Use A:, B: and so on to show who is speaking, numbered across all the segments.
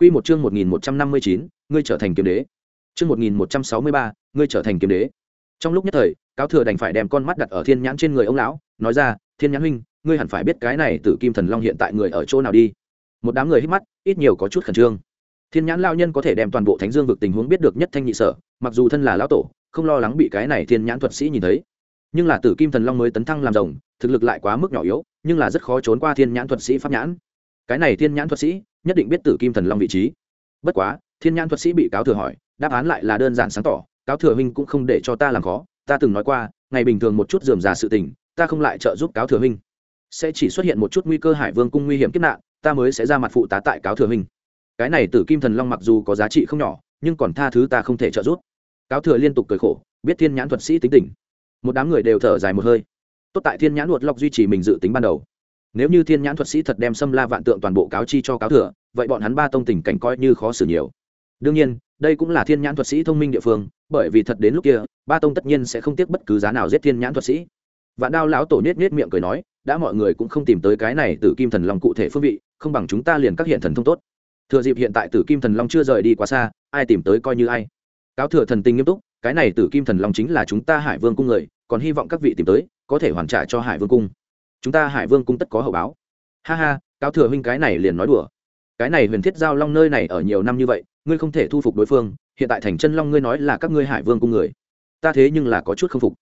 A: Quy một chương 1159, ngươi trở thành kiếm đế. Chương 1163, ngươi trở thành kiếm đế. Trong lúc nhất thời, cáo thừa đành phải đem con mắt đặt ở Thiên Nhãn trên người ông lão, nói ra, "Thiên Nhãn huynh, ngươi hẳn phải biết cái này Tử Kim Thần Long hiện tại người ở chỗ nào đi." Một đám người hít mắt, ít nhiều có chút khẩn trương. Thiên Nhãn lão nhân có thể đem toàn bộ Thánh Dương vực tình huống biết được nhất thanh nhị sở, mặc dù thân là lão tổ, không lo lắng bị cái này Thiên Nhãn thuật sĩ nhìn thấy. Nhưng là Tử Kim Thần Long mới tấn thăng làm rồng, thực lực lại quá mức nhỏ yếu, nhưng là rất khó trốn qua Thiên Nhãn thuật sĩ pháp nhãn. Cái này Thiên Nhãn thuật sĩ, nhất định biết Tử Kim Thần Long vị trí. Bất quá thiên nhãn thuật sĩ bị cáo thừa hỏi đáp án lại là đơn giản sáng tỏ cáo thừa huynh cũng không để cho ta làm khó ta từng nói qua ngày bình thường một chút dườm già sự tình ta không lại trợ giúp cáo thừa huynh. Sẽ chỉ xuất hiện một chút nguy cơ hải vương cung nguy hiểm kiếp nạn ta mới sẽ ra mặt phụ tá tại cáo thừa huynh. Cái này tử kim thần long mặc dù có giá trị không nhỏ nhưng còn tha thứ ta không thể trợ giúp. Cáo thừa liên tục cười khổ biết thiên nhãn thuật sĩ tính tình. Một đám người đều thở dài một hơi. Tốt tại thiên nhãn luật lọc duy trì mình dự tính ban đầu nếu như thiên nhãn thuật sĩ thật đem xâm la vạn tượng toàn bộ cáo chi cho cáo thừa, vậy bọn hắn ba tông tình cảnh coi như khó xử nhiều. Đương nhiên, đây cũng là thiên nhãn thuật sĩ thông minh địa phương, bởi vì thật đến lúc kia, ba tông tất nhiên sẽ không tiếc bất cứ giá nào giết thiên nhãn thuật sĩ. Vạn đao lão tổ nết nết miệng cười nói, đã mọi người cũng không tìm tới cái này từ kim thần long cụ thể phương vị, không bằng chúng ta liền các hiện thần thông tốt. Thừa dịp hiện tại tử kim thần long chưa rời đi quá xa, ai tìm tới coi như ai. Cáo thừa thần tình nghiêm túc, cái này tử kim thần long chính là chúng ta hải vương cung người, còn hy vọng các vị tìm tới, có thể hoàn trả cho hải vương cung chúng ta hải vương cung tất có hậu báo. Ha ha, cáo thừa huynh cái này liền nói đùa. Cái này huyền thiết giao long nơi này ở nhiều năm như vậy, ngươi không thể thu phục đối phương, hiện tại thành chân long ngươi nói là các ngươi hải vương cung người. Ta thế nhưng là có chút không phục.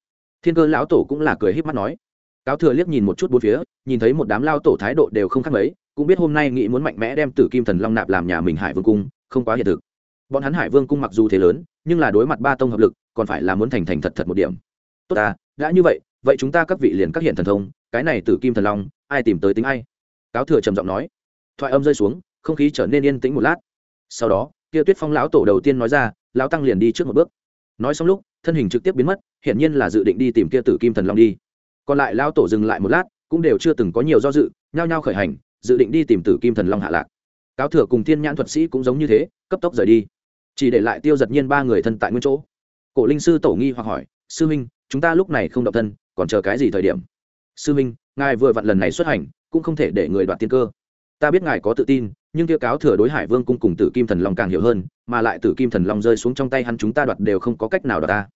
A: Thiên cơ lão tổ cũng là cười h í p mắt nói. Cáo thừa liếc nhìn một chút bốn phía, nhìn thấy một đám lao tổ thái độ đều không khác mấy, cũng biết hôm nay nghĩ muốn mạnh mẽ đem tử kim thần long nạp làm nhà mình hải vương cung, không quá hiện thực. Bọn hắn hải vương cung mặc dù thế lớn, nhưng là đối mặt ba tông hợp lực, còn phải là muốn thành thành thật thật một điểm. Tốt ta, đã như vậy vậy chúng ta các vị liền các hiện thần thông cái này tử kim thần long, ai tìm tới tính ai? Cáo thừa trầm giọng nói. Thoại âm rơi xuống, không khí trở nên yên tĩnh một lát. Sau đó, kia tuyết phong lão tổ đầu tiên nói ra, lão tăng liền đi trước một bước. Nói xong lúc, thân hình trực tiếp biến mất, hiển nhiên là dự định đi tìm kia tử kim thần long đi. Còn lại lão tổ dừng lại một lát, cũng đều chưa từng có nhiều do dự, nhao nhao khởi hành, dự định đi tìm tử kim thần long hạ lạc. Cáo thừa cùng thiên nhãn thuật sĩ cũng giống như thế, cấp tốc rời đi. Chỉ để lại tiêu giật nhiên ba người thân tại nguyên chỗ. Cổ linh sư tổ nghi hoặc hỏi, sư minh chúng ta lúc này không động thân, còn chờ cái gì thời điểm? Sư minh, ngài vừa vặn lần này xuất hành, cũng không thể để người đoạt tiên cơ. Ta biết ngài có tự tin, nhưng kia cáo thừa đối hải vương cung cùng tử kim thần long càng hiểu hơn, mà lại tử kim thần long rơi xuống trong tay hắn chúng ta đoạt đều không có cách nào đoạt ta.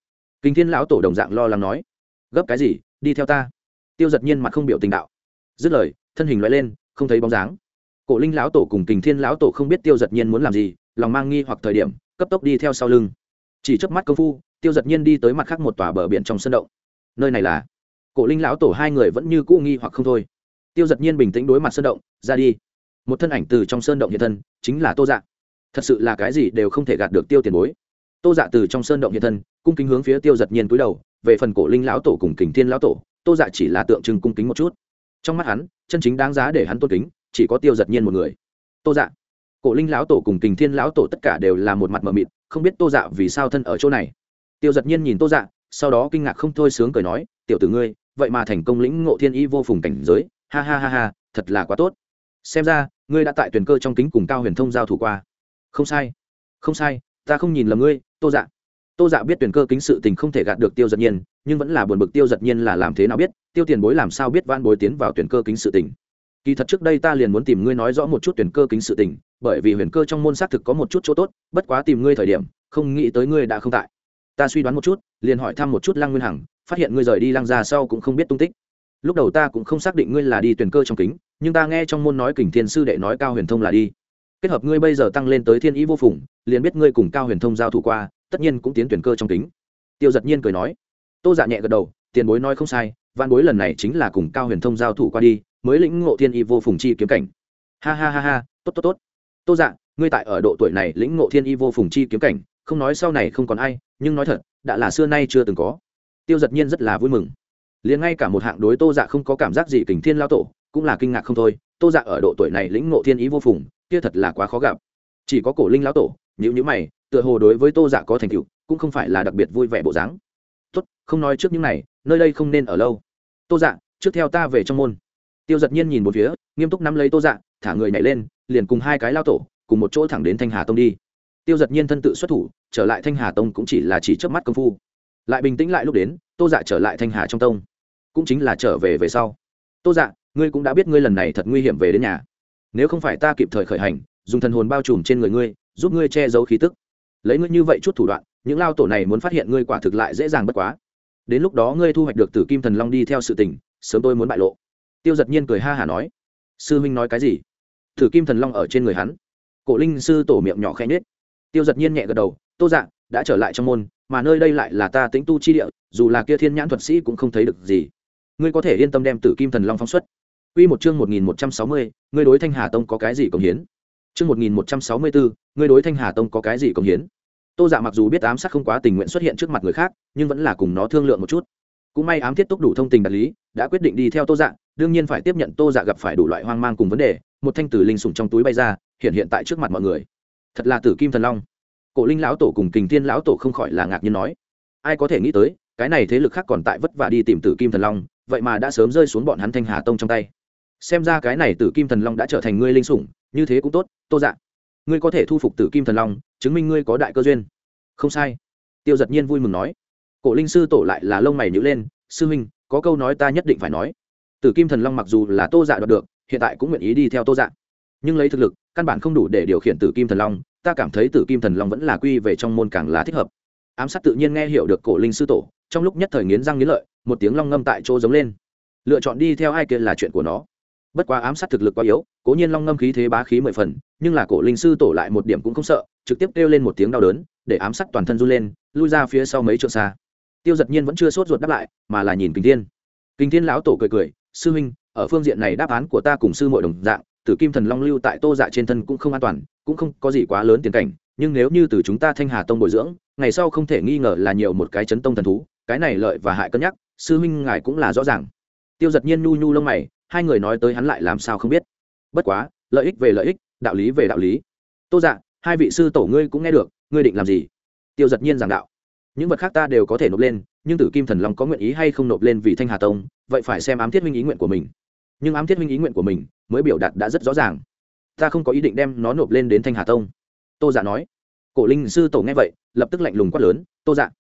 A: Kinh thiên lão tổ đồng dạng lo lắng nói, gấp cái gì, đi theo ta. Tiêu giật nhiên mặt không biểu tình đạo. Dứt lời, thân hình loại lên, không thấy bóng dáng. Cổ linh lão tổ cùng kình thiên lão tổ không biết tiêu giật nhiên muốn làm gì, lòng mang nghi hoặc thời điểm, cấp tốc đi theo sau lưng. Chỉ trước mắt công phu, tiêu giật nhiên đi tới mặt khác một tòa bờ biển trong sân động. Nơi này là cổ linh lão tổ hai người vẫn như cũ nghi hoặc không thôi. Tiêu giật nhiên bình tĩnh đối mặt sơn động, ra đi. Một thân ảnh từ trong sơn động hiện thân, chính là tô dạ. Thật sự là cái gì đều không thể gạt được tiêu tiền bối. Tô dạ từ trong sơn động hiện thân, cung kính hướng phía tiêu giật nhiên cúi đầu, về phần cổ linh lão tổ cùng kình thiên lão tổ, tô dạ chỉ là tượng trưng cung kính một chút. Trong mắt hắn, chân chính đáng giá để hắn tôn kính, chỉ có tiêu giật nhiên một người. Tô dạ. Cổ linh lão tổ cùng kình thiên lão tổ tất cả đều là một mặt mờ mịt, không biết tô dạ vì sao thân ở chỗ này. Tiêu giật nhiên nhìn tô dạ sau đó kinh ngạc không thôi sướng cười nói, tiểu tử ngươi, vậy mà thành công lĩnh ngộ thiên y vô phùng cảnh giới, ha ha ha ha, thật là quá tốt. Xem ra, ngươi đã tại tuyển cơ trong kính cùng cao huyền thông giao thủ qua. Không sai không sai, ta không nhìn lầm ngươi, tô dạ. Tô dạ biết tuyển cơ kính sự tình không thể gạt được tiêu giật nhiên, nhưng vẫn là buồn bực tiêu giật nhiên là làm thế nào biết, tiêu tiền bối làm sao biết van bối tiến vào tuyển cơ kính sự tình. Kỳ thật trước đây ta liền muốn tìm ngươi nói rõ một chút tuyển cơ kính sự tình, bởi vì huyền cơ trong môn xác thực có một chút chỗ tốt, bất quá tìm ngươi thời điểm, không nghĩ tới ngươi đã không tại ta suy đoán một chút, liền hỏi thăm một chút lăng nguyên hằng, phát hiện ngươi rời đi lăng ra sau cũng không biết tung tích. Lúc đầu ta cũng không xác định ngươi là đi tuyển cơ trong kính, nhưng ta nghe trong môn nói kình thiên sư đệ nói cao huyền thông là đi. Kết hợp ngươi bây giờ tăng lên tới thiên ý vô phùng, liền biết ngươi cùng cao huyền thông giao thủ qua, tất nhiên cũng tiến tuyển cơ trong kính. Tiêu giật nhiên cười nói. Tô dạ nhẹ gật đầu, tiền bối nói không sai văn bối lần này chính là cùng cao huyền thông giao thủ qua đi, mới lĩnh ngộ thiên Y vô phùng chi kiếm cảnh. Ha ha ha ha, tốt tốt tốt. Tô dạ ngươi tại ở độ tuổi này lĩnh ngộ thiên Y vô phùng chi kiếm cảnh, không nói sau này không còn ai nhưng nói thật, đã là xưa nay chưa từng có. Tiêu giật nhiên rất là vui mừng. Liền ngay cả một hạng đối tô dạ không có cảm giác gì kình thiên lao tổ, cũng là kinh ngạc không thôi, tô dạ ở độ tuổi này lĩnh ngộ thiên ý vô phùng, kia thật là quá khó gặp. Chỉ có cổ linh lão tổ nhữ nhữ mày, tựa hồ đối với tô dạ có thành tựu, cũng không phải là đặc biệt vui vẻ bộ dáng. Tốt, không nói trước những này, nơi đây không nên ở lâu. Tô dạ trước theo ta về trong môn. Tiêu giật nhiên nhìn một phía, nghiêm túc nắm lấy tô dạ thả người nhảy lên, liền cùng hai cái lao tổ, cùng một chỗ thẳng đến thanh hà tông đi tiêu giật nhiên thân tự xuất thủ, trở lại thanh hà tông cũng chỉ là chỉ trước mắt công phu. Lại bình tĩnh lại lúc đến, tô dạ trở lại thanh hà trong tông. Cũng chính là trở về về sau. Tô dạ ngươi cũng đã biết ngươi lần này thật nguy hiểm về đến nhà. Nếu không phải ta kịp thời khởi hành, dùng thần hồn bao trùm trên người ngươi, giúp ngươi che giấu khí tức. Lấy ngươi như vậy chút thủ đoạn, những lao tổ này muốn phát hiện ngươi quả thực lại dễ dàng bất quá. Đến lúc đó ngươi thu hoạch được tử kim thần long đi theo sự tình, sớm tôi muốn bại lộ. Tiêu giật nhiên cười ha hả nói, sư huynh nói cái gì? Tử kim thần long ở trên người hắn. Cổ linh sư tổ miệng nhỏ khẽ nhết tiêu giật nhiên nhẹ gật đầu tô dạng đã trở lại trong môn mà nơi đây lại là ta tính tu chi địa dù là kia thiên nhãn thuật sĩ cũng không thấy được gì ngươi có thể yên tâm đem tử kim thần long phóng xuất Quy một chương 1160, ngươi đối Thanh Hà Tông có cái gì công hiến? Chương 1164, ngươi đối Thanh Hà Tông có cái gì công hiến? Tô Dạ mặc dù biết ám sát không quá tình nguyện xuất hiện trước mặt người khác, nhưng vẫn là cùng nó thương lượng một chút. Cũng may ám thiết túc đủ thông tình đạt lý, đã quyết định đi theo Tô Dạ, đương nhiên phải tiếp nhận Tô Dạ gặp phải đủ loại hoang mang cùng vấn đề, một thanh tử linh sủng trong túi bay ra, hiện hiện tại trước mặt mọi người. Thật là Tử Kim Thần Long. Cổ Linh lão tổ cùng Kình Thiên lão tổ không khỏi là ngạc nhiên nói, ai có thể nghĩ tới, cái này thế lực khác còn tại vất vả đi tìm Tử Kim Thần Long, vậy mà đã sớm rơi xuống bọn hắn Thanh Hà Tông trong tay. Xem ra cái này tử kim thần long đã trở thành ngươi linh sủng như thế cũng tốt tô dạ. Ngươi có thể thu phục tử kim thần long chứng minh ngươi có đại cơ duyên. Không sai. Tiêu giật nhiên vui mừng nói. Cổ linh sư tổ lại là lông mày nhữ lên sư huynh có câu nói ta nhất định phải nói. Tử kim thần long mặc dù là tô dạ đoạt được hiện tại cũng nguyện ý đi theo tô dạ. Nhưng lấy thực lực căn bản không đủ để điều khiển tử kim thần long, ta cảm thấy tử kim thần long vẫn là quy về trong môn càng là thích hợp. Ám sát tự nhiên nghe hiểu được cổ linh sư tổ, trong lúc nhất thời nghiến răng nghiến lợi, một tiếng long ngâm tại chỗ giống lên. Lựa chọn đi theo ai kia là chuyện của nó. Bất quá ám sát thực lực quá yếu, cố nhiên long ngâm khí thế bá khí mười phần, nhưng là cổ linh sư tổ lại một điểm cũng không sợ, trực tiếp kêu lên một tiếng đau đớn, để ám sát toàn thân run lên, lui ra phía sau mấy trượng xa. Tiêu giật nhiên vẫn chưa sốt ruột đáp lại, mà là nhìn kinh thiên. Kinh thiên lão tổ cười cười, sư huynh, ở phương diện này đáp án của ta cùng sư mội đồng dạng tử kim thần long lưu tại tô dạ trên thân cũng không an toàn, cũng không có gì quá lớn tiền cảnh, nhưng nếu như từ chúng ta thanh hà tông bồi dưỡng, ngày sau không thể nghi ngờ là nhiều một cái chấn tông thần thú, cái này lợi và hại cân nhắc, sư huynh ngài cũng là rõ ràng. Tiêu giật nhiên nhu nhu lông mày, hai người nói tới hắn lại làm sao không biết. Bất quá, lợi ích về lợi ích, đạo lý về đạo lý. Tô dạ hai vị sư tổ ngươi cũng nghe được, ngươi định làm gì? Tiêu giật nhiên giảng đạo. Những vật khác ta đều có thể nộp lên, nhưng tử kim thần long có nguyện ý hay không nộp lên vì thanh hà tông, vậy phải xem ám thiết minh ý nguyện của mình nhưng ám thiết minh ý nguyện của mình mới biểu đạt đã rất rõ ràng. Ta không có ý định đem nó nộp lên đến thanh hà tông. Tô dạ nói. Cổ linh sư tổ nghe vậy, lập tức lạnh lùng quát lớn, tô dạ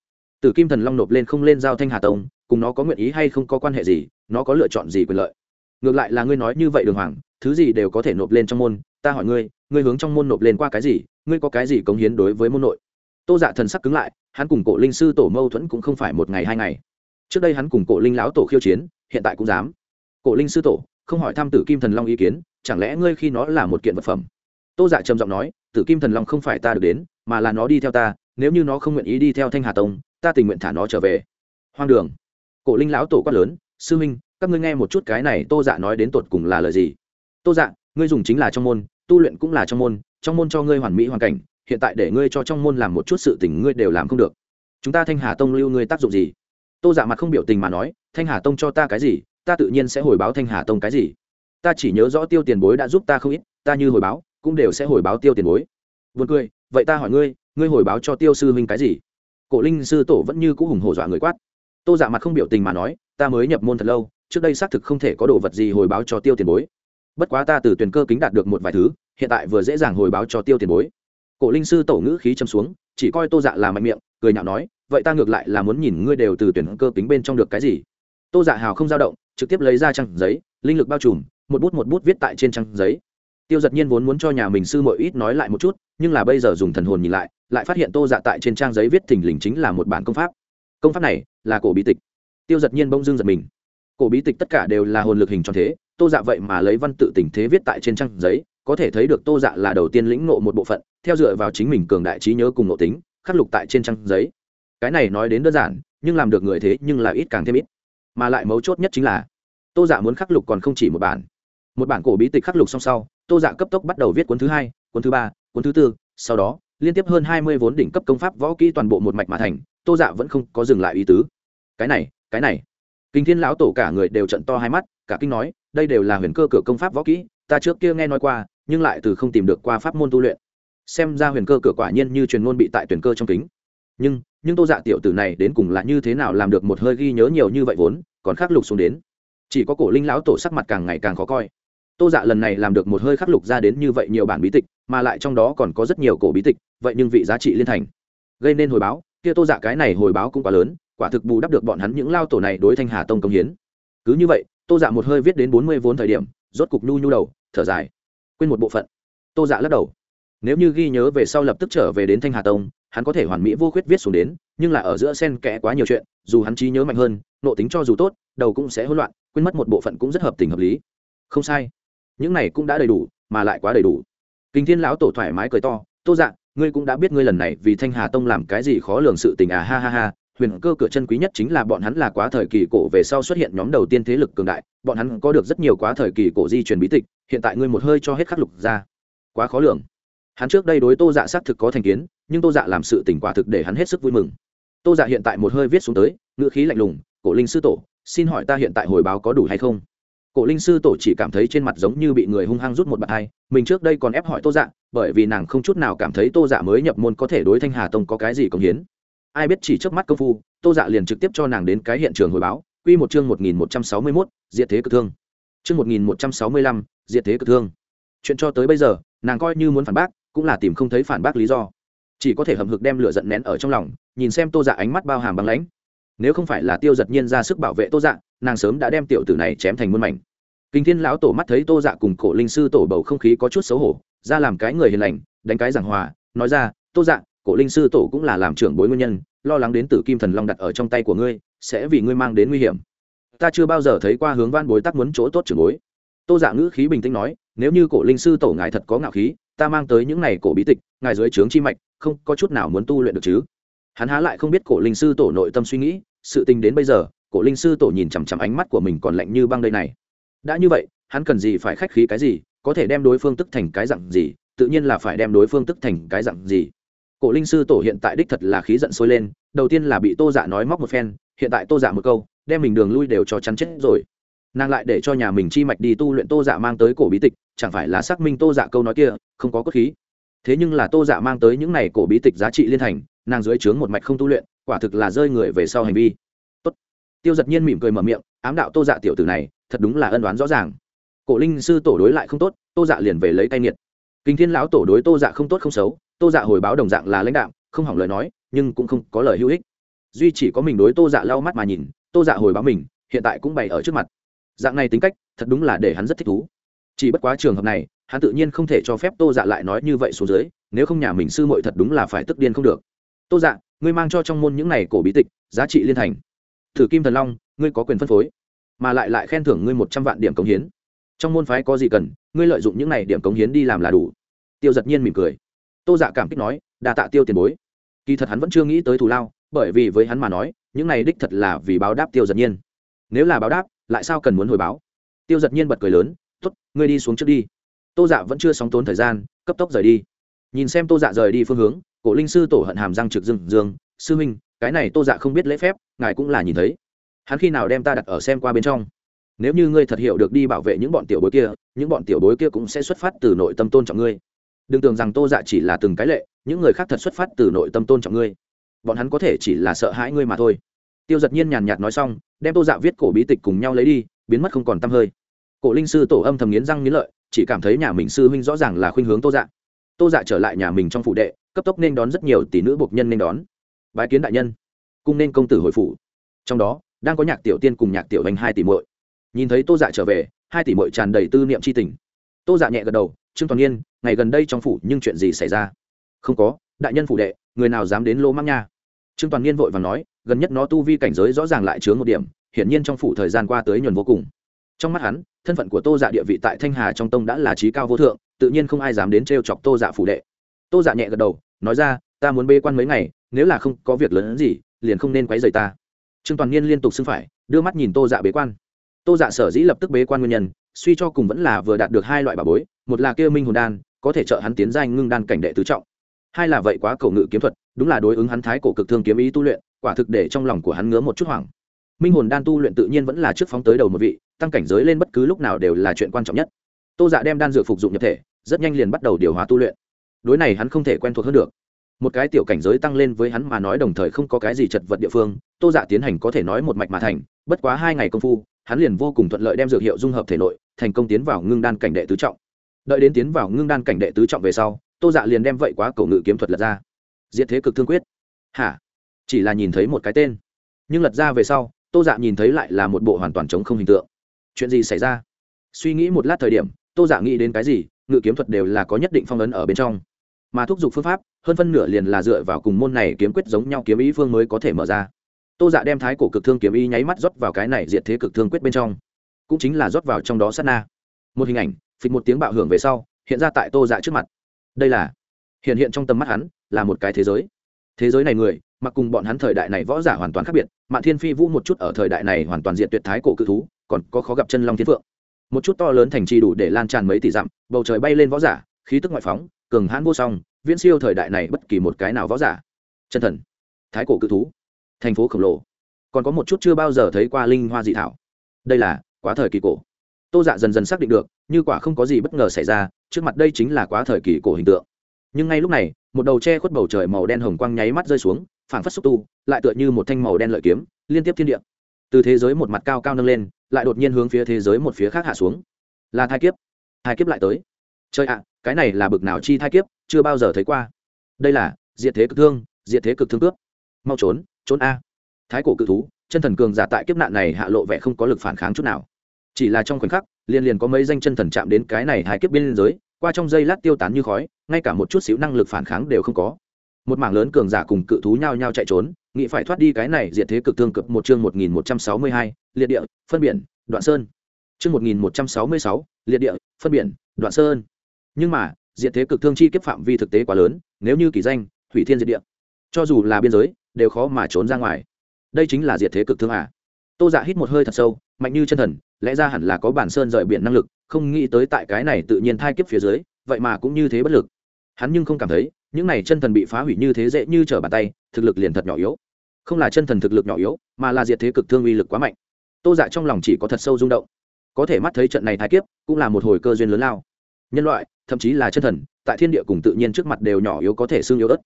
A: tử kim thần long nộp lên không lên giao thanh hà tông, cùng nó có nguyện ý hay không có quan hệ gì, nó có lựa chọn gì quyền lợi? Ngược lại là ngươi nói như vậy đường hoàng, thứ gì đều có thể nộp lên trong môn, ta hỏi ngươi ngươi hướng trong môn nộp lên qua cái gì, ngươi có cái gì cống hiến đối với môn nội? Tô dạ thần sắc cứng lại, hắn cùng cổ linh sư tổ mâu thuẫn cũng không phải một ngày hai ngày. Trước đây hắn cùng cổ linh lão tổ khiêu chiến, hiện tại cũng dám. Cổ linh sư tổ không hỏi thăm tử kim thần long ý kiến, chẳng lẽ ngươi khi nó là một kiện vật phẩm? Tô dạ trầm giọng nói, tử kim thần long không phải ta được đến, mà là nó đi theo ta, nếu như nó không nguyện ý đi theo thanh hà tông, ta tình nguyện thả nó trở về. Hoang đường. Cổ linh lão tổ quát lớn, sư minh, các ngươi nghe một chút cái này. Tô dạ nói đến tột cùng là lời gì? Tô dạ ngươi dùng chính là trong môn, tu luyện cũng là trong môn trong môn cho ngươi hoàn mỹ hoàn cảnh, hiện tại để ngươi cho trong môn làm một chút sự tình ngươi đều làm không được. Chúng ta thanh hà tông lưu ngươi tác dụng gì? Tô dạ mặt không biểu tình mà nói, thanh hà tông cho ta cái gì? Ta tự nhiên sẽ hồi báo thanh hà tông cái gì. Ta chỉ nhớ rõ tiêu tiền bối đã giúp ta không ít, ta như hồi báo, cũng đều sẽ hồi báo tiêu tiền bối. Vượt cười, vậy ta hỏi ngươi ngươi hồi báo cho tiêu sư huynh cái gì? Cổ linh sư tổ vẫn như cũ hùng hổ dọa người quát. Tô dạ mặt không biểu tình mà nói, ta mới nhập môn thật lâu, trước đây xác thực không thể có đồ vật gì hồi báo cho tiêu tiền bối. Bất quá ta từ tuyển cơ kính đạt được một vài thứ, hiện tại vừa dễ dàng hồi báo cho tiêu tiền bối. Cổ linh sư tổ ngữ khí châm xuống, chỉ coi tô dạ là mạnh miệng, cười nhạo nói, vậy ta ngược lại là muốn nhìn ngươi đều từ tuyển cơ kính bên trong được cái gì? Tô dạ hào không dao động, trực tiếp lấy ra trang giấy, linh lực bao trùm, một bút một bút viết tại trên trang giấy. Tiêu giật nhiên vốn muốn cho nhà mình sư mội ít nói lại một chút, nhưng là bây giờ dùng thần hồn nhìn lại lại phát hiện tô dạ tại trên trang giấy viết thình lình chính là một bản công pháp. Công pháp này là cổ bí tịch. Tiêu giật nhiên bông dưng giật mình. Cổ bí tịch tất cả đều là hồn lực hình tròn thế, tô dạ vậy mà lấy văn tự tình thế viết tại trên trang giấy, có thể thấy được tô dạ là đầu tiên lĩnh ngộ một bộ phận, theo dựa vào chính mình cường đại trí nhớ cùng nội tính, khắc lục tại trên trang giấy. Cái này nói đến đơn giản, nhưng làm được người thế nhưng là ít càng thêm ít mà lại mấu chốt nhất chính là, tô giả muốn khắc lục còn không chỉ một bản. Một bản cổ bí tịch khắc lục song sau, tô giả cấp tốc bắt đầu viết cuốn thứ hai, cuốn thứ ba, cuốn thứ tư, sau đó, liên tiếp hơn hai mươi vốn đỉnh cấp công pháp võ kỹ toàn bộ một mạch mà thành, tô dạ vẫn không có dừng lại ý tứ. Cái này cái này. Kinh thiên lão tổ cả người đều trận to hai mắt, cả kinh nói, đây đều là huyền cơ cửa công pháp võ kỹ, ta trước kia nghe nói qua, nhưng lại từ không tìm được qua pháp môn tu luyện. Xem ra huyền cơ cửa quả nhiên như truyền ngôn bị tại tuyển cơ trong kính. Nhưng nhưng tô dạ tiểu tử này đến cùng là như thế nào làm được một hơi ghi nhớ nhiều như vậy vốn, còn khắc lục xuống đến. Chỉ có cổ linh lão tổ sắc mặt càng ngày càng khó coi. Tô dạ lần này làm được một hơi khắc lục ra đến như vậy nhiều bản bí tịch, mà lại trong đó còn có rất nhiều cổ bí tịch, vậy nhưng vị giá trị liên thành. Gây nên hồi báo, kia tô dạ cái này hồi báo cũng quá lớn, quả thực bù đắp được bọn hắn những lao tổ này đối thanh hà tông công hiến. Cứ như vậy, tô dạ một hơi viết đến bốn mươi vốn thời điểm, rốt cục nhu nhu đầu, thở dài. Quên một bộ phận. Tô dạ lắc đầu nếu như ghi nhớ về sau lập tức trở về đến thanh hà tông hắn có thể hoàn mỹ vô khuyết viết xuống đến nhưng là ở giữa sen kẽ quá nhiều chuyện dù hắn trí nhớ mạnh hơn nộ tính cho dù tốt đầu cũng sẽ hỗn loạn quên mất một bộ phận cũng rất hợp tình hợp lý. Không sai. Những này cũng đã đầy đủ mà lại quá đầy đủ. Kinh thiên lão tổ thoải mái cười to tô dạng, ngươi cũng đã biết ngươi lần này vì thanh hà tông làm cái gì khó lường sự tình à ha ha ha. Huyền cơ cửa chân quý nhất chính là bọn hắn là quá thời kỳ cổ về sau xuất hiện nhóm đầu tiên thế lực cường đại bọn hắn có được rất nhiều quá thời kỳ cổ di truyền bí tịch hiện tại ngươi một hơi cho hết khắc lục ra. Quá khó lường hắn trước đây đối tô dạ xác thực có thành kiến, nhưng tô dạ làm sự tỉnh quả thực để hắn hết sức vui mừng. Tô dạ hiện tại một hơi viết xuống tới, ngữ khí lạnh lùng, cổ linh sư tổ, xin hỏi ta hiện tại hồi báo có đủ hay không? Cổ linh sư tổ chỉ cảm thấy trên mặt giống như bị người hung hăng rút một bàn hai mình trước đây còn ép hỏi tô dạ bởi vì nàng không chút nào cảm thấy tô dạ mới nhập môn có thể đối thanh hà tông có cái gì công hiến. Ai biết chỉ trước mắt công phu, tô dạ liền trực tiếp cho nàng đến cái hiện trường hồi báo q một chương một nghìn một trăm sáu mươi mốt, diệt thế cực thương. Chương một nghìn một trăm sáu mươi lăm, diệt thế cực thương. Chuyện cho tới bây giờ, nàng coi như muốn phản bác cũng là tìm không thấy phản bác lý do. Chỉ có thể hầm hực đem lửa giận nén ở trong lòng, nhìn xem tô dạ ánh mắt bao hàm băng lãnh. Nếu không phải là tiêu giật nhiên ra sức bảo vệ tô dạ nàng sớm đã đem tiểu tử này chém thành muôn mảnh. Kinh thiên lão tổ mắt thấy tô dạ cùng cổ linh sư tổ bầu không khí có chút xấu hổ, ra làm cái người hiền lành, đánh cái giảng hòa, nói ra, tô dạ cổ linh sư tổ cũng là làm trưởng bối nguyên nhân, lo lắng đến tử kim thần long đặt ở trong tay của ngươi, sẽ vì ngươi mang đến nguy hiểm. Ta chưa bao giờ thấy qua hướng van bối tắc muốn chỗ tốt trưởng bối. Tô dạ ngữ khí bình tĩnh nói, nếu như cổ linh sư tổ ngài thật có ngạo khí ta mang tới những này cổ bí tịch, ngài dưới trướng chi mạch, không có chút nào muốn tu luyện được chứ? Hắn há lại không biết cổ linh sư tổ nội tâm suy nghĩ, sự tình đến bây giờ, cổ linh sư tổ nhìn chằm chằm ánh mắt của mình còn lạnh như băng đây này. Đã như vậy, hắn cần gì phải khách khí cái gì, có thể đem đối phương tức thành cái dặn gì, tự nhiên là phải đem đối phương tức thành cái dặn gì. Cổ linh sư tổ hiện tại đích thật là khí giận sôi lên, đầu tiên là bị tô dạ nói móc một phen, hiện tại tô dạ một câu, đem mình đường lui đều cho chắn chết rồi nàng lại để cho nhà mình chi mạch đi tu luyện tô dạ mang tới cổ bí tịch, chẳng phải là xác minh tô dạ câu nói kia, không có cốt khí. Thế nhưng là tô dạ mang tới những này cổ bí tịch giá trị liên thành, nàng dưới trướng một mạch không tu luyện, quả thực là rơi người về sau hành vi. Tốt. tiêu giật nhiên mỉm cười mở miệng, ám đạo tô dạ tiểu tử này, thật đúng là ân đoán rõ ràng. Cổ linh sư tổ đối lại không tốt, tô dạ liền về lấy tay nghiệt. Kinh thiên lão tổ đối tô dạ không tốt không xấu, tô dạ hồi báo đồng dạng là lãnh đạo không hỏng lời nói, nhưng cũng không có lời hữu ích. Duy chỉ có mình đối tô dạ lau mắt mà nhìn, tô dạ hồi báo mình, hiện tại cũng bày ở trước mặt dạng này tính cách, thật đúng là để hắn rất thích thú. Chỉ bất quá trường hợp này, hắn tự nhiên không thể cho phép tô dạ lại nói như vậy xuống dưới, nếu không nhà mình sư muội thật đúng là phải tức điên không được. Tô dạ ngươi mang cho trong môn những này cổ bí tịch, giá trị liên thành. Thử kim thần long, ngươi có quyền phân phối, mà lại lại khen thưởng ngươi một trăm vạn điểm cống hiến. Trong môn phái có gì cần, ngươi lợi dụng những này điểm cống hiến đi làm là đủ. Tiêu giật nhiên mỉm cười. Tô dạ cảm kích nói, đa tạ tiêu tiền bối. Kỳ thật hắn vẫn chưa nghĩ tới thù lao, bởi vì với hắn mà nói, những này đích thật là vì báo đáp tiêu giật nhiên. Nếu là báo đáp lại sao cần muốn hồi báo? Tiêu giật nhiên bật cười lớn t ố t ngươi đi xuống trước đi. Tô dạ vẫn chưa sóng tốn thời gian, cấp tốc rời đi. Nhìn xem tô dạ rời đi phương hướng, cổ linh sư tổ hận hàm răng trực dương dương, sư huynh, cái này tô dạ không biết lễ phép, ngài cũng là nhìn thấy. Hắn khi nào đem ta đặt ở xem qua bên trong? Nếu như ngươi thật hiểu được đi bảo vệ những bọn tiểu bối kia, những bọn tiểu bối kia cũng sẽ xuất phát từ nội tâm tôn trọng ngươi. Đừng tưởng rằng tô dạ chỉ là từng cái lệ, những người khác thật xuất phát từ nội tâm tôn trọng ngươi. Bọn hắn có thể chỉ là sợ hãi ngươi mà thôi tiêu giật nhiên nhàn nhạt nói xong, đem tô dạ viết cổ bí tịch cùng nhau lấy đi, biến mất không còn t hơi. Cổ linh sư tổ âm thầm nghiến răng nghiến lợi, chỉ cảm thấy nhà mình sư huynh rõ ràng là khuynh hướng tô dạ. Tô dạ trở lại nhà mình trong phủ đệ, cấp tốc nên đón rất nhiều tỷ nữ bộc nhân nên đón. Bái kiến đại nhân. Cung nên công tử hồi phủ. Trong đó, đang có nhạc tiểu tiên cùng nhạc tiểu anh hai tỷ muội. Nhìn thấy tô dạ trở về, hai tỷ muội tràn đầy tư niệm c h i tình. Tô dạ nhẹ gật đầu, trương toàn nhiên, ngày gần đây trong phủ nhưng chuyện gì xảy ra? Không có, đại nhân phủ đệ, người nào dám đến lỗ mắc nha? Trương toàn Niên vội và nói, gần nhất nó tu vi cảnh giới rõ ràng lại chứa một điểm, hiển nhiên trong phủ thời gian qua tới nhuần vô cùng. Trong mắt hắn, thân phận của tô dạ địa vị tại thanh hà trong tông đã là trí cao vô thượng, tự nhiên không ai dám đến t chọc tô dạ phủ đệ. Tô dạ nhẹ gật đầu, nói ra, ta muốn bê quan mấy ngày, nếu là không có việc lớn gì, liền không nên quấy rầy ta. Trương toàn niên liên tục xưng phải, đưa mắt nhìn tô dạ bế quan. Tô dạ sở dĩ lập tức bế quan nguyên nhân, suy cho cùng vẫn là vừa đạt được hai loại bà bối, một là kêu minh hồn đan, có thể trợ hắn tiến danh ngưng đan cảnh đệ tứ trọng hai là vậy quá cầu ngự kiếm thuật, đúng là đối ứng hắn thái cổ cực thương kiếm ý tu luyện, quả thực để trong lòng của hắn ngứa một chút hoảng. Minh hồn đan tu luyện tự nhiên vẫn là trước phóng tới đầu một vị, tăng cảnh giới lên bất cứ lúc nào đều là chuyện quan trọng nhất. Tô dạ đem đan dược phục dụng nhập thể, rất nhanh liền bắt đầu điều hóa tu luyện. Đối này hắn không thể quen thuộc hơn được. Một cái tiểu cảnh giới tăng lên với hắn mà nói đồng thời không có cái gì chật vật địa phương, tô dạ tiến hành có thể nói một mạch mà thành, bất quá hai ngày công phu, hắn liền vô cùng thuận lợi đem dược hiệu dung hợp thể nội, thành công tiến vào ngưng đan cảnh đệ tứ trọng. Đợi đến tiến vào ngưng đan cảnh đệ tứ trọng về sau tô dạ liền đem vậy quá cầu ngự kiếm thuật lật ra. Diệt thế cực thương quyết. Hả? Chỉ là nhìn thấy một cái tên. Nhưng lật ra về sau, tô dạ nhìn thấy lại là một bộ hoàn toàn chống không hình tượng. Chuyện gì xảy ra? Suy nghĩ một lát thời điểm, tô dạ nghĩ đến cái gì ngự kiếm thuật đều là có nhất định phong ấn ở bên trong. Mà thúc giục phương pháp, hơn phân nửa liền là dựa vào cùng môn này kiếm quyết giống nhau kiếm ý phương mới có thể mở ra. Tô dạ đem thái cổ cực thương kiếm ý nháy mắt rót vào cái này diệt thế cực thương quyết bên trong. Cũng chính là rót vào trong đó sát na. Một hình ảnh, phịch một tiếng bạo hưởng về sau, hiện ra tại tô dạ trước mặt đây là, hiện hiện trong tầm mắt hắn, là một cái thế giới. Thế giới này người, mặc cùng bọn hắn thời đại này võ giả hoàn toàn khác biệt. Mạn thiên phi vũ một chút ở thời đại này hoàn toàn diện tuyệt thái cổ cự thú, còn có khó gặp chân long thiên phượng. Một chút to lớn thành trì đủ để lan tràn mấy tỷ dặm, bầu trời bay lên võ giả, khí tức ngoại phóng, cường hãn vô song, viễn siêu thời đại này bất kỳ một cái nào võ giả. Chân thần, thái cổ cự thú, thành phố khổng lồ. Còn có một chút chưa bao giờ thấy qua linh hoa dị thảo. Đây là quá thời kỳ cổ tô dạ dần dần xác định được, như quả không có gì bất ngờ xảy ra, trước mặt đây chính là quá thời kỳ cổ hình tượng. Nhưng ngay lúc này, một đầu tre khuất bầu trời màu đen hồng quang nháy mắt rơi xuống, phảng phất xúc tu, lại tựa như một thanh màu đen lợi kiếm, liên tiếp thiên địa. Từ thế giới một mặt cao cao nâng lên, lại đột nhiên hướng phía thế giới một phía khác hạ xuống. Là thai kiếp. Thai kiếp lại tới. Chơi ạ, cái này là bực nào chi thai kiếp, chưa bao giờ thấy qua. Đây là, diệt thế cực thương, diệt thế cực thương cướp. Mau trốn trốn a. Thái cổ cự thú, chân thần cường giả tại kiếp nạn này hạ lộ vẻ không có lực phản kháng chút nào chỉ là trong khoảnh khắc, liền liền có mấy danh chân thần chạm đến cái này hai kiếp biên giới, qua trong giây lát tiêu tán như khói, ngay cả một chút xíu năng lực phản kháng đều không có. Một mảng lớn cường giả cùng cự thú nhao nhao chạy trốn, nghĩ phải thoát đi cái này diệt thế cực thương cực một chương một nghìn một trăm sáu mươi hai, liệt địa, phân biển, đoạn sơn. Chương một nghìn một trăm sáu mươi sáu, liệt địa, phân biển, đoạn sơn. Nhưng mà, diệt thế cực thương chi kiếp phạm vi thực tế quá lớn, nếu như kỳ danh, thủy thiên diệt địa. Cho dù là biên giới, đều khó mà trốn ra ngoài. Đây chính là diệt thế cực thương à. Tô dạ hít một hơi thật sâu mạnh như chân thần, lẽ ra hẳn là có bản sơn rời biển năng lực, không nghĩ tới tại cái này tự nhiên thai kiếp phía dưới, vậy mà cũng như thế bất lực. Hắn nhưng không cảm thấy, những này chân thần bị phá hủy như thế dễ như trở bàn tay, thực lực liền thật nhỏ yếu. Không là chân thần thực lực nhỏ yếu, mà là diệt thế cực thương uy lực quá mạnh. Tô dạ trong lòng chỉ có thật sâu rung động. Có thể mắt thấy trận này thái kiếp, cũng là một hồi cơ duyên lớn lao. Nhân loại, thậm chí là chân thần, tại thiên địa cùng tự nhiên trước mặt đều nhỏ yếu có thể xương yếu ớt.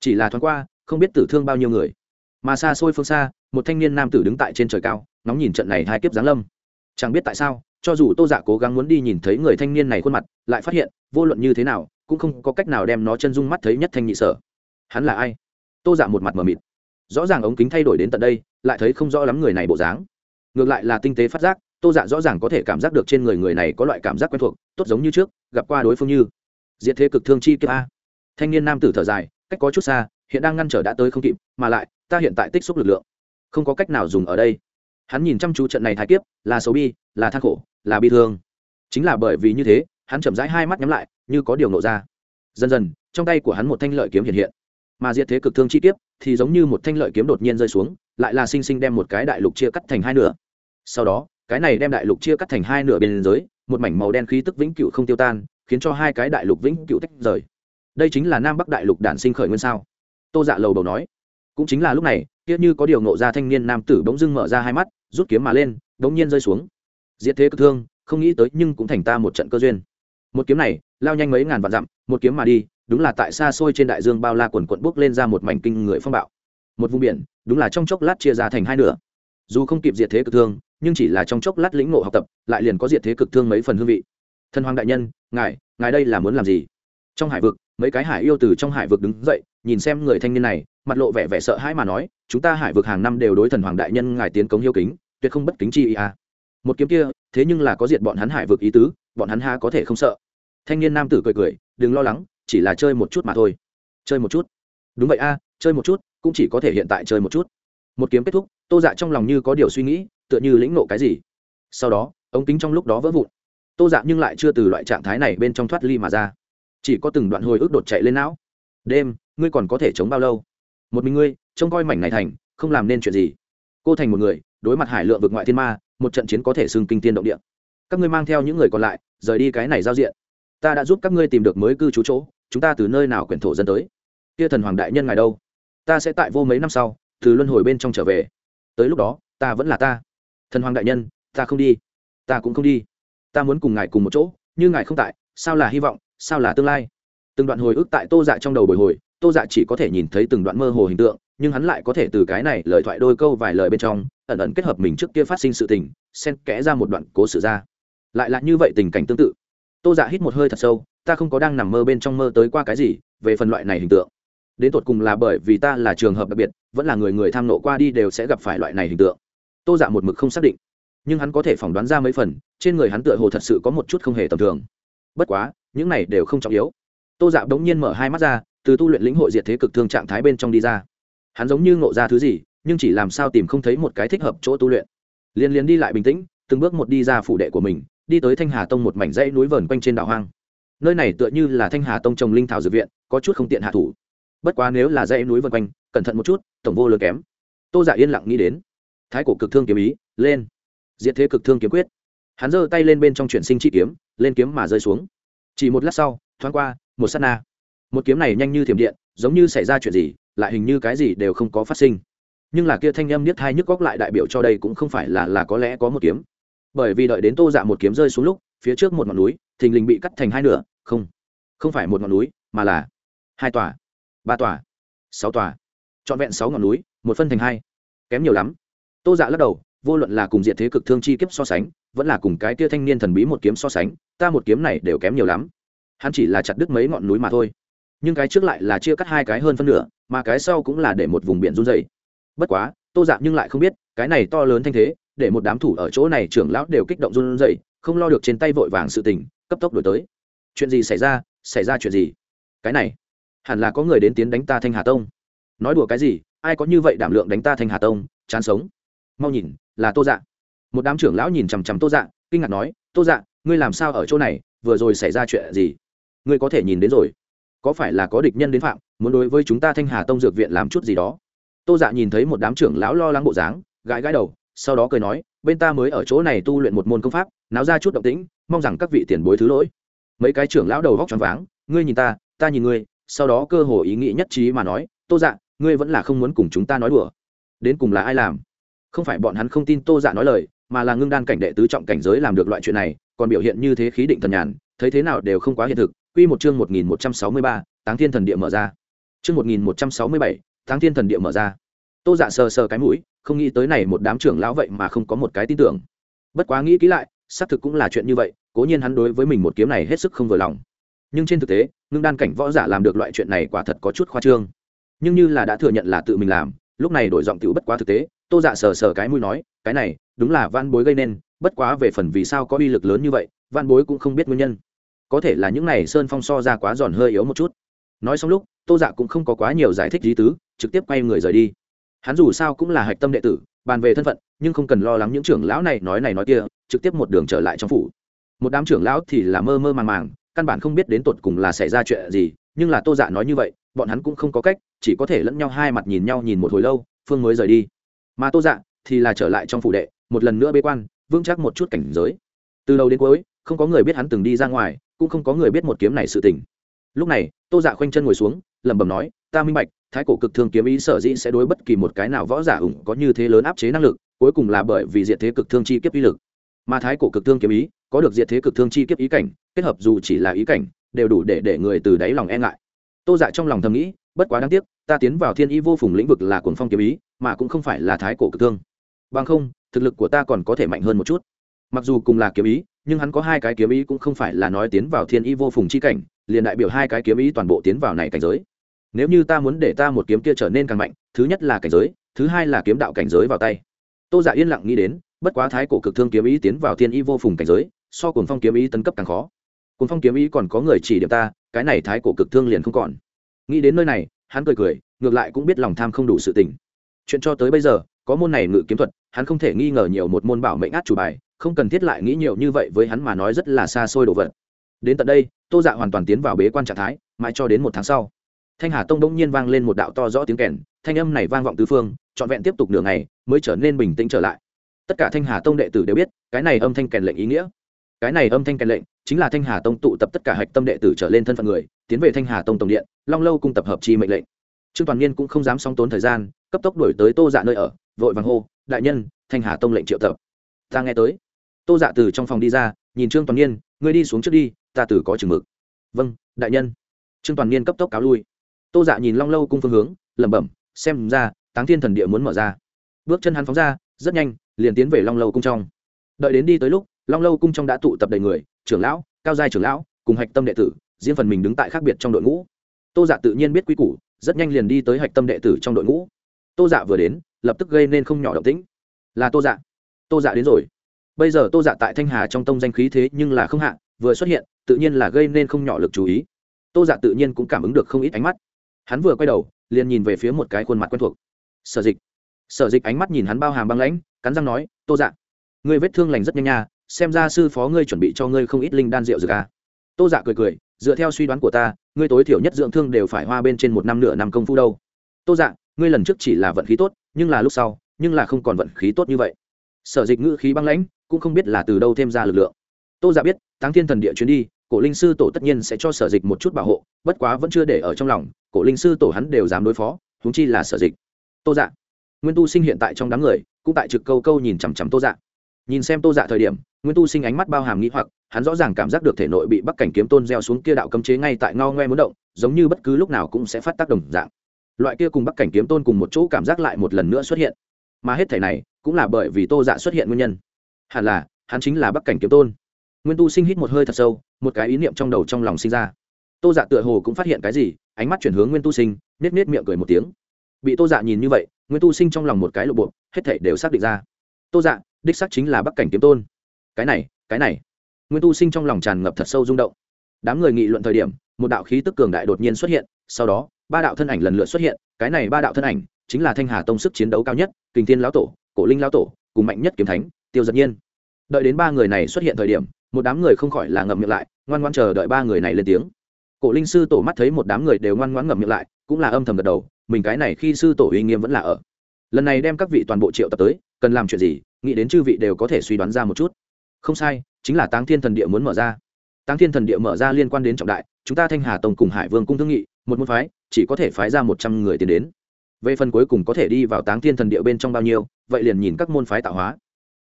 A: Chỉ là thoáng qua, không biết tử thương bao nhiêu người. Mà xa xôi phương xa, một thanh niên nam tử đứng tại trên trời cao nóng nhìn trận này hai kiếp giáng lâm. Chẳng biết tại sao, cho dù tô dạ cố gắng muốn đi nhìn thấy người thanh niên này khuôn mặt, lại phát hiện, vô luận như thế nào, cũng không có cách nào đem nó chân dung mắt thấy nhất thanh nhị sở. Hắn là ai? Tô dạ một mặt mờ mịt. Rõ ràng ống kính thay đổi đến tận đây, lại thấy không rõ lắm người này bộ dáng. Ngược lại là tinh tế phát giác, tô dạ rõ ràng có thể cảm giác được trên người người này có loại cảm giác quen thuộc, tốt giống như trước, gặp qua đối phương như. Diệt thế cực thương chi kiếp a. Thanh niên nam tử thở dài, cách có chút xa, hiện đang ngăn trở đã tới không kịp, mà lại, ta hiện tại tích xúc lực lượng. Không có cách nào dùng ở đây hắn nhìn chăm chú trận này thái kiếp, là xấu bi, là than khổ, là bi thương. Chính là bởi vì như thế, hắn chậm rãi hai mắt nhắm lại, như có điều nộ ra. Dần dần, trong tay của hắn một thanh lợi kiếm hiện hiện. Mà diệt thế cực thương chi kiếp, thì giống như một thanh lợi kiếm đột nhiên rơi xuống, lại là sinh sinh đem một cái đại lục chia cắt thành hai nửa. Sau đó, cái này đem đại lục chia cắt thành hai nửa bên giới, một mảnh màu đen khí tức vĩnh cựu không tiêu tan, khiến cho hai cái đại lục vĩnh cựu tách rời. Đây chính là nam bắc đại lục đản sinh khởi nguyên sao? Tô dạ lầu đầu nói. Cũng chính là lúc này kia như có điều ngộ ra thanh niên nam tử bỗng dưng mở ra hai mắt, rút kiếm mà lên, bỗng nhiên rơi xuống. Diệt thế cực thương, không nghĩ tới nhưng cũng thành ta một trận cơ duyên. Một kiếm này, lao nhanh mấy ngàn vạn dặm, một kiếm mà đi, đúng là tại xa xôi trên đại dương bao la quần quận bốc lên ra một mảnh kinh người phong bạo. Một vùng biển, đúng là trong chốc lát chia ra thành hai nửa. Dù không kịp diệt thế cực thương, nhưng chỉ là trong chốc lát lĩnh ngộ học tập, lại liền có diệt thế cực thương mấy phần hương vị. Thân hoàng đại nhân, ngài ngài đây là muốn làm gì? Trong hải vực, mấy cái hải yêu từ trong hải vực đứng dậy, nhìn xem người thanh niên này mặt lộ vẻ vẻ sợ hãi mà nói, chúng ta hải vực hàng năm đều đối thần hoàng đại nhân ngài tiến cống hiếu kính, tuyệt không bất kính chi ý à. một kiếm kia, thế nhưng là có diệt bọn hắn hải vực ý tứ, bọn hắn ha có thể không sợ. Thanh niên nam tử cười cười, đừng lo lắng, chỉ là chơi một chút mà thôi. Chơi một chút? Đúng vậy a, chơi một chút, cũng chỉ có thể hiện tại chơi một chút. Một kiếm kết thúc, tô dạ trong lòng như có điều suy nghĩ, tựa như lĩnh nộ cái gì. Sau đó, ống kính trong lúc đó vỡ vụn. Tô dạ nhưng lại chưa từ loại trạng thái này bên trong thoát ly mà ra. Chỉ có từng đoạn hồi ức đột chạy lên não. Đêm, ngươi còn có thể chống bao lâu? Một mình ngươi, trông coi mảnh này thành, không làm nên chuyện gì. Cô thành một người, đối mặt hải lượng vực ngoại thiên ma, một trận chiến có thể xưng kinh tiên động địa. Các ngươi mang theo những người còn lại, rời đi cái này giao diện. Ta đã giúp các ngươi tìm được mới cư trú chỗ, chúng ta từ nơi nào quyển thổ dân tới? Kia thần hoàng đại nhân ngài đâu? Ta sẽ tại vô mấy năm sau, từ luân hồi bên trong trở về. Tới lúc đó, ta vẫn là ta. Thần hoàng đại nhân, ta không đi. Ta cũng không đi. Ta muốn cùng ngài cùng một chỗ, như ngài không tại, sao là hy vọng, sao là tương lai? Từng đoạn hồi ức tại tô dạ trong đầu bồi hồi tô dạ chỉ có thể nhìn thấy từng đoạn mơ hồ hình tượng, nhưng hắn lại có thể từ cái này lời thoại đôi câu vài lời bên trong, ẩn ẩn kết hợp mình trước kia phát sinh sự tình, xen kẽ ra một đoạn cố sự ra. Lại là như vậy tình cảnh tương tự. Tô dạ hít một hơi thật sâu, ta không có đang nằm mơ bên trong mơ tới qua cái gì, về phần loại này hình tượng. Đến tột cùng là bởi vì ta là trường hợp đặc biệt, vẫn là người người tham nộ qua đi đều sẽ gặp phải loại này hình tượng. Tô dạ một mực không xác định. Nhưng hắn có thể phỏng đoán ra mấy phần, trên người hắn tựa hồ thật sự có một chút không hề tầm thường. Bất quá, những này đều không trọng yếu. Tô dạ bỗng nhiên mở hai mắt ra từ tu luyện lĩnh hội diệt thế cực thương trạng thái bên trong đi ra. Hắn giống như ngộ ra thứ gì, nhưng chỉ làm sao tìm không thấy một cái thích hợp chỗ tu luyện. Liên liên đi lại bình tĩnh, từng bước một đi ra phủ đệ của mình, đi tới thanh hà tông một mảnh dãy núi vờn quanh trên đảo hoang. Nơi này tựa như là thanh hà tông trồng linh thảo dược viện, có chút không tiện hạ thủ. Bất quá nếu là dãy núi vân quanh, cẩn thận một chút, tổng vô lớn kém. Tô giả yên lặng nghĩ đến. Thái cổ cực thương kiếm ý, lên. Diệt thế cực thương kiếm quyết. Hắn giơ tay lên bên trong chuyển sinh chi kiếm, lên kiếm mà rơi xuống. Chỉ một lát sau, thoáng qua, một s á t na một kiếm này nhanh như thiểm điện, giống như xảy ra chuyện gì, lại hình như cái gì đều không có phát sinh. Nhưng là kia thanh âm niết hai nhức góc lại đại biểu cho đây cũng không phải là là có lẽ có một kiếm. Bởi vì đợi đến tô dạ một kiếm rơi xuống lúc, phía trước một ngọn núi, thình lình bị cắt thành hai nửa, không không phải một ngọn núi, mà là hai tòa, ba tòa, sáu tòa. Trọn vẹn sáu ngọn núi, một phân thành hai. Kém nhiều lắm. Tô dạ lắc đầu, vô luận là cùng diện thế cực thương chi kiếp so sánh, vẫn là cùng cái kia thanh niên thần bí một kiếm so sánh, ta một kiếm này đều kém nhiều lắm. Hắn chỉ là chặt đứt mấy ngọn núi mà thôi nhưng cái trước lại là chia cắt hai cái hơn phân nửa, mà cái sau cũng là để một vùng biển run dày bất quá, tô dạ nhưng lại không biết, cái này to lớn thanh thế, để một đám thủ ở chỗ này trưởng lão đều kích động run dày không lo được trên tay vội vàng sự tình, cấp tốc đổi tới. Chuyện gì xảy ra? Xảy ra chuyện gì? Cái này, hẳn là có người đến tiến đánh ta thanh hà tông. Nói đùa cái gì? Ai có như vậy đảm lượng đánh ta thanh hà tông? Chán sống. Mau nhìn, là tô dạ. Một đám trưởng lão nhìn chằm chằm tô dạ kinh ngạc nói, tô dạ ngươi làm sao ở chỗ này? Vừa rồi xảy ra chuyện gì? Ngươi có thể nhìn đến rồi có phải là có địch nhân đến phạm, muốn đối với chúng ta thanh hà tông dược viện làm chút gì đó? Tô dạ nhìn thấy một đám trưởng lão lo lắng bộ dáng, gãi gãi đầu, sau đó cười nói, bên ta mới ở chỗ này tu luyện một môn công pháp, náo ra chút động tĩnh, mong rằng các vị tiền bối thứ lỗi. Mấy cái trưởng lão đầu góc choáng váng, ngươi nhìn ta ta nhìn ngươi, sau đó cơ hồ ý nghĩ nhất trí mà nói, tô dạ ngươi vẫn là không muốn cùng chúng ta nói đùa. Đến cùng là ai làm? Không phải bọn hắn không tin tô dạ nói lời, mà là ngưng đan cảnh đệ tứ trọng cảnh giới làm được loại chuyện này, còn biểu hiện như thế khí định thần nhàn, thấy thế nào đều không quá hiện thực Quy một chương một nghìn một trăm sáu mươi ba, táng thiên thần địa mở ra. Chương một nghìn một trăm sáu mươi bảy, táng thiên thần địa mở ra. Tô dạ sờ sờ cái mũi, không nghĩ tới này một đám trưởng lão vậy mà không có một cái tin tưởng. Bất quá nghĩ kỹ lại, xác thực cũng là chuyện như vậy, cố nhiên hắn đối với mình một kiếm này hết sức không vừa lòng. Nhưng trên thực tế, ngưng đan cảnh võ giả làm được loại chuyện này quả thật có chút khoa trương. Nhưng như là đã thừa nhận là tự mình làm, lúc này đổi giọng tiểu bất quá thực tế, tô dạ sờ sờ cái mũi nói, cái này, đúng là van bối gây nên, bất quá về phần vì sao có uy lực lớn như vậy, van bối cũng không biết nguyên nhân có thể là những này sơn phong so ra quá giòn hơi yếu một chút. Nói xong lúc, tô dạ cũng không có quá nhiều giải thích lý tứ, trực tiếp quay người rời đi. Hắn dù sao cũng là hạch tâm đệ tử, bàn về thân phận, nhưng không cần lo lắng những trưởng lão này nói này nói kia, trực tiếp một đường trở lại trong phủ. Một đám trưởng lão thì là mơ mơ màng màng, căn bản không biết đến tột cùng là xảy ra chuyện gì, nhưng là tô dạ nói như vậy, bọn hắn cũng không có cách, chỉ có thể lẫn nhau hai mặt nhìn nhau nhìn một hồi lâu, phương mới rời đi. Mà tô dạ thì là trở lại trong phủ đệ, một lần nữa bế quan, vững chắc một chút cảnh giới. Từ đầu đến cuối không có người biết hắn từng đi ra ngoài, cũng không có người biết một kiếm này sự tình. Lúc này, tô dạ khoanh chân ngồi xuống, lẩm bẩm nói, ta minh bạch, thái cổ cực thương kiếm ý sở dĩ sẽ đối bất kỳ một cái nào võ giả ủng có như thế lớn áp chế năng lực, cuối cùng là bởi vì diện thế cực thương chi kiếp ý lực. Mà thái cổ cực thương kiếm ý, có được diện thế cực thương chi kiếp ý cảnh, kết hợp dù chỉ là ý cảnh, đều đủ để để người từ đáy lòng e ngại. Tô dạ trong lòng thầm nghĩ, bất quá đáng tiếc, ta tiến vào thiên y vô phùng lĩnh vực là cuồng phong kiếm ý, mà cũng không phải là thái cổ cực thương. Bằng không, thực lực của ta còn có thể mạnh hơn một chút. Mặc dù cùng là kiếm ý nhưng hắn có hai cái kiếm ý cũng không phải là nói tiến vào thiên y vô phùng chi cảnh, liền đại biểu hai cái kiếm ý toàn bộ tiến vào này cảnh giới. Nếu như ta muốn để ta một kiếm kia trở nên càng mạnh, thứ nhất là cảnh giới, thứ hai là kiếm đạo cảnh giới vào tay. Tô giả dạ yên lặng nghĩ đến, bất quá thái cổ cực thương kiếm ý tiến vào thiên y vô phùng cảnh giới, so cùng phong kiếm ý tấn cấp càng khó. Cùng phong kiếm ý còn có người chỉ điểm ta, cái này thái cổ cực thương liền không còn. Nghĩ đến nơi này, hắn cười cười, ngược lại cũng biết lòng tham không đủ sự tình. Chuyện cho tới bây giờ, có môn này ngự kiếm thuật, hắn không thể nghi ngờ nhiều một môn bảo mệnh át chủ bài không cần thiết lại nghĩ nhiều như vậy với hắn mà nói rất là xa xôi đồ vật. Đến tận đây, tô dạ hoàn toàn tiến vào bế quan trạng thái, mãi cho đến một tháng sau. Thanh hà tông đông nhiên vang lên một đạo to rõ tiếng kèn, thanh âm này vang vọng tứ phương, trọn vẹn tiếp tục nửa ngày, mới trở nên bình tĩnh trở lại. Tất cả thanh hà tông đệ tử đều biết, cái này âm thanh kèn lệnh ý nghĩa. Cái này âm thanh kèn lệnh, chính là thanh hà tông tụ tập tất cả hạch tâm đệ tử trở lên thân phận người, tiến về thanh hà tông tổng điện, long lâu cung tập hợp chi mệnh lệnh. Trương toàn niên cũng không dám song tốn thời gian, cấp tốc đổi tới tô dạ nơi ở, vội vàng hô, đại nhân, thanh hà tông lệnh triệu tập. Ta nghe tới tô dạ từ trong phòng đi ra, nhìn trương toàn niên, ngươi đi xuống trước đi, ta Tử có chừng mực. Vâng đại nhân. Trương toàn niên cấp tốc cáo lui. Tô dạ nhìn long lâu cung phương hướng, lẩm bẩm, xem ra, táng thiên thần địa muốn mở ra. Bước chân hắn phóng ra, rất nhanh, liền tiến về long lâu cung trong. Đợi đến đi tới lúc, long lâu cung trong đã tụ tập đầy người, trưởng lão, cao giai trưởng lão, cùng hạch tâm đệ tử, riêng phần mình đứng tại khác biệt trong đội ngũ. Tô dạ tự nhiên biết quy củ, rất nhanh liền đi tới hạch tâm đệ tử trong đội ngũ. Tô dạ vừa đến, lập tức gây nên không nhỏ động tĩnh. Là tô dạ. Tô dạ đến rồi bây giờ tô dạ tại thanh hà trong tông danh khí thế nhưng là không hạ, vừa xuất hiện, tự nhiên là gây nên không nhỏ lực chú ý. Tô dạ tự nhiên cũng cảm ứng được không ít ánh mắt. Hắn vừa quay đầu, liền nhìn về phía một cái khuôn mặt quen thuộc. Sở dịch. Sở dịch ánh mắt nhìn hắn bao hàm băng lãnh, cắn răng nói, tô dạ ngươi vết thương lành rất nhanh nha, xem ra sư phó ngươi chuẩn bị cho ngươi không ít linh đan rượu dược à. tô dạ cười cười, dựa theo suy đoán của ta, ngươi tối thiểu nhất dưỡng thương đều phải hoa bên trên một năm nửa năm công phu đâu. Tô dạ ngươi lần trước chỉ là vận khí tốt, nhưng là lúc sau, nhưng là không còn vận khí tốt như vậy sở dịch ngữ khí băng lãnh, cũng không biết là từ đâu thêm ra lực lượng. Tô giả biết, táng thiên thần địa chuyến đi, cổ linh sư tổ tất nhiên sẽ cho sở dịch một chút bảo hộ, bất quá vẫn chưa để ở trong lòng, cổ linh sư tổ hắn đều dám đối phó húng chi là sở dịch. Tô dạ. Nguyên tu sinh hiện tại trong đám người, cũng tại trực câu câu nhìn chằm chằm tô dạ. Nhìn xem tô dạ thời điểm, nguyên tu sinh ánh mắt bao hàm nghĩ hoặc, hắn rõ ràng cảm giác được thể nội bị bắc cảnh kiếm tôn gieo xuống kia đạo cấm chế ngay tại ngao ngoe muốn động, giống như bất cứ lúc nào cũng sẽ phát tác đồng dạng. Loại kia cùng bắc cảnh kiếm tôn cùng một chỗ cảm giác lại một lần nữa xuất hiện. Mà hết thể này cũng là bởi vì tô dạ xuất hiện nguyên nhân. Hẳn là, hắn chính là bắc cảnh kiếm tôn. Nguyên tu sinh hít một hơi thật sâu, một cái ý niệm trong đầu trong lòng sinh ra. Tô dạ tựa hồ cũng phát hiện cái gì, ánh mắt chuyển hướng nguyên tu sinh nết nết miệng cười một tiếng. Bị tô dạ nhìn như vậy, nguyên tu sinh trong lòng một cái lộ bộ, hết thể đều xác định ra. Tô dạ đích xác chính là bắc cảnh kiếm tôn. Cái này cái này. Nguyên tu sinh trong lòng tràn ngập thật sâu rung động. Đám người nghị luận thời điểm, một đạo khí tức cường đại đột nhiên xuất hiện, sau đó, ba đạo thân ảnh lần lượt xuất hiện. Cái này ba đạo thân ảnh, chính là thanh hà tông sức chiến đấu cao nhất kinh thiên lão tổ cổ linh lão tổ, cùng mạnh nhất kiếm thánh, tiêu giật nhiên. Đợi đến ba người này xuất hiện thời điểm, một đám người không khỏi là ngậm miệng lại, ngoan ngoan chờ đợi ba người này lên tiếng. Cổ linh sư tổ mắt thấy một đám người đều ngoan ngoãn ngậm miệng lại, cũng là âm thầm gật đầu, mình cái này khi sư tổ uy nghiêm vẫn là ở. Lần này đem các vị toàn bộ triệu tập tới, cần làm chuyện gì, nghĩ đến chư vị đều có thể suy đoán ra một chút. Không sai, chính là táng thiên thần địa muốn mở ra. Táng thiên thần địa mở ra liên quan đến trọng đại, chúng ta thanh hà tông cùng hải vương cung thương nghị, một môn phái, chỉ có thể phái ra một trăm người tiến đến về phần cuối cùng có thể đi vào táng thiên thần địa bên trong bao nhiêu, vậy liền nhìn các môn phái tạo hóa.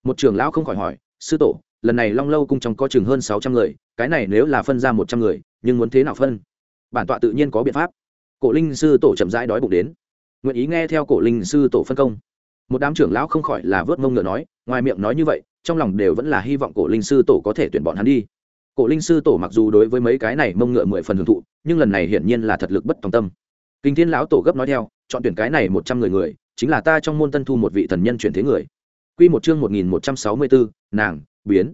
A: Một trưởng lão không khỏi hỏi, sư tổ, lần này long lâu cung trong có chừng hơn sáu trăm người, cái này nếu là phân ra một trăm người, nhưng muốn thế nào phân? Bản tọa tự nhiên có biện pháp. Cổ linh sư tổ chậm rãi đói bụng đến. Nguyện ý nghe theo cổ linh sư tổ phân công. Một đám trưởng lão không khỏi là vớt mông ngựa nói, ngoài miệng nói như vậy, trong lòng đều vẫn là hy vọng cổ linh sư tổ có thể tuyển bọn hắn đi. Cổ linh sư tổ mặc dù đối với mấy cái này mông ngựa mười phần hưởng thụ, nhưng lần này hiển nhiên là thật lực bất tòng tâm. Kinh thiên lão tổ gấp nói theo chọn tuyển cái này một trăm người người, chính là ta trong môn tân thu một vị thần nhân chuyển thế người. Q một chương một nghìn một trăm sáu mươi bốn nàng, biến.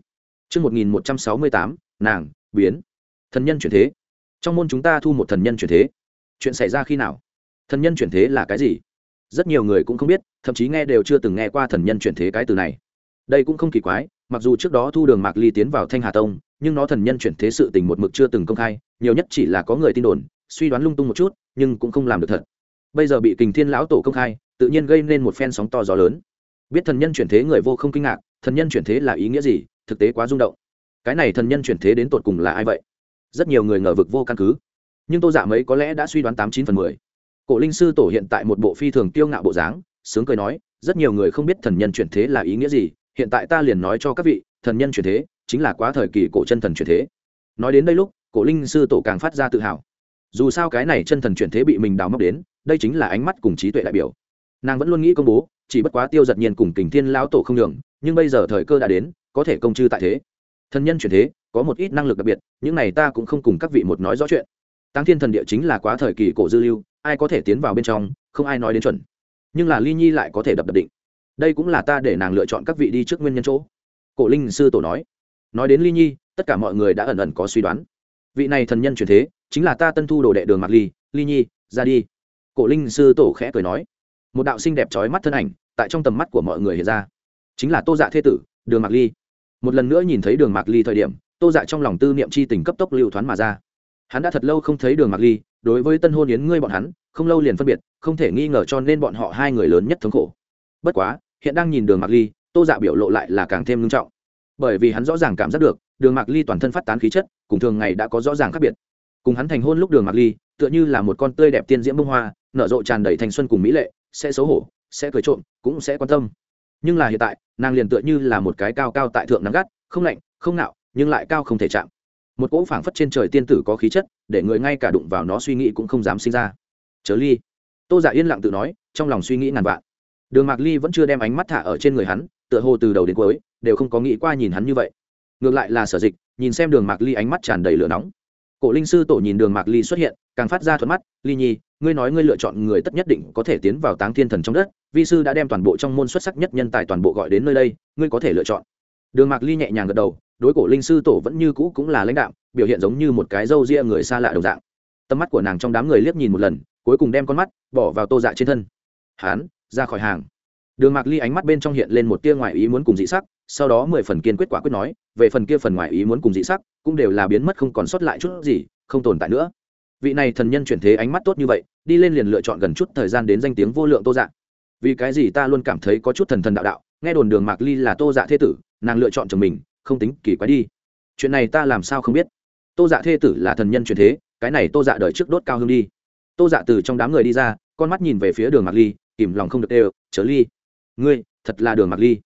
A: Chương một nghìn một trăm sáu mươi tám, nàng, biến. Thần nhân chuyển thế. Trong môn chúng ta thu một thần nhân chuyển thế. Chuyện xảy ra khi nào? Thần nhân chuyển thế là cái gì? Rất nhiều người cũng không biết, thậm chí nghe đều chưa từng nghe qua thần nhân chuyển thế cái từ này. Đây cũng không kỳ quái, mặc dù trước đó thu đường mạc ly tiến vào thanh hà tông, nhưng nó thần nhân chuyển thế sự tình một mực chưa từng công khai, nhiều nhất chỉ là có người tin đồn, suy đoán lung tung một chút, nhưng cũng không làm được thật bây giờ bị kình thiên lão tổ công khai, tự nhiên gây nên một phen sóng to gió lớn. Biết thần nhân chuyển thế người vô không kinh ngạc, thần nhân chuyển thế là ý nghĩa gì? Thực tế quá rung động. Cái này thần nhân chuyển thế đến tột cùng là ai vậy? Rất nhiều người ngờ vực vô căn cứ. Nhưng tô giả mấy có lẽ đã suy đoán tám chín phần mười. Cổ linh sư tổ hiện tại một bộ phi thường tiêu ngạo bộ dáng, sướng cười nói, rất nhiều người không biết thần nhân chuyển thế là ý nghĩa gì, hiện tại ta liền nói cho các vị, thần nhân chuyển thế chính là quá thời kỳ cổ chân thần chuyển thế. Nói đến đây lúc, cổ linh sư tổ càng phát ra tự hào dù sao cái này chân thần chuyển thế bị mình đào móc đến, đây chính là ánh mắt cùng trí tuệ đại biểu. Nàng vẫn luôn nghĩ công bố, chỉ bất quá tiêu giật nhiên cùng kình thiên lão tổ không đường nhưng bây giờ thời cơ đã đến, có thể công chư tại thế. Thần nhân chuyển thế, có một ít năng lực đặc biệt, những này ta cũng không cùng các vị một nói rõ chuyện. Tăng thiên thần địa chính là quá thời kỳ cổ dư lưu, ai có thể tiến vào bên trong, không ai nói đến chuẩn. Nhưng là ly nhi lại có thể đập đập định. Đây cũng là ta để nàng lựa chọn các vị đi trước nguyên nhân chỗ. Cổ linh sư tổ nói. Nói đến ly nhi, tất cả mọi người đã ẩn ẩn có suy đoán vị này thần nhân chuyển thế, chính là ta tân thu đồ đệ đường mạc ly ly nhi, ra đi. Cổ linh sư tổ khẽ cười nói. Một đạo sinh đẹp trói mắt thân ảnh tại trong tầm mắt của mọi người hiện ra. Chính là tô dạ thế tử, đường mạc ly. Một lần nữa nhìn thấy đường mạc ly thời điểm, tô dạ trong lòng tư niệm c h i tình cấp tốc lưu thoáng mà ra. Hắn đã thật lâu không thấy đường mạc ly, đối với tân hôn yến ngươi bọn hắn, không lâu liền phân biệt, không thể nghi ngờ cho nên bọn họ hai người lớn nhất thống khổ. Bất quá, hiện đang nhìn đường mạc ly, tô dạ biểu lộ lại là càng thêm nghiêm trọng bởi vì hắn rõ ràng cảm giác được, đường mạc ly toàn thân phát tán khí chất, cùng thường ngày đã có rõ ràng khác biệt. Cùng hắn thành hôn lúc đường mạc ly, tựa như là một con tươi đẹp tiên diễm bông hoa, nở rộ tràn đầy thành xuân cùng mỹ lệ, sẽ xấu hổ, sẽ cười trộm, cũng sẽ quan tâm. Nhưng là hiện tại, nàng liền tựa như là một cái cao cao tại thượng nắng gắt, không lạnh, không nạo, nhưng lại cao không thể chạm. Một cỗ phảng phất trên trời tiên tử có khí chất, để người ngay cả đụng vào nó suy nghĩ cũng không dám sinh ra. Chớ ly. Tô giả yên lặng tự nói, trong lòng suy nghĩ ngàn vạn. Đường mạc ly vẫn chưa đem ánh mắt thả ở trên người hắn tựa hồ từ đầu đến cuối, đều không có nghĩ qua nhìn hắn như vậy. Ngược lại là sở dịch, nhìn xem đường mạc ly ánh mắt tràn đầy lửa nóng. Cổ linh sư tổ nhìn đường mạc ly xuất hiện, càng phát ra thuận mắt, ly nhi, ngươi nói ngươi lựa chọn người tất nhất định có thể tiến vào táng thiên thần trong đất, vi sư đã đem toàn bộ trong môn xuất sắc nhất nhân tài toàn bộ gọi đến nơi đây, ngươi có thể lựa chọn. Đường mạc ly nhẹ nhàng gật đầu, đối cổ linh sư tổ vẫn như cũ cũng là lãnh đạo biểu hiện giống như một cái râu ria người xa lạ đồng dạng. Tầm mắt của nàng trong đám người liếc nhìn một lần, cuối cùng đem con mắt bỏ vào tô dạ trên thân. Hán, ra khỏi hàng đường mạc ly ánh mắt bên trong hiện lên một tia ngoại ý muốn cùng dị sắc, sau đó mười phần kiên quyết quả quyết nói, về phần kia phần ngoại ý muốn cùng dị sắc, cũng đều là biến mất không còn sót lại chút gì, không tồn tại nữa. Vị này thần nhân chuyển thế ánh mắt tốt như vậy, đi lên liền lựa chọn gần chút thời gian đến danh tiếng vô lượng tô dạ. Vì cái gì ta luôn cảm thấy có chút thần thần đạo đạo, nghe đồn đường mạc ly là tô dạ thế tử, nàng lựa chọn chồng mình, không tính kỳ quái đi. Chuyện này ta làm sao không biết? Tô dạ thê tử là thần nhân truyền thế, cái này tô dạ đợi trước đốt cao hương đi. Tô dạ từ trong đám người đi ra, con mắt nhìn về phía đường mạc ly, kìm lòng không được đều, chớ ly ngươi, thật là đường mạc ly.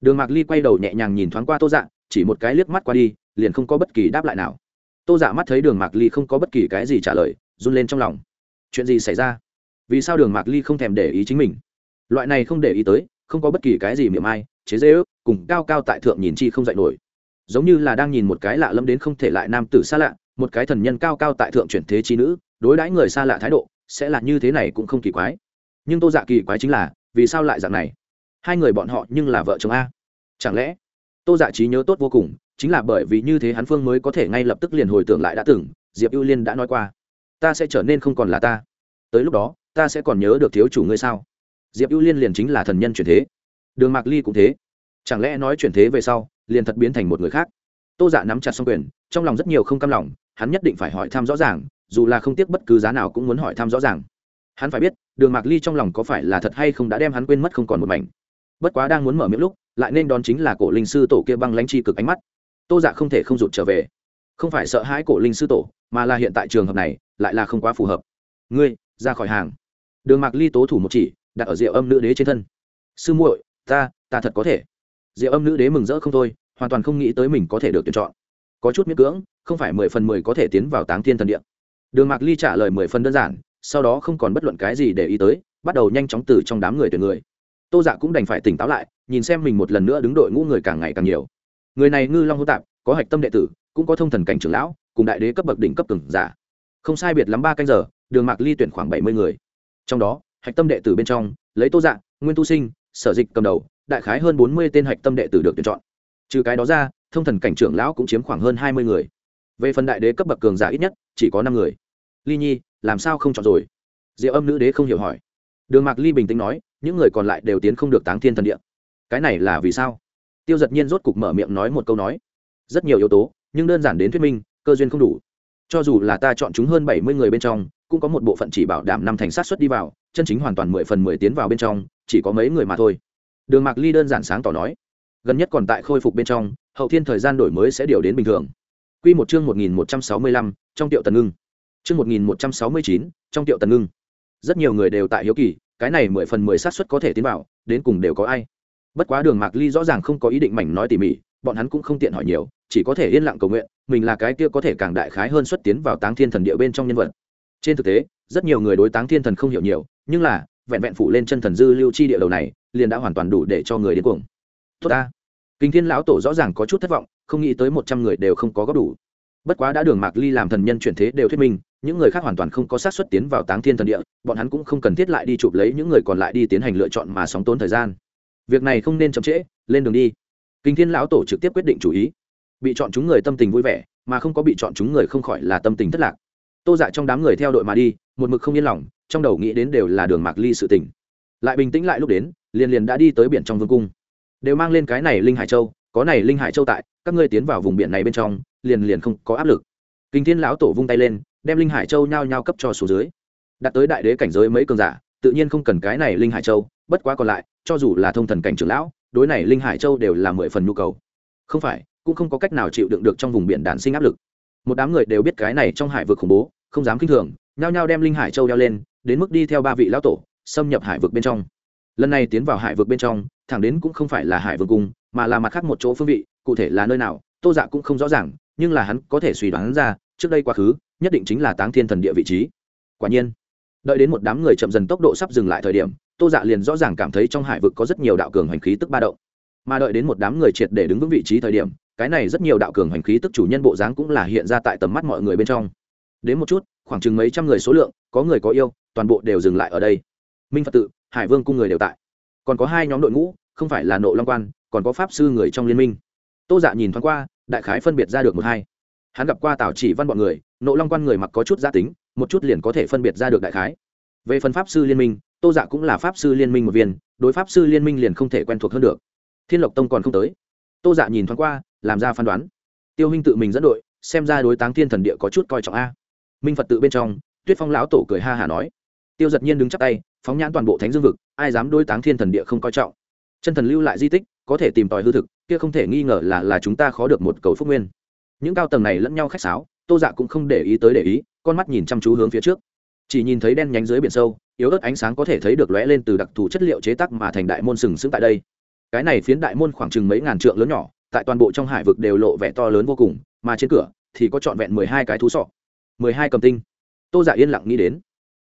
A: Đường mạc ly quay đầu nhẹ nhàng nhìn thoáng qua tô dạ chỉ một cái liếc mắt qua đi, liền không có bất kỳ đáp lại nào. Tô dạ mắt thấy đường mạc ly không có bất kỳ cái gì trả lời, run lên trong lòng. Chuyện gì xảy ra? Vì sao đường mạc ly không thèm để ý chính mình? Loại này không để ý tới, không có bất kỳ cái gì miệng ai, chế dễ ước, cùng cao cao tại thượng nhìn chi không dạy nổi. Giống như là đang nhìn một cái lạ lâm đến không thể lại nam tử xa lạ, một cái thần nhân cao cao tại thượng chuyển thế chi nữ, đối đãi người xa lạ thái độ, sẽ là như thế này cũng không kỳ quái. Nhưng tô dạ kỳ quái chính là, vì sao lại dạng này? Hai người bọn họ nhưng là vợ chồng a. Chẳng lẽ, tô dạ trí nhớ tốt vô cùng, chính là bởi vì như thế hắn phương mới có thể ngay lập tức liền hồi tưởng lại đã từng, diệp ưu liên đã nói qua, ta sẽ trở nên không còn là ta. Tới lúc đó, ta sẽ còn nhớ được thiếu chủ ngươi sao? Diệp ưu liên liền chính là thần nhân chuyển thế. Đường mạc ly cũng thế. Chẳng lẽ nói chuyển thế về sau, liền thật biến thành một người khác? Tô dạ nắm chặt xong quyền, trong lòng rất nhiều không cam lòng, hắn nhất định phải hỏi thăm rõ ràng, dù là không tiếc bất cứ giá nào cũng muốn hỏi thăm rõ ràng. Hắn phải biết, đường mạc ly trong lòng có phải là thật hay không đã đem hắn quên mất không còn một mảnh bất quá đang muốn mở miệng lúc, lại nên đón chính là cổ linh sư tổ kia băng lãnh chi cực ánh mắt. Tô dạ không thể không rụt trở về. Không phải sợ hãi cổ linh sư tổ, mà là hiện tại trường hợp này, lại là không quá phù hợp. Ngươi, ra khỏi hàng. Đường mạc ly tố thủ một chỉ, đặt ở rượu âm nữ đế trên thân. Sư muội, ta ta thật có thể. Rượu âm nữ đế mừng rỡ không thôi, hoàn toàn không nghĩ tới mình có thể được tuyển chọn. Có chút miễn cưỡng, không phải mười phần mười có thể tiến vào táng thiên thần điện đường mạc ly trả lời mười phần đơn giản, sau đó không còn bất luận cái gì để ý tới, bắt đầu nhanh chóng từ trong đám người tuyển người tô dạ cũng đành phải tỉnh táo lại, nhìn xem mình một lần nữa đứng đội ngũ người càng ngày càng nhiều. Người này ngư long hô tạp, có hạch tâm đệ tử, cũng có thông thần cảnh trưởng lão, cùng đại đế cấp bậc đỉnh cấp từng giả. Không sai biệt lắm ba canh giờ, đường mạc ly tuyển khoảng bảy mươi người. Trong đó, hạch tâm đệ tử bên trong, lấy tô dạ nguyên tu sinh, sở dịch cầm đầu, đại khái hơn bốn mươi tên hạch tâm đệ tử được tuyển chọn. Trừ cái đó ra, thông thần cảnh trưởng lão cũng chiếm khoảng hơn hai mươi người. Về phần đại đế cấp bậc cường giả ít nhất, chỉ có năm người. Ly nhi, làm sao không chọn rồi? Diệu âm nữ đế không hiểu hỏi. Đường mạc ly bình tĩnh nói những người còn lại đều tiến không được táng thiên thần địa. Cái này là vì sao? Tiêu giật nhiên rốt cục mở miệng nói một câu nói. Rất nhiều yếu tố, nhưng đơn giản đến thuyết minh, cơ duyên không đủ. Cho dù là ta chọn chúng hơn bảy mươi người bên trong, cũng có một bộ phận chỉ bảo đảm năm thành sát xuất đi vào, chân chính hoàn toàn mười phần mười tiến vào bên trong, chỉ có mấy người mà thôi. Đường mạc ly đơn giản sáng tỏ nói. Gần nhất còn tại khôi phục bên trong, hậu thiên thời gian đổi mới sẽ điều đến bình thường. Q một chương một nghìn một trăm sáu mươi lăm, trong tiệu tần ngưng. Chương một nghìn một trăm sáu mươi chín, trong tiệu tần ngưng. Rất nhiều người đều tại hiếu kỳ cái này mười phần mười xác suất có thể tiến vào, đến cùng đều có ai. Bất quá đường mạc ly rõ ràng không có ý định mảnh nói tỉ mỉ, bọn hắn cũng không tiện hỏi nhiều, chỉ có thể yên lặng cầu nguyện, mình là cái kia có thể càng đại khái hơn xuất tiến vào táng thiên thần địa bên trong nhân vật. Trên thực tế, rất nhiều người đối táng thiên thần không hiểu nhiều, nhưng là, vẹn vẹn phủ lên chân thần dư lưu chi địa đầu này, liền đã hoàn toàn đủ để cho người đến cuồng. Tốt ta. Kinh thiên lão tổ rõ ràng có chút thất vọng, không nghĩ tới một trăm người đều không có góp đủ. Bất quá đã đường mạc ly làm thần nhân chuyển thế đều thuyết minh những người khác hoàn toàn không có sát xuất tiến vào táng thiên thần địa, bọn hắn cũng không cần thiết lại đi chụp lấy những người còn lại đi tiến hành lựa chọn mà sóng tốn thời gian. Việc này không nên chậm trễ, lên đường đi. Kinh thiên lão tổ trực tiếp quyết định chủ ý. Bị chọn chúng người tâm tình vui vẻ, mà không có bị chọn chúng người không khỏi là tâm tình thất lạc. Tô dạ trong đám người theo đội mà đi, một mực không yên lòng, trong đầu nghĩ đến đều là đường mạc ly sự tình. Lại bình tĩnh lại lúc đến, liền liền đã đi tới biển trong vương cung. Đều mang lên cái này linh hải châu, có này linh hải châu tại, các ngươi tiến vào vùng biển này bên trong, liền liền không có áp lực kinh thiên lão tổ vung tay lên, đem linh hải châu nhao nhao cấp cho số dưới. Đạt tới đại đế cảnh giới mấy cường giả, tự nhiên không cần cái này linh hải châu, bất quá còn lại, cho dù là thông thần cảnh trưởng lão, đối này linh hải châu đều là mười phần nhu cầu. Không phải, cũng không có cách nào chịu đựng được trong vùng biển đản sinh áp lực. Một đám người đều biết cái này trong hải vực khủng bố, không dám k i n h thường, nhao nhao đem linh hải châu đeo lên, đến mức đi theo ba vị lão tổ, xâm nhập hải vực bên trong. Lần này tiến vào hải vực bên trong, thẳng đến cũng không phải là hải vực cung, mà là mặt khác một chỗ phương vị, cụ thể là nơi nào, tô dạ cũng không rõ ràng, nhưng là hắn có thể suy đoán ra trước đây quá khứ, nhất định chính là táng thiên thần địa vị trí. Quả nhiên, đợi đến một đám người chậm dần tốc độ sắp dừng lại thời điểm, tô dạ liền rõ ràng cảm thấy trong hải vực có rất nhiều đạo cường hành khí tức ba động. Mà đợi đến một đám người triệt để đứng vững vị trí thời điểm, cái này rất nhiều đạo cường hành khí tức chủ nhân bộ dáng cũng là hiện ra tại tầm mắt mọi người bên trong. Đến một chút, khoảng chừng mấy trăm người số lượng, có người có yêu, toàn bộ đều dừng lại ở đây. Minh phật tự, hải vương cung người đều tại. Còn có hai nhóm đội ngũ, không phải là nộ long quan, còn có pháp sư người trong liên minh. Tô dạ nhìn thoáng qua, đại khái phân biệt ra được một hai hắn gặp qua tào chỉ văn bọn người, nộ long quan người mặc có chút gia tính, một chút liền có thể phân biệt ra được đại khái. Về phần pháp sư liên minh, tô dạ cũng là pháp sư liên minh một viên, đối pháp sư liên minh liền không thể quen thuộc hơn được. Thiên lộc tông còn không tới. Tô dạ nhìn thoáng qua, làm ra phán đoán. Tiêu huynh tự mình dẫn đội, xem ra đối táng thiên thần địa có chút coi trọng a. Minh phật tự bên trong, tuyết phong lão tổ cười ha hả nói. Tiêu giật nhiên đứng chắc tay, phóng nhãn toàn bộ thánh dương vực, ai dám đối táng thiên thần địa không coi trọng. Chân thần lưu lại di tích, có thể tìm tòi hư thực, kia không thể nghi ngờ là là chúng ta khó được một cầu phúc nguyên những cao tầng này lẫn nhau khách sáo, tô dạ cũng không để ý tới để ý, con mắt nhìn chăm chú hướng phía trước. Chỉ nhìn thấy đen nhánh dưới biển sâu, yếu ớt ánh sáng có thể thấy được lóe lên từ đặc thù chất liệu chế tác mà thành đại môn sừng sững tại đây. Cái này phiến đại môn khoảng chừng mấy ngàn trượng lớn nhỏ, tại toàn bộ trong hải vực đều lộ vẻ to lớn vô cùng, mà trên cửa thì có trọn vẹn mười hai cái thú sọ, mười hai cầm tinh. Tô dạ yên lặng nghĩ đến.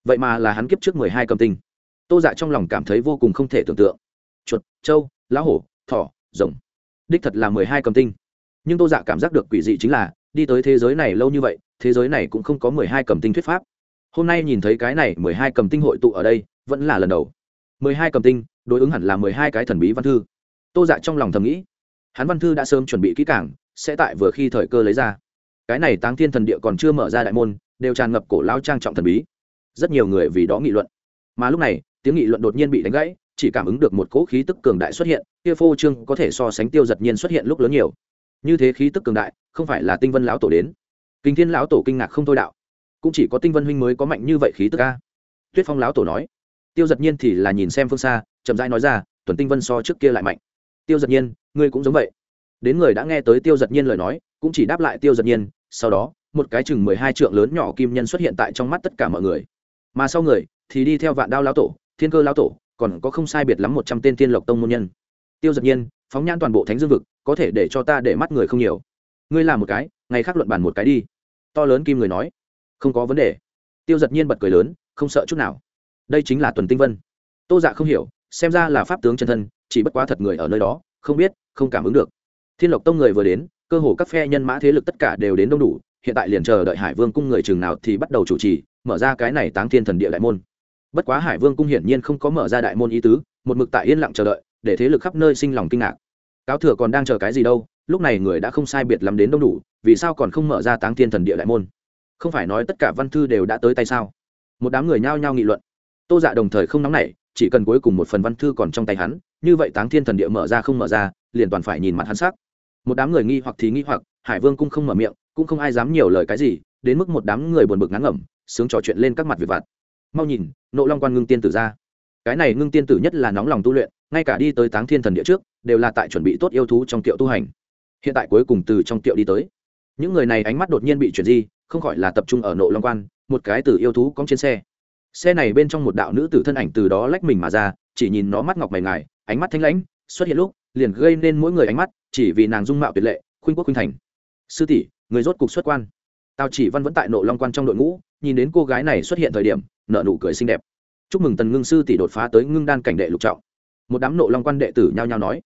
A: Vậy mà là hắn kiếp trước mười hai cầm tinh. Tô dạ trong lòng cảm thấy vô cùng không thể tưởng tượng. Chuột, trâu, lá hổ, thỏ, rồng. Đích thật là mười hai cầm tinh nhưng tô dạ cảm giác được quỷ dị chính là, đi tới thế giới này lâu như vậy, thế giới này cũng không có mười hai cầm tinh thuyết pháp. Hôm nay nhìn thấy cái này mười hai cầm tinh hội tụ ở đây, vẫn là lần đầu. mười hai cầm tinh, đối ứng hẳn là mười hai cái thần bí văn thư. Tô dạ trong lòng thầm nghĩ, hắn văn thư đã sớm chuẩn bị kỹ cảng sẽ tại vừa khi thời cơ lấy ra. Cái này táng thiên thần địa còn chưa mở ra đại môn, đều tràn ngập cổ lao trang trọng thần bí. Rất nhiều người vì đó nghị luận. Mà lúc này, tiếng nghị luận đột nhiên bị đánh gãy, chỉ cảm ứng được một cỗ khí tức cường đại xuất hiện, kia phô trương có thể so sánh tiêu giật nhiên xuất hiện lúc lớn nhiều như thế khí tức cường đại, không phải là tinh vân lão tổ đến. Kinh thiên lão tổ kinh ngạc không thôi đạo. Cũng chỉ có tinh vân huynh mới có mạnh như vậy khí tức ca tuyết phong lão tổ nói. Tiêu giật nhiên thì là nhìn xem phương xa, chậm rãi nói ra, tuần tinh vân so trước kia lại mạnh. Tiêu giật nhiên, ngươi cũng giống vậy. Đến người đã nghe tới tiêu giật nhiên lời nói, cũng chỉ đáp lại tiêu giật nhiên, sau đó, một cái chừng mười hai trượng lớn nhỏ kim nhân xuất hiện tại trong mắt tất cả mọi người. Mà sau người, thì đi theo vạn đao lão tổ, thiên cơ lão tổ, còn có không sai biệt lắm một trăm tên thiên lộc tông môn nhân. Tiêu giật nhiên, phóng nhãn toàn bộ thánh dương vực có thể để cho ta để mắt người không nhiều. Ngươi làm một cái, ngày khác luận bàn một cái đi. To lớn kim người nói. Không có vấn đề. Tiêu giật nhiên bật cười lớn, không sợ chút nào. Đây chính là tuần tinh vân. Tô dạ không hiểu, xem ra là pháp tướng chân thân, chỉ bất quá thật người ở nơi đó, không biết, không cảm ứng được. Thiên lộc tông người vừa đến, cơ hồ các phe nhân mã thế lực tất cả đều đến đông đủ, hiện tại liền chờ đợi hải vương cung người chừng nào thì bắt đầu chủ trì, mở ra cái này táng thiên thần địa đại môn. Bất quá hải vương cung hiển nhiên không có mở ra đại môn ý tứ, một mực tại yên lặng chờ đợi, để thế lực khắp nơi sinh lòng kinh ngạc cáo thừa còn đang chờ cái gì đâu, lúc này người đã không sai biệt lắm đến đông đủ, vì sao còn không mở ra táng thiên thần địa đại môn? Không phải nói tất cả văn thư đều đã tới tay sao? Một đám người nhao nhao nghị luận. Tô dạ đồng thời không nóng nảy, chỉ cần cuối cùng một phần văn thư còn trong tay hắn, như vậy táng thiên thần địa mở ra không mở ra, liền toàn phải nhìn mặt hắn sắc. Một đám người nghi hoặc thì nghi hoặc, hải vương cũng không mở miệng, cũng không ai dám nhiều lời cái gì, đến mức một đám người buồn bực ngắn ngẩm, sướng trò chuyện lên các mặt việc vặt. Mau nhìn, nộ long quan ngưng tiên tử ra cái này ngưng tiên tử nhất là nóng lòng tu luyện, ngay cả đi tới táng thiên thần địa trước, đều là tại chuẩn bị tốt yêu thú trong kiệu tu hành. Hiện tại cuối cùng từ trong kiệu đi tới. Những người này ánh mắt đột nhiên bị chuyển di, không khỏi là tập trung ở nộ long quan, một cái từ yêu thú cong trên xe. Xe này bên trong một đạo nữ tử thân ảnh từ đó lách mình mà ra, chỉ nhìn nó mắt ngọc mày ngài, ánh mắt thanh lãnh, xuất hiện lúc, liền gây nên mỗi người ánh mắt, chỉ vì nàng dung mạo tuyệt lệ, khuynh quốc khuynh thành. Sư tỷ, người rốt cục xuất quan. Tào chỉ văn vẫn tại nộ long quan trong đội ngũ, nhìn đến cô gái này xuất hiện thời điểm nợ nụ cười xinh đẹp chúc mừng tần ngưng sư tỷ đột phá tới ngưng đan cảnh đệ lục trọng. Một đám nộ long quan đệ tử nhao nhao nói.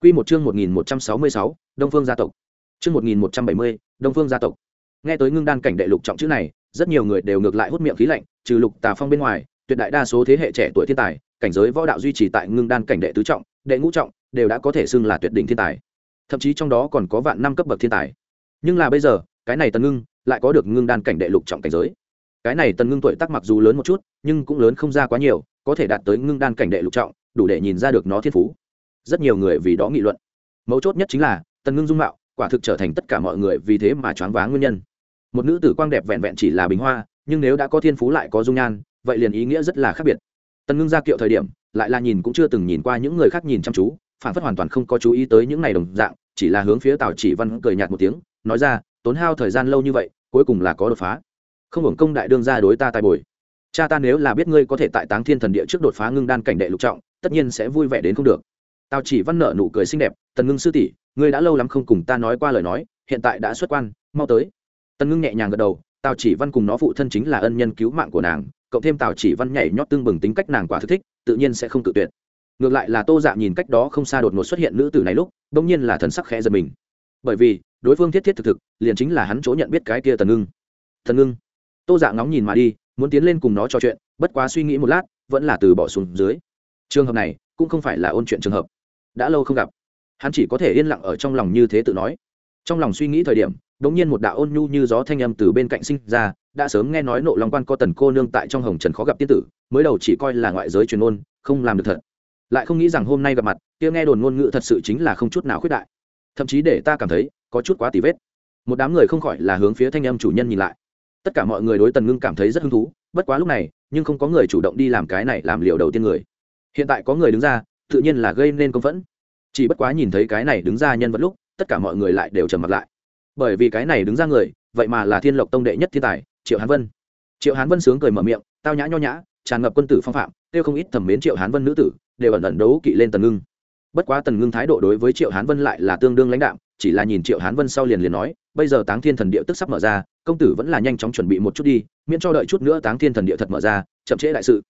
A: Q một chương một nghìn một trăm sáu mươi sáu, đông phương gia tộc. Chương một nghìn một trăm bảy mươi, đông phương gia tộc. Nghe tới ngưng đan cảnh đệ lục trọng chữ này, rất nhiều người đều ngược lại hút miệng khí lạnh, trừ lục tà phong bên ngoài, tuyệt đại đa số thế hệ trẻ tuổi thiên tài, cảnh giới võ đạo duy trì tại ngưng đan cảnh đệ tứ trọng, đệ ngũ trọng, đều đã có thể xưng là tuyệt đỉnh thiên tài. Thậm chí trong đó còn có vạn năm cấp bậc thiên tài. Nhưng là bây giờ, cái này tần ngưng lại có được ngưng đan cảnh đệ lục trọng cảnh giới cái này tần ngưng tuổi tác mặc dù lớn một chút, nhưng cũng lớn không ra quá nhiều, có thể đạt tới ngưng đan cảnh đệ lục trọng, đủ để nhìn ra được nó thiên phú. Rất nhiều người vì đó nghị luận. Mấu chốt nhất chính là, tần ngưng dung mạo, quả thực trở thành tất cả mọi người vì thế mà choáng váng nguyên nhân. Một nữ tử quang đẹp vẹn vẹn chỉ là bình hoa, nhưng nếu đã có thiên phú lại có dung nhan, vậy liền ý nghĩa rất là khác biệt. Tần ngưng ra kiệu thời điểm, lại là nhìn cũng chưa từng nhìn qua những người khác nhìn chăm chú, phản phất hoàn toàn không có chú ý tới những này đồng dạng, chỉ là hướng phía tào chỉ văn cười nhạt một tiếng, nói ra, tốn hao thời gian lâu như vậy, cuối cùng là có đột phá không hưởng công đại đương ra đối ta tài bồi. Cha ta nếu là biết ngươi có thể tại táng thiên thần địa trước đột phá ngưng đan cảnh đệ lục trọng, tất nhiên sẽ vui vẻ đến không được. Tào chỉ văn nợ nụ cười xinh đẹp, tần ngưng sư tỷ, ngươi đã lâu lắm không cùng ta nói qua lời nói, hiện tại đã xuất quan, mau tới. Tần ngưng nhẹ nhàng gật đầu, tào chỉ văn cùng nó phụ thân chính là ân nhân cứu mạng của nàng, cộng thêm tào chỉ văn nhảy nhót tương bừng tính cách nàng quả thực thích, tự nhiên sẽ không tự tuyệt. Ngược lại là tô dạ nhìn cách đó không xa đột ngột xuất hiện nữ tử này lúc, bỗng nhiên là thần sắc khẽ giật mình. Bởi vì, đối phương thiết thiết thực thực, liền chính là hắn chỗ nhận biết cái kia tần ngưng. Thần ngưng tô dạ ngóng nhìn mà đi, muốn tiến lên cùng nó trò chuyện, bất quá suy nghĩ một lát, vẫn là từ bỏ xuống dưới. Trường hợp này, cũng không phải là ôn chuyện trường hợp. Đã lâu không gặp. Hắn chỉ có thể yên lặng ở trong lòng như thế tự nói. Trong lòng suy nghĩ thời điểm đống nhiên một đạo ôn nhu như gió thanh âm từ bên cạnh sinh ra, đã sớm nghe nói nộ long quan có tần cô nương tại trong hồng trần khó gặp tiên tử, mới đầu chỉ coi là ngoại giới truyền ôn không làm được thật. Lại không nghĩ rằng hôm nay gặp mặt, kia nghe đồn ngôn ngữ thật sự chính là không chút nào khuyết đại. Thậm chí để ta cảm thấy, có chút quá tì vết. Một đám người không khỏi là hướng phía thanh âm chủ nhân nhìn lại tất cả mọi người đối tần ngưng cảm thấy rất hứng thú, bất quá lúc này, nhưng không có người chủ động đi làm cái này làm liều đầu tiên người. Hiện tại có người đứng ra, tự nhiên là gây nên công phẫn. Chỉ bất quá nhìn thấy cái này đứng ra nhân vật lúc, tất cả mọi người lại đều trầm mặt lại. Bởi vì cái này đứng ra người, vậy mà là thiên lộc tông đệ nhất thiên tài, triệu hán vân. Triệu hán vân sướng cười mở miệng, tao nhã nho nhã, tràn ngập quân tử phong phạm, tiêu không ít thẩm mến triệu hán vân nữ tử, đều ẩn ẩn đấu kỵ lên tần ngưng. Bất quá tần ngưng thái độ đối với triệu hán vân lại là tương đương lãnh đạm, chỉ là nhìn triệu hán vân sau liền liền nói, bây giờ táng thiên thần địa tức sắp mở ra công tử vẫn là nhanh chóng chuẩn bị một chút đi, miễn cho đợi chút nữa táng thiên thần địa thật mở ra, chậm trễ đại sự.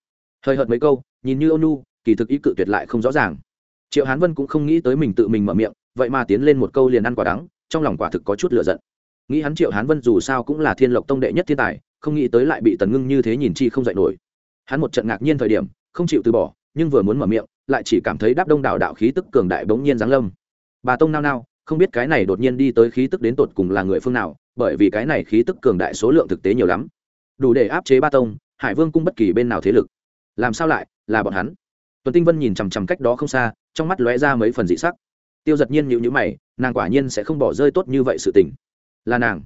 A: Hơi hợt mấy câu, nhìn như ôn nu kỳ thực ý cự tuyệt lại không rõ ràng. Triệu hán vân cũng không nghĩ tới mình tự mình mở miệng, vậy mà tiến lên một câu liền ăn quả đắng, trong lòng quả thực có chút lựa giận. Nghĩ hắn triệu hán vân dù sao cũng là thiên lộc tông đệ nhất thiên tài, không nghĩ tới lại bị tần ngưng như thế nhìn chi không dạy nổi. Hắn một trận ngạc nhiên thời điểm, không chịu từ bỏ, nhưng vừa muốn mở miệng, lại chỉ cảm thấy đáp đông đảo đạo khí tức cường đại bỗng nhiên giáng lâm. Bà tông nao nao không biết cái này đột nhiên đi tới khí tức đến tột cùng là người phương nào, bởi vì cái này khí tức cường đại số lượng thực tế nhiều lắm. Đủ để áp chế ba tông, hải vương cung bất kỳ bên nào thế lực. Làm sao lại, là bọn hắn? Tuần tinh vân nhìn chằm chằm cách đó không xa, trong mắt lóe ra mấy phần dị sắc. Tiêu giật nhiên nhịu nhữ mày, nàng quả nhiên sẽ không bỏ rơi tốt như vậy sự tình. Là nàng.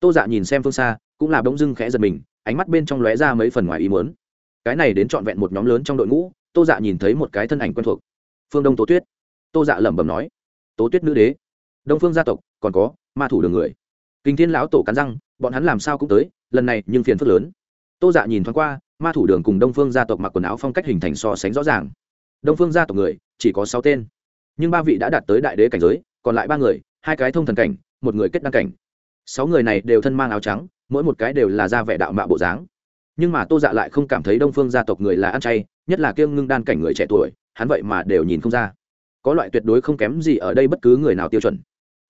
A: Tô dạ nhìn xem phương xa, cũng là bỗng dưng khẽ giật mình, ánh mắt bên trong lóe ra mấy phần ngoài ý muốn. Cái này đến trọn vẹn một nhóm lớn trong đội ngũ, tô dạ nhìn thấy một cái thân ảnh quen thuộc. Phương đông tố tuyết. Tô dạ lẩm bẩm nói, tố tuyết nữ đế đông phương gia tộc, còn có ma thủ đường người. Kinh thiên lão tổ cắn răng, bọn hắn làm sao cũng tới, lần này nhưng phiền phức lớn. Tô dạ nhìn thoáng qua, ma thủ đường cùng đông phương gia tộc mặc quần áo phong cách hình thành so sánh rõ ràng. Đông phương gia tộc người, chỉ có sáu tên. Nhưng ba vị đã đạt tới đại đế cảnh giới, còn lại ba người, hai cái thông thần cảnh, một người kết đăng cảnh. Sáu người này đều thân mang áo trắng, mỗi một cái đều là da vẻ đạo mạo bộ dáng. Nhưng mà tô dạ lại không cảm thấy đông phương gia tộc người là ăn chay, nhất là kiêng ngưng đan cảnh người trẻ tuổi, hắn vậy mà đều nhìn không ra. Có loại tuyệt đối không kém gì ở đây bất cứ người nào tiêu chuẩn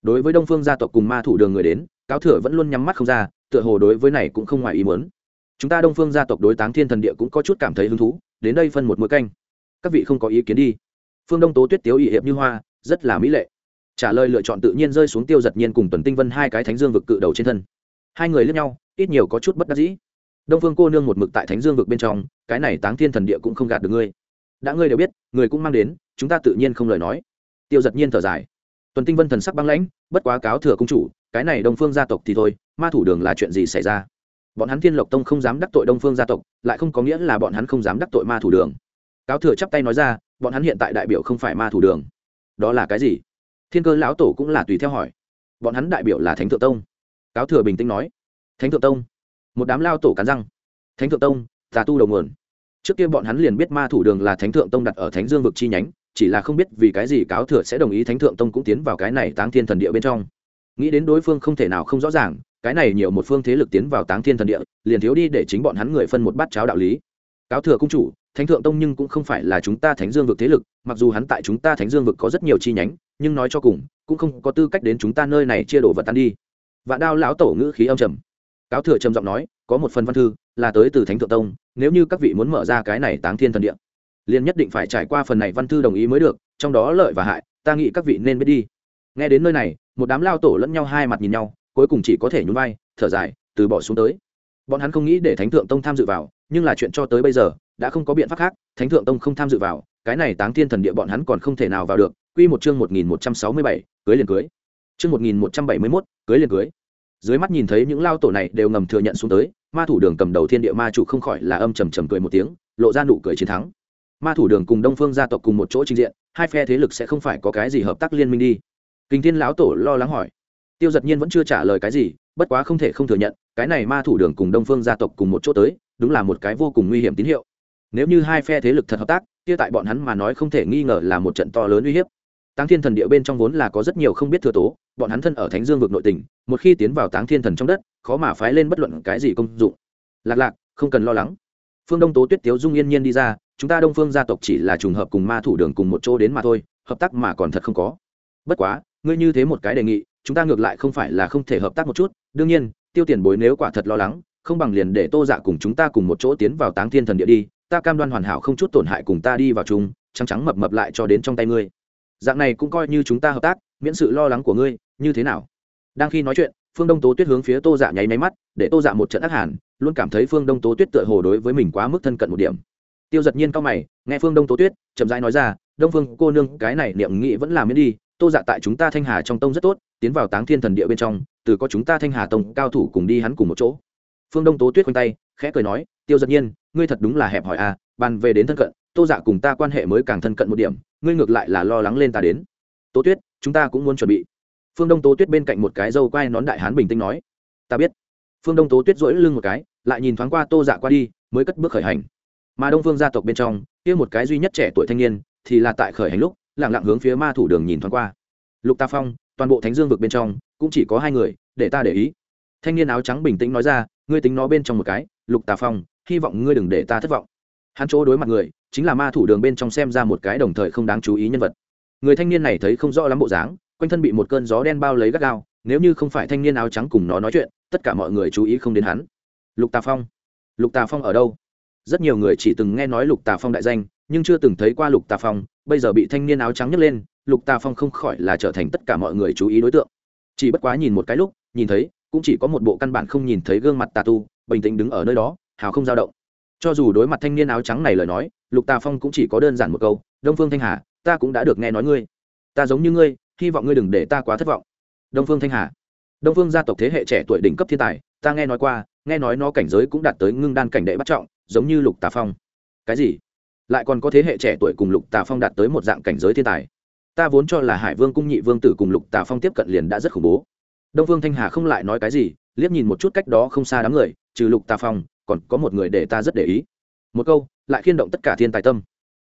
A: đối với đông phương gia tộc cùng ma thủ đường người đến, cáo thừa vẫn luôn nhắm mắt không ra, tựa hồ đối với này cũng không ngoài ý muốn. Chúng ta đông phương gia tộc đối táng thiên thần địa cũng có chút cảm thấy hứng thú, đến đây phân một mũi canh. Các vị không có ý kiến đi. Phương đông tố tuyết tiếu ỵ hiệp như hoa, rất là mỹ lệ. Trả lời lựa chọn tự nhiên rơi xuống tiêu giật nhiên cùng tuần tinh vân hai cái thánh dương vực cự đầu trên thân. Hai người lướt nhau, ít nhiều có chút bất đắc dĩ. Đông phương cô nương một mực tại thánh dương vực bên trong, cái này táng thiên thần địa cũng không gạt được ngươi. Đã ngươi đều biết, người cũng mang đến, chúng ta tự nhiên không lời nói. Tiêu giật nhiên thở dài tuần tinh vân thần sắc băng lãnh, bất quá cáo thừa công chủ, cái này đông phương gia tộc thì thôi, ma thủ đường là chuyện gì xảy ra? Bọn hắn thiên lộc tông không dám đắc tội đông phương gia tộc, lại không có nghĩa là bọn hắn không dám đắc tội ma thủ đường. Cáo thừa chắp tay nói ra, bọn hắn hiện tại đại biểu không phải ma thủ đường. Đó là cái gì? Thiên cơ lão tổ cũng là tùy theo hỏi. Bọn hắn đại biểu là thánh thượng tông. Cáo thừa bình tĩnh nói. Thánh thượng tông? Một đám lao tổ cắn răng. Thánh thượng tông, tà tu đầu nguồn. Trước kia bọn hắn liền biết ma thủ đường là thánh thượng tông đặt ở thánh dương vực chi nhánh chỉ là không biết vì cái gì cáo thừa sẽ đồng ý thánh thượng tông cũng tiến vào cái này táng thiên thần địa bên trong. Nghĩ đến đối phương không thể nào không rõ ràng, cái này nhiều một phương thế lực tiến vào táng thiên thần địa, liền thiếu đi để chính bọn hắn người phân một bát cháo đạo lý. Cáo thừa cung chủ, thánh thượng tông nhưng cũng không phải là chúng ta thánh dương vực thế lực, mặc dù hắn tại chúng ta thánh dương vực có rất nhiều chi nhánh, nhưng nói cho cùng, cũng không có tư cách đến chúng ta nơi này chia đổ vật tan đi. Vạn đao lão tổ ngữ khí âm trầm. Cáo thừa trầm giọng nói, có một phần văn thư, là tới từ thánh thượng tông, nếu như các vị muốn mở ra cái này táng thiên thần địa liền nhất định phải trải qua phần này văn thư đồng ý mới được, trong đó lợi và hại, ta nghĩ các vị nên biết đi. Nghe đến nơi này, một đám lao tổ lẫn nhau hai mặt nhìn nhau, cuối cùng chỉ có thể nhún vai, thở dài, từ bỏ xuống tới. Bọn hắn không nghĩ để thánh thượng tông tham dự vào, nhưng là chuyện cho tới bây giờ, đã không có biện pháp khác, thánh thượng tông không tham dự vào, cái này táng thiên thần địa bọn hắn còn không thể nào vào được. Quy một chương một nghìn một trăm sáu mươi bảy, cưới liền cưới. Chương một nghìn một trăm bảy mươi mốt, cưới liền cưới. Dưới mắt nhìn thấy những lao tổ này đều ngầm thừa nhận xuống tới, ma thủ đường cầm đầu thiên địa ma chủ không khỏi là âm trầm trầm cười một tiếng, lộ ra nụ cười chiến thắng ma thủ đường cùng đông phương gia tộc cùng một chỗ trình diện, hai phe thế lực sẽ không phải có cái gì hợp tác liên minh đi. Kinh thiên lão tổ lo lắng hỏi. Tiêu giật nhiên vẫn chưa trả lời cái gì, bất quá không thể không thừa nhận, cái này ma thủ đường cùng đông phương gia tộc cùng một chỗ tới, đúng là một cái vô cùng nguy hiểm tín hiệu. Nếu như hai phe thế lực thật hợp tác, kia tại bọn hắn mà nói không thể nghi ngờ là một trận to lớn uy hiếp. Táng thiên thần địa bên trong vốn là có rất nhiều không biết thừa tố, bọn hắn thân ở thánh dương vực nội tình một khi tiến vào táng thiên thần trong đất, khó mà phái lên bất luận cái gì công dụng. Lạc lạc, không cần lo lắng. Phương đông tố tuyết tiếu dung yên nhiên đi ra chúng ta đông phương gia tộc chỉ là trùng hợp cùng ma thủ đường cùng một chỗ đến mà thôi, hợp tác mà còn thật không có. Bất quá, ngươi như thế một cái đề nghị, chúng ta ngược lại không phải là không thể hợp tác một chút. Đương nhiên, tiêu tiền bối nếu quả thật lo lắng, không bằng liền để tô dạ cùng chúng ta cùng một chỗ tiến vào táng thiên thần địa đi. Ta cam đoan hoàn hảo không chút tổn hại cùng ta đi vào chung, trắng trắng mập mập lại cho đến trong tay ngươi. Dạng này cũng coi như chúng ta hợp tác, miễn sự lo lắng của ngươi, như thế nào? Đang khi nói chuyện, phương đông tố tuyết hướng phía tô dạ nháy máy mắt, để tô dạ một trận ác hàn, luôn cảm thấy phương đông tố tuyết tựa hồ đối với mình quá mức thân cận một điểm tiêu giật nhiên cao mày, nghe phương đông tố tuyết, chậm rãi nói ra, đông phương cô nương, cái này niệm nghị vẫn làm miễn đi, tô dạ tại chúng ta thanh hà trong tông rất tốt, tiến vào táng thiên thần địa bên trong, từ có chúng ta thanh hà tông cao thủ cùng đi hắn cùng một chỗ. Phương đông tố tuyết khoanh tay, khẽ cười nói, tiêu giật nhiên, ngươi thật đúng là hẹp hỏi à bàn về đến thân cận, tô dạ cùng ta quan hệ mới càng thân cận một điểm, ngươi ngược lại là lo lắng lên ta đến. Tố tuyết, chúng ta cũng muốn chuẩn bị. Phương đông tố tuyết bên cạnh một cái dâu quai nón đại hán bình tĩnh nói, ta biết. Phương đông tố tuyết dỗi lưng một cái, lại nhìn thoáng qua tô dạ qua đi, mới cất bước khởi hành mà đông phương gia tộc bên trong, kia một cái duy nhất trẻ tuổi thanh niên thì là tại khởi hành lúc lẳng lặng hướng phía ma thủ đường nhìn thoáng qua. Lục ta phong, toàn bộ thánh dương vực bên trong, cũng chỉ có hai người, để ta để ý. Thanh niên áo trắng bình tĩnh nói ra, ngươi tính nó bên trong một cái, lục tà phong, hy vọng ngươi đừng để ta thất vọng. Hắn chỗ đối mặt người, chính là ma thủ đường bên trong xem ra một cái đồng thời không đáng chú ý nhân vật. Người thanh niên này thấy không rõ lắm bộ dáng, quanh thân bị một cơn gió đen bao lấy gắt gao, nếu như không phải thanh niên áo trắng cùng nó nói chuyện, tất cả mọi người chú ý không đến hắn. Lục tà phong, lục tà phong ở đâu? Rất nhiều người chỉ từng nghe nói lục tà phong đại danh, nhưng chưa từng thấy qua lục tà phong, bây giờ bị thanh niên áo trắng nhấc lên, lục tà phong không khỏi là trở thành tất cả mọi người chú ý đối tượng. Chỉ bất quá nhìn một cái lúc, nhìn thấy, cũng chỉ có một bộ căn bản không nhìn thấy gương mặt tà tu, bình tĩnh đứng ở nơi đó, hào không dao động. Cho dù đối mặt thanh niên áo trắng này lời nói, lục tà phong cũng chỉ có đơn giản một câu, đông phương thanh hà, ta cũng đã được nghe nói ngươi. Ta giống như ngươi, hy vọng ngươi đừng để ta quá thất vọng. Đông phương thanh hà đông phương gia tộc thế hệ trẻ tuổi đỉnh cấp thiên tài, ta nghe nói qua, nghe nói nó cảnh giới cũng đạt tới ngưng đan cảnh đệ bắt trọng, giống như lục tà phong. Cái gì? Lại còn có thế hệ trẻ tuổi cùng lục tà phong đạt tới một dạng cảnh giới thiên tài. Ta vốn cho là hải vương cung nhị vương tử cùng lục tà phong tiếp cận liền đã rất khủng bố. Đông vương thanh hà không lại nói cái gì, liếc nhìn một chút cách đó không xa đám người, trừ lục tà phong, còn có một người để ta rất để ý. Một câu, lại khiên động tất cả thiên tài tâm.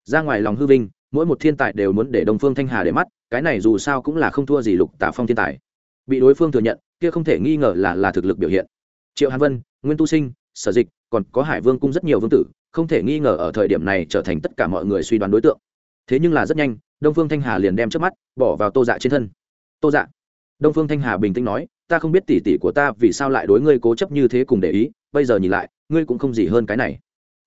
A: Ra ngoài lòng hư vinh, mỗi một thiên tài đều muốn để đông phương thanh hà để mắt, cái này dù sao cũng là không thua gì lục tà phong thiên tài. Bị đối phương thừa nhận kia không thể nghi ngờ là là thực lực biểu hiện. Triệu hàn vân, nguyên tu sinh, sở dịch, còn có hải vương cung rất nhiều vương tử, không thể nghi ngờ ở thời điểm này trở thành tất cả mọi người suy đoán đối tượng. Thế nhưng là rất nhanh, đông phương thanh hà liền đem trước mắt, bỏ vào tô dạ trên thân. Tô dạ. Đông phương thanh hà bình tĩnh nói, ta không biết tỉ tỉ của ta vì sao lại đối ngươi cố chấp như thế cùng để ý, bây giờ nhìn lại, ngươi cũng không gì hơn cái này.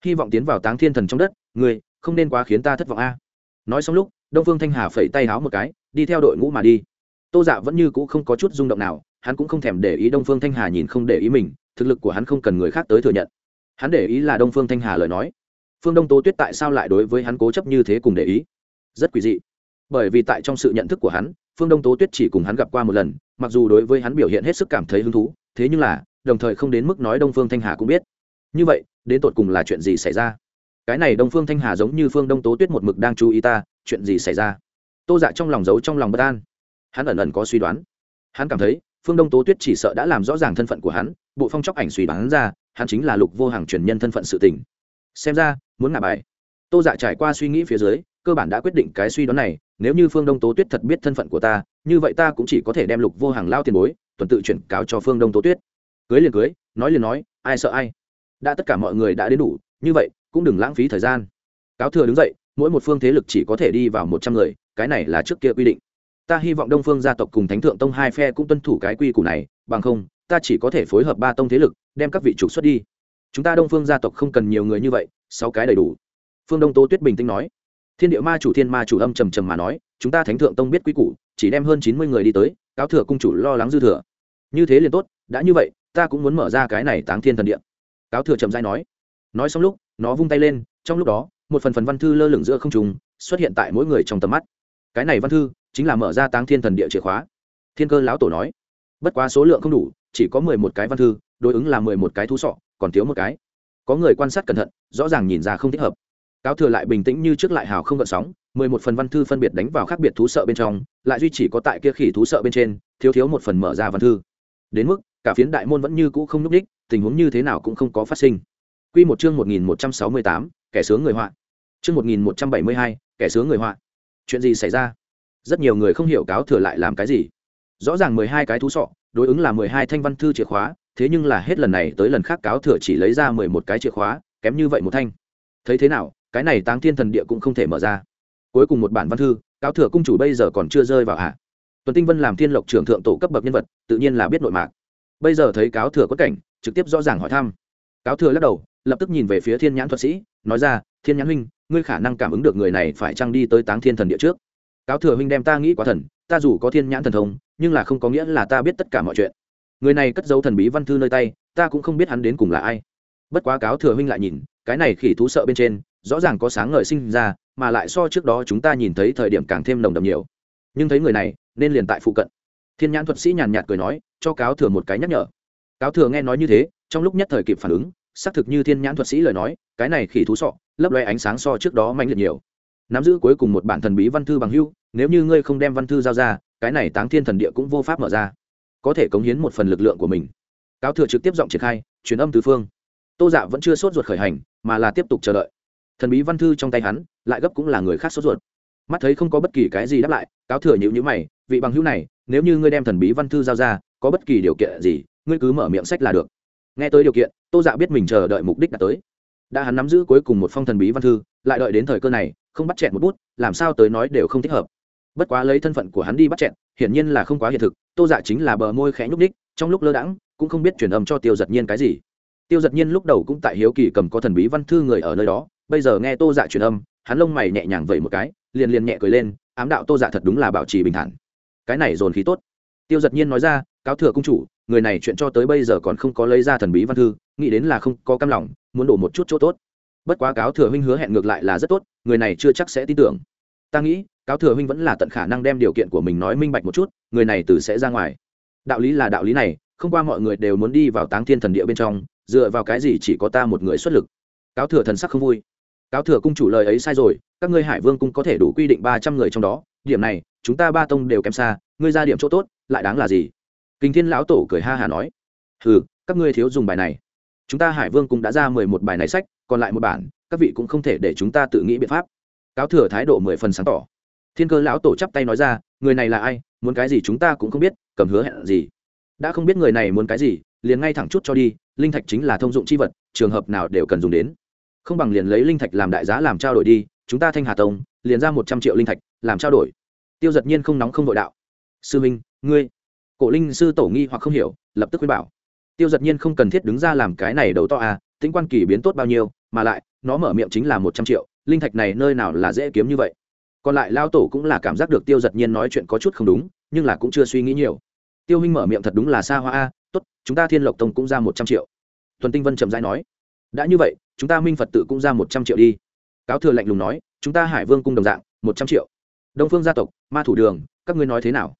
A: Hy vọng tiến vào táng thiên thần trong đất, ngươi không nên quá khiến ta thất vọng a. Nói xong lúc, đông phương thanh hà phẩy tay háo một cái, đi theo đội ngũ mà đi. Tô dạ vẫn như cũ không có chút rung động nào hắn cũng không thèm để ý đông phương thanh hà nhìn không để ý mình, thực lực của hắn không cần người khác tới thừa nhận. Hắn để ý là đông phương thanh hà lời nói. Phương đông tố tuyết tại sao lại đối với hắn cố chấp như thế cùng để ý? Rất quỷ dị. Bởi vì tại trong sự nhận thức của hắn, phương đông tố tuyết chỉ cùng hắn gặp qua một lần, mặc dù đối với hắn biểu hiện hết sức cảm thấy hứng thú, thế nhưng là, đồng thời không đến mức nói đông phương thanh hà cũng biết. Như vậy, đến tột cùng là chuyện gì xảy ra? Cái này đông phương thanh hà giống như phương đông tố tuyết một mực đang chú ý ta, chuyện gì xảy ra? Tô dạ trong lòng giấu trong lòng bất an. Hắn ẩn ẩn có suy đoán. Hắn cảm thấy phương đông tố tuyết chỉ sợ đã làm rõ ràng thân phận của hắn, bộ phong chóc ảnh suy đoán ra, hắn chính là lục vô hàng truyền nhân thân phận sự tình. Xem ra, muốn ngả bài. Tô dạ trải qua suy nghĩ phía dưới, cơ bản đã quyết định cái suy đoán này, nếu như phương đông tố tuyết thật biết thân phận của ta, như vậy ta cũng chỉ có thể đem lục vô hàng lao tiền bối, tuần tự chuyển cáo cho phương đông tố tuyết. Cưới liền cưới, nói liền nói, ai sợ ai. Đã tất cả mọi người đã đến đủ, như vậy, cũng đừng lãng phí thời gian. Cáo thừa đứng dậy, mỗi một phương thế lực chỉ có thể đi vào một trăm người, cái này là trước kia quy định ta hy vọng đông phương gia tộc cùng thánh thượng tông hai phe cũng tuân thủ cái quy củ này, bằng không, ta chỉ có thể phối hợp ba tông thế lực, đem các vị trục xuất đi. Chúng ta đông phương gia tộc không cần nhiều người như vậy, sáu cái đầy đủ. Phương đông tố tuyết bình tĩnh nói. Thiên địa ma chủ thiên ma chủ âm trầm trầm mà nói, chúng ta thánh thượng tông biết quy củ, chỉ đem hơn chín mươi người đi tới, cáo thừa cung chủ lo lắng dư thừa. Như thế liền tốt, đã như vậy, ta cũng muốn mở ra cái này táng thiên thần điện. Cáo thừa trầm dai nói. Nói xong lúc, nó vung tay lên, trong lúc đó, một phần phần văn thư lơ lửng giữa không trùng xuất hiện tại mỗi người trong tầm mắt. Cái này văn thư chính là mở ra táng thiên thần địa chìa khóa. Thiên cơ lão tổ nói, bất quá số lượng không đủ, chỉ có mười một cái văn thư, đối ứng là mười một cái thú sọ, còn thiếu một cái. Có người quan sát cẩn thận, rõ ràng nhìn ra không thích hợp. Cáo thừa lại bình tĩnh như trước lại hào không gợn sóng, mười một phần văn thư phân biệt đánh vào khác biệt thú sợ bên trong, lại duy chỉ có tại kia khỉ thú sợ bên trên, thiếu thiếu một phần mở ra văn thư. Đến mức, cả phiến đại môn vẫn như cũ không nhúc đích tình huống như thế nào cũng không có phát sinh. Quy một chương một nghìn một trăm sáu mươi tám, kẻ sướng người họa. Chương một nghìn một trăm bảy mươi hai, kẻ sướng người họa. Chuyện gì xảy ra? Rất nhiều người không hiểu cáo thừa lại làm cái gì. Rõ ràng mười hai cái thú sọ, đối ứng là mười hai thanh văn thư chìa khóa, thế nhưng là hết lần này tới lần khác cáo thừa chỉ lấy ra mười một cái chìa khóa, kém như vậy một thanh. Thấy thế nào, cái này táng thiên thần địa cũng không thể mở ra. Cuối cùng một bản văn thư, cáo thừa cung chủ bây giờ còn chưa rơi vào hạ. Tuần tinh vân làm thiên lộc trưởng thượng tổ cấp bậc nhân vật, tự nhiên là biết nội mạc. Bây giờ thấy cáo thừa có cảnh, trực tiếp rõ ràng hỏi thăm. Cáo thừa lắc đầu, lập tức nhìn về phía thiên nhãn thuật sĩ, nói ra, thiên nhãn huynh, ngươi khả năng cảm ứng được người này phải trăng đi tới táng thiên thần địa trước? Cáo thừa huynh đem ta nghĩ quá thần, ta dù có thiên nhãn thần thông, nhưng là không có nghĩa là ta biết tất cả mọi chuyện. Người này cất dấu thần bí văn thư nơi tay, ta cũng không biết hắn đến cùng là ai. Bất quá cáo thừa huynh lại nhìn, cái này khỉ thú sợ bên trên, rõ ràng có sáng ngời sinh ra, mà lại so trước đó chúng ta nhìn thấy thời điểm càng thêm nồng đậm nhiều. Nhưng thấy người này, nên liền tại phụ cận. Thiên nhãn thuật sĩ nhàn nhạt cười nói, cho cáo thừa một cái nhắc nhở. Cáo thừa nghe nói như thế, trong lúc nhất thời kịp phản ứng, xác thực như thiên nhãn thuật sĩ lời nói, cái này khỉ thú sọ, lấp loe ánh sáng so trước đó mạnh liệt nhiều nắm giữ cuối cùng một bản thần bí văn thư bằng hưu, nếu như ngươi không đem văn thư giao ra, cái này táng thiên thần địa cũng vô pháp mở ra. Có thể cống hiến một phần lực lượng của mình. Cáo thừa trực tiếp giọng triển khai, truyền âm tứ phương. Tô dạ vẫn chưa sốt ruột khởi hành, mà là tiếp tục chờ đợi. Thần bí văn thư trong tay hắn, lại gấp cũng là người khác sốt ruột. Mắt thấy không có bất kỳ cái gì đáp lại, cáo thừa nhữ nhữ mày, vị bằng hữu này, nếu như ngươi đem thần bí văn thư giao ra, có bất kỳ điều kiện gì, ngươi cứ mở miệng sách là được. Nghe tới điều kiện, tô dạ biết mình chờ đợi mục đích đã tới. Đã hắn nắm giữ cuối cùng một phong thần bí văn thư lại đợi đến thời cơ này, không bắt chẹn một bút, làm sao tới nói đều không thích hợp. Bất quá lấy thân phận của hắn đi bắt chẹn, hiển nhiên là không quá hiện thực, tô dạ chính là bờ môi khẽ nhúc ních trong lúc lơ đãng, cũng không biết truyền âm cho tiêu giật nhiên cái gì. Tiêu giật nhiên lúc đầu cũng tại hiếu kỳ cầm có thần bí văn thư người ở nơi đó, bây giờ nghe tô dạ truyền âm, hắn lông mày nhẹ nhàng vẩy một cái, liền liền nhẹ cười lên, ám đạo tô dạ thật đúng là bảo trì bình thản. Cái này dồn khí tốt. Tiêu giật nhiên nói ra, cáo thừa công chủ, người này chuyện cho tới bây giờ còn không có lấy ra thần bí văn thư, nghĩ đến là không có cam lòng, muốn đổ một chút chỗ tốt bất quá cáo thừa huynh hứa hẹn ngược lại là rất tốt, người này chưa chắc sẽ tin tưởng. Ta nghĩ, cáo thừa huynh vẫn là tận khả năng đem điều kiện của mình nói minh bạch một chút, người này từ sẽ ra ngoài. Đạo lý là đạo lý này, không qua mọi người đều muốn đi vào táng thiên thần địa bên trong, dựa vào cái gì chỉ có ta một người xuất lực. Cáo thừa thần sắc không vui. Cáo thừa cung chủ lời ấy sai rồi, các ngươi hải vương cung có thể đủ quy định ba trăm người trong đó, điểm này, chúng ta ba tông đều kém xa, ngươi ra điểm chỗ tốt, lại đáng là gì? Kinh thiên lão tổ cười ha hà nói. Ừ các ngươi thiếu dùng bài này. Chúng ta hải vương cũng đã ra mười một bài này sách còn lại một bản, các vị cũng không thể để chúng ta tự nghĩ biện pháp. Cáo thừa thái độ mười phần sáng tỏ. Thiên cơ lão tổ chắp tay nói ra, người này là ai, muốn cái gì chúng ta cũng không biết, cầm hứa hẹn gì. Đã không biết người này muốn cái gì, liền ngay thẳng chút cho đi, linh thạch chính là thông dụng c h i vật, trường hợp nào đều cần dùng đến. Không bằng liền lấy linh thạch làm đại giá làm trao đổi đi, chúng ta thanh hà tông, liền ra một trăm triệu linh thạch, làm trao đổi. Tiêu giật nhiên không nóng không đội đạo. Sư minh, ngươi. Cổ linh sư tổ nghi hoặc không hiểu, lập tức khuyên bảo. Tiêu giật nhiên không cần thiết đứng ra làm cái này đầu to à tính quan kỳ biến tốt bao nhiêu, mà lại, nó mở miệng chính là một trăm triệu, linh thạch này nơi nào là dễ kiếm như vậy. Còn lại lao tổ cũng là cảm giác được tiêu giật nhiên nói chuyện có chút không đúng, nhưng là cũng chưa suy nghĩ nhiều. Tiêu huynh mở miệng thật đúng là xa hoa a, tốt, chúng ta thiên lộc tông cũng ra một trăm triệu. Tuần tinh vân trầm dai nói, đã như vậy, chúng ta minh phật tự cũng ra một trăm triệu đi. Cáo thừa lạnh lùng nói, chúng ta hải vương cung đồng dạng, một trăm triệu. Đông phương gia tộc, ma thủ đường, các ngươi nói thế nào?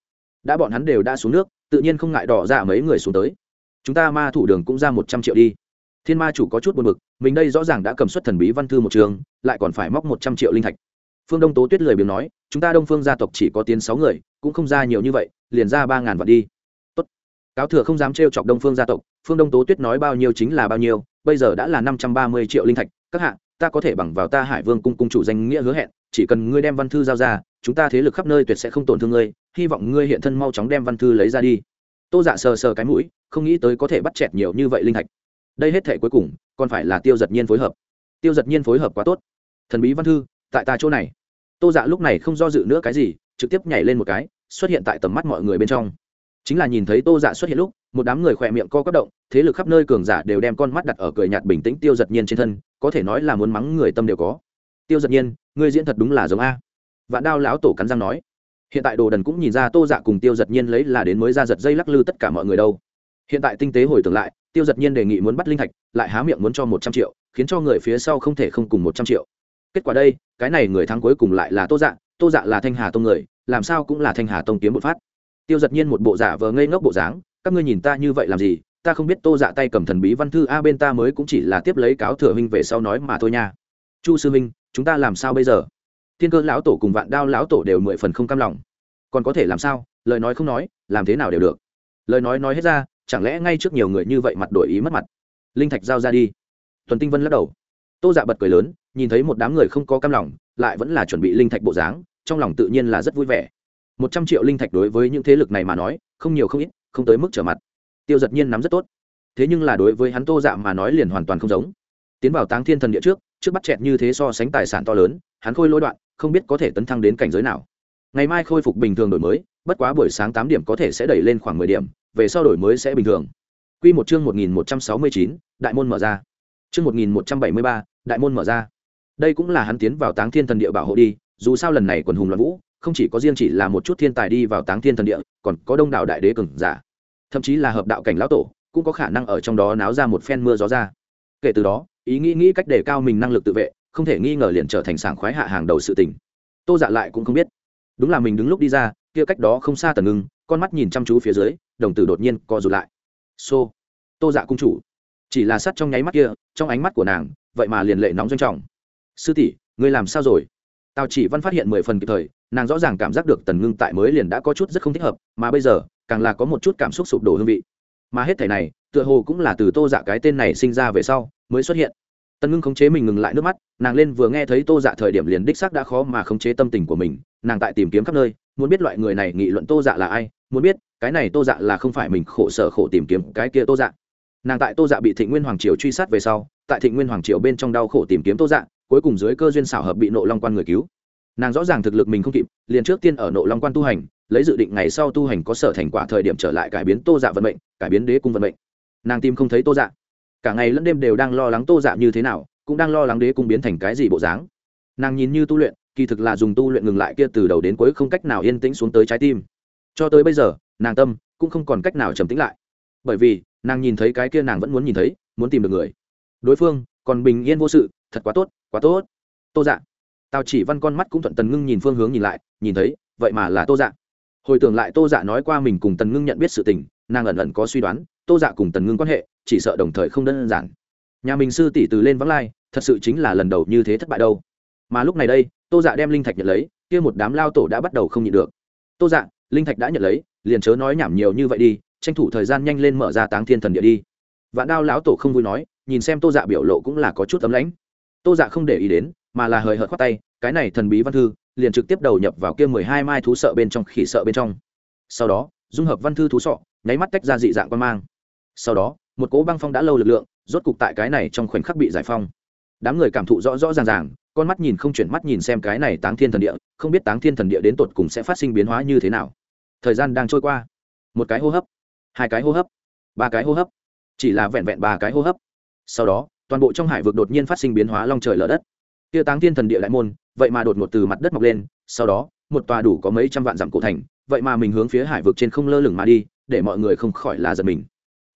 A: Đã bọn hắn đều đã xuống nước, tự nhiên không ngại đỏ ra mấy người xuống tới. Chúng ta ma thủ đường cũng ra một trăm triệu đi thiên ma chủ có chút buồn b ự c mình đây rõ ràng đã cầm suất thần bí văn thư một trường, lại còn phải móc một trăm triệu linh thạch. Phương đông tố tuyết lười biếng nói, chúng ta đông phương gia tộc chỉ có tiến sáu người, cũng không ra nhiều như vậy, liền ra ba ngàn vạn đi. Tốt. cáo thừa không dám trêu chọc đông phương gia tộc, phương đông tố tuyết nói bao nhiêu chính là bao nhiêu, bây giờ đã là năm trăm ba mươi triệu linh thạch, các hạ, ta có thể bằng vào ta hải vương cung cung chủ danh nghĩa hứa hẹn, chỉ cần ngươi đem văn thư giao ra, chúng ta thế lực khắp nơi tuyệt sẽ không tổn thương ngươi, hy vọng ngươi hiện thân mau chóng đem văn thư lấy ra đi. Tô dạ sờ sờ cái mũi, không nghĩ tới có thể bắt chẹt nhiều như vậy linh thạch đây hết thể cuối cùng, còn phải là tiêu giật nhiên phối hợp. Tiêu giật nhiên phối hợp quá tốt. Thần bí văn thư, tại ta chỗ này. Tô dạ lúc này không do dự nữa cái gì, trực tiếp nhảy lên một cái, xuất hiện tại tầm mắt mọi người bên trong. Chính là nhìn thấy tô dạ xuất hiện lúc, một đám người khỏe miệng co cấp động, thế lực khắp nơi cường giả đều đem con mắt đặt ở cười nhạt bình tĩnh tiêu giật nhiên trên thân, có thể nói là muốn mắng người tâm đều có. Tiêu giật nhiên, ngươi diễn thật đúng là giống a. Vạn đao lão tổ cắn răng nói. Hiện tại đồ đần cũng nhìn ra tô dạ cùng tiêu giật nhiên lấy là đến mới ra giật dây lắc lư tất cả mọi người đâu. Hiện tại tinh tế hồi tưởng lại tiêu giật nhiên đề nghị muốn bắt linh thạch, lại há miệng muốn cho một trăm triệu, khiến cho người phía sau không thể không cùng một trăm triệu. Kết quả đây, cái này người thắng cuối cùng lại là tô dạ tô dạ là thanh hà tông người, làm sao cũng là thanh hà tông kiếm một phát. Tiêu giật nhiên một bộ giả vờ ngây ngốc bộ dáng, các ngươi nhìn ta như vậy làm gì, ta không biết tô dạ tay cầm thần bí văn thư a bên ta mới cũng chỉ là tiếp lấy cáo thừa huynh về sau nói mà thôi nha. Chu sư huynh, chúng ta làm sao bây giờ? Thiên cơ lão tổ cùng vạn đao lão tổ đều mười phần không cam lòng. Còn có thể làm sao? Lời nói không nói, làm thế nào đều được. Lời nói nói hết ra chẳng lẽ ngay trước nhiều người như vậy mặt đổi ý mất mặt? Linh thạch giao ra đi. Tuần tinh vân lắc đầu. Tô dạ bật cười lớn, nhìn thấy một đám người không có cam lòng, lại vẫn là chuẩn bị linh thạch bộ dáng, trong lòng tự nhiên là rất vui vẻ. Một trăm triệu linh thạch đối với những thế lực này mà nói, không nhiều không ít, không tới mức trở mặt. Tiêu giật nhiên nắm rất tốt. Thế nhưng là đối với hắn tô dạ mà nói liền hoàn toàn không giống. Tiến vào táng thiên thần địa trước trước bắt chẹt như thế so sánh tài sản to lớn, hắn khôi lỗi đoạn, không biết có thể tấn thăng đến cảnh giới nào ngày mai khôi phục bình thường đổi mới, bất quá buổi sáng tám điểm có thể sẽ đẩy lên khoảng mười điểm, về sau đổi mới sẽ bình thường. Q một chương một nghìn một trăm sáu mươi chín, đại môn mở ra. Chương một nghìn một trăm bảy mươi ba, đại môn mở ra. Đây cũng là hắn tiến vào táng thiên thần địa bảo hộ đi, dù sao lần này quần hùng loạn vũ, không chỉ có riêng chỉ là một chút thiên tài đi vào táng thiên thần địa, còn có đông đảo đại đế cường giả. Thậm chí là hợp đạo cảnh lão tổ, cũng có khả năng ở trong đó náo ra một phen mưa gió ra. Kể từ đó, ý nghĩ nghĩ cách đề cao mình năng lực tự vệ, không thể nghi ngờ liền trở thành sảng khoái hạ hàng đầu sự tình. Tô dạ lại cũng không biết đúng là mình đứng lúc đi ra kia cách đó không xa tần ngưng con mắt nhìn chăm chú phía dưới đồng tử đột nhiên co rụt lại. Xô、so, tô dạ cung chủ. Chỉ là sắt trong nháy mắt kia trong ánh mắt của nàng vậy mà liền lệ nóng doanh trọng. Sư tỷ ngươi làm sao rồi? Tào chỉ văn phát hiện mười phần kịp thời nàng rõ ràng cảm giác được tần ngưng tại mới liền đã có chút rất không thích hợp mà bây giờ càng là có một chút cảm xúc sụp đổ hương vị. Mà hết thẻ này tựa hồ cũng là từ tô dạ cái tên này sinh ra về sau mới xuất hiện. Tần ngưng khống chế mình ngừng lại nước mắt nàng lên vừa nghe thấy tô dạ thời điểm liền đích xác đã khó mà khống chế tâm tình của mình nàng tại tìm kiếm khắp nơi, muốn biết loại người này nghị luận tô dạ là ai, muốn biết, cái này tô dạ là không phải mình khổ sở khổ tìm kiếm cái kia tô dạ. Nàng tại tô dạ bị thịnh nguyên hoàng triều truy sát về sau, tại thịnh nguyên hoàng triều bên trong đau khổ tìm kiếm tô dạ cuối cùng dưới cơ duyên xảo hợp bị nộ long quan người cứu. Nàng rõ ràng thực lực mình không kịp, liền trước tiên ở nộ long quan tu hành, lấy dự định ngày sau tu hành có sở thành quả thời điểm trở lại cải biến tô dạ vận mệnh, cải biến đế cung vận mệnh. Nàng tìm không thấy tô dạ. Cả ngày lẫn đêm đều đang lo lắng tô dạ như thế nào, cũng đang lo lắng đế cung biến thành cái gì bộ dáng. Nàng nhìn như tu luyện kỳ thực là dùng tu luyện ngừng lại kia từ đầu đến cuối không cách nào yên tĩnh xuống tới trái tim. Cho tới bây giờ, nàng tâm cũng không còn cách nào trầm tĩnh lại. Bởi vì, nàng nhìn thấy cái kia nàng vẫn muốn nhìn thấy, muốn tìm được người. Đối phương còn bình yên vô sự, thật quá tốt quá tốt. Tô dạ. Tào chỉ văn con mắt cũng thuận tần ngưng nhìn phương hướng nhìn lại, nhìn thấy, vậy mà là tô dạ. Hồi tưởng lại tô dạ nói qua mình cùng tần ngưng nhận biết sự tình, nàng ẩn ẩn có suy đoán, tô dạ cùng tần ngưng quan hệ, chỉ sợ đồng thời không đơn giản. Nhà mình sư tỷ từ lên vắng lai, thật sự chính là lần đầu như thế thất bại đâu. Mà lúc này đây tô dạ đem linh thạch nhận lấy, kia một đám lao tổ đã bắt đầu không nhịn được. Tô dạ linh thạch đã nhận lấy, liền chớ nói nhảm nhiều như vậy đi, tranh thủ thời gian nhanh lên mở ra táng thiên thần địa đi. Vạn đao lão tổ không vui nói, nhìn xem tô dạ biểu lộ cũng là có chút tấm lãnh. Tô dạ không để ý đến, mà là hời hợt khoát tay, cái này thần bí văn thư, liền trực tiếp đầu nhập vào kia mười hai mai thú sợ bên trong, khỉ sợ bên trong. Sau đó, dung hợp văn thư thú sọ, nháy mắt tách ra dị dạng quan mang. Sau đó, một cỗ băng phong đã lâu lực lượng, rốt cục tại cái này trong khoảnh khắc bị giải phong đám người cảm thụ rõ rõ ràng ràng, con mắt nhìn không chuyển mắt nhìn xem cái này táng thiên thần địa, không biết táng thiên thần địa đến tột cùng sẽ phát sinh biến hóa như thế nào. Thời gian đang trôi qua. Một cái hô hấp, hai cái hô hấp, ba cái hô hấp. Chỉ là vẹn vẹn ba cái hô hấp. Sau đó, toàn bộ trong hải vực đột nhiên phát sinh biến hóa long trời lở đất. Kia táng thiên thần địa đại môn, vậy mà đột ngột từ mặt đất mọc lên, sau đó, một tòa đủ có mấy trăm vạn dặm cổ thành, vậy mà mình hướng phía hải vực trên không lơ lửng mà đi, để mọi người không khỏi là giật mình.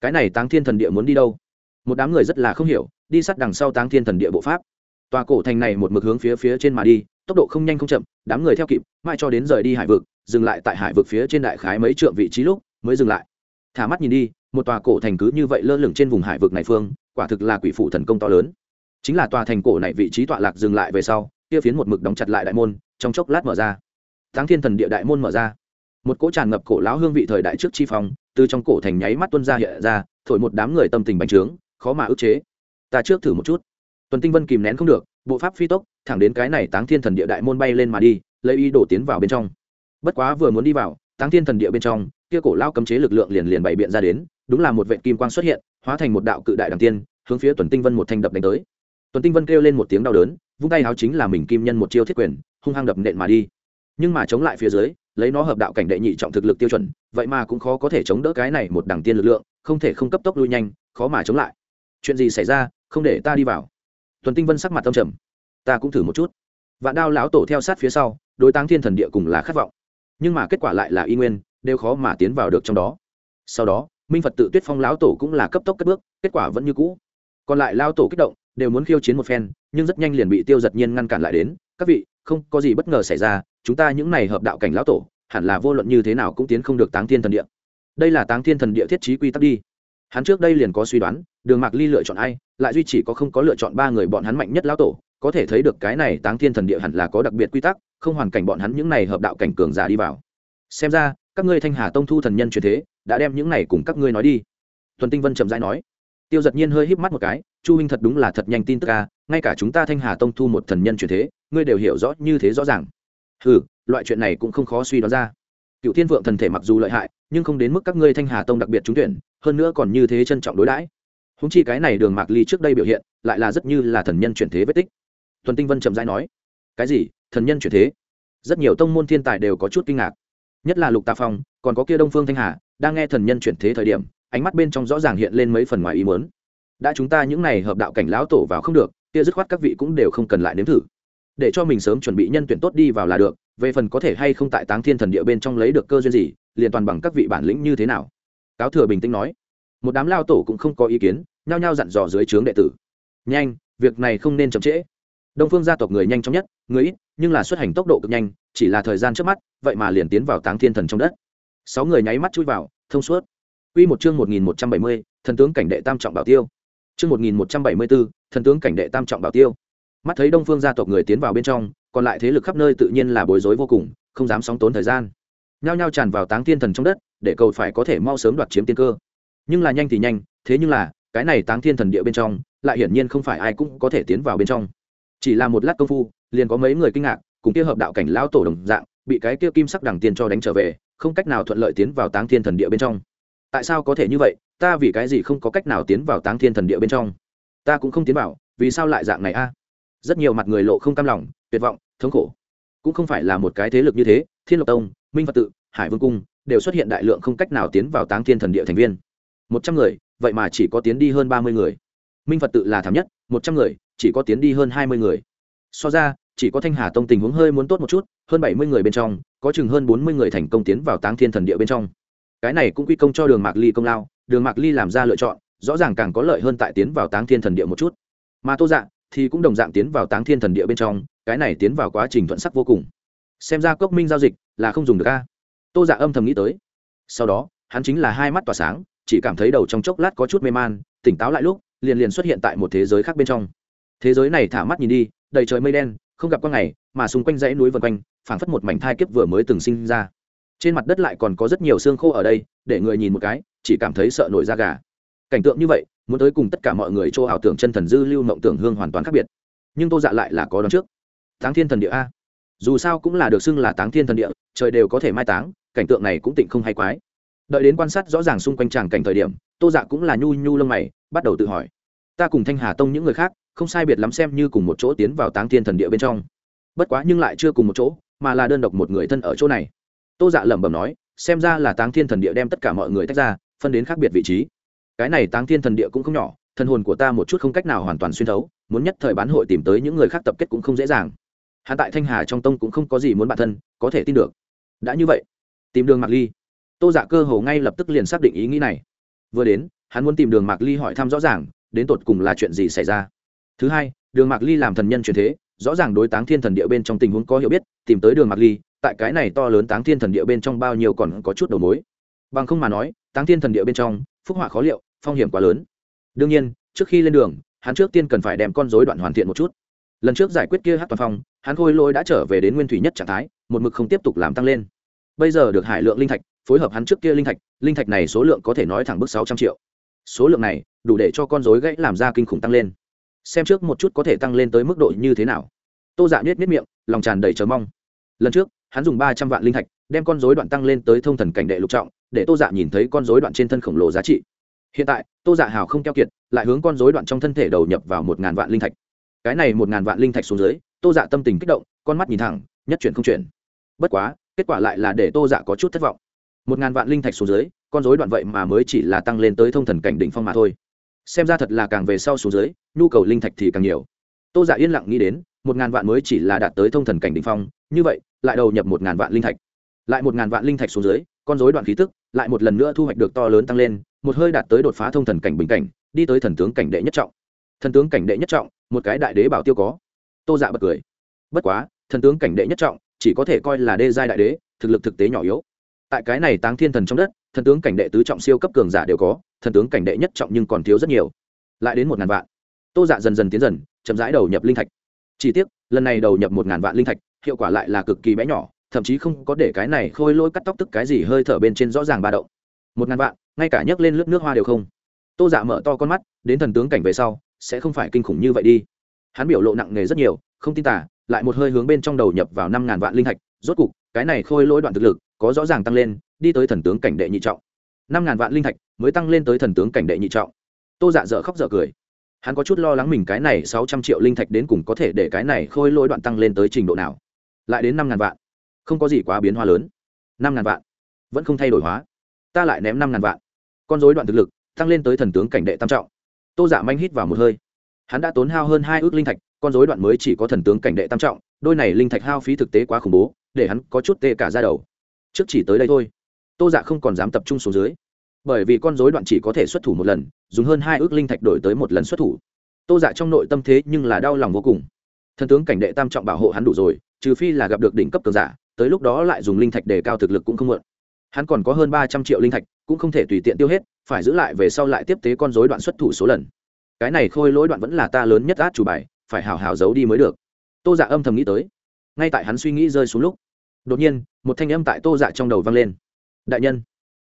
A: Cái này táng thiên thần địa muốn đi đâu? Một đám người rất là không hiểu, đi sát đằng sau táng thiên thần địa bộ pháp. Tòa cổ thành này một mực hướng phía phía trên mà đi, tốc độ không nhanh không chậm, đám người theo kịp, mãi cho đến rời đi hải vực, dừng lại tại hải vực phía trên đại khái mấy trượng vị trí lúc, mới dừng lại. Thả mắt nhìn đi, một tòa cổ thành cứ như vậy lơ lửng trên vùng hải vực này phương, quả thực là quỷ phủ thần công to lớn. Chính là tòa thành cổ này vị trí tọa lạc dừng lại về sau, kia phiến một mực đóng chặt lại đại môn, trong chốc lát mở ra. Tháng thiên thần địa đại môn mở ra. Một cỗ tràn ngập cổ lão hương vị thời đại trước chi phong, từ trong cổ thành nháy mắt tuân ra hiện ra, thổi một đám người tâm tình bành trướng khó mà ức chế. Ta trước thử một chút. Tuần tinh vân kìm nén không được, bộ pháp phi tốc, thẳng đến cái này táng thiên thần địa đại môn bay lên mà đi, lấy ý đổ tiến vào bên trong. Bất quá vừa muốn đi vào, táng thiên thần địa bên trong, kia cổ lao cấm chế lực lượng liền liền bày biện ra đến, đúng là một vệ kim quang xuất hiện, hóa thành một đạo cự đại đằng tiên, hướng phía tuần tinh vân một thanh đập đánh tới. Tuần tinh vân kêu lên một tiếng đau đớn, vung tay áo chính là mình kim nhân một chiêu thiết quyền, hung hăng đập nện mà đi. Nhưng mà chống lại phía dưới, lấy nó hợp đạo cảnh đệ nhị trọng thực lực tiêu chuẩn, vậy mà cũng khó có thể chống đỡ cái này một đằng tiên lực lượng, không thể không cấp tốc lui nhanh, khó mà chống lại chuyện gì xảy ra, không để ta đi vào. Tuần tinh vân sắc mặt tâm trầm. Ta cũng thử một chút. Vạn đao lão tổ theo sát phía sau, đối táng thiên thần địa cùng là khát vọng. Nhưng mà kết quả lại là y nguyên, đều khó mà tiến vào được trong đó. Sau đó, minh phật tự tuyết phong lão tổ cũng là cấp tốc cất bước, kết quả vẫn như cũ. Còn lại lao tổ kích động, đều muốn khiêu chiến một phen, nhưng rất nhanh liền bị tiêu giật nhiên ngăn cản lại đến. Các vị, không có gì bất ngờ xảy ra, chúng ta những này hợp đạo cảnh lão tổ, hẳn là vô luận như thế nào cũng tiến không được táng thiên thần địa. Đây là táng thiên thần địa thiết trí quy tắc đi hắn trước đây liền có suy đoán, đường mạc ly lựa chọn ai, lại duy chỉ có không có lựa chọn ba người bọn hắn mạnh nhất lão tổ, có thể thấy được cái này táng thiên thần địa hẳn là có đặc biệt quy tắc, không hoàn cảnh bọn hắn những này hợp đạo cảnh cường giả đi vào. Xem ra, các ngươi thanh hà tông thu thần nhân truyền thế, đã đem những này cùng các ngươi nói đi. Tuần tinh vân chậm rãi nói. Tiêu giật nhiên hơi híp mắt một cái, chu huynh thật đúng là thật nhanh tin tức ca ngay cả chúng ta thanh hà tông thu một thần nhân truyền thế, ngươi đều hiểu rõ như thế rõ ràng. Ừ loại chuyện này cũng không khó suy đoán ra cựu thiên vượng thần thể mặc dù lợi hại, nhưng không đến mức các ngươi thanh hà tông đặc biệt trúng tuyển, hơn nữa còn như thế trân trọng đối đãi. Húng chi cái này đường mạc ly trước đây biểu hiện, lại là rất như là thần nhân chuyển thế vết tích. Tuần tinh vân trầm rãi nói, cái gì? Thần nhân chuyển thế? Rất nhiều tông môn thiên tài đều có chút kinh ngạc. Nhất là lục tà phong, còn có kia đông phương thanh hà, đang nghe thần nhân chuyển thế thời điểm, ánh mắt bên trong rõ ràng hiện lên mấy phần ngoài ý muốn. Đã chúng ta những này hợp đạo cảnh lão tổ vào không được, kia dứt khoát các vị cũng đều không cần lại nếm thử để cho mình sớm chuẩn bị nhân tuyển tốt đi vào là được về phần có thể hay không tại táng thiên thần địa bên trong lấy được cơ duyên gì liền toàn bằng các vị bản lĩnh như thế nào. Cáo thừa bình tĩnh nói. Một đám lao tổ cũng không có ý kiến nhao nhao dặn dò dưới trướng đệ tử. Nhanh việc này không nên chậm trễ. Đông phương gia tộc người nhanh chóng nhất người ít nhưng là xuất hành tốc độ cực nhanh chỉ là thời gian trước mắt vậy mà liền tiến vào táng thiên thần trong đất. Sáu người nháy mắt chui vào thông suốt. Quy một chương một nghìn một trăm bảy mươi, thần tướng cảnh đệ tam trọng bảo tiêu. Chương một nghìn một trăm bảy mươi 1174, thần tướng cảnh đệ tam trọng bảo tiêu. Mắt thấy Đông Phương gia tộc người tiến vào bên trong, còn lại thế lực khắp nơi tự nhiên là bối rối vô cùng, không dám sóng tốn thời gian. Nhao nhao tràn vào Táng Thiên Thần trong đất, để cầu phải có thể mau sớm đoạt chiếm tiên cơ. Nhưng là nhanh thì nhanh, thế nhưng là, cái này Táng Thiên Thần địa bên trong, lại hiển nhiên không phải ai cũng có thể tiến vào bên trong. Chỉ là một lát công phu, liền có mấy người kinh ngạc, cùng kia hợp đạo cảnh lão tổ đồng dạng, bị cái kia kim sắc đằng tiên cho đánh trở về, không cách nào thuận lợi tiến vào Táng Thiên Thần địa bên trong tại sao có thể như vậy ta vì cái gì không có cách nào tiến vào táng thiên thần địa bên trong ta cũng không tiến vào vì sao lại dạng này a rất nhiều mặt người lộ không cam lòng, tuyệt vọng, thống khổ. Cũng không phải là một cái thế lực như thế, thiên lộc tông, minh phật tự, hải vương cung đều xuất hiện đại lượng không cách nào tiến vào táng thiên thần địa thành viên. Một trăm người, vậy mà chỉ có tiến đi hơn ba mươi người. Minh phật tự là thảm nhất, một trăm người, chỉ có tiến đi hơn hai mươi người. So ra, chỉ có thanh hà tông tình huống hơi muốn tốt một chút, hơn bảy mươi người bên trong, có chừng hơn bốn mươi người thành công tiến vào táng thiên thần địa bên trong. Cái này cũng quy công cho đường mạc ly công lao, đường mạc ly làm ra lựa chọn, rõ ràng càng có lợi hơn tại tiến vào táng thiên thần địa một chút. Mà tô dạng thì cũng đồng dạng tiến vào táng thiên thần địa bên trong, cái này tiến vào quá trình thuận sắc vô cùng. Xem ra cốc minh giao dịch là không dùng được a. Tô dạ âm thầm nghĩ tới. Sau đó, hắn chính là hai mắt tỏa sáng, chỉ cảm thấy đầu trong chốc lát có chút mê man, tỉnh táo lại lúc, liền liền xuất hiện tại một thế giới khác bên trong. Thế giới này thả mắt nhìn đi, đầy trời mây đen, không gặp con ngày, mà xung quanh dãy núi vân quanh, phảng phất một mảnh thai kiếp vừa mới từng sinh ra. Trên mặt đất lại còn có rất nhiều xương khô ở đây, để người nhìn một cái, chỉ cảm thấy sợ nổi da gà. Cảnh tượng như vậy muốn tới cùng tất cả mọi người chỗ ảo tưởng chân thần dư lưu mộng tưởng hương hoàn toàn khác biệt. Nhưng tô dạ lại là có đón trước. Táng thiên thần địa a. Dù sao cũng là được xưng là táng thiên thần địa, trời đều có thể mai táng, cảnh tượng này cũng tịnh không hay quái. Đợi đến quan sát rõ ràng xung quanh tràng cảnh thời điểm, tô dạ cũng là nhu nhu lông mày, bắt đầu tự hỏi. Ta cùng thanh hà tông những người khác, không sai biệt lắm xem như cùng một chỗ tiến vào táng thiên thần địa bên trong. Bất quá nhưng lại chưa cùng một chỗ, mà là đơn độc một người thân ở chỗ này. Tô dạ lẩm bẩm nói, xem ra là táng thiên thần địa đem tất cả mọi người tách ra, phân đến khác biệt vị trí cái này táng thiên thần địa cũng không nhỏ, thần hồn của ta một chút không cách nào hoàn toàn xuyên thấu, muốn nhất thời bán hội tìm tới những người khác tập kết cũng không dễ dàng. Hạ tại thanh hà trong tông cũng không có gì muốn bản thân, có thể tin được. Đã như vậy, tìm đường mạc ly. Tô dạ cơ hồ ngay lập tức liền xác định ý nghĩ này. Vừa đến, hắn muốn tìm đường mạc ly hỏi thăm rõ ràng, đến tột cùng là chuyện gì xảy ra. Thứ hai, đường mạc ly làm thần nhân truyền thế, rõ ràng đối táng thiên thần địa bên trong tình huống có hiểu biết, tìm tới đường mạc ly, tại cái này to lớn táng thiên thần địa bên trong bao nhiêu còn có chút đầu mối. Bằng không mà nói, táng thiên thần địa bên trong phúc họa khó liệu, phong hiểm quá lớn. Đương nhiên, trước khi lên đường, hắn trước tiên cần phải đem con dối đoạn hoàn thiện một chút. Lần trước giải quyết kia hát toàn phong, hắn khôi lôi đã trở về đến nguyên thủy nhất trạng thái, một mực không tiếp tục làm tăng lên. Bây giờ được hải lượng linh thạch, phối hợp hắn trước kia linh thạch linh thạch này số lượng có thể nói thẳng bước sáu trăm triệu. Số lượng này, đủ để cho con dối gãy làm ra kinh khủng tăng lên. Xem trước một chút có thể tăng lên tới mức độ như thế nào. Tô dạ nhét nhét miệng, lòng tràn đầy chờ mong. Lần trước, hắn dùng ba trăm vạn linh thạch, đem con dối đoạn tăng lên tới thông thần cảnh đệ lục trọng để tô dạ nhìn thấy con dối đoạn trên thân khổng lồ giá trị. Hiện tại, tô dạ hào không keo kiệt, lại hướng con dối đoạn trong thân thể đầu nhập vào một ngàn vạn linh thạch. Cái này một ngàn vạn linh thạch xuống dưới, tô dạ tâm tình kích động, con mắt nhìn thẳng, nhất chuyển không chuyển. Bất quá, kết quả lại là để tô dạ có chút thất vọng. Một ngàn vạn linh thạch xuống dưới, con dối đoạn vậy mà mới chỉ là tăng lên tới thông thần cảnh đỉnh phong mà thôi. Xem ra thật là càng về sau xuống dưới, nhu cầu linh thạch thì càng nhiều. Tô dạ yên lặng nghĩ đến, một ngàn vạn mới chỉ là đạt tới thông thần cảnh đỉnh phong, như vậy, lại đầu nhập một ngàn vạn linh thạch. Lại một ngàn vạn linh thạch xuống dưới, con dối đoạn khí tức lại một lần nữa thu hoạch được to lớn tăng lên, một hơi đạt tới đột phá thông thần cảnh bình cảnh, đi tới thần tướng cảnh đệ nhất trọng. Thần tướng cảnh đệ nhất trọng, một cái đại đế bảo tiêu có. Tô dạ bật cười. Bất quá, thần tướng cảnh đệ nhất trọng, chỉ có thể coi là đê giai đại đế, thực lực thực tế nhỏ yếu. Tại cái này táng thiên thần trong đất, thần tướng cảnh đệ tứ trọng siêu cấp cường giả đều có, thần tướng cảnh đệ nhất trọng nhưng còn thiếu rất nhiều. Lại đến một ngàn vạn. Tô dạ dần dần tiến dần, chậm rãi đầu nhập linh thạch. Chỉ tiếc, lần này đầu nhập một ngàn vạn linh thạch, hiệu quả lại là cực kỳ bé nhỏ thậm chí không có để cái này khôi lỗi cắt tóc tức cái gì hơi thở bên trên rõ ràng ba động. Một ngàn vạn, ngay cả nhấc lên lớp nước hoa đều không. Tô giả dạ mở to con mắt, đến thần tướng cảnh về sau, sẽ không phải kinh khủng như vậy đi. Hắn biểu lộ nặng nề rất nhiều, không tin tả lại một hơi hướng bên trong đầu nhập vào năm ngàn vạn linh thạch, rốt cục, cái này khôi lỗi đoạn thực lực, có rõ ràng tăng lên, đi tới thần tướng cảnh đệ nhị trọng. Năm ngàn vạn linh thạch, mới tăng lên tới thần tướng cảnh đệ nhị trọng. Tô dạ dở khóc dở cười. Hắn có chút lo lắng mình cái này sáu trăm triệu linh thạch đến cùng có thể để cái này khôi lỗi đoạn tăng lên tới trình độ nào. Lại đến năm ngàn vạn không có gì quá biến hóa lớn. Năm ngàn vạn. Vẫn không thay đổi hóa. Ta lại ném năm ngàn vạn. Con dối đoạn thực lực, tăng lên tới thần tướng cảnh đệ tam trọng. Tô giả dạ manh hít vào một hơi. Hắn đã tốn hao hơn hai ước linh thạch, con dối đoạn mới chỉ có thần tướng cảnh đệ tam trọng, đôi này linh thạch hao phí thực tế quá khủng bố, để hắn có chút tê cả ra đầu. Trước chỉ tới đây thôi. Tô dạ không còn dám tập trung xuống dưới. Bởi vì con dối đoạn chỉ có thể xuất thủ một lần, dùng hơn hai ước linh thạch đổi tới một lần xuất thủ. Tô dạ trong nội tâm thế nhưng là đau lòng vô cùng. Thần tướng cảnh đệ tam trọng bảo hộ hắn đủ rồi, trừ phi là gặp được đỉnh cấp cường giả tới lúc đó lại dùng linh thạch để cao thực lực cũng không mượn hắn còn có hơn ba trăm triệu linh thạch, cũng không thể tùy tiện tiêu hết, phải giữ lại về sau lại tiếp tế con dối đoạn xuất thủ số lần. Cái này khôi lỗi đoạn vẫn là ta lớn nhất át chủ bài, phải hào hào giấu đi mới được. Tô dạ âm thầm nghĩ tới. Ngay tại hắn suy nghĩ rơi xuống lúc, đột nhiên, một thanh âm tại tô dạ trong đầu vang lên. Đại nhân,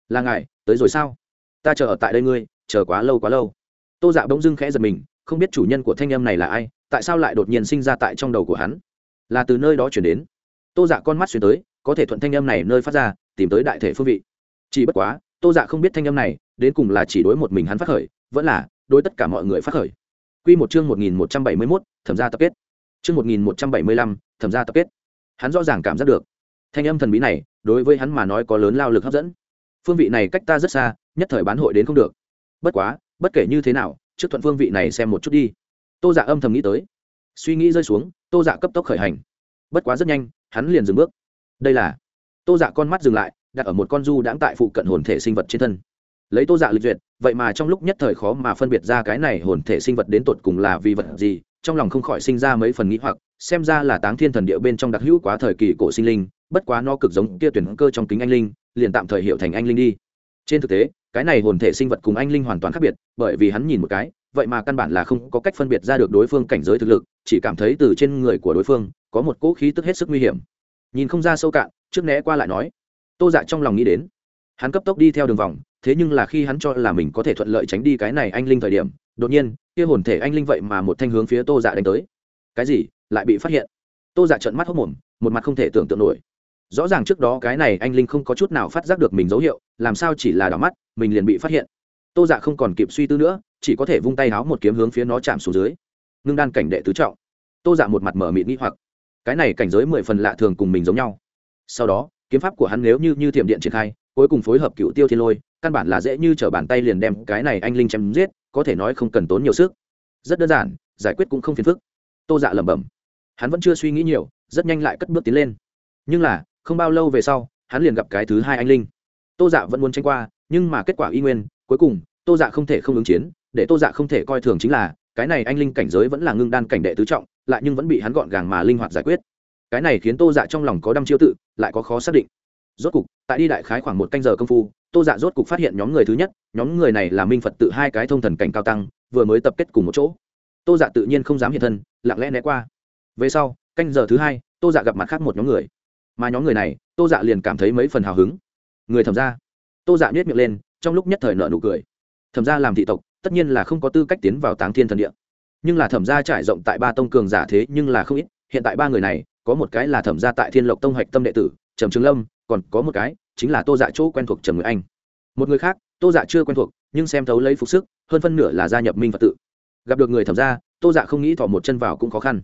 A: là ngài, tới rồi sao? Ta chờ ở tại đây ngươi, chờ quá lâu quá lâu. Tô dạ bỗng dưng khẽ giật mình, không biết chủ nhân của thanh âm này là ai, tại sao lại đột nhiên sinh ra tại trong đầu của hắn? Là từ nơi đó chuyển đến tô dạ con mắt xuyên tới, có thể thuận thanh âm này nơi phát ra, tìm tới đại thể phương vị. Chỉ bất quá, tô dạ không biết thanh âm này, đến cùng là chỉ đối một mình hắn phát khởi, vẫn là đối tất cả mọi người phát khởi. Q một chương một nghìn một trăm bảy mươi mốt, thẩm gia tập kết. Chương một nghìn một trăm bảy mươi lăm, thẩm gia tập kết. Hắn rõ ràng cảm giác được, thanh âm thần bí này, đối với hắn mà nói có lớn lao lực hấp dẫn. Phương vị này cách ta rất xa, nhất thời bán hội đến không được. Bất quá, bất kể như thế nào, trước thuận phương vị này xem một chút đi. Tô dạ âm thầm nghĩ tới. Suy nghĩ rơi xuống, tô dạ cấp tốc khởi hành. Bất quá rất nhanh hắn liền dừng bước. Đây là, tô dạ con mắt dừng lại, đặt ở một con du đãng tại phụ cận hồn thể sinh vật trên thân. Lấy tô dạ lịch duyệt, vậy mà trong lúc nhất thời khó mà phân biệt ra cái này hồn thể sinh vật đến tột cùng là vì vật gì, trong lòng không khỏi sinh ra mấy phần nghĩ hoặc, xem ra là táng thiên thần địa bên trong đặc hữu quá thời kỳ cổ sinh linh, bất quá no cực giống kia tuyển cơ trong kính anh linh, liền tạm thời hiệu thành anh linh đi. Trên thực tế, cái này hồn thể sinh vật cùng anh linh hoàn toàn khác biệt, bởi vì hắn nhìn một cái, vậy mà căn bản là không có cách phân biệt ra được đối phương cảnh giới thực lực chỉ cảm thấy từ trên người của đối phương có một cỗ khí tức hết sức nguy hiểm. Nhìn không ra sâu cạn, trước né qua lại nói, tô dạ trong lòng nghĩ đến, hắn cấp tốc đi theo đường vòng, thế nhưng là khi hắn cho là mình có thể thuận lợi tránh đi cái này anh linh thời điểm, đột nhiên, kia hồn thể anh linh vậy mà một thanh hướng phía tô dạ đánh tới. Cái gì? Lại bị phát hiện? Tô dạ trợn mắt hốc mồm, một mặt không thể tưởng tượng nổi. Rõ ràng trước đó cái này anh linh không có chút nào phát giác được mình dấu hiệu, làm sao chỉ là đỏ mắt, mình liền bị phát hiện. Tô dạ không còn kịp suy tư nữa, chỉ có thể vung tay háo một kiếm hướng phía nó chạm xuống dưới ngưng đan cảnh đệ tứ trọng. Tô dạ một mặt mở mịt nghĩ hoặc. Cái này cảnh giới mười phần lạ thường cùng mình giống nhau. Sau đó, kiếm pháp của hắn nếu như như thiểm điện triển khai, cuối cùng phối hợp cựu tiêu thiên lôi, căn bản là dễ như t r ở bàn tay liền đem cái này anh linh chém giết, có thể nói không cần tốn nhiều sức. Rất đơn giản, giải quyết cũng không phiền phức. Tô dạ lẩm bẩm. Hắn vẫn chưa suy nghĩ nhiều, rất nhanh lại cất bước tiến lên. Nhưng là, không bao lâu về sau, hắn liền gặp cái thứ hai anh linh. Tô dạ vẫn muốn tranh qua, nhưng mà kết quả y nguyên, cuối cùng, tô dạ không thể không ứng chiến, để tô dạ không thể coi thường chính là cái này anh linh cảnh giới vẫn là ngưng đan cảnh đệ tứ trọng, lại nhưng vẫn bị hắn gọn gàng mà linh hoạt giải quyết. Cái này khiến tô dạ trong lòng có đăm chiêu tự, lại có khó xác định. Rốt cục, tại đi đại khái khoảng một canh giờ công phu, tô dạ rốt cục phát hiện nhóm người thứ nhất, nhóm người này là minh phật tự hai cái thông thần cảnh cao tăng, vừa mới tập kết cùng một chỗ. Tô dạ tự nhiên không dám hiện thân, lặng lẽ né qua. Về sau, canh giờ thứ hai, tô dạ gặp mặt khác một nhóm người. Mà nhóm người này, tô dạ liền cảm thấy mấy phần hào hứng. Người thẩm ra tô dạ nhét miệng lên, trong lúc nhất thời nợ nụ cười. Thẩm ra làm thị tộc tất nhiên là không có tư cách tiến vào táng thiên thần địa. Nhưng là thẩm gia trải rộng tại ba tông cường giả thế nhưng là không ít, hiện tại ba người này, có một cái là thẩm gia tại thiên lộc tông hạch tâm đệ tử, trầm trường lâm, còn có một cái chính là tô dạ chỗ quen thuộc trầm người anh. Một người khác, tô dạ chưa quen thuộc, nhưng xem thấu lấy phục sức, hơn phân nửa là gia nhập minh phật tự. Gặp được người thẩm gia, tô dạ không nghĩ thỏ một chân vào cũng khó khăn.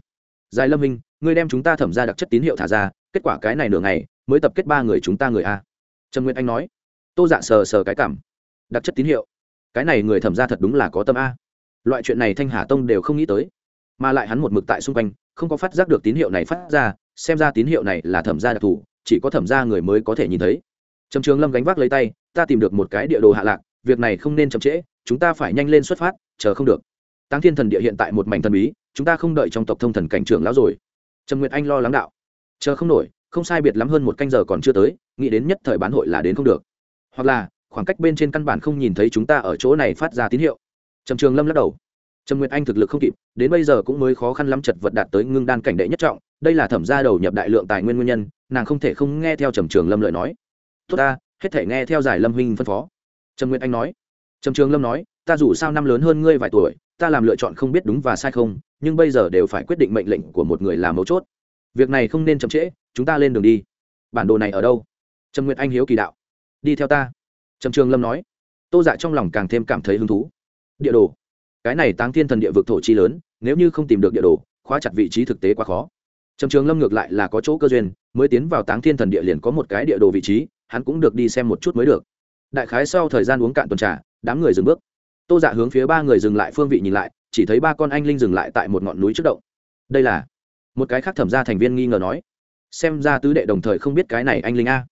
A: Dài lâm minh, ngươi đem chúng ta thẩm ra đặc chất tín hiệu thả ra, kết quả cái này nửa ngày, mới tập kết ba người chúng ta người a. Trần nguyên anh nói. Tô dạ sờ sờ cái cảm. Đặc chất tín hiệu cái này người thẩm ra thật đúng là có tâm a. Loại chuyện này thanh hà tông đều không nghĩ tới. Mà lại hắn một mực tại xung quanh, không có phát giác được tín hiệu này phát ra, xem ra tín hiệu này là thẩm gia đặc thù, chỉ có thẩm gia người mới có thể nhìn thấy. Trầm trường lâm gánh vác lấy tay, ta tìm được một cái địa đồ hạ lạc, việc này không nên chậm trễ, chúng ta phải nhanh lên xuất phát, chờ không được. Tăng thiên thần địa hiện tại một mảnh thần bí, chúng ta không đợi trong tộc thông thần cảnh trưởng lão rồi. Trầm nguyệt anh lo lắng đạo, chờ không nổi, không sai biệt lắm hơn một canh giờ còn chưa tới, nghĩ đến nhất thời bán hội là đến không được. Hoặc là khoảng cách bên trên căn bản không nhìn thấy chúng ta ở chỗ này phát ra tín hiệu. Trầm trường lâm lắc đầu. Trầm nguyệt anh thực lực không kịp, đến bây giờ cũng mới khó khăn lắm chật vật đạt tới ngưng đan cảnh đệ nhất trọng, đây là thẩm gia đầu nhập đại lượng tài nguyên nguyên nhân, nàng không thể không nghe theo trầm trường lâm lợi nói. Tốt ta, hết thể nghe theo giải lâm huynh phân phó. Trầm nguyệt anh nói. Trầm trường lâm nói, ta dù sao năm lớn hơn ngươi vài tuổi, ta làm lựa chọn không biết đúng và sai không, nhưng bây giờ đều phải quyết định mệnh lệnh của một người làm mấu chốt. Việc này không nên chậm trễ, chúng ta lên đường đi. Bản đồ này ở đâu? Trầm nguyệt anh hiếu kỳ đạo. Đi theo ta trầm trường lâm nói, tô dạ trong lòng càng thêm cảm thấy hứng thú. Địa đồ. Cái này táng thiên thần địa vực thổ chi lớn, nếu như không tìm được địa đồ, khóa chặt vị trí thực tế quá khó. Trầm trường lâm ngược lại là có chỗ cơ duyên, mới tiến vào táng thiên thần địa liền có một cái địa đồ vị trí, hắn cũng được đi xem một chút mới được. Đại khái sau thời gian uống cạn tuần trà, đám người dừng bước. Tô dạ hướng phía ba người dừng lại phương vị nhìn lại, chỉ thấy ba con anh linh dừng lại tại một ngọn núi trước động. Đây là một cái khác thẩm ra thành viên nghi ngờ nói, xem ra tứ đệ đồng thời không biết cái này anh linh a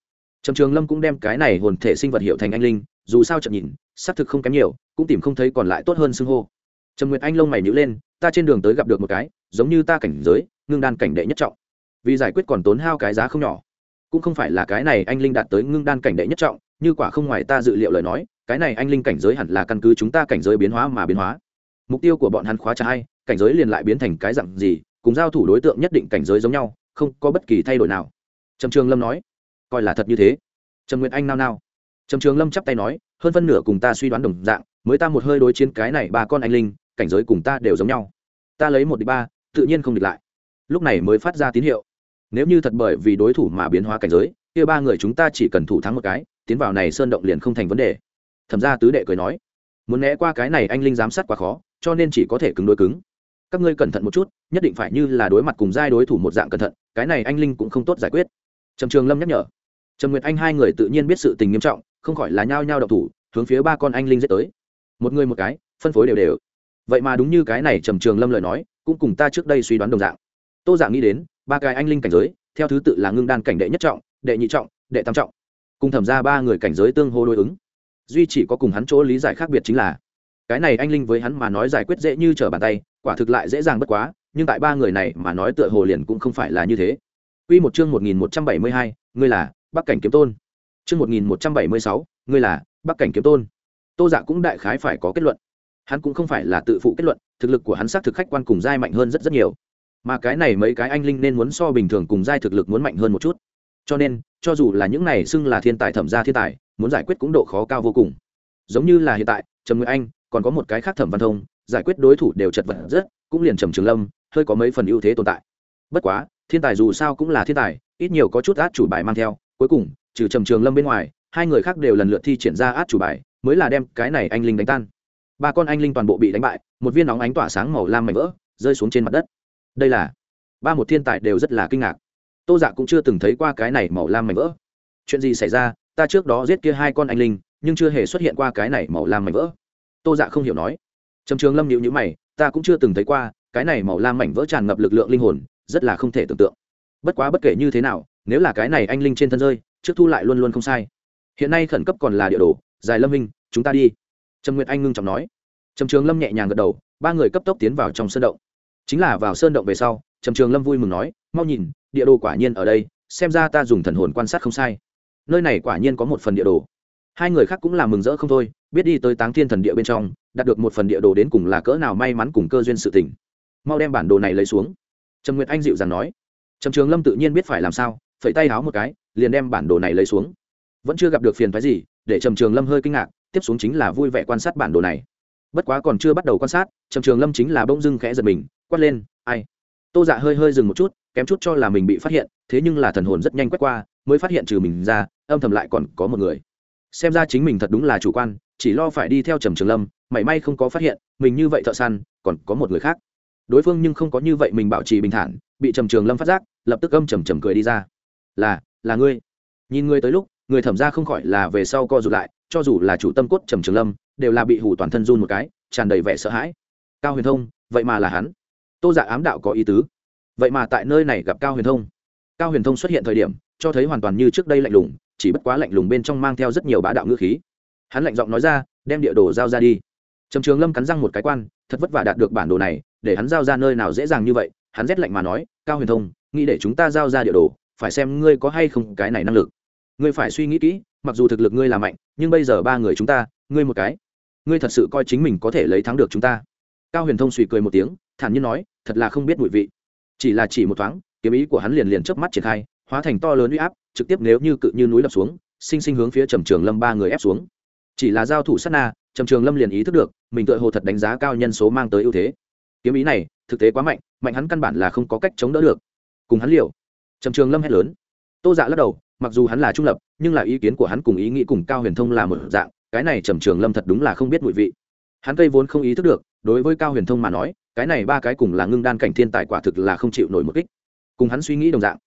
A: trầm trường lâm cũng đem cái này hồn thể sinh vật hiệu thành anh linh, dù sao chậm nhìn, xác thực không kém nhiều, cũng tìm không thấy còn lại tốt hơn xưng hô. Trầm nguyệt anh lông mày nhữ lên, ta trên đường tới gặp được một cái, giống như ta cảnh giới, ngưng đan cảnh đệ nhất trọng. Vì giải quyết còn tốn hao cái giá không nhỏ. Cũng không phải là cái này anh linh đạt tới ngưng đan cảnh đệ nhất trọng, như quả không ngoài ta dự liệu lời nói, cái này anh linh cảnh giới hẳn là căn cứ chúng ta cảnh giới biến hóa mà biến hóa. Mục tiêu của bọn hắn khóa trả hay cảnh giới liền lại biến thành cái dặn gì, cùng giao thủ đối tượng nhất định cảnh giới giống nhau, không có bất kỳ thay đổi nào. Trầm trường lâm nói coi là thật như thế. Trần nguyệt anh nao nao. Trầm trường lâm chắp tay nói, hơn phân nửa cùng ta suy đoán đồng dạng, mới ta một hơi đối chiến cái này ba con anh linh, cảnh giới cùng ta đều giống nhau. Ta lấy một địch ba, tự nhiên không địch lại. Lúc này mới phát ra tín hiệu. Nếu như thật bởi vì đối thủ mà biến hóa cảnh giới, kia ba người chúng ta chỉ cần thủ thắng một cái, tiến vào này sơn động liền không thành vấn đề. Thẩm ra tứ đệ cười nói, muốn né qua cái này anh linh giám sát quá khó, cho nên chỉ có thể cứng đối cứng. Các ngươi cẩn thận một chút, nhất định phải như là đối mặt cùng giai đối thủ một dạng cẩn thận, cái này anh linh cũng không tốt giải quyết. Trầm trường lâm nhắc nhở trần nguyệt anh hai người tự nhiên biết sự tình nghiêm trọng không khỏi là nhao nhao độc thủ hướng phía ba con anh linh dết tới. Một người một cái phân phối đều đều. Vậy mà đúng như cái này trầm trường lâm lời nói cũng cùng ta trước đây suy đoán đồng dạng. Tô giả nghĩ đến ba cái anh linh cảnh giới theo thứ tự là ngưng đan cảnh đệ nhất trọng đệ nhị trọng đệ tam trọng. Cùng thẩm ra ba người cảnh giới tương hô đối ứng. Duy chỉ có cùng hắn chỗ lý giải khác biệt chính là cái này anh linh với hắn mà nói giải quyết dễ như trở bàn tay quả thực lại dễ dàng bất quá nhưng tại ba người này mà nói tựa hồ liền cũng không phải là như thế. Quy một chương 1172, ngươi là Bắc cảnh kiếm tôn. Chương 1176, ngươi là Bắc cảnh kiếm tôn. Tô Dạ cũng đại khái phải có kết luận. Hắn cũng không phải là tự phụ kết luận, thực lực của hắn xác thực khách quan cùng giai mạnh hơn rất rất nhiều. Mà cái này mấy cái anh linh nên muốn so bình thường cùng giai thực lực muốn mạnh hơn một chút. Cho nên, cho dù là những này xưng là thiên tài thẩm gia thiên tài, muốn giải quyết cũng độ khó cao vô cùng. Giống như là hiện tại, Trầm người Anh, còn có một cái khác Thẩm Văn Thông, giải quyết đối thủ đều chật vật rất, cũng liền Trầm Trường Lâm, hơi có mấy phần ưu thế tồn tại. Bất quá, thiên tài dù sao cũng là thiên tài ít nhiều có chút át chủ bài mang theo cuối cùng, trừ trầm trường lâm bên ngoài, hai người khác đều lần lượt thi triển ra át chủ bài, mới là đem cái này anh linh đánh tan. Ba con anh linh toàn bộ bị đánh bại, một viên nóng ánh tỏa sáng màu lam mảnh vỡ, rơi xuống trên mặt đất. Đây là, ba một thiên tài đều rất là kinh ngạc. Tô dạ cũng chưa từng thấy qua cái này màu lam mảnh vỡ. Chuyện gì xảy ra? Ta trước đó giết kia hai con anh linh, nhưng chưa hề xuất hiện qua cái này màu lam mảnh vỡ. Tô dạ không hiểu nói. Trầm trường lâm nhịu nhữ mày, ta cũng chưa từng thấy qua, cái này màu lam mảnh vỡ tràn ngập lực lượng linh hồn, rất là không thể tưởng tượng. Bất quá bất kể như thế nào nếu là cái này anh linh trên thân rơi, trước thu lại luôn luôn không sai. Hiện nay khẩn cấp còn là địa đồ, dài lâm minh chúng ta đi. Trầm nguyệt anh ngưng trọng nói. Trầm trường lâm nhẹ nhàng gật đầu, ba người cấp tốc tiến vào trong sơn động. Chính là vào sơn động về sau, trầm trường lâm vui mừng nói, mau nhìn, địa đồ quả nhiên ở đây, xem ra ta dùng thần hồn quan sát không sai. Nơi này quả nhiên có một phần địa đồ. Hai người khác cũng là mừng rỡ không thôi, biết đi tới táng thiên thần địa bên trong, đạt được một phần địa đồ đến cùng là cỡ nào may mắn cùng cơ duyên sự tình. Mau đem bản đồ này lấy xuống. Trầm nguyệt anh dịu dàng nói. Trầm trường lâm tự nhiên biết phải làm sao phẩy tay háo một cái, liền đem bản đồ này lấy xuống. Vẫn chưa gặp được phiền phái gì, để trầm trường lâm hơi kinh ngạc, tiếp xuống chính là vui vẻ quan sát bản đồ này. Bất quá còn chưa bắt đầu quan sát, trầm trường lâm chính là bỗng dưng khẽ giật mình, quát lên, ai? Tô dạ hơi hơi dừng một chút, kém chút cho là mình bị phát hiện, thế nhưng là thần hồn rất nhanh quét qua, mới phát hiện trừ mình ra, âm thầm lại còn có một người. Xem ra chính mình thật đúng là chủ quan, chỉ lo phải đi theo trầm trường lâm, mảy may không có phát hiện, mình như vậy thợ săn, còn có một người khác. Đối phương nhưng không có như vậy mình bảo trì bình thản, bị trầm trường lâm phát giác, lập tức âm trầm trầm cười đi ra là là ngươi. Nhìn ngươi tới lúc, người thẩm ra không khỏi là về sau co rụt lại, cho dù là chủ tâm cốt trầm trường lâm, đều là bị hủ toàn thân run một cái, tràn đầy vẻ sợ hãi. Cao huyền thông, vậy mà là hắn. Tô giả ám đạo có ý tứ. Vậy mà tại nơi này gặp cao huyền thông. Cao huyền thông xuất hiện thời điểm, cho thấy hoàn toàn như trước đây lạnh lùng, chỉ bất quá lạnh lùng bên trong mang theo rất nhiều bá đạo ngữ khí. Hắn lạnh giọng nói ra, đem địa đồ giao ra đi. Trầm trường lâm cắn răng một cái quan, thật vất vả đạt được bản đồ này, để hắn giao ra nơi nào dễ dàng như vậy, hắn rét lạnh mà nói, cao huyền thông, nghĩ để chúng ta giao ra địa đồ phải xem ngươi có hay không cái này năng lực. Ngươi phải suy nghĩ kỹ, mặc dù thực lực ngươi là mạnh, nhưng bây giờ ba người chúng ta, ngươi một cái, ngươi thật sự coi chính mình có thể lấy thắng được chúng ta. Cao huyền thông suy cười một tiếng, thản nhiên nói, thật là không biết mùi vị. Chỉ là chỉ một thoáng, kiếm ý của hắn liền liền chớp mắt triển khai, hóa thành to lớn uy áp, trực tiếp nếu như cự như núi lập xuống, sinh sinh hướng phía trầm trường lâm ba người ép xuống. Chỉ là giao thủ sát na, trầm trường lâm liền ý thức được, mình tựa hồ thật đánh giá cao nhân số mang tới ưu thế. Kiếm ý này, thực tế quá mạnh mạnh hắn căn bản là không có cách chống đỡ được. Cùng hắn liều trầm trường lâm hét lớn. Tô dạ lắc đầu, mặc dù hắn là trung lập, nhưng là ý kiến của hắn cùng ý nghĩ cùng cao huyền thông là một dạng, cái này trầm trường lâm thật đúng là không biết mùi vị. Hắn cây vốn không ý thức được, đối với cao huyền thông mà nói, cái này ba cái cùng là ngưng đan cảnh thiên tài quả thực là không chịu nổi một kích. Cùng hắn suy nghĩ đồng dạng.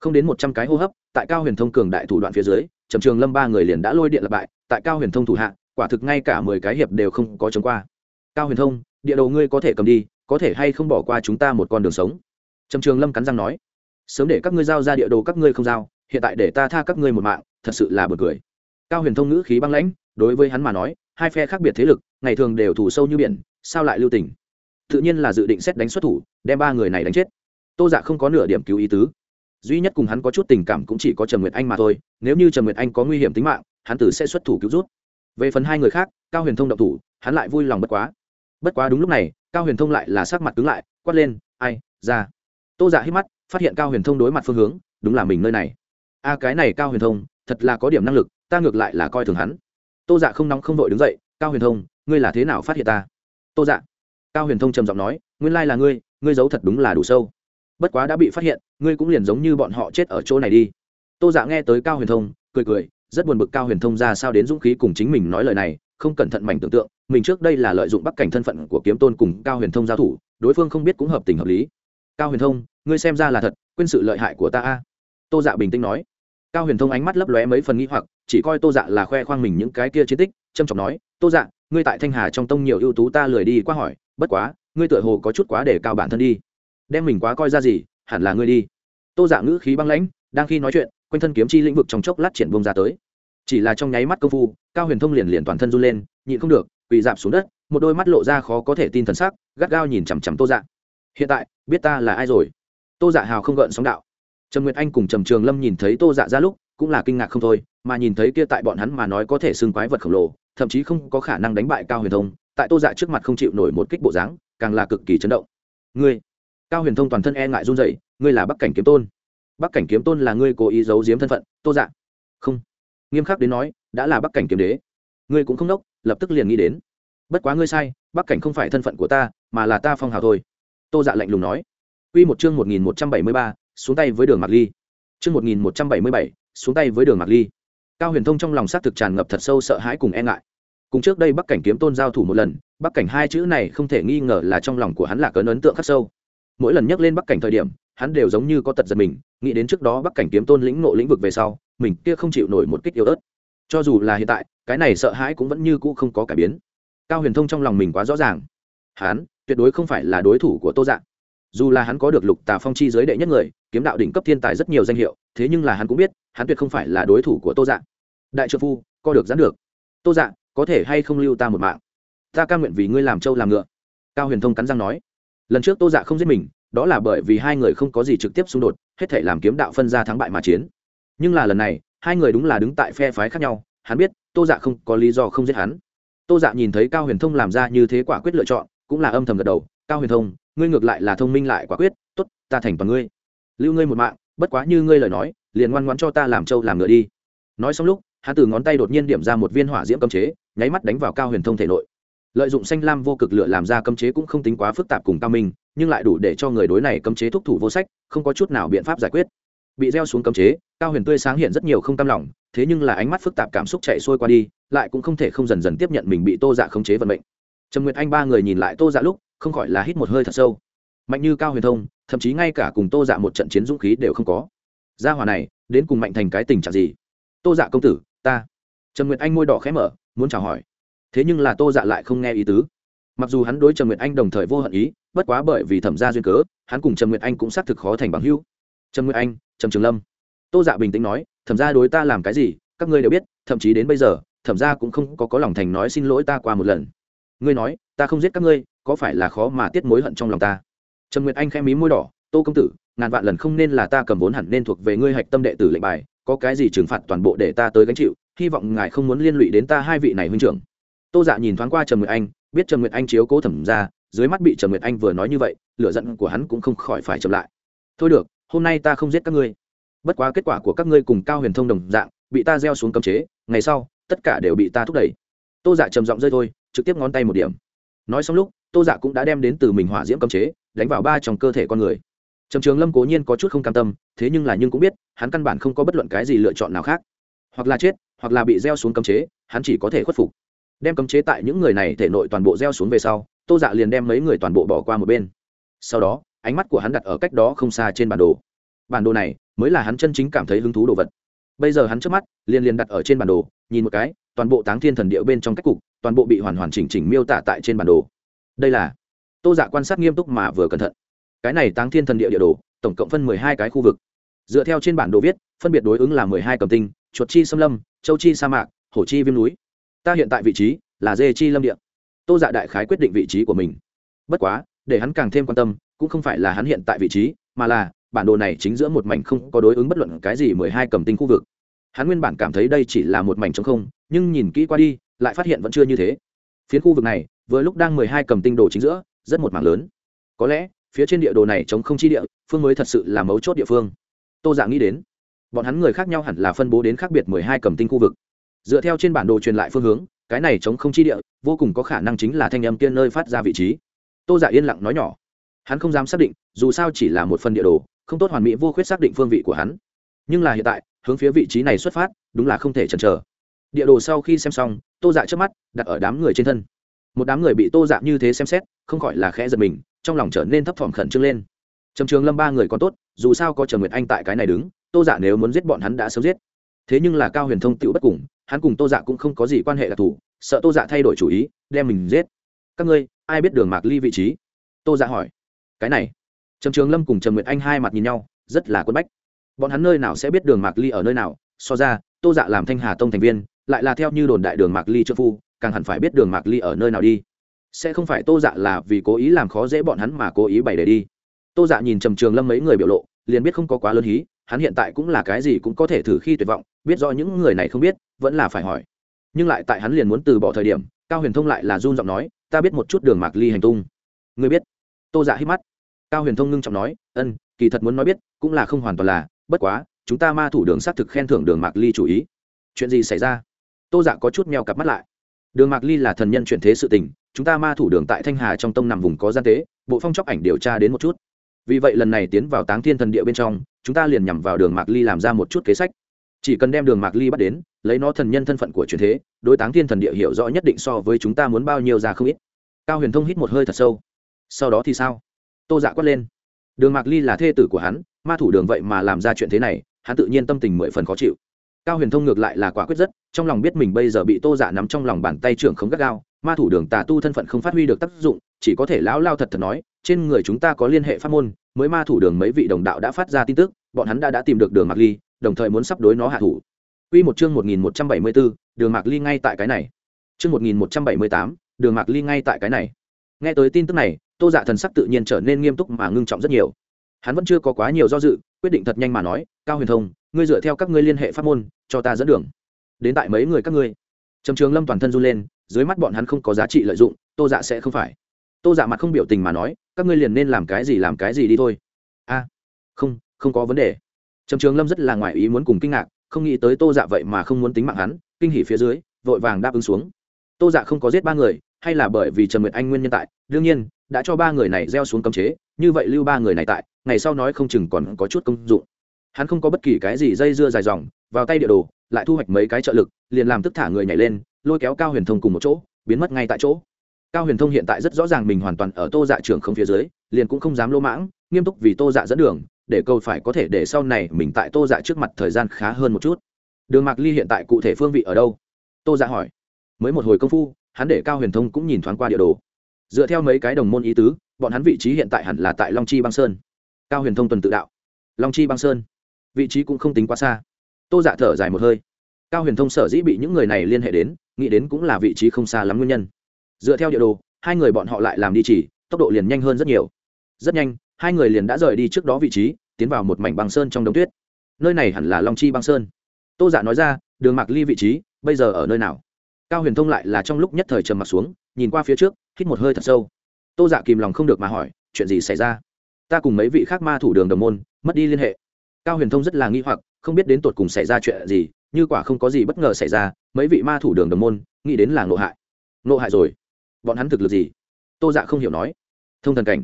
A: Không đến một trăm cái hô hấp, tại cao huyền thông cường đại thủ đoạn phía dưới, trầm trường lâm ba người liền đã lôi điện lập bại, tại cao huyền thông thủ hạ, quả thực ngay cả mười cái hiệp đều không có chống qua. Cao huyền thông, địa đầu ngươi có thể cầm đi, có thể hay không bỏ qua chúng ta một con đường sống? Trầm trường lâm cắn răng nói sớm để các ngươi giao ra địa đồ các ngươi không giao, hiện tại để ta tha các ngươi một mạng, thật sự là bực cười. Cao huyền thông ngữ khí băng lãnh, đối với hắn mà nói, hai phe khác biệt thế lực, ngày thường đều thủ sâu như biển, sao lại lưu tình? Tự nhiên là dự định xét đánh xuất thủ, đem ba người này đánh chết. Tô dạ không có nửa điểm cứu ý tứ. Duy nhất cùng hắn có chút tình cảm cũng chỉ có trần nguyệt anh mà thôi, nếu như trần nguyệt anh có nguy hiểm tính mạng, hắn tử sẽ xuất thủ cứu rút. Về phần hai người khác, cao huyền thông động thủ, hắn lại vui lòng bất quá. Bất quá đúng lúc này, cao huyền thông lại là sắc mặt cứng lại, quát lên, ai, ra. Tô dạ hít mắt phát hiện cao huyền thông đối mặt phương hướng, đúng là mình nơi này. A cái này cao huyền thông, thật là có điểm năng lực, ta ngược lại là coi thường hắn. Tô dạ không nóng không vội đứng dậy, cao huyền thông, ngươi là thế nào phát hiện ta? Tô dạ. Cao huyền thông trầm giọng nói, nguyên lai là ngươi ngươi giấu thật đúng là đủ sâu. Bất quá đã bị phát hiện, ngươi cũng liền giống như bọn họ chết ở chỗ này đi. Tô dạ nghe tới cao huyền thông, cười cười, rất buồn bực cao huyền thông ra sao đến dũng khí cùng chính mình nói lời này, không cẩn thận mảnh tưởng tượng, mình trước đây là lợi dụng bắc cảnh thân phận của kiếm tôn cùng cao huyền thông giao thủ, đối phương không biết cũng hợp tình hợp lý. Cao huyền thông ngươi xem ra là thật, quên sự lợi hại của ta a. Tô dạ bình tĩnh nói. Cao huyền thông ánh mắt lấp lóe mấy phần nghĩ hoặc, chỉ coi tô dạ là khoe khoang mình những cái kia chiến tích trâm trọng nói, tô dạ ngươi tại thanh hà trong tông nhiều ưu tú ta lười đi qua hỏi, bất quá, ngươi tựa hồ có chút quá để cao bản thân đi. Đem mình quá coi ra gì, hẳn là ngươi đi. Tô dạ ngữ khí băng lãnh, đang khi nói chuyện, quanh thân kiếm chi lĩnh vực trong chốc lát triển bông ra tới. Chỉ là trong nháy mắt công phu, cao huyền thông liền liền toàn thân run lên, nhịn không được bị dạp xuống đất, một đôi mắt lộ ra khó có thể tin thần sắc, gắt gao nhìn chằm chằm tô dạ. Hiện tại, biết ta là ai rồi? Tô dạ hào không gợn sóng đạo. Trầm nguyệt anh cùng trầm trường lâm nhìn thấy tô dạ ra lúc, cũng là kinh ngạc không thôi, mà nhìn thấy kia tại bọn hắn mà nói có thể xưng quái vật khổng lồ, thậm chí không có khả năng đánh bại cao huyền thông, tại tô dạ trước mặt không chịu nổi một kích bộ dáng, càng là cực kỳ chấn động. Ngươi? Cao huyền thông toàn thân e ngại run rẩy, ngươi là bắc cảnh kiếm tôn. Bắc cảnh kiếm tôn là ngươi cố ý giấu giếm thân phận, tô dạ? Không. Nghiêm khắc đến nói, đã là bắc cảnh kiếm đế. Ngươi cũng không đốc, lập tức liền nghĩ đến. Bất quá ngươi sai, bắc cảnh không phải thân phận của ta, mà là ta phong hào thôi. Tô dạ lạnh lùng nói. Quy một chương một nghìn một trăm bảy mươi ba, xuống tay với đường mạc ly. Chương một nghìn một trăm bảy mươi bảy, xuống tay với đường mạc ly. Cao huyền thông trong lòng sát thực tràn ngập thật sâu sợ hãi cùng e ngại. Cùng trước đây bắc cảnh kiếm tôn giao thủ một lần, bắc cảnh hai chữ này không thể nghi ngờ là trong lòng của hắn là cấn ấn tượng khắc sâu. Mỗi lần nhắc lên bắc cảnh thời điểm, hắn đều giống như có tật giật mình, nghĩ đến trước đó bắc cảnh kiếm tôn lĩnh ngộ lĩnh vực về sau, mình kia không chịu nổi một kích yếu ớt. Cho dù là hiện tại, cái này sợ hãi cũng vẫn như cũ không có cải biến. Cao huyền thông trong lòng mình quá rõ ràng. Hắn, tuyệt đối không phải là đối thủ của tô dạng dù là hắn có được lục tà phong chi giới đệ nhất người, kiếm đạo đỉnh cấp thiên tài rất nhiều danh hiệu, thế nhưng là hắn cũng biết, hắn tuyệt không phải là đối thủ của tô dạng đại trợ phu, co được dán được. Tô dạng có thể hay không lưu ta một mạng? Ta ca nguyện vì ngươi làm trâu làm ngựa. Cao huyền thông cắn răng nói. Lần trước tô dạ không giết mình, đó là bởi vì hai người không có gì trực tiếp xung đột, hết thể làm kiếm đạo phân ra thắng bại mà chiến. Nhưng là lần này, hai người đúng là đứng tại phe phái khác nhau, hắn biết, tô dạ không có lý do không giết hắn. Tô dạ nhìn thấy cao huyền thông làm ra như thế quả quyết lựa chọn, cũng là âm thầm gật đầu. Cao huyền thông ngươi ngược lại là thông minh lại quả quyết t ố t ta thành toàn ngươi. Lưu ngươi một mạng, bất quá như ngươi lời nói, liền ngoan ngoan cho ta làm trâu làm ngựa đi. Nói xong lúc, hắn từ ngón tay đột nhiên điểm ra một viên hỏa diễm cấm chế, nháy mắt đánh vào cao huyền thông thể nội. Lợi dụng xanh lam vô cực lựa làm ra cấm chế cũng không tính quá phức tạp cùng cao minh, nhưng lại đủ để cho người đối này cấm chế thúc thủ vô sách, không có chút nào biện pháp giải quyết. Bị gieo xuống cấm chế, cao huyền tươi sáng hiện rất nhiều không tam lòng, thế nhưng là ánh mắt phức tạp cảm xúc chạy xuôi qua đi, lại cũng không thể không dần dần tiếp nhận mình bị tô dạ khống chế vận mệnh. Trầm nguyệt anh ba người nhìn lại tô dạ lúc không khỏi là hít một hơi thật sâu. Mạnh như cao huyền thông, thậm chí ngay cả cùng tô dạ một trận chiến dũng khí đều không có. Gia hòa này, đến cùng mạnh thành cái tình trạng gì? Tô dạ công tử, ta. Trần nguyệt anh môi đỏ khẽ mở, muốn chào hỏi. Thế nhưng là tô dạ lại không nghe ý tứ. Mặc dù hắn đối Trần nguyệt anh đồng thời vô hận ý, bất quá bởi vì thẩm gia duyên cớ, hắn cùng Trần nguyệt anh cũng xác thực khó thành bằng hữu. Trần nguyệt anh, trầm trường lâm. Tô dạ bình tĩnh nói, thẩm gia đối ta làm cái gì, các ngươi đều biết, thậm chí đến bây giờ, thẩm gia cũng không có có lòng thành nói xin lỗi ta qua một lần. Ngươi nói, ta không giết các ngươi có phải là khó mà tiết mối hận trong lòng ta? Trần nguyệt anh khẽ mí môi đỏ, tô công tử, ngàn vạn lần không nên là ta cầm vốn hẳn nên thuộc về ngươi hạch tâm đệ tử lệnh bài, có cái gì trừng phạt toàn bộ để ta tới gánh chịu, hy vọng ngài không muốn liên lụy đến ta hai vị này huynh trưởng. Tô dạ nhìn thoáng qua Trần nguyệt anh, biết Trần nguyệt anh chiếu cố thẩm ra dưới mắt bị Trần nguyệt anh vừa nói như vậy, lửa giận của hắn cũng không khỏi phải chậm lại. Thôi được, hôm nay ta không giết các ngươi. Bất quá kết quả của các ngươi cùng cao huyền thông đồng dạng, bị ta gieo xuống cấm chế, ngày sau, tất cả đều bị ta thúc đẩy. Tô dạ trầm giọng rơi thôi, trực tiếp ngón tay một điểm. Nói xong lúc tô dạ cũng đã đem đến từ mình hỏa diễm cấm chế, đánh vào ba trong cơ thể con người. Trầm trường lâm cố nhiên có chút không cam tâm, thế nhưng là nhưng cũng biết, hắn căn bản không có bất luận cái gì lựa chọn nào khác. Hoặc là chết, hoặc là bị gieo xuống cấm chế, hắn chỉ có thể khuất phục. Đem cấm chế tại những người này thể nội toàn bộ gieo xuống về sau, tô dạ liền đem mấy người toàn bộ bỏ qua một bên. Sau đó, ánh mắt của hắn đặt ở cách đó không xa trên bản đồ. Bản đồ này mới là hắn chân chính cảm thấy hứng thú đồ vật. Bây giờ hắn trước mắt liền liền đặt ở trên bản đồ, nhìn một cái, toàn bộ táng thiên thần điệu bên trong cách cục, toàn bộ bị hoàn hoàn chỉnh chỉnh miêu tả tại trên bản đồ đây là tô dạ quan sát nghiêm túc mà vừa cẩn thận. Cái này táng thiên thần địa địa đồ, tổng cộng phân mười hai cái khu vực. Dựa theo trên bản đồ viết, phân biệt đối ứng là mười hai cầm tinh, chuột chi xâm lâm, châu chi sa mạc, hổ chi viêm núi. Ta hiện tại vị trí là dê chi lâm địa. Tô dạ đại khái quyết định vị trí của mình. Bất quá, để hắn càng thêm quan tâm, cũng không phải là hắn hiện tại vị trí, mà là bản đồ này chính giữa một mảnh không có đối ứng bất luận cái gì mười hai cầm tinh khu vực. Hắn nguyên bản cảm thấy đây chỉ là một mảnh trống không, nhưng nhìn kỹ qua đi, lại phát hiện vẫn chưa như thế phiến khu vực này, vừa lúc đang mười hai cầm tinh đồ chính giữa, rất một mảng lớn. Có lẽ, phía trên địa đồ này chống không chi địa, phương mới thật sự là mấu chốt địa phương. Tô dạ nghĩ đến, bọn hắn người khác nhau hẳn là phân bố đến khác biệt mười hai cầm tinh khu vực. Dựa theo trên bản đồ truyền lại phương hướng, cái này chống không chi địa, vô cùng có khả năng chính là thanh âm tiên nơi phát ra vị trí. Tô giả yên lặng nói nhỏ. Hắn không dám xác định, dù sao chỉ là một phần địa đồ, không tốt hoàn mỹ vô khuyết xác định phương vị của hắn. Nhưng là hiện tại, hướng phía vị trí này xuất phát, đúng là không thể chần chờ địa đồ sau khi xem xong, tô dạ trước mắt, đặt ở đám người trên thân. Một đám người bị tô dạ như thế xem xét, không khỏi là khẽ giật mình, trong lòng trở nên thấp thỏm khẩn trương lên. Trầm trường lâm ba người còn tốt, dù sao có trần nguyệt anh tại cái này đứng, tô dạ nếu muốn giết bọn hắn đã sớm giết. Thế nhưng là cao huyền thông tựu bất cùng, hắn cùng tô dạ cũng không có gì quan hệ đặc thù sợ tô dạ thay đổi chủ ý, đem mình giết. Các ngươi, ai biết đường mạc ly vị trí? Tô dạ hỏi. Cái này. Trầm trường lâm cùng trầm nguyệt anh hai mặt nhìn nhau, rất là quân bách. Bọn hắn nơi nào sẽ biết đường mạc ly ở nơi nào? So ra, tô dạ làm thanh hà tông thành viên lại là theo như đồn đại đường mạc ly trợ phu, càng hẳn phải biết đường mạc ly ở nơi nào đi. Sẽ không phải tô dạ là vì cố ý làm khó dễ bọn hắn mà cố ý bày để đi. Tô dạ nhìn trầm trường lâm mấy người biểu lộ, liền biết không có quá lớn hí, hắn hiện tại cũng là cái gì cũng có thể thử khi tuyệt vọng, biết do những người này không biết, vẫn là phải hỏi. Nhưng lại tại hắn liền muốn từ bỏ thời điểm, cao huyền thông lại là run giọng nói, ta biết một chút đường mạc ly hành tung. Người biết? Tô dạ hít mắt. Cao huyền thông ngưng trọng nói, ân, kỳ thật muốn nói biết, cũng là không hoàn toàn là, bất quá, chúng ta ma thủ đường xác thực khen thưởng đường mạc ly chủ ý. Chuyện gì xảy ra? Tô dạ có chút meo cặp mắt lại. Đường mạc ly là thần nhân chuyển thế sự tình, chúng ta ma thủ đường tại thanh hà trong tông nằm vùng có gian tế, bộ phong chóc ảnh điều tra đến một chút. Vì vậy lần này tiến vào táng thiên thần địa bên trong, chúng ta liền nhằm vào đường mạc ly làm ra một chút kế sách. Chỉ cần đem đường mạc ly bắt đến, lấy nó thần nhân thân phận của truyền thế, đối táng thiên thần địa hiểu rõ nhất định so với chúng ta muốn bao nhiêu ra không ít. Cao huyền thông hít một hơi thật sâu. Sau đó thì sao? Tô dạ quát lên. Đường mạc ly là thê tử của hắn, ma thủ đường vậy mà làm ra chuyện thế này, hắn tự nhiên tâm tình mười phần khó chịu cao huyền thông ngược lại là quả quyết rất trong lòng biết mình bây giờ bị tô dạ nắm trong lòng bàn tay trưởng không gắt gao ma thủ đường tà tu thân phận không phát huy được tác dụng chỉ có thể lão lao thật thật nói trên người chúng ta có liên hệ pháp môn mới ma thủ đường mấy vị đồng đạo đã phát ra tin tức bọn hắn đã đã tìm được đường mạc ly đồng thời muốn sắp đối nó hạ thủ. Quy một chương 1174, đường mạc ly ngay tại cái này. Chương 1178, đường mạc ly ngay tại cái này. Nghe tới tin tức này tô dạ thần sắc tự nhiên trở nên nghiêm túc mà ngưng trọng rất nhiều. Hắn vẫn chưa có quá nhiều do dự quyết định thật nhanh mà nói cao huyền thông ngươi dựa theo các ngươi liên hệ pháp môn, cho ta dẫn đường. Đến tại mấy người các ngươi. Trầm trường lâm toàn thân run lên, dưới mắt bọn hắn không có giá trị lợi dụng, tô dạ sẽ không phải. Tô dạ mặt không biểu tình mà nói, các ngươi liền nên làm cái gì làm cái gì đi thôi. A, không không có vấn đề. Trầm trường lâm rất là ngoài ý muốn cùng kinh ngạc, không nghĩ tới tô dạ vậy mà không muốn tính mạng hắn, kinh hỉ phía dưới, vội vàng đáp ứng xuống. Tô dạ không có giết ba người, hay là bởi vì trần nguyệt anh nguyên nhân tại, đương nhiên, đã cho ba người này gieo xuống cấm chế, như vậy lưu ba người này tại, ngày sau nói không chừng còn có chút công dụng hắn không có bất kỳ cái gì dây dưa dài dòng, vào tay địa đồ, lại thu hoạch mấy cái trợ lực, liền làm tức thả người nhảy lên, lôi kéo cao huyền thông cùng một chỗ, biến mất ngay tại chỗ. Cao huyền thông hiện tại rất rõ ràng mình hoàn toàn ở tô dạ trưởng không phía dưới, liền cũng không dám lỗ mãng, nghiêm túc vì tô dạ dẫn đường, để câu phải có thể để sau này mình tại tô dạ trước mặt thời gian khá hơn một chút. Đường mạc ly hiện tại cụ thể phương vị ở đâu? Tô dạ hỏi. Mới một hồi công phu, hắn để cao huyền thông cũng nhìn thoáng qua địa đồ. Dựa theo mấy cái đồng môn ý tứ, bọn hắn vị trí hiện tại hẳn là tại long chi băng sơn. Cao huyền thông tuần tự đạo. Long chi băng sơn vị trí cũng không tính quá xa. Tô dạ thở dài một hơi. Cao huyền thông sở dĩ bị những người này liên hệ đến, nghĩ đến cũng là vị trí không xa lắm nguyên nhân. Dựa theo địa đồ, hai người bọn họ lại làm đi chỉ, tốc độ liền nhanh hơn rất nhiều. Rất nhanh, hai người liền đã rời đi trước đó vị trí, tiến vào một mảnh băng sơn trong đống tuyết. Nơi này hẳn là long chi băng sơn. Tô giả dạ nói ra, đường mạc ly vị trí, bây giờ ở nơi nào? Cao huyền thông lại là trong lúc nhất thời trầm m ặ t xuống, nhìn qua phía trước, hít một hơi thật sâu. Tô giả dạ kìm lòng không được mà hỏi, chuyện gì xảy ra? Ta cùng mấy vị khác ma thủ đường đồng môn, mất đi liên hệ cao huyền thông rất là nghi hoặc, không biết đến tột cùng xảy ra chuyện gì, như quả không có gì bất ngờ xảy ra, mấy vị ma thủ đường đồng môn, nghĩ đến là ngộ hại. Ngộ hại rồi? Bọn hắn thực lực gì? Tô dạ không hiểu nói. Thông thần cảnh.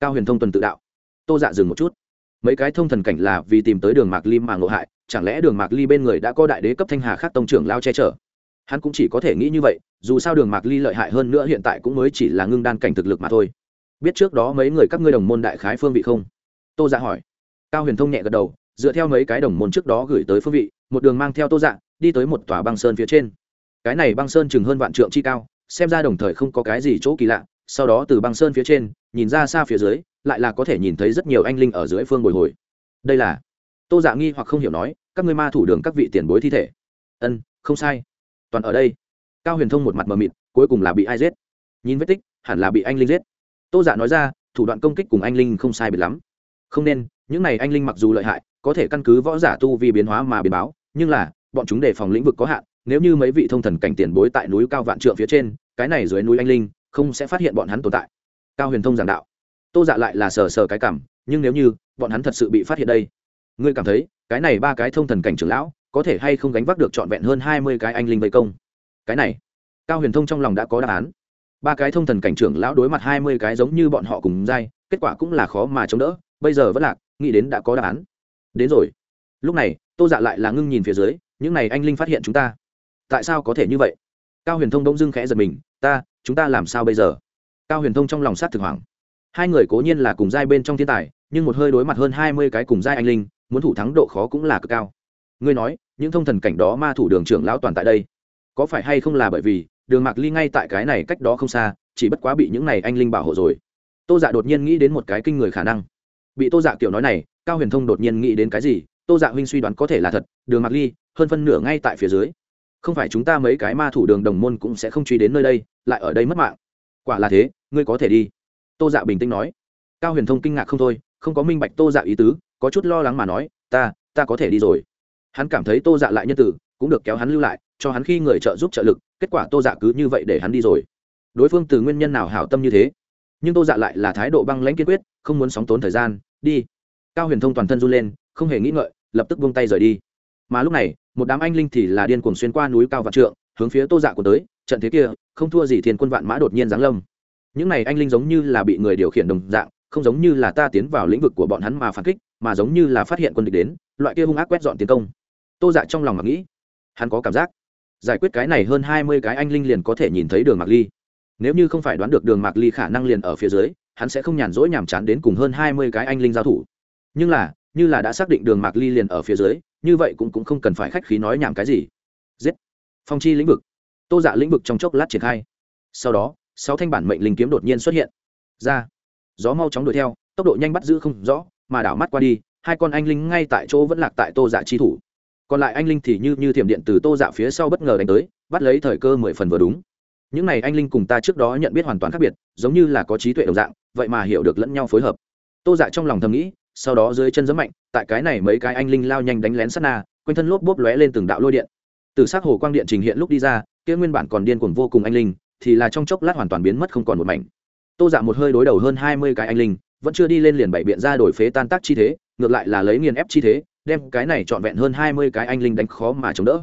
A: Cao huyền thông tuần tự đạo. Tô dạ dừng một chút. Mấy cái thông thần cảnh là vì tìm tới đường mạc ly mà ngộ hại, chẳng lẽ đường mạc ly bên người đã có đại đế cấp thanh hà khác tông trưởng lao che chở? Hắn cũng chỉ có thể nghĩ như vậy, dù sao đường mạc ly lợi hại hơn nữa hiện tại cũng mới chỉ là ngưng đan cảnh thực lực mà thôi. Biết trước đó mấy người các ngươi đồng môn đại khái phương vị không? Tô dạ hỏi. Cao huyền thông nhẹ gật đầu dựa theo mấy cái đồng môn trước đó gửi tới phương vị, một đường mang theo tô dạ đi tới một tòa băng sơn phía trên. Cái này băng sơn chừng hơn vạn trượng chi cao, xem ra đồng thời không có cái gì chỗ kỳ lạ, sau đó từ băng sơn phía trên, nhìn ra xa phía dưới, lại là có thể nhìn thấy rất nhiều anh linh ở dưới phương bồi hồi. Đây là, tô dạ nghi hoặc không hiểu nói, các ngươi ma thủ đường các vị tiền bối thi thể. Ân, không sai. Toàn ở đây. Cao huyền thông một mặt mờ mịt, cuối cùng là bị ai giết? Nhìn vết tích, hẳn là bị anh linh giết. Tô dạ nói ra, thủ đoạn công kích cùng anh linh không sai biệt lắm. Không nên, những này anh linh mặc dù lợi hại có thể căn cứ võ giả tu vi biến hóa mà biến báo, nhưng là, bọn chúng đề phòng lĩnh vực có hạn, nếu như mấy vị thông thần cảnh tiền bối tại núi cao vạn trượng phía trên, cái này dưới núi anh linh, không sẽ phát hiện bọn hắn tồn tại. Cao huyền thông giảng đạo. Tô dạ lại là sờ sờ cái cảm, nhưng nếu như, bọn hắn thật sự bị phát hiện đây. Ngươi cảm thấy, cái này ba cái thông thần cảnh trưởng lão, có thể hay không gánh vác được trọn vẹn hơn hai mươi cái anh linh vây công? Cái này, cao huyền thông trong lòng đã có đáp án. Ba cái thông thần cảnh trưởng lão đối mặt hai mươi cái giống như bọn họ cùng dai kết quả cũng là khó mà chống đỡ, bây giờ vẫn lạc, nghĩ đến đã có đáp án đến rồi. Lúc này, tô dạ lại là ngưng nhìn phía dưới, những này anh linh phát hiện chúng ta. Tại sao có thể như vậy? Cao huyền thông đông dưng khẽ giật mình, ta, chúng ta làm sao bây giờ? Cao huyền thông trong lòng sát thực hoàng hai người cố nhiên là cùng giai bên trong thiên tài, nhưng một hơi đối mặt hơn hai mươi cái cùng giai anh linh, muốn thủ thắng độ khó cũng là cực cao. Ngươi nói, những thông thần cảnh đó ma thủ đường trưởng lão toàn tại đây, có phải hay không là bởi vì đường mạc ly ngay tại cái này cách đó không xa, chỉ bất quá bị những này anh linh bảo hộ rồi? Tô dạ đột nhiên nghĩ đến một cái kinh người khả năng bị tô dạ kiểu nói này, cao huyền thông đột nhiên nghĩ đến cái gì, tô dạ huynh suy đoán có thể là thật, đường mạc ly, hơn phân nửa ngay tại phía dưới. Không phải chúng ta mấy cái ma thủ đường đồng môn cũng sẽ không truy đến nơi đây, lại ở đây mất mạng. Quả là thế, ngươi có thể đi. Tô dạ bình tĩnh nói. Cao huyền thông kinh ngạc không thôi, không có minh bạch tô dạ ý tứ, có chút lo lắng mà nói, ta ta có thể đi rồi. Hắn cảm thấy tô dạ lại nhân tử, cũng được kéo hắn lưu lại, cho hắn khi người trợ giúp trợ lực, kết quả tô dạ cứ như vậy để hắn đi rồi. Đối phương từ nguyên nhân nào hảo tâm như thế? Nhưng tô dạ lại là thái độ băng lãnh kiên quyết, không muốn sóng tốn thời gian đi. Cao huyền thông toàn thân run lên, không hề nghĩ ngợi, lập tức vung tay rời đi. Mà lúc này, một đám anh linh thì là điên cuồng xuyên qua núi cao vạn trượng, hướng phía tô dạ của tới, trận thế kia, không thua gì thiên quân vạn mã đột nhiên giáng lâm. Những này anh linh giống như là bị người điều khiển đồng dạng, không giống như là ta tiến vào lĩnh vực của bọn hắn mà phản kích, mà giống như là phát hiện quân địch đến, loại kia hung ác quét dọn tiến công. Tô dạ trong lòng mà nghĩ, hắn có cảm giác, giải quyết cái này hơn hai mươi cái anh linh liền có thể nhìn thấy đường mạc ly. Nếu như không phải đoán được đường mạc ly khả năng liền ở phía dưới hắn sẽ không nhàn rỗi nhàm chán đến cùng hơn hai mươi cái anh linh giao thủ. Nhưng là như là đã xác định đường mạc ly liền ở phía dưới như vậy cũng, cũng không cần phải khách khí nói nhảm cái gì. Giết! Phong chi lĩnh vực. Tô dạ lĩnh vực trong chốc lát triển khai. Sau đó sáu thanh bản mệnh linh kiếm đột nhiên xuất hiện. Ra! Gió mau chóng đuổi theo tốc độ nhanh bắt giữ không rõ mà đảo mắt qua đi hai con anh linh ngay tại chỗ vẫn lạc tại tô dạ chi thủ. Còn lại anh linh thì như như thiểm điện từ tô dạ phía sau bất ngờ đánh tới bắt lấy thời cơ mười phần vừa đúng những này anh linh cùng ta trước đó nhận biết hoàn toàn khác biệt, giống như là có trí tuệ đồng dạng, vậy mà hiểu được lẫn nhau phối hợp. Tô dạ trong lòng thầm nghĩ, sau đó dưới chân giấm mạnh, tại cái này mấy cái anh linh lao nhanh đánh lén sát na, quanh thân lốp bốp lóe lên từng đạo lôi điện. Từ s c hồ quang điện trình hiện lúc đi ra, kia nguyên bản còn điên cuồng vô cùng anh linh, thì là trong chốc lát hoàn toàn biến mất không còn một mảnh. Tô dạ một hơi đối đầu hơn hai mươi cái anh linh, vẫn chưa đi lên liền bảy biện ra đổi phế tan tác chi thế, ngược lại là lấy nghiền ép chi thế, đem cái này trọn vẹn hơn hai mươi cái anh linh đánh khó mà chống đỡ.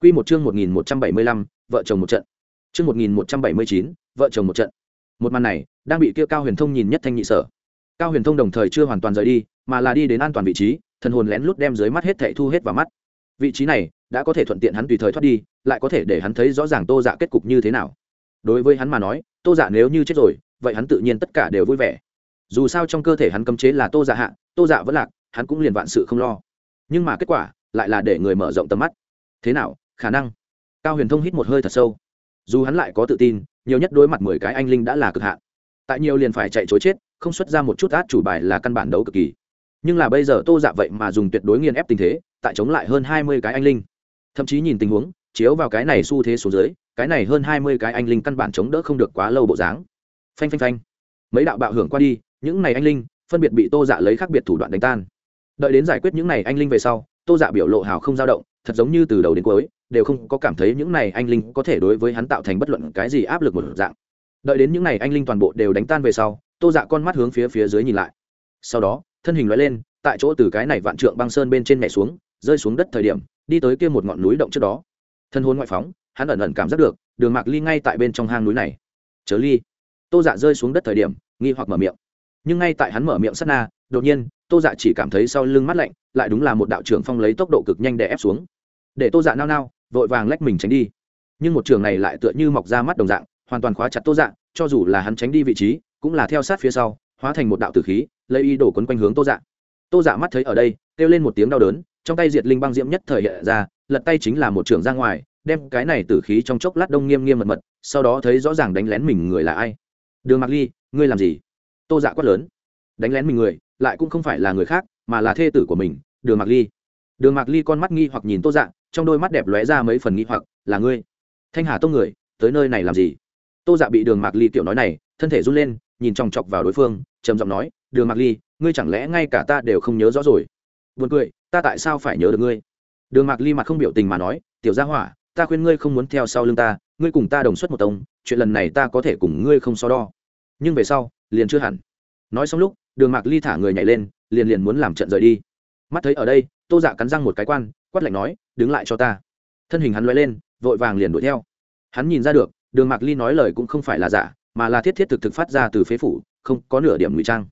A: Quy một chương một nghìn một trăm bảy mươi lăm, vợ chồng một trận chương một nghìn một trăm bảy mươi chín, vợ chồng một trận. Một màn này, đang bị kia cao huyền thông nhìn nhất thanh nhị sở. Cao huyền thông đồng thời chưa hoàn toàn rời đi, mà là đi đến an toàn vị trí, thần hồn lén lút đem dưới mắt hết thảy thu hết vào mắt. Vị trí này, đã có thể thuận tiện hắn tùy thời thoát đi, lại có thể để hắn thấy rõ ràng tô dạ kết cục như thế nào. Đối với hắn mà nói, tô dạ nếu như chết rồi, vậy hắn tự nhiên tất cả đều vui vẻ. Dù sao trong cơ thể hắn cấm chế là tô dạ hạ, tô dạ vẫn lạc, hắn cũng liền vạn sự không lo. Nhưng mà kết quả, lại là để người mở rộng tầm mắt. Thế nào, khả năng? Cao huyền thông hít một hơi thật sâu dù hắn lại có tự tin, nhiều nhất đối mặt mười cái anh linh đã là cực hạn. Tại nhiều liền phải chạy chối chết, không xuất ra một chút át chủ bài là căn bản đấu cực kỳ. Nhưng là bây giờ tô dạ vậy mà dùng tuyệt đối nghiền ép tình thế, tại chống lại hơn hai mươi cái anh linh. Thậm chí nhìn tình huống, chiếu vào cái này xu thế xuống dưới, cái này hơn hai mươi cái anh linh căn bản chống đỡ không được quá lâu bộ dáng. Phanh phanh phanh. Mấy đạo bạo hưởng qua đi, những này anh linh phân biệt bị tô dạ lấy khác biệt thủ đoạn đánh tan. Đợi đến giải quyết những này anh linh về sau, tô dạ biểu lộ hào không dao động thật giống như từ đầu đến cuối, đều không có cảm thấy những này anh linh có thể đối với hắn tạo thành bất luận cái gì áp lực một dạng. Đợi đến những này anh linh toàn bộ đều đánh tan về sau, tô dạ con mắt hướng phía phía dưới nhìn lại. Sau đó, thân hình loại lên, tại chỗ từ cái này vạn trượng băng sơn bên trên mẹ xuống, rơi xuống đất thời điểm, đi tới kia một ngọn núi động trước đó. Thân hôn ngoại phóng, hắn ẩn ẩn cảm giác được, đường mạc ly ngay tại bên trong hang núi này. Chớ ly. Tô dạ rơi xuống đất thời điểm, nghi hoặc mở miệng. Nhưng ngay tại hắn mở miệng sắt na, đột nhiên tô dạ chỉ cảm thấy sau lưng mắt lạnh, lại đúng là một đạo trưởng phong lấy tốc độ cực nhanh để ép xuống. Để tô dạ nao nao, vội vàng lách mình tránh đi. Nhưng một trường này lại tựa như mọc ra mắt đồng dạng, hoàn toàn khóa chặt tô dạ cho dù là hắn tránh đi vị trí, cũng là theo sát phía sau, hóa thành một đạo tử khí, lấy y đổ quấn quanh hướng tô dạ. Tô dạ mắt thấy ở đây, kêu lên một tiếng đau đớn, trong tay diệt linh băng diễm nhất thời hiện ra, lật tay chính là một trường ra ngoài, đem cái này tử khí trong chốc lát đông nghiêm nghiêm mật mật, sau đó thấy rõ ràng đánh lén mình người là ai. Đường mặc ly, ngươi làm gì? Tô dạ quát lớn. Đánh lén mình người lại cũng không phải là người khác, mà là thê tử của mình, đường mặc ly. Đường mặc ly con mắt nghi hoặc nhìn tô dạ trong đôi mắt đẹp lóe ra mấy phần nghi hoặc, là ngươi? Thanh hà tông người, tới nơi này làm gì? Tô dạ bị đường mạc ly tiểu nói này, thân thể run lên, nhìn chòng chọc vào đối phương, trầm giọng nói, đường mạc ly, ngươi chẳng lẽ ngay cả ta đều không nhớ rõ rồi? Buồn cười, ta tại sao phải nhớ được ngươi? Đường mạc ly mặt không biểu tình mà nói, tiểu gia hỏa, ta khuyên ngươi không muốn theo sau lưng ta, ngươi cùng ta đồng xuất một tông, chuyện lần này ta có thể cùng ngươi không so đo. Nhưng về sau, liền chưa hẳn. Nói xong lúc đường mạc ly thả người nhảy lên, liền liền muốn làm trận rời đi. Mắt thấy ở đây, tô dạ cắn răng một cái quan, quát lạnh nói, đứng lại cho ta. Thân hình hắn loay lên, vội vàng liền đuổi theo. Hắn nhìn ra được, đường mạc ly nói lời cũng không phải là giả, mà là thiết thiết thực thực phát ra từ phế phủ, không có nửa điểm ngụy trang.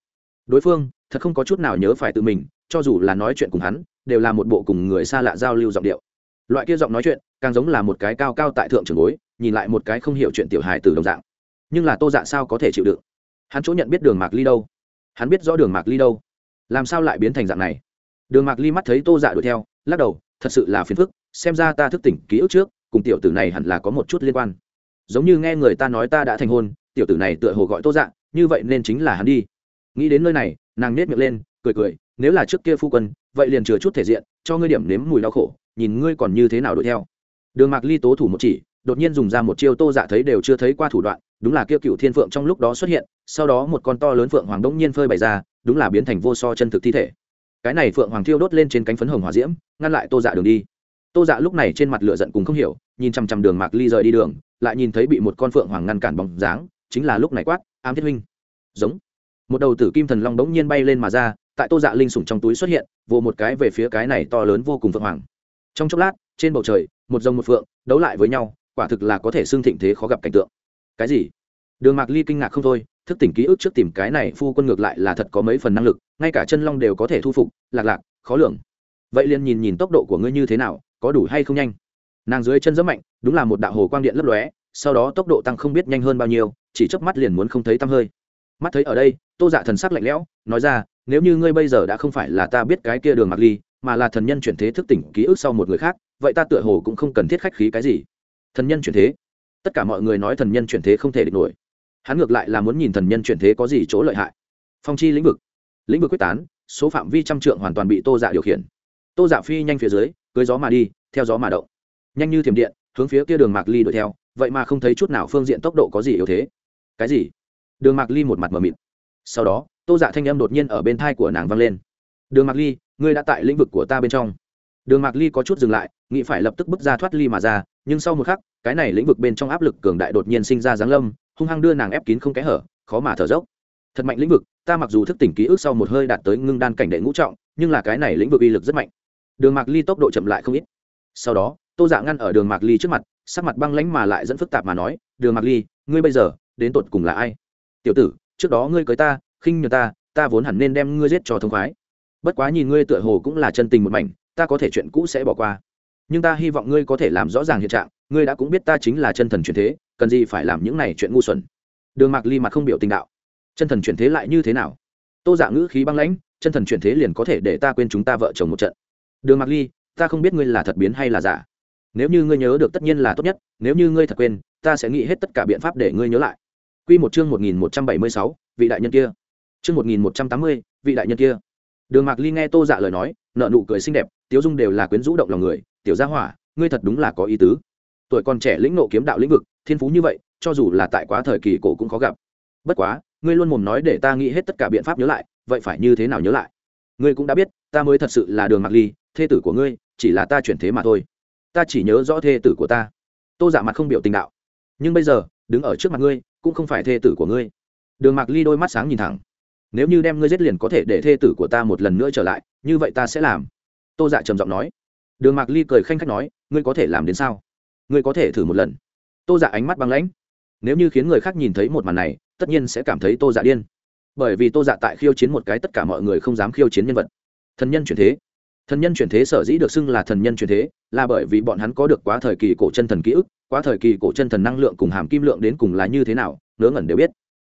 A: Đối phương, thật không có chút nào nhớ phải tự mình, cho dù là nói chuyện cùng hắn, đều là một bộ cùng người xa lạ giao lưu giọng điệu. Loại kia giọng nói chuyện, càng giống là một cái cao cao tại thượng trường bối, nhìn lại một cái không hiểu chuyện tiểu hài từ đồng dạng. Nhưng là tô dạ sao có thể chịu đựng? Hắn chỗ nhận biết đường mạc ly đâu? Hắn biết rõ đường mạc ly đâu. Làm sao lại biến thành dạng này? Đường mạc ly mắt thấy tô dạ đuổi theo, lắc đầu, thật sự là phiền phức, xem ra ta thức tỉnh ký ức trước, cùng tiểu tử này hẳn là có một chút liên quan. Giống như nghe người ta nói ta đã thành hôn, tiểu tử này tựa hồ gọi tô dạ như vậy nên chính là hắn đi. Nghĩ đến nơi này, nàng nết miệng lên, cười cười, nếu là trước kia phu quân, vậy liền chừa chút thể diện, cho ngươi điểm nếm mùi đau khổ, nhìn ngươi còn như thế nào đuổi theo. Đường mạc ly tố thủ một chỉ, đột nhiên dùng ra một chiêu tô dạ thấy đều chưa thấy qua thủ đoạn đúng là kia cựu thiên phượng trong lúc đó xuất hiện, sau đó một con to lớn phượng hoàng đông nhiên phơi bày ra, đúng là biến thành vô so chân thực thi thể. Cái này phượng hoàng thiêu đốt lên trên cánh phấn hồng hòa diễm, ngăn lại tô dạ đường đi. Tô dạ lúc này trên mặt lửa giận cùng không hiểu, nhìn chằm chằm đường mạc ly rời đi đường, lại nhìn thấy bị một con phượng hoàng ngăn cản bóng dáng, chính là lúc này quát, ám thiết huynh. Giống. Một đầu tử kim thần long đống nhiên bay lên mà ra, tại tô dạ linh sủng trong túi xuất hiện, vồ một cái về phía cái này to lớn vô cùng phượng hoàng. Trong chốc lát, trên bầu trời, một rồng một phượng đấu lại với nhau, quả thực là có thể xương thịnh thế khó gặp cảnh tượng cái gì? Đường mạc ly kinh ngạc không thôi, thức tỉnh ký ức trước tìm cái này phu quân ngược lại là thật có mấy phần năng lực, ngay cả chân long đều có thể thu phục, lạc lạc, khó lường. Vậy liền nhìn nhìn tốc độ của ngươi như thế nào, có đủ hay không nhanh? Nàng dưới chân rất mạnh, đúng là một đạo hồ quang điện lấp lóe, sau đó tốc độ tăng không biết nhanh hơn bao nhiêu, chỉ chớp mắt liền muốn không thấy tăm hơi. Mắt thấy ở đây, tô dạ thần sắc lạnh lẽo, nói ra, nếu như ngươi bây giờ đã không phải là ta biết cái kia đường mặc ly, mà là thần nhân chuyển thế thức tỉnh ký ức sau một người khác, vậy ta tựa hồ cũng không cần thiết khách khí cái gì. Thần nhân chuyển thế? Tất cả mọi người nói thần nhân chuyển thế không thể địch nổi. Hắn ngược lại là muốn nhìn thần nhân chuyển thế có gì chỗ lợi hại. Phong chi lĩnh vực. Lĩnh vực quyết tán, số phạm vi trăm trượng hoàn toàn bị tô dạ điều khiển. Tô dạ phi nhanh phía dưới, cưới gió mà đi, theo gió mà động. Nhanh như thiểm điện, hướng phía kia đường mạc ly đuổi theo, vậy mà không thấy chút nào phương diện tốc độ có gì yếu thế. Cái gì? Đường mạc ly một mặt mờ mịt. Sau đó, tô dạ thanh âm đột nhiên ở bên thai của nàng vang lên. Đường mạc ly, ngươi đã tại lĩnh vực của ta bên trong. Đường mạc ly có chút dừng lại, nghĩ phải lập tức bước ra thoát ly mà ra, nhưng sau một khắc cái này lĩnh vực bên trong áp lực cường đại đột nhiên sinh ra giáng lâm, hung hăng đưa nàng ép kín không kẽ hở, khó mà thở dốc. Thật mạnh lĩnh vực, ta mặc dù thức tỉnh ký ức sau một hơi đạt tới ngưng đan cảnh đệ ngũ trọng, nhưng là cái này lĩnh vực uy lực rất mạnh. Đường mạc ly tốc độ chậm lại không ít. Sau đó, tô dạ ngăn ở đường mạc ly trước mặt, sắc mặt băng lãnh mà lại dẫn phức tạp mà nói, đường mạc ly, ngươi bây giờ, đến tột cùng là ai? Tiểu tử, trước đó ngươi cưới ta, khinh nhờ ta ta vốn hẳn nên đem ngươi giết cho thông khoái. Bất quá nhìn ngươi tựa hồ cũng là chân tình một mảnh, ta có thể chuyện cũ sẽ bỏ qua nhưng ta hy vọng ngươi có thể làm rõ ràng hiện trạng, ngươi đã cũng biết ta chính là chân thần truyền thế, cần gì phải làm những này chuyện ngu xuẩn. Đường mạc ly mặt không biểu tình đạo. Chân thần truyền thế lại như thế nào? Tô giả ngữ khí băng lãnh, chân thần truyền thế liền có thể để ta quên chúng ta vợ chồng một trận. Đường mạc ly, ta không biết ngươi là thật biến hay là giả. Nếu như ngươi nhớ được tất nhiên là tốt nhất, nếu như ngươi thật quên, ta sẽ nghĩ hết tất cả biện pháp để ngươi nhớ lại. Quy một chương một nghìn một trăm bảy mươi sáu, vị đại nhân kia. Chương một nghìn một trăm tám mươi, vị đại nhân kia. Đường mạc ly nghe tô dạ lời nói nợ nụ cười xinh đẹp, tiếu dung đều là quyến rũ động lòng người tiểu gia hỏa, ngươi thật đúng là có ý tứ. Tuổi còn trẻ lĩnh nộ kiếm đạo lĩnh vực, thiên phú như vậy, cho dù là tại quá thời kỳ cổ cũng khó gặp. Bất quá, ngươi luôn mồm nói để ta nghĩ hết tất cả biện pháp nhớ lại, vậy phải như thế nào nhớ lại? Ngươi cũng đã biết, ta mới thật sự là đường Mặc ly, thê tử của ngươi, chỉ là ta chuyển thế mà thôi. Ta chỉ nhớ rõ thê tử của ta. Tô giả mặt không biểu tình đạo. Nhưng bây giờ, đứng ở trước mặt ngươi, cũng không phải thê tử của ngươi. Đường mạc ly đôi mắt sáng nhìn thẳng. Nếu như đem ngươi giết liền có thể để thê tử của ta một lần nữa trở lại, như vậy ta sẽ làm. Tô dạ trầm giọng nói đường mạc ly cười khanh khách nói, ngươi có thể làm đến sao? Ngươi có thể thử một lần. Tô dạ ánh mắt băng lãnh. Nếu như khiến người khác nhìn thấy một màn này, tất nhiên sẽ cảm thấy tô dạ điên. Bởi vì tô dạ tại khiêu chiến một cái tất cả mọi người không dám khiêu chiến nhân vật. Thần nhân chuyển thế. Thần nhân chuyển thế sở dĩ được xưng là thần nhân chuyển thế, là bởi vì bọn hắn có được quá thời kỳ cổ chân thần ký ức, quá thời kỳ cổ chân thần năng lượng cùng hàm kim lượng đến cùng là như thế nào, ngớ ngẩn đều biết.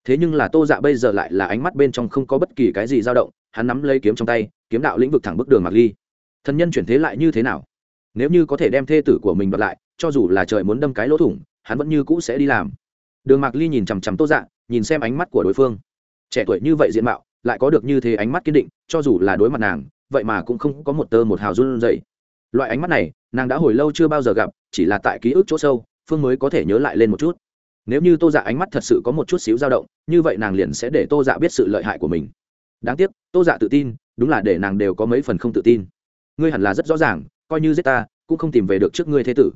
A: Thế nhưng là tô dạ bây giờ lại là ánh mắt bên trong không có bất kỳ cái gì dao động, hắn nắm lấy kiếm trong tay, kiếm đạo lĩnh vực thẳng bức đường mạc ly thần nhân chuyển thế lại như thế nào? Nếu như có thể đem thê tử của mình bật lại, cho dù là trời muốn đâm cái lỗ thủng, hắn vẫn như cũ sẽ đi làm. Đường mạc ly nhìn chằm chằm tô dạ nhìn xem ánh mắt của đối phương. Trẻ tuổi như vậy diện mạo, lại có được như thế ánh mắt kiên định, cho dù là đối mặt nàng, vậy mà cũng không có một tơ một hào run dậy loại ánh mắt này, nàng đã hồi lâu chưa bao giờ gặp, chỉ là tại ký ức chỗ sâu, phương mới có thể nhớ lại lên một chút. Nếu như tô dạ ánh mắt thật sự có một chút xíu dao động, như vậy nàng liền sẽ để tô dạ biết sự lợi hại của mình. Đáng tiếc, tô dạ tự tin, đúng là để nàng đều có mấy phần không tự tin ngươi hẳn là rất rõ ràng, coi như giết ta, cũng không tìm về được trước ngươi thế tử.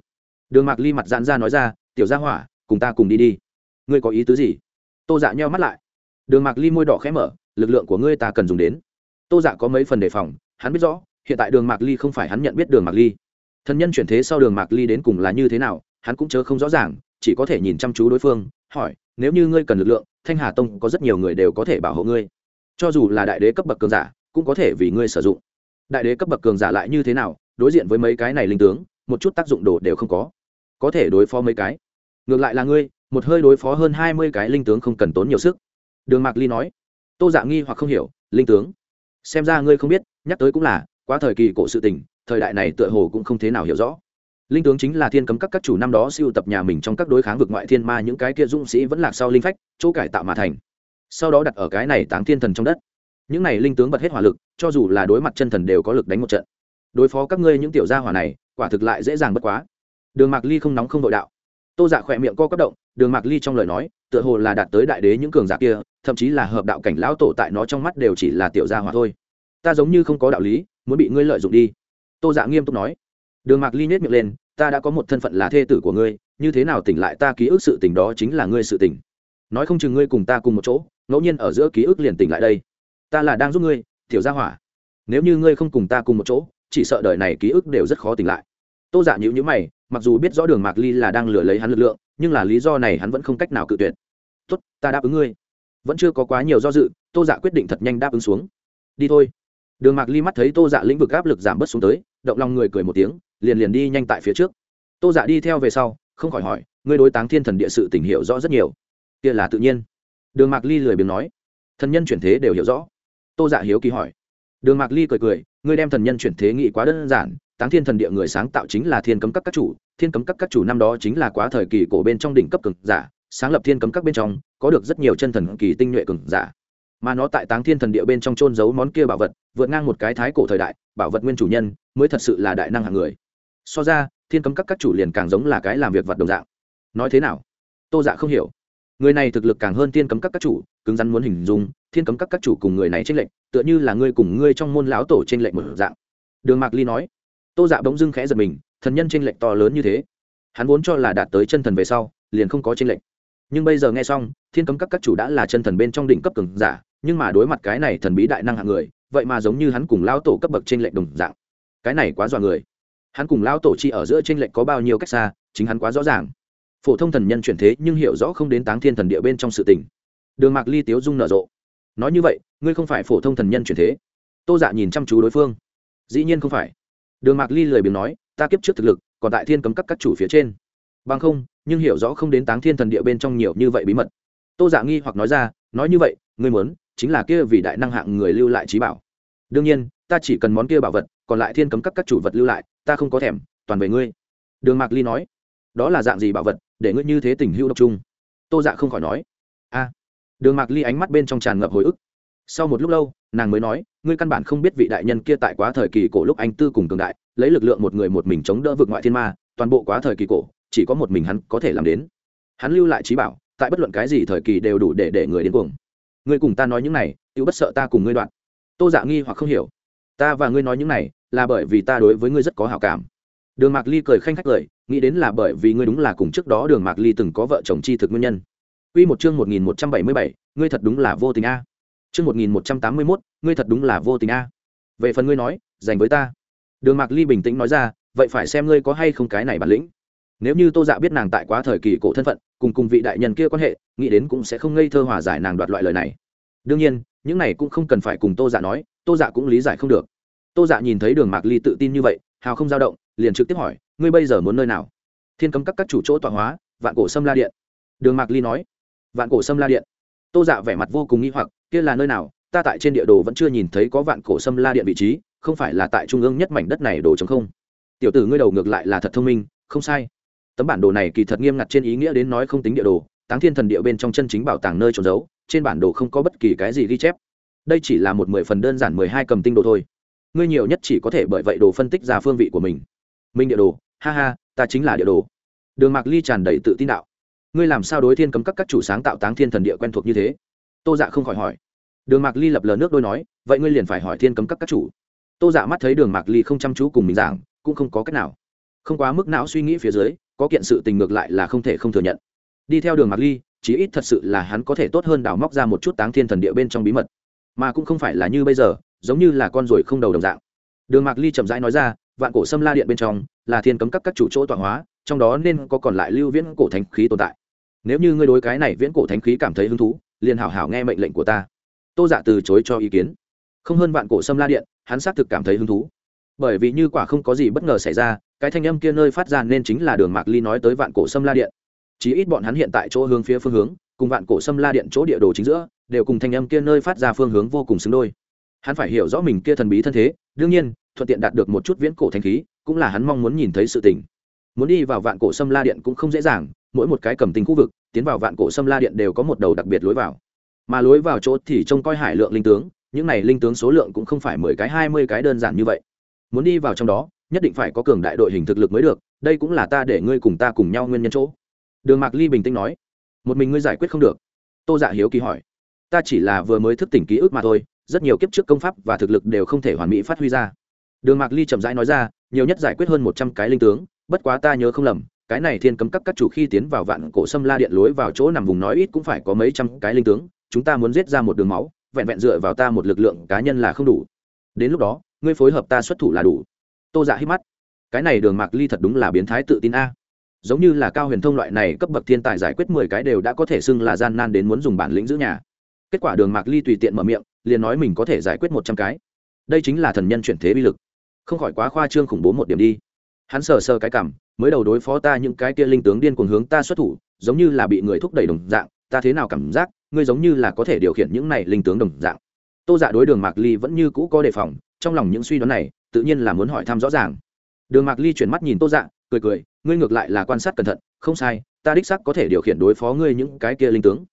A: Đường mạc ly mặt dạn ra nói ra, tiểu gia hỏa, cùng ta cùng đi đi. Ngươi có ý tứ gì? Tô dạ nheo mắt lại. Đường mạc ly môi đỏ khẽ mở, lực lượng của ngươi ta cần dùng đến. Tô dạ có mấy phần đề phòng, hắn biết rõ, hiện tại đường mạc ly không phải hắn nhận biết đường mạc ly. Thân nhân chuyển thế sau đường mạc ly đến cùng là như thế nào, hắn cũng chớ không rõ ràng, chỉ có thể nhìn chăm chú đối phương, hỏi, nếu như ngươi cần lực lượng, thanh hà tông có rất nhiều người đều có thể bảo hộ ngươi. Cho dù là đại đế cấp bậc cường giả, cũng có thể vì ngươi sử dụng đại đế cấp bậc cường giả lại như thế nào, đối diện với mấy cái này linh tướng, một chút tác dụng đồ đều không có. Có thể đối phó mấy cái. Ngược lại là ngươi, một hơi đối phó hơn hai mươi cái linh tướng không cần tốn nhiều sức. Đường mạc ly nói. Tô dạ nghi hoặc không hiểu, linh tướng, xem ra ngươi không biết, nhắc tới cũng là qua thời kỳ cổ sự tình, thời đại này tựa hồ cũng không thế nào hiểu rõ. Linh tướng chính là thiên cấm các các chủ năm đó siêu tập nhà mình trong các đối kháng vực ngoại thiên ma, những cái kia dũng sĩ vẫn lạc sau linh phách, chỗ cải tạo mà thành. Sau đó đặt ở cái này táng thiên thần trong đất những này linh tướng bật hết hỏa lực, cho dù là đối mặt chân thần đều có lực đánh một trận. Đối phó các ngươi những tiểu gia hỏa này, quả thực lại dễ dàng bất quá. Đường mạc ly không nóng không đội đạo. Tô dạ khỏe miệng co cấp động, đường mạc ly trong lời nói, tựa hồ là đạt tới đại đế những cường giả kia, thậm chí là hợp đạo cảnh lão tổ tại nó trong mắt đều chỉ là tiểu gia hỏa thôi. Ta giống như không có đạo lý, muốn bị ngươi lợi dụng đi. Tô dạ nghiêm túc nói. Đường mạc ly nhét miệng lên, ta đã có một thân phận là thê tử của ngươi, như thế nào tỉnh lại ta ký ức sự tỉnh đó chính là ngươi sự tỉnh nói không chừng ngươi cùng ta cùng một chỗ, ngẫu nhiên ở giữa ký ức liền tỉnh lại đây ta là đang giúp ngươi, tiểu gia hỏa. Nếu như ngươi không cùng ta cùng một chỗ, chỉ sợ đời này ký ức đều rất khó tỉnh lại. Tô giả dạ nhữ nhữ mày, mặc dù biết rõ đường mạc ly là đang lừa lấy hắn lực lượng, nhưng là lý do này hắn vẫn không cách nào cự tuyệt. Tốt, ta đáp ứng ngươi. Vẫn chưa có quá nhiều do dự, tô dạ quyết định thật nhanh đáp ứng xuống. Đi thôi. Đường mạc ly mắt thấy tô dạ lĩnh vực áp lực giảm bớt xuống tới, động lòng người cười một tiếng, liền liền đi nhanh tại phía trước. Tô dạ đi theo về sau, không khỏi hỏi, ngươi đối táng thiên thần địa sự tình hiểu rõ rất nhiều. Kia là tự nhiên. Đường mạc ly lười biếng nói. Thần nhân chuyển thế đều hiểu rõ tô dạ hiếu kỳ hỏi. Đường mạc ly cười cười, ngươi đem thần nhân chuyển thế nghị quá đơn giản, táng thiên thần địa người sáng tạo chính là thiên cấm các các chủ, thiên cấm các các chủ năm đó chính là quá thời kỳ cổ bên trong đỉnh cấp cực giả, sáng lập thiên cấm các bên trong, có được rất nhiều chân thần kỳ tinh nhuệ cực giả. Mà nó tại táng thiên thần địa bên trong trôn giấu món kia bảo vật, vượt ngang một cái thái cổ thời đại, bảo vật nguyên chủ nhân, mới thật sự là đại năng hạng người. So ra, thiên cấm các các chủ liền càng giống là cái làm việc vật đồng dạng. Nói thế nào? Tô dạ không hiểu. Người này thực lực càng hơn thiên cấm các các chủ cứng rắn muốn hình dung, thiên cấm các các chủ cùng người này tranh lệnh tựa như là ngươi cùng ngươi trong môn lão tổ tranh lệnh một dạng. Đường mạc ly nói, tô dạ bỗng dưng khẽ giật mình, thần nhân tranh lệnh to lớn như thế. Hắn vốn cho là đạt tới chân thần về sau, liền không có tranh lệnh nhưng bây giờ nghe xong, thiên cấm các các chủ đã là chân thần bên trong đỉnh cấp cường giả, nhưng mà đối mặt cái này thần bí đại năng hạng người, vậy mà giống như hắn cùng lão tổ cấp bậc trên lệnh đồng dạng. Cái này quá dọa người. Hắn cùng lão tổ chi ở giữa trên lệnh có bao nhiêu cách xa, chính hắn quá rõ ràng. Phổ thông thần nhân chuyển thế nhưng hiểu rõ không đến táng thiên thần địa bên trong sự tình đường mạc ly tiếu dung nở rộ. Nói như vậy, ngươi không phải phổ thông thần nhân truyền thế. Tô dạ nhìn chăm chú đối phương. Dĩ nhiên không phải. Đường mạc ly lười biếng nói, ta kiếp trước thực lực, còn tại thiên cấm các các chủ phía trên. Bằng không, nhưng hiểu rõ không đến táng thiên thần địa bên trong nhiều như vậy bí mật. Tô dạ nghi hoặc nói ra, nói như vậy, ngươi muốn, chính là kia vì đại năng hạng người lưu lại trí bảo. Đương nhiên, ta chỉ cần món kia bảo vật, còn lại thiên cấm các các chủ vật lưu lại, ta không có thèm, toàn về ngươi. Đường mạc ly nói, đó là dạng gì bảo vật, để ngươi như thế tình hữu độc trung tô dạ không khỏi nói đường mạc ly ánh mắt bên trong tràn ngập hồi ức. Sau một lúc lâu, nàng mới nói, ngươi căn bản không biết vị đại nhân kia tại quá thời kỳ cổ lúc anh tư cùng cường đại, lấy lực lượng một người một mình chống đỡ vượt ngoại thiên ma, toàn bộ quá thời kỳ cổ, chỉ có một mình hắn có thể làm đến. Hắn lưu lại trí bảo, tại bất luận cái gì thời kỳ đều đủ để để người đến cuồng. Ngươi cùng ta nói những này tự bất sợ ta cùng ngươi đoạn. Tô dạ nghi hoặc không hiểu. Ta và ngươi nói những này, là bởi vì ta đối với ngươi rất có hảo cảm. Đường mạc ly cười khanh khách cười, nghĩ đến là bởi vì ngươi đúng là cùng trước đó đường mạc ly từng có vợ chồng chi thực nguyên nhân. Quy một chương một nghìn một trăm bảy mươi bảy, ngươi thật đúng là vô tình a. Chương một nghìn một trăm tám mươi 1181, ngươi thật đúng là vô tình a. Về phần ngươi nói, dành với ta. Đường Mạc Ly bình tĩnh nói ra, vậy phải xem ngươi có hay không cái này bản lĩnh. Nếu như Tô Dạ biết nàng tại quá thời kỳ cổ thân phận, cùng cùng vị đại nhân kia quan hệ, nghĩ đến cũng sẽ không ngây thơ hòa giải nàng đoạt loại lời này. Đương nhiên, những này cũng không cần phải cùng Tô Dạ nói, Tô Dạ cũng lý giải không được. Tô Dạ nhìn thấy Đường Mạc Ly tự tin như vậy, hào không dao động, liền trực tiếp hỏi, ngươi bây giờ muốn nơi nào? Thiên cấm các các chủ chỗ tọa hóa, Vạn Cổ Sâm La Điện. Đường Mạc Ly nói, vạn cổ sâm la điện. Tô dạ vẻ mặt vô cùng nghi hoặc, kia là nơi nào? Ta tại trên địa đồ vẫn chưa nhìn thấy có vạn cổ sâm la điện vị trí, không phải là tại trung ương nhất mảnh đất này đồ chống không? Tiểu tử ngươi đầu ngược lại là thật thông minh, không sai. Tấm bản đồ này kỳ thật nghiêm ngặt trên ý nghĩa đến nói không tính địa đồ, táng thiên thần địa bên trong chân chính bảo tàng nơi trốn giấu, trên bản đồ không có bất kỳ cái gì ghi chép. Đây chỉ là một mười phần đơn giản mười hai cầm tinh đồ thôi. Ngươi nhiều nhất chỉ có thể bởi vậy đồ phân tích ra phương vị của mình. Minh địa đồ, ha ha, ta chính là địa đồ. Đường mạc ly tràn đầy tự tin đạo ngươi làm sao đối thiên cấm các các chủ sáng tạo táng thiên thần địa quen thuộc như thế? Tô dạ không khỏi hỏi. Đường mạc ly lập lờ nước đôi nói, vậy ngươi liền phải hỏi thiên cấm các các chủ. Tô dạ mắt thấy đường mạc ly không chăm chú cùng mình giảng, cũng không có cách nào. Không quá mức não suy nghĩ phía dưới, có kiện sự tình ngược lại là không thể không thừa nhận. Đi theo đường mạc ly, chí ít thật sự là hắn có thể tốt hơn đào móc ra một chút táng thiên thần địa bên trong bí mật. Mà cũng không phải là như bây giờ, giống như là con ruồi không đầu đồng dạng. Đường mạc ly chậm rãi nói ra, vạn cổ sâm la điện bên trong là thiên cấm các các chủ chỗ tọa hóa, trong đó nên có còn lại lưu viễn cổ thánh khí tồn tại nếu như ngươi đối cái này viễn cổ thánh khí cảm thấy hứng thú, liền hảo hảo nghe mệnh lệnh của ta. Tô dạ từ chối cho ý kiến. Không hơn vạn cổ sâm la điện, hắn xác thực cảm thấy hứng thú. Bởi vì như quả không có gì bất ngờ xảy ra, cái thanh âm kia nơi phát ra nên chính là đường mạc ly nói tới vạn cổ sâm la điện. Chí ít bọn hắn hiện tại chỗ hướng phía phương hướng, cùng vạn cổ sâm la điện chỗ địa đồ chính giữa, đều cùng thanh âm kia nơi phát ra phương hướng vô cùng xứng đôi. Hắn phải hiểu rõ mình kia thần bí thân thế, đương nhiên, thuận tiện đạt được một chút viễn cổ thanh khí, cũng là hắn mong muốn nhìn thấy sự tình. Muốn đi vào vạn cổ sâm la điện cũng không dễ dàng, mỗi một cái cầm tinh khu vực tiến vào vạn cổ sâm la điện đều có một đầu đặc biệt lối vào. Mà lối vào chỗ thì trông coi hải lượng linh tướng, những này linh tướng số lượng cũng không phải mười cái, hai mươi cái đơn giản như vậy. Muốn đi vào trong đó, nhất định phải có cường đại đội hình thực lực mới được, đây cũng là ta để ngươi cùng ta cùng nhau nguyên nhân chỗ. Đường mạc ly bình tĩnh nói. Một mình ngươi giải quyết không được. Tô dạ hiếu kỳ hỏi. Ta chỉ là vừa mới thức tỉnh ký ức mà thôi, rất nhiều kiếp trước công pháp và thực lực đều không thể hoàn mỹ phát huy ra. Đường mạc ly chậm rãi nói ra, nhiều nhất giải quyết hơn một trăm cái linh tướng, bất quá ta nhớ không lầm cái này thiên cấm các các chủ khi tiến vào vạn cổ sâm la điện lối vào chỗ nằm vùng nói ít cũng phải có mấy trăm cái linh tướng, chúng ta muốn giết ra một đường máu, vẹn vẹn dựa vào ta một lực lượng cá nhân là không đủ. Đến lúc đó, ngươi phối hợp ta xuất thủ là đủ. Tô dạ hít mắt. Cái này đường mạc ly thật đúng là biến thái tự tin a. Giống như là cao huyền thông loại này cấp bậc thiên tài giải quyết mười cái đều đã có thể xưng là gian nan đến muốn dùng bản lĩnh giữ nhà. Kết quả đường mạc ly tùy tiện mở miệng, liền nói mình có thể giải quyết một trăm cái. Đây chính là thần nhân chuyển thế bi lực. Không khỏi quá khoa trương khủng bố một điểm đi. Hắn sờ sờ cái cảm mới đầu đối phó ta những cái kia linh tướng điên cuồng hướng ta xuất thủ, giống như là bị người thúc đẩy đồng dạng, ta thế nào cảm giác, ngươi giống như là có thể điều khiển những này linh tướng đồng dạng. Tô dạ đối đường mạc ly vẫn như cũ có đề phòng, trong lòng những suy đoán này, tự nhiên là muốn hỏi thăm rõ ràng. Đường mạc ly chuyển mắt nhìn tô dạ cười cười, ngươi ngược lại là quan sát cẩn thận, không sai, ta đích sắc có thể điều khiển đối phó ngươi những cái kia linh tướng.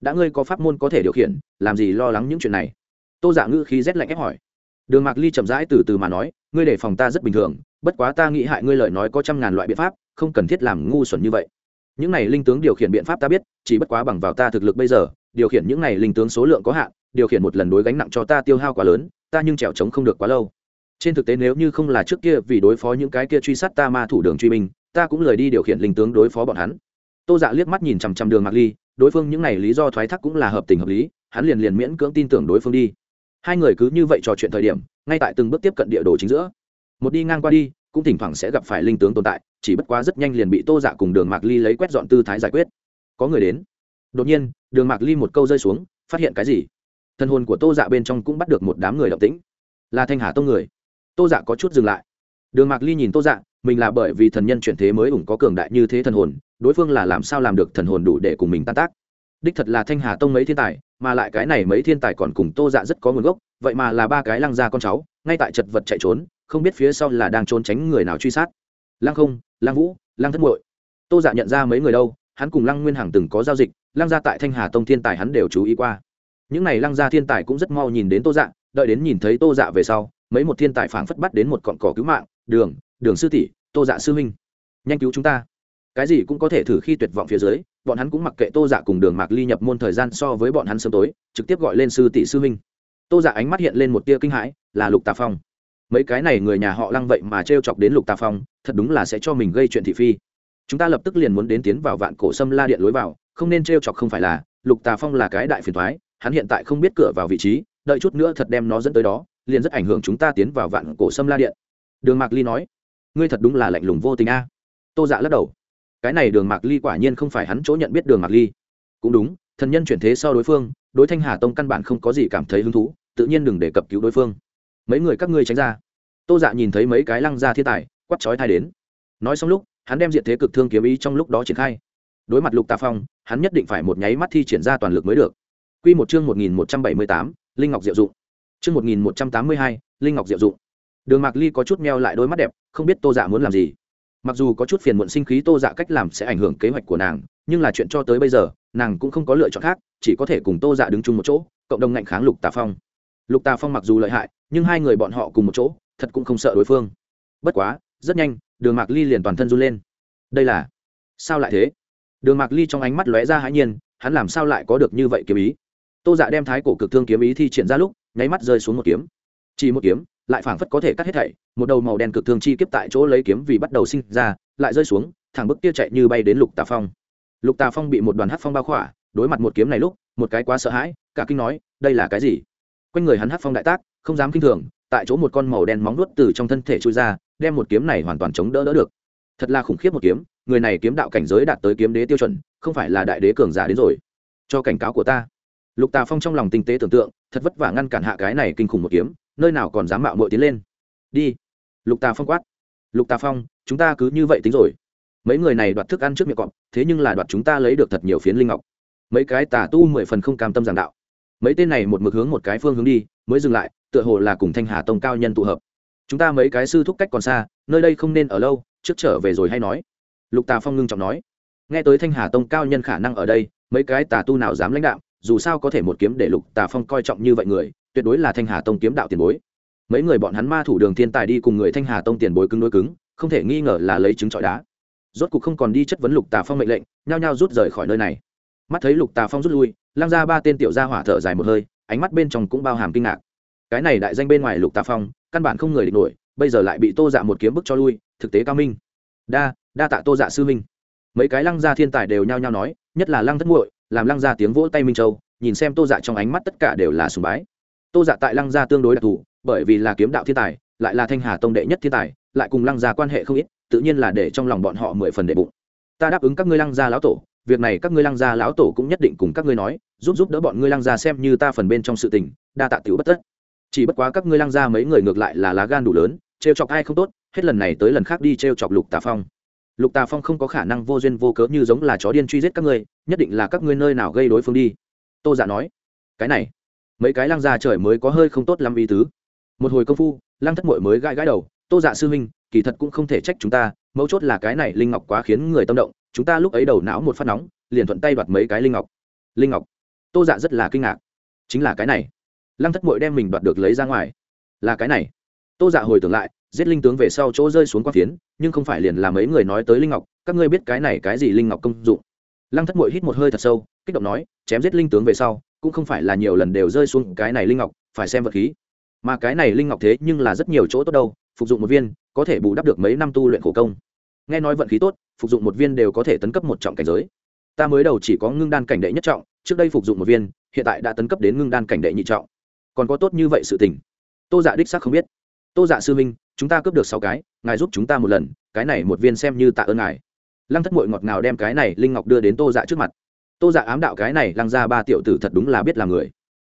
A: Đã ngươi có pháp môn có thể điều khiển, làm gì lo lắng những chuyện này? Tô dạ ngữ khí rét lạnh ép hỏi. Đường mạc ly chậm rãi từ từ mà nói, ngươi đề phòng ta rất bình thường bất quá ta nghĩ hại ngươi lời nói có trăm ngàn loại biện pháp, không cần thiết làm ngu xuẩn như vậy. Những này linh tướng điều khiển biện pháp ta biết, chỉ bất quá bằng vào ta thực lực bây giờ, điều khiển những này linh tướng số lượng có hạn, điều khiển một lần đối gánh nặng cho ta tiêu hao quá lớn, ta nhưng trèo trống không được quá lâu. Trên thực tế nếu như không là trước kia vì đối phó những cái kia truy sát ta ma thủ đường truy binh, ta cũng lời đi điều khiển linh tướng đối phó bọn hắn. Tô dạ liếc mắt nhìn chằm chằm đường mạc ly, đối phương những này lý do thoái thác cũng là hợp tình hợp lý, hắn liền liền miễn cưỡng tin tưởng đối phương đi. Hai người cứ như vậy trò chuyện thời điểm, ngay tại từng bước tiếp cận địa đồ chính giữa một đi ngang qua đi, cũng thỉnh thoảng sẽ gặp phải linh tướng tồn tại, chỉ bất quá rất nhanh liền bị tô dạ cùng đường mạc ly lấy quét dọn tư thái giải quyết. Có người đến. Đột nhiên, đường mạc ly một câu rơi xuống, phát hiện cái gì? Thân hồn của tô dạ bên trong cũng bắt được một đám người động tĩnh. Là thanh hà tông người. Tô dạ có chút dừng lại. Đường mạc ly nhìn tô dạ mình là bởi vì thần nhân chuyển thế mới ủng có cường đại như thế thần hồn, đối phương là làm sao làm được thần hồn đủ để cùng mình tan tác? Đích thật là thanh hà tông mấy thiên tài, mà lại cái này mấy thiên tài còn cùng tô dạ rất có nguồn gốc, vậy mà là ba cái lăng ra con cháu, ngay tại chật vật chạy trốn không biết phía sau là đang trốn tránh người nào truy sát. Lăng không, lăng vũ, lăng thất muội. Tô dạ nhận ra mấy người đâu, hắn cùng lăng nguyên hằng từng có giao dịch, lăng gia tại thanh hà tông thiên tài hắn đều chú ý qua. Những n à y lăng gia thiên tài cũng rất mau nhìn đến tô dạ đợi đến nhìn thấy tô dạ về sau, mấy một thiên tài phảng phất bắt đến một cọn cỏ cứu mạng, đường đường sư tỷ, tô dạ sư huynh, nhanh cứu chúng ta. Cái gì cũng có thể thử khi tuyệt vọng phía dưới, bọn hắn cũng mặc kệ tô dạ cùng đường mạc ly nhập môn thời gian so với bọn hắn sớm tối, trực tiếp gọi lên sư tỷ sư huynh. Tô dạ ánh mắt hiện lên một tia kinh hãi, là lục tà phong mấy cái này người nhà họ lăng vậy mà t r e o chọc đến lục tà phong, thật đúng là sẽ cho mình gây chuyện thị phi. Chúng ta lập tức liền muốn đến tiến vào vạn cổ sâm la điện lối vào, không nên t r e o chọc không phải là, lục tà phong là cái đại phiền thoái hắn hiện tại không biết cửa vào vị trí, đợi chút nữa thật đem nó dẫn tới đó, liền rất ảnh hưởng chúng ta tiến vào vạn cổ sâm la điện. Đường mạc ly nói, ngươi thật đúng là lạnh lùng vô tình a. Tô dạ lắc đầu, cái này đường mạc ly quả nhiên không phải hắn chỗ nhận biết đường mạc ly. Cũng đúng, thần nhân chuyển thế sau đối phương, đối thanh hà tông căn bản không có gì cảm thấy hứng thú, tự nhiên đừng đề cập cứu đối phương mấy người các ngươi tránh ra. Tô dạ nhìn thấy mấy cái lăng ra thiên tài quắt chói thai đến. Nói xong lúc, hắn đem diện thế cực thương kiếm ý trong lúc đó triển khai. Đối mặt lục tà phong, hắn nhất định phải một nháy mắt thi triển ra toàn lực mới được. Q một chương một nghìn một trăm bảy mươi tám, linh ngọc diệu dụng. Chương một nghìn một trăm tám mươi hai, linh ngọc diệu dụng. Đường mạc ly có chút meo lại đôi mắt đẹp, không biết tô dạ muốn làm gì. Mặc dù có chút phiền muộn sinh khí tô dạ cách làm sẽ ảnh hưởng kế hoạch của nàng, nhưng là chuyện cho tới bây giờ, nàng cũng không có lựa chọn khác, chỉ có thể cùng tô dạ đứng chung một chỗ, cộng đồng ngạnh kháng lục tà phong. Lục tà phong mặc dù lợi hại nhưng hai người bọn họ cùng một chỗ, thật cũng không sợ đối phương. Bất quá, rất nhanh, đường mạc ly liền toàn thân run lên. Đây là, sao lại thế? Đường mạc ly trong ánh mắt lóe ra hãi nhiên, hắn làm sao lại có được như vậy kiếm ý? Tô dạ đem thái cổ cực thương kiếm ý thi triển ra lúc, nháy mắt rơi xuống một kiếm. Chỉ một kiếm, lại phảng phất có thể cắt hết thảy, một đầu màu đen cực thương chi kiếp tại chỗ lấy kiếm vì bắt đầu sinh ra, lại rơi xuống, thẳng bức kia chạy như bay đến lục tà phong. Lục tà phong bị một đoàn hát phong bao khỏa, đối mặt một kiếm này lúc, một cái quá sợ hãi, cả kinh nói, đây là cái gì? Quanh người hắn hắc phong đại tác, không dám kinh thường, tại chỗ một con màu đen móng nuốt từ trong thân thể trôi ra, đem một kiếm này hoàn toàn chống đỡ đỡ được. Thật là khủng khiếp một kiếm, người này kiếm đạo cảnh giới đạt tới kiếm đế tiêu chuẩn, không phải là đại đế cường giả đến rồi. Cho cảnh cáo của ta. Lục tà phong trong lòng tinh tế tưởng tượng, thật vất vả ngăn cản hạ cái này kinh khủng một kiếm, nơi nào còn dám mạo mội tiến lên. Đi. Lục tà phong quát. Lục tà phong, chúng ta cứ như vậy tính rồi. Mấy người này đoạt thức ăn trước miệng cọp, thế nhưng là đoạt chúng ta lấy được thật nhiều phiến linh ngọc. Mấy cái tà tu mười phần không cam tâm giảng đạo mấy tên này một mực hướng một cái phương hướng đi, mới dừng lại, tựa hồ là cùng thanh hà tông cao nhân tụ hợp. Chúng ta mấy cái sư thúc cách còn xa, nơi đây không nên ở lâu, trước trở về rồi hay nói. Lục tà phong ngưng trọng nói. Nghe tới thanh hà tông cao nhân khả năng ở đây, mấy cái tà tu nào dám lãnh đạo, dù sao có thể một kiếm để lục tà phong coi trọng như vậy người, tuyệt đối là thanh hà tông kiếm đạo tiền bối. Mấy người bọn hắn ma thủ đường thiên tài đi cùng người thanh hà tông tiền bối cứng đối cứng, không thể nghi ngờ là lấy chứng trọi đá. Rốt cục không còn đi chất vấn lục tà phong mệnh lệnh, nhao nhao rút rời khỏi nơi này. Mắt thấy lục tà phong rút lui lăng ra ba tên tiểu gia hỏa thở dài một hơi, ánh mắt bên trong cũng bao hàm kinh ngạc. Cái này đại danh bên ngoài lục tà phong, căn bản không người địch nổi, bây giờ lại bị tô dạ một kiếm bức cho lui, thực tế cao minh. Đa đa tạ tô dạ sư minh mấy cái lăng gia thiên tài đều nhao nhao nói, nhất là lăng thất muội, làm lăng gia tiếng vỗ tay minh châu, nhìn xem tô dạ trong ánh mắt tất cả đều là sùng bái. Tô dạ tại lăng gia tương đối đặc thù, bởi vì là kiếm đạo thiên tài, lại là thanh hà tông đệ nhất thiên tài, lại cùng lăng gia quan hệ không ít, tự nhiên là để trong lòng bọn họ mười phần đệ bụng. Ta đáp ứng các ngươi lăng gia lão tổ việc này các ngươi lăng gia lão tổ cũng nhất định cùng các ngươi nói, giúp giúp đỡ bọn ngươi lăng gia xem như ta phần bên trong sự tình, đa tạ tiểu bất tất. Chỉ bất quá các ngươi lăng gia mấy người ngược lại là lá gan đủ lớn, trêu chọc ai không tốt, hết lần này tới lần khác đi trêu chọc lục tà phong. Lục tà phong không có khả năng vô duyên vô cớ như giống là chó điên truy giết các ngươi, nhất định là các ngươi nơi nào gây đối phương đi. Tô giả dạ nói, cái này, mấy cái lăng gia trời mới có hơi không tốt lắm ý tứ. Một hồi công phu, lăng thất mội mới gãi gãi đầu, tô dạ sư huynh, kỳ thật cũng không thể trách chúng ta, mấu chốt là cái này linh ngọc quá khiến người tâm động chúng ta lúc ấy đầu não một phát nóng, liền thuận tay đoạt mấy cái linh ngọc. Linh ngọc? Tô dạ rất là kinh ngạc. Chính là cái này. Lăng thất mội đem mình đoạt được lấy ra ngoài. Là cái này. Tô dạ hồi tưởng lại, giết linh tướng về sau chỗ rơi xuống q phiến, nhưng không phải liền là mấy người nói tới linh ngọc, các ngươi biết cái này cái gì linh ngọc công dụng? Lăng thất mội hít một hơi thật sâu, kích động nói, chém giết linh tướng về sau, cũng không phải là nhiều lần đều rơi xuống cái này linh ngọc, phải xem vật khí. Mà cái này linh ngọc thế nhưng là rất nhiều chỗ tốt đâu, phục dụng một viên, có thể bù đắp được mấy năm tu luyện khổ công nghe nói vận khí tốt, phục dụng một viên đều có thể tấn cấp một trọng cảnh giới. Ta mới đầu chỉ có ngưng đan cảnh đệ nhất trọng, trước đây phục dụng một viên, hiện tại đã tấn cấp đến ngưng đan cảnh đệ nhị trọng. Còn có tốt như vậy sự tình? Tô dạ đích xác không biết. Tô dạ sư minh chúng ta cướp được sáu cái, ngài giúp chúng ta một lần, cái này một viên xem như tạ ơn ngài. Lăng thất mội ngọt ngào đem cái này linh ngọc đưa đến tô dạ trước mặt. Tô dạ ám đạo cái này, lăng ra ba tiểu tử thật đúng là biết là người.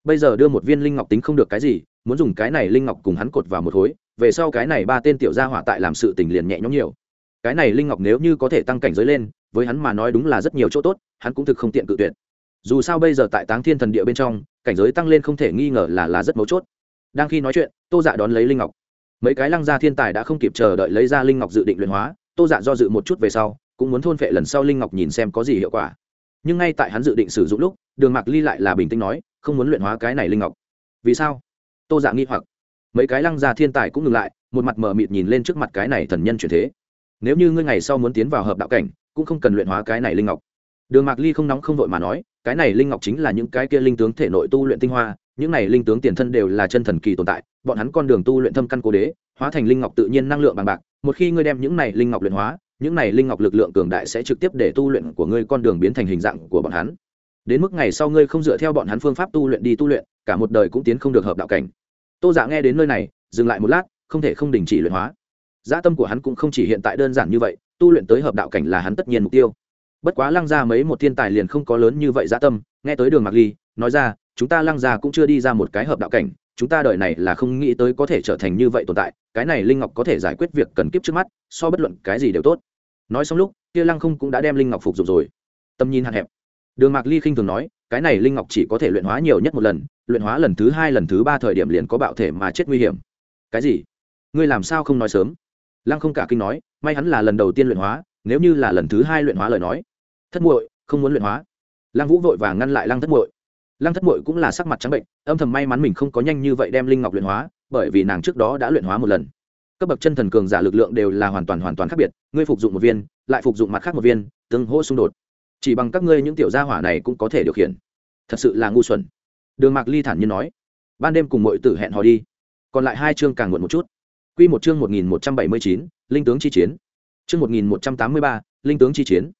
A: Bây giờ đưa một viên linh ngọc tính không được cái gì, muốn dùng cái này linh ngọc cùng hắn cột vào một khối về sau cái này ba tên tiểu gia hỏa tại làm sự tình liền nhẹ nhõm nhiều cái này linh ngọc nếu như có thể tăng cảnh giới lên, với hắn mà nói đúng là rất nhiều chỗ tốt, hắn cũng thực không tiện cự tuyệt. Dù sao bây giờ tại táng thiên thần địa bên trong, cảnh giới tăng lên không thể nghi ngờ là là rất mấu chốt. Đang khi nói chuyện, tô dạ đón lấy linh ngọc. Mấy cái lăng gia thiên tài đã không kịp chờ đợi lấy ra linh ngọc dự định luyện hóa, tô dạ do dự một chút về sau, cũng muốn thôn phệ lần sau linh ngọc nhìn xem có gì hiệu quả. Nhưng ngay tại hắn dự định sử dụng lúc, đường mạc ly lại là bình tĩnh nói, không muốn luyện hóa cái này linh ngọc. Vì sao? Tô dạ nghi hoặc. Mấy cái lăng gia thiên tài cũng ngừng lại, một mặt mờ mịt nhìn lên trước mặt cái này thần nhân chuyển thế nếu như ngươi ngày sau muốn tiến vào hợp đạo cảnh, cũng không cần luyện hóa cái này linh ngọc. Đường mạc ly không nóng không vội mà nói, cái này linh ngọc chính là những cái kia linh tướng thể nội tu luyện tinh hoa, những này linh tướng tiền thân đều là chân thần kỳ tồn tại, bọn hắn con đường tu luyện thâm căn cố đế, hóa thành linh ngọc tự nhiên năng lượng bằng bạc, một khi ngươi đem những này linh ngọc luyện hóa, những này linh ngọc lực lượng cường đại sẽ trực tiếp để tu luyện của ngươi con đường biến thành hình dạng của bọn hắn. Đến mức ngày sau ngươi không dựa theo bọn hắn phương pháp tu luyện đi tu luyện, cả một đời cũng tiến không được hợp đạo cảnh. Tô giả dạ nghe đến nơi này, dừng lại một lát, không thể không đình chỉ luyện hóa dã tâm của hắn cũng không chỉ hiện tại đơn giản như vậy, tu luyện tới hợp đạo cảnh là hắn tất nhiên mục tiêu. Bất quá lăng ra mấy một thiên tài liền không có lớn như vậy dã tâm, nghe tới đường mạc ly, nói ra, chúng ta lăng ra cũng chưa đi ra một cái hợp đạo cảnh, chúng ta đợi này là không nghĩ tới có thể trở thành như vậy tồn tại, cái này linh ngọc có thể giải quyết việc cần kiếp trước mắt, so bất luận cái gì đều tốt. Nói xong lúc, kia lăng không cũng đã đem linh ngọc phục dụng rồi. Tầm nhìn hạn hẹp. Đường mạc ly khinh thường nói, cái này linh ngọc chỉ có thể luyện hóa nhiều nhất một lần, luyện hóa lần thứ hai, lần thứ ba thời điểm liền có bạo thể mà chết nguy hiểm. Cái gì? Ngươi làm sao không nói sớm? Lăng không cả kinh nói, may hắn là lần đầu tiên luyện hóa, nếu như là lần thứ hai luyện hóa lời nói, thất muội, không muốn luyện hóa. Lăng vũ vội vàng ngăn lại lăng thất muội. Lăng thất muội cũng là sắc mặt trắng bệnh, âm thầm may mắn mình không có nhanh như vậy đem linh ngọc luyện hóa, bởi vì nàng trước đó đã luyện hóa một lần. Cấp bậc chân thần cường giả lực lượng đều là hoàn toàn hoàn toàn khác biệt, ngươi phục dụng một viên, lại phục dụng mặt khác một viên, tương hỗ xung đột. Chỉ bằng các ngươi những tiểu gia hỏa này cũng có thể điều khiển. Thật sự là ngu xuẩn. Đường mạc ly thản nhiên nói. Ban đêm cùng mọi tử hẹn hò đi. Còn lại hai chương càng muộn một chút. Quy một chương một nghìn một trăm bảy mươi chín, linh tướng chi chiến. Chương một nghìn một trăm tám mươi ba, linh tướng chi chiến.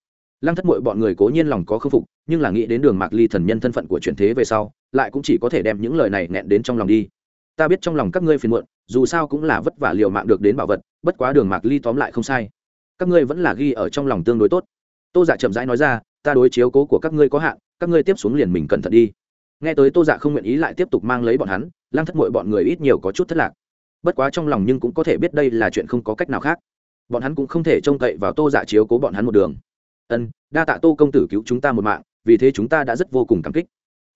A: Lăng thất muội bọn người cố nhiên lòng có khư phục, nhưng là nghĩ đến đường mạc ly thần nhân thân phận của truyền thế về sau, lại cũng chỉ có thể đem những lời này nghẹn đến trong lòng đi. Ta biết trong lòng các ngươi phiền muộn, dù sao cũng là vất vả liều mạng được đến bảo vật, bất quá đường mạc ly tóm lại không sai. Các ngươi vẫn là ghi ở trong lòng tương đối tốt. Tô giả dạ chậm rãi nói ra, ta đối chiếu cố của các ngươi có hạn, các ngươi tiếp xuống liền mình cẩn thận đi. Nghe tới tô dạ không nguyện ý lại tiếp tục mang lấy bọn hắn lang thất muội bọn người ít nhiều có chút thất lạc bất quá trong lòng nhưng cũng có thể biết đây là chuyện không có cách nào khác. Bọn hắn cũng không thể trông cậy vào tô dạ chiếu cố bọn hắn một đường. Ân, đa tạ tô công tử cứu chúng ta một mạng, vì thế chúng ta đã rất vô cùng cảm kích.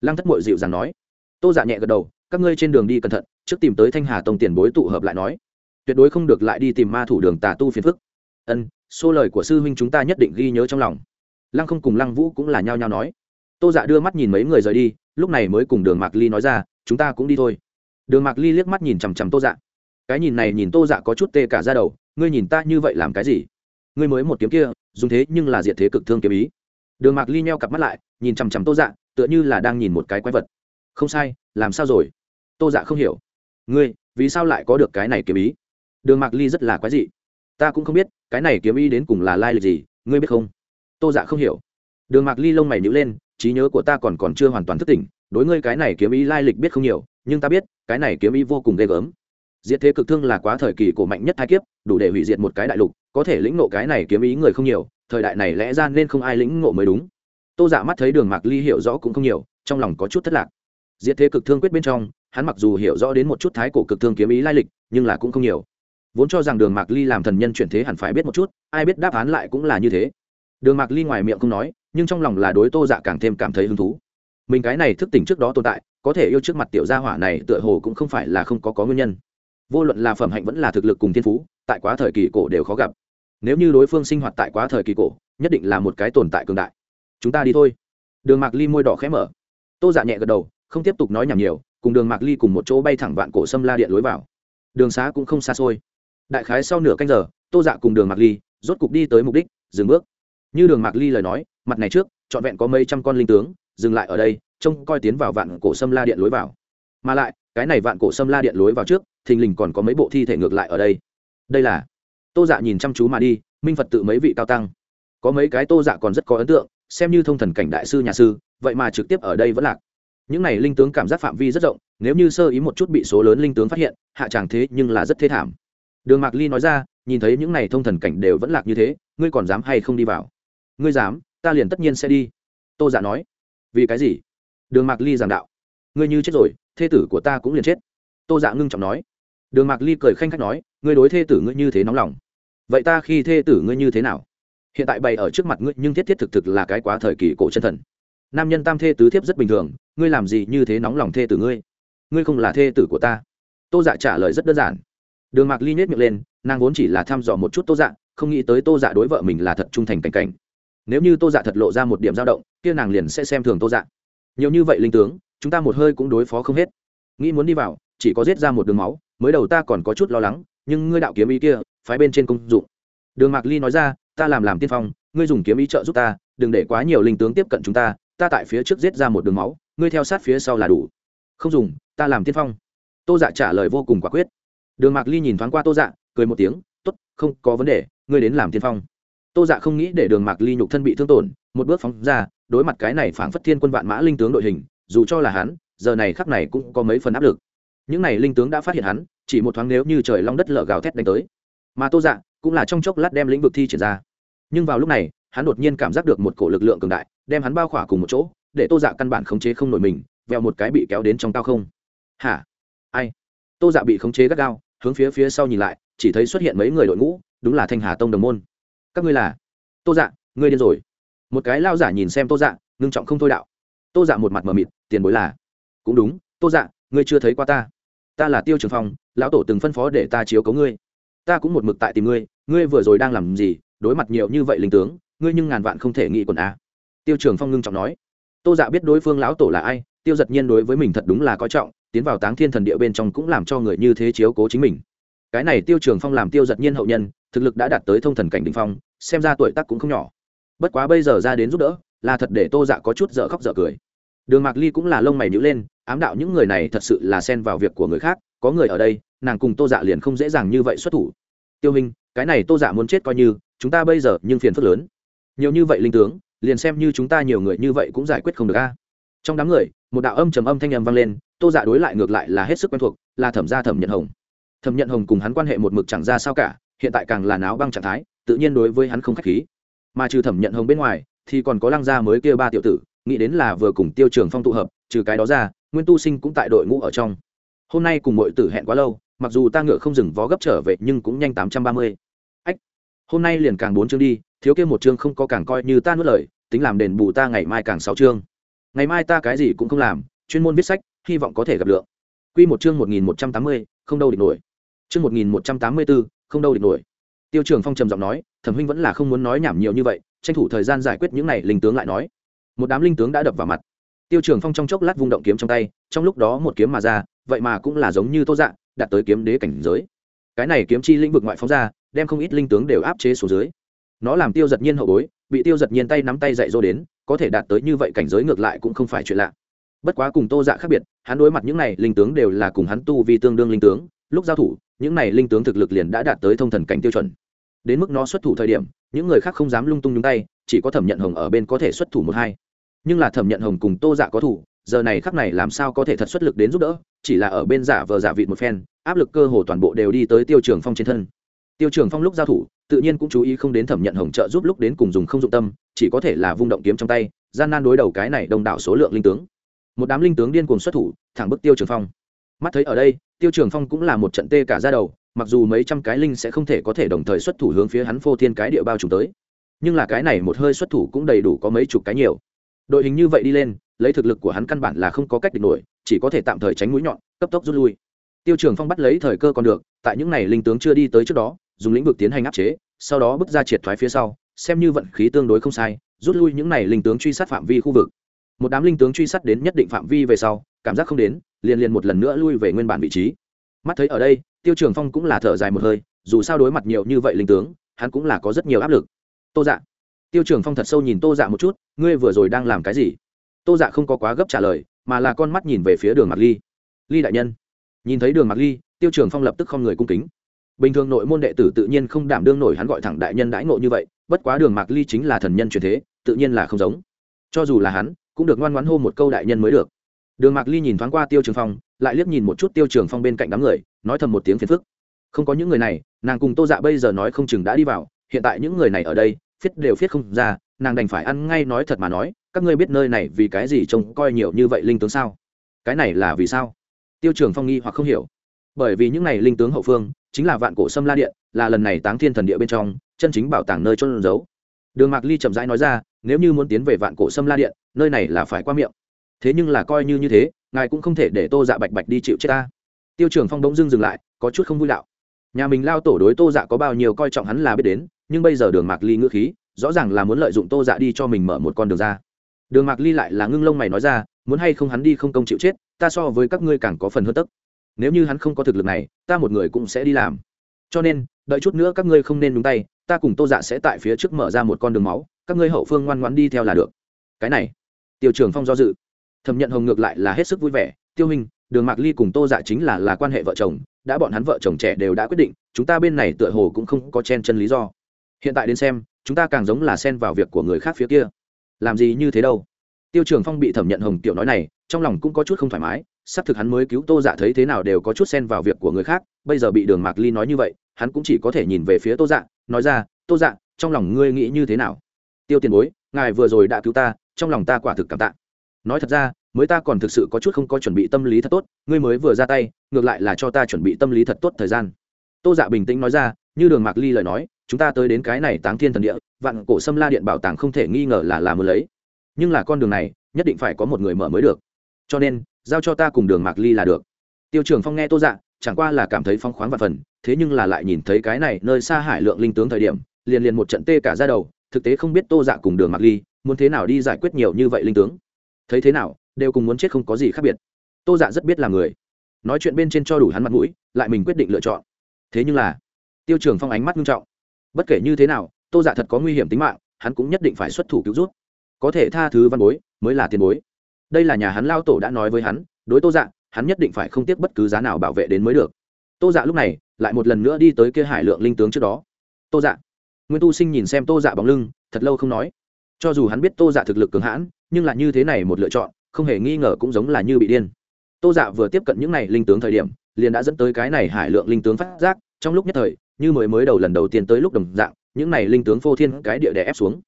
A: Lăng thất mội dịu dàng nói. Tô dạ nhẹ gật đầu, các ngươi trên đường đi cẩn thận, trước tìm tới thanh hà tông tiền bối tụ hợp lại nói. Tuyệt đối không được lại đi tìm ma thủ đường tà tu phiền phức. Ân xô lời của sư huynh chúng ta nhất định ghi nhớ trong lòng. Lăng không cùng lăng vũ cũng là nhao nhao nói. Tô dạ đưa mắt nhìn mấy người rời đi, lúc này mới cùng đường mạc ly nói ra, chúng ta cũng đi thôi. Đường mạc ly liếc mắt nhìn chằm chằm tô dạ cái nhìn này nhìn tô dạ có chút tê cả ra đầu, ngươi nhìn ta như vậy làm cái gì? Ngươi mới một kiếm kia, dùng thế nhưng là diệt thế cực thương kiếm ý. Đường mạc ly nheo cặp mắt lại, nhìn chằm chằm tô dạ tựa như là đang nhìn một cái quái vật. Không sai, làm sao rồi? Tô dạ không hiểu. Ngươi, vì sao lại có được cái này kiếm ý? Đường mạc ly rất là quái dị. Ta cũng không biết, cái này kiếm ý đến cùng là lai lịch gì, ngươi biết không? Tô dạ không hiểu. Đường mạc ly lông mày nhữ lên, trí nhớ của ta còn còn chưa hoàn toàn thức tỉnh, đối ngươi cái này kiếm ý lai lịch biết không nhiều, nhưng ta biết, cái này kiếm ý vô cùng ghê gớm diệt thế cực thương là quá thời kỳ cổ mạnh nhất thái kiếp, đủ để hủy diệt một cái đại lục, có thể lĩnh ngộ cái này kiếm ý người không nhiều, thời đại này lẽ ra nên không ai lĩnh ngộ mới đúng. Tô giả mắt thấy đường mạc ly hiểu rõ cũng không nhiều, trong lòng có chút thất lạc. Diệt thế cực thương quyết bên trong, hắn mặc dù hiểu rõ đến một chút thái cổ cực thương kiếm ý lai lịch, nhưng là cũng không nhiều. Vốn cho rằng đường mạc ly làm thần nhân chuyển thế hẳn phải biết một chút, ai biết đáp án lại cũng là như thế. Đường mạc ly ngoài miệng không nói, nhưng trong lòng là đối tô dạ càng thêm cảm thấy hứng thú. Mình cái này thức tỉnh trước đó tồn tại, có thể yêu trước mặt tiểu gia hỏa này tựa hồ cũng không phải là không có có nguyên nhân vô luận là phẩm hạnh vẫn là thực lực cùng thiên phú, tại quá thời kỳ cổ đều khó gặp. Nếu như đối phương sinh hoạt tại quá thời kỳ cổ, nhất định là một cái tồn tại cường đại. Chúng ta đi thôi. Đường mạc ly môi đỏ khẽ mở. Tô dạ nhẹ gật đầu, không tiếp tục nói nhảm nhiều, cùng đường mạc ly cùng một chỗ bay thẳng vạn cổ xâm la điện lối vào. Đường xá cũng không xa xôi. Đại khái sau nửa canh giờ, tô dạ cùng đường mạc ly rốt cục đi tới mục đích, dừng bước. Như đường mạc ly lời nói, mặt này trước, trọn vẹn có mấy trăm con linh tướng, dừng lại ở đây, trông coi tiến vào vạn cổ sâm la điện lối vào. Mà lại, cái này vạn cổ sâm la điện lối vào trước thình lình còn có mấy bộ thi thể ngược lại ở đây. Đây là. Tô dạ nhìn chăm chú mà đi, minh phật tự mấy vị cao tăng. Có mấy cái tô dạ còn rất có ấn tượng, xem như thông thần cảnh đại sư nhà sư, vậy mà trực tiếp ở đây vẫn lạc. Những này linh tướng cảm giác phạm vi rất rộng, nếu như sơ ý một chút bị số lớn linh tướng phát hiện, hạ tràng thế nhưng là rất thế thảm. Đường mạc ly nói ra, nhìn thấy những này thông thần cảnh đều vẫn lạc như thế, ngươi còn dám hay không đi vào? Ngươi dám, ta liền tất nhiên sẽ đi. Tô giả dạ nói. Vì cái gì? Đường mạc ly giảng đạo. Ngươi như chết rồi, thê tử của ta cũng liền chết. Tô dạ ngưng trọng nói đường mạc ly cười khanh khách nói, ngươi đối thê tử ngươi như thế nóng lòng. Vậy ta khi thê tử ngươi như thế nào? Hiện tại bày ở trước mặt ngươi nhưng thiết thiết thực thực là cái quá thời kỳ cổ chân thần. Nam nhân tam thê tứ thiếp rất bình thường, ngươi làm gì như thế nóng lòng thê tử ngươi? Ngươi không là thê tử của ta. Tô dạ trả lời rất đơn giản. Đường mạc ly nhét miệng lên, nàng vốn chỉ là thăm dò một chút tô dạ không nghĩ tới tô dạ đối vợ mình là thật trung thành cảnh cảnh. Nếu như tô dạ thật lộ ra một điểm dao động, kia nàng liền sẽ xem thường tô dạ. Nhiều như vậy linh tướng, chúng ta một hơi cũng đối phó không hết. Nghĩ muốn đi vào, chỉ có giết ra một đường máu mới đầu ta còn có chút lo lắng, nhưng ngươi đạo kiếm ý kia, phái bên trên công dụng. Đường mạc ly nói ra, ta làm làm tiên phong, ngươi dùng kiếm ý trợ giúp ta, đừng để quá nhiều linh tướng tiếp cận chúng ta ta tại phía trước giết ra một đường máu, ngươi theo sát phía sau là đủ. Không dùng, ta làm tiên phong. Tô dạ trả lời vô cùng quả quyết. Đường mạc ly nhìn thoáng qua tô dạ cười một tiếng t ố t không có vấn đề, ngươi đến làm tiên phong. Tô dạ không nghĩ để đường mạc ly nhục thân bị thương tổn, một bước phóng ra, đối mặt cái này phảng phất thiên quân vạn mã linh tướng đội hình, dù cho là hắn, giờ này khắc này cũng có mấy phần áp lực những này linh tướng đã phát hiện hắn, chỉ một thoáng nếu như trời long đất lở gào thét đánh tới. Mà tô dạ cũng là trong chốc lát đem lĩnh vực thi triển ra. Nhưng vào lúc này, hắn đột nhiên cảm giác được một cổ lực lượng cường đại, đem hắn bao khỏa cùng một chỗ, để tô dạ căn bản khống chế không nổi mình, vèo một cái bị kéo đến trong cao không. Hả? Ai? Tô dạ bị khống chế gắt gao, hướng phía phía sau nhìn lại, chỉ thấy xuất hiện mấy người đội ngũ, đúng là thanh hà tông đồng môn. Các ngươi là? Tô dạ ngươi điên rồi. Một cái lao giả nhìn xem tô dạ ngưng trọng không thôi đạo. Tô dạ một mặt mờ mịt, tiền bối là? Cũng đúng, tô dạ ngươi chưa thấy qua ta ta là tiêu trường phong lão tổ từng phân phó để ta chiếu cấu ngươi ta cũng một mực tại tìm ngươi ngươi vừa rồi đang làm gì đối mặt nhiều như vậy linh tướng ngươi nhưng ngàn vạn không thể nghĩ quần á tiêu trường phong ngưng trọng nói tô dạ biết đối phương lão tổ là ai tiêu giật nhiên đối với mình thật đúng là có trọng tiến vào táng thiên thần địa bên trong cũng làm cho người như thế chiếu cố chính mình cái này tiêu trường phong làm tiêu giật nhiên hậu nhân thực lực đã đạt tới thông thần cảnh đình phong xem ra tuổi tác cũng không nhỏ bất quá bây giờ ra đến giúp đỡ là thật để tô dạ có chút dở khóc dở cười đường mạc ly cũng là lông mày nhữ lên, ám đạo những người này thật sự là xen vào việc của người khác, có người ở đây, nàng cùng tô dạ liền không dễ dàng như vậy xuất thủ. Tiêu hình cái này tô dạ muốn chết coi như, chúng ta bây giờ nhưng phiền phức lớn. Nhiều như vậy linh tướng, liền xem như chúng ta nhiều người như vậy cũng giải quyết không được a. Trong đám người, một đạo âm trầm âm thanh âm vang lên, tô dạ đối lại ngược lại là hết sức quen thuộc, là thẩm gia thẩm nhận hồng. Thẩm nhận hồng cùng hắn quan hệ một mực chẳng ra sao cả, hiện tại càng là náo băng trạng thái, tự nhiên đối với hắn không k h á c h khí. Mà trừ thẩm nhận hồng bên ngoài, thì còn có lăng gia mới kia ba tiểu tử nghĩ đến là vừa cùng tiêu trường phong tụ hợp, trừ cái đó ra, nguyên tu sinh cũng tại đội ngũ ở trong. Hôm nay cùng mọi tử hẹn quá lâu, mặc dù ta ngựa không dừng vó gấp trở về, nhưng cũng nhanh tám trăm ba mươi. Ách, hôm nay liền càng bốn chương đi, thiếu kia một chương không có càng coi như ta nuốt lời, tính làm đền bù ta ngày mai càng sáu chương. Ngày mai ta cái gì cũng không làm, chuyên môn viết sách, hy vọng có thể gặp lượng. Q một chương một nghìn một trăm tám mươi, không đâu địch nổi. Chương một nghìn một trăm tám mươi bốn không đâu địch nổi. Tiêu trường phong trầm giọng nói, thẩm huynh vẫn là không muốn nói nhảm nhiều như vậy, tranh thủ thời gian giải quyết những này, linh tướng lại nói một đám linh tướng đã đập vào mặt. Tiêu trường phong trong chốc lát vung động kiếm trong tay, trong lúc đó một kiếm mà ra, vậy mà cũng là giống như tô dạng đạt tới kiếm đế cảnh giới. Cái này kiếm chi lĩnh vực ngoại phóng ra, đem không ít linh tướng đều áp chế xuống dưới. Nó làm tiêu giật nhiên hậu bối, bị tiêu giật nhiên tay nắm tay dạy dỗ đến, có thể đạt tới như vậy cảnh giới ngược lại cũng không phải chuyện lạ. Bất quá cùng tô dạ khác biệt, hắn đối mặt những này linh tướng đều là cùng hắn tu vì tương đương linh tướng, lúc giao thủ, những này linh tướng thực lực liền đã đạt tới thông thần cảnh tiêu chuẩn. Đến mức nó xuất thủ thời điểm, những người khác không dám lung tung nhúng tay, chỉ có thẩm nhận hồng ở bên có thể xuất thủ một hai nhưng là thẩm nhận hồng cùng tô dạ có thủ, giờ này khắc này làm sao có thể thật xuất lực đến giúp đỡ, chỉ là ở bên giả vờ giả vịt một phen, áp lực cơ hồ toàn bộ đều đi tới tiêu trường phong trên thân. Tiêu trường phong lúc giao thủ, tự nhiên cũng chú ý không đến thẩm nhận hồng trợ giúp lúc đến cùng dùng không dụng tâm, chỉ có thể là vung động kiếm trong tay, gian nan đối đầu cái này đông đảo số lượng linh tướng. Một đám linh tướng điên cuồng xuất thủ, thẳng bức tiêu trường phong. Mắt thấy ở đây, tiêu trường phong cũng là một trận tê cả ra đầu, mặc dù mấy trăm cái linh sẽ không thể có thể đồng thời xuất thủ hướng phía hắn phô thiên cái địa bao trùm tới, nhưng là cái này một hơi xuất thủ cũng đầy đủ có mấy chục cái nhiều đội hình như vậy đi lên, lấy thực lực của hắn căn bản là không có cách địch nổi, chỉ có thể tạm thời tránh mũi nhọn, cấp tốc rút lui. Tiêu trường phong bắt lấy thời cơ còn được, tại những này linh tướng chưa đi tới trước đó, dùng lĩnh vực tiến hành áp chế, sau đó bước ra triệt thoái phía sau, xem như vận khí tương đối không sai, rút lui những này linh tướng truy sát phạm vi khu vực. Một đám linh tướng truy sát đến nhất định phạm vi về sau, cảm giác không đến, liền liền một lần nữa lui về nguyên bản vị trí. Mắt thấy ở đây, tiêu trường phong cũng là thở dài một hơi, dù sao đối mặt nhiều như vậy linh tướng, hắn cũng là có rất nhiều áp lực. Tô dạ tiêu trường phong thật sâu nhìn tô dạ một chút, ngươi vừa rồi đang làm cái gì? Tô dạ không có quá gấp trả lời, mà là con mắt nhìn về phía đường mặt ly. Ly đại nhân. Nhìn thấy đường mặt ly, tiêu trường phong lập tức không người cung kính. Bình thường nội môn đệ tử tự nhiên không đảm đương nổi hắn gọi thẳng đại nhân đãi ngộ như vậy, bất quá đường mạc ly chính là thần nhân truyền thế, tự nhiên là không giống. Cho dù là hắn, cũng được ngoan ngoãn hô một câu đại nhân mới được. Đường mạc ly nhìn thoáng qua tiêu trường phong, lại liếc nhìn một chút tiêu trường phong bên cạnh đám người, nói thầm một tiếng phiền phức. Không có những người này, nàng cùng tô dạ bây giờ nói không chừng đã đi vào, hiện tại những người này ở đây phiết đều phiết không ra, nàng đành phải ăn ngay nói thật mà nói, các ngươi biết nơi này vì cái gì trông coi nhiều như vậy linh tướng sao? Cái này là vì sao? Tiêu trường phong nghi hoặc không hiểu. Bởi vì những này linh tướng hậu phương, chính là vạn cổ sâm la điện, là lần này táng thiên thần địa bên trong, chân chính bảo tàng nơi trôn giấu. Đường mạc ly chậm rãi nói ra, nếu như muốn tiến về vạn cổ sâm la điện, nơi này là phải qua miệng. Thế nhưng là coi như như thế, ngài cũng không thể để tô dạ bạch bạch đi chịu chết ta. Tiêu trường phong bỗng dưng dừng lại, có chút không vui đạo. Nhà mình lao tổ đối tô dạ có bao nhiêu coi trọng hắn là biết đến nhưng bây giờ đường mạc ly ngữ khí rõ ràng là muốn lợi dụng tô dạ đi cho mình mở một con đường ra. Đường mạc ly lại là ngưng lông mày nói ra, muốn hay không hắn đi không công chịu chết, ta so với các ngươi càng có phần hơn tấc nếu như hắn không có thực lực này, ta một người cũng sẽ đi làm. Cho nên, đợi chút nữa các ngươi không nên đúng tay, ta cùng tô dạ sẽ tại phía trước mở ra một con đường máu, các ngươi hậu phương ngoan ngoan đi theo là được. Cái này tiêu trường phong do dự. Thẩm nhận hồng ngược lại là hết sức vui vẻ, tiêu hình đường mạc ly cùng tô dạ chính là là quan hệ vợ chồng, đã bọn hắn vợ chồng trẻ đều đã quyết định, chúng ta bên này tựa hồ cũng không có chen chân lý do hiện tại đến xem, chúng ta càng giống là xen vào việc của người khác phía kia. Làm gì như thế đâu. Tiêu trường phong bị thẩm nhận hồng tiểu nói này, trong lòng cũng có chút không thoải mái, xác thực hắn mới cứu tô dạ thấy thế nào đều có chút xen vào việc của người khác, bây giờ bị đường mạc ly nói như vậy, hắn cũng chỉ có thể nhìn về phía tô dạ nói ra, tô dạ trong lòng ngươi nghĩ như thế nào? Tiêu tiền bối, ngài vừa rồi đã cứu ta, trong lòng ta quả thực cảm tạ. Nói thật ra, mới ta còn thực sự có chút không có chuẩn bị tâm lý thật tốt, ngươi mới vừa ra tay, ngược lại là cho ta chuẩn bị tâm lý thật tốt thời gian. Tô dạ bình tĩnh nói ra, như đường mạc ly lời nói chúng ta tới đến cái này táng thiên thần địa, vạn cổ sâm la điện bảo tàng không thể nghi ngờ là làm mưa lấy. Nhưng là con đường này, nhất định phải có một người mở mới được. Cho nên, giao cho ta cùng đường mạc ly là được. Tiêu trường phong nghe tô dạ chẳng qua là cảm thấy phong khoáng và phần, thế nhưng là lại nhìn thấy cái này nơi xa hải lượng linh tướng thời điểm, liền liền một trận tê cả ra đầu, thực tế không biết tô dạ cùng đường mạc ly muốn thế nào đi giải quyết nhiều như vậy linh tướng. Thấy thế nào, đều cùng muốn chết không có gì khác biệt. Tô dạ rất biết là người. Nói chuyện bên trên cho đủ hắn mặt mũi, lại mình quyết định lựa chọn. Thế nhưng là, tiêu trường phong ánh mắt nghiêm trọng bất kể như thế nào, tô dạ thật có nguy hiểm tính mạng, hắn cũng nhất định phải xuất thủ cứu rút có thể tha thứ văn bối, mới là tiền bối. Đây là nhà hắn lao tổ đã nói với hắn, đối tô dạ hắn nhất định phải không tiếc bất cứ giá nào bảo vệ đến mới được. Tô dạ lúc này, lại một lần nữa đi tới kia hải lượng linh tướng trước đó. Tô dạ. Nguyên tu sinh nhìn xem tô dạ bóng lưng, thật lâu không nói. Cho dù hắn biết tô dạ thực lực cường hãn, nhưng là như thế này một lựa chọn, không hề nghi ngờ cũng giống là như bị điên. Tô dạ vừa tiếp cận những này linh tướng thời điểm, liền đã dẫn tới cái này hải lượng linh tướng phát giác, trong lúc nhất thời như mới mới đầu lần đầu tiên tới lúc đồng dạng, những này linh tướng phô thiên cái địa đè ép xuống.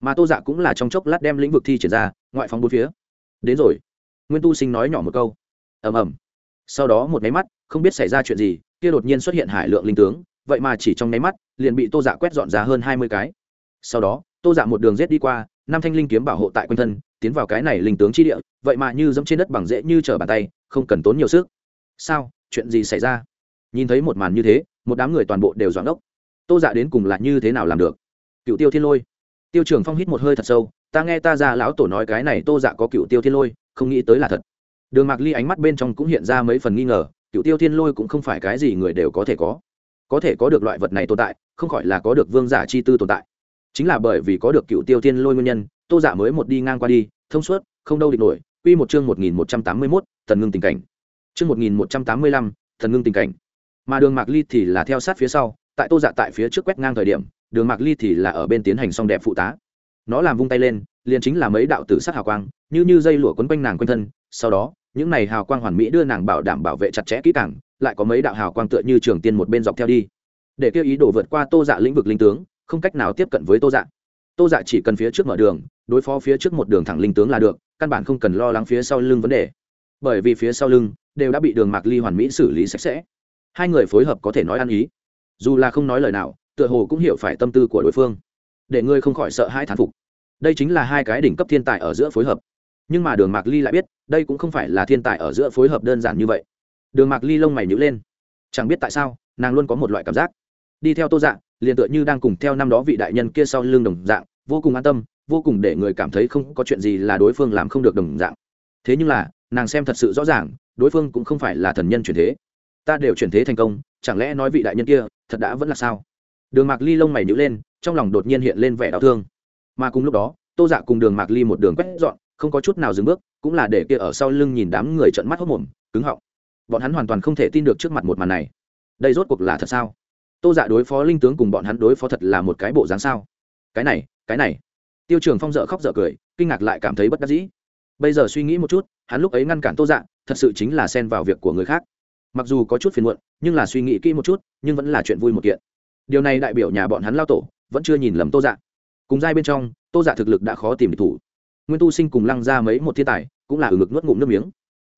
A: Mà tô dạ cũng là trong chốc lát đem lĩnh vực thi triển ra, ngoại phóng bốn phía. Đến rồi. Nguyên tu sinh nói nhỏ một câu. Ầm ầm. Sau đó một máy mắt, không biết xảy ra chuyện gì, kia đột nhiên xuất hiện hải lượng linh tướng, vậy mà chỉ trong nháy mắt, liền bị tô dạ quét dọn ra hơn hai mươi cái. Sau đó, tô dạ một đường rết đi qua, năm thanh linh kiếm bảo hộ tại quanh thân, tiến vào cái này linh tướng chi địa, vậy mà như dẫm trên đất bằng dễ như trở bàn tay, không cần tốn nhiều sức. Sao? Chuyện gì xảy ra? Nhìn thấy một màn như thế một đám người toàn bộ đều doãn ốc. Tô dạ đến cùng là như thế nào làm được? Cựu tiêu thiên lôi. Tiêu trường phong hít một hơi thật sâu, ta nghe ta ra lão tổ nói cái này tô dạ có cựu tiêu thiên lôi, không nghĩ tới là thật. Đường mạc ly ánh mắt bên trong cũng hiện ra mấy phần nghi ngờ, cựu tiêu thiên lôi cũng không phải cái gì người đều có thể có. Có thể có được loại vật này tồn tại, không khỏi là có được vương giả chi tư tồn tại. Chính là bởi vì có được cựu tiêu thiên lôi nguyên nhân, tô giả mới một đi ngang qua đi, thông suốt, không đâu địch nổi. Quy một chương một nghìn một trăm tám mươi mốt, thần ngưng tình cảnh. Chương một nghìn một trăm tám mươi lăm, thần ngưng tình cảnh mà đường mạc ly thì là theo sát phía sau, tại tô dạ tại phía trước quét ngang thời điểm, đường mạc ly thì là ở bên tiến hành song đẹp phụ tá. Nó làm vung tay lên, liền chính là mấy đạo tử sát hào quang, như như dây lụa quấn quanh nàng quanh thân. Sau đó, những này hào quang hoàn mỹ đưa nàng bảo đảm bảo vệ chặt chẽ kỹ càng, lại có mấy đạo hào quang tựa như trường tiên một bên dọc theo đi. Để kêu ý đồ vượt qua tô dạ lĩnh vực linh tướng, không cách nào tiếp cận với tô dạ. Tô dạ chỉ cần phía trước mở đường, đối phó phía trước một đường thẳng linh tướng là được, căn bản không cần lo lắng phía sau lưng vấn đề. Bởi vì phía sau lưng đều đã bị đường mạc ly hoàn mỹ xử lý sạch sẽ hai người phối hợp có thể nói ăn ý. Dù là không nói lời nào, tựa hồ cũng hiểu phải tâm tư của đối phương. Để ngươi không khỏi sợ hai thán phục. Đây chính là hai cái đỉnh cấp thiên tài ở giữa phối hợp. Nhưng mà đường mạc ly lại biết, đây cũng không phải là thiên tài ở giữa phối hợp đơn giản như vậy. Đường mạc ly lông mày nhữ lên. Chẳng biết tại sao, nàng luôn có một loại cảm giác. Đi theo tô dạng liền tựa như đang cùng theo năm đó vị đại nhân kia sau lưng đồng dạng, vô cùng an tâm, vô cùng để người cảm thấy không có chuyện gì là đối phương làm không được đồng dạng. Thế nhưng là, nàng xem thật sự rõ ràng, đối phương cũng không phải là thần nhân truyền thế ta đều chuyển thế thành công, chẳng lẽ nói vị đại nhân kia thật đã vẫn là sao? Đường mạc ly lông mày nhữ lên, trong lòng đột nhiên hiện lên vẻ đau thương. Mà cùng lúc đó, tô dạ cùng đường mạc ly một đường quét dọn, không có chút nào dừng bước, cũng là để kia ở sau lưng nhìn đám người trận mắt hốc mồm, cứng họng. Bọn hắn hoàn toàn không thể tin được trước mặt một màn này. Đây rốt cuộc là thật sao? Tô dạ đối phó linh tướng cùng bọn hắn đối phó thật là một cái bộ dáng sao? Cái này cái này. Tiêu trường phong dợ khóc dợ cười, kinh ngạc lại cảm thấy bất đắc dĩ. Bây giờ suy nghĩ một chút, hắn lúc ấy ngăn cản tô dạ thật sự chính là xen vào việc của người khác mặc dù có chút phiền muộn, nhưng là suy nghĩ kỹ một chút, nhưng vẫn là chuyện vui một kiện. Điều này đại biểu nhà bọn hắn lao tổ, vẫn chưa nhìn lầm tô dạ. Cùng giai bên trong, tô dạ thực lực đã khó tìm được thủ. Nguyên tu sinh cùng lăng ra mấy một thiên tài, cũng là ở ngực nuốt ngụm nước miếng.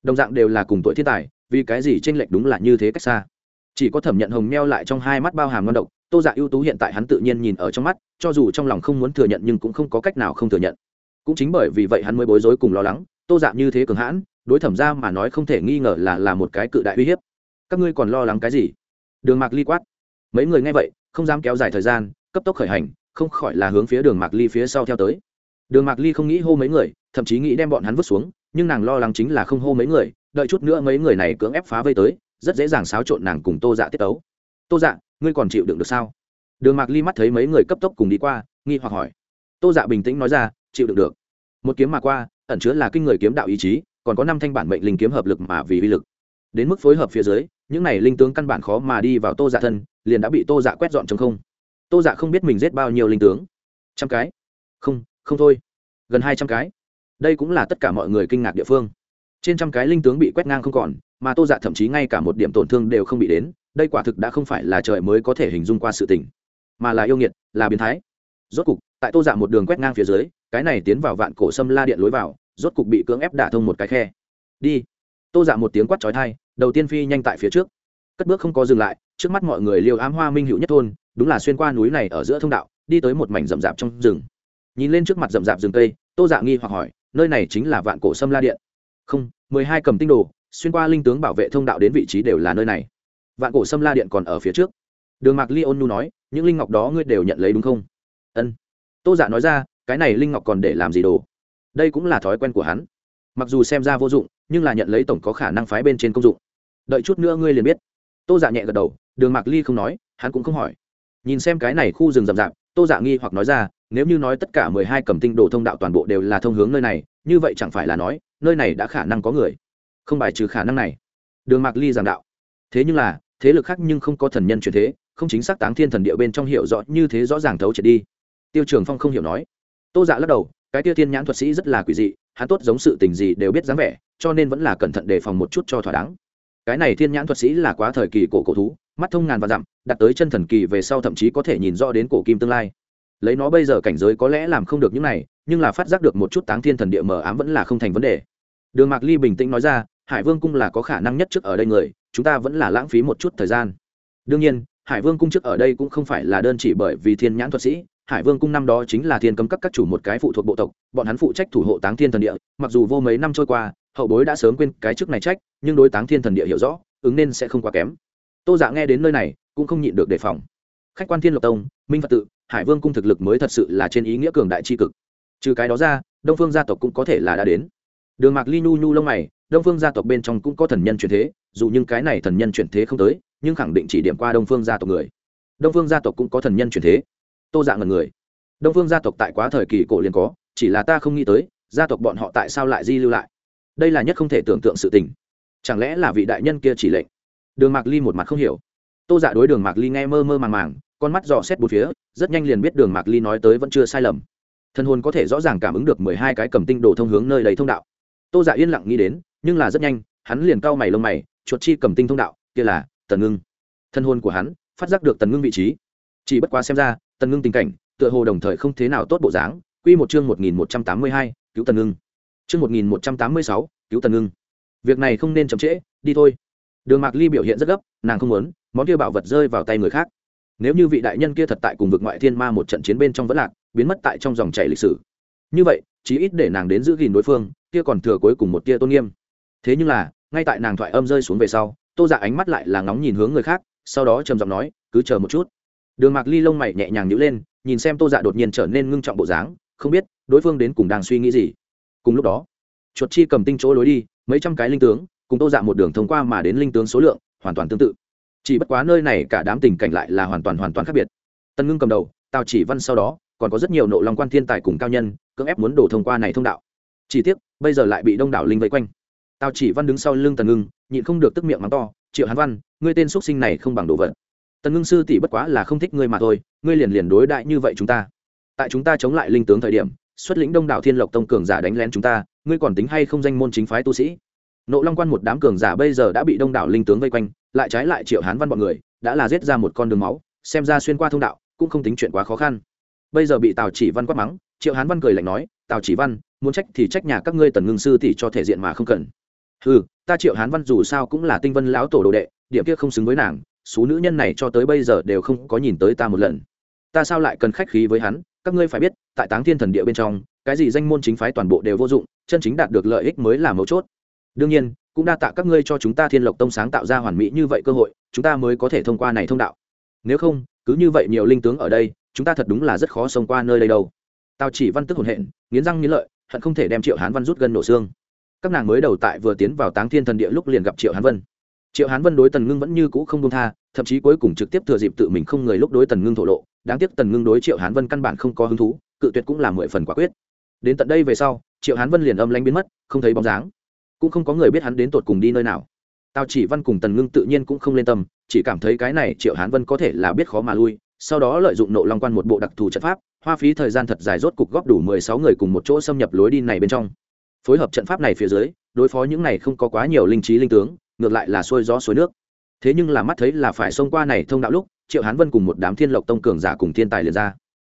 A: Đồng dạng đều là cùng tuổi thiên tài, vì cái gì tranh lệch đúng là như thế cách xa. Chỉ có thẩm nhận hồng meo lại trong hai mắt bao hàm ngon độc, tô dạ ưu tú hiện tại hắn tự nhiên nhìn ở trong mắt, cho dù trong lòng không muốn thừa nhận nhưng cũng không có cách nào không thừa nhận. Cũng chính bởi vì vậy hắn mới bối rối cùng lo lắng, tô dạ như thế cường hãn đối thẩm ra mà nói không thể nghi ngờ là là một cái cự đại uy hiếp. Các ngươi còn lo lắng cái gì? Đường mạc ly quát. Mấy người nghe vậy, không dám kéo dài thời gian, cấp tốc khởi hành, không khỏi là hướng phía đường mạc ly phía sau theo tới. Đường mạc ly không nghĩ hô mấy người, thậm chí nghĩ đem bọn hắn vứt xuống, nhưng nàng lo lắng chính là không hô mấy người, đợi chút nữa mấy người này cưỡng ép phá vây tới, rất dễ dàng xáo trộn nàng cùng tô dạ tiết tấu. Tô dạ ngươi còn chịu đựng được sao? Đường mạc ly mắt thấy mấy người cấp tốc cùng đi qua, nghi hoặc hỏi. Tô dạ bình tĩnh nói ra, chịu đựng được. Một kiếm mà qua, ẩn chứa là kinh người kiếm đạo ý chí còn có năm thanh bản mệnh linh kiếm hợp lực mà vì vi lực. Đến mức phối hợp phía dưới, những này linh tướng căn bản khó mà đi vào tô dạ thân, liền đã bị tô dạ quét dọn trong không. Tô dạ không biết mình giết bao nhiêu linh tướng. Trăm cái? Không không thôi. Gần hai trăm cái. Đây cũng là tất cả mọi người kinh ngạc địa phương. Trên trăm cái linh tướng bị quét ngang không còn, mà tô dạ thậm chí ngay cả một điểm tổn thương đều không bị đến, đây quả thực đã không phải là trời mới có thể hình dung qua sự tình, mà là yêu nghiệt, là biến thái. Rốt cục, tại tô dạ một đường quét ngang phía dưới, cái này tiến vào vạn cổ sâm la điện lối vào rốt cục bị cưỡng ép đả thông một cái khe. Đi. Tô dạ một tiếng quát trói thai đầu tiên phi nhanh tại phía trước. Cất bước không có dừng lại, trước mắt mọi người liều ám hoa minh hữu nhất thôn, đúng là xuyên qua núi này ở giữa thông đạo, đi tới một mảnh rậm rạp trong rừng. Nhìn lên trước mặt rậm rạp rừng cây, tô dạ nghi hoặc hỏi, nơi này chính là vạn cổ sâm la điện. Không, mười hai cầm tinh đồ, xuyên qua linh tướng bảo vệ thông đạo đến vị trí đều là nơi này. Vạn cổ sâm la điện còn ở phía trước. Đường mạc ly ôn nu nói, những linh ngọc đó ngươi đều nhận lấy đúng không? Ân. Tô giả nói ra, cái này linh ngọc còn để làm gì đồ? Đây cũng là thói quen của hắn. Mặc dù xem ra vô dụng, nhưng là nhận lấy tổng có khả năng phái bên trên công dụng. Đợi chút nữa ngươi liền biết. Tô giả dạ nhẹ gật đầu, đường mạc ly không nói, hắn cũng không hỏi. Nhìn xem cái này khu rừng rậm rạp, tô dạ nghi hoặc nói ra, nếu như nói tất cả mười hai cầm tinh đồ thông đạo toàn bộ đều là thông hướng nơi này, như vậy chẳng phải là nói, nơi này đã khả năng có người. Không bài trừ khả năng này. Đường mạc ly giảng đạo. Thế nhưng là, thế lực khác nhưng không có thần nhân truyền thế, không chính xác táng thiên thần địa bên trong hiểu rõ như thế rõ ràng thấu triệt đi. Tiêu trường phong không hiểu nói. Tô dạ lắc đầu cái tia thiên nhãn thuật sĩ rất là quỷ dị, hắn tốt giống sự tình gì đều biết dáng vẻ, cho nên vẫn là cẩn thận đề phòng một chút cho thỏa đáng. Cái này thiên nhãn thuật sĩ là quá thời kỳ cổ cổ thú, mắt thông ngàn và dặm, đặt tới chân thần kỳ về sau thậm chí có thể nhìn rõ đến cổ kim tương lai. Lấy nó bây giờ cảnh giới có lẽ làm không được những này, nhưng là phát giác được một chút táng thiên thần địa mờ ám vẫn là không thành vấn đề. Đường mạc ly bình tĩnh nói ra, hải vương cung là có khả năng nhất trước ở đây người, chúng ta vẫn là lãng phí một chút thời gian. Đương nhiên, hải vương cung trước ở đây cũng không phải là đơn chỉ bởi vì thiên nhãn thuật sĩ hải vương cung năm đó chính là thiên cấm các các chủ một cái phụ thuộc bộ tộc, bọn hắn phụ trách thủ hộ táng thiên thần địa, mặc dù vô mấy năm trôi qua, hậu bối đã sớm quên cái chức này trách, nhưng đối táng thiên thần địa hiểu rõ, ứng nên sẽ không quá kém. Tô dạ nghe đến nơi này, cũng không nhịn được đề phòng. Khách quan thiên lộc tông, minh phật tự, hải vương cung thực lực mới thật sự là trên ý nghĩa cường đại tri cực. Trừ cái đó ra, đông phương gia tộc cũng có thể là đã đến. Đường mạc ly nhu nhu lông mày, đông phương gia tộc bên trong cũng có thần nhân chuyển thế, dù nhưng cái này thần nhân chuyển thế không tới, nhưng khẳng định chỉ điểm qua đông phương gia tộc người. Đông phương gia tộc cũng có thần nhân chuyển thế tô Dạ ngần người. Đông phương gia tộc tại quá thời kỳ cổ liền có, chỉ là ta không nghĩ tới, gia tộc bọn họ tại sao lại di lưu lại? Đây là nhất không thể tưởng tượng sự tình. Chẳng lẽ là vị đại nhân kia chỉ lệnh? Đường mạc ly một mặt không hiểu. Tô dạ đối đường mạc ly nghe mơ mơ màng màng, con mắt dò xét bốn phía, rất nhanh liền biết đường mạc ly nói tới vẫn chưa sai lầm. Thân hồn có thể rõ ràng cảm ứng được mười hai cái cầm tinh đồ thông hướng nơi đầy thông đạo. Tô dạ yên lặng nghĩ đến, nhưng là rất nhanh, hắn liền cau mày lông mày, chuột chi cầm tinh thông đạo, kia là tần ngưng. Thân hồn của hắn, phát giác được tần ngưng vị trí chỉ bất quá xem ra, tần ngưng tình cảnh, tựa hồ đồng thời không thế nào tốt bộ dáng. Quy một chương một nghìn một trăm tám mươi hai, cứu tần ngưng. Chương một nghìn một trăm tám mươi sáu, cứu tần ngưng. Việc này không nên chậm trễ, đi thôi. Đường mạc ly biểu hiện rất gấp, nàng không muốn, món kia bảo vật rơi vào tay người khác. Nếu như vị đại nhân kia thật tại cùng vực ngoại thiên ma một trận chiến bên trong vẫn lạc, biến mất tại trong dòng chảy lịch sử. Như vậy, chí ít để nàng đến giữ gìn đối phương, kia còn thừa cuối cùng một tia tôn nghiêm. Thế nhưng là, ngay tại nàng thoại âm rơi xuống về sau, tô dạ ánh mắt lại là ngóng nhìn hướng người khác, sau đó trầm giọng nói, cứ chờ một chút đường mạc ly lông mày nhẹ nhàng nhữ lên, nhìn xem tô dạ đột nhiên trở nên ngưng trọng bộ dáng, không biết đối phương đến cùng đang suy nghĩ gì. Cùng lúc đó, chuột chi cầm tinh chỗ lối đi, mấy trăm cái linh tướng, cùng tô dạ một đường thông qua mà đến linh tướng số lượng hoàn toàn tương tự. Chỉ bất quá nơi này cả đám tình cảnh lại là hoàn toàn hoàn toàn khác biệt. Tân ngưng cầm đầu, tào chỉ văn sau đó, còn có rất nhiều nộ long quan thiên tài cùng cao nhân, cưỡng ép muốn đổ thông qua này thông đạo. Chỉ tiếc, bây giờ lại bị đông đảo linh vây quanh. Tào chỉ văn đứng sau lưng tần ngưng, nhịn không được tức miệng mắng to, triệu hán văn, ngươi tên x sinh này không bằng đồ vật tần ngưng sư tỷ bất quá là không thích ngươi mà thôi, ngươi liền liền đối đại như vậy chúng ta. Tại chúng ta chống lại linh tướng thời điểm, xuất lĩnh đông đảo thiên lộc tông cường giả đánh lén chúng ta, ngươi còn tính hay không danh môn chính phái tu sĩ? Nộ long quan một đám cường giả bây giờ đã bị đông đảo linh tướng vây quanh, lại trái lại triệu hán văn bọn người, đã là giết ra một con đường máu, xem ra xuyên qua thông đạo, cũng không tính chuyện quá khó khăn. Bây giờ bị tào chỉ văn quát mắng, triệu hán văn cười lạnh nói, tào chỉ văn, muốn trách thì trách nhà các ngươi tần ngưng sư tỷ cho thể diện mà không cần. Ừ ta triệu hán văn dù sao cũng là tinh vân lão tổ đồ đệ, điểm kia không xứng với nàng số nữ nhân này cho tới bây giờ đều không có nhìn tới ta một lần. Ta sao lại cần khách khí với hắn? Các ngươi phải biết, tại táng thiên thần địa bên trong, cái gì danh môn chính phái toàn bộ đều vô dụng, chân chính đạt được lợi ích mới là mấu chốt. Đương nhiên, cũng đa tạ các ngươi cho chúng ta thiên lộc tông sáng tạo ra hoàn mỹ như vậy cơ hội, chúng ta mới có thể thông qua này thông đạo. Nếu không, cứ như vậy nhiều linh tướng ở đây, chúng ta thật đúng là rất khó xông qua nơi đây đâu. Tao chỉ văn tức hồn hện, nghiến răng nghiến lợi, hận không thể đem triệu hán văn rút gần nổ xương. Các nàng mới đầu tại vừa tiến vào táng thiên thần địa lúc liền gặp triệu hán vân triệu hán vân đối tần ngưng vẫn như cũ không đông tha, thậm chí cuối cùng trực tiếp thừa dịp tự mình không người lúc đối tần ngưng thổ lộ. Đáng tiếc tần ngưng đối triệu hán vân căn bản không có hứng thú, cự tuyệt cũng là mười phần quả quyết. Đến tận đây về sau, triệu hán vân liền âm lanh biến mất, không thấy bóng dáng. Cũng không có người biết hắn đến tột cùng đi nơi nào. Tào chỉ văn cùng tần ngưng tự nhiên cũng không lên tâm, chỉ cảm thấy cái này triệu hán vân có thể là biết khó mà lui, sau đó lợi dụng nộ long quan một bộ đặc thù trận pháp, hoa phí thời gian thật dài rốt cục góp đủ mười sáu người cùng một chỗ xâm nhập lối đi này bên trong. Phối hợp trận pháp này phía dưới, đối phó những này không có quá nhiều linh trí linh tướng ngược lại là xuôi gió xuôi nước. Thế nhưng là mắt thấy là phải xông qua này thông đạo lúc, triệu hán vân cùng một đám thiên lộc tông cường giả cùng thiên tài liền ra.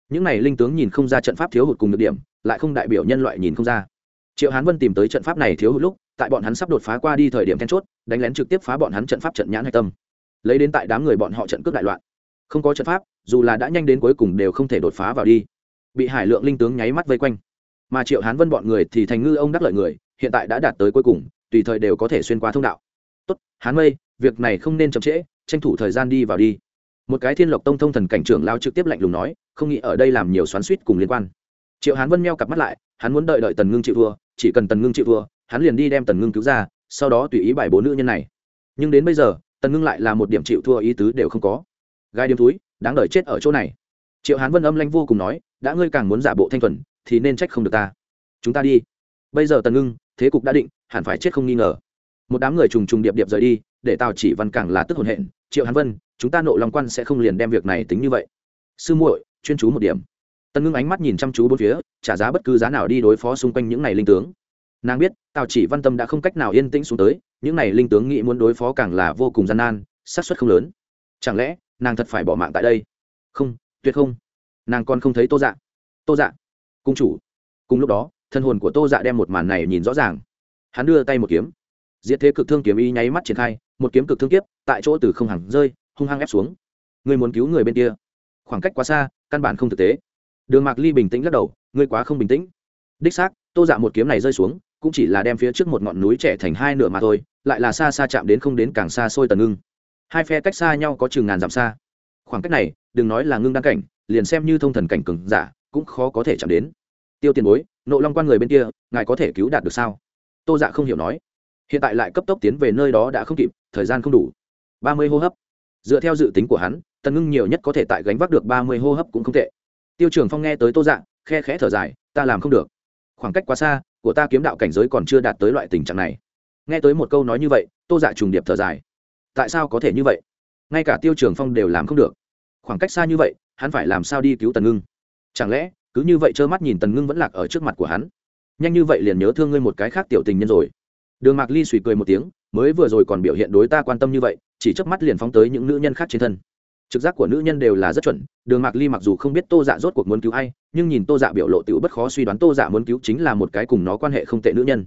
A: Những này linh tướng nhìn không ra trận pháp thiếu hụt cùng được điểm, lại không đại biểu nhân loại nhìn không ra. Triệu hán vân tìm tới trận pháp này thiếu hụt lúc, tại bọn hắn sắp đột phá qua đi thời điểm then chốt, đánh lén trực tiếp phá bọn hắn trận pháp trận nhãn hạch tâm. Lấy đến tại đám người bọn họ trận cướp đại loạn. Không có trận pháp, dù là đã nhanh đến cuối cùng đều không thể đột phá vào đi. Bị hải lượng linh tướng nháy mắt vây quanh. Mà triệu hán vân bọn người thì thành ngư ông đắc lợi người, hiện tại đã đạt tới cuối cùng, tùy thời đều có thể xuyên qua thông đạo tốt, hán mây, việc này không nên chậm trễ, tranh thủ thời gian đi vào đi. Một cái thiên lộc tông thông thần cảnh trưởng lao trực tiếp lạnh lùng nói, không nghĩ ở đây làm nhiều xoắn suýt cùng liên quan. Triệu hán vân meo cặp mắt lại, hắn muốn đợi đợi tần ngưng chịu thua, chỉ cần tần ngưng chịu thua, hắn liền đi đem tần ngưng cứu ra, sau đó tùy ý bài bố nữ nhân này. Nhưng đến bây giờ, tần ngưng lại là một điểm chịu thua ý tứ đều không có. Gai điếm túi đáng đợi chết ở chỗ này. Triệu hán vân âm lanh vô cùng nói, đã ngươi càng muốn giả bộ thanh thuần, thì nên trách không được ta. Chúng ta đi. Bây giờ tần ngưng, thế cục đã định, hẳn phải chết không nghi ngờ một đám người trùng trùng điệp điệp rời đi, để tào chỉ văn càng là tức hồn hện, triệu hán vân, chúng ta nộ lòng quan sẽ không liền đem việc này tính như vậy. Sư muội, chuyên chú một điểm. Tân ngưng ánh mắt nhìn chăm chú bốn phía, trả giá bất cứ giá nào đi đối phó xung quanh những này linh tướng. Nàng biết, tào chỉ văn tâm đã không cách nào yên tĩnh xuống tới, những này linh tướng nghĩ muốn đối phó càng là vô cùng gian nan sát suất không lớn. Chẳng lẽ, nàng thật phải bỏ mạng tại đây? Không, tuyệt không. Nàng còn không thấy tô dạ. Tô dạ cung chủ. Cùng lúc đó, thân hồn của tô dạ đem một màn này nhìn rõ ràng. Hắn đưa tay một kiếm diệt thế cực thương kiếm y nháy mắt triển khai, một kiếm cực thương kiếp, tại chỗ từ không hẳn rơi, hung hăng ép xuống. Người muốn cứu người bên kia. Khoảng cách quá xa, căn bản không thực tế. Đường mạc ly bình tĩnh lắc đầu, ngươi quá không bình tĩnh. Đích xác, tô dạ một kiếm này rơi xuống, cũng chỉ là đem phía trước một ngọn núi trẻ thành hai nửa mà thôi, lại là xa xa chạm đến không đến càng xa xôi tần ngưng. Hai phe cách xa nhau có chừng ngàn dặm xa. Khoảng cách này, đừng nói là ngưng đăng cảnh, liền xem như thông thần cảnh cừng giả, cũng khó có thể chạm đến. Tiêu tiền bối, nộ long quan người bên kia, ngài có thể cứu đạt được sao? Tô dạ không hiểu nói hiện tại lại cấp tốc tiến về nơi đó đã không kịp thời gian không đủ. Ba mươi hô hấp. Dựa theo dự tính của hắn tần ngưng nhiều nhất có thể tại gánh vác được ba mươi hô hấp cũng không tệ. Tiêu trưởng phong nghe tới tô dạng, khe khẽ thở dài ta làm không được. Khoảng cách quá xa của ta kiếm đạo cảnh giới còn chưa đạt tới loại tình trạng này. Nghe tới một câu nói như vậy tô dạ trùng điệp thở dài. Tại sao có thể như vậy? Ngay cả tiêu trường phong đều làm không được. Khoảng cách xa như vậy hắn phải làm sao đi cứu tần ngưng? Chẳng lẽ cứ như vậy trơ mắt nhìn tần ngưng vẫn lạc ở trước mặt của hắn? Nhanh như vậy liền nhớ thương ngươi một cái khác tiểu tình nhân rồi đường mạc ly suy cười một tiếng, mới vừa rồi còn biểu hiện đối ta quan tâm như vậy, chỉ chớp mắt liền phóng tới những nữ nhân khác trên thân. Trực giác của nữ nhân đều là rất chuẩn, đường mạc ly mặc dù không biết tô dạ rốt cuộc muốn cứu ai, nhưng nhìn tô dạ biểu lộ t bất khó suy đoán tô dạ muốn cứu chính là một cái cùng nó quan hệ không tệ nữ nhân.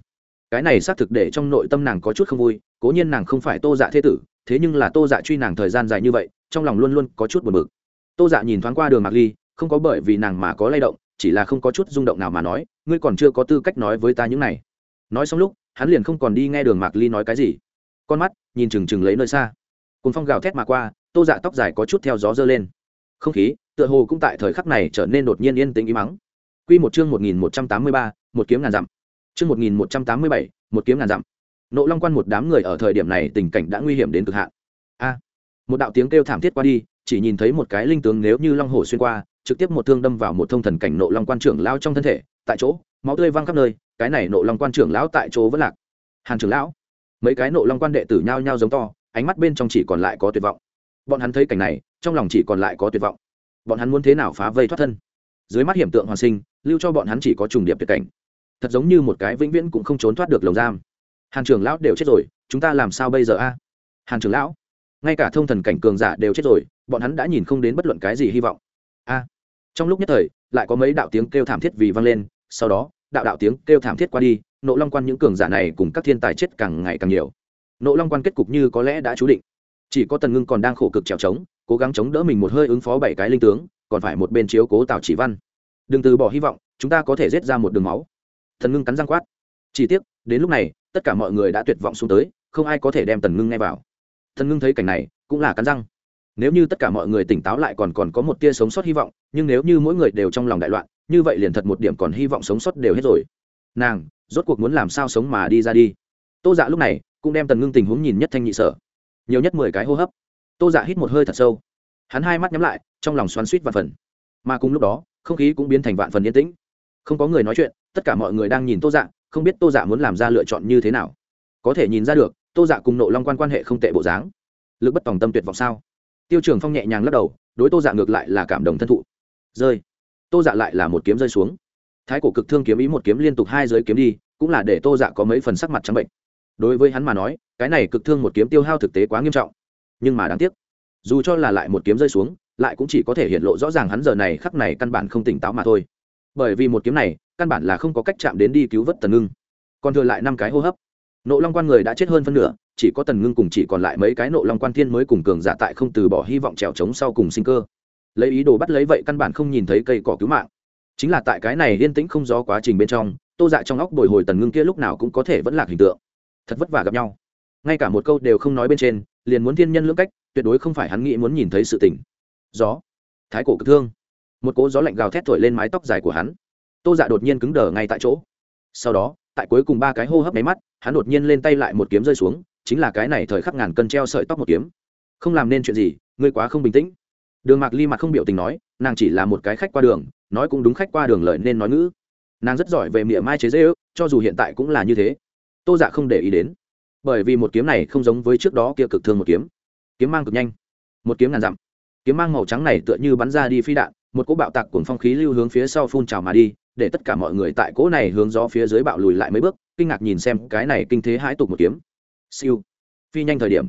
A: Cái này xác thực để trong nội tâm nàng có chút không vui, cố nhiên nàng không phải tô dạ thế tử, thế nhưng là tô dạ truy nàng thời gian dài như vậy, trong lòng luôn luôn có chút buồn bực. Tô dạ nhìn thoáng qua đường mạc ly, không có bởi vì nàng mà có lay động, chỉ là không có chút rung động nào mà nói, ngươi còn chưa có tư cách nói với ta những này. Nói xong lúc hắn liền không còn đi nghe đường mạc ly nói cái gì. Con mắt, nhìn chừng chừng lấy nơi xa. Cùng phong gào thét mà qua, tô dạ tóc dài có chút theo gió dơ lên. Không khí, tựa hồ cũng tại thời khắc này trở nên đột nhiên yên tĩnh im mắng. Q một chương một nghìn một trăm tám mươi ba, một kiếm ngàn dặm. Chương một nghìn một trăm tám mươi bảy, một kiếm ngàn dặm. Nộ long quan một đám người ở thời điểm này tình cảnh đã nguy hiểm đến cực hạn. A! Một đạo tiếng kêu thảm thiết qua đi, chỉ nhìn thấy một cái linh tướng nếu như long hổ xuyên qua, trực tiếp một thương đâm vào một thông thần cảnh nộ long quan trưởng lao trong thân thể, tại chỗ, máu tươi văng khắp nơi cái này nộ long quan trưởng lão tại chỗ vẫn lạc. Hàn trưởng lão, mấy cái nộ long quan đệ tử nhao nhao giống to, ánh mắt bên trong chỉ còn lại có tuyệt vọng. Bọn hắn thấy cảnh này, trong lòng chỉ còn lại có tuyệt vọng. Bọn hắn muốn thế nào phá vây thoát thân? Dưới mắt hiểm tượng hoàn sinh, lưu cho bọn hắn chỉ có trùng điệp tuyệt cảnh. Thật giống như một cái vĩnh viễn cũng không trốn thoát được lồng giam. Hàn trưởng lão đều chết rồi, chúng ta làm sao bây giờ a? Hàn trưởng lão, ngay cả thông thần cảnh cường giả đều chết rồi, bọn hắn đã nhìn không đến bất luận cái gì hy vọng. A. Trong lúc nhất thời, lại có mấy đạo tiếng kêu thảm thiết vì vang lên, sau đó đạo đạo tiếng kêu thảm thiết qua đi, nộ long quan những cường giả này cùng các thiên tài chết càng ngày càng nhiều. Nộ long quan kết cục như có lẽ đã chú định. Chỉ có tần ngưng còn đang khổ cực trèo trống, cố gắng chống đỡ mình một hơi ứng phó bảy cái linh tướng, còn phải một bên chiếu cố tào chỉ văn. Đừng từ bỏ hy vọng, chúng ta có thể rết ra một đường máu. Thần ngưng cắn răng quát. Chỉ tiếc, đến lúc này, tất cả mọi người đã tuyệt vọng xuống tới, không ai có thể đem tần ngưng nghe vào. Thần ngưng thấy cảnh này, cũng là cắn răng. Nếu như tất cả mọi người tỉnh táo lại còn còn có một tia sống sót hy vọng, nhưng nếu như mỗi người đều trong lòng đại loạn như vậy liền thật một điểm còn hy vọng sống sót đều hết rồi. Nàng, rốt cuộc muốn làm sao sống mà đi ra đi. Tô dạ lúc này cũng đem tần ngưng tình huống nhìn nhất thanh nhị sở. Nhiều nhất mười cái hô hấp. Tô dạ hít một hơi thật sâu. Hắn hai mắt nhắm lại, trong lòng xoắn suýt vạn phần. Mà cùng lúc đó, không khí cũng biến thành vạn phần yên tĩnh. Không có người nói chuyện, tất cả mọi người đang nhìn tô dạ không biết tô dạ muốn làm ra lựa chọn như thế nào. Có thể nhìn ra được, tô dạ cùng nộ long quan quan hệ không tệ bộ dáng. Lực bất tòng tâm tuyệt vọng sao? Tiêu trường phong nhẹ nhàng lắc đầu, đối tô dạ ngược lại là cảm động thân thụ. Rơi tô dạ lại là một kiếm rơi xuống. Thái cổ cực thương kiếm ý một kiếm liên tục hai giới kiếm đi, cũng là để tô dạ có mấy phần sắc mặt trắng bệnh. Đối với hắn mà nói, cái này cực thương một kiếm tiêu hao thực tế quá nghiêm trọng. Nhưng mà đáng tiếc, dù cho là lại một kiếm rơi xuống, lại cũng chỉ có thể hiện lộ rõ ràng hắn giờ này khắc này căn bản không tỉnh táo mà thôi. Bởi vì một kiếm này, căn bản là không có cách chạm đến đi cứu vớt tần ngưng. Còn thừa lại năm cái hô hấp. Nộ long quan người đã chết hơn phân nửa, chỉ có tần ngưng cùng chỉ còn lại mấy cái nộ long quan thiên mới cùng cường giả tại không từ bỏ hy vọng trèo trống sau cùng sinh cơ lấy ý đồ bắt lấy vậy căn bản không nhìn thấy cây cỏ cứu mạng. Chính là tại cái này yên tĩnh không gió quá trình bên trong, tô dạ trong óc bồi hồi tần ngưng kia lúc nào cũng có thể vẫn lạc hình tượng. Thật vất vả gặp nhau. Ngay cả một câu đều không nói bên trên, liền muốn thiên nhân lưỡng cách, tuyệt đối không phải hắn nghĩ muốn nhìn thấy sự tình. Gió. Thái cổ cực thương. Một cỗ gió lạnh gào thét thổi lên mái tóc dài của hắn. Tô dạ đột nhiên cứng đờ ngay tại chỗ. Sau đó, tại cuối cùng ba cái hô hấp máy mắt, hắn đột nhiên lên tay lại một kiếm rơi xuống, chính là cái này thời khắc ngàn cân treo sợi tóc một kiếm. Không làm nên chuyện gì, ngươi quá không bình tĩnh đường mạc ly mặt không biểu tình nói, nàng chỉ là một cái khách qua đường, nói cũng đúng khách qua đường lời nên nói ngữ. Nàng rất giỏi về miệng mai chế dễ ước, cho dù hiện tại cũng là như thế. Tô dạ không để ý đến. Bởi vì một kiếm này không giống với trước đó kia cực thương một kiếm. Kiếm mang cực nhanh. Một kiếm ngàn dặm. Kiếm mang màu trắng này tựa như bắn ra đi phi đạn, một cỗ bạo tạc cùng phong khí lưu hướng phía sau phun trào mà đi, để tất cả mọi người tại cỗ này hướng gió phía dưới bạo lùi lại mấy bước, kinh ngạc nhìn xem cái này kinh thế hãi tục một kiếm. Siêu. Phi nhanh thời điểm.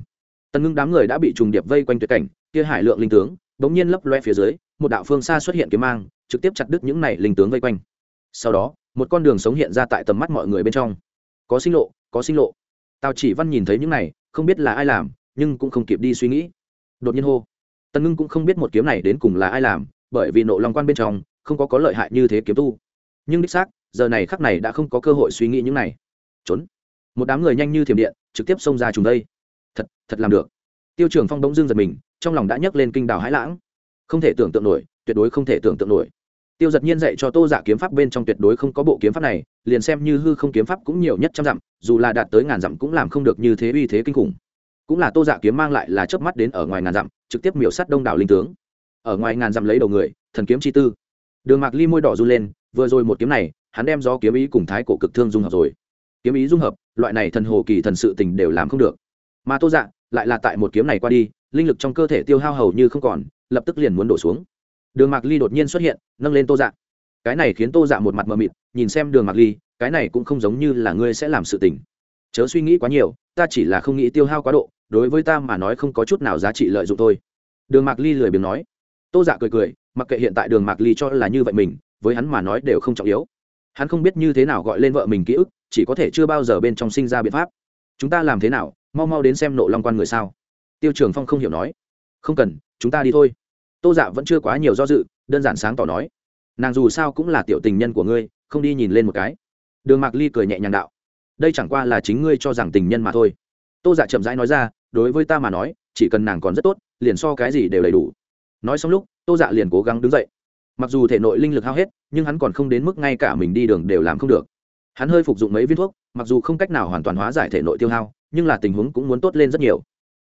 A: Tần ngưng đám người đã bị trùng điệp vây quanh tuyệt cảnh, kia hải lượng linh tướng bỗng nhiên lấp loe phía dưới, một đạo phương xa xuất hiện kiếm mang, trực tiếp chặt đứt những này linh tướng vây quanh. Sau đó, một con đường sống hiện ra tại tầm mắt mọi người bên trong. Có sinh lộ, có sinh lộ. Tào chỉ văn nhìn thấy những này, không biết là ai làm, nhưng cũng không kịp đi suy nghĩ. Đột nhiên hô. Tần ngưng cũng không biết một kiếm này đến cùng là ai làm, bởi vì nộ long quan bên trong, không có có lợi hại như thế kiếm tu. Nhưng đích xác, giờ này khắc này đã không có cơ hội suy nghĩ những này. Trốn. Một đám người nhanh như thiểm điện, trực tiếp xông ra trùng đây. Thật thật làm được. Tiêu trường phong bỗng dưng giật mình trong lòng đã nhấc lên kinh đào hãi lãng. Không thể tưởng tượng nổi, tuyệt đối không thể tưởng tượng nổi. Tiêu giật nhiên dạy cho tô giả dạ kiếm pháp bên trong tuyệt đối không có bộ kiếm pháp này, liền xem như hư không kiếm pháp cũng nhiều nhất trăm dặm, dù là đạt tới ngàn dặm cũng làm không được như thế uy thế kinh khủng. Cũng là tô giả dạ kiếm mang lại là chớp mắt đến ở ngoài ngàn dặm, trực tiếp miểu sát đông đảo linh tướng. Ở ngoài ngàn dặm lấy đầu người, thần kiếm chi tư. Đường mạc ly môi đỏ run lên, vừa rồi một kiếm này, hắn đem do kiếm ý cùng thái cổ cực thương dung hợp rồi. Kiếm ý dung hợp, loại này thần hồ kỳ thần sự tình đều làm không được. Mà tô dạ lại là tại một kiếm này qua đi linh lực trong cơ thể tiêu hao hầu như không còn, lập tức liền muốn đổ xuống. Đường mạc ly đột nhiên xuất hiện, nâng lên tô dạ. Cái này khiến tô dạ một mặt mờ mịt, nhìn xem đường mạc ly, cái này cũng không giống như là ngươi sẽ làm sự tình. Chớ suy nghĩ quá nhiều, ta chỉ là không nghĩ tiêu hao quá độ, đối với ta mà nói không có chút nào giá trị lợi dụng thôi. Đường mạc ly lười biếng nói. Tô dạ cười cười, mặc kệ hiện tại đường mạc ly cho là như vậy mình, với hắn mà nói đều không trọng yếu. Hắn không biết như thế nào gọi lên vợ mình ký ức, chỉ có thể chưa bao giờ bên trong sinh ra biện pháp. Chúng ta làm thế nào? Mau mau đến xem nộ long quan người sao? Tiêu trường phong không hiểu nói. Không cần, chúng ta đi thôi. Tô dạ vẫn chưa quá nhiều do dự, đơn giản sáng tỏ nói. Nàng dù sao cũng là tiểu tình nhân của ngươi, không đi nhìn lên một cái. Đường mạc ly cười nhẹ nhàng đạo. Đây chẳng qua là chính ngươi cho rằng tình nhân mà thôi. Tô dạ chậm rãi nói ra, đối với ta mà nói, chỉ cần nàng còn rất tốt, liền so cái gì đều đầy đủ. Nói xong lúc, tô dạ liền cố gắng đứng dậy. Mặc dù thể nội linh lực hao hết, nhưng hắn còn không đến mức ngay cả mình đi đường đều làm không được. Hắn hơi phục dụng mấy viên thuốc, mặc dù không cách nào hoàn toàn hóa giải thể nội tiêu hao, nhưng là tình huống cũng muốn tốt lên rất nhiều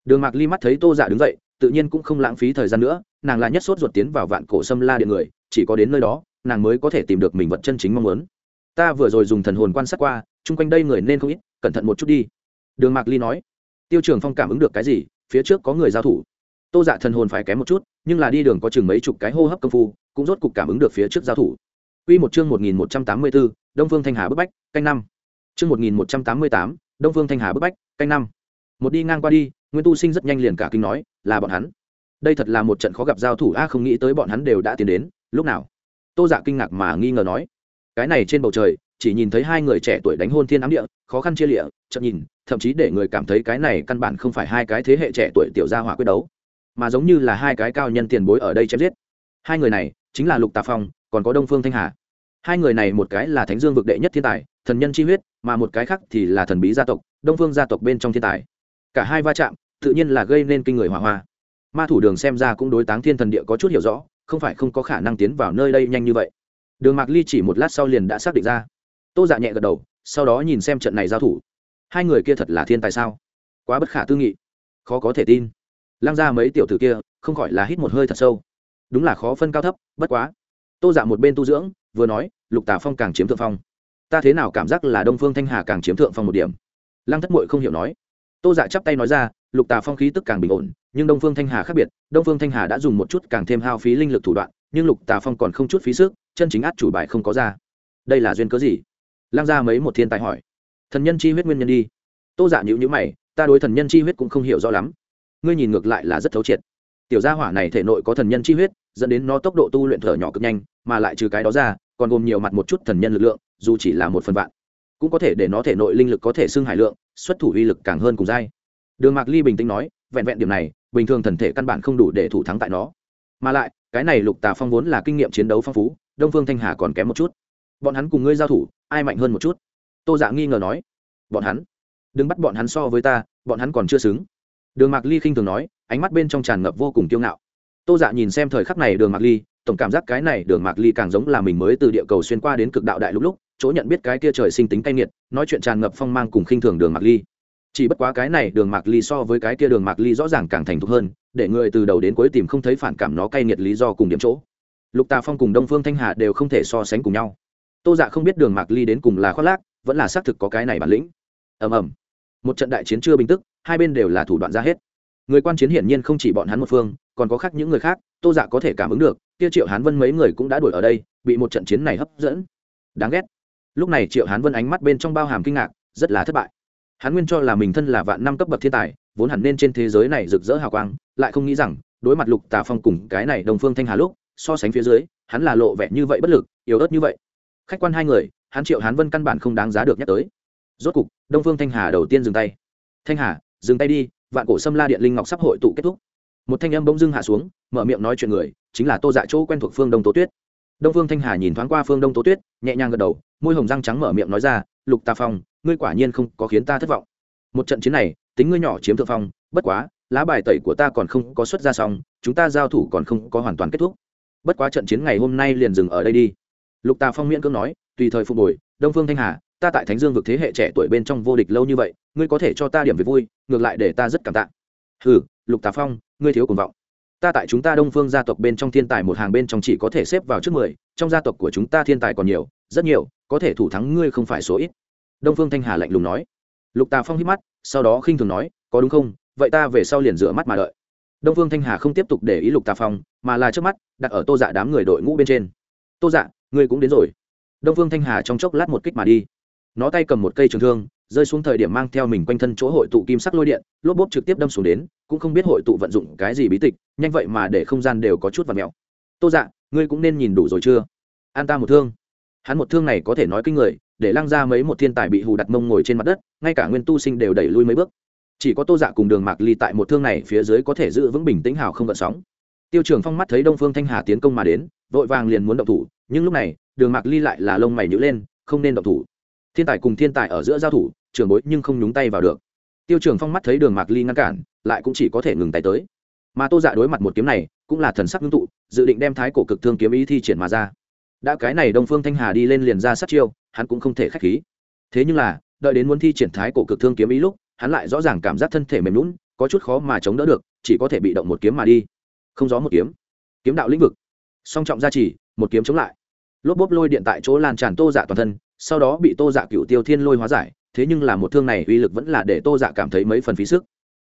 A: đường mạc ly mắt thấy tô dạ đứng dậy tự nhiên cũng không lãng phí thời gian nữa nàng là nhất sốt ruột tiến vào vạn cổ sâm la điện người chỉ có đến nơi đó nàng mới có thể tìm được mình vật chân chính mong muốn. Ta vừa rồi dùng thần hồn quan sát qua chung quanh đây người nên không ít cẩn thận một chút đi. Đường mạc ly nói. Tiêu trường phong cảm ứng được cái gì phía trước có người giao thủ. Tô dạ thần hồn phải kém một chút nhưng là đi đường có chừng mấy chục cái hô hấp công phu cũng rốt cục cảm ứng được phía trước giao thủ. Quy một chương 1184, Đông Phương Thanh Hà bức bách, canh năm. Chương 1188, Đông Phương Thanh Hà bức bách, canh năm. Một đi ngang qua đi, Nguyên Tu Sinh rất nhanh liền cả kinh nói, là bọn hắn. Đây thật là một trận khó gặp giao thủ a không nghĩ tới bọn hắn đều đã tiến đến, lúc nào? Tô Dạ kinh ngạc mà nghi ngờ nói, cái này trên bầu trời, chỉ nhìn thấy hai người trẻ tuổi đánh hôn thiên ám địa, khó khăn chia lịa chợt nhìn, thậm chí để người cảm thấy cái này căn bản không phải hai cái thế hệ trẻ tuổi tiểu gia hỏa quyết đấu, mà giống như là hai cái cao nhân tiền bối ở đây chém giết. Hai người này chính là Lục Tà Phong, còn có Đông Phương Thanh Hà hai người này một cái là thánh dương vực đệ nhất thiên tài thần nhân chi huyết mà một cái khác thì là thần bí gia tộc đông phương gia tộc bên trong thiên tài cả hai va chạm tự nhiên là gây nên kinh người hỏa hoa. Ma thủ đường xem ra cũng đối táng thiên thần địa có chút hiểu rõ, không phải không có khả năng tiến vào nơi đây nhanh như vậy. Đường mạc ly chỉ một lát sau liền đã xác định ra. Tô dạ nhẹ gật đầu, sau đó nhìn xem trận này giao thủ. Hai người kia thật là thiên tài sao? Quá bất khả tư nghị. Khó có thể tin. Lăng ra mấy tiểu tử kia, không khỏi là hít một hơi thật sâu. Đúng là khó phân cao thấp, bất quá. Tô dạ một bên tu dưỡng, vừa nói, lục Tả phong càng chiếm thượng phong. Ta thế nào cảm giác là đông phương thanh hà càng chiếm thượng phong một điểm? Lăng thất mội không hiểu nói tô dạ chắp tay nói ra, lục tà phong khí tức càng bình ổn, nhưng đông phương thanh hà khác biệt, đông phương thanh hà đã dùng một chút càng thêm hao phí linh lực thủ đoạn, nhưng lục tà phong còn không chút phí sức, chân chính át chủ bài không có ra. Đây là duyên cớ gì? Lăng ra mấy một thiên tài hỏi. Thần nhân chi huyết nguyên nhân đi. Tô dạ nhữ nhữ mày, ta đối thần nhân chi huyết cũng không hiểu rõ lắm. Ngươi nhìn ngược lại là rất thấu triệt. Tiểu gia hỏa này thể nội có thần nhân chi huyết, dẫn đến nó tốc độ tu luyện thở nhỏ cực nhanh, mà lại trừ cái đó ra, còn gồm nhiều mặt một chút thần nhân lực lượng, dù chỉ là một phần vạn cũng có thể để nó thể nội linh lực có thể xưng hải lượng, xuất thủ uy lực càng hơn cùng dai đường mạc ly bình tĩnh nói, vẹn vẹn điểm này, bình thường thần thể căn bản không đủ để thủ thắng tại nó. Mà lại, cái này lục tà phong vốn là kinh nghiệm chiến đấu phong phú, đông phương thanh hà còn kém một chút. Bọn hắn cùng ngươi giao thủ, ai mạnh hơn một chút? Tô dạ nghi ngờ nói. Bọn hắn? Đừng bắt bọn hắn so với ta, bọn hắn còn chưa xứng. Đường mạc ly khinh thường nói, ánh mắt bên trong tràn ngập vô cùng kiêu ngạo. Tô dạ nhìn xem thời khắc này đường mạc ly, tổng cảm giác cái này đường mạc ly càng giống là mình mới từ địa cầu xuyên qua đến cực đạo đại lúc lúc chỗ nhận biết cái kia trời sinh tính cay nghiệt, nói chuyện tràn ngập phong mang cùng khinh thường đường mạc ly. Chỉ bất quá cái này đường mạc ly so với cái kia đường mạc ly rõ ràng càng thành thục hơn, để người từ đầu đến cuối tìm không thấy phản cảm nó cay nghiệt lý do cùng điểm chỗ. Lục tà phong cùng đông phương thanh hà đều không thể so sánh cùng nhau. Tô dạ không biết đường mạc ly đến cùng là khoác lác, vẫn là xác thực có cái này bản lĩnh. Ầm ầm. Một trận đại chiến chưa bình tức, hai bên đều là thủ đoạn ra hết. Người quan chiến hiển nhiên không chỉ bọn hắn một phương, còn có khác những người khác, tô dạ có thể cảm ứng được, kia triệu hán vân mấy người cũng đã đuổi ở đây, bị một trận chiến này hấp dẫn. Đáng ghét lúc này triệu hán vân ánh mắt bên trong bao hàm kinh ngạc, rất là thất bại. Hắn nguyên cho là mình thân là vạn năm cấp bậc thiên tài, vốn hẳn nên trên thế giới này rực rỡ hào quang, lại không nghĩ rằng, đối mặt lục tà phong cùng cái này đồng phương thanh hà lúc, so sánh phía dưới, hắn là lộ vẻ như vậy bất lực, yếu ớt như vậy. Khách quan hai người, hắn triệu hán vân căn bản không đáng giá được nhắc tới. Rốt cục, đông phương thanh hà đầu tiên dừng tay. Thanh hà, dừng tay đi, vạn cổ sâm la điện linh ngọc sắp hội tụ kết thúc. Một thanh âm bỗng dưng hạ xuống, mở miệng nói chuyện người, chính là tô dạ chỗ quen thuộc phương đông tố tuyết đông phương thanh hà nhìn thoáng qua phương đông tố tuyết, nhẹ nhàng gật đầu, môi hồng răng trắng mở miệng nói ra, lục tà phong, ngươi quả nhiên không có khiến ta thất vọng. Một trận chiến này, tính ngươi nhỏ chiếm thượng phong, bất quá, lá bài tẩy của ta còn không có xuất ra xong, chúng ta giao thủ còn không có hoàn toàn kết thúc. Bất quá trận chiến ngày hôm nay liền dừng ở đây đi. Lục tà phong miễn cưỡng nói, tùy thời phục hồi, đông phương thanh hà, ta tại thánh dương vực thế hệ trẻ tuổi bên trong vô địch lâu như vậy, ngươi có thể cho ta điểm về vui, ngược lại để ta rất cảm tạ. Ừ lục tà phong, ngươi thiếu cuồng vọng ta tại chúng ta đông phương gia tộc bên trong thiên tài một hàng bên trong chỉ có thể xếp vào trước mười, trong gia tộc của chúng ta thiên tài còn nhiều, rất nhiều, có thể thủ thắng ngươi không phải số ít. Đông phương thanh hà lạnh lùng nói. Lục tà phong hít mắt, sau đó khinh thường nói, có đúng không? Vậy ta về sau liền rửa mắt mà đợi. Đông phương thanh hà không tiếp tục để ý lục tà phong, mà là trước mắt, đặt ở tô dạ đám người đội ngũ bên trên. Tô dạ ngươi cũng đến rồi. Đông phương thanh hà trong chốc lát một kích mà đi. Nó tay cầm một cây trường thương rơi xuống thời điểm mang theo mình quanh thân chỗ hội tụ kim sắc lôi điện, lốp bốp trực tiếp đâm xuống đến, cũng không biết hội tụ vận dụng cái gì bí tịch, nhanh vậy mà để không gian đều có chút vật mèo. Tô dạ ngươi cũng nên nhìn đủ rồi chưa? An ta một thương. Hắn một thương này có thể nói kinh người, để lăng ra mấy một thiên tài bị hù đặt mông ngồi trên mặt đất, ngay cả nguyên tu sinh đều đẩy lui mấy bước. Chỉ có tô dạ cùng đường mạc ly tại một thương này phía dưới có thể giữ vững bình tĩnh hào không gợn sóng. Tiêu trường phong mắt thấy đông phương thanh hà tiến công mà đến, vội vàng liền muốn động thủ, nhưng lúc này, đường mạc ly lại là lông mày nhữ lên, không nên động thủ thiên tài cùng thiên tài ở giữa giao thủ, trường bối nhưng không nhúng tay vào được. Tiêu trường phong mắt thấy đường mạc ly ngăn cản, lại cũng chỉ có thể ngừng tay tới. Mà tô dạ đối mặt một kiếm này, cũng là thần sắc ngưng tụ, dự định đem thái cổ cực thương kiếm ý thi triển mà ra. Đã cái này đông phương thanh hà đi lên liền ra sát chiêu, hắn cũng không thể k h á c h khí. Thế nhưng là, đợi đến muốn thi triển thái cổ cực thương kiếm ý lúc, hắn lại rõ ràng cảm giác thân thể mềm lún có chút khó mà chống đỡ được, chỉ có thể bị động một kiếm mà đi. Không gió một kiếm. Kiếm đạo lĩnh vực. Song trọng gia trì, một kiếm chống lại. Lốp bốp lôi điện tại chỗ lan tràn tô dạ toàn thân sau đó bị tô dạ cựu tiêu thiên lôi hóa giải, thế nhưng là một thương này uy lực vẫn là để tô dạ cảm thấy mấy phần phí sức.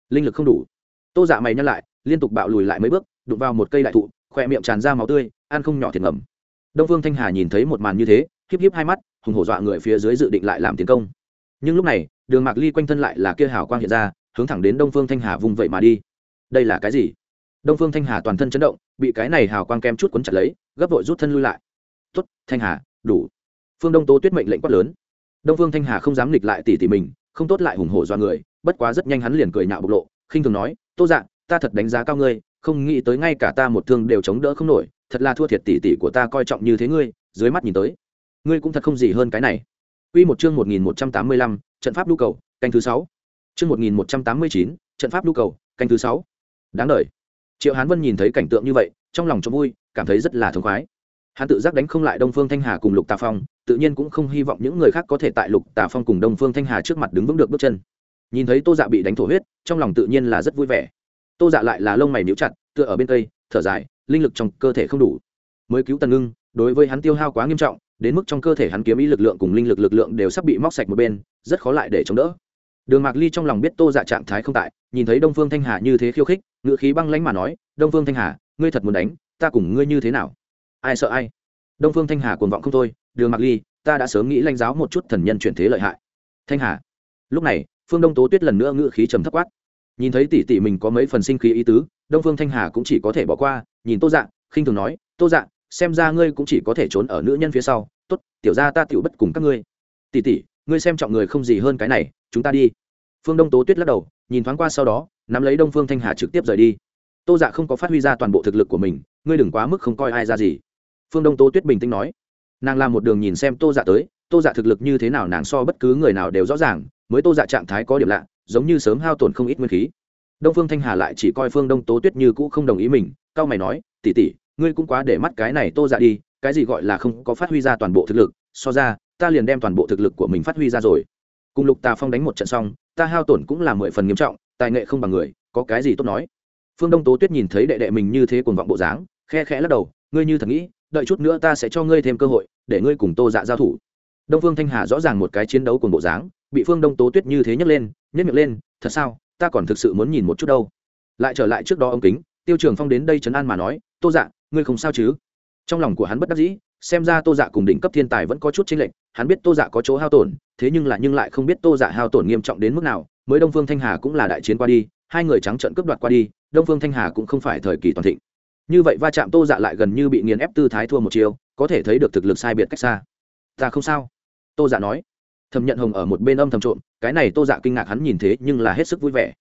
A: Linh lực không đủ. Tô dạ mày nhăn lại, liên tục bạo lùi lại mấy bước, đụng vào một cây đại thụ, khỏe miệng tràn ra máu tươi, ăn không nhỏ thiệt ngầm đông phương thanh hà nhìn thấy một màn như thế híp híp hai mắt, hùng hổ dọa người phía dưới dự định lại làm tiến công. Nhưng lúc này, đường mạc ly quanh thân lại là kia hào quang hiện ra, hướng thẳng đến đông phương thanh hà vùng vậy mà đi. Đây là cái gì? Đông phương thanh hà toàn thân chấn động, bị cái này hào quang kem chút quấn chặt lấy, gấp vội rút thân lui lại. Tuất thanh hà, đủ phương đông tố tuyết mệnh lệnh quát lớn đông phương thanh hà không dám nghịch lại tỉ tỉ mình không tốt lại hùng hổ do người bất quá rất nhanh hắn liền cười nhạo bộc lộ khinh thường nói tô dạng ta thật đánh giá cao ngươi không nghĩ tới ngay cả ta một thương đều chống đỡ không nổi thật là thua thiệt tỉ tỉ của ta coi trọng như thế ngươi dưới mắt nhìn tới ngươi cũng thật không gì hơn cái này Quy một chương 1185, trận pháp nhu cầu, canh thứ 6. Chương 1189, trận pháp nhu cầu, canh thứ 6. Đáng đợi. Triệu Hán Vân nhìn thấy cảnh tượng như vậy, trong lòng cho vui, cảm thấy rất là thống khoái. Hắn tự giác đánh không lại Đông Phương Thanh Hà cùng Lục Tà Phong, tự nhiên cũng không hy vọng những người khác có thể tại Lục Tà Phong cùng Đông Phương Thanh Hà trước mặt đứng vững được bước chân. Nhìn thấy Tô Dạ bị đánh thổ huyết, trong lòng tự nhiên là rất vui vẻ. Tô Dạ lại là lông mày nhíu chặt, tựa ở bên cây, thở dài, linh lực trong cơ thể không đủ. Mới cứu Tần Ngưng, đối với hắn tiêu hao quá nghiêm trọng, đến mức trong cơ thể hắn kiếm ý lực lượng cùng linh lực lực lượng đều sắp bị móc sạch một bên rất khó lại để chống đỡ đường mạc ly trong lòng biết tô dạ trạng thái không tại nhìn thấy đông phương thanh hà như thế khiêu khích ngự khí băng lánh mà nói đông phương thanh hà ngươi thật muốn đánh ta cùng ngươi như thế nào ai sợ ai đông phương thanh hà cuồng vọng không thôi đường mạc ly, ta đã sớm nghĩ lãnh giáo một chút thần nhân chuyển thế lợi hại. Thanh hà. Lúc này, phương đông tố tuyết lần nữa ngự khí trầm thấp quát. Nhìn thấy tỷ tỷ mình có mấy phần sinh khí ý tứ, đông phương thanh hà cũng chỉ có thể bỏ qua, nhìn tô dạng khinh thường nói, tô dạng xem ra ngươi cũng chỉ có thể trốn ở nữ nhân phía sau. Tốt, tiểu ra ta tiểu bất cùng các ngươi. Tỷ tỷ, ngươi xem trọng người không gì hơn cái này, chúng ta đi. Phương đông tố tuyết lắc đầu, nhìn thoáng qua sau đó, nắm lấy đông phương thanh hà trực tiếp rời đi. Tô dạ không có phát huy ra toàn bộ thực lực của mình, ngươi đừng quá mức không coi ai ra gì. Phương đông tố tuyết bình tĩnh nói nàng làm một đường nhìn xem tô dạ tới, tô dạ thực lực như thế nào nàng so bất cứ người nào đều rõ ràng, mới tô dạ trạng thái có điểm lạ, giống như sớm hao tổn không ít nguyên khí. Đông phương thanh hà lại chỉ coi phương đông tố tuyết như cũ không đồng ý mình, cao mày nói tỉ tỉ ngươi cũng quá để mắt cái này tô dạ đi, cái gì gọi là không có phát huy ra toàn bộ thực lực, so ra, ta liền đem toàn bộ thực lực của mình phát huy ra rồi. Cùng lục tà phong đánh một trận xong, ta hao tổn cũng là mười phần nghiêm trọng, tài nghệ không bằng người, có cái gì tốt nói? Phương đông tố tuyết nhìn thấy đệ đệ mình như thế cuồng vọng bộ dáng, khe khẽ lắc đầu, ngươi như thật nghĩ đợi chút nữa ta sẽ cho ngươi thêm cơ hội, để ngươi cùng tô dạ giao thủ. Đông phương thanh hà rõ ràng một cái chiến đấu cùng bộ dáng, bị phương đông tố tuyết như thế nhấc lên nhấc miệng lên, thật sao, ta còn thực sự muốn nhìn một chút đâu. Lại trở lại trước đó ông kính, tiêu trường phong đến đây chấn an mà nói, tô dạ ngươi không sao chứ? Trong lòng của hắn bất đắc dĩ, xem ra tô dạ cùng đỉnh cấp thiên tài vẫn có chút chênh lệch, hắn biết tô dạ có chỗ hao tổn, thế nhưng là nhưng lại không biết tô dạ hao tổn nghiêm trọng đến mức nào, mới đông phương thanh hà cũng là đại chiến qua đi, hai người trắng trận cướp đoạt qua đi, đông phương thanh hà cũng không phải thời kỳ toàn thịnh như vậy va chạm tô dạ lại gần như bị nghiền ép tư thái thua một chiều có thể thấy được thực lực sai biệt cách xa. Ta không sao, tô dạ nói. Thầm nhận hồng ở một bên âm thầm trộm, cái này tô dạ kinh ngạc hắn nhìn thế nhưng là hết sức vui vẻ.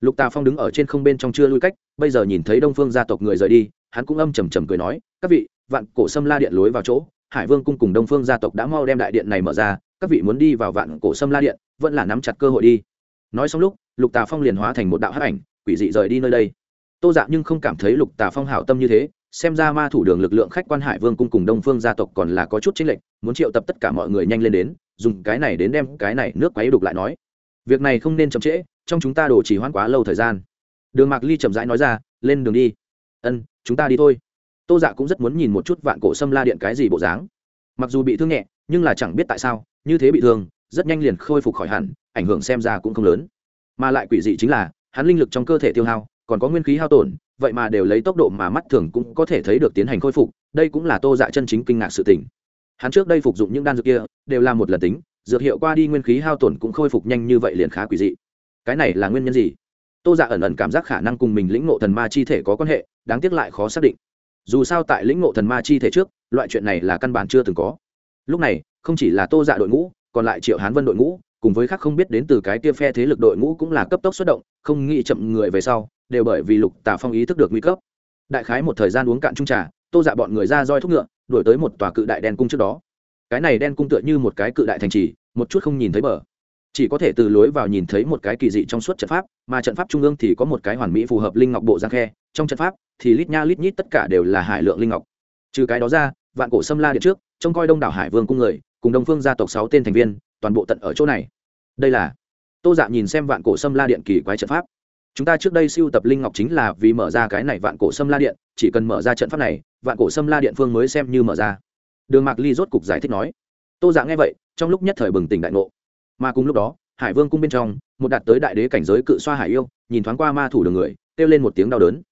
A: Lục tà phong đứng ở trên không bên trong chưa lui cách, bây giờ nhìn thấy đông phương gia tộc người rời đi, hắn cũng âm trầm trầm cười nói, các vị, vạn cổ sâm la điện lối vào chỗ, hải vương cung cùng đông phương gia tộc đã mau đem đại điện này mở ra, các vị muốn đi vào vạn cổ sâm la điện, vẫn là nắm chặt cơ hội đi. Nói xong lúc, lục tà phong liền hóa thành một đạo hắc ảnh, quỷ dị rời đi nơi đây tô dạ nhưng không cảm thấy lục tà phong hảo tâm như thế, xem ra ma thủ đường lực lượng khách quan hải vương cung cùng đông phương gia tộc còn là có chút chính lệnh muốn triệu tập tất cả mọi người nhanh lên đến, dùng cái này đến đem cái này nước quấy đục lại nói. Việc này không nên chậm trễ, trong chúng ta đổ chỉ hoãn quá lâu thời gian. Đường mạc ly chậm rãi nói ra, lên đường đi. Ân, chúng ta đi thôi. Tô dạ cũng rất muốn nhìn một chút vạn cổ xâm la điện cái gì bộ dáng. Mặc dù bị thương nhẹ, nhưng là chẳng biết tại sao, như thế bị thương, rất nhanh liền khôi phục khỏi hẳn, ảnh hưởng xem ra cũng không lớn. Mà lại quỷ dị chính là, hắn linh lực trong cơ thể tiêu hao còn có nguyên khí hao tổn, vậy mà đều lấy tốc độ mà mắt thường cũng có thể thấy được tiến hành khôi phục, đây cũng là tô dạ chân chính kinh ngạc sự tình. Hắn trước đây phục dụng những đan dược kia, đều là một lần tính, dược hiệu qua đi nguyên khí hao tổn cũng khôi phục nhanh như vậy liền khá quỷ dị. Cái này là nguyên nhân gì? Tô dạ ẩn ẩn cảm giác khả năng cùng mình lĩnh ngộ thần ma chi thể có quan hệ, đáng tiếc lại khó xác định. Dù sao tại lĩnh ngộ thần ma chi thể trước, loại chuyện này là căn bản chưa từng có. Lúc này, không chỉ là tô dạ đội ngũ, còn lại triệu hán vân đội ngũ, cùng với khác không biết đến từ cái kia phe thế lực đội ngũ cũng là cấp tốc xuất động, không nghĩ chậm người về sau đều bởi vì lục tà phong ý thức được nguy cấp. Đại khái một thời gian uống cạn trung trà, tô dạ bọn người ra roi thúc ngựa, đuổi tới một tòa cự đại đen cung trước đó. Cái này đen cung tựa như một cái cự đại thành trì, một chút không nhìn thấy bờ. Chỉ có thể từ lối vào nhìn thấy một cái kỳ dị trong suốt trận pháp, mà trận pháp trung ương thì có một cái hoàn mỹ phù hợp linh ngọc bộ giang khe. Trong trận pháp, thì lít nha lít nhít tất cả đều là hải lượng linh ngọc. Trừ cái đó ra, vạn cổ xâm la điện trước, trông coi đông đảo hải vương cung người, cùng đông phương gia tộc sáu tên thành viên, toàn bộ tận ở chỗ này. Đây là, tô dạ nhìn xem vạn cổ xâm la điện kỳ quái trận pháp chúng ta trước đây siêu tập linh ngọc chính là vì mở ra cái này vạn cổ xâm la điện, chỉ cần mở ra trận pháp này, vạn cổ xâm la điện phương mới xem như mở ra. Đường mạc ly rốt cục giải thích nói. Tô giả nghe vậy, trong lúc nhất thời bừng tỉnh đại ngộ. Mà cùng lúc đó, hải vương cung bên trong, một đạt tới đại đế cảnh giới cự xoa hải yêu, nhìn thoáng qua ma thủ đường người, kêu lên một tiếng đau đớn.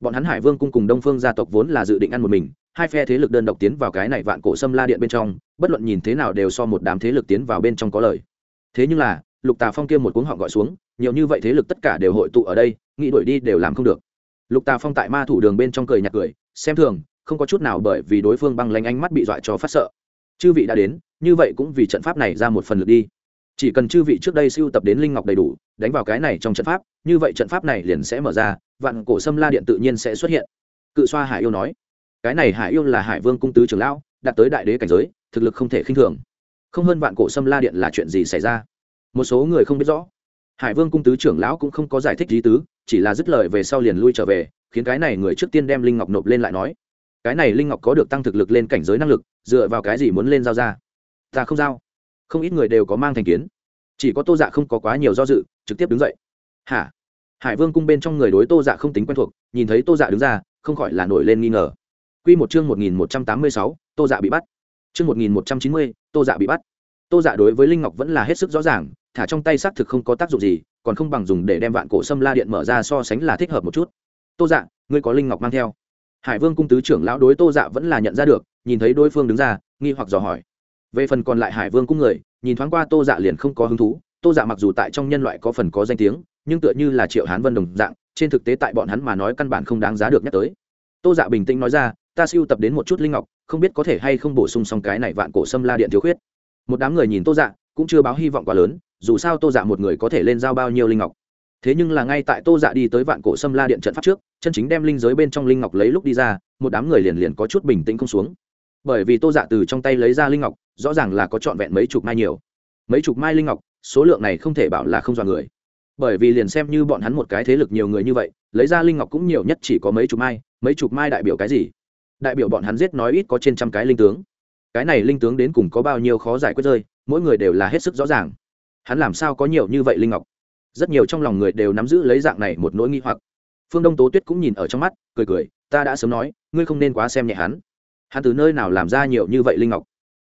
A: Bọn hắn hải vương cung cùng đông phương gia tộc vốn là dự định ăn một mình, hai phe thế lực đơn độc tiến vào cái này vạn cổ xâm la điện bên trong, bất luận nhìn thế nào đều so một đám thế lực tiến vào bên trong có lời thế nhưng là, lục tà phong kia một cuống họ gọi xuống nhiều như vậy thế lực tất cả đều hội tụ ở đây, nghĩ đuổi đi đều làm không được. Lục tà phong tại ma thủ đường bên trong cười nhạt cười, xem thường, không có chút nào bởi vì đối phương băng lanh ánh mắt bị dọa cho phát sợ. Chư vị đã đến, như vậy cũng vì trận pháp này ra một phần lực đi. Chỉ cần chư vị trước đây siêu tập đến linh ngọc đầy đủ, đánh vào cái này trong trận pháp, như vậy trận pháp này liền sẽ mở ra, vạn cổ sâm la điện tự nhiên sẽ xuất hiện. Cự xoa hải yêu nói, cái này hải yêu là hải vương cung tứ trưởng lão, đạt tới đại đế cảnh giới, thực lực không thể khinh thường. Không hơn vạn cổ sâm la điện là chuyện gì xảy ra? Một số người không biết rõ hải vương cung tứ trưởng lão cũng không có giải thích lý tứ, chỉ là dứt lời về sau liền lui trở về, khiến cái này người trước tiên đem linh ngọc nộp lên lại nói. Cái này linh ngọc có được tăng thực lực lên cảnh giới năng lực, dựa vào cái gì muốn lên giao ra? Ta không giao. Không ít người đều có mang thành kiến. Chỉ có tô dạ không có quá nhiều do dự, trực tiếp đứng dậy. Hả? Hải vương cung bên trong người đối tô dạ không tính quen thuộc, nhìn thấy tô dạ đứng ra, không khỏi là nổi lên nghi ngờ. Q một chương một nghìn một trăm tám mươi sáu, tô dạ bị bắt. Chương một nghìn một trăm chín mươi, tô dạ bị bắt. Tô dạ đối với linh ngọc vẫn là hết sức rõ ràng thả trong tay xác thực không có tác dụng gì, còn không bằng dùng để đem vạn cổ sâm la điện mở ra so sánh là thích hợp một chút. Tô dạ ngươi có linh ngọc mang theo. Hải vương cung tứ trưởng lão đối tô dạ vẫn là nhận ra được, nhìn thấy đối phương đứng ra, nghi hoặc dò hỏi. Về phần còn lại hải vương cung người, nhìn thoáng qua tô dạ liền không có hứng thú. Tô dạ mặc dù tại trong nhân loại có phần có danh tiếng, nhưng tựa như là triệu hán vân đồng dạng, trên thực tế tại bọn hắn mà nói căn bản không đáng giá được nhắc tới. Tô dạ bình tĩnh nói ra, ta siêu tập đến một chút linh ngọc, không biết có thể hay không bổ sung xong cái này vạn cổ xâm la điện thiếu khuyết. Một đám người nhìn tô dạ cũng chưa báo hy vọng quá lớn dù sao tô dạ một người có thể lên giao bao nhiêu linh ngọc. Thế nhưng là ngay tại tô dạ đi tới vạn cổ sâm la điện trận pháp trước, chân chính đem linh giới bên trong linh ngọc lấy lúc đi ra, một đám người liền liền có chút bình tĩnh không xuống. Bởi vì tô dạ từ trong tay lấy ra linh ngọc, rõ ràng là có trọn vẹn mấy chục mai nhiều. Mấy chục mai linh ngọc, số lượng này không thể bảo là không dọa người. Bởi vì liền xem như bọn hắn một cái thế lực nhiều người như vậy, lấy ra linh ngọc cũng nhiều nhất chỉ có mấy chục mai, mấy chục mai đại biểu cái gì? Đại biểu bọn hắn giết nói ít có trên trăm cái linh tướng. Cái này linh tướng đến cùng có bao nhiêu khó giải quyết rơi, mỗi người đều là hết sức rõ ràng hắn làm sao có nhiều như vậy linh ngọc? Rất nhiều trong lòng người đều nắm giữ lấy dạng này một nỗi nghi hoặc. Phương đông tố tuyết cũng nhìn ở trong mắt, cười cười, ta đã sớm nói, ngươi không nên quá xem nhẹ hắn. Hắn từ nơi nào làm ra nhiều như vậy linh ngọc?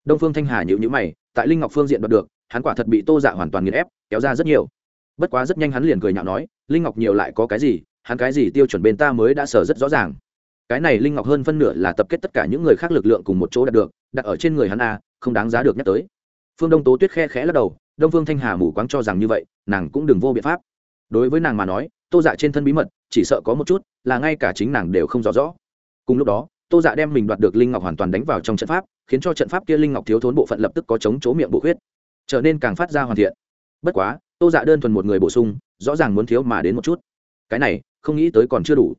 A: Đông phương thanh hà nhịu nhữ mày, tại linh ngọc phương diện đoạt được, hắn quả thật bị tô dạ hoàn toàn nghiền ép, kéo ra rất nhiều. Bất quá rất nhanh hắn liền cười nhạo nói, linh ngọc nhiều lại có cái gì, hắn cái gì tiêu chuẩn bên ta mới đã sở rất rõ ràng. Cái này linh ngọc hơn phân nửa là tập kết tất cả những người khác lực lượng cùng một chỗ đạt được, đặt ở trên người hắn a, không đáng giá được nhắc tới. Phương đông tố tuyết khe khẽ lắc đầu đông phương thanh hà mù quáng cho rằng như vậy, nàng cũng đừng vô biện pháp. Đối với nàng mà nói, tô dạ trên thân bí mật, chỉ sợ có một chút, là ngay cả chính nàng đều không rõ rõ. Cùng lúc đó, tô dạ đem mình đoạt được linh ngọc hoàn toàn đánh vào trong trận pháp, khiến cho trận pháp kia linh ngọc thiếu thốn bộ phận lập tức có chống chỗ miệng bộ huyết trở nên càng phát ra hoàn thiện. Bất quá, tô dạ đơn thuần một người bổ sung, rõ ràng muốn thiếu mà đến một chút. Cái này, không nghĩ tới còn chưa đủ.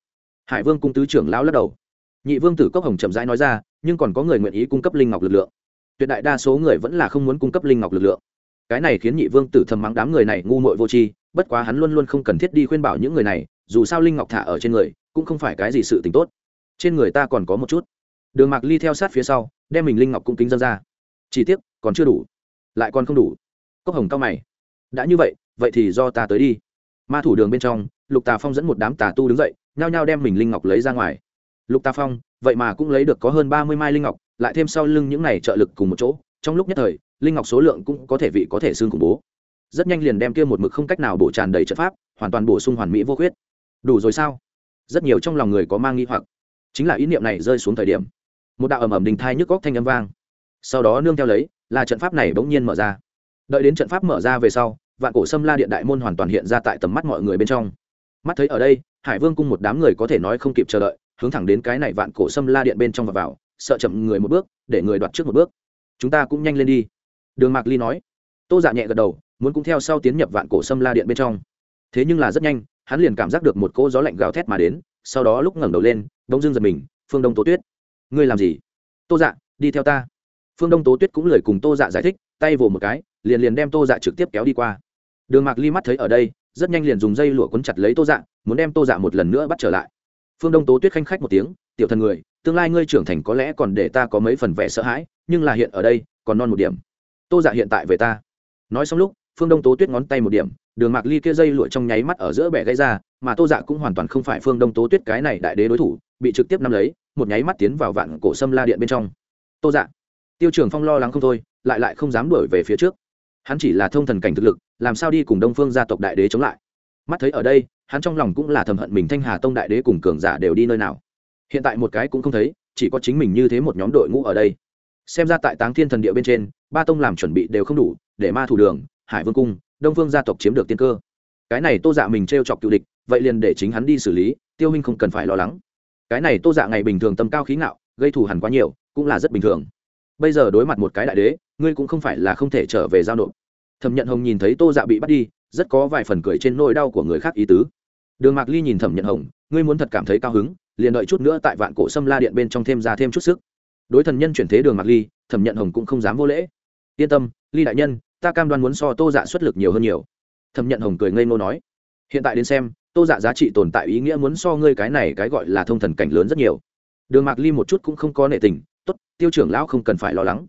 A: Hải vương cung tứ trưởng lão lắc đầu. Nhị vương tử cốc hồng chậm rãi nói ra, nhưng còn có người nguyện ý cung cấp linh ngọc lực lượng. Tuyệt đại đa số người vẫn là không muốn cung cấp linh ngọc lực lượng cái này khiến nhị vương tử thầm mắng đám người này ngu muội vô tri, bất quá hắn luôn luôn không cần thiết đi khuyên bảo những người này, dù sao linh ngọc thả ở trên người, cũng không phải cái gì sự t tốt. Trên người ta còn có một chút. Đường mạc ly theo sát phía sau, đem mình linh ngọc cung kính dân ra. Chỉ tiếc, còn chưa đủ. Lại còn không đủ. Cốc hồng cao mày. Đã như vậy vậy thì do ta tới đi. Ma thủ đường bên trong, lục tà phong dẫn một đám tà tu đứng dậy, nhao nhao đem mình linh ngọc lấy ra ngoài. Lục tà phong, vậy mà cũng lấy được có hơn ba mươi mai linh ngọc, lại thêm sau lưng những này trợ lực cùng một chỗ trong lúc nhất thời, linh ngọc số lượng cũng có thể vị có thể xương khủng bố. Rất nhanh liền đem kia một mực không cách nào bổ tràn đầy trận pháp, hoàn toàn bổ sung hoàn mỹ vô khuyết. Đủ rồi sao? Rất nhiều trong lòng người có mang nghi hoặc. Chính là ý niệm này rơi xuống thời điểm, một đạo ầm ầm đình thai nhức góc thanh âm vang. Sau đó nương theo lấy, là trận pháp này bỗng nhiên mở ra. Đợi đến trận pháp mở ra về sau, vạn cổ sâm la điện đại môn hoàn toàn hiện ra tại tầm mắt mọi người bên trong. Mắt thấy ở đây, hải vương cung một đám người có thể nói không kịp chờ đợi, hướng thẳng đến cái này vạn cổ sâm la điện bên trong và vào, sợ chậm người một bước, để người đoạt trước một bước chúng ta cũng nhanh lên đi. Đường mạc ly nói. Tô dạ nhẹ gật đầu, muốn cũng theo sau tiến nhập vạn cổ sâm la điện bên trong. Thế nhưng là rất nhanh, hắn liền cảm giác được một cỗ gió lạnh gào thét mà đến, sau đó lúc ngẩng đầu lên đông dương giật mình, phương đông tố tuyết, ngươi làm gì? Tô dạ đi theo ta. Phương đông tố tuyết cũng lời cùng tô dạ giải thích, tay vồ một cái, liền liền đem tô dạ trực tiếp kéo đi qua. Đường mạc ly mắt thấy ở đây, rất nhanh liền dùng dây lụa quấn chặt lấy tô dạ muốn đem tô dạ một lần nữa bắt trở lại. Phương đông tố tuyết khanh khách một tiếng, tiểu thần người tương lai ngươi trưởng thành có lẽ còn để ta có mấy phần vẻ sợ hãi, nhưng là hiện ở đây, còn non một điểm. Tô dạ hiện tại về ta. Nói xong lúc, phương đông tố tuyết ngón tay một điểm, đường mạc ly kia dây lụa trong nháy mắt ở giữa bẻ gãy ra, mà tô dạ cũng hoàn toàn không phải phương đông tố tuyết cái này đại đế đối thủ, bị trực tiếp nắm lấy, một nháy mắt tiến vào vạn cổ sâm la điện bên trong. Tô dạ tiêu trưởng phong lo lắng không thôi, lại lại không dám đuổi về phía trước. Hắn chỉ là thông thần cảnh thực lực, làm sao đi cùng đông phương gia tộc đại đế chống lại? Mắt thấy ở đây, hắn trong lòng cũng là thầm hận mình thanh hà tông đại đế cùng cường giả đều đi nơi nào hiện tại một cái cũng không thấy, chỉ có chính mình như thế một nhóm đội ngũ ở đây. Xem ra tại táng thiên thần địa bên trên, ba tông làm chuẩn bị đều không đủ, để ma thủ đường, hải vương cung, đông phương gia tộc chiếm được tiên cơ. Cái này tô dạ mình t r e o chọc cựu địch, vậy liền để chính hắn đi xử lý, tiêu huynh không cần phải lo lắng. Cái này tô dạ ngày bình thường tâm cao khí ngạo, gây thù hẳn quá nhiều, cũng là rất bình thường. Bây giờ đối mặt một cái đại đế, ngươi cũng không phải là không thể trở về giao nộp. Thẩm nhận hồng nhìn thấy tô dạ bị bắt đi, rất có vài phần cười trên nỗi đau của người khác ý tứ. Đường mạc ly nhìn thẩm nhận hồng, ngươi muốn thật cảm thấy cao hứng liền đợi chút nữa tại vạn cổ sâm la điện bên trong thêm ra thêm chút sức. Đối thần nhân chuyển thế đường mạc ly, thẩm nhận hồng cũng không dám vô lễ. Yên tâm, ly đại nhân, ta cam đoan muốn so tô dạ xuất lực nhiều hơn nhiều. Thẩm nhận hồng cười ngây ngô nói. Hiện tại đến xem, tô dạ giá trị tồn tại ý nghĩa muốn so ngươi cái này cái gọi là thông thần cảnh lớn rất nhiều. Đường mạc ly một chút cũng không có nệ tình. T ố t tiêu trưởng lão không cần phải lo lắng.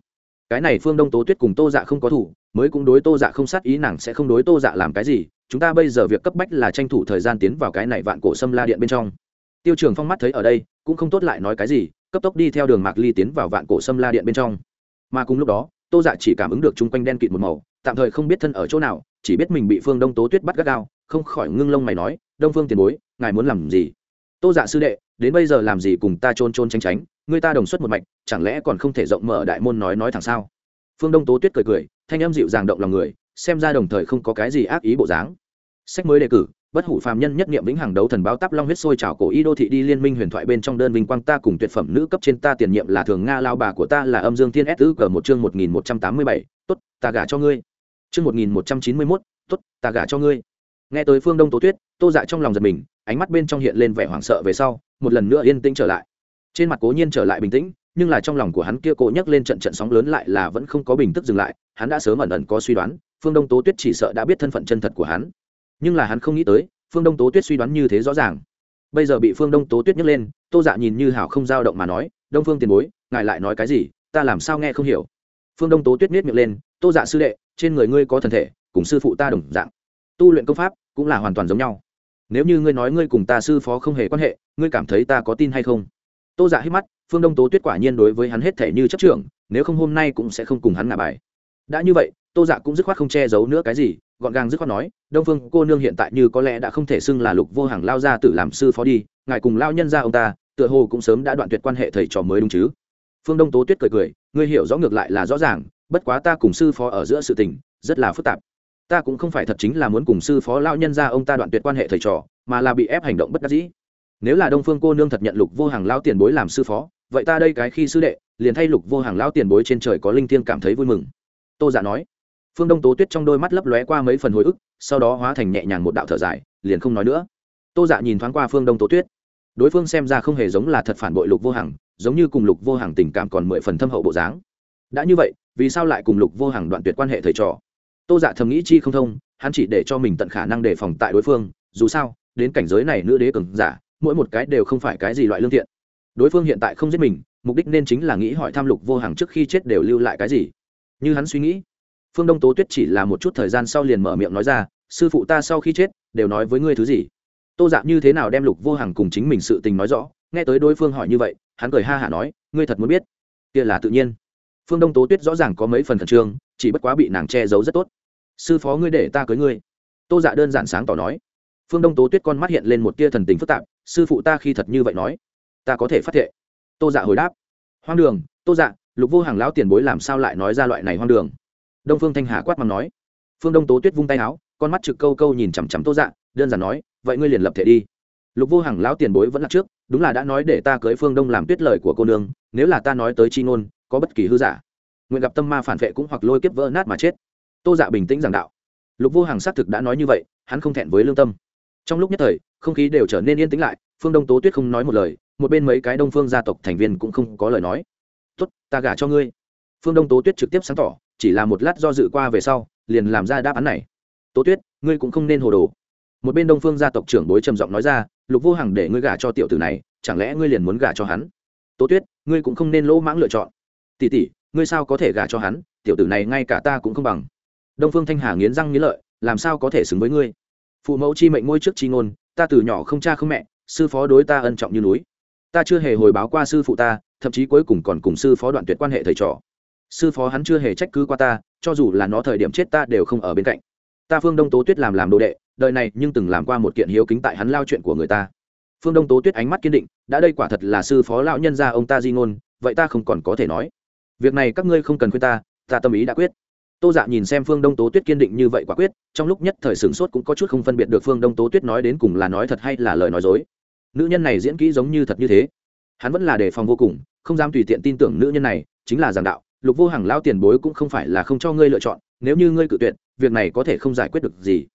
A: Cái này phương đông tố tuyết cùng tô dạ không có thủ, mới cũng đối tô dạ không sát ý, nàng sẽ không đối tô dạ làm cái gì. Chúng ta bây giờ việc cấp bách là tranh thủ thời gian tiến vào cái này vạn cổ sâm la điện bên trong tiêu trường phong mắt thấy ở đây, cũng không tốt lại nói cái gì, cấp tốc đi theo đường mạc ly tiến vào vạn cổ sâm la điện bên trong. Mà cùng lúc đó, tô dạ chỉ cảm ứng được chung quanh đen kịt một màu, tạm thời không biết thân ở chỗ nào, chỉ biết mình bị phương đông tố tuyết bắt gắt gao, không khỏi ngưng lông mày nói, đông phương tiền bối, ngài muốn làm gì? Tô dạ sư đệ, đến bây giờ làm gì cùng ta trôn trôn tránh tránh, người ta đồng xuất một mạch, chẳng lẽ còn không thể rộng mở đại môn nói nói thẳng sao? Phương đông tố tuyết cười cười, thanh âm dịu dàng động lòng người, xem ra đồng thời không có cái gì ác ý bộ dáng. Sách mới đề cử bất hủ phàm nhân nhất nghiệm vĩnh hằng đấu thần báo táp long huyết sôi trào cổ y đô thị đi liên minh huyền thoại bên trong đơn vinh quang ta cùng tuyệt phẩm nữ cấp trên ta tiền nhiệm là thường nga lao bà của ta là âm dương thiên s tứ g một chương một nghìn một trăm tám mươi bảy, tốt, ta gả cho ngươi. Chương một nghìn một trăm chín mươi mốt, tốt, ta gả cho ngươi. Nghe tới phương đông tố tuyết, tô dạ trong lòng giật mình, ánh mắt bên trong hiện lên vẻ hoảng sợ về sau, một lần nữa yên tĩnh trở lại. Trên mặt cố nhiên trở lại bình tĩnh, nhưng là trong lòng của hắn kia cố nhấc lên trận trận sóng lớn lại là vẫn không có bình tức dừng lại, hắn đã sớm ẩn ẩn có suy đoán, phương đông tố tuyết chỉ sợ đã biết thân phận chân thật của hắn nhưng là hắn không nghĩ tới, phương đông tố tuyết suy đoán như thế rõ ràng. Bây giờ bị phương đông tố tuyết nhấc lên, tô dạ nhìn như hảo không dao động mà nói, đông phương tiền bối, ngài lại nói cái gì? Ta làm sao nghe không hiểu? Phương đông tố tuyết miết miệng lên, tô dạ sư đệ, trên người ngươi có thần thể, cùng sư phụ ta đồng dạng. Tu luyện công pháp cũng là hoàn toàn giống nhau. Nếu như ngươi nói ngươi cùng ta sư phó không hề quan hệ, ngươi cảm thấy ta có tin hay không? Tô dạ hít mắt, phương đông tố tuyết quả nhiên đối với hắn hết thể như chấp trưởng, nếu không hôm nay cũng sẽ không cùng hắn ngả bài. Đã như vậy, tô dạ cũng dứt khoát không che giấu nữa cái gì gọn gàng dứt khoát nói, đông phương cô nương hiện tại như có lẽ đã không thể xưng là lục vô hàng lao ra tự làm sư phó đi, ngài cùng lao nhân ra ông ta, tựa hồ cũng sớm đã đoạn tuyệt quan hệ thầy trò mới đúng chứ? Phương đông tố tuyết cười cười, ngươi hiểu rõ ngược lại là rõ ràng, bất quá ta cùng sư phó ở giữa sự tình, rất là phức tạp. Ta cũng không phải thật chính là muốn cùng sư phó lao nhân ra ông ta đoạn tuyệt quan hệ thầy trò, mà là bị ép hành động bất đắc dĩ. Nếu là đông phương cô nương thật nhận lục vô hàng lao tiền bối làm sư phó, vậy ta đây cái khi sư đệ, liền thay lục vô hàng lao tiền bối trên trời có linh thiêng cảm thấy vui mừng. Tô giả nói phương đông tố tuyết trong đôi mắt lấp lóe qua mấy phần hồi ức, sau đó hóa thành nhẹ nhàng một đạo thở dài, liền không nói nữa. Tô dạ nhìn thoáng qua phương đông tố tuyết. Đối phương xem ra không hề giống là thật phản bội lục vô hàng giống như cùng lục vô hàng tình cảm còn mười phần thâm hậu bộ dáng. Đã như vậy, vì sao lại cùng lục vô hàng đoạn tuyệt quan hệ thầy trò? Tô dạ thầm nghĩ chi không thông, hắn chỉ để cho mình tận khả năng đề phòng tại đối phương, dù sao, đến cảnh giới này nữ đế cường giả, mỗi một cái đều không phải cái gì loại lương thiện. Đối phương hiện tại không giết mình, mục đích nên chính là nghĩ hỏi tham lục vô hàng trước khi chết đều lưu lại cái gì. Như hắn suy nghĩ phương đông tố tuyết chỉ là một chút thời gian sau liền mở miệng nói ra, sư phụ ta sau khi chết, đều nói với ngươi thứ gì? Tô dạ như thế nào đem lục vô Hằng cùng chính mình sự tình nói rõ, nghe tới đối phương hỏi như vậy, hắn cười ha hả nói, ngươi thật muốn biết, kia là tự nhiên. Phương đông tố tuyết rõ ràng có mấy phần khẩn trương, chỉ bất quá bị nàng che giấu rất tốt. Sư phó ngươi để ta cưới ngươi. Tô dạ đơn giản sáng tỏ nói. Phương đông tố tuyết con mắt hiện lên một tia thần tình phức tạp, sư phụ ta khi thật như vậy nói, ta có thể phát thệ. Tô dạ hồi đáp. Hoang đường, tô dạ lục vô hàng lão tiền bối làm sao lại nói ra loại này hoang đường? Đông phương thanh hà quát mắng nói. Phương đông tố tuyết vung tay áo, con mắt trực câu câu nhìn chằm chằm tô dạ đơn giản nói, vậy ngươi liền lập thể đi. Lục vô Hằng lão tiền bối vẫn là trước, đúng là đã nói để ta cưới phương đông làm tuyết lời của cô nương, nếu là ta nói tới chi ngôn, có bất kỳ hư giả. Nguyện gặp tâm ma phản vệ cũng hoặc lôi kiếp vỡ nát mà chết. Tô dạ bình tĩnh giảng đạo. Lục vô Hằng xác thực đã nói như vậy, hắn không thẹn với lương tâm. Trong lúc nhất thời, không khí đều trở nên yên tĩnh lại, phương đông tố tuyết không nói một lời, một bên mấy cái đông phương gia tộc thành viên cũng không có lời nói. Tốt, ta gả cho ngươi. Phương đông tố tuyết trực tiếp sáng tỏ chỉ là một lát do dự qua về sau, liền làm ra đáp án này. Tố tuyết, ngươi cũng không nên hồ đồ. Một bên đông phương gia tộc trưởng bối trầm giọng nói ra, lục vô hằng để ngươi gả cho tiểu tử này, chẳng lẽ ngươi liền muốn gả cho hắn? Tố tuyết, ngươi cũng không nên lỗ mãng lựa chọn. Tỉ tỉ ngươi sao có thể gả cho hắn? Tiểu tử này ngay cả ta cũng không bằng. Đông phương thanh hà nghiến răng nghiến lợi, làm sao có thể xứng với ngươi? Phụ mẫu chi mệnh ngôi trước chi ngôn, ta từ nhỏ không cha không mẹ, sư phó đối ta ân trọng như núi. Ta chưa hề hồi báo qua sư phụ ta, thậm chí cuối cùng còn cùng sư phó đoạn tuyệt quan hệ thầy trò sư phó hắn chưa hề trách cứ qua ta, cho dù là nó thời điểm chết ta đều không ở bên cạnh. Ta phương đông tố tuyết làm làm đồ đệ, đời này nhưng từng làm qua một kiện hiếu kính tại hắn lao chuyện của người ta. Phương đông tố tuyết ánh mắt kiên định, đã đây quả thật là sư phó lão nhân gia ông ta di ngôn, vậy ta không còn có thể nói. Việc này các ngươi không cần khuyên ta ta tâm ý đã quyết. Tô dạ nhìn xem phương đông tố tuyết kiên định như vậy quả quyết, trong lúc nhất thời sửng sốt cũng có chút không phân biệt được phương đông tố tuyết nói đến cùng là nói thật hay là lời nói dối. Nữ nhân này diễn kỹ giống như thật như thế. Hắn vẫn là đề phòng vô cùng, không dám tùy tiện tin tưởng nữ nhân này, chính là giảng đạo lục vô hàng lao tiền bối cũng không phải là không cho ngươi lựa chọn, nếu như ngươi cự tuyệt, việc này có thể không giải quyết được gì.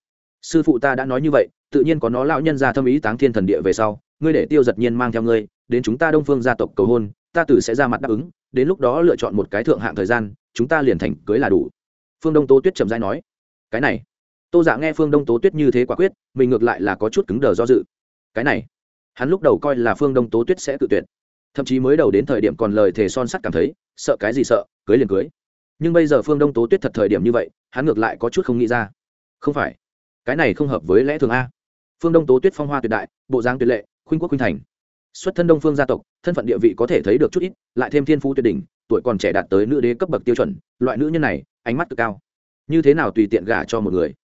A: Sư phụ ta đã nói như vậy, tự nhiên có nó lão nhân ra thâm ý táng thiên thần địa về sau, ngươi để tiêu giật nhiên mang theo ngươi, đến chúng ta đông phương gia tộc cầu hôn, ta tử sẽ ra mặt đáp ứng, đến lúc đó lựa chọn một cái thượng hạng thời gian, chúng ta liền thành cưới là đủ. Phương đông tố tuyết trầm dai nói. Cái này. Tô giả nghe phương đông tố tuyết như thế quả quyết, mình ngược lại là có chút cứng đờ do dự. Cái này. Hắn lúc đầu coi là phương đông tố tuyết sẽ tự tuyệt thậm chí mới đầu đến thời điểm còn lời thề son sắt cảm thấy, sợ cái gì sợ, cưới liền cưới. Nhưng bây giờ phương đông tố tuyết thật thời điểm như vậy, hắn ngược lại có chút không nghĩ ra. Không phải, cái này không hợp với lẽ thường a. Phương đông tố tuyết phong hoa tuyệt đại, bộ giang tuyệt lệ, khuynh quốc khuynh thành. Xuất thân đông phương gia tộc, thân phận địa vị có thể thấy được chút ít, lại thêm thiên phú tuyệt đỉnh, tuổi còn trẻ đạt tới nữ đế cấp bậc tiêu chuẩn, loại nữ nhân này, ánh mắt cực cao. Như thế nào tùy tiện gả cho một người?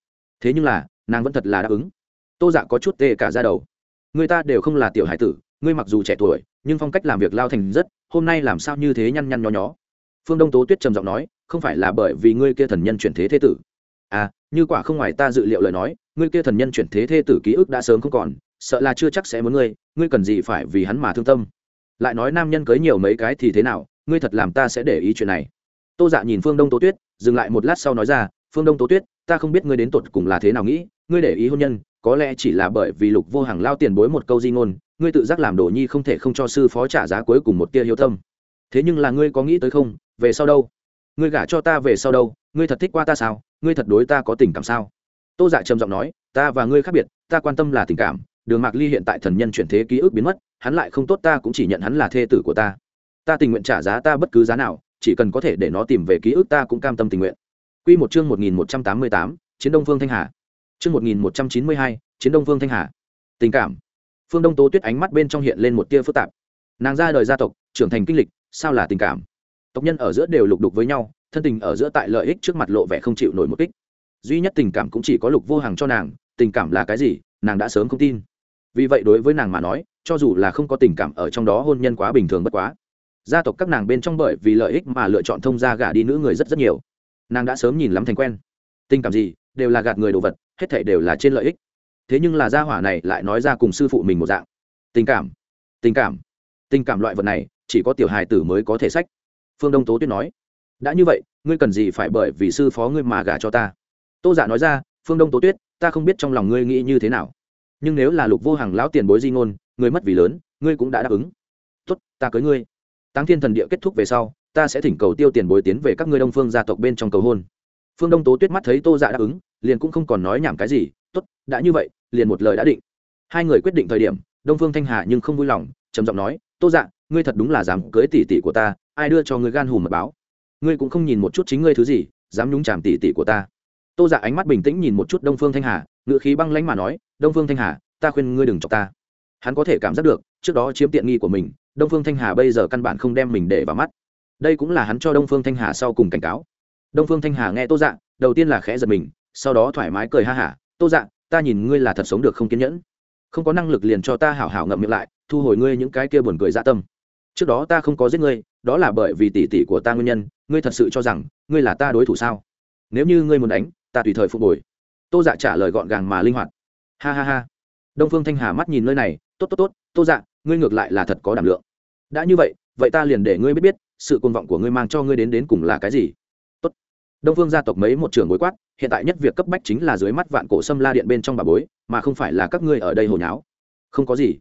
A: Thế nhưng là, nàng vẫn thật là đáp ứng. Tô dạ có chút tê cả ra đầu. Người ta đều không là tiểu hải tử ngươi mặc dù trẻ tuổi, nhưng phong cách làm việc lao thành rất, hôm nay làm sao như thế nhăn nhăn nho nhó? Phương đông tố tuyết trầm giọng nói, không phải là bởi vì ngươi kia thần nhân chuyển thế thế tử. À như quả không ngoài ta dự liệu lời nói, ngươi kia thần nhân chuyển thế thế tử ký ức đã sớm không còn, sợ là chưa chắc sẽ muốn ngươi ngươi cần gì phải vì hắn mà thương tâm. Lại nói nam nhân cưới nhiều mấy cái thì thế nào, ngươi thật làm ta sẽ để ý chuyện này. Tô dạ nhìn phương đông tố tuyết, dừng lại một lát sau nói ra, phương đông tố tuyết, ta không biết ngươi đến tột cùng là thế nào nghĩ, ngươi để ý hôn nhân có lẽ chỉ là bởi vì lục vô hàng lao tiền bối một câu di ngôn ngươi tự giác làm đồ nhi không thể không cho sư phó trả giá cuối cùng một tia hiếu tâm. Thế nhưng là ngươi có nghĩ tới không? Về sau đâu? Ngươi gả cho ta về sau đâu? Ngươi thật thích qua ta sao? Ngươi thật đối ta có tình cảm sao? Tô dạ trầm giọng nói ta và ngươi khác biệt ta quan tâm là tình cảm đường mạc ly hiện tại thần nhân chuyển thế ký ức biến mất hắn lại không tốt ta cũng chỉ nhận hắn là thê tử của ta. Ta tình nguyện trả giá ta bất cứ giá nào chỉ cần có thể để nó tìm về ký ức ta cũng cam tâm tình nguyện. Quy một chương 1188, chiến đông phương thanh hà. Trước 1192, chiến đông Vương thanh hà. Tình cảm. Phương Đông Tố Tuyết ánh mắt bên trong hiện lên một tia phức tạp. Nàng ra đời gia tộc, trưởng thành kinh lịch, sao là tình cảm? Tộc nhân ở giữa đều lục đục với nhau, thân tình ở giữa tại lợi ích trước mặt lộ vẻ không chịu nổi một kích. Duy nhất tình cảm cũng chỉ có Lục Vô Hàng cho nàng, tình cảm là cái gì, nàng đã sớm không tin. Vì vậy đối với nàng mà nói, cho dù là không có tình cảm ở trong đó hôn nhân quá bình thường bất quá. Gia tộc các nàng bên trong bởi vì lợi ích mà lựa chọn thông gia gả đi nữ người rất rất nhiều. Nàng đã sớm nhìn lắm thành quen. Tình cảm gì, đều là gạt người đồ vật, hết thảy đều là trên lợi ích. Thế nhưng là gia hỏa này lại nói ra cùng sư phụ mình một dạng. Tình cảm tình cảm tình cảm loại vật này, chỉ có tiểu hài tử mới có thể sách. Phương đông tố tuyết nói, đã như vậy, ngươi cần gì phải bởi vì sư phó ngươi mà gả cho ta? Tô giả dạ nói ra, phương đông tố tuyết, ta không biết trong lòng ngươi nghĩ như thế nào. Nhưng nếu là lục vô hàng lão tiền bối di ngôn, ngươi mất vì lớn, ngươi cũng đã đáp ứng. Tốt, ta cưới ngươi. Tăng thiên thần địa kết thúc về sau, ta sẽ thỉnh cầu tiêu tiền bối tiến về các ngươi đông phương gia tộc bên trong cầu hôn. Phương đông tố tuyết mắt thấy tô dạ đáp ứng liền cũng không còn nói nhảm cái gì, tốt, đã như vậy, liền một lời đã định. Hai người quyết định thời điểm, đông phương thanh hà nhưng không vui lòng, trầm giọng nói, tô dạ ngươi thật đúng là dám cưới tỷ tỷ của ta, ai đưa cho ngươi gan hùm mật báo? Ngươi cũng không nhìn một chút chính ngươi thứ gì, dám nhúng chàm tỷ tỷ của ta. Tô dạ ánh mắt bình tĩnh nhìn một chút đông phương thanh hà ngự khí băng lánh mà nói, đông phương thanh hà, ta khuyên ngươi đừng chọc ta. Hắn có thể cảm giác được, trước đó chiếm tiện nghi của mình, đông phương thanh hà bây giờ căn bản không đem mình để vào mắt. Đây cũng là hắn cho đông phương thanh hà sau cùng cảnh cáo. Đông phương thanh hà nghe tô dạ đầu tiên là khẽ giật mình sau đó thoải mái cười ha hả, tô dạ ta nhìn ngươi là thật sống được không kiên nhẫn. Không có năng lực liền cho ta hảo hảo ngậm miệng lại, thu hồi ngươi những cái kia buồn cười dạ tâm. Trước đó ta không có giết ngươi, đó là bởi vì tỷ tỷ của ta nguyên nhân, ngươi thật sự cho rằng ngươi là ta đối thủ sao? Nếu như ngươi muốn đánh, ta tùy thời phục hồi. Tô dạ trả lời gọn gàng mà linh hoạt. Ha ha ha. Đông phương thanh hà mắt nhìn nơi này, tốt tốt tốt, tô dạ ngươi ngược lại là thật có đảm lượng. Đã như vậy vậy ta liền để ngươi biết biết, sự côn vọng của ngươi mang cho ngươi đến đến cùng là cái gì? Đông phương gia tộc mấy một trường bối quát, hiện tại nhất việc cấp bách chính là dưới mắt vạn cổ sâm la điện bên trong bà bối, mà không phải là các ngươi ở đây hồi nháo. Không có gì.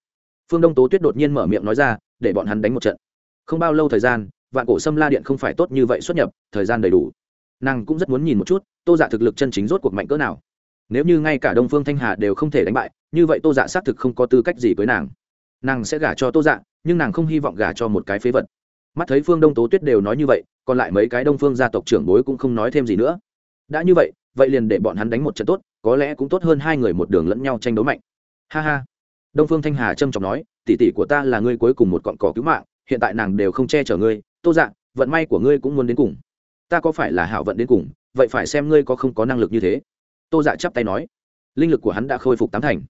A: Phương đông tố tuyết đột nhiên mở miệng nói ra, để bọn hắn đánh một trận. Không bao lâu thời gian, vạn cổ sâm la điện không phải tốt như vậy xuất nhập, thời gian đầy đủ. Nàng cũng rất muốn nhìn một chút, tô dạ thực lực chân chính rốt cuộc mạnh cỡ nào. Nếu như ngay cả đông phương thanh hà đều không thể đánh bại, như vậy tô dạ xác thực không có tư cách gì với nàng. Nàng sẽ gả cho tô dạ nhưng nàng không hy vọng gả cho một cái phế vật mắt thấy phương đông tố tuyết đều nói như vậy còn lại mấy cái đông phương gia tộc trưởng bối cũng không nói thêm gì nữa đã như vậy vậy liền để bọn hắn đánh một trận tốt có lẽ cũng tốt hơn hai người một đường lẫn nhau tranh đấu mạnh ha ha đông phương thanh hà trâm trọng nói tỷ tỷ của ta là ngươi cuối cùng một cọn cỏ cứu mạng hiện tại nàng đều không che chở ngươi tô dạng vận may của ngươi cũng muốn đến cùng ta có phải là hảo vận đến cùng vậy phải xem ngươi có không có năng lực như thế tô dạ chắp tay nói linh lực của hắn đã khôi phục tám thành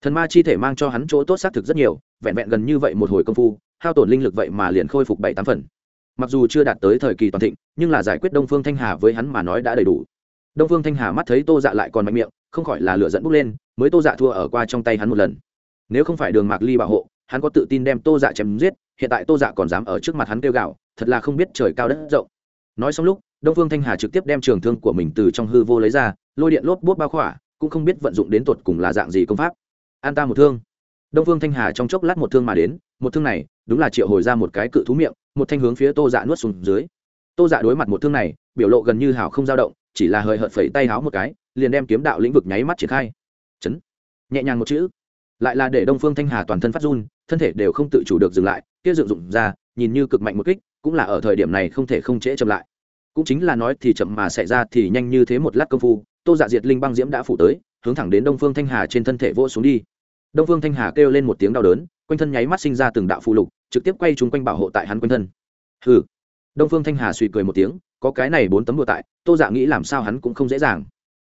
A: thần ma chi thể mang cho hắn chỗ tốt xác thực rất nhiều vẹn vẹn gần như vậy một hồi công phu hao tổn linh lực vậy mà liền khôi phục bảy tám phần. Mặc dù chưa đạt tới thời kỳ toàn thịnh, nhưng là giải quyết đông phương thanh hà với hắn mà nói đã đầy đủ. Đông phương thanh hà mắt thấy tô dạ lại còn mạnh miệng, không khỏi là lửa dẫn bốc lên, mới tô dạ thua ở qua trong tay hắn một lần. Nếu không phải đường mạc ly bảo hộ, hắn có tự tin đem tô dạ chém giết, hiện tại tô dạ còn dám ở trước mặt hắn kêu gạo thật là không biết trời cao đất rộng. Nói xong lúc, đông phương thanh hà trực tiếp đem trường thương của mình từ trong hư vô lấy ra, lôi điện lốp bốt bao khỏa, cũng không biết vận dụng đến tột cùng là dạng gì công pháp. An ta một thương. Đông phương thanh hà trong chốc lát một thương mà đến một thương này, đúng là triệu hồi ra một cái cự thú miệng, một thanh hướng phía tô dạ nuốt xuống dưới. Tô dạ đối mặt một thương này, biểu lộ gần như hào không dao động, chỉ là hời hợt phẩy tay háo một cái, liền đem kiếm đạo lĩnh vực nháy mắt triển khai. Chấn. Nhẹ nhàng một chữ. Lại là để đông phương thanh hà toàn thân phát run, thân thể đều không tự chủ được dừng lại, kia dựng dụng ra, nhìn như cực mạnh một kích, cũng là ở thời điểm này không thể không trễ chậm lại. Cũng chính là nói thì chậm mà xảy ra thì nhanh như thế một lát công phu, tô dạ diệt linh băng diễm đã phủ tới, hướng thẳng đến đông phương thanh hà trên thân thể vô xuống đi. Đông phương thanh hà kêu lên một tiếng đau đớn quanh thân nháy mắt sinh ra từng đạo phụ lục, trực tiếp quay chúng quanh bảo hộ tại hắn quanh thân. Hừ. Đông phương thanh hà suy cười một tiếng, có cái này bốn tấm đùa tại, tô dạ nghĩ làm sao hắn cũng không dễ dàng.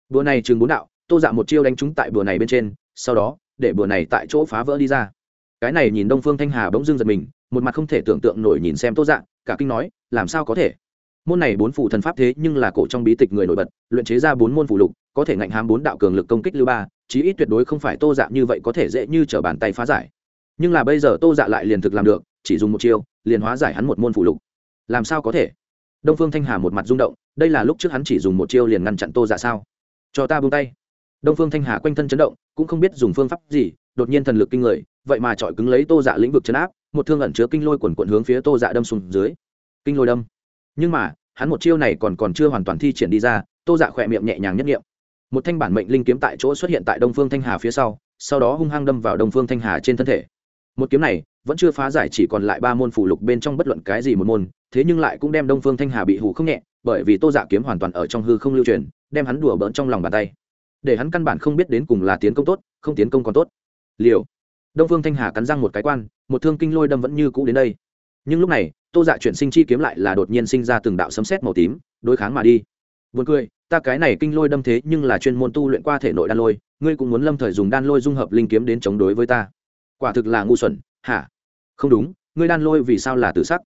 A: Đùa này chừng bốn đạo, tô dạ một chiêu đánh chúng tại bữa này bên trên, sau đó, để bữa này tại chỗ phá vỡ đi ra. Cái này nhìn đông phương thanh hà bỗng dưng giật mình, một mặt không thể tưởng tượng nổi nhìn xem tô dạ cả kinh nói, làm sao có thể? Môn này bốn phủ thần pháp thế nhưng là cổ trong bí tịch người nổi bật, luyện chế ra bốn môn phủ lục, có thể ngạnh hám bốn đạo cường lực công kích lưu ba, chí ít tuyệt đối không phải tô dạ như vậy có thể dễ như t r ở bàn tay phá giải nhưng là bây giờ tô dạ lại liền thực làm được, chỉ dùng một chiêu, liền hóa giải hắn một môn phụ lục. Làm sao có thể? Đông phương thanh hà một mặt rung động, đây là lúc trước hắn chỉ dùng một chiêu liền ngăn chặn tô dạ sao? Cho ta buông tay. Đông phương thanh hà quanh thân chấn động, cũng không biết dùng phương pháp gì, đột nhiên thần lực kinh người, vậy mà chọi cứng lấy tô dạ lĩnh vực chấn áp, một thương ẩn chứa kinh lôi quần quận hướng phía tô dạ đâm xuống dưới. Kinh lôi đâm. Nhưng mà, hắn một chiêu này còn còn chưa hoàn toàn thi triển đi ra, tô dạ khỏe miệng nhẹ nhàng nhất nghiệm. Một thanh bản mệnh linh kiếm tại chỗ xuất hiện tại đông phương thanh hà phía sau sau đó hung hăng đâm vào đông phương thanh hà trên thân thể một kiếm này vẫn chưa phá giải chỉ còn lại ba môn phủ lục bên trong bất luận cái gì một môn thế nhưng lại cũng đem đông phương thanh hà bị hủ không nhẹ bởi vì tô dạ kiếm hoàn toàn ở trong hư không lưu truyền đem hắn đùa bỡn trong lòng bàn tay. Để hắn căn bản không biết đến cùng là tiến công tốt không tiến công còn tốt. Liều. Đông phương thanh hà cắn răng một cái quan một thương kinh lôi đâm vẫn như cũ đến đây. Nhưng lúc này tô dạ chuyển sinh chi kiếm lại là đột nhiên sinh ra từng đạo sấm sét màu tím đối kháng mà đi. Buồn cười, ta cái này kinh lôi đâm thế nhưng là chuyên môn tu luyện qua thể nội đan lôi, ngươi cũng muốn lâm thời dùng đan lôi dung hợp linh kiếm đến chống đối với ta. Quả thực là ngu xuẩn, hả? Không đúng, ngươi đan lôi vì sao là tự sắc?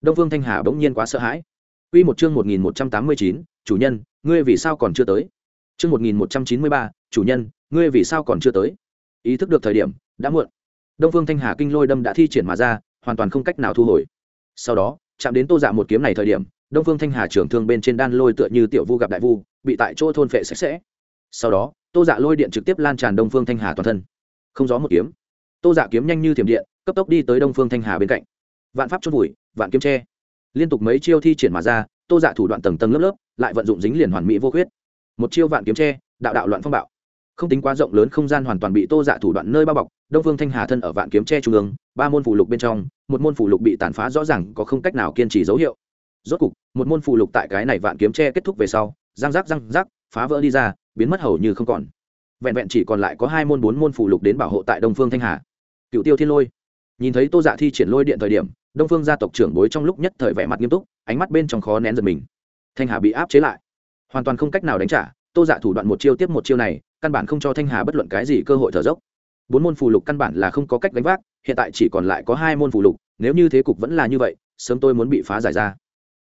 A: Đông Vương Thanh Hà bỗng nhiên quá sợ hãi. Quy một chương 1189, chủ nhân, ngươi vì sao còn chưa tới? Chương 1193, chủ nhân, ngươi vì sao còn chưa tới? Ý thức được thời điểm, đã muộn. Đông Phương Thanh Hà kinh lôi đâm đã thi triển mà ra, hoàn toàn không cách nào thu hồi. Sau đó, chạm đến Tô Dạ một kiếm này thời điểm, đông phương thanh hà trưởng thương bên trên đan lôi tựa như tiểu vu gặp đại vu bị tại chỗ thôn phệ sạch sẽ sau đó tô dạ lôi điện trực tiếp lan tràn đông phương thanh hà toàn thân không gió một kiếm tô dạ kiếm nhanh như thiểm điện, cấp tốc đi tới đông phương thanh hà bên cạnh. Vạn pháp chốt vùi, vạn kiếm tre liên tục mấy chiêu thi triển mà ra, tô dạ thủ đoạn tầng tầng lớp lớp, lại vận dụng dính liền hoàn mỹ vô khuyết. Một chiêu vạn kiếm tre đạo đạo loạn phong bạo. Không tính quá rộng lớn không gian hoàn toàn bị tô dạ thủ đoạn nơi bao bọc, đông phương thanh hà thân ở vạn kiếm tre trung ương, ba môn phủ lục bên trong, một môn phủ lục bị tàn phá rõ ràng, có không cách nào kiên trì dấu hiệu. Rốt cục, một môn phủ lục tại cái này vạn kiếm tre kết thúc về sau, răng rác răng rác phá vỡ đi ra, biến mất hầu như không còn. Vẹn vẹn chỉ còn lại có hai môn bốn môn phủ lục đến bảo hộ tại đông phương thanh hà cựu tiêu thiên lôi. Nhìn thấy tô dạ thi triển lôi điện thời điểm, đông phương gia tộc trưởng bối trong lúc nhất thời vẻ mặt nghiêm túc, ánh mắt bên trong khó nén giật mình. Thanh hà bị áp chế lại. Hoàn toàn không cách nào đánh trả, tô dạ thủ đoạn một chiêu tiếp một chiêu này, căn bản không cho thanh hà bất luận cái gì cơ hội thở dốc. Bốn môn phù lục căn bản là không có cách đánh vác, hiện tại chỉ còn lại có hai môn phù lục, nếu như thế cục vẫn là như vậy, sớm tôi muốn bị phá giải ra.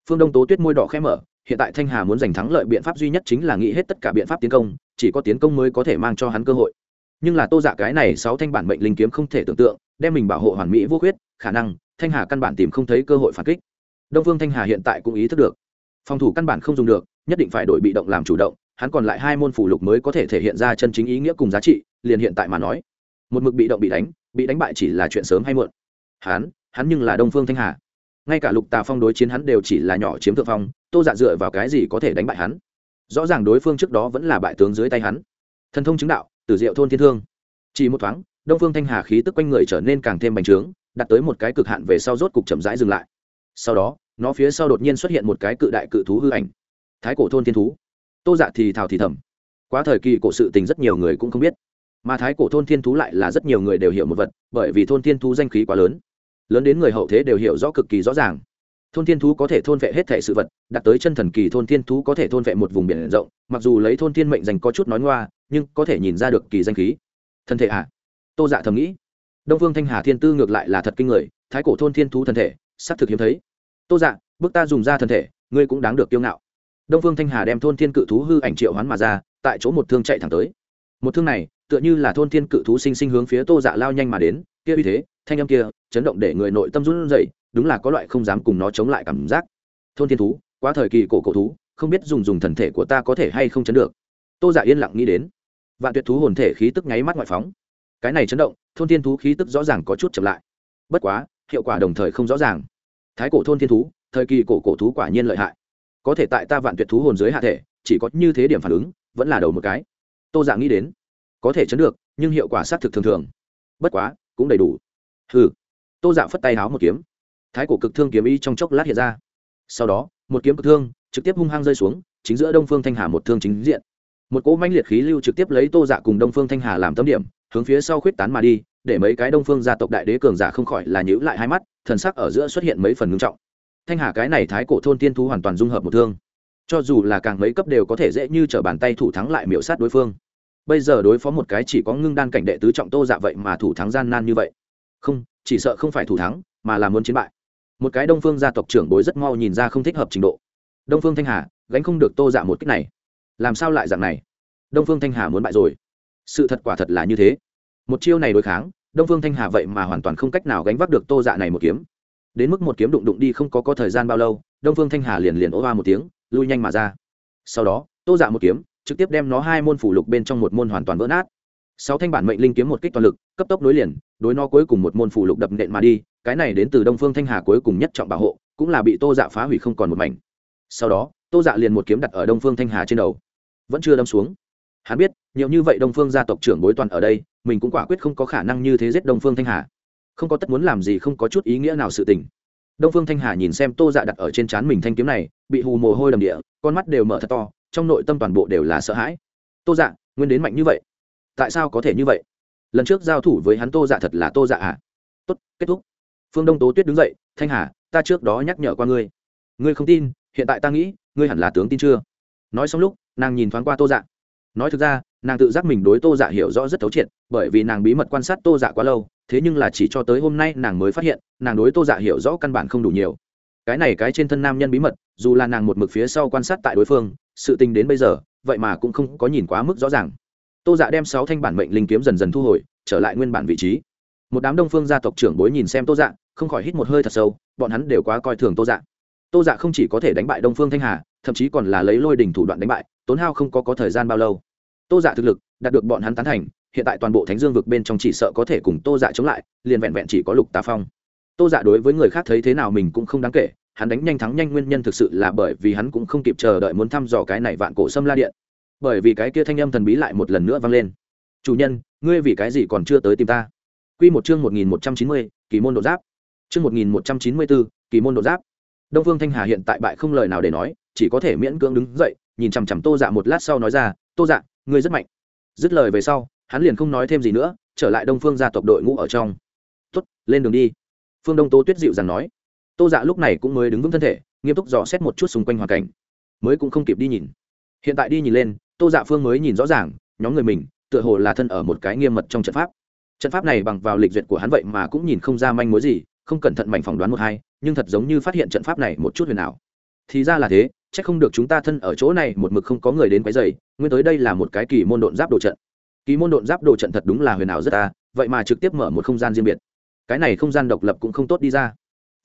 A: Phương đông tố tuyết môi đỏ khẽ mở, hiện tại thanh hà muốn giành thắng lợi biện pháp duy nhất chính là nghĩ hết tất cả biện pháp tiến công, chỉ có tiến công mới có thể mang cho hắn cơ hội nhưng là tô dạ cái này sáu thanh bản mệnh linh kiếm không thể tưởng tượng, đem mình bảo hộ hoàn mỹ vô khuyết, khả năng, thanh hà căn bản tìm không thấy cơ hội phản kích. Đông phương thanh hà hiện tại cũng ý thức được, phòng thủ căn bản không dùng được, nhất định phải đổi bị động làm chủ động, hắn còn lại hai môn phủ lục mới có thể thể hiện ra chân chính ý nghĩa cùng giá trị, liền hiện tại mà nói, một mực bị động bị đánh bị đánh bại chỉ là chuyện sớm hay muộn. Hắn hắn nhưng là đông phương thanh hà. Ngay cả lục tà phong đối chiến hắn đều chỉ là nhỏ chiếm thượng phong, tô dạ dựa vào cái gì có thể đánh bại hắn? Rõ ràng đối phương trước đó vẫn là bại tướng dưới tay hắn. Thần thông chứng đạo từ diệu thôn thiên thương. Chỉ một thoáng, đông phương thanh hà khí tức quanh người trở nên càng thêm bành trướng đặt tới một cái cực hạn về sau rốt cục chậm rãi dừng lại. Sau đó, nó phía sau đột nhiên xuất hiện một cái cự đại cự thú hư ảnh. Thái cổ thôn thiên thú. Tô dạ thì thào thì thầm. Quá thời kỳ cổ sự tình rất nhiều người cũng không biết. Mà thái cổ thôn thiên thú lại là rất nhiều người đều hiểu một vật, bởi vì thôn thiên thú danh khí quá lớn. Lớn đến người hậu thế đều hiểu rõ cực kỳ rõ ràng thôn thiên thú có thể thôn vệ hết thể sự vật đạt tới chân thần kỳ thôn thiên thú có thể thôn vệ một vùng biển rộng, mặc dù lấy thôn thiên mệnh dành có chút nói ngoa, nhưng có thể nhìn ra được kỳ danh khí. Thân thể ạ à? tô dạ thầm nghĩ. Đông phương thanh hà thiên tư ngược lại là thật kinh người, thái cổ thôn thiên thú thân thể xác thực hiếm thấy. Tô dạ bước ta dùng ra thân thể, ngươi cũng đáng được kiêu ngạo. Đông phương thanh hà đem thôn thiên cự thú hư ảnh triệu hoán mà ra, tại chỗ một thương chạy thẳng tới. Một thương này, tựa như là thôn thiên cự thú sinh sinh hướng phía tô dạ lao nhanh mà đến, kia uy thế, thanh âm kia, chấn động để người nội tâm run rẩy đúng là có loại không dám cùng nó chống lại cảm giác. Thôn thiên thú, quá thời kỳ cổ cổ thú, không biết dùng dùng thần thể của ta có thể hay không chấn được. Tô giả dạ yên lặng nghĩ đến. Vạn tuyệt thú hồn thể khí tức nháy mắt ngoại phóng. Cái này chấn động, thôn thiên thú khí tức rõ ràng có chút chậm lại. Bất quá, hiệu quả đồng thời không rõ ràng. Thái cổ thôn thiên thú, thời kỳ cổ cổ thú quả nhiên lợi hại. Có thể tại ta vạn tuyệt thú hồn dưới hạ thể, chỉ có như thế điểm phản ứng, vẫn là đầu một cái. Tô giả dạ nghĩ đến. Có thể chấn được, nhưng hiệu quả xác thực thường thường. Bất quá, cũng đầy đủ. Hừ. Tô dạ phất tay háo một kiếm thái cổ cực thương kiếm ý trong chốc lát hiện ra. Sau đó, một kiếm cực thương trực tiếp hung hăng rơi xuống, chính giữa đông phương thanh hà một thương chính diện. Một cỗ manh liệt khí lưu trực tiếp lấy tô dạ cùng đông phương thanh hà làm tâm điểm, hướng phía sau khuyết tán mà đi, để mấy cái đông phương gia tộc đại đế cường giả không khỏi là nhữ lại hai mắt, thần sắc ở giữa xuất hiện mấy phần ngưng trọng. Thanh hà cái này thái cổ thôn tiên thú hoàn toàn dung hợp một thương. Cho dù là càng mấy cấp đều có thể dễ như t r ở bàn tay thủ thắng lại miễu sát đối phương. Bây giờ đối phó một cái chỉ có ngưng đan cảnh đệ tứ trọng tô dạ vậy mà thủ thắng gian nan như vậy. Không, chỉ sợ không phải thủ thắng, mà là muốn chiến bại một cái đông phương gia tộc trưởng bối rất mau nhìn ra không thích hợp trình độ. Đông phương thanh hà, gánh không được tô dạ một cách này. Làm sao lại dạng này? Đông phương thanh hà muốn bại rồi. Sự thật quả thật là như thế. Một chiêu này đối kháng, đông phương thanh hà vậy mà hoàn toàn không cách nào gánh vác được tô dạ này một kiếm. Đến mức một kiếm đụng đụng đi không có có thời gian bao lâu, đông phương thanh hà liền liền ố hoa một tiếng, lui nhanh mà ra. Sau đó, tô dạ một kiếm, trực tiếp đem nó hai môn phủ lục bên trong một môn hoàn toàn vỡ nát. Sáu thanh bản mệnh linh kiếm một kích toàn lực, cấp tốc nối liền, đối nó cuối cùng một môn phủ lục đập nện mà đi cái này đến từ đông phương thanh hà cuối cùng nhất trọng bảo hộ, cũng là bị tô dạ phá hủy không còn một mảnh. Sau đó, tô dạ liền một kiếm đặt ở đông phương thanh hà trên đầu. Vẫn chưa đâm xuống. Hắn biết, nhiều như vậy đông phương gia tộc trưởng bối toàn ở đây, mình cũng quả quyết không có khả năng như thế giết đông phương thanh hà. Không có tất muốn làm gì, không có chút ý nghĩa nào sự tình. Đông phương thanh hà nhìn xem tô dạ đặt ở trên trán mình thanh kiếm này, bị hù mồ hôi đầm địa, con mắt đều mở thật to, trong nội tâm toàn bộ đều là sợ hãi. Tô dạ nguyên đến mạnh như vậy? Tại sao có thể như vậy? Lần trước giao thủ với hắn tô dạ thật là tô dạ à? Tốt, kết thúc phương đông tố tuyết đứng dậy, thanh hà, ta trước đó nhắc nhở qua ngươi. Ngươi không tin, hiện tại ta nghĩ, ngươi hẳn là tướng tin chưa? Nói xong lúc, nàng nhìn thoáng qua tô dạ. Nói thực ra, nàng tự giác mình đối tô dạ hiểu rõ rất thấu triệt, bởi vì nàng bí mật quan sát tô dạ quá lâu, thế nhưng là chỉ cho tới hôm nay nàng mới phát hiện, nàng đối tô dạ hiểu rõ căn bản không đủ nhiều. Cái này cái trên thân nam nhân bí mật, dù là nàng một mực phía sau quan sát tại đối phương, sự tình đến bây giờ, vậy mà cũng không có nhìn quá mức rõ ràng. Tô dạ đem sáu thanh bản mệnh linh kiếm dần dần thu hồi, trở lại nguyên bản vị trí một đám đông phương gia tộc trưởng bối nhìn xem tô dạ không khỏi hít một hơi thật sâu bọn hắn đều quá coi thường tô dạ. Tô dạ không chỉ có thể đánh bại đông phương thanh hà thậm chí còn là lấy lôi đình thủ đoạn đánh bại tốn hao không có, có thời gian bao lâu. Tô dạ thực lực đạt được bọn hắn tán thành hiện tại toàn bộ thánh dương vực bên trong chỉ sợ có thể cùng tô dạ chống lại liền vẹn vẹn chỉ có lục tà phong. Tô dạ đối với người khác thấy thế nào mình cũng không đáng kể hắn đánh nhanh thắng nhanh nguyên nhân thực sự là bởi vì hắn cũng không kịp chờ đợi muốn thăm dò cái này vạn cổ sâm la điện. Bởi vì cái kia thanh âm thần bí lại một lần nữa vang lên. Chủ nhân ngươi vì cái gì còn chưa tới tìm ta? Quy một chương một nghìn một trăm chín mươi kỳ môn độ giáp. Chương một nghìn một trăm chín mươi bốn kỳ môn độ giáp. Đông phương thanh hà hiện tại bại không lời nào để nói chỉ có thể miễn cưỡng đứng dậy nhìn chằm chằm tô dạ một lát sau nói ra tô dạ ngươi rất mạnh. Dứt lời về sau hắn liền không nói thêm gì nữa trở lại đông phương gia tộc đội ngũ ở trong. "Tốt, lên đường đi. Phương đông tố tuyết dịu dàng nói. Tô dạ lúc này cũng mới đứng vững thân thể nghiêm túc dò xét một chút xung quanh hoàn cảnh. Mới cũng không kịp đi nhìn. Hiện tại đi nhìn lên tô dạ phương mới nhìn rõ ràng nhóm người mình tựa hồ là thân ở một cái nghiêm mật trong trận pháp trận pháp này bằng vào lịch duyệt của hắn vậy mà cũng nhìn không ra manh mối gì, không cẩn thận mảnh phỏng đoán một hai, nhưng thật giống như phát hiện trận pháp này một chút huyền ảo. Thì ra là thế c h ắ c không được chúng ta thân ở chỗ này một mực không có người đến quấy dày nguyên tới đây là một cái kỳ môn độn giáp đồ trận. Kỳ môn độn giáp đồ trận thật đúng là huyền ảo rất ta, vậy mà trực tiếp mở một không gian riêng biệt. Cái này không gian độc lập cũng không tốt đi ra.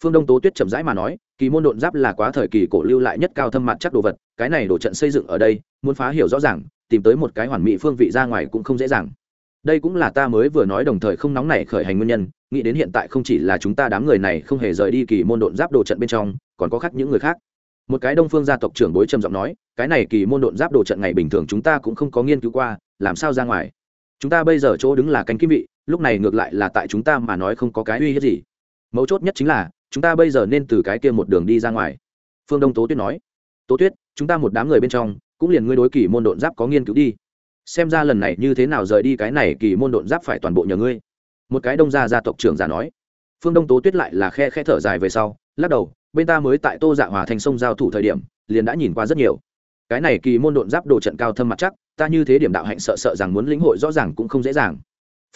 A: Phương đông tố tuyết chậm rãi mà nói, kỳ môn độn giáp là quá thời kỳ cổ lưu lại nhất cao thâm mặt chắc đồ vật, cái này đồ trận xây dựng ở đây, muốn phá hiểu rõ ràng, tìm tới một cái hoàn mỹ phương vị ra ngoài cũng không dễ dàng đây cũng là ta mới vừa nói đồng thời không nóng này khởi hành nguyên nhân, nghĩ đến hiện tại không chỉ là chúng ta đám người này không hề rời đi kỳ môn độn giáp đồ trận bên trong, còn có khác những người khác. Một cái đông phương gia tộc trưởng bối trầm giọng nói, cái này kỳ môn độn giáp đồ trận ngày bình thường chúng ta cũng không có nghiên cứu qua, làm sao ra ngoài? Chúng ta bây giờ chỗ đứng là cánh kim vị, lúc này ngược lại là tại chúng ta mà nói không có cái uy hiếp gì. Mấu chốt nhất chính là, chúng ta bây giờ nên từ cái kia một đường đi ra ngoài. Phương đông tố tuyết nói, tố tuyết, chúng ta một đám người bên trong, cũng liền ngươi đối kỳ môn độn giáp có nghiên cứu đi xem ra lần này như thế nào rời đi cái này kỳ môn độn giáp phải toàn bộ nhờ ngươi. Một cái đông gia gia tộc trưởng giả nói. Phương đông tố tuyết lại là khe khe thở dài về sau, lắc đầu, bên ta mới tại tô dạ hòa thành sông giao thủ thời điểm, liền đã nhìn qua rất nhiều. Cái này kỳ môn độn giáp đồ trận cao thâm mặt chắc, ta như thế điểm đạo hạnh sợ sợ rằng muốn lĩnh hội rõ ràng cũng không dễ dàng.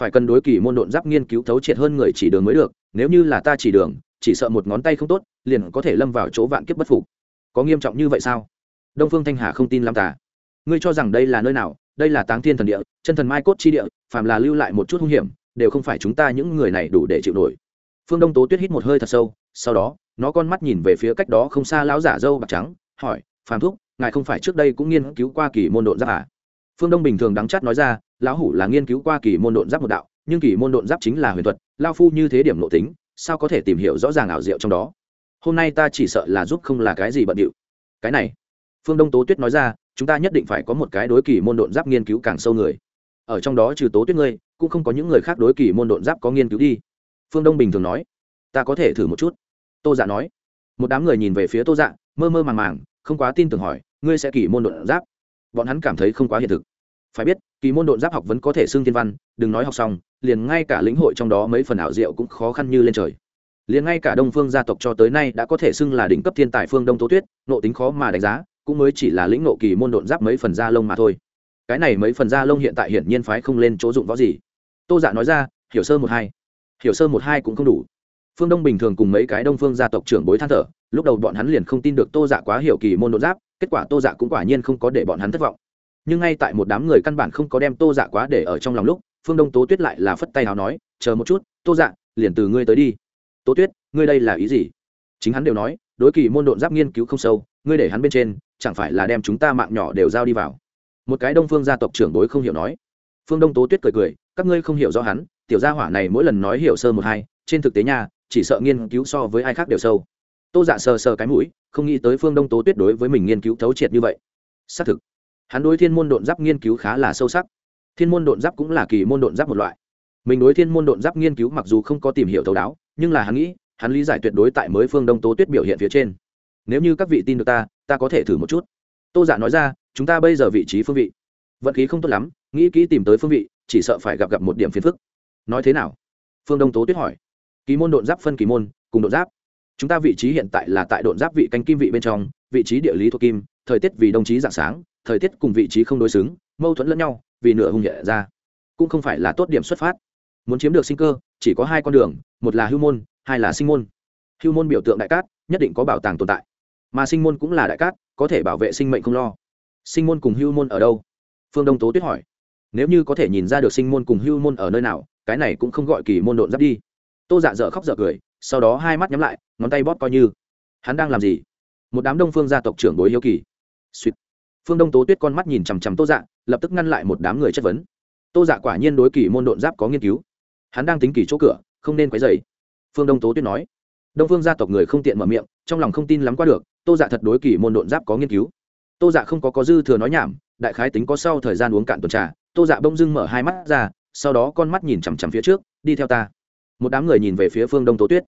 A: Phải cân đối kỳ môn độn giáp nghiên cứu thấu triệt hơn người chỉ đường mới được, nếu như là ta chỉ đường, chỉ sợ một ngón tay không tốt, liền có thể lâm vào chỗ vạn kiếp bất phục. Có nghiêm trọng như vậy sao? Đông phương thanh hà không tin lắm tà. Ngươi cho rằng đây là nơi nào? Đây là táng thiên thần địa, chân thần mai cốt chi địa, phàm là lưu lại một chút hung hiểm, đều không phải chúng ta những người này đủ để chịu nổi. Phương đông tố tuyết hít một hơi thật sâu, sau đó, nó con mắt nhìn về phía cách đó không xa lão giả dâu bạc trắng, hỏi, phàm thúc, ngài không phải trước đây cũng nghiên cứu qua kỳ môn độn giáp à? phương đông bình thường đắng chắt nói ra, lão hủ là nghiên cứu qua kỳ môn độn giáp một đạo, nhưng kỳ môn độn giáp chính là huyền thuật lao phu như thế điểm nội tính, sao có thể tìm hiểu rõ ràng ảo diệu trong đó? Hôm nay ta chỉ sợ là giúp không là cái gì bận điệu. Cái này, phương đông tố tuyết nói ra chúng ta nhất định phải có một cái đối kỳ môn độn giáp nghiên cứu càng sâu người. Ở trong đó trừ tố tuyết ngươi, cũng không có những người khác đối kỳ môn độn giáp có nghiên cứu đi. Phương đông bình thường nói. Ta có thể thử một chút. Tô dạ nói. Một đám người nhìn về phía tô dạ mơ mơ màng màng, không quá tin tưởng hỏi, ngươi sẽ kỳ môn độn giáp? Bọn hắn cảm thấy không quá hiện thực. Phải biết, kỳ môn độn giáp học vẫn có thể xưng thiên văn, đừng nói học xong, liền ngay cả lĩnh hội trong đó mấy phần ảo diệu cũng khó khăn như lên trời. Liền ngay cả đông phương gia tộc cho tới nay đã có thể xưng là đỉnh cấp thiên tài phương đông tố tuyết nộ tính khó mà đánh giá cũng mới chỉ là lĩnh nộ kỳ môn độn giáp mấy phần da lông mà thôi. Cái này mấy phần da lông hiện tại hiển nhiên phái không lên chỗ dụng võ gì. Tô dạ nói ra, hiểu sơ một hai. Hiểu sơ một hai cũng không đủ. Phương đông bình thường cùng mấy cái đông phương gia tộc trưởng bối than thở, lúc đầu bọn hắn liền không tin được tô dạ quá hiểu kỳ môn độn giáp, kết quả tô dạ cũng quả nhiên không có để bọn hắn thất vọng. Nhưng ngay tại một đám người căn bản không có đem tô dạ quá để ở trong lòng lúc, phương đông tố tuyết lại là phất tay nào nói, chờ một chút, tô dạ liền từ ngươi tới đi. Tố tuyết, ngươi đây là ý gì? Chính hắn đều nói, đối kỳ môn độn giáp nghiên cứu không sâu, ngươi để hắn bên trên chẳng phải là đem chúng ta mạng nhỏ đều giao đi vào. Một cái đông phương gia tộc trưởng đối không hiểu nói. Phương đông tố tuyết cười cười, các ngươi không hiểu rõ hắn, tiểu gia hỏa này mỗi lần nói hiểu sơ một hai, trên thực tế nha, chỉ sợ nghiên cứu so với ai khác đều sâu. Tô dạ sờ sờ cái mũi, không nghĩ tới phương đông tố tuyết đối với mình nghiên cứu thấu triệt như vậy. Xác thực, hắn đối thiên môn độn giáp nghiên cứu khá là sâu sắc. Thiên môn độn giáp cũng là kỳ môn độn giáp một loại. Mình đối thiên môn độn giáp nghiên cứu mặc dù không có tìm hiểu thấu đáo, nhưng là hắn nghĩ, hắn lý giải tuyệt đối tại mới phương đông tố tuyết biểu hiện phía trên. Nếu như các vị tin được ta ta có thể thử một chút. Tô giả dạ nói ra, chúng ta bây giờ vị trí phương vị. Vận khí không tốt lắm, nghĩ kỹ tìm tới phương vị, chỉ sợ phải gặp gặp một điểm phiền phức. Nói thế nào? Phương đông tố tuyết hỏi. Kỳ môn độn giáp phân kỳ môn, cùng độn giáp. Chúng ta vị trí hiện tại là tại độn giáp vị canh kim vị bên trong, vị trí địa lý thuộc kim, thời tiết vì đồng chí dạng sáng, thời tiết cùng vị trí không đối xứng, mâu thuẫn lẫn nhau, vì nửa hung nhẹ ra. Cũng không phải là tốt điểm xuất phát. Muốn chiếm được sinh cơ, chỉ có hai con đường, một là hưu môn, hai là sinh môn. Hưu môn biểu tượng đại cát, nhất định có bảo tàng tồn tại mà sinh môn cũng là đại cát, có thể bảo vệ sinh mệnh không lo. Sinh môn cùng hưu môn ở đâu? Phương đông tố tuyết hỏi. Nếu như có thể nhìn ra được sinh môn cùng hưu môn ở nơi nào, cái này cũng không gọi kỳ môn độn giáp đi. Tô dạ dở khóc dở cười, sau đó hai mắt nhắm lại, ngón tay bóp coi như. Hắn đang làm gì? Một đám đông phương gia tộc trưởng bối hiếu kỳ. Suýt. Phương đông tố tuyết con mắt nhìn chằm chằm tô dạ lập tức ngăn lại một đám người chất vấn. Tô dạ quả nhiên đối kỳ môn độn giáp có nghiên cứu. Hắn đang tính kỳ chỗ cửa, không nên quấy dày phương đông tố tuyết nói. Đông phương gia tộc người không tiện mở miệng, trong lòng không tin lắm qua được tô dạ thật đối kỳ môn độn giáp có nghiên cứu. Tô dạ không có có dư thừa nói nhảm, đại khái tính có sau thời gian uống cạn tuần trà, tô dạ bông dưng mở hai mắt ra, sau đó con mắt nhìn chằm chằm phía trước, đi theo ta. Một đám người nhìn về phía phương đông tố tuyết.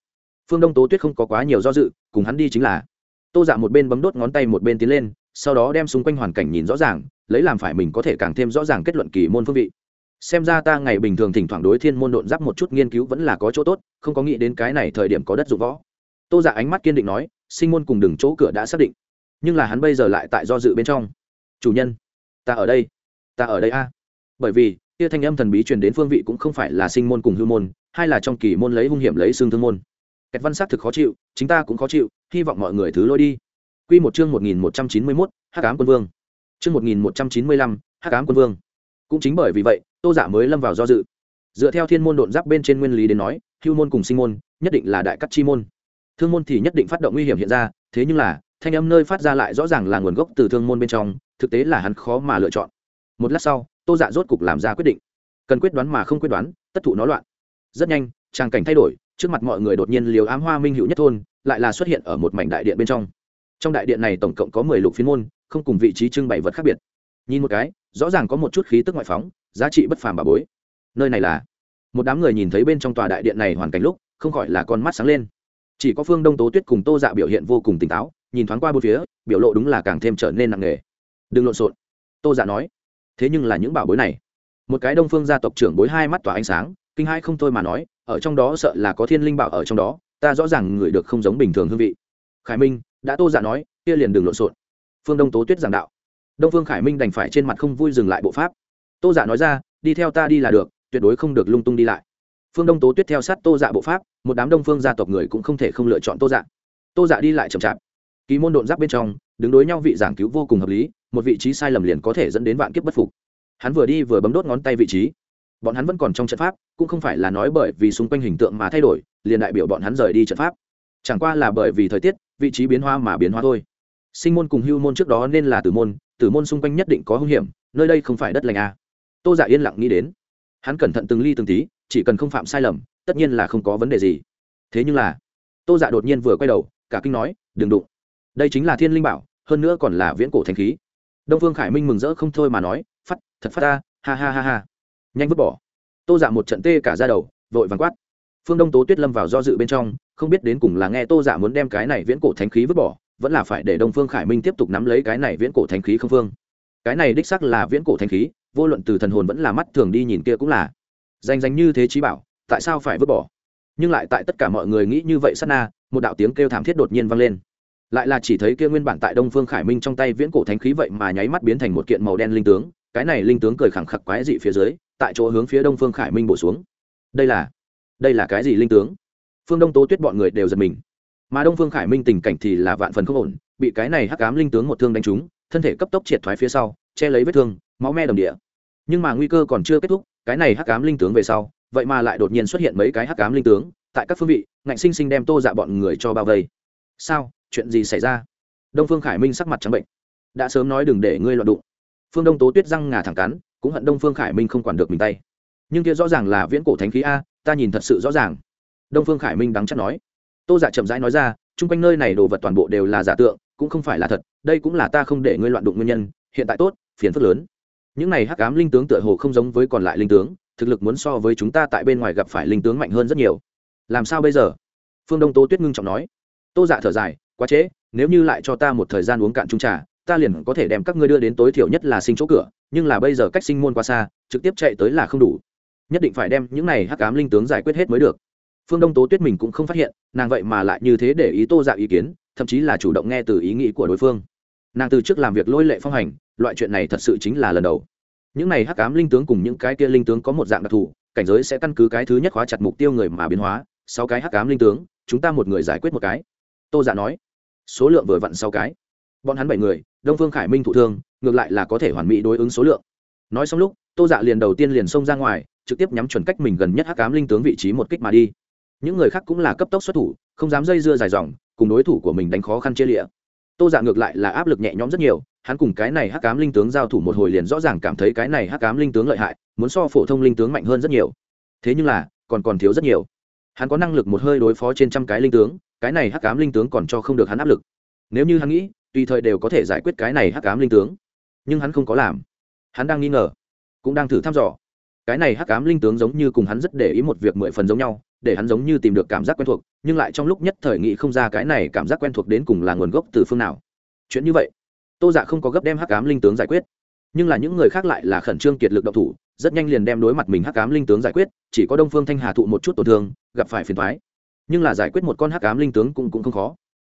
A: Phương đông tố tuyết không có quá nhiều do dự, cùng hắn đi chính là. Tô dạ một bên bấm đốt ngón tay một bên tiến lên, sau đó đem xung quanh hoàn cảnh nhìn rõ ràng, lấy làm phải mình có thể càng thêm rõ ràng kết luận kỳ môn phương vị. Xem ra ta ngày bình thường thỉnh thoảng đối thiên môn độn giáp một chút nghiên cứu vẫn là có chỗ tốt, không có nghĩ đến cái này thời điểm có đất dụng võ. Tô dạ ánh mắt kiên định nói sinh môn cùng đường chỗ cửa đã xác định. Nhưng là hắn bây giờ lại tại do dự bên trong. Chủ nhân, ta ở đây. Ta ở đây a. Bởi vì, kia thanh âm thần bí truyền đến phương vị cũng không phải là sinh môn cùng hư môn, hay là trong kỳ môn lấy hung hiểm lấy xương thương môn. Kẹt văn xác thực khó chịu, chính ta cũng khó chịu, hy vọng mọi người thứ lôi đi. Quy một chương một nghìn một trăm chín mươi mốt, hắc ám quân vương. Chương một nghìn một trăm chín mươi lăm, hắc ám quân vương. Cũng chính bởi vì vậy, tô giả mới lâm vào do dự. Dựa theo thiên môn đột giáp bên trên nguyên lý đến nói, hưu môn cùng sinh môn, nhất định là đại cắt chi môn thương môn thì nhất định phát động nguy hiểm hiện ra, thế nhưng là, thanh âm nơi phát ra lại rõ ràng là nguồn gốc từ thương môn bên trong, thực tế là hắn khó mà lựa chọn. Một lát sau, tô dạ rốt cục làm ra quyết định. Cần quyết đoán mà không quyết đoán, tất thụ nó loạn. Rất nhanh, tràng cảnh thay đổi, trước mặt mọi người đột nhiên liều ám hoa minh hữu nhất thôn, lại là xuất hiện ở một mảnh đại điện bên trong. Trong đại điện này tổng cộng có mười lục phiên môn, không cùng vị trí trưng bày vật khác biệt. Nhìn một cái, rõ ràng có một chút khí tức ngoại phóng, giá trị bất phàm bà bối. Nơi này là, một đám người nhìn thấy bên trong tòa đại điện này hoàn cảnh lúc, không khỏi là con mắt sáng lên chỉ có phương đông tố tuyết cùng tô dạ biểu hiện vô cùng tỉnh táo, nhìn thoáng qua bốn phía, biểu lộ đúng là càng thêm trở nên nặng nề. Đừng lộn xộn, tô dạ nói. Thế nhưng là những bảo bối này. Một cái đông phương gia tộc trưởng bối hai mắt tỏa ánh sáng, kinh hai không thôi mà nói, ở trong đó sợ là có thiên linh bảo ở trong đó, ta rõ ràng người được không giống bình thường hương vị. Khải minh, đã tô dạ nói, kia liền đừng lộn xộn. Phương đông tố tuyết giảng đạo. Đông phương khải minh đành phải trên mặt không vui dừng lại bộ pháp. Tô dạ nói ra, đi theo ta đi là được, tuyệt đối không được lung tung đi lại phương đông tố tuyết theo sát tô dạ bộ pháp, một đám đông phương gia tộc người cũng không thể không lựa chọn tô dạ. Tô dạ đi lại chậm chạp. Ký môn độn giáp bên trong, đứng đối nhau vị giảng cứu vô cùng hợp lý, một vị trí sai lầm liền có thể dẫn đến vạn kiếp bất phục. Hắn vừa đi vừa bấm đốt ngón tay vị trí. Bọn hắn vẫn còn trong trận pháp, cũng không phải là nói bởi vì xung quanh hình tượng mà thay đổi, liền đại biểu bọn hắn rời đi trận pháp. Chẳng qua là bởi vì thời tiết, vị trí biến hoa mà biến hoa thôi. Sinh môn cùng hưu môn trước đó nên là tử môn tử môn xung quanh nhất định có hung hiểm, nơi đây không phải đất lành à. tô giả dạ yên lặng nghĩ đến hắn cẩn thận từng ly từng tí, chỉ cần không phạm sai lầm, tất nhiên là không có vấn đề gì. Thế nhưng là, tô dạ đột nhiên vừa quay đầu, cả kinh nói, đừng đụng. Đây chính là thiên linh bảo, hơn nữa còn là viễn cổ thanh khí. Đông phương khải minh mừng rỡ không thôi mà nói, phát, thật phát ta, ha ha ha ha. Nhanh vứt bỏ. Tô dạ một trận tê cả ra đầu, vội vàng quát. Phương đông tố tuyết lâm vào do dự bên trong, không biết đến cùng là nghe tô dạ muốn đem cái này viễn cổ thánh khí vứt bỏ, vẫn là phải để đông phương khải minh tiếp tục nắm lấy cái này viễn cổ thánh khí không phương. Cái này đích sắc là viễn cổ thánh khí vô luận từ thần hồn vẫn là mắt thường đi nhìn kia cũng là. Danh danh như thế trí bảo, tại sao phải vứt bỏ? Nhưng lại tại tất cả mọi người nghĩ như vậy sát na, một đạo tiếng kêu thảm thiết đột nhiên vang lên. Lại là chỉ thấy kia nguyên bản tại đông phương khải minh trong tay viễn cổ thánh khí vậy mà nháy mắt biến thành một kiện màu đen linh tướng, cái này linh tướng cười khẳng khặc quái dị phía dưới, tại chỗ hướng phía đông phương khải minh bổ xuống. Đây là đây là cái gì linh tướng? Phương đông tố tuyết bọn người đều giật mình. Mà đông phương khải minh tình cảnh thì là vạn phần không ổn, bị cái này hắc cám linh tướng một thương đánh trúng, thân thể cấp tốc triệt thoái phía sau, che lấy vết thương, máu me đồng địa nhưng mà nguy cơ còn chưa kết thúc, cái này hắc cám linh tướng về sau, vậy mà lại đột nhiên xuất hiện mấy cái hắc cám linh tướng, tại các phương vị, ngạnh sinh sinh đem tô dạ bọn người cho bao vây. Sao? Chuyện gì xảy ra? Đông phương khải minh sắc mặt trắng bệnh. Đã sớm nói đừng để ngươi loạn đụng. Phương đông tố tuyết răng ngà thẳng cắn, cũng hận đông phương khải minh không quản được mình tay. Nhưng kia rõ ràng là viễn cổ thánh khí a, ta nhìn thật sự rõ ràng. Đông phương khải minh đắng chắc nói. Tô giả dạ chậm rãi nói ra, chung quanh nơi này đồ vật toàn bộ đều là giả tượng, cũng không phải là thật, đây cũng là ta không để ngươi loạn đụng nguyên nhân, hiện tại tốt, phiền phức lớn những này hắc ám linh tướng tựa hồ không giống với còn lại linh tướng, thực lực muốn so với chúng ta tại bên ngoài gặp phải linh tướng mạnh hơn rất nhiều. Làm sao bây giờ? Phương đông Tô tuyết ngưng trọng nói. Tô dạ thở dài, quá trễ, nếu như lại cho ta một thời gian uống cạn trung trà, ta liền có thể đem các ngươi đưa đến tối thiểu nhất là sinh chỗ cửa, nhưng là bây giờ cách sinh môn quá xa, trực tiếp chạy tới là không đủ. Nhất định phải đem những này hắc ám linh tướng giải quyết hết mới được. Phương đông tố tuyết mình cũng không phát hiện, nàng vậy mà lại như thế để ý tô dạ ý kiến, thậm chí là chủ động nghe từ ý nghĩ của đối phương. Nàng từ trước làm việc lôi lệ phong hành loại chuyện này thật sự chính là lần đầu. Những này hắc ám linh tướng cùng những cái kia linh tướng có một dạng đặc thù, cảnh giới sẽ căn cứ cái thứ nhất khóa chặt mục tiêu người mà biến hóa, sáu cái hắc ám linh tướng, chúng ta một người giải quyết một cái. Tô giả nói. Số lượng vừa vặn sáu cái. Bọn hắn bảy người, đông phương khải minh thụ thương, ngược lại là có thể hoàn mỹ đối ứng số lượng. Nói xong lúc, tô dạ liền đầu tiên liền xông ra ngoài, trực tiếp nhắm chuẩn cách mình gần nhất hắc ám linh tướng vị trí một kích mà đi. Những người khác cũng là cấp tốc xuất thủ, không dám dây dưa dài dòng, cùng đối thủ của mình đánh khó khăn chia lịa tô dạ ngược lại là áp lực nhẹ nhõm rất nhiều, hắn cùng cái này hắc cám linh tướng giao thủ một hồi liền rõ ràng cảm thấy cái này hắc cám linh tướng lợi hại, muốn so phổ thông linh tướng mạnh hơn rất nhiều. Thế nhưng là, còn còn thiếu rất nhiều. Hắn có năng lực một hơi đối phó trên trăm cái linh tướng, cái này hắc cám linh tướng còn cho không được hắn áp lực. Nếu như hắn nghĩ, tùy thời đều có thể giải quyết cái này hắc cám linh tướng. Nhưng hắn không có làm. Hắn đang nghi ngờ, cũng đang thử thăm dò. Cái này hắc cám linh tướng giống như cùng hắn rất để ý một việc mười phần giống nhau để hắn giống như tìm được cảm giác quen thuộc nhưng lại trong lúc nhất thời nghĩ không ra cái này cảm giác quen thuộc đến cùng là nguồn gốc từ phương nào. Chuyện như vậy tô dạ không có gấp đem hắc cám linh tướng giải quyết. Nhưng là những người khác lại là khẩn trương kiệt lực độc thủ rất nhanh liền đem đối mặt mình hắc cám linh tướng giải quyết chỉ có đông phương thanh hà thụ một chút tổn thương gặp phải phiền thoái nhưng là giải quyết một con hắc cám linh tướng cũng, cũng không khó.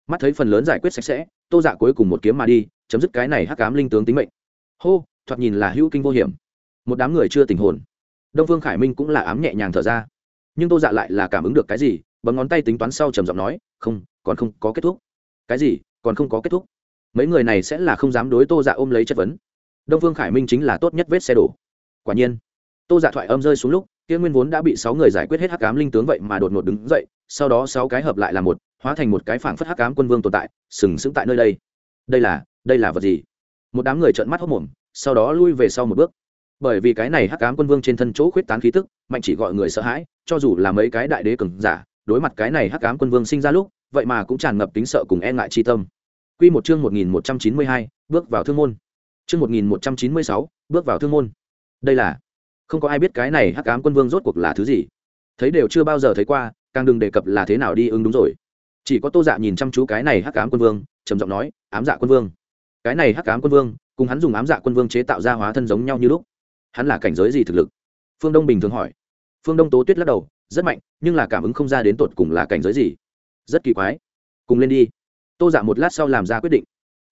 A: Mắt thấy phần lớn giải quyết sạch sẽ tô dạ cuối cùng một kiếm mà đi chấm dứt cái này hắc cám linh tướng tính mệnh. Hô thoạt nhìn là hữu kinh vô hiểm. Một đám người chưa tình hồn. Đông phương khải minh cũng là ám nhẹ nhàng thở ra nhưng tô dạ lại là cảm ứng được cái gì, bấm ngón tay tính toán sau trầm giọng nói, không, còn không có kết thúc. Cái gì? Còn không có kết thúc? Mấy người này sẽ là không dám đối tô dạ ôm lấy chất vấn. Đông phương khải minh chính là tốt nhất vết xe đổ. Quả nhiên, tô dạ thoại âm rơi xuống lúc, kia nguyên vốn đã bị sáu người giải quyết hết hắc cám linh tướng vậy mà đột ngột đứng dậy, sau đó sáu cái hợp lại là một, hóa thành một cái phảng phất hắc cám quân vương tồn tại, sừng sững tại nơi đây. Đây là đây là vật gì? Một đám người trợn mắt hốc mồm, sau đó lui về sau một bước bởi vì cái này hắc ám quân vương trên thân chỗ khuyết tán khí tức, mạnh chỉ gọi người sợ hãi, cho dù là mấy cái đại đế cường giả, đối mặt cái này hắc ám quân vương sinh ra lúc, vậy mà cũng tràn ngập tính sợ cùng e ngại chi tâm. Quy một chương một nghìn một trăm chín mươi hai, bước vào thương môn. Chương một nghìn một trăm chín mươi sáu, bước vào thương môn. Đây là, không có ai biết cái này hắc ám quân vương rốt cuộc là thứ gì. Thấy đều chưa bao giờ thấy qua, càng đừng đề cập là thế nào đi ứng đúng rồi. Chỉ có tô dạ nhìn chăm chú cái này hắc ám quân vương, trầm giọng nói, ám dạ quân vương. Cái này hắc ám quân vương, cùng hắn dùng ám dạ quân vương chế tạo ra hóa thân giống nhau như lúc hắn là cảnh giới gì thực lực? Phương đông bình thường hỏi. Phương đông tố tuyết lắc đầu, rất mạnh, nhưng là cảm ứng không ra đến tột cùng là cảnh giới gì. Rất kỳ quái. Cùng lên đi. Tô giả một lát sau làm ra quyết định.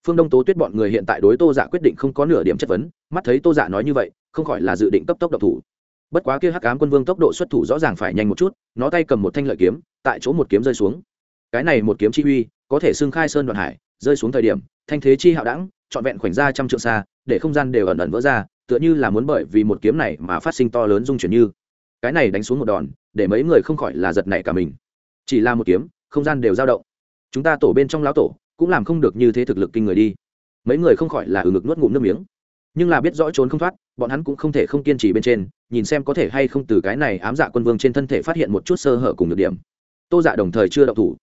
A: Phương đông tố tuyết bọn người hiện tại đối tô giả quyết định không có nửa điểm chất vấn, mắt thấy tô giả nói như vậy, không khỏi là dự định cấp tốc độc thủ. Bất quá kia hắc cám quân vương tốc độ xuất thủ rõ ràng phải nhanh một chút, nó tay cầm một thanh lợi kiếm, tại chỗ một kiếm rơi xuống. Cái này một kiếm chi uy, có thể xưng khai sơn đoạn hải, rơi xuống thời điểm, thanh thế chi hạo đẳng, trọn vẹn khoảnh ra trăm trượng xa, để không gian đều ẩn ẩn vỡ ra tựa như là muốn bởi vì một kiếm này mà phát sinh to lớn dung chuyển như. Cái này đánh xuống một đòn, để mấy người không khỏi là giật nảy cả mình. Chỉ là một kiếm, không gian đều dao động. Chúng ta tổ bên trong lão tổ, cũng làm không được như thế thực lực kinh người đi. Mấy người không khỏi là ừ ngực nuốt ngụm nước miếng. Nhưng là biết rõ trốn không thoát, bọn hắn cũng không thể không kiên trì bên trên, nhìn xem có thể hay không từ cái này ám dạ quân vương trên thân thể phát hiện một chút sơ hở cùng được điểm. Tô dạ đồng thời chưa đậu thủ.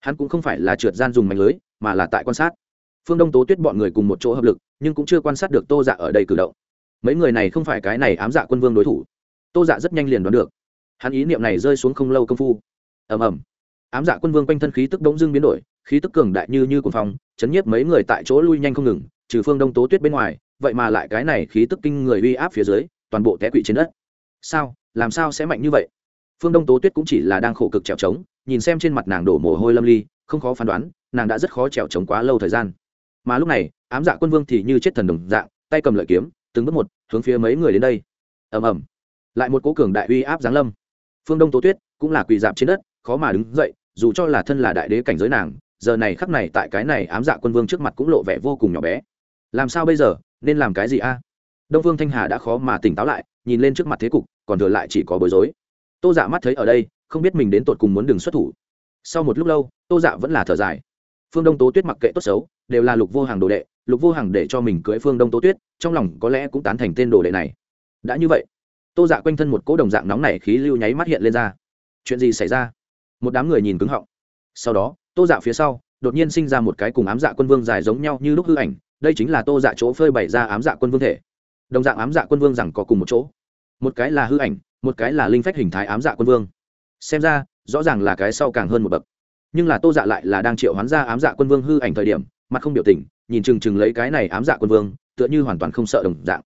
A: Hắn cũng không phải là trượt gian dùng mạnh lưới, mà là tại quan sát. Phương đông tố tuyết bọn người cùng một chỗ hợp lực, nhưng cũng chưa quan sát được tô dạ ở đây cử động mấy người này không phải cái này ám dạ quân vương đối thủ. Tô dạ rất nhanh liền đoán được. Hắn ý niệm này rơi xuống không lâu công phu. Ầm ầm. Ám dạ quân vương quanh thân khí tức bỗng dưng biến đổi, khí tức cường đại như như cuồng phong, chấn nhiếp mấy người tại chỗ lui nhanh không ngừng, trừ phương đông tố tuyết bên ngoài, vậy mà lại cái này khí tức kinh người uy áp phía dưới, toàn bộ té quỵ trên đất. Sao? Làm sao sẽ mạnh như vậy? Phương đông tố tuyết cũng chỉ là đang khổ cực trèo trống, nhìn xem trên mặt nàng đổ mồ hôi lâm ly, không khó phán đoán, nàng đã rất khó trèo trống quá lâu thời gian. Mà lúc này, ám dạ quân vương thì như chết thần đồng dạng, tay cầm lợi kiếm từng bước một, hướng phía mấy người đến đây. Ầm ầm. Lại một cố cường đại uy áp giáng lâm. Phương đông tố tuyết cũng là quỳ dạp trên đất, khó mà đứng dậy, dù cho là thân là đại đế cảnh giới nàng, giờ này khắc này tại cái này ám dạ quân vương trước mặt cũng lộ vẻ vô cùng nhỏ bé. Làm sao bây giờ, nên làm cái gì a? Đông vương thanh hà đã khó mà tỉnh táo lại, nhìn lên trước mặt thế cục, còn thừa lại chỉ có bối rối. Tô dạ mắt thấy ở đây, không biết mình đến tột cùng muốn đừng xuất thủ. Sau một lúc lâu, tô dạ vẫn là thở dài phương đông tố tuyết mặc kệ tốt xấu, đều là lục vô hàng đồ đệ, lục vô hàng để cho mình cưới phương đông tố tuyết, trong lòng có lẽ cũng tán thành tên đồ đệ này. Đã như vậy, tô dạ quanh thân một cỗ đồng dạng nóng này khí lưu nháy mắt hiện lên ra. Chuyện gì xảy ra? Một đám người nhìn cứng họng. Sau đó, tô dạ phía sau, đột nhiên sinh ra một cái cùng ám dạ quân vương dài giống nhau như lúc hư ảnh, đây chính là tô dạ chỗ phơi bày ra ám dạ quân vương thể. Đồng dạng ám dạ quân vương rằng có cùng một chỗ. Một cái là hư ảnh, một cái là linh phách hình thái ám dạ quân vương. Xem ra, rõ ràng là cái sau càng hơn một bậc nhưng là tô dạ lại là đang triệu hoán ra ám dạ quân vương hư ảnh thời điểm, mặt không biểu tình, nhìn chừng chừng lấy cái này ám dạ quân vương, tựa như hoàn toàn không sợ đồng dạng.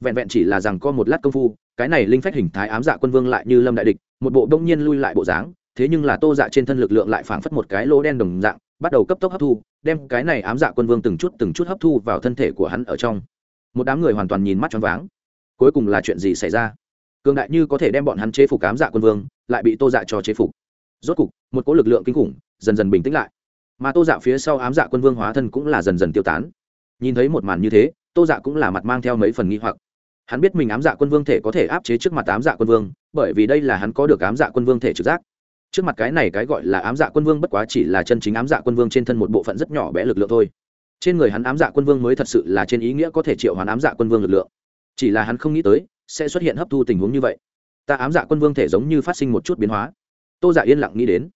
A: Vẹn vẹn chỉ là rằng có một lát công phu, cái này linh phách hình thái ám dạ quân vương lại như lâm đại địch, một bộ đông nhiên lui lại bộ dáng, thế nhưng là tô dạ trên thân lực lượng lại phảng phất một cái lỗ đen đồng dạng, bắt đầu cấp tốc hấp thu, đem cái này ám dạ quân vương từng chút từng chút hấp thu vào thân thể của hắn ở trong. Một đám người hoàn toàn nhìn mắt choáng váng. Cuối cùng là chuyện gì xảy ra? Cường đại như có thể đem bọn hắn chế phục ám dạ quân vương, lại bị tô dạ cho chế phục. Rốt cục, một cỗ lực lượng kinh khủng dần dần bình tĩnh lại. Mà tô dạ phía sau ám dạ quân vương hóa thân cũng là dần dần tiêu tán. Nhìn thấy một màn như thế, tô dạ cũng là mặt mang theo mấy phần nghi hoặc. Hắn biết mình ám dạ quân vương thể có thể áp chế trước mặt ám dạ quân vương, bởi vì đây là hắn có được ám dạ quân vương thể trực giác. Trước mặt cái này cái gọi là ám dạ quân vương bất quá chỉ là chân chính ám dạ quân vương trên thân một bộ phận rất nhỏ bé lực lượng thôi. Trên người hắn ám dạ quân vương mới thật sự là trên ý nghĩa có thể triệu hoán ám dạ quân vương lực lượng. Chỉ là hắn không nghĩ tới, sẽ xuất hiện hấp thu tình huống như vậy. Ta ám dạ quân vương thể giống như phát sinh một chút biến hóa. Tô dạ yên lặng nghĩ đến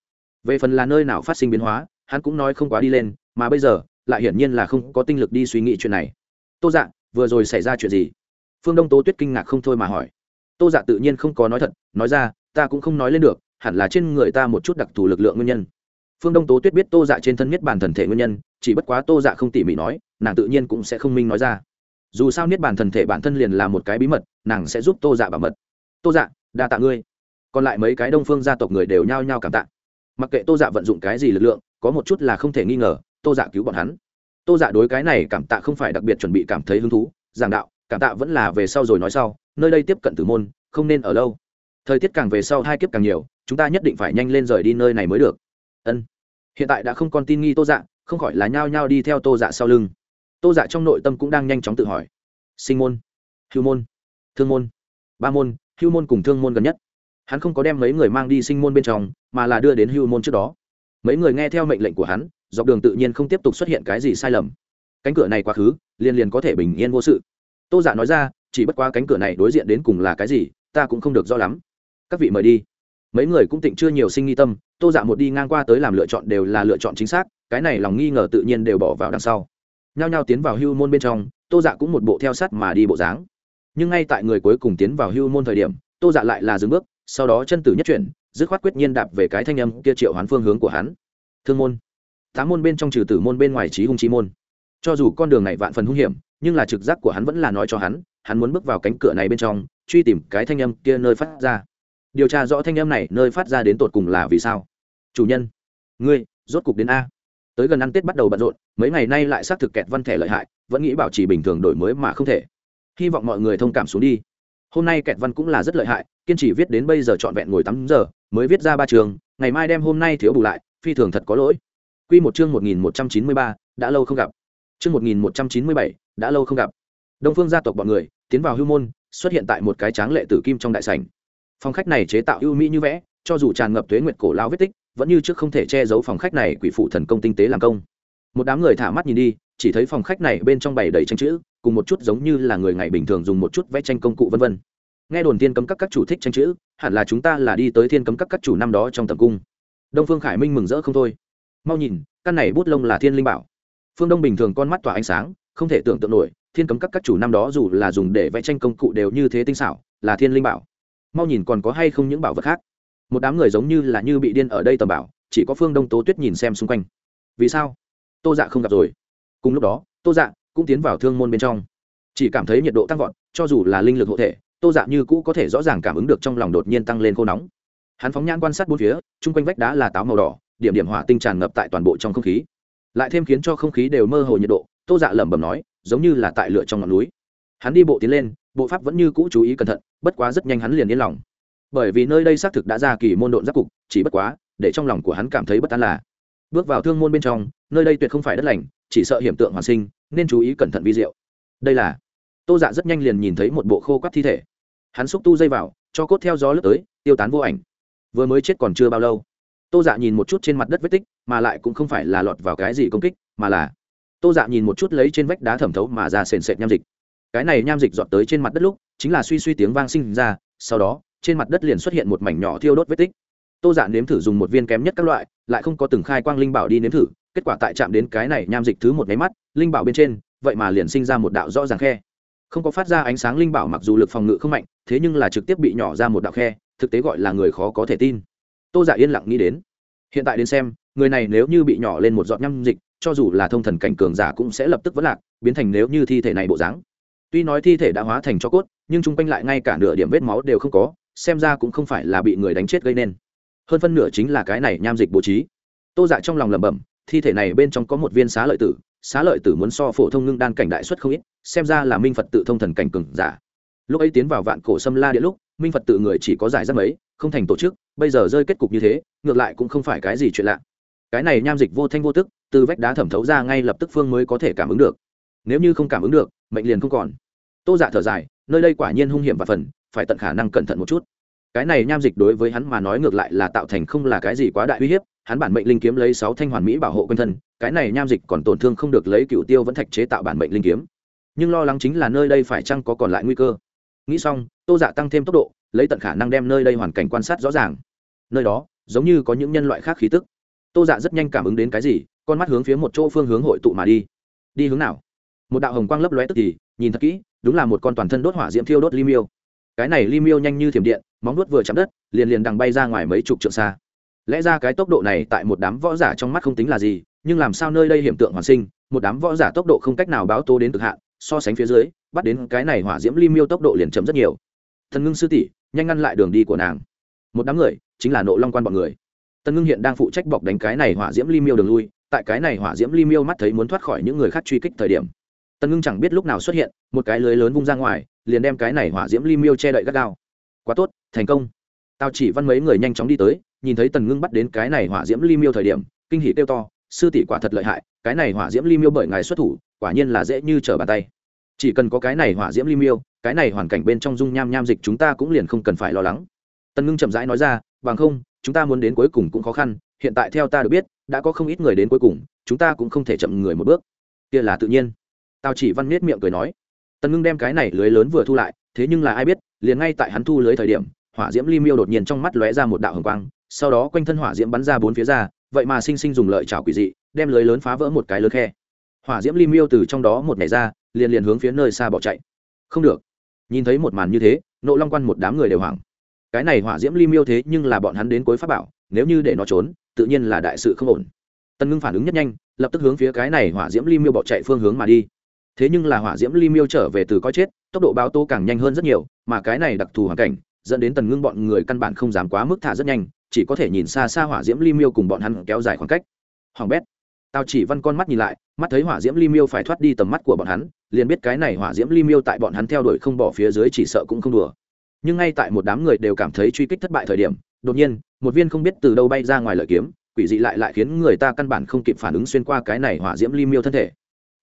A: về phần là nơi nào phát sinh biến hóa, hắn cũng nói không quá đi lên, mà bây giờ, lại hiển nhiên là không có tinh lực đi suy nghĩ chuyện này. Tô dạ vừa rồi xảy ra chuyện gì? Phương đông tố tuyết kinh ngạc không thôi mà hỏi. Tô dạ tự nhiên không có nói thật, nói ra, ta cũng không nói lên được, hẳn là trên người ta một chút đặc thù lực lượng nguyên nhân. Phương đông tố tuyết biết tô dạ trên thân niết bàn thần thể nguyên nhân, chỉ bất quá tô dạ không tỉ mỉ nói, nàng tự nhiên cũng sẽ không minh nói ra. Dù sao niết bàn thần thể bản thân liền là một cái bí mật, nàng sẽ giúp tô dạ bảo mật. Tô dạ đa tạ ngươi. Còn lại mấy cái đông phương gia tộc người đều nhao nhao cảm tạ mặc kệ tô dạ vận dụng cái gì lực lượng, có một chút là không thể nghi ngờ, tô dạ cứu bọn hắn. Tô dạ đối cái này cảm tạ không phải đặc biệt chuẩn bị cảm thấy hứng thú, giảng đạo, cảm tạ vẫn là về sau rồi nói sau, nơi đây tiếp cận tử môn, không nên ở lâu. Thời tiết càng về sau hai kiếp càng nhiều, chúng ta nhất định phải nhanh lên rời đi nơi này mới được. Ân. Hiện tại đã không còn tin nghi tô dạ không khỏi là nhao nhao đi theo tô dạ sau lưng. Tô dạ trong nội tâm cũng đang nhanh chóng tự hỏi. Sinh môn, hưu môn, thương môn, ba môn, hưu môn cùng thương môn gần nhất hắn không có đem mấy người mang đi sinh môn bên trong, mà là đưa đến hưu môn trước đó. Mấy người nghe theo mệnh lệnh của hắn, dọc đường tự nhiên không tiếp tục xuất hiện cái gì sai lầm. Cánh cửa này quá khứ, liền liền có thể bình yên vô sự. Tô giả dạ nói ra, chỉ bất quá cánh cửa này đối diện đến cùng là cái gì, ta cũng không được rõ lắm. Các vị mời đi. Mấy người cũng tịnh chưa nhiều sinh nghi tâm, tô giả dạ một đi ngang qua tới làm lựa chọn đều là lựa chọn chính xác, cái này lòng nghi ngờ tự nhiên đều bỏ vào đằng sau. Nhao nhao tiến vào hưu môn bên trong, tô dạ cũng một bộ theo sắt mà đi bộ dáng. Nhưng ngay tại người cuối cùng tiến vào hưu môn thời điểm, tô dạ lại là dừng bước sau đó chân tử nhất chuyển, dứt khoát quyết nhiên đạp về cái thanh âm kia triệu hoán phương hướng của hắn. Thương môn. Tám môn bên trong trừ tử môn bên ngoài trí hung trí môn. Cho dù con đường này vạn phần hung hiểm, nhưng là trực giác của hắn vẫn là nói cho hắn hắn muốn bước vào cánh cửa này bên trong, truy tìm cái thanh âm kia nơi phát ra. Điều tra rõ thanh âm này nơi phát ra đến tột cùng là vì sao? Chủ nhân, ngươi, rốt cục đến a. Tới gần ăn tết bắt đầu bận rộn, mấy ngày nay lại xác thực kẹt văn thẻ lợi hại, vẫn nghĩ bảo trì bình thường đổi mới mà không thể. Hy vọng mọi người thông cảm xuống đi. Hôm nay kẹt văn cũng là rất lợi hại kiên trì viết đến bây giờ trọn vẹn ngồi tắm giờ, mới viết ra ba trường, ngày mai đem hôm nay thiếu bù lại, phi thường thật có lỗi. Quy một chương một nghìn một trăm chín mươi ba, đã lâu không gặp. Chương một nghìn một trăm chín mươi bảy, đã lâu không gặp. Đông phương gia tộc bọn người, tiến vào hưu môn, xuất hiện tại một cái tráng lệ tử kim trong đại sảnh. Phòng khách này chế tạo ưu mỹ như vẽ, cho dù tràn ngập tuế nguyệt cổ lao vết tích, vẫn như trước không thể che giấu phòng khách này quỷ phụ thần công tinh tế làm công. Một đám người thả mắt nhìn đi, chỉ thấy phòng khách này bên trong bày đầy tranh chữ, cùng một chút giống như là người ngày bình thường dùng một chút vẽ tranh công cụ vân vân nghe đồn thiên cấm các các chủ thích tranh chữ, hẳn là chúng ta là đi tới thiên cấm các các chủ năm đó trong tầm cung. Đông phương khải minh mừng rỡ không thôi. Mau nhìn, căn này bút lông là thiên linh bảo. Phương đông bình thường con mắt tỏa ánh sáng, không thể tưởng tượng nổi, thiên cấm các các chủ năm đó dù là dùng để vẽ tranh công cụ đều như thế tinh xảo, là thiên linh bảo. Mau nhìn còn có hay không những bảo vật khác. Một đám người giống như là như bị điên ở đây tầm bảo, chỉ có phương đông tố tuyết nhìn xem xung quanh. Vì sao? Tô dạ không gặp rồi. Cùng lúc đó, tô dạ cũng tiến vào thương môn bên trong. Chỉ cảm thấy nhiệt độ tăng vọt, cho dù là linh lực hộ thể tô dạ như cũ có thể rõ ràng cảm ứng được trong lòng đột nhiên tăng lên khô nóng. Hắn phóng nhãn quan sát bốn phía, chung quanh vách đá là táo màu đỏ, điểm điểm hỏa tinh tràn ngập tại toàn bộ trong không khí. Lại thêm khiến cho không khí đều mơ hồ nhiệt độ, tô dạ lẩm bẩm nói, giống như là tại lửa trong ngọn núi. Hắn đi bộ tiến lên, bộ pháp vẫn như cũ chú ý cẩn thận, bất quá rất nhanh hắn liền yên lòng. Bởi vì nơi đây xác thực đã ra kỳ môn độn giáp cục, chỉ bất quá, để trong lòng của hắn cảm thấy bất an là, bước vào thương môn bên trong, nơi đây tuyệt không phải đất lành, chỉ sợ hiểm tượng hoàn sinh, nên chú ý cẩn thận vi diệu. Đây là, tô dạ rất nhanh liền nhìn thấy một bộ khô quắt thi thể hắn xúc tu dây vào, cho cốt theo gió lướt tới, tiêu tán vô ảnh. Vừa mới chết còn chưa bao lâu. Tô dạ nhìn một chút trên mặt đất vết tích, mà lại cũng không phải là lọt vào cái gì công kích, mà là tô dạ nhìn một chút lấy trên vách đá thẩm thấu mà ra sền sệt nham dịch. Cái này nham dịch dọn tới trên mặt đất lúc, chính là suy suy tiếng vang sinh ra, sau đó, trên mặt đất liền xuất hiện một mảnh nhỏ thiêu đốt vết tích. Tô dạ nếm thử dùng một viên kém nhất các loại, lại không có từng khai quang linh bảo đi nếm thử, kết quả tại chạm đến cái này nham dịch thứ một máy mắt, linh bảo bên trên, vậy mà liền sinh ra một đạo rõ ràng khe. Không có phát ra ánh sáng linh bảo mặc dù lực phòng ngự không mạnh thế nhưng là trực tiếp bị nhỏ ra một đạo khe, thực tế gọi là người khó có thể tin. Tô giả yên lặng nghĩ đến. Hiện tại đến xem, người này nếu như bị nhỏ lên một giọt nhăm dịch, cho dù là thông thần cảnh cường giả cũng sẽ lập tức vỡ lạc, biến thành nếu như thi thể này bộ dáng. Tuy nói thi thể đã hóa thành cho cốt, nhưng chung quanh lại ngay cả nửa điểm vết máu đều không có, xem ra cũng không phải là bị người đánh chết gây nên. Hơn phân nửa chính là cái này nham dịch bố trí. Tô dạ trong lòng lẩm bẩm, thi thể này bên trong có một viên xá lợi tử, xá lợi tử muốn so phổ thông ngưng đan cảnh đại xuất không ít, xem ra là minh phật tự thông thần cảnh cừng giả lúc ấy tiến vào vạn cổ sâm la địa lúc, minh phật tự người chỉ có giải rác mấy, không thành tổ chức, bây giờ rơi kết cục như thế, ngược lại cũng không phải cái gì chuyện lạ. Cái này nham dịch vô thanh vô tức, từ vách đá thẩm thấu ra ngay lập tức phương mới có thể cảm ứng được. Nếu như không cảm ứng được, mệnh liền không còn. Tô dạ thở dài, nơi đây quả nhiên hung hiểm và phần, phải tận khả năng cẩn thận một chút. Cái này nham dịch đối với hắn mà nói ngược lại là tạo thành không là cái gì quá đại uy hiếp, hắn bản mệnh linh kiếm lấy sáu thanh hoàn mỹ bảo hộ quân thân, cái này nham dịch còn tổn thương không được lấy cựu tiêu vẫn thạch chế tạo bản mệnh linh kiếm. Nhưng lo lắng chính là nơi đây phải chăng có còn lại nguy cơ? Nghĩ xong, tô dạ tăng thêm tốc độ, lấy tận khả năng đem nơi đây hoàn cảnh quan sát rõ ràng. Nơi đó, giống như có những nhân loại khác khí tức. Tô dạ rất nhanh cảm ứng đến cái gì, con mắt hướng phía một chỗ phương hướng hội tụ mà đi. Đi hướng nào? Một đạo hồng quang lấp lóe tức thì, nhìn thật kỹ, đúng là một con toàn thân đốt hỏa diễm thiêu đốt li cái này li nhanh như thiểm điện, móng đốt vừa chạm đất, liền liền đằng bay ra ngoài mấy chục trượng xa. Lẽ ra cái tốc độ này tại một đám võ giả trong mắt không tính là gì, nhưng làm sao nơi đây hiểm tượng hoàn sinh, một đám võ giả tốc độ không cách nào báo tố đến cực hạn, so sánh phía dưới bắt đến cái này hỏa diễm ly miêu tốc độ liền chậm rất nhiều. Thần ngưng sư tỷ, nhanh ngăn lại đường đi của nàng. Một đám người, chính là nộ long quan bọn người. Tần ngưng hiện đang phụ trách bọc đánh cái này hỏa diễm ly miêu đường lui, tại cái này hỏa diễm ly miêu mắt thấy muốn thoát khỏi những người khác truy kích thời điểm. Tần ngưng chẳng biết lúc nào xuất hiện, một cái lưới lớn vung ra ngoài, liền đem cái này hỏa diễm ly miêu che đậy gắt gao. Quá tốt, thành công. Tao chỉ văn mấy người nhanh chóng đi tới, nhìn thấy tần ngưng bắt đến cái này hỏa diễm ly miêu thời điểm, kinh hỉ kêu to, sư tỷ quả thật lợi hại, cái này hỏa diễm ly miêu bởi ngài xuất thủ, quả nhiên là dễ như trở bàn tay chỉ cần có cái này hỏa diễm ly miêu, cái này hoàn cảnh bên trong dung nham nham dịch chúng ta cũng liền không cần phải lo lắng. Tần ngưng chậm rãi nói ra, bằng không, chúng ta muốn đến cuối cùng cũng khó khăn, hiện tại theo ta được biết, đã có không ít người đến cuối cùng, chúng ta cũng không thể chậm người một bước. Kia là tự nhiên. Tào chỉ văn miết miệng cười nói. Tần ngưng đem cái này lưới lớn vừa thu lại, thế nhưng là ai biết, liền ngay tại hắn thu lưới thời điểm, hỏa diễm ly miêu đột nhiên trong mắt lóe ra một đạo hồng quang, sau đó quanh thân hỏa diễm bắn ra bốn phía ra, vậy mà sinh sinh dùng lợi chảo quỷ dị, đem lưới lớn phá vỡ một cái lớn khe hỏa diễm ly miêu từ trong đó một ngày ra, liền liền hướng phía nơi xa bỏ chạy. Không được. Nhìn thấy một màn như thế, nộ long quan một đám người đều hoảng. Cái này hỏa diễm ly miêu thế nhưng là bọn hắn đến cuối pháp bảo, nếu như để nó trốn, tự nhiên là đại sự không ổn. Tân ngưng phản ứng nhất nhanh, lập tức hướng phía cái này hỏa diễm ly miêu bỏ chạy phương hướng mà đi. Thế nhưng là hỏa diễm ly miêu trở về từ coi chết, tốc độ báo tô càng nhanh hơn rất nhiều, mà cái này đặc thù hoàn cảnh, dẫn đến tần ngưng bọn người căn bản không dám quá mức thả rất nhanh, chỉ có thể nhìn xa xa hỏa diễm ly miêu cùng bọn hắn kéo dài khoảng cách. Hoàng bét tao chỉ văn con mắt nhìn lại, mắt thấy hỏa diễm ly miêu phải thoát đi tầm mắt của bọn hắn, liền biết cái này hỏa diễm ly miêu tại bọn hắn theo đuổi không bỏ phía dưới chỉ sợ cũng không đùa. Nhưng ngay tại một đám người đều cảm thấy truy kích thất bại thời điểm, đột nhiên, một viên không biết từ đâu bay ra ngoài lợi kiếm, quỷ dị lại lại khiến người ta căn bản không kịp phản ứng xuyên qua cái này hỏa diễm ly miêu thân thể.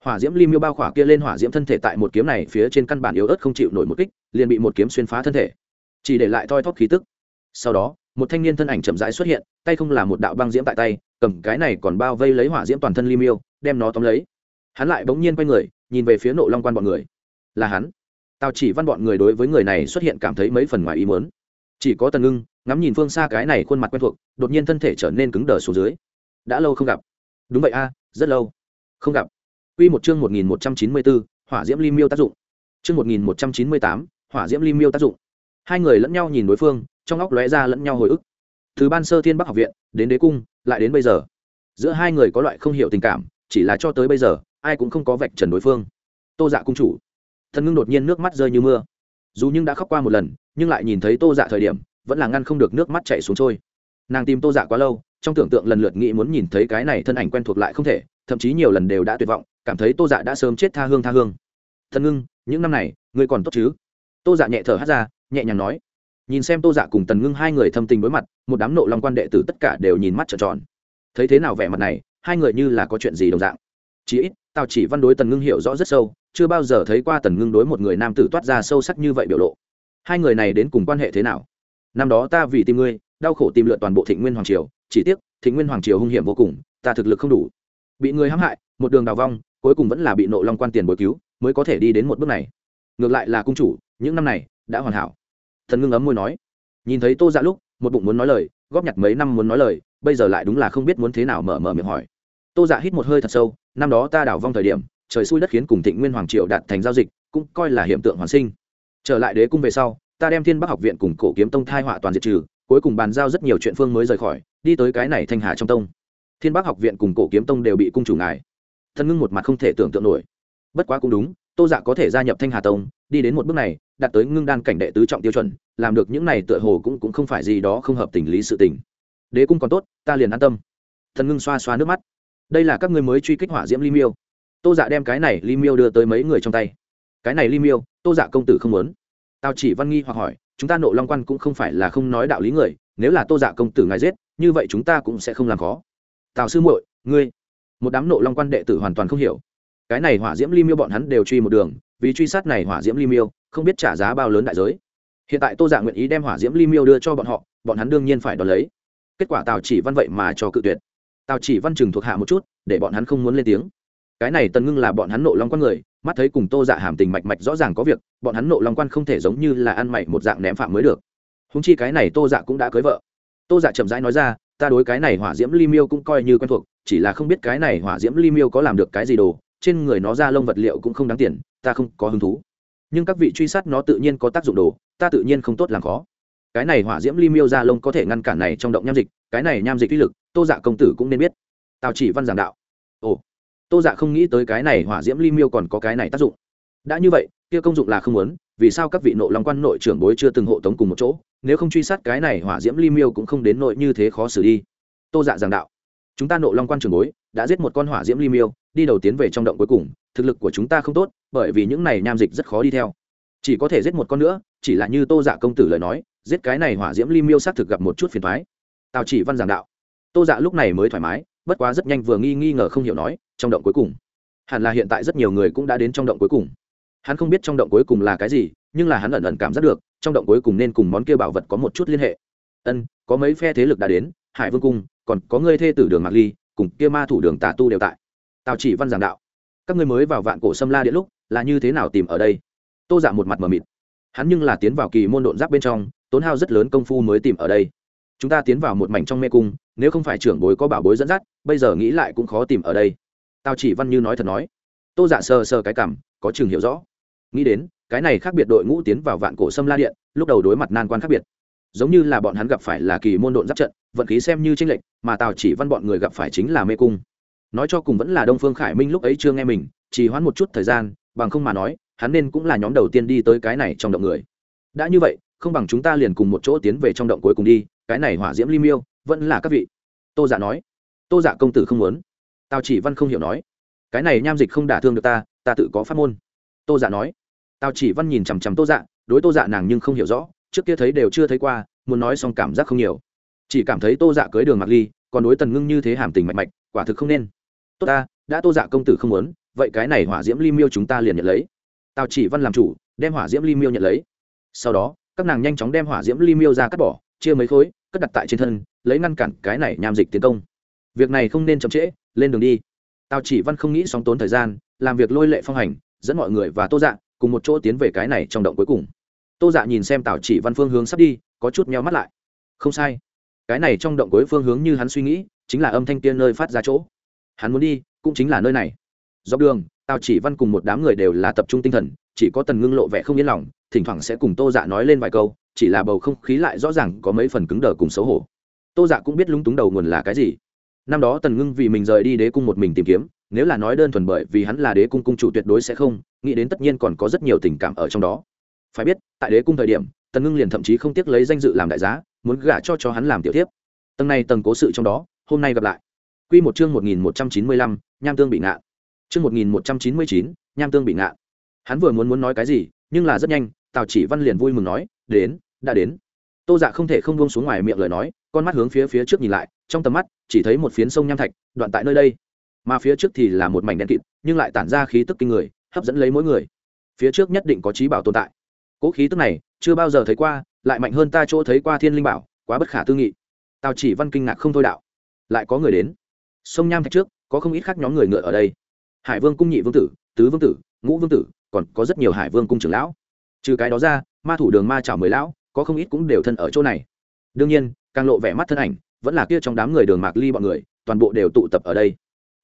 A: Hỏa diễm ly miêu bao khỏa kia lên hỏa diễm thân thể tại một kiếm này phía trên căn bản yếu ớt không chịu nổi một kích, liền bị một kiếm xuyên phá thân thể. Chỉ để lại thoi thóp khí tức. Sau đó, một thanh niên thân ảnh chậm rãi xuất hiện, tay không là một đạo băng diễm tại tay cầm cái này còn bao vây lấy hỏa diễm toàn thân ly miêu đem nó tóm lấy. Hắn lại bỗng nhiên quay người nhìn về phía nộ long quan bọn người. Là hắn. Tao chỉ văn bọn người đối với người này xuất hiện cảm thấy mấy phần ngoài ý mớn chỉ có tần ngưng ngắm nhìn phương xa cái này khuôn mặt quen thuộc đột nhiên thân thể trở nên cứng đờ xuống dưới. Đã lâu không gặp. Đúng vậy a rất lâu không gặp. Quy một chương 1194, Hỏa Diễm Ly Miêu tác dụng. Chương 1198, Hỏa Diễm Ly Miêu tác dụng. Hai người lẫn nhau nhìn đối phương, trong óc lóe ra lẫn nhau hồi ức. Từ ban sơ Thiên Bắc học viện, đến Đế cung, lại đến bây giờ. Giữa hai người có loại không hiểu tình cảm, chỉ là cho tới bây giờ, ai cũng không có vạch trần đối phương. Tô Dạ cung chủ. Thần Ngưng đột nhiên nước mắt rơi như mưa. Dù nhưng đã khóc qua một lần, nhưng lại nhìn thấy Tô Dạ thời điểm, vẫn là ngăn không được nước mắt chảy xuống trôi. Nàng tìm Tô Dạ quá lâu, trong tưởng tượng lần lượt nghĩ muốn nhìn thấy cái này thân ảnh quen thuộc lại không thể, thậm chí nhiều lần đều đã tuyệt vọng, cảm thấy tô dạ đã sớm chết tha hương tha hương thần ngưng những năm này ngươi còn tốt chứ tô dạ nhẹ thở hát ra nhẹ nhàng nói nhìn xem tô dạ cùng tần ngưng hai người thâm tình đối mặt, một đám nộ long quan đệ tử tất cả đều nhìn mắt trợn tròn. Thấy thế nào vẻ mặt này, hai người như là có chuyện gì đồng dạng. Chí ít, tào chỉ văn đối tần ngưng hiểu rõ rất sâu, chưa bao giờ thấy qua tần ngưng đối một người nam tử toát ra sâu sắc như vậy biểu lộ. Hai người này đến cùng quan hệ thế nào? Năm đó ta vì tìm ngươi, đau khổ tìm lượn toàn bộ thịnh nguyên hoàng triều, chỉ tiếc, thịnh nguyên hoàng triều hung hiểm vô cùng, ta thực lực không đủ. Bị người hãm hại, một đường đào vong, cuối cùng vẫn là bị nộ long quan tiền bồi cứu, mới có thể đi đến một bước này. Ngược lại là cung chủ, những năm này, đã hoàn hảo thần ngưng ấm môi nói. Nhìn thấy tô dạ lúc, một bụng muốn nói lời, góp nhặt mấy năm muốn nói lời, bây giờ lại đúng là không biết muốn thế nào mở mở miệng hỏi. Tô dạ hít một hơi thật sâu, năm đó ta đảo vong thời điểm, trời xui đất khiến cùng thịnh nguyên hoàng triệu đạt thành giao dịch, cũng coi là hiện tượng hoàn sinh. Trở lại đế cung về sau, ta đem thiên bắc học viện cùng cổ kiếm tông thai họa toàn diệt trừ, cuối cùng bàn giao rất nhiều chuyện phương mới rời khỏi, đi tới cái này thanh hà trong tông. Thiên bắc học viện cùng cổ kiếm tông đều bị cung chủ ngài. Thân ngưng một mặt không thể tưởng tượng nổi. Bất quá cũng đúng, tô dạ có thể gia nhập thanh hà tông đi đến một bước này, đạt tới ngưng đan cảnh đệ tứ trọng tiêu chuẩn, làm được những này tựa hồ cũng cũng không phải gì đó không hợp tình lý sự tình. Đế cung còn tốt, ta liền an tâm. Thần ngưng xoa xoa nước mắt. Đây là các ngươi mới truy kích hỏa diễm ly miêu. Tô dạ đem cái này ly miêu đưa tới mấy người trong tay. Cái này ly miêu, tô dạ công tử không muốn. Tao chỉ văn nghi hoặc hỏi, chúng ta nộ long quan cũng không phải là không nói đạo lý người, nếu là tô dạ công tử ngài giết, như vậy chúng ta cũng sẽ không làm khó. Tào sư muội, ngươi, một đám nộ long quan đệ tử hoàn toàn không hiểu. Cái này hỏa diễm ly miêu bọn hắn đều truy một đường vì truy sát này hỏa diễm ly miêu, không biết trả giá bao lớn đại giới. Hiện tại tô dạ nguyện ý đem hỏa diễm ly miêu đưa cho bọn họ, bọn hắn đương nhiên phải đón lấy. Kết quả tào chỉ văn vậy mà cho cự tuyệt. Tào chỉ văn chừng thuộc hạ một chút, để bọn hắn không muốn lên tiếng. Cái này tần ngưng là bọn hắn nộ long quan người, mắt thấy cùng tô dạ hàm tình mạch mạch rõ ràng có việc, bọn hắn nộ long quan không thể giống như là ăn mày một dạng ném phạm mới được. Húng chi cái này tô dạ cũng đã cưới vợ. Tô dạ chậm rãi nói ra, ta đối cái này hỏa diễm ly miêu cũng coi như quen thuộc, chỉ là không biết cái này hỏa diễm ly miêu có làm được cái gì đồ, trên người nó ra lông vật liệu cũng không đáng tiền ta không có hứng thú. Nhưng các vị truy sát nó tự nhiên có tác dụng đồ, ta tự nhiên không tốt làm khó. Cái này hỏa diễm ly miêu ra lông có thể ngăn cản này trong động nham dịch, cái này nham dịch uy lực, tô dạ công tử cũng nên biết. Tào chỉ văn giảng đạo. Ồ, tô dạ không nghĩ tới cái này hỏa diễm ly miêu còn có cái này tác dụng. Đã như vậy, kia công dụng là không muốn, vì sao các vị nộ long quan nội trưởng bối chưa từng hộ tống cùng một chỗ, nếu không truy sát cái này hỏa diễm ly miêu cũng không đến nội như thế khó xử đi. Tô dạ giảng đạo. Chúng ta nộ long quan trưởng bối đã giết một con hỏa diễm ly miêu, đi đầu tiến về trong động cuối cùng thực lực của chúng ta không tốt, bởi vì những này nham dịch rất khó đi theo. Chỉ có thể giết một con nữa, chỉ là như tô dạ công tử lời nói, giết cái này hỏa diễm ly miêu xác thực gặp một chút phiền thoái tào chỉ văn giảng đạo. Tô dạ lúc này mới thoải mái, bất quá rất nhanh vừa nghi nghi ngờ không hiểu nói, trong động cuối cùng. Hẳn là hiện tại rất nhiều người cũng đã đến trong động cuối cùng. Hắn không biết trong động cuối cùng là cái gì, nhưng là hắn ẩn ẩn cảm giác được, trong động cuối cùng nên cùng món kia bảo vật có một chút liên hệ. Ân, có mấy phe thế lực đã đến, hải vương cung, còn có người thê tử đường mạc ly, cùng kia ma thủ đường tà tu đều tại. Tào chỉ văn giảng đạo các ngươi mới vào vạn cổ sâm la điện lúc, là như thế nào tìm ở đây? Tô giả một mặt mờ mịt. Hắn nhưng là tiến vào kỳ môn độn giáp bên trong, tốn hao rất lớn công phu mới tìm ở đây. Chúng ta tiến vào một mảnh trong mê cung, nếu không phải trưởng bối có bảo bối dẫn dắt, bây giờ nghĩ lại cũng khó tìm ở đây. Tào chỉ văn như nói thật nói. Tô giả sờ sờ cái cảm, có chừng hiểu rõ. Nghĩ đến, cái này khác biệt đội ngũ tiến vào vạn cổ sâm la điện, lúc đầu đối mặt nan quan khác biệt. Giống như là bọn hắn gặp phải là kỳ môn độn giáp trận, vận khí xem như tranh lệch, mà tào chỉ văn bọn người gặp phải chính là mê cung nói cho cùng vẫn là đông phương khải minh lúc ấy chưa nghe mình, chỉ hoãn một chút thời gian, bằng không mà nói, hắn nên cũng là nhóm đầu tiên đi tới cái này trong động người. Đã như vậy, không bằng chúng ta liền cùng một chỗ tiến về trong động cuối cùng đi, cái này hỏa diễm ly miêu, vẫn là các vị. Tô dạ nói. Tô dạ công tử không muốn. Tào chỉ văn không hiểu nói. Cái này nham dịch không đả thương được ta ta tự có phát môn. Tô dạ nói. Tào chỉ văn nhìn chằm chằm tô dạ đối tô dạ nàng nhưng không hiểu rõ, trước kia thấy đều chưa thấy qua, muốn nói xong cảm giác không nhiều. Chỉ cảm thấy tô dạ cưới đường mặc ly, còn đối tần ngưng như thế hàm tình mạnh mạch, quả thực không nên tốt ta, đã tô dạ công tử không muốn, vậy cái này hỏa diễm ly miêu chúng ta liền nhận lấy. Tào chỉ văn làm chủ, đem hỏa diễm ly miêu nhận lấy. Sau đó, các nàng nhanh chóng đem hỏa diễm ly miêu ra cắt bỏ, chia mấy khối, cất đặt tại trên thân, lấy ngăn cản cái này nham dịch tiến công. Việc này không nên chậm trễ, lên đường đi. Tào chỉ văn không nghĩ sóng tốn thời gian, làm việc lôi lệ phong hành, dẫn mọi người và tô dạ cùng một chỗ tiến về cái này trong động cuối cùng. Tô dạ nhìn xem tào chỉ văn phương hướng sắp đi, có chút meo mắt lại. Không sai. Cái này trong động cuối phương hướng như hắn suy nghĩ, chính là âm thanh tiên nơi phát ra chỗ hắn muốn đi cũng chính là nơi này dọc đường tào chỉ văn cùng một đám người đều là tập trung tinh thần chỉ có tần ngưng lộ vẻ không yên lòng thỉnh thoảng sẽ cùng tô dạ nói lên vài câu chỉ là bầu không khí lại rõ ràng có mấy phần cứng đờ cùng xấu hổ tô dạ cũng biết lúng túng đầu nguồn là cái gì năm đó tần ngưng vì mình rời đi đế cung một mình tìm kiếm nếu là nói đơn thuần bởi vì hắn là đế cung cung chủ tuyệt đối sẽ không nghĩ đến tất nhiên còn có rất nhiều tình cảm ở trong đó phải biết tại đế cung thời điểm tần ngưng liền thậm chí không tiếc lấy danh dự làm đại giá muốn gả cho cho hắn làm tiểu tiếp tầng này tầng cố sự trong đó hôm nay gặp lại Quy một chương 1195, nham tương bị ngạ. Chương 1199, nham tương bị ngạ. Hắn vừa muốn muốn nói cái gì, nhưng là rất nhanh, Tào Chỉ Văn liền vui mừng nói, "Đến, đã đến." Tô Dạ không thể không buông xuống ngoài miệng lời nói, con mắt hướng phía phía trước nhìn lại, trong tầm mắt chỉ thấy một phiến sông nham thạch, đoạn tại nơi đây. Mà phía trước thì là một mảnh đen kịt, nhưng lại tản ra khí tức kinh người, hấp dẫn lấy mỗi người. Phía trước nhất định có trí bảo tồn tại. Cố khí tức này, chưa bao giờ thấy qua, lại mạnh hơn ta chỗ thấy qua Thiên Linh Bảo, quá bất khả tư nghị. Tào Chỉ Văn kinh ngạc không thôi đạo. Lại có người đến sông nham thạch trước, có không ít khác nhóm người ngựa ở đây. Hải vương cung nhị vương tử, tứ vương tử, ngũ vương tử, còn có rất nhiều hải vương cung trưởng lão. Trừ cái đó ra, ma thủ đường ma chảo mười lão, có không ít cũng đều thân ở chỗ này. Đương nhiên, càng lộ vẻ mắt thân ảnh, vẫn là kia trong đám người đường mạc ly bọn người, toàn bộ đều tụ tập ở đây.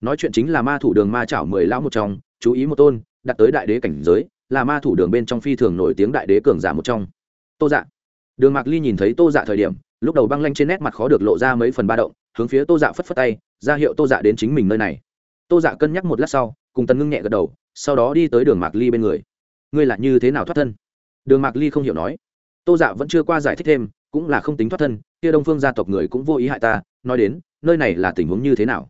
A: Nói chuyện chính là ma thủ đường ma chảo mười lão một trong, chú ý một tôn, đặt tới đại đế cảnh giới, là ma thủ đường bên trong phi thường nổi tiếng đại đế cường giả một trong. Tô dạ. Đường mạc ly nhìn thấy tô dạ thời điểm, lúc đầu băng lanh trên nét mặt khó được lộ ra mấy phần ba động, hướng phía tô dạ phất phất tay ra hiệu tô dạ đến chính mình nơi này. Tô dạ cân nhắc một lát sau, cùng tần ngưng nhẹ gật đầu, sau đó đi tới đường mạc ly bên người. Ngươi là như thế nào thoát thân? Đường mạc ly không hiểu nói. Tô dạ vẫn chưa qua giải thích thêm, cũng là không tính thoát thân, kia đông phương gia tộc người cũng vô ý hại ta, nói đến, nơi này là tình huống như thế nào?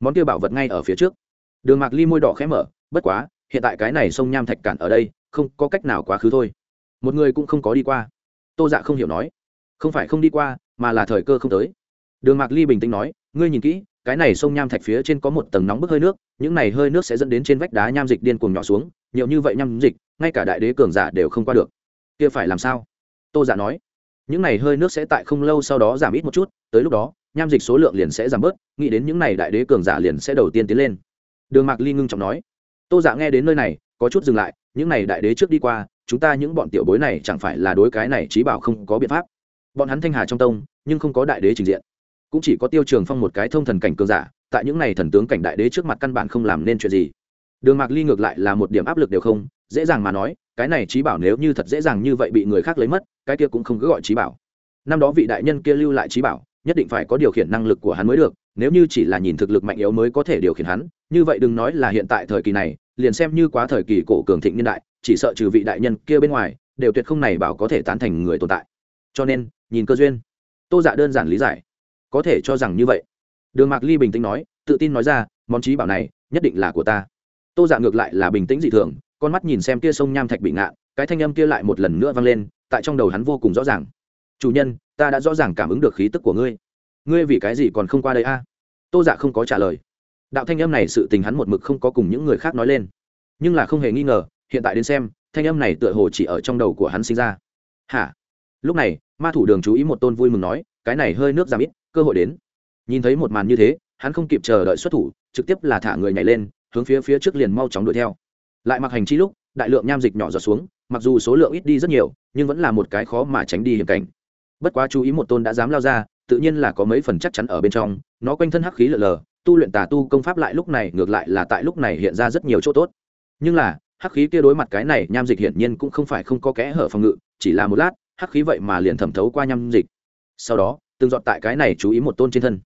A: Món kia bảo vật ngay ở phía trước. Đường mạc ly môi đỏ khẽ mở, bất quá, hiện tại cái này sông nham thạch cản ở đây, không có cách nào quá khứ thôi. Một người cũng không có đi qua. Tô dạ không hiểu nói. Không phải không đi qua, mà là thời cơ không tới. Đường mạc ly bình tĩnh nói, ngươi nhìn kỹ cái này sông nham thạch phía trên có một tầng nóng bức hơi nước, những này hơi nước sẽ dẫn đến trên vách đá nham dịch điên cuồng nhỏ xuống, nhiều như vậy nham dịch, ngay cả đại đế cường giả đều không qua được. Kia phải làm sao? Tô giả dạ nói. Những này hơi nước sẽ tại không lâu sau đó giảm ít một chút, tới lúc đó, nham dịch số lượng liền sẽ giảm bớt, nghĩ đến những này đại đế cường giả liền sẽ đầu tiên tiến lên. Đường mạc ly ngưng trọng nói. Tô giả dạ nghe đến nơi này, có chút dừng lại, những này đại đế trước đi qua, chúng ta những bọn tiểu bối này chẳng phải là đối cái này trí bảo không có biện pháp. Bọn hắn thanh hà trong tông, nhưng không có đại đế trình diện cũng chỉ có tiêu trường phong một cái thông thần cảnh cường giả, tại những này thần tướng cảnh đại đế trước mặt căn bản không làm nên chuyện gì. Đường mạc ly ngược lại là một điểm áp lực đều không, dễ dàng mà nói, cái này trí bảo nếu như thật dễ dàng như vậy bị người khác lấy mất, cái kia cũng không cứ gọi trí bảo. Năm đó vị đại nhân kia lưu lại trí bảo, nhất định phải có điều khiển năng lực của hắn mới được, nếu như chỉ là nhìn thực lực mạnh yếu mới có thể điều khiển hắn, như vậy đừng nói là hiện tại thời kỳ này, liền xem như quá thời kỳ cổ cường thịnh niên đại, chỉ sợ trừ vị đại nhân kia bên ngoài, đều tuyệt không này bảo có thể tán thành người tồn tại. Cho nên, nhìn cơ duyên, tô dạ đơn giản lý giải có thể cho rằng như vậy. Đường mạc ly bình tĩnh nói, tự tin nói ra, món trí bảo này, nhất định là của ta. Tô dạ ngược lại là bình tĩnh dị thường, con mắt nhìn xem kia sông nham thạch bị ngạn, cái thanh âm kia lại một lần nữa vang lên, tại trong đầu hắn vô cùng rõ ràng. Chủ nhân, ta đã rõ ràng cảm ứng được khí tức của ngươi. Ngươi vì cái gì còn không qua đây a? Tô dạ không có trả lời. Đạo thanh âm này sự tình hắn một mực không có cùng những người khác nói lên. Nhưng là không hề nghi ngờ, hiện tại đến xem, thanh âm này tựa hồ chỉ ở trong đầu của hắn sinh ra. Hả? Lúc này, ma thủ đường chú ý một tôn vui mừng nói, cái này hơi nước giảm ít cơ hội đến. Nhìn thấy một màn như thế, hắn không kịp chờ đợi xuất thủ, trực tiếp là thả người nhảy lên, hướng phía phía trước liền mau chóng đuổi theo. Lại mặc hành chi lúc, đại lượng nham dịch nhỏ giọt xuống, mặc dù số lượng ít đi rất nhiều, nhưng vẫn là một cái khó mà tránh đi hiểm cảnh. Bất quá chú ý một tôn đã dám lao ra, tự nhiên là có mấy phần chắc chắn ở bên trong, nó quanh thân hắc khí lờ lờ, tu luyện tà tu công pháp lại lúc này, ngược lại là tại lúc này hiện ra rất nhiều chỗ tốt. Nhưng là, hắc khí kia đối mặt cái này, nham dịch hiển nhiên cũng không phải không có kẽ hở phòng ngự, chỉ là một lát, hắc khí vậy mà liền thẩm thấu qua nham dịch. Sau đó từng dọn tại cái này chú ý một tôn trên thân.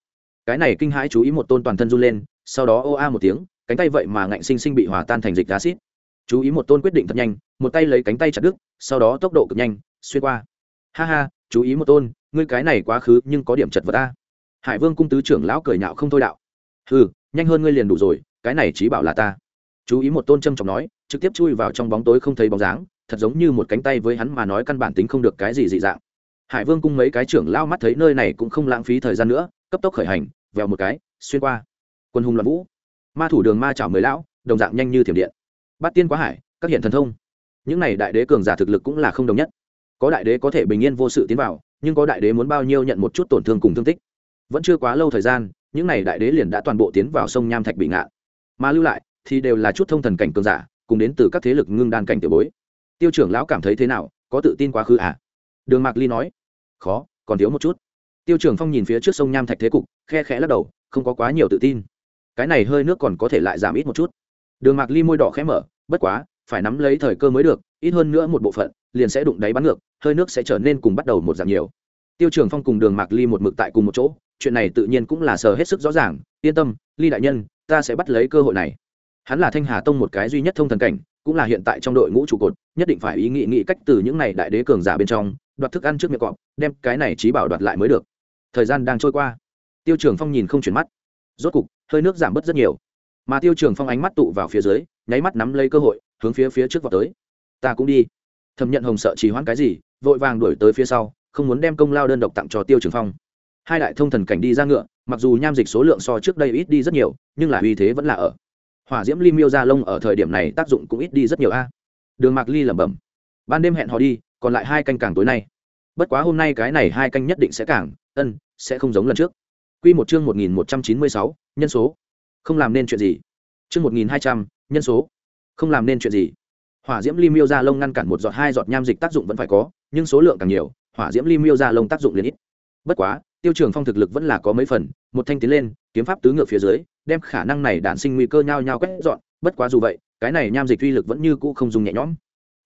A: Cái này kinh hãi chú ý một tôn toàn thân run lên, sau đó ô a một tiếng, cánh tay vậy mà ngạnh sinh sinh bị hòa tan thành dịch acid chú ý một tôn quyết định thật nhanh, một tay lấy cánh tay chặt đứt, sau đó tốc độ cực nhanh, xuyên qua. Ha ha, chú ý một tôn, ngươi cái này quá khứ nhưng có điểm chật vật ta hải vương cung tứ trưởng lão cười nhạo không thôi đạo. Ừ nhanh hơn ngươi liền đủ rồi, cái này trí bảo là ta. Chú ý một tôn trâm trọng nói, trực tiếp chui vào trong bóng tối không thấy bóng dáng, thật giống như một cánh tay với hắn mà nói căn bản tính không được cái gì dị dạng hải vương cung mấy cái trưởng lao mắt thấy nơi này cũng không lãng phí thời gian nữa, cấp tốc khởi hành, vèo một cái, xuyên qua. Quân hùng loạn vũ. Ma thủ đường ma chảo mười lão, đồng dạng nhanh như thiểm điện. Bát tiên quá hải, các hiện thần thông. Những này đại đế cường giả thực lực cũng là không đồng nhất. Có đại đế có thể bình yên vô sự tiến vào, nhưng có đại đế muốn bao nhiêu nhận một chút tổn thương cùng thương tích. Vẫn chưa quá lâu thời gian, những này đại đế liền đã toàn bộ tiến vào sông nham thạch bị ngạn. Mà lưu lại thì đều là chút thông thần cảnh cường giả, cùng đến từ các thế lực ngưng đan cảnh tiểu bối. Tiêu trưởng lão cảm thấy thế nào? Có tự tin quá khứ à? Đường mạc ly nói, khó, còn thiếu một chút. Tiêu trưởng phong nhìn phía trước sông nham thạch thế cục, khe khẽ lắc đầu, không có quá nhiều tự tin. Cái này hơi nước còn có thể lại giảm ít một chút. Đường mạc ly môi đỏ khẽ mở, bất quá, phải nắm lấy thời cơ mới được, ít hơn nữa một bộ phận liền sẽ đụng đáy bắn ngược, hơi nước sẽ trở nên cùng bắt đầu một giảm nhiều. Tiêu trưởng phong cùng đường mạc ly một mực tại cùng một chỗ, chuyện này tự nhiên cũng là sờ hết sức rõ ràng, yên tâm, ly đại nhân, ta sẽ bắt lấy cơ hội này. Hắn là thanh hà tông một cái duy nhất thông thần cảnh, cũng là hiện tại trong đội ngũ trụ cột, nhất định phải ý nghĩ nghĩ cách từ những này đại đế cường giả bên trong đoạt thức ăn trước miệng cọp, đem cái này trí bảo đoạt lại mới được. Thời gian đang trôi qua. Tiêu trường phong nhìn không chuyển mắt. Rốt cục, hơi nước giảm bớt rất nhiều. Mà tiêu trường phong ánh mắt tụ vào phía dưới, nháy mắt nắm lấy cơ hội, hướng phía phía trước vào tới. Ta cũng đi. Thẩm nhận hồng sợ trì hoãn cái gì, vội vàng đuổi tới phía sau, không muốn đem công lao đơn độc tặng cho tiêu trường phong. Hai đại thông thần cảnh đi ra ngựa, mặc dù nham dịch số lượng so trước đây ít đi rất nhiều, nhưng là uy thế vẫn là ở. Hỏa diễm ly miêu ra lông ở thời điểm này tác dụng cũng ít đi rất nhiều a. Đường mạc ly lẩm bẩm. Ban đêm hẹn họ đi còn lại hai canh càng tối nay. Bất quá hôm nay cái này hai canh nhất định sẽ càng, ân, sẽ không giống lần trước. Q một chương một nghìn một trăm chín mươi sáu, nhân số. Không làm nên chuyện gì. Chương một nghìn hai trăm, nhân số. Không làm nên chuyện gì. Hỏa diễm ly miêu ra lông ngăn cản một giọt hai giọt nham dịch tác dụng vẫn phải có, nhưng số lượng càng nhiều, hỏa diễm ly miêu ra lông tác dụng liền ít. Bất quá, tiêu trường phong thực lực vẫn là có mấy phần, một thanh tiến lên, kiếm pháp tứ ngược phía dưới, đem khả năng này đản sinh nguy cơ nhau nhau quét dọn. Bất quá dù vậy, cái này nham dịch uy lực vẫn như cũ không dùng nhẹ nhõm.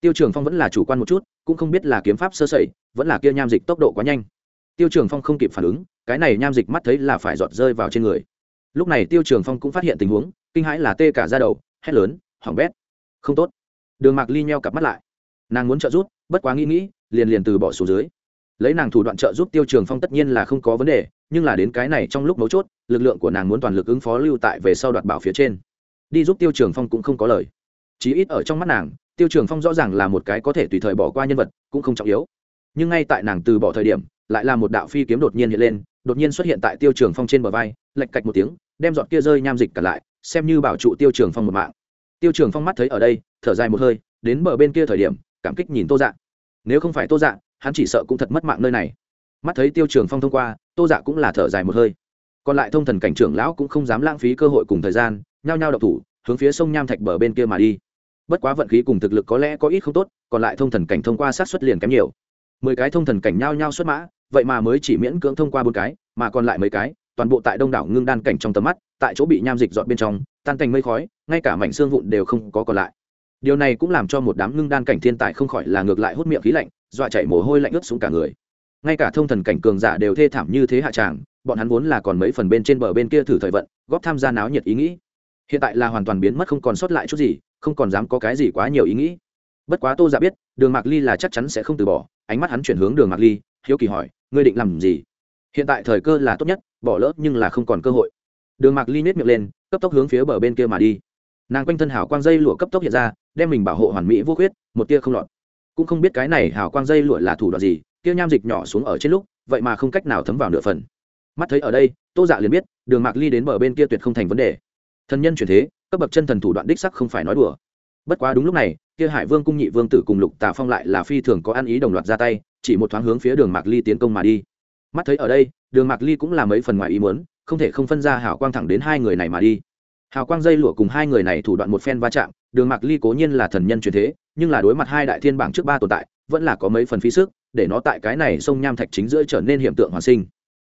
A: Tiêu trường phong vẫn là chủ quan một chút cũng không biết là kiếm pháp sơ sẩy, vẫn là kia nham dịch tốc độ quá nhanh. Tiêu trường phong không kịp phản ứng, cái này nham dịch mắt thấy là phải giọt rơi vào trên người. Lúc này tiêu trường phong cũng phát hiện tình huống, kinh hãi là tê cả ra đầu, hét lớn hỏng bét, không tốt. Đường mạc ly nheo cặp mắt lại. Nàng muốn trợ giúp, bất quá nghĩ nghĩ, liền liền từ bỏ xuống dưới. Lấy nàng thủ đoạn trợ giúp tiêu trường phong tất nhiên là không có vấn đề, nhưng là đến cái này trong lúc mấu chốt, lực lượng của nàng muốn toàn lực ứng phó lưu tại về sau đoạt bảo phía trên. Đi giúp tiêu trường phong cũng không có lời. Chí ít ở trong mắt nàng tiêu trường phong rõ ràng là một cái có thể tùy thời bỏ qua nhân vật, cũng không trọng yếu. Nhưng ngay tại nàng từ bỏ thời điểm, lại là một đạo phi kiếm đột nhiên hiện lên, đột nhiên xuất hiện tại tiêu trường phong trên bờ vai lạch cạch một tiếng, đem giọt kia rơi nham dịch cả lại, xem như bảo trụ tiêu trường phong một mạng. Tiêu trường phong mắt thấy ở đây, thở dài một hơi, đến bờ bên kia thời điểm, cảm kích nhìn tô dạ. Nếu không phải tô dạ hắn chỉ sợ cũng thật mất mạng nơi này. Mắt thấy tiêu trường phong thông qua, tô dạ cũng là thở dài một hơi. Còn lại thông thần cảnh trưởng lão cũng không dám lãng phí cơ hội cùng thời gian, nhao nhao độc thủ, hướng phía sông nham thạch bờ bên kia mà đi bất quá vận khí cùng thực lực có lẽ có ít không tốt, còn lại thông thần cảnh thông qua sát xuất liền kém nhiều. Mười cái thông thần cảnh nhao nhao xuất mã, vậy mà mới chỉ miễn cưỡng thông qua bốn cái, mà còn lại mấy cái, toàn bộ tại đông đảo ngưng đan cảnh trong tầm mắt, tại chỗ bị nham dịch dọn bên trong, tan thành mây khói, ngay cả mảnh xương vụn đều không có còn lại. Điều này cũng làm cho một đám ngưng đan cảnh thiên tài không khỏi là ngược lại hút miệng khí lạnh, dọa chảy mồ hôi lạnh ướt xuống cả người. Ngay cả thông thần cảnh cường giả đều thê thảm như thế hạ tràng, bọn hắn vốn là còn mấy phần bên trên bờ bên kia thử thời vận, góp tham gia náo nhiệt ý nghĩ. Hiện tại là hoàn toàn biến mất không còn sót lại chút gì không còn dám có cái gì quá nhiều ý nghĩ. Bất quá tô giả dạ biết, đường mạc ly là chắc chắn sẽ không từ bỏ, ánh mắt hắn chuyển hướng đường mạc ly, hiếu kỳ hỏi, ngươi định làm gì? Hiện tại thời cơ là tốt nhất, bỏ lỡ nhưng là không còn cơ hội. Đường mạc ly nết miệng lên, cấp tốc hướng phía bờ bên kia mà đi. Nàng quanh thân hảo quang dây lụa cấp tốc hiện ra, đem mình bảo hộ hoàn mỹ vô khuyết, một tia không lọt. Cũng không biết cái này hảo quang dây lụa là thủ đoạn gì, kia nham dịch nhỏ xuống ở trên lúc, vậy mà không cách nào thấm vào nửa phần. Mắt thấy ở đây, tô dạ liền biết, đường mạc ly đến bờ bên kia tuyệt không thành vấn đề. Thần nhân chuyển thế cấp bậc chân thần thủ đoạn đích sắc không phải nói đùa. Bất quá đúng lúc này, kia hải vương cung nhị vương tử cùng lục tà phong lại là phi thường có ăn ý đồng loạt ra tay, chỉ một thoáng hướng phía đường mạc ly tiến công mà đi. Mắt thấy ở đây, đường mạc ly cũng là mấy phần ngoài ý muốn, không thể không phân ra hảo quang thẳng đến hai người này mà đi. Hào quang dây lụa cùng hai người này thủ đoạn một phen va chạm, đường mạc ly cố nhiên là thần nhân truyền thế, nhưng là đối mặt hai đại thiên bảng trước ba tồn tại, vẫn là có mấy phần phí sức, để nó tại cái này sông nham thạch chính giữa trở nên hiện tượng hoàn sinh.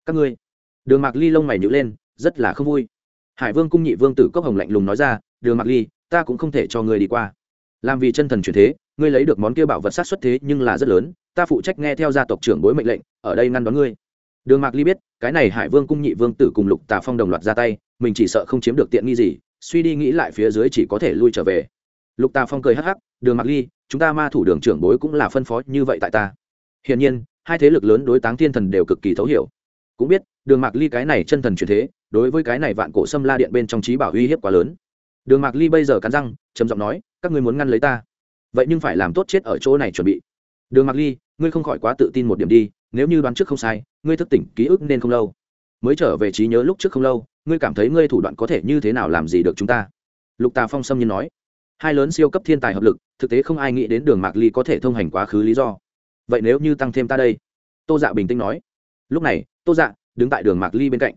A: Các ngươi, đường mạc ly lông mày nhữ lên, rất là không vui hải vương cung nhị vương tử cốc hồng lạnh lùng nói ra đường Mặc ly, ta cũng không thể cho ngươi đi qua. Làm vì chân thần truyền thế, ngươi lấy được món kia bảo vật sát xuất thế nhưng là rất lớn, ta phụ trách nghe theo gia tộc trưởng bối mệnh lệnh, ở đây ngăn đón ngươi. Đường mạc ly biết, cái này hải vương cung nhị vương tử cùng lục tà phong đồng loạt ra tay, mình chỉ sợ không chiếm được tiện nghi gì, suy đi nghĩ lại phía dưới chỉ có thể lui trở về. Lục tà phong cười hắc hắc đường mạc ly, chúng ta ma thủ đường trưởng bối cũng là phân phó như vậy tại ta. Hiển nhiên, hai thế lực lớn đối táng thiên thần đều cực kỳ thấu hiểu. Cũng biết, đường mạc ly cái này chân thần truyền thế đối với cái này vạn cổ xâm la điện bên trong trí bảo uy hiếp quá lớn. Đường mạc ly bây giờ cắn răng, trầm giọng nói, các ngươi muốn ngăn lấy ta? Vậy nhưng phải làm tốt chết ở chỗ này chuẩn bị. Đường mạc ly, ngươi không khỏi quá tự tin một điểm đi, nếu như đoán trước không sai, ngươi thức tỉnh ký ức nên không lâu. Mới trở về trí nhớ lúc trước không lâu, ngươi cảm thấy ngươi thủ đoạn có thể như thế nào làm gì được chúng ta? Lục tà phong xâm nhiên nói, hai lớn siêu cấp thiên tài hợp lực, thực tế không ai nghĩ đến đường mạc ly có thể thông hành quá khứ lý do. Vậy nếu như tăng thêm ta đây? Tô dạ bình tĩnh nói, lúc này, tô dạ đứng tại đường mạc ly bên cạnh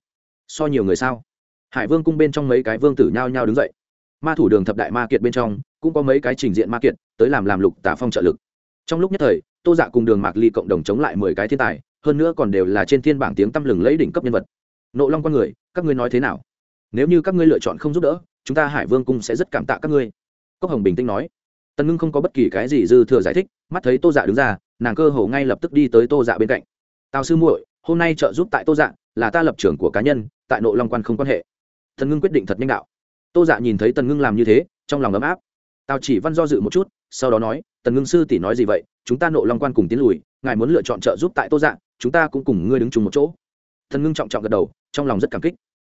A: so nhiều người sao? Hải vương cung bên trong mấy cái vương tử nhao nhao đứng dậy. Ma thủ đường thập đại ma kiệt bên trong, cũng có mấy cái trình diện ma kiệt, tới làm làm lục tả phong trợ lực. Trong lúc nhất thời, tô dạ cùng đường mạc ly cộng đồng chống lại mười cái thiên tài, hơn nữa còn đều là trên thiên bảng tiếng tăm lừng lấy đỉnh cấp nhân vật. Nộ long con người, các ngươi nói thế nào? Nếu như các ngươi lựa chọn không giúp đỡ, chúng ta hải vương cung sẽ rất cảm tạ các ngươi. Cốc hồng bình tĩnh nói. Tần ngưng không có bất kỳ cái gì dư thừa giải thích, mắt thấy tô dạ đứng ra, nàng cơ hồ ngay lập tức đi tới tô dạ bên cạnh. Tào sư muội, hôm nay trợ giúp tại tô dạ là ta lập trường của cá nhân, tại nội long quan không quan hệ. Tần ngưng quyết định thật nhanh đạo. Tô dạ nhìn thấy tần ngưng làm như thế, trong lòng ấm áp. Tào chỉ văn do dự một chút, sau đó nói, tần ngưng sư tỷ nói gì vậy? Chúng ta nộ long quan cùng tiến lùi, ngài muốn lựa chọn trợ giúp tại tô dạ chúng ta cũng cùng ngươi đứng chung một chỗ. Thần ngưng trọng trọng gật đầu, trong lòng rất cảm kích.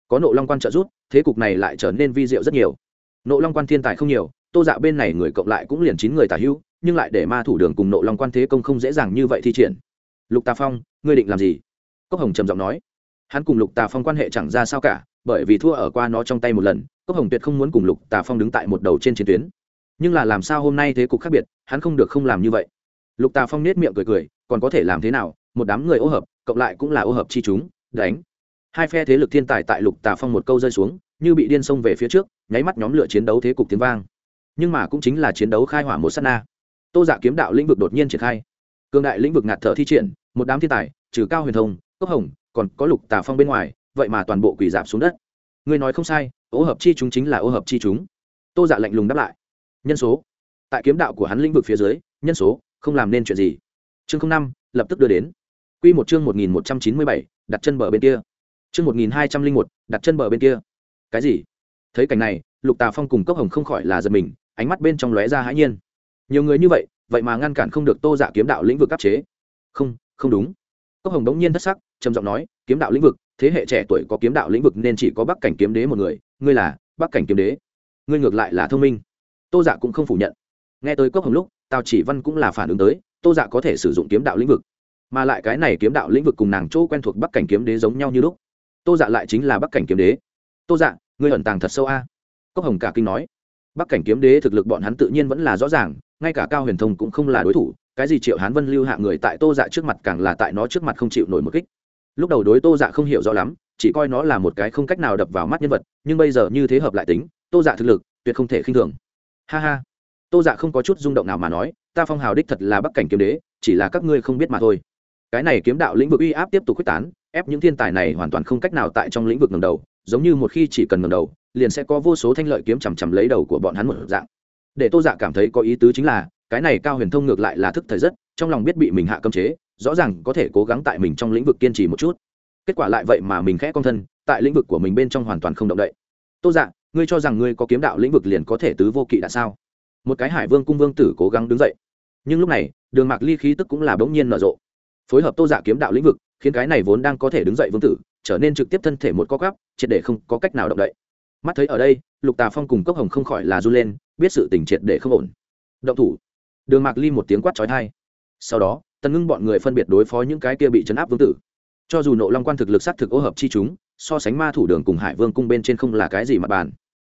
A: Có nộ long quan trợ giúp, thế cục này lại trở nên vi diệu rất nhiều. Nộ long quan thiên tài không nhiều, tô dạ bên này người cộng lại cũng liền chín người tả hữu, nhưng lại để ma thủ đường cùng nộ long quan thế công không dễ dàng như vậy thi triển. Lục tà phong, ngươi định làm gì? Cốc hồng trầm giọng nói hắn cùng lục tà phong quan hệ chẳng ra sao cả, bởi vì thua ở qua nó trong tay một lần, cốc hồng tuyệt không muốn cùng lục tà phong đứng tại một đầu trên chiến tuyến. Nhưng là làm sao hôm nay thế cục khác biệt, hắn không được không làm như vậy. Lục tà phong nết miệng cười cười, còn có thể làm thế nào, một đám người ô hợp, cộng lại cũng là ô hợp chi chúng, đánh. Hai phe thế lực thiên tài tại lục tà phong một câu rơi xuống, như bị điên xông về phía trước, nháy mắt nhóm lửa chiến đấu thế cục tiếng vang. Nhưng mà cũng chính là chiến đấu khai hỏa một s á t na. Tô giả kiếm đạo lĩnh vực đột nhiên triển khai. Cương đại lĩnh vực ngạt thở thi triển, một đám thiên tài, trừ cao huyền thông, cốc hồng còn có lục tà phong bên ngoài, vậy mà toàn bộ quỷ giảm xuống đất. Người nói không sai, ô hợp chi chúng chính là ô hợp chi chúng. Tô giả dạ lạnh lùng đáp lại. Nhân số. Tại kiếm đạo của hắn lĩnh vực phía dưới, nhân số, không làm nên chuyện gì. Chương năm, lập tức đưa đến. Q một chương một nghìn một trăm chín mươi bảy, đặt chân bờ bên kia. Chương một nghìn hai trăm linh một, đặt chân bờ bên kia. Cái gì? Thấy cảnh này, lục tà phong cùng cốc hồng không khỏi là giật mình, ánh mắt bên trong lóe ra hãi nhiên. Nhiều người như vậy vậy mà ngăn cản không được tô dạ kiếm đạo lĩnh vực áp chế. Không không đúng. Cốc hồng đống nhiên thất sắc trầm giọng nói, kiếm đạo lĩnh vực, thế hệ trẻ tuổi có kiếm đạo lĩnh vực nên chỉ có bắc cảnh kiếm đế một người, ngươi là bắc cảnh kiếm đế. Ngươi ngược lại là thông minh. Tô dạ cũng không phủ nhận. Nghe tới cốc hồng lúc, tào chỉ văn cũng là phản ứng tới, tô dạ có thể sử dụng kiếm đạo lĩnh vực, mà lại cái này kiếm đạo lĩnh vực cùng nàng chỗ quen thuộc bắc cảnh kiếm đế giống nhau như lúc. Tô dạ lại chính là bắc cảnh kiếm đế. Tô dạ ngươi ẩn tàng thật sâu a. Cốc hồng cả kinh nói. Bắc cảnh kiếm đế thực lực bọn hắn tự nhiên vẫn là rõ ràng, ngay cả cao huyền thông cũng không là đối thủ, cái gì triệu hán vân lưu hạ người tại tô dạ trước mặt càng là tại nó trước mặt không chịu nổi một kích lúc đầu đối tô dạ không hiểu rõ lắm, chỉ coi nó là một cái không cách nào đập vào mắt nhân vật, nhưng bây giờ như thế hợp lại tính, tô dạ thực lực tuyệt không thể khinh thường. Ha ha. Tô dạ không có chút rung động nào mà nói, ta phong hào đích thật là bắc cảnh kiếm đế, chỉ là các ngươi không biết mà thôi. Cái này kiếm đạo lĩnh vực uy áp tiếp tục quyết tán, ép những thiên tài này hoàn toàn không cách nào tại trong lĩnh vực ngầm đầu, giống như một khi chỉ cần ngầm đầu, liền sẽ có vô số thanh lợi kiếm chằm chằm lấy đầu của bọn hắn một dạng. Để tô dạ cảm thấy có ý tứ chính là, cái này cao huyền thông ngược lại là thức thời rất, trong lòng biết bị mình hạ cấm chế rõ ràng có thể cố gắng tại mình trong lĩnh vực kiên trì một chút. Kết quả lại vậy mà mình khẽ con thân, tại lĩnh vực của mình bên trong hoàn toàn không động đậy. Tô dạ ngươi cho rằng ngươi có kiếm đạo lĩnh vực liền có thể tứ vô kỵ đã sao? Một cái hải vương cung vương tử cố gắng đứng dậy. Nhưng lúc này, đường mạc ly khí tức cũng là bỗng nhiên nở rộ. Phối hợp tô dạ kiếm đạo lĩnh vực, khiến cái này vốn đang có thể đứng dậy vương tử, trở nên trực tiếp thân thể một co gắp triệt để không có cách nào động đậy. Mắt thấy ở đây, lục tà phong cùng cốc hồng không khỏi là run lên, biết sự tình triệt để không ổn. Động thủ. Đường mạc ly một tiếng quát trói thai sau đó tần ngưng bọn người phân biệt đối phó những cái kia bị chấn áp vương tử. Cho dù nộ long quan thực lực s á t thực ô hợp chi chúng, so sánh ma thủ đường cùng hải vương cung bên trên không là cái gì mặt bàn.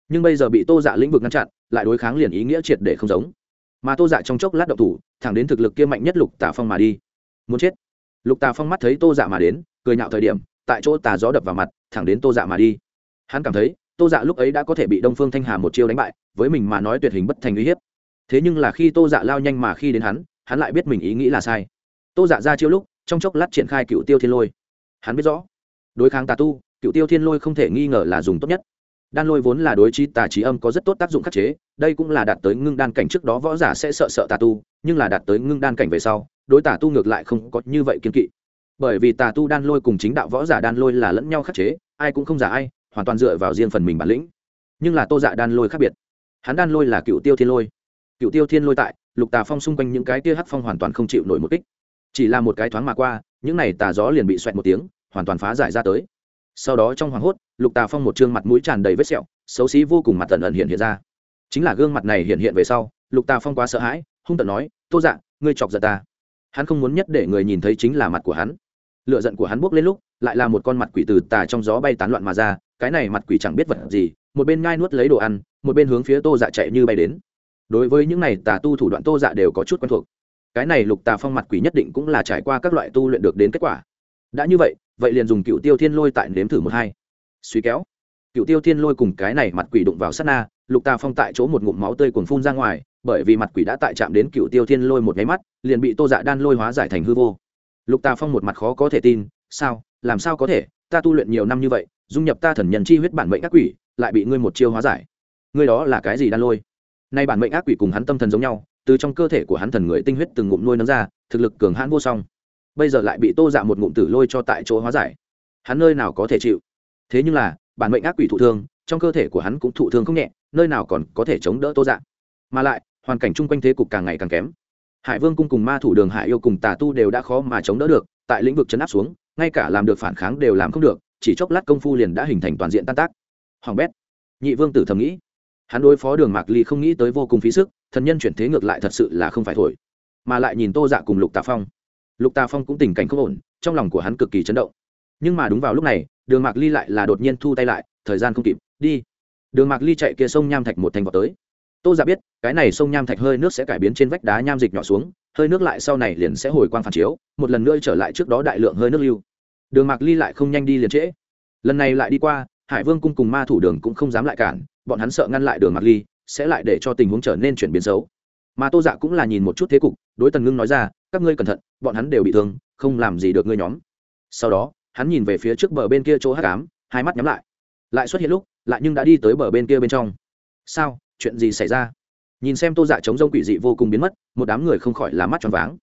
A: Nhưng bây giờ bị tô dạ lĩnh vực ngăn chặn, lại đối kháng liền ý nghĩa triệt để không giống. Mà tô dạ trong chốc lát động thủ, thẳng đến thực lực kia mạnh nhất lục tà phong mà đi. Muốn chết. Lục tà phong mắt thấy tô dạ mà đến, cười nhạo thời điểm, tại chỗ tà gió đập vào mặt, thẳng đến tô dạ mà đi. Hắn cảm thấy, tô dạ lúc ấy đã có thể bị đông phương thanh hà một chiêu đánh bại, với mình mà nói tuyệt hình bất thành uy hiếp. Thế nhưng là khi tô dạ lao nhanh mà khi đến hắn hắn lại biết mình ý nghĩ là sai tô dạ ra chiêu lúc, trong chốc lát triển khai cựu tiêu thiên lôi. Hắn biết rõ, đối kháng tà tu, cựu tiêu thiên lôi không thể nghi ngờ là dùng tốt nhất. Đan lôi vốn là đối trí tà trí âm có rất tốt tác dụng khắc chế, đây cũng là đạt tới ngưng đan cảnh trước đó võ giả sẽ sợ sợ tà tu, nhưng là đạt tới ngưng đan cảnh về sau, đối tà tu ngược lại không có như vậy kiên kỵ. Bởi vì tà tu đan lôi cùng chính đạo võ giả đan lôi là lẫn nhau khắc chế, ai cũng không giả ai, hoàn toàn dựa vào riêng phần mình bản lĩnh. Nhưng là tô dạ đan lôi khác biệt. Hắn đan lôi là cựu tiêu thiên lôi. Cựu tiêu thiên lôi tại, lục tà phong xung quanh những cái tia hắc phong hoàn toàn không chịu nổi một kích chỉ là một cái thoáng mà qua, những này tà gió liền bị xoẹt một tiếng, hoàn toàn phá giải ra tới. Sau đó trong hoảng hốt, lục tà phong một chương mặt mũi tràn đầy vết sẹo, xấu xí vô cùng mặt tần ẩn hiện hiện ra. Chính là gương mặt này hiện hiện về sau, lục tà phong quá sợ hãi, hung tận nói, tô dạ ngươi chọc giận ta. Hắn không muốn nhất để người nhìn thấy chính là mặt của hắn. Lựa giận của hắn buốc lên lúc, lại là một con mặt quỷ từ tà trong gió bay tán loạn mà ra, cái này mặt quỷ chẳng biết vật gì, một bên ngai nuốt lấy đồ ăn, một bên hướng phía tô dạ chạy như bay đến. Đối với những này tà tu thủ đoạn tô dạ đều có chút quen thuộc cái này lục tà phong mặt quỷ nhất định cũng là trải qua các loại tu luyện được đến kết quả. Đã như vậy vậy liền dùng cựu tiêu thiên lôi tại nếm thử một hai. Suy kéo, cựu tiêu thiên lôi cùng cái này mặt quỷ đụng vào sát na, lục tà phong tại chỗ một ngụm máu tươi cuồng phun ra ngoài, bởi vì mặt quỷ đã tại chạm đến cựu tiêu thiên lôi một nháy mắt, liền bị tô dạ đan lôi hóa giải thành hư vô. Lục tà phong một mặt khó có thể tin, sao? Làm sao có thể? Ta tu luyện nhiều năm như vậy, dung nhập ta thần nhân chi huyết bản mệnh ác quỷ, lại bị ngươi một chiêu hóa giải. Ngươi đó là cái gì đan lôi? Nay bản mệnh ác quỷ cùng hắn tâm thần giống nhau từ trong cơ thể của hắn thần người tinh huyết từng ngụm nuôi nấng ra, thực lực cường hãn vô song. Bây giờ lại bị tô dạ một ngụm tử lôi cho tại chỗ hóa giải. Hắn nơi nào có thể chịu? Thế nhưng là, bản mệnh ác quỷ thụ thương, trong cơ thể của hắn cũng thụ thương không nhẹ, nơi nào còn có thể chống đỡ tô dạ. Mà lại, hoàn cảnh chung quanh thế cục càng ngày càng kém. Hải vương cung cùng ma thủ đường hải yêu cùng tà tu đều đã khó mà chống đỡ được, tại lĩnh vực chấn áp xuống, ngay cả làm được phản kháng đều làm không được, chỉ chốc lát công phu liền đã hình thành toàn diện tan tác. Hoàng bét, nhị vương tử thầm nghĩ. Hắn đối phó đường mạc ly không nghĩ tới vô cùng phí sức thần nhân chuyển thế ngược lại thật sự là không phải thổi. Mà lại nhìn tô dạ cùng lục tà phong. Lục tà phong cũng tình cảnh không ổn, trong lòng của hắn cực kỳ chấn động. Nhưng mà đúng vào lúc này, đường mạc ly lại là đột nhiên thu tay lại, thời gian không kịp, đi. Đường mạc ly chạy kia sông nham thạch một thành vào tới. Tô dạ biết, cái này sông nham thạch hơi nước sẽ cải biến trên vách đá nham dịch nhỏ xuống, hơi nước lại sau này liền sẽ hồi quang phản chiếu, một lần nữa trở lại trước đó đại lượng hơi nước lưu. Đường mạc ly lại không nhanh đi liền trễ. Lần này lại đi qua, hải vương cung cùng ma thủ đường cũng không dám lại cản, bọn hắn sợ ngăn lại đường mạc ly sẽ lại để cho tình huống trở nên chuyển biến xấu. Mà tô dạ cũng là nhìn một chút thế cục, đối tần ngưng nói ra, các ngươi cẩn thận, bọn hắn đều bị thương, không làm gì được ngươi nhóm. Sau đó, hắn nhìn về phía trước bờ bên kia chỗ hát cám hai mắt nhắm lại. Lại xuất hiện lúc, lại nhưng đã đi tới bờ bên kia bên trong. Sao, chuyện gì xảy ra? Nhìn xem tô dạ chống rông quỷ dị vô cùng biến mất, một đám người không khỏi là mắt tròn váng.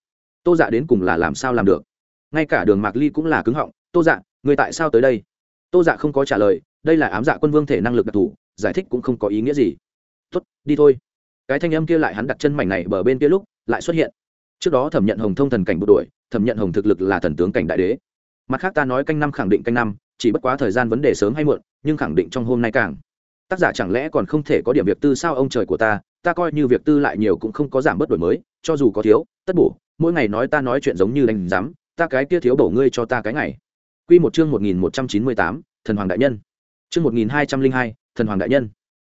A: Tô dạ đến cùng là làm sao làm được? Ngay cả đường mạc ly cũng là cứng họng, tô dạ người tại sao tới đây? Tô dạ không có trả lời, đây là ám dạ quân vương thể năng lực đặc thù, giải thích cũng không có ý nghĩa gì tuất đi thôi. Cái thanh âm kia lại hắn đặt chân mảnh này bờ bên kia lúc lại xuất hiện. Trước đó thẩm nhận hồng thông thần cảnh bộ đội, thẩm nhận hồng thực lực là thần tướng cảnh đại đế. Mặt khác ta nói canh năm khẳng định canh năm, chỉ bất quá thời gian vấn đề sớm hay muộn, nhưng khẳng định trong hôm nay càng. Tác giả chẳng lẽ còn không thể có điểm việc tư sao ông trời của ta ta coi như việc tư lại nhiều cũng không có giảm bớt đổi mới, cho dù có thiếu, tất bổ, mỗi ngày nói ta nói chuyện giống như đánh giám, ta cái kia thiếu bổ ngươi cho ta cái ngày. Quy một chương một nghìn một trăm chín mươi tám, thần hoàng đại nhân. Chương một nghìn hai trăm linh hai, thần hoàng đại nhân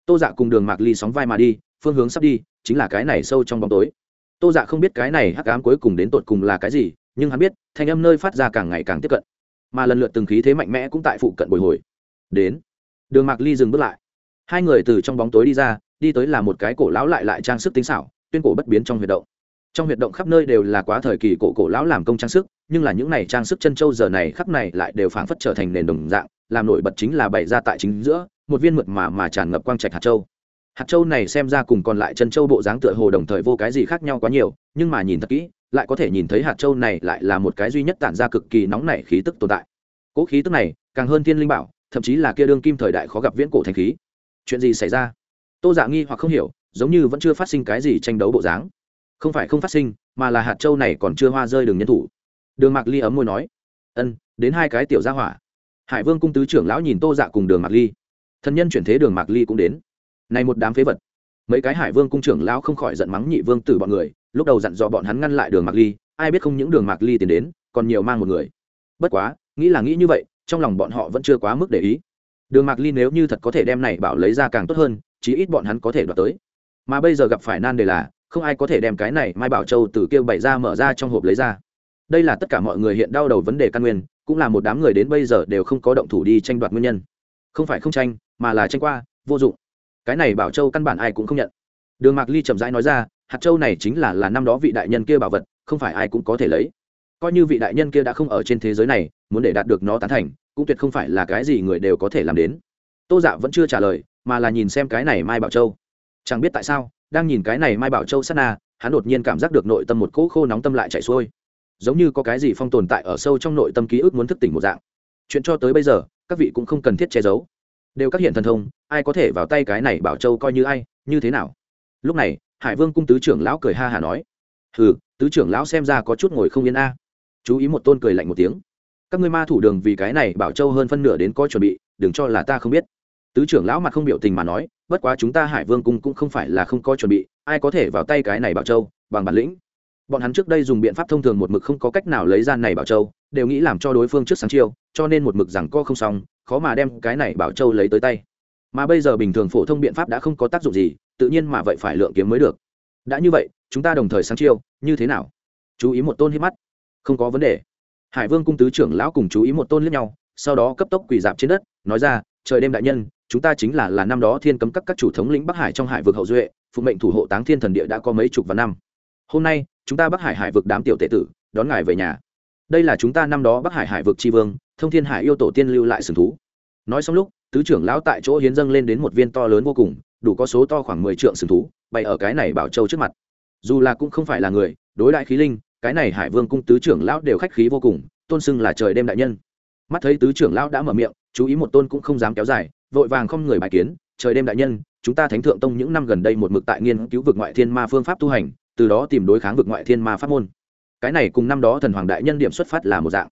A: tô dạ cùng đường mạc ly sóng vai mà đi, phương hướng sắp đi, chính là cái này sâu trong bóng tối. Tô dạ không biết cái này hắc ám cuối cùng đến tột cùng là cái gì, nhưng hắn biết, thanh âm nơi phát ra càng ngày càng tiếp cận. Mà lần lượt từng khí thế mạnh mẽ cũng tại phụ cận bồi hồi. Đến, đường mạc ly dừng bước lại. Hai người từ trong bóng tối đi ra, đi tới là một cái cổ lão lại lại trang sức tinh xảo, tuyên cổ bất biến trong huyệt động. Trong huyệt động khắp nơi đều là quá thời kỳ cổ cổ lão làm công trang sức, nhưng là những này trang sức chân châu giờ này khắp này lại đều phảng phất trở thành nền đồng dạng làm nổi bật chính là bày ra tại chính giữa, một viên mượt mà mà tràn ngập quang trạch hạt châu. Hạt châu này xem ra cùng còn lại chân châu bộ dáng tựa hồ đồng thời vô cái gì khác nhau quá nhiều, nhưng mà nhìn thật kỹ, lại có thể nhìn thấy hạt châu này lại là một cái duy nhất tản ra cực kỳ nóng nảy khí tức tồn tại. Cỗ khí tức này, càng hơn thiên linh bảo, thậm chí là kia đương kim thời đại khó gặp viễn cổ thành khí. Chuyện gì xảy ra? Tô dạ nghi hoặc không hiểu, giống như vẫn chưa phát sinh cái gì tranh đấu bộ dáng. Không phải không phát sinh, mà là hạt châu này còn chưa hoa rơi đường nhân thủ. Đường mạc ly ấm môi nói, ân, đến hai cái tiểu gia hỏa hải vương cung tứ trưởng lão nhìn tô dạ cùng đường mạc ly. Thân nhân chuyển thế đường mạc ly cũng đến. Này một đám phế vật. Mấy cái hải vương cung trưởng lão không khỏi giận mắng nhị vương tử bọn người, lúc đầu dặn dò bọn hắn ngăn lại đường mạc ly, ai biết không những đường mạc ly tiến đến, còn nhiều mang một người. Bất quá, nghĩ là nghĩ như vậy, trong lòng bọn họ vẫn chưa quá mức để ý. Đường mạc ly nếu như thật có thể đem này bảo lấy ra càng tốt hơn, chí ít bọn hắn có thể đoạt tới. Mà bây giờ gặp phải nan đề là, không ai có thể đem cái này mai bảo châu từ kêu bày ra mở ra trong hộp lấy ra. Đây là tất cả mọi người hiện đau đầu vấn đề căn nguyên cũng là một đám người đến bây giờ đều không có động thủ đi tranh đoạt nguyên nhân. Không phải không tranh, mà là tranh qua, vô dụng. Cái này bảo châu căn bản ai cũng không nhận. Đường mạc ly chậm rãi nói ra, hạt châu này chính là là năm đó vị đại nhân kia bảo vật, không phải ai cũng có thể lấy. Coi như vị đại nhân kia đã không ở trên thế giới này, muốn để đạt được nó tán thành, cũng tuyệt không phải là cái gì người đều có thể làm đến. Tô dạ vẫn chưa trả lời, mà là nhìn xem cái này mai bảo châu. Chẳng biết tại sao, đang nhìn cái này mai bảo châu sát na, hắn đột nhiên cảm giác được nội tâm một cỗ khô nóng tâm lại chạy xuôi giống như có cái gì phong tồn tại ở sâu trong nội tâm ký ức muốn thức tỉnh một dạng. Chuyện cho tới bây giờ, các vị cũng không cần thiết che giấu. Đều các hiện thần thông, ai có thể vào tay cái này bảo châu coi như ai, như thế nào? Lúc này, hải vương cung tứ trưởng lão cười ha hả nói, hừ, tứ trưởng lão xem ra có chút ngồi không yên a. Chú ý một tôn cười lạnh một tiếng, các ngươi ma thủ đường vì cái này bảo châu hơn phân nửa đến có chuẩn bị, đừng cho là ta không biết. Tứ trưởng lão mặt không biểu tình mà nói, bất quá chúng ta hải vương cung cũng không phải là không có chuẩn bị, ai có thể vào tay cái này bảo châu, bằng bản lĩnh bọn hắn trước đây dùng biện pháp thông thường một mực không có cách nào lấy ra này bảo châu, đều nghĩ làm cho đối phương trước sáng chiêu, cho nên một mực rằng co không xong, khó mà đem cái này bảo châu lấy tới tay. Mà bây giờ bình thường phổ thông biện pháp đã không có tác dụng gì, tự nhiên mà vậy phải lượng kiếm mới được. Đã như vậy, chúng ta đồng thời sáng chiêu, như thế nào? Chú ý một tôn hít mắt. Không có vấn đề. Hải vương cung tứ trưởng lão cùng chú ý một tôn liếc nhau, sau đó cấp tốc quỳ dạp trên đất, nói ra, trời đêm đại nhân, chúng ta chính là là năm đó thiên cấm các các chủ thống lĩnh bắc hải trong hải vực hậu duệ phụ mệnh thủ hộ táng thiên thần địa đã có mấy chục và năm hôm nay, chúng ta bắc hải hải vực đám tiểu tệ tử, đón ngài về nhà. Đây là chúng ta năm đó bắc hải hải vực tri vương, thông thiên hải yêu tổ tiên lưu lại sừng thú. Nói xong lúc, tứ trưởng lão tại chỗ hiến dâng lên đến một viên to lớn vô cùng, đủ có số to khoảng mười trượng sừng thú, bày ở cái này bảo châu trước mặt. Dù là cũng không phải là người, đối đại khí linh, cái này hải vương cung tứ trưởng lão đều khách khí vô cùng, tôn xưng là trời đêm đại nhân. Mắt thấy tứ trưởng lão đã mở miệng, chú ý một tôn cũng không dám kéo dài, vội vàng không người bài kiến, trời đêm đại nhân, chúng ta thánh thượng tông những năm gần đây một mực tại nghiên cứu vực ngoại thiên ma phương pháp tu hành từ đó tìm đối kháng vực ngoại thiên ma pháp môn. Cái này cùng năm đó thần hoàng đại nhân điểm xuất phát là một dạng.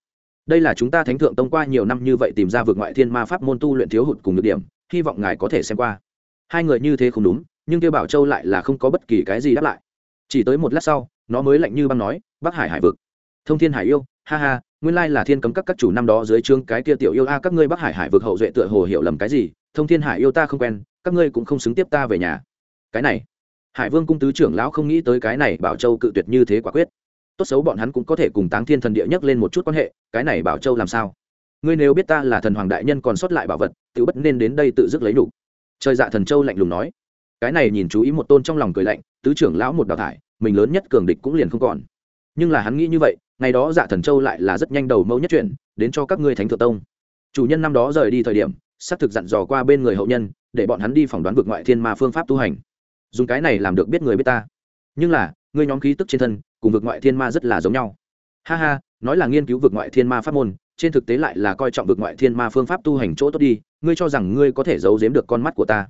A: Đây là chúng ta thánh thượng tông qua nhiều năm như vậy tìm ra vực ngoại thiên ma pháp môn tu luyện thiếu hụt cùng được điểm, hy vọng ngài có thể xem qua. Hai người như thế không đúng, nhưng kêu bảo châu lại là không có bất kỳ cái gì đáp lại. Chỉ tới một lát sau, nó mới lạnh như băng nói, bắc hải hải vực. Thông thiên hải yêu, ha ha, nguyên lai là thiên cấm các các chủ năm đó dưới trương cái kia tiểu yêu a, các ngươi bắc hải hải vực hậu duệ tựa hồ hiểu lầm cái gì, thông thiên hải yêu ta không quen, các ngươi cũng không xứng tiếp ta về nhà. Cái này hải vương cung tứ trưởng lão không nghĩ tới cái này bảo châu cự tuyệt như thế quả quyết. Tốt xấu bọn hắn cũng có thể cùng táng thiên thần địa nhắc lên một chút quan hệ, cái này bảo châu làm sao? Ngươi nếu biết ta là thần hoàng đại nhân còn sót lại bảo vật tự bất nên đến đây tự dứt lấy đủ trời dạ thần châu lạnh lùng nói. Cái này nhìn chú ý một tôn trong lòng cười lạnh, tứ trưởng lão một đào thải, mình lớn nhất cường địch cũng liền không còn. Nhưng là hắn nghĩ như vậy, ngày đó dạ thần châu lại là rất nhanh đầu mẫu nhất chuyển, đến cho các ngươi thánh thượng tông. Chủ nhân năm đó rời đi thời điểm xác thực dặn dò qua bên người hậu nhân, để bọn hắn đi phỏng đoán vực ngoại thiên ma phương pháp tu hành dùng cái này làm được biết người biết ta. Nhưng là, ngươi nhóm khí tức trên thân, cùng vực ngoại thiên ma rất là giống nhau. Ha ha, nói là nghiên cứu vực ngoại thiên ma pháp môn, trên thực tế lại là coi trọng vực ngoại thiên ma phương pháp tu hành chỗ tốt đi, ngươi cho rằng ngươi có thể giấu giếm được con mắt của ta.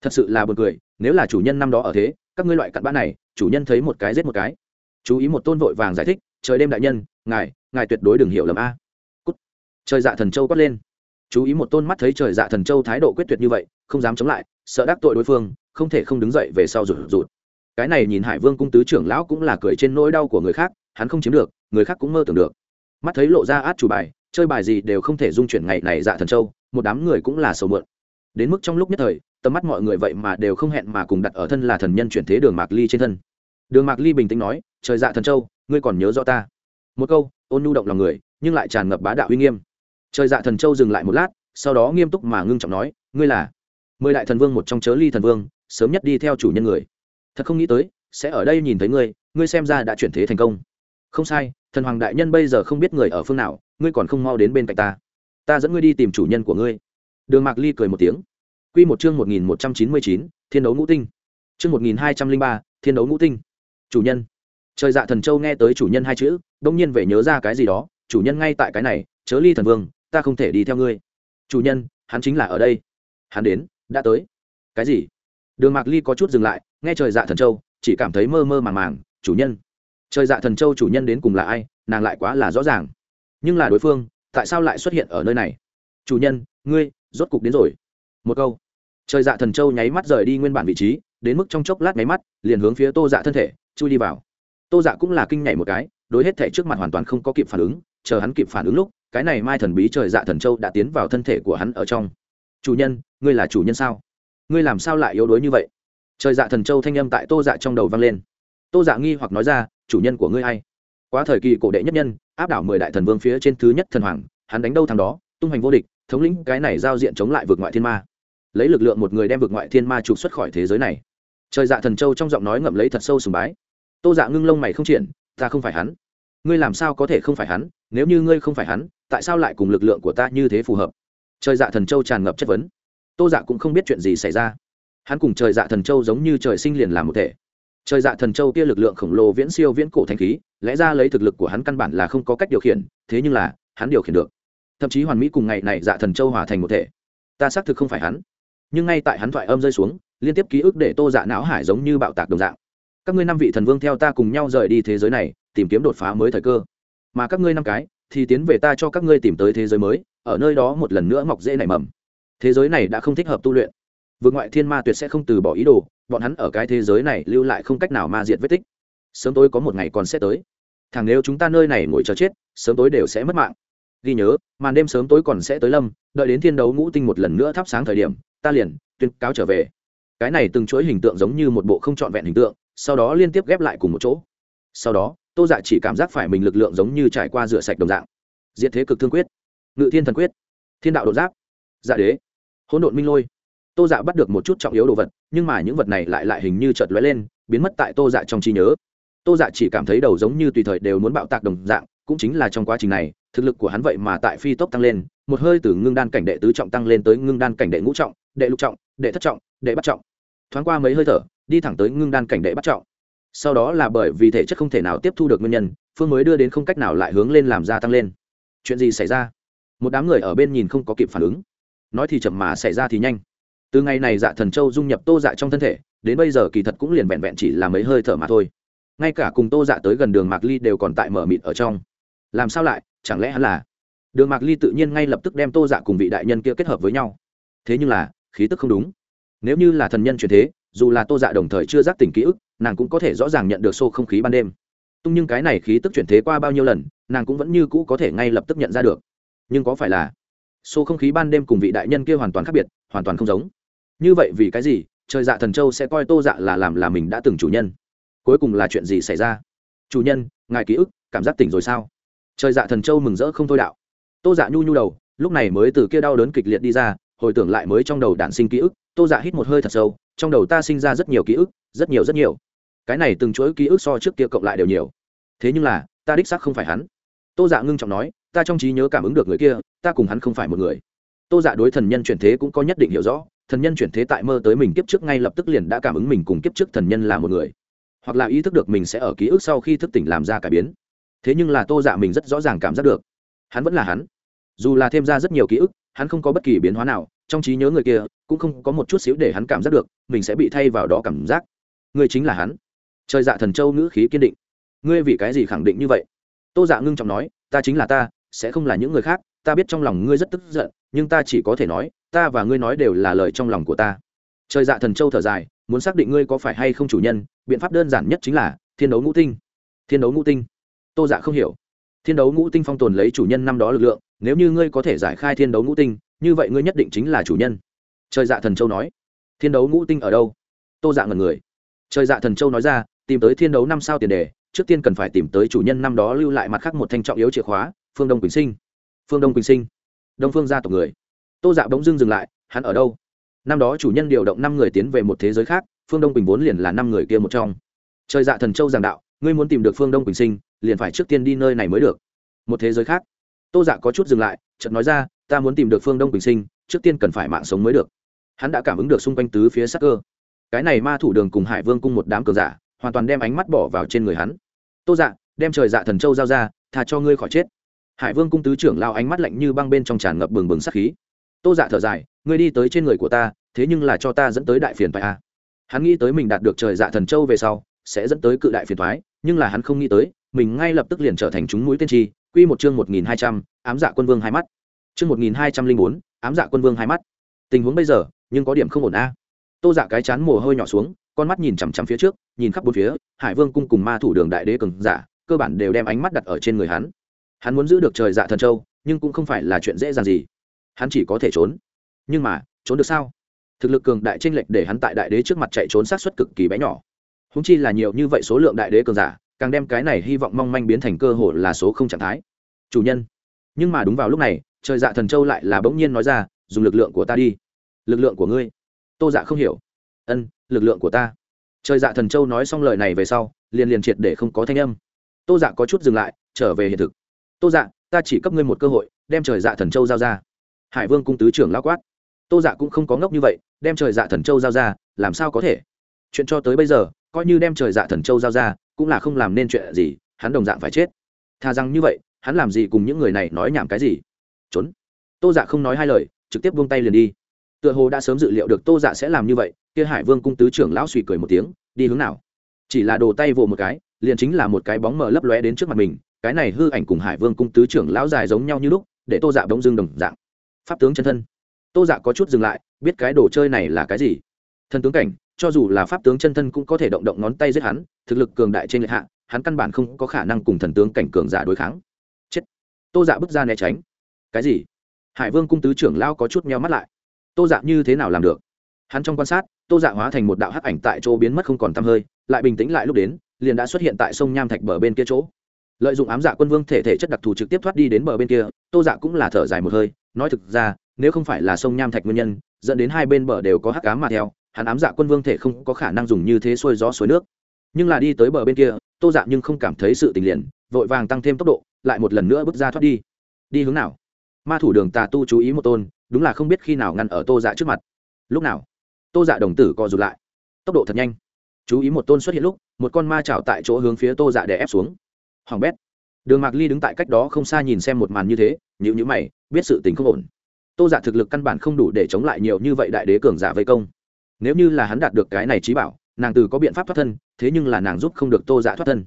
A: Thật sự là buồn cười, nếu là chủ nhân năm đó ở thế, các ngươi loại cặn bã này, chủ nhân thấy một cái giết một cái. Chú ý một tôn vội vàng giải thích, trời đêm đại nhân, ngài ngài tuyệt đối đừng hiểu lầm a. Cút. Trời dạ thần châu quát lên chú ý một tôn mắt thấy trời dạ thần châu thái độ quyết tuyệt như vậy, không dám chống lại, sợ đắc tội đối phương, không thể không đứng dậy về sau rụt rụt. Cái này nhìn hải vương cung tứ trưởng lão cũng là cười trên nỗi đau của người khác, hắn không chiếm được, người khác cũng mơ tưởng được. Mắt thấy lộ ra át chủ bài, chơi bài gì đều không thể dung chuyển ngày này dạ thần châu, một đám người cũng là sầu mượn đến mức trong lúc nhất thời, tầm mắt mọi người vậy mà đều không hẹn mà cùng đặt ở thân là thần nhân chuyển thế đường mạc ly trên thân. Đường mạc ly bình tĩnh nói, trời dạ thần châu, ngươi còn nhớ rõ ta? Một câu, ôn nhu động lòng người, nhưng lại tràn ngập bá đạo uy nghiêm trời dạ thần châu dừng lại một lát, sau đó nghiêm túc mà ngưng trọng nói, ngươi là mười đại thần vương một trong chớ ly thần vương, sớm nhất đi theo chủ nhân người. Thật không nghĩ tới, sẽ ở đây nhìn thấy ngươi ngươi xem ra đã chuyển thế thành công. Không sai, thần hoàng đại nhân bây giờ không biết người ở phương nào, ngươi còn không mau đến bên cạnh ta. Ta dẫn ngươi đi tìm chủ nhân của ngươi. Đường mạc ly cười một tiếng. Q một chương một nghìn một trăm chín mươi chín, thiên đấu ngũ tinh. Chương một nghìn hai trăm linh ba, thiên đấu ngũ tinh. Chủ nhân. Trời dạ thần châu nghe tới chủ nhân hai chữ, đông nhiên về nhớ ra cái gì đó, chủ nhân ngay tại cái này, chớ ly thần vương ta không thể đi theo ngươi. Chủ nhân, hắn chính là ở đây. Hắn đến, đã tới. Cái gì? Đường mạc ly có chút dừng lại, nghe trời dạ thần châu, chỉ cảm thấy mơ mơ màng màng. Chủ nhân. Trời dạ thần châu chủ nhân đến cùng là ai, nàng lại quá là rõ ràng. Nhưng là đối phương, tại sao lại xuất hiện ở nơi này? Chủ nhân, ngươi, rốt cục đến rồi. Một câu. Trời dạ thần châu nháy mắt rời đi nguyên bản vị trí, đến mức trong chốc lát nháy mắt, liền hướng phía tô dạ thân thể, chui đi vào. Tô dạ cũng là kinh nhảy một cái, đối hết thể trước mặt hoàn toàn không có kịp phản ứng, chờ hắn kịp phản ứng lúc cái này mai thần bí trời dạ thần châu đã tiến vào thân thể của hắn ở trong. Chủ nhân, ngươi là chủ nhân sao? Ngươi làm sao lại yếu đuối như vậy? Trời dạ thần châu thanh âm tại tô dạ trong đầu vang lên. Tô dạ nghi hoặc nói ra, chủ nhân của ngươi hay quá thời kỳ cổ đệ nhất nhân, áp đảo mười đại thần vương phía trên thứ nhất thần hoàng, hắn đánh đâu thằng đó, tung hành vô địch, thống lĩnh cái này giao diện chống lại vượt ngoại thiên ma. Lấy lực lượng một người đem vượt ngoại thiên ma trục xuất khỏi thế giới này. Trời dạ thần châu trong giọng nói ngậm lấy thật sâu sùng bái. Tô dạ ngưng lông mày không triển ta không phải hắn ngươi làm sao có thể không phải hắn, nếu như ngươi không phải hắn, tại sao lại cùng lực lượng của ta như thế phù hợp? Trời dạ thần châu tràn ngập chất vấn. Tô dạ cũng không biết chuyện gì xảy ra. Hắn cùng trời dạ thần châu giống như trời sinh liền làm một thể. Trời dạ thần châu kia lực lượng khổng lồ viễn siêu viễn cổ thanh khí, lẽ ra lấy thực lực của hắn căn bản là không có cách điều khiển, thế nhưng là, hắn điều khiển được. Thậm chí hoàn mỹ cùng ngày này dạ thần châu hòa thành một thể. Ta xác thực không phải hắn. Nhưng ngay tại hắn thoại âm rơi xuống, liên tiếp ký ức để tô dạ não hải giống như bạo tạc đồng dạng. Các ngươi năm vị thần vương theo ta cùng nhau rời đi thế giới này tìm kiếm đột phá mới thời cơ. Mà các ngươi năm cái, thì tiến về ta cho các ngươi tìm tới thế giới mới, ở nơi đó một lần nữa mọc dễ nảy mầm. Thế giới này đã không thích hợp tu luyện. Vượt ngoại thiên ma tuyệt sẽ không từ bỏ ý đồ, bọn hắn ở cái thế giới này lưu lại không cách nào ma diệt vết tích. Sớm tối có một ngày còn sẽ tới. Thằng nếu chúng ta nơi này ngồi chờ chết, sớm tối đều sẽ mất mạng. Ghi nhớ, màn đêm sớm tối còn sẽ tới lâm, đợi đến thiên đấu ngũ tinh một lần nữa thắp sáng thời điểm, ta liền, tuyên cáo trở về. Cái này từng chuỗi hình tượng giống như một bộ không trọn vẹn hình tượng, sau đó liên tiếp ghép lại cùng một chỗ sau đó, tô dạ chỉ cảm giác phải mình lực lượng giống như trải qua rửa sạch đồng dạng. Diệt thế cực thương quyết. Ngự thiên thần quyết. Thiên đạo đột giáp. Dạ đế. Hỗn độn minh lôi. Tô dạ bắt được một chút trọng yếu đồ vật, nhưng mà những vật này lại lại hình như chợt lóe lên, biến mất tại tô dạ trong trí nhớ. Tô dạ chỉ cảm thấy đầu giống như tùy thời đều muốn bạo tạc đồng dạng, cũng chính là trong quá trình này, thực lực của hắn vậy mà tại phi tốc tăng lên, một hơi từ ngưng đan cảnh đệ tứ trọng tăng lên tới ngưng đan cảnh đệ ngũ trọng, đệ lục trọng, đệ thất trọng, đệ bắt trọng. Thoáng qua mấy hơi thở, đi thẳng tới ngưng đan cảnh đệ bắt trọng sau đó là bởi vì thể chất không thể nào tiếp thu được nguyên nhân, phương mới đưa đến không cách nào lại hướng lên làm ra tăng lên. Chuyện gì xảy ra? Một đám người ở bên nhìn không có kịp phản ứng. Nói thì chậm mà xảy ra thì nhanh. Từ ngày này dạ thần châu dung nhập tô dạ trong thân thể, đến bây giờ kỳ thật cũng liền vẹn vẹn chỉ là mấy hơi thở mà thôi. Ngay cả cùng tô dạ tới gần đường mạc ly đều còn tại mở mịt ở trong. Làm sao lại? Chẳng lẽ hắn là? Đường mạc ly tự nhiên ngay lập tức đem tô dạ cùng vị đại nhân kia kết hợp với nhau. Thế nhưng là, khí tức không đúng. Nếu như là thần nhân truyền thế dù là tô dạ đồng thời chưa giác tỉnh ký ức, nàng cũng có thể rõ ràng nhận được xô không khí ban đêm. Tung nhưng cái này khí tức chuyển thế qua bao nhiêu lần, nàng cũng vẫn như cũ có thể ngay lập tức nhận ra được. Nhưng có phải là xô không khí ban đêm cùng vị đại nhân kia hoàn toàn khác biệt, hoàn toàn không giống? Như vậy vì cái gì, trời dạ thần châu sẽ coi tô dạ là làm là mình đã từng chủ nhân? Cuối cùng là chuyện gì xảy ra? Chủ nhân, ngài ký ức, cảm giác tỉnh rồi sao? Trời dạ thần châu mừng rỡ không thôi đạo. Tô dạ nhu nhu đầu, lúc này mới từ kia đau đớn kịch liệt đi ra, hồi tưởng lại mới trong đầu đản sinh ký ức, tô dạ hít một hơi thật sâu trong đầu ta sinh ra rất nhiều ký ức, rất nhiều rất nhiều. Cái này từng chuỗi ký ức so trước kia cộng lại đều nhiều. Thế nhưng là, ta đích xác không phải hắn. Tô dạ ngưng trọng nói, ta trong trí nhớ cảm ứng được người kia, ta cùng hắn không phải một người. Tô dạ đối thần nhân chuyển thế cũng có nhất định hiểu rõ, thần nhân chuyển thế tại mơ tới mình kiếp trước ngay lập tức liền đã cảm ứng mình cùng kiếp trước thần nhân là một người. Hoặc là ý thức được mình sẽ ở ký ức sau khi thức tỉnh làm ra cải biến. Thế nhưng là tô dạ mình rất rõ ràng cảm giác được. Hắn vẫn là hắn. Dù là thêm ra rất nhiều ký ức hắn không có bất kỳ biến hóa nào, trong trí nhớ người kia cũng không có một chút xíu để hắn cảm giác được mình sẽ bị thay vào đó cảm giác. Ngươi chính là hắn. Trời dạ thần châu ngữ khí kiên định. Ngươi vì cái gì khẳng định như vậy? Tô dạ ngưng trọng nói, ta chính là ta, sẽ không là những người khác, ta biết trong lòng ngươi rất tức giận, nhưng ta chỉ có thể nói, ta và ngươi nói đều là lời trong lòng của ta. Trời dạ thần châu thở dài, muốn xác định ngươi có phải hay không chủ nhân, biện pháp đơn giản nhất chính là thiên đấu ngũ tinh. Thiên đấu ngũ tinh. Tô dạ không hiểu thiên đấu ngũ tinh phong tồn lấy chủ nhân năm đó lực lượng, nếu như ngươi có thể giải khai thiên đấu ngũ tinh, như vậy ngươi nhất định chính là chủ nhân. Trời dạ thần châu nói. Thiên đấu ngũ tinh ở đâu? Tô dạ ngần người. Trời dạ thần châu nói ra, tìm tới thiên đấu năm sao tiền đề, trước tiên cần phải tìm tới chủ nhân năm đó lưu lại mặt khác một thanh trọng yếu chìa khóa, phương đông quỳnh sinh. Phương đông quỳnh sinh. Đông phương gia tộc người. Tô dạ bỗng dưng dừng lại, hắn ở đâu? Năm đó chủ nhân điều động năm người tiến về một thế giới khác, phương đông quỳnh vốn liền là năm người kia một trong. Trời dạ thần châu giảng đạo, ngươi muốn tìm được phương đông quỳnh sinh liền phải trước tiên đi nơi này mới được. Một thế giới khác. Tô dạ có chút dừng lại, chợt nói ra, ta muốn tìm được phương đông Bình sinh, trước tiên cần phải mạng sống mới được. Hắn đã cảm ứng được xung quanh tứ phía sắc cơ. Cái này ma thủ đường cùng hải vương cung một đám cường giả, hoàn toàn đem ánh mắt bỏ vào trên người hắn. Tô dạ đem trời dạ thần châu giao ra thà cho ngươi khỏi chết. Hải vương cung tứ trưởng lao ánh mắt lạnh như băng bên trong tràn ngập bừng bừng sắc khí. Tô dạ thở dài, ngươi đi tới trên người của ta, thế nhưng là cho ta dẫn tới đại phiền phải a à. hắn nghĩ tới mình đạt được trời dạ thần châu về sau, sẽ dẫn tới cự đại phiền thoái nhưng là hắn không nghĩ tới mình ngay lập tức liền trở thành chúng mũi tiên tri quy một chương một nghìn hai trăm, ám dạ quân vương hai mắt. Chương một nghìn hai trăm linh bốn, ám dạ quân vương hai mắt. Tình huống bây giờ, nhưng có điểm không ổn a. Tô dạ cái chán mồ hôi nhỏ xuống, con mắt nhìn chằm chằm phía trước, nhìn khắp bốn phía, hải vương cung cùng ma thủ đường đại đế cường giả, cơ bản đều đem ánh mắt đặt ở trên người hắn. Hắn muốn giữ được trời dạ thần châu, nhưng cũng không phải là chuyện dễ dàng gì. Hắn chỉ có thể trốn. Nhưng mà, trốn được sao? Thực lực cường đại tranh lệch để hắn tại đại đế trước mặt chạy trốn sát xuất cực kỳ bé nhỏ. Húng chi là nhiều như vậy số lượng đại đế cường giả càng đem cái này hy vọng mong manh biến thành cơ hội là số không trạng thái. Chủ nhân. Nhưng mà đúng vào lúc này, trời dạ thần châu lại là bỗng nhiên nói ra, dùng lực lượng của ta đi. Lực lượng của ngươi? Tô dạ không hiểu. Ân, lực lượng của ta. Trời dạ thần châu nói xong lời này về sau, liền liền triệt để không có thanh âm. Tô dạ có chút dừng lại, trở về hiện thực. Tô dạ ta chỉ cấp ngươi một cơ hội, đem trời dạ thần châu giao ra. Hải vương cung tứ trưởng lao quát. Tô dạ cũng không có ngốc như vậy, đem trời dạ thần châu giao ra, làm sao có thể? Chuyện cho tới bây giờ, coi như đem trời dạ thần châu giao ra cũng là không làm nên chuyện gì, hắn đồng dạng phải chết. Thà rằng như vậy, hắn làm gì cùng những người này nói nhảm cái gì? Trốn. Tô dạ không nói hai lời, trực tiếp buông tay liền đi. Tựa hồ đã sớm dự liệu được tô dạ sẽ làm như vậy, kia hải vương cung tứ trưởng lão suy cười một tiếng, đi hướng nào? Chỉ là đồ tay vồ một cái, liền chính là một cái bóng mờ lấp lóe đến trước mặt mình, cái này hư ảnh cùng hải vương cung tứ trưởng lão dài giống nhau như lúc, để tô dạ bỗng dưng đồng dạng. Pháp tướng chân thân. Tô dạ có chút dừng lại, biết cái đồ chơi này là cái gì? Thân tướng cảnh cho dù là pháp tướng chân thân cũng có thể động động ngón tay giết hắn, thực lực cường đại trên lệ hạ, hắn căn bản không có khả năng cùng thần tướng cảnh cường giả đối kháng. Chết. Tô dạ bước ra né tránh. Cái gì? Hải vương cung tứ trưởng lao có chút meo mắt lại. Tô dạ như thế nào làm được? Hắn trong quan sát, tô dạ hóa thành một đạo hắc ảnh tại chỗ biến mất không còn t hơi, lại bình tĩnh lại lúc đến, liền đã xuất hiện tại sông nham thạch bờ bên kia chỗ. Lợi dụng ám dạ quân vương thể thể chất đặc thù trực tiếp thoát đi đến bờ bên kia, tô dạ cũng là thở dài một hơi, nói thực ra, nếu không phải là sông nham thạch nguyên nhân, dẫn đến hai bên bờ đều có hắc cám mà theo hắn ám dạ quân vương thể không có khả năng dùng như thế xuôi gió suối nước. Nhưng là đi tới bờ bên kia, tô dạ nhưng không cảm thấy sự tình liền, vội vàng tăng thêm tốc độ, lại một lần nữa bước ra thoát đi. Đi hướng nào? Ma thủ đường tà tu chú ý một tôn, đúng là không biết khi nào ngăn ở tô dạ trước mặt. Lúc nào? Tô dạ đồng tử co rụt lại. Tốc độ thật nhanh. Chú ý một tôn xuất hiện lúc, một con ma chảo tại chỗ hướng phía tô dạ đè ép xuống. Hoàng bét. Đường mạc ly đứng tại cách đó không xa nhìn xem một màn như thế nhữ nhữ mày, biết sự tình không ổn. Tô dạ thực lực căn bản không đủ để chống lại nhiều như vậy đại đế cường giả vây công nếu như là hắn đạt được cái này trí bảo, nàng từ có biện pháp thoát thân, thế nhưng là nàng giúp không được tô dạ thoát thân.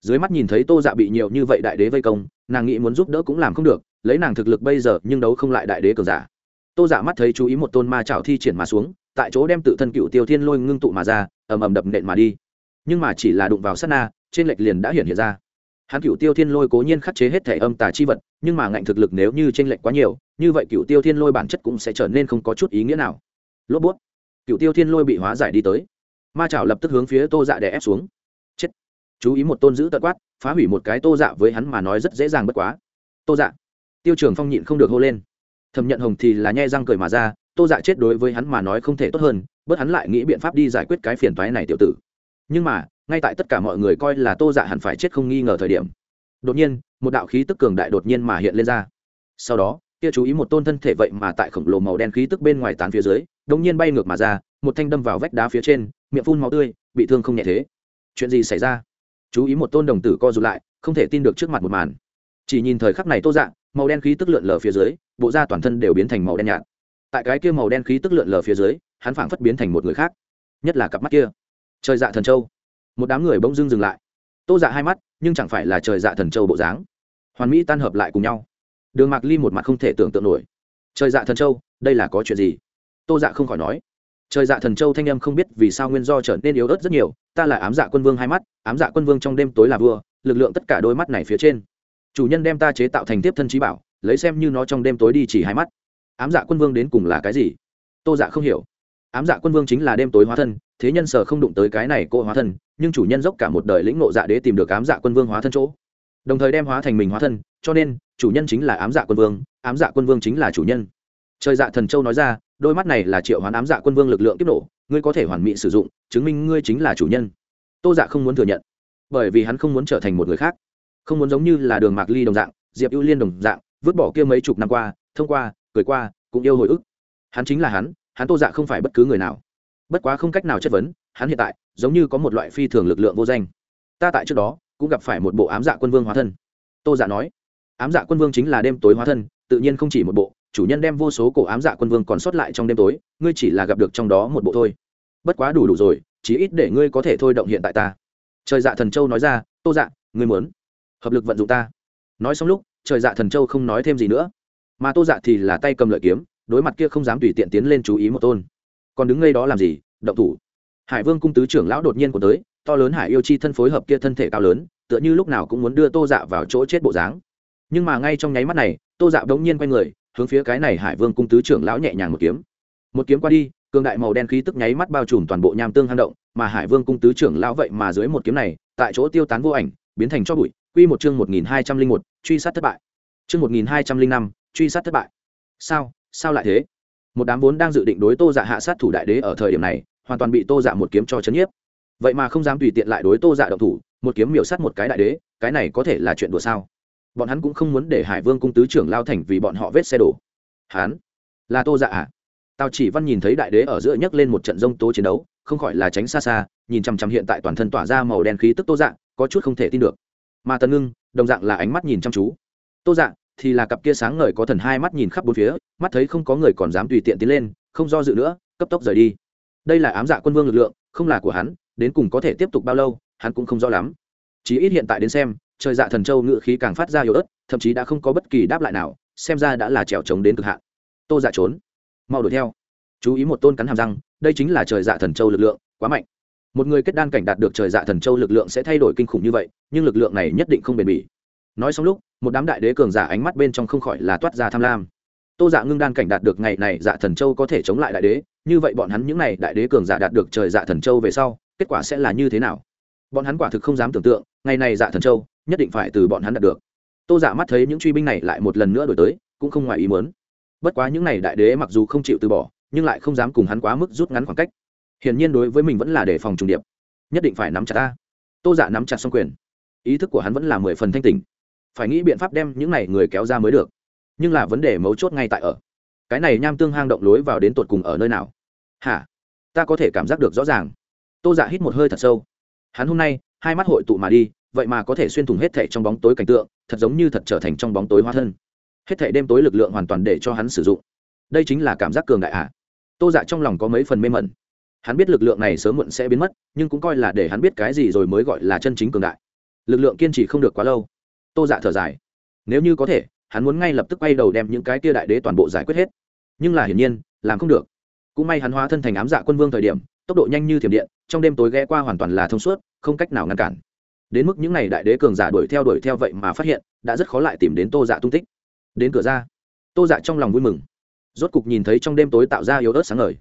A: Dưới mắt nhìn thấy tô dạ bị nhiều như vậy đại đế vây công, nàng nghĩ muốn giúp đỡ cũng làm không được, lấy nàng thực lực bây giờ nhưng đấu không lại đại đế cường giả. Tô dạ mắt thấy chú ý một tôn ma trào thi triển mà xuống, tại chỗ đem tự thân cựu tiêu thiên lôi ngưng tụ mà ra, ầm ầm đập nện mà đi. Nhưng mà chỉ là đụng vào sát na, trên lệch liền đã hiện hiện ra. Hắn cựu tiêu thiên lôi cố nhiên khắc chế hết thể âm tà chi vật, nhưng mà ngạnh thực lực nếu như trên lệch quá nhiều, như vậy cựu tiêu thiên lôi bản chất cũng sẽ trở nên không có chút ý nghĩa nào. Lốp bút cựu tiêu thiên lôi bị hóa giải đi tới. Ma chảo lập tức hướng phía tô dạ đè ép xuống. Chết. Chú ý một tôn giữ tật quát, phá hủy một cái tô dạ với hắn mà nói rất dễ dàng bất quá. Tô dạ. Tiêu trường phong nhịn không được hô lên. Thẩm nhận hồng thì là nhai răng cười mà ra, tô dạ chết đối với hắn mà nói không thể tốt hơn, bớt hắn lại nghĩ biện pháp đi giải quyết cái phiền toái này tiểu tử. Nhưng mà, ngay tại tất cả mọi người coi là tô dạ hẳn phải chết không nghi ngờ thời điểm, đột nhiên, một đạo khí tức cường đại đột nhiên mà hiện lên ra. Sau đó, kia chú ý một tôn thân thể vậy mà tại khổng lồ màu đen khí tức bên ngoài tán phía dưới đột nhiên bay ngược mà ra, một thanh đâm vào vách đá phía trên, miệng phun máu tươi, bị thương không nhẹ thế. Chuyện gì xảy ra? Chú ý một tôn đồng tử co rụt lại, không thể tin được trước mặt một màn. Chỉ nhìn thời khắc này tô dạng màu đen khí tức lượn lờ phía dưới, bộ da toàn thân đều biến thành màu đen nhạt. Tại cái kia màu đen khí tức lượn lờ phía dưới, hắn phảng phất biến thành một người khác. Nhất là cặp mắt kia. Trời dạ thần châu. Một đám người bỗng dưng dừng lại. Tô dạ hai mắt, nhưng chẳng phải là trời dạ thần châu bộ dáng. Hoàn mỹ tan hợp lại cùng nhau. Đường mạc ly một mặt không thể tưởng tượng nổi. Trời dạ thần châu, đây là có chuyện gì? Tô dạ không khỏi nói. Trời dạ thần châu thanh âm không biết vì sao nguyên do trở nên yếu ớt rất nhiều, ta là ám dạ quân vương hai mắt, ám dạ quân vương trong đêm tối là vua, lực lượng tất cả đôi mắt này phía trên. Chủ nhân đem ta chế tạo thành tiếp thân trí bảo, lấy xem như nó trong đêm tối đi chỉ hai mắt. Ám dạ quân vương đến cùng là cái gì? Tô dạ không hiểu. Ám dạ quân vương chính là đêm tối hóa thân, thế nhân sở không đụng tới cái này cô hóa thân, nhưng chủ nhân dốc cả một đời lĩnh nộ dạ đế tìm được ám dạ quân vương hóa thân chỗ. Đồng thời đem hóa thành mình hóa thân, cho nên, chủ nhân chính là ám dạ quân vương, ám dạ quân vương chính là chủ nhân trời dạ thần châu nói ra, đôi mắt này là triệu hoán ám dạ quân vương lực lượng tiếp nổ, ngươi có thể hoàn mỹ sử dụng, chứng minh ngươi chính là chủ nhân. Tô dạ không muốn thừa nhận, bởi vì hắn không muốn trở thành một người khác. Không muốn giống như là đường mạc ly đồng dạng, diệp ưu liên đồng dạng, vứt bỏ kia mấy chục năm qua, thông qua, cười qua, cũng yêu hồi ức. Hắn chính là hắn hắn tô dạ không phải bất cứ người nào. Bất quá không cách nào chất vấn, hắn hiện tại, giống như có một loại phi thường lực lượng vô danh. Ta tại trước đó, cũng gặp phải một bộ ám dạ quân vương hóa thân. Tô dạ nói, ám dạ quân vương chính là đêm tối hóa thân, tự nhiên không chỉ một bộ chủ nhân đem vô số cổ ám dạ quân vương còn sót lại trong đêm tối, ngươi chỉ là gặp được trong đó một bộ thôi. Bất quá đủ đủ rồi, chí ít để ngươi có thể thôi động hiện tại ta. Trời dạ thần châu nói ra, tô dạ ngươi muốn hợp lực vận dụng ta. Nói xong lúc, trời dạ thần châu không nói thêm gì nữa. Mà tô dạ thì là tay cầm lợi kiếm, đối mặt kia không dám tùy tiện tiến lên chú ý một tôn. Còn đứng ngay đó làm gì, động thủ? Hải vương cung tứ trưởng lão đột nhiên của tới, to lớn hải yêu chi thân phối hợp kia thân thể cao lớn, tựa như lúc nào cũng muốn đưa tô dạ vào chỗ chết bộ dáng. Nhưng mà ngay trong nháy mắt này, tô dạ bỗng nhiên quay người hướng phía cái này hải vương cung tứ trưởng lão nhẹ nhàng một kiếm. Một kiếm qua đi, cường đại màu đen khí tức nháy mắt bao trùm toàn bộ nham tương hang động, mà hải vương cung tứ trưởng lão vậy mà dưới một kiếm này, tại chỗ tiêu tán vô ảnh, biến thành cho bụi. Quy một chương một nghìn hai trăm linh một, truy sát thất bại. Chương một nghìn hai trăm linh năm, truy sát thất bại. Sao sao lại thế? Một đám vốn đang dự định đối tô dạ hạ sát thủ đại đế ở thời điểm này, hoàn toàn bị tô dạ một kiếm cho chấn nhiếp. Vậy mà không dám tùy tiện lại đối tô dạ động thủ, một kiếm miểu sát một cái đại đế, cái này có thể là chuyện đùa sao? Bọn hắn cũng không muốn để hải vương cung tứ trưởng lao thành vì bọn họ vết xe đổ. Hắn? Là tô dạ à? Tào chỉ văn nhìn thấy đại đế ở giữa nhấc lên một trận rông tố chiến đấu, không khỏi là tránh xa xa, nhìn chằm chằm hiện tại toàn thân tỏa ra màu đen khí tức tô dạ có chút không thể tin được. Mà tần ngưng, đồng dạng là ánh mắt nhìn chăm chú. Tô dạ thì là cặp kia sáng ngời có thần hai mắt nhìn khắp bốn phía, mắt thấy không có người còn dám tùy tiện tiến lên, không do dự nữa, cấp tốc rời đi. Đây là ám dạ quân vương lực lượng, không là của hắn, đến cùng có thể tiếp tục bao lâu, hắn cũng không rõ lắm. Chí ít hiện tại đến xem trời dạ thần châu ngự khí càng phát ra yếu ớt, thậm chí đã không có bất kỳ đáp lại nào, xem ra đã là trèo trống đến cực hạn. Tô dạ trốn. Mau đuổi theo. Chú ý một tôn cắn hàm răng, đây chính là trời dạ thần châu lực lượng, quá mạnh. Một người kết đan cảnh đạt được trời dạ thần châu lực lượng sẽ thay đổi kinh khủng như vậy, nhưng lực lượng này nhất định không bền bỉ. Nói xong lúc, một đám đại đế cường giả ánh mắt bên trong không khỏi là toát ra tham lam. Tô dạ ngưng đan cảnh đạt được ngày này dạ thần châu có thể chống lại đại đế, như vậy bọn hắn những n à y đại đế cường giả đạt được trời dạ thần châu về sau, kết quả sẽ là như thế nào? Bọn hắn quả thực không dám tưởng tượng, ngày này dạ thần châu nhất định phải từ bọn hắn đạt được. Tô dạ mắt thấy những truy binh này lại một lần nữa đổi tới, cũng không ngoài ý muốn. Bất quá những n à y đại đế mặc dù không chịu từ bỏ, nhưng lại không dám cùng hắn quá mức rút ngắn khoảng cách. Hiển nhiên đối với mình vẫn là đề phòng trùng điệp. Nhất định phải nắm chặt ta. Tô dạ nắm chặt xong quyền. Ý thức của hắn vẫn là mười phần thanh tình phải nghĩ biện pháp đem những này người kéo ra mới được. Nhưng là vấn đề mấu chốt ngay tại ở. Cái này nham tương hang động lối vào đến tột cùng ở nơi nào? Hả? Ta có thể cảm giác được rõ ràng. Tô dạ hít một hơi thật sâu. Hắn hôm nay, hai mắt hội tụ mà đi vậy mà có thể xuyên thủng hết thảy trong bóng tối cảnh tượng, thật giống như thật trở thành trong bóng tối hóa thân. Hết thảy đêm tối lực lượng hoàn toàn để cho hắn sử dụng. Đây chính là cảm giác cường đại ạ. Tô dạ trong lòng có mấy phần mê mẩn. Hắn biết lực lượng này sớm muộn sẽ biến mất, nhưng cũng coi là để hắn biết cái gì rồi mới gọi là chân chính cường đại. Lực lượng kiên trì không được quá lâu. Tô dạ thở dài. Nếu như có thể, hắn muốn ngay lập tức quay đầu đem những cái tia đại đế toàn bộ giải quyết hết. Nhưng là hiển nhiên, làm không được. Cũng may hắn hóa thân thành ám dạ quân vương thời điểm, tốc độ nhanh như thiểm điện, trong đêm tối ghé qua hoàn toàn là thông suốt, không cách nào ngăn cản đến mức những n à y đại đế cường giả đuổi theo đuổi theo vậy mà phát hiện, đã rất khó lại tìm đến tô dạ tung tích. Đến cửa ra, tô dạ trong lòng vui mừng. Rốt cục nhìn thấy trong đêm tối tạo ra yếu ớt sáng ngời.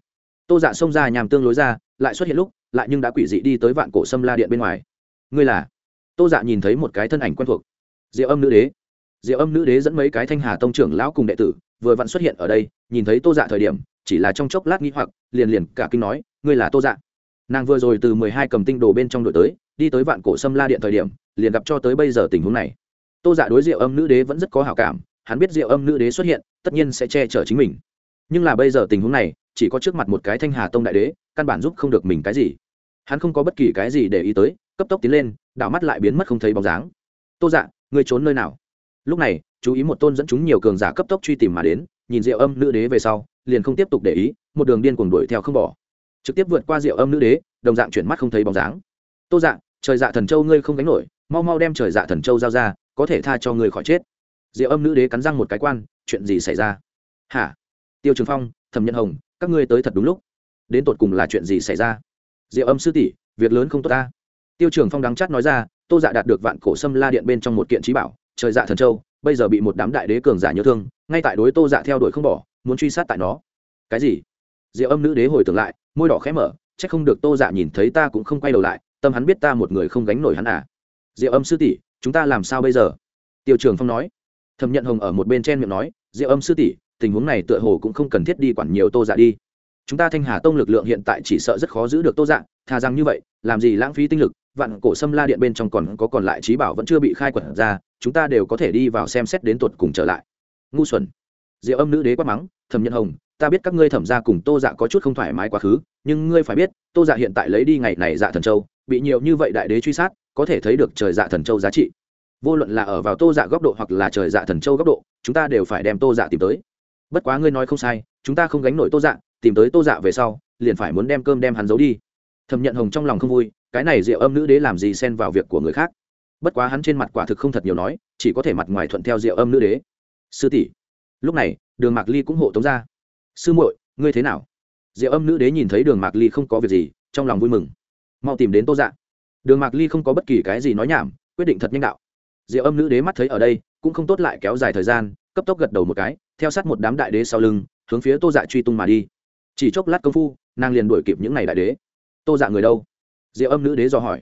A: Tô dạ xông ra nhàm tương lối ra, lại xuất hiện lúc, lại nhưng đã quỷ dị đi tới vạn cổ sâm la điện bên ngoài. Ngươi là? Tô dạ nhìn thấy một cái thân ảnh quen thuộc. Diệu âm nữ đế. Diệu âm nữ đế dẫn mấy cái thanh hà tông trưởng lão cùng đệ tử, vừa vặn xuất hiện ở đây, nhìn thấy tô dạ thời điểm, chỉ là trong chốc lát nghĩ hoặc, liền liền cả kinh nói, ngươi là tô dạ? Nàng vừa rồi từ mười hai cầm tinh đồ bên trong đội tới đi tới vạn cổ sâm la điện thời điểm, liền gặp cho tới bây giờ tình huống này. Tô giả đối diệu âm nữ đế vẫn rất có hảo cảm, hắn biết diệu âm nữ đế xuất hiện, tất nhiên sẽ che chở chính mình. Nhưng là bây giờ tình huống này, chỉ có trước mặt một cái thanh hà tông đại đế, căn bản giúp không được mình cái gì. Hắn không có bất kỳ cái gì để ý tới, cấp tốc tiến lên, đảo mắt lại biến mất không thấy bóng dáng. Tô dạ ngươi trốn nơi nào? Lúc này, chú ý một tôn dẫn chúng nhiều cường giả cấp tốc truy tìm mà đến, nhìn diệu âm nữ đế về sau, liền không tiếp tục để ý, một đường điên cuồng đuổi theo không bỏ. Trực tiếp vượt qua rượu âm nữ đế, đồng dạng chuyển mắt không thấy bóng dáng tô dạ trời dạ thần châu ngươi không đánh nổi, mau mau đem trời dạ thần châu giao ra, có thể tha cho ngươi khỏi chết. Diệu âm nữ đế cắn răng một cái quan, chuyện gì xảy ra? Hả? Tiêu trường phong, thẩm nhân hồng, các ngươi tới thật đúng lúc. Đến tột cùng là chuyện gì xảy ra? Diệu âm sư tỷ, việc lớn không tốt ta. Tiêu trường phong đắng chát nói ra, tô dạ đạt được vạn cổ sâm la điện bên trong một kiện trí bảo, trời dạ thần châu, bây giờ bị một đám đại đế cường giả nhớ thương, ngay tại đối tô dạ theo đuổi không bỏ, muốn truy sát tại nó. Cái gì? Diệu âm nữ đế hồi tưởng lại, môi đỏ khẽ mở c h ắ c không được tô dạ nhìn thấy ta cũng không quay đầu lại tâm hắn biết ta một người không gánh nổi hắn à. Diệu âm sư tỷ, chúng ta làm sao bây giờ? Tiêu trường phong nói. Thẩm nhận hồng ở một bên trên miệng nói, diệu âm sư tỷ, tình huống này tựa hồ cũng không cần thiết đi quản nhiều tô dạ đi. Chúng ta thanh hà tông lực lượng hiện tại chỉ sợ rất khó giữ được tô dạ thà rằng như vậy, làm gì lãng phí tinh lực, vạn cổ sâm la điện bên trong còn có còn lại trí bảo vẫn chưa bị khai quật ra, chúng ta đều có thể đi vào xem xét đến tuột cùng trở lại. Ngu xuẩn. Diệu âm nữ đế quát mắng, thẩm nhận hồng ta biết các ngươi thẩm ra cùng tô dạ có chút không thoải mái quá khứ, nhưng ngươi phải biết, tô dạ hiện tại lấy đi ngày này dạ thần châu, bị nhiều như vậy đại đế truy sát, có thể thấy được trời dạ thần châu giá trị. Vô luận là ở vào tô dạ góc độ hoặc là trời dạ thần châu góc độ, chúng ta đều phải đem tô dạ tìm tới. Bất quá ngươi nói không sai, chúng ta không gánh nổi tô dạ tìm tới tô dạ về sau, liền phải muốn đem cơm đem hắn giấu đi. Thẩm nhận hồng trong lòng không vui, cái này rượu âm nữ đế làm gì xen vào việc của người khác? Bất quá hắn trên mặt quả thực không thật nhiều nói, chỉ có thể mặt ngoài thuận theo rượu âm nữ đế. Sư tỷ, lúc này, đường mạc ly cũng hộ tống ra sư muội, ngươi thế nào? Diệu âm nữ đế nhìn thấy đường mạc ly không có việc gì, trong lòng vui mừng. Mau tìm đến tô dạ. Đường mạc ly không có bất kỳ cái gì nói nhảm, quyết định thật nhanh đạo. Diệu âm nữ đế mắt thấy ở đây, cũng không tốt lại kéo dài thời gian, cấp tốc gật đầu một cái, theo sát một đám đại đế sau lưng, hướng phía tô dạ truy tung mà đi. Chỉ chốc lát công phu, nàng liền đuổi kịp những n à y đại đế. Tô dạ người đâu? Diệu âm nữ đế dò hỏi.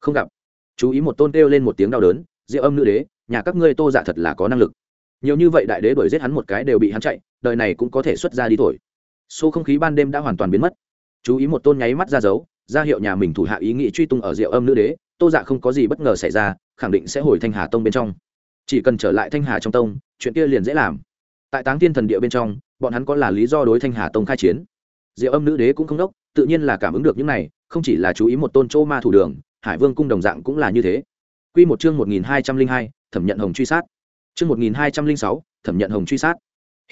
A: Không gặp. Chú ý một tôn kêu lên một tiếng đau đớn, diệu âm nữ đế, nhà các ngươi tô dạ thật là có năng lực. Nhiều như vậy đại đế đuổi giết hắn một cái đều bị hắn chạy đời này cũng có thể xuất ra đi thổi. Số không khí ban đêm đã hoàn toàn biến mất. Chú ý một tôn nháy mắt ra dấu, ra hiệu nhà mình thủ hạ ý nghĩ truy tung ở diệu âm nữ đế, tô dạ không có gì bất ngờ xảy ra, khẳng định sẽ hồi thanh hà tông bên trong. Chỉ cần trở lại thanh hà trong tông, chuyện kia liền dễ làm. Tại táng tiên thần địa bên trong, bọn hắn có là lý do đối thanh hà tông khai chiến. Diệu âm nữ đế cũng không đốc, tự nhiên là cảm ứng được những này, không chỉ là chú ý một tôn chỗ ma thủ đường, hải vương cung đồng dạng cũng là như thế. Q một chương một nghìn hai trăm linh hai, thẩm nhận hồng truy sát. Chương một nghìn hai trăm linh sáu, thẩm nhận hồng truy sát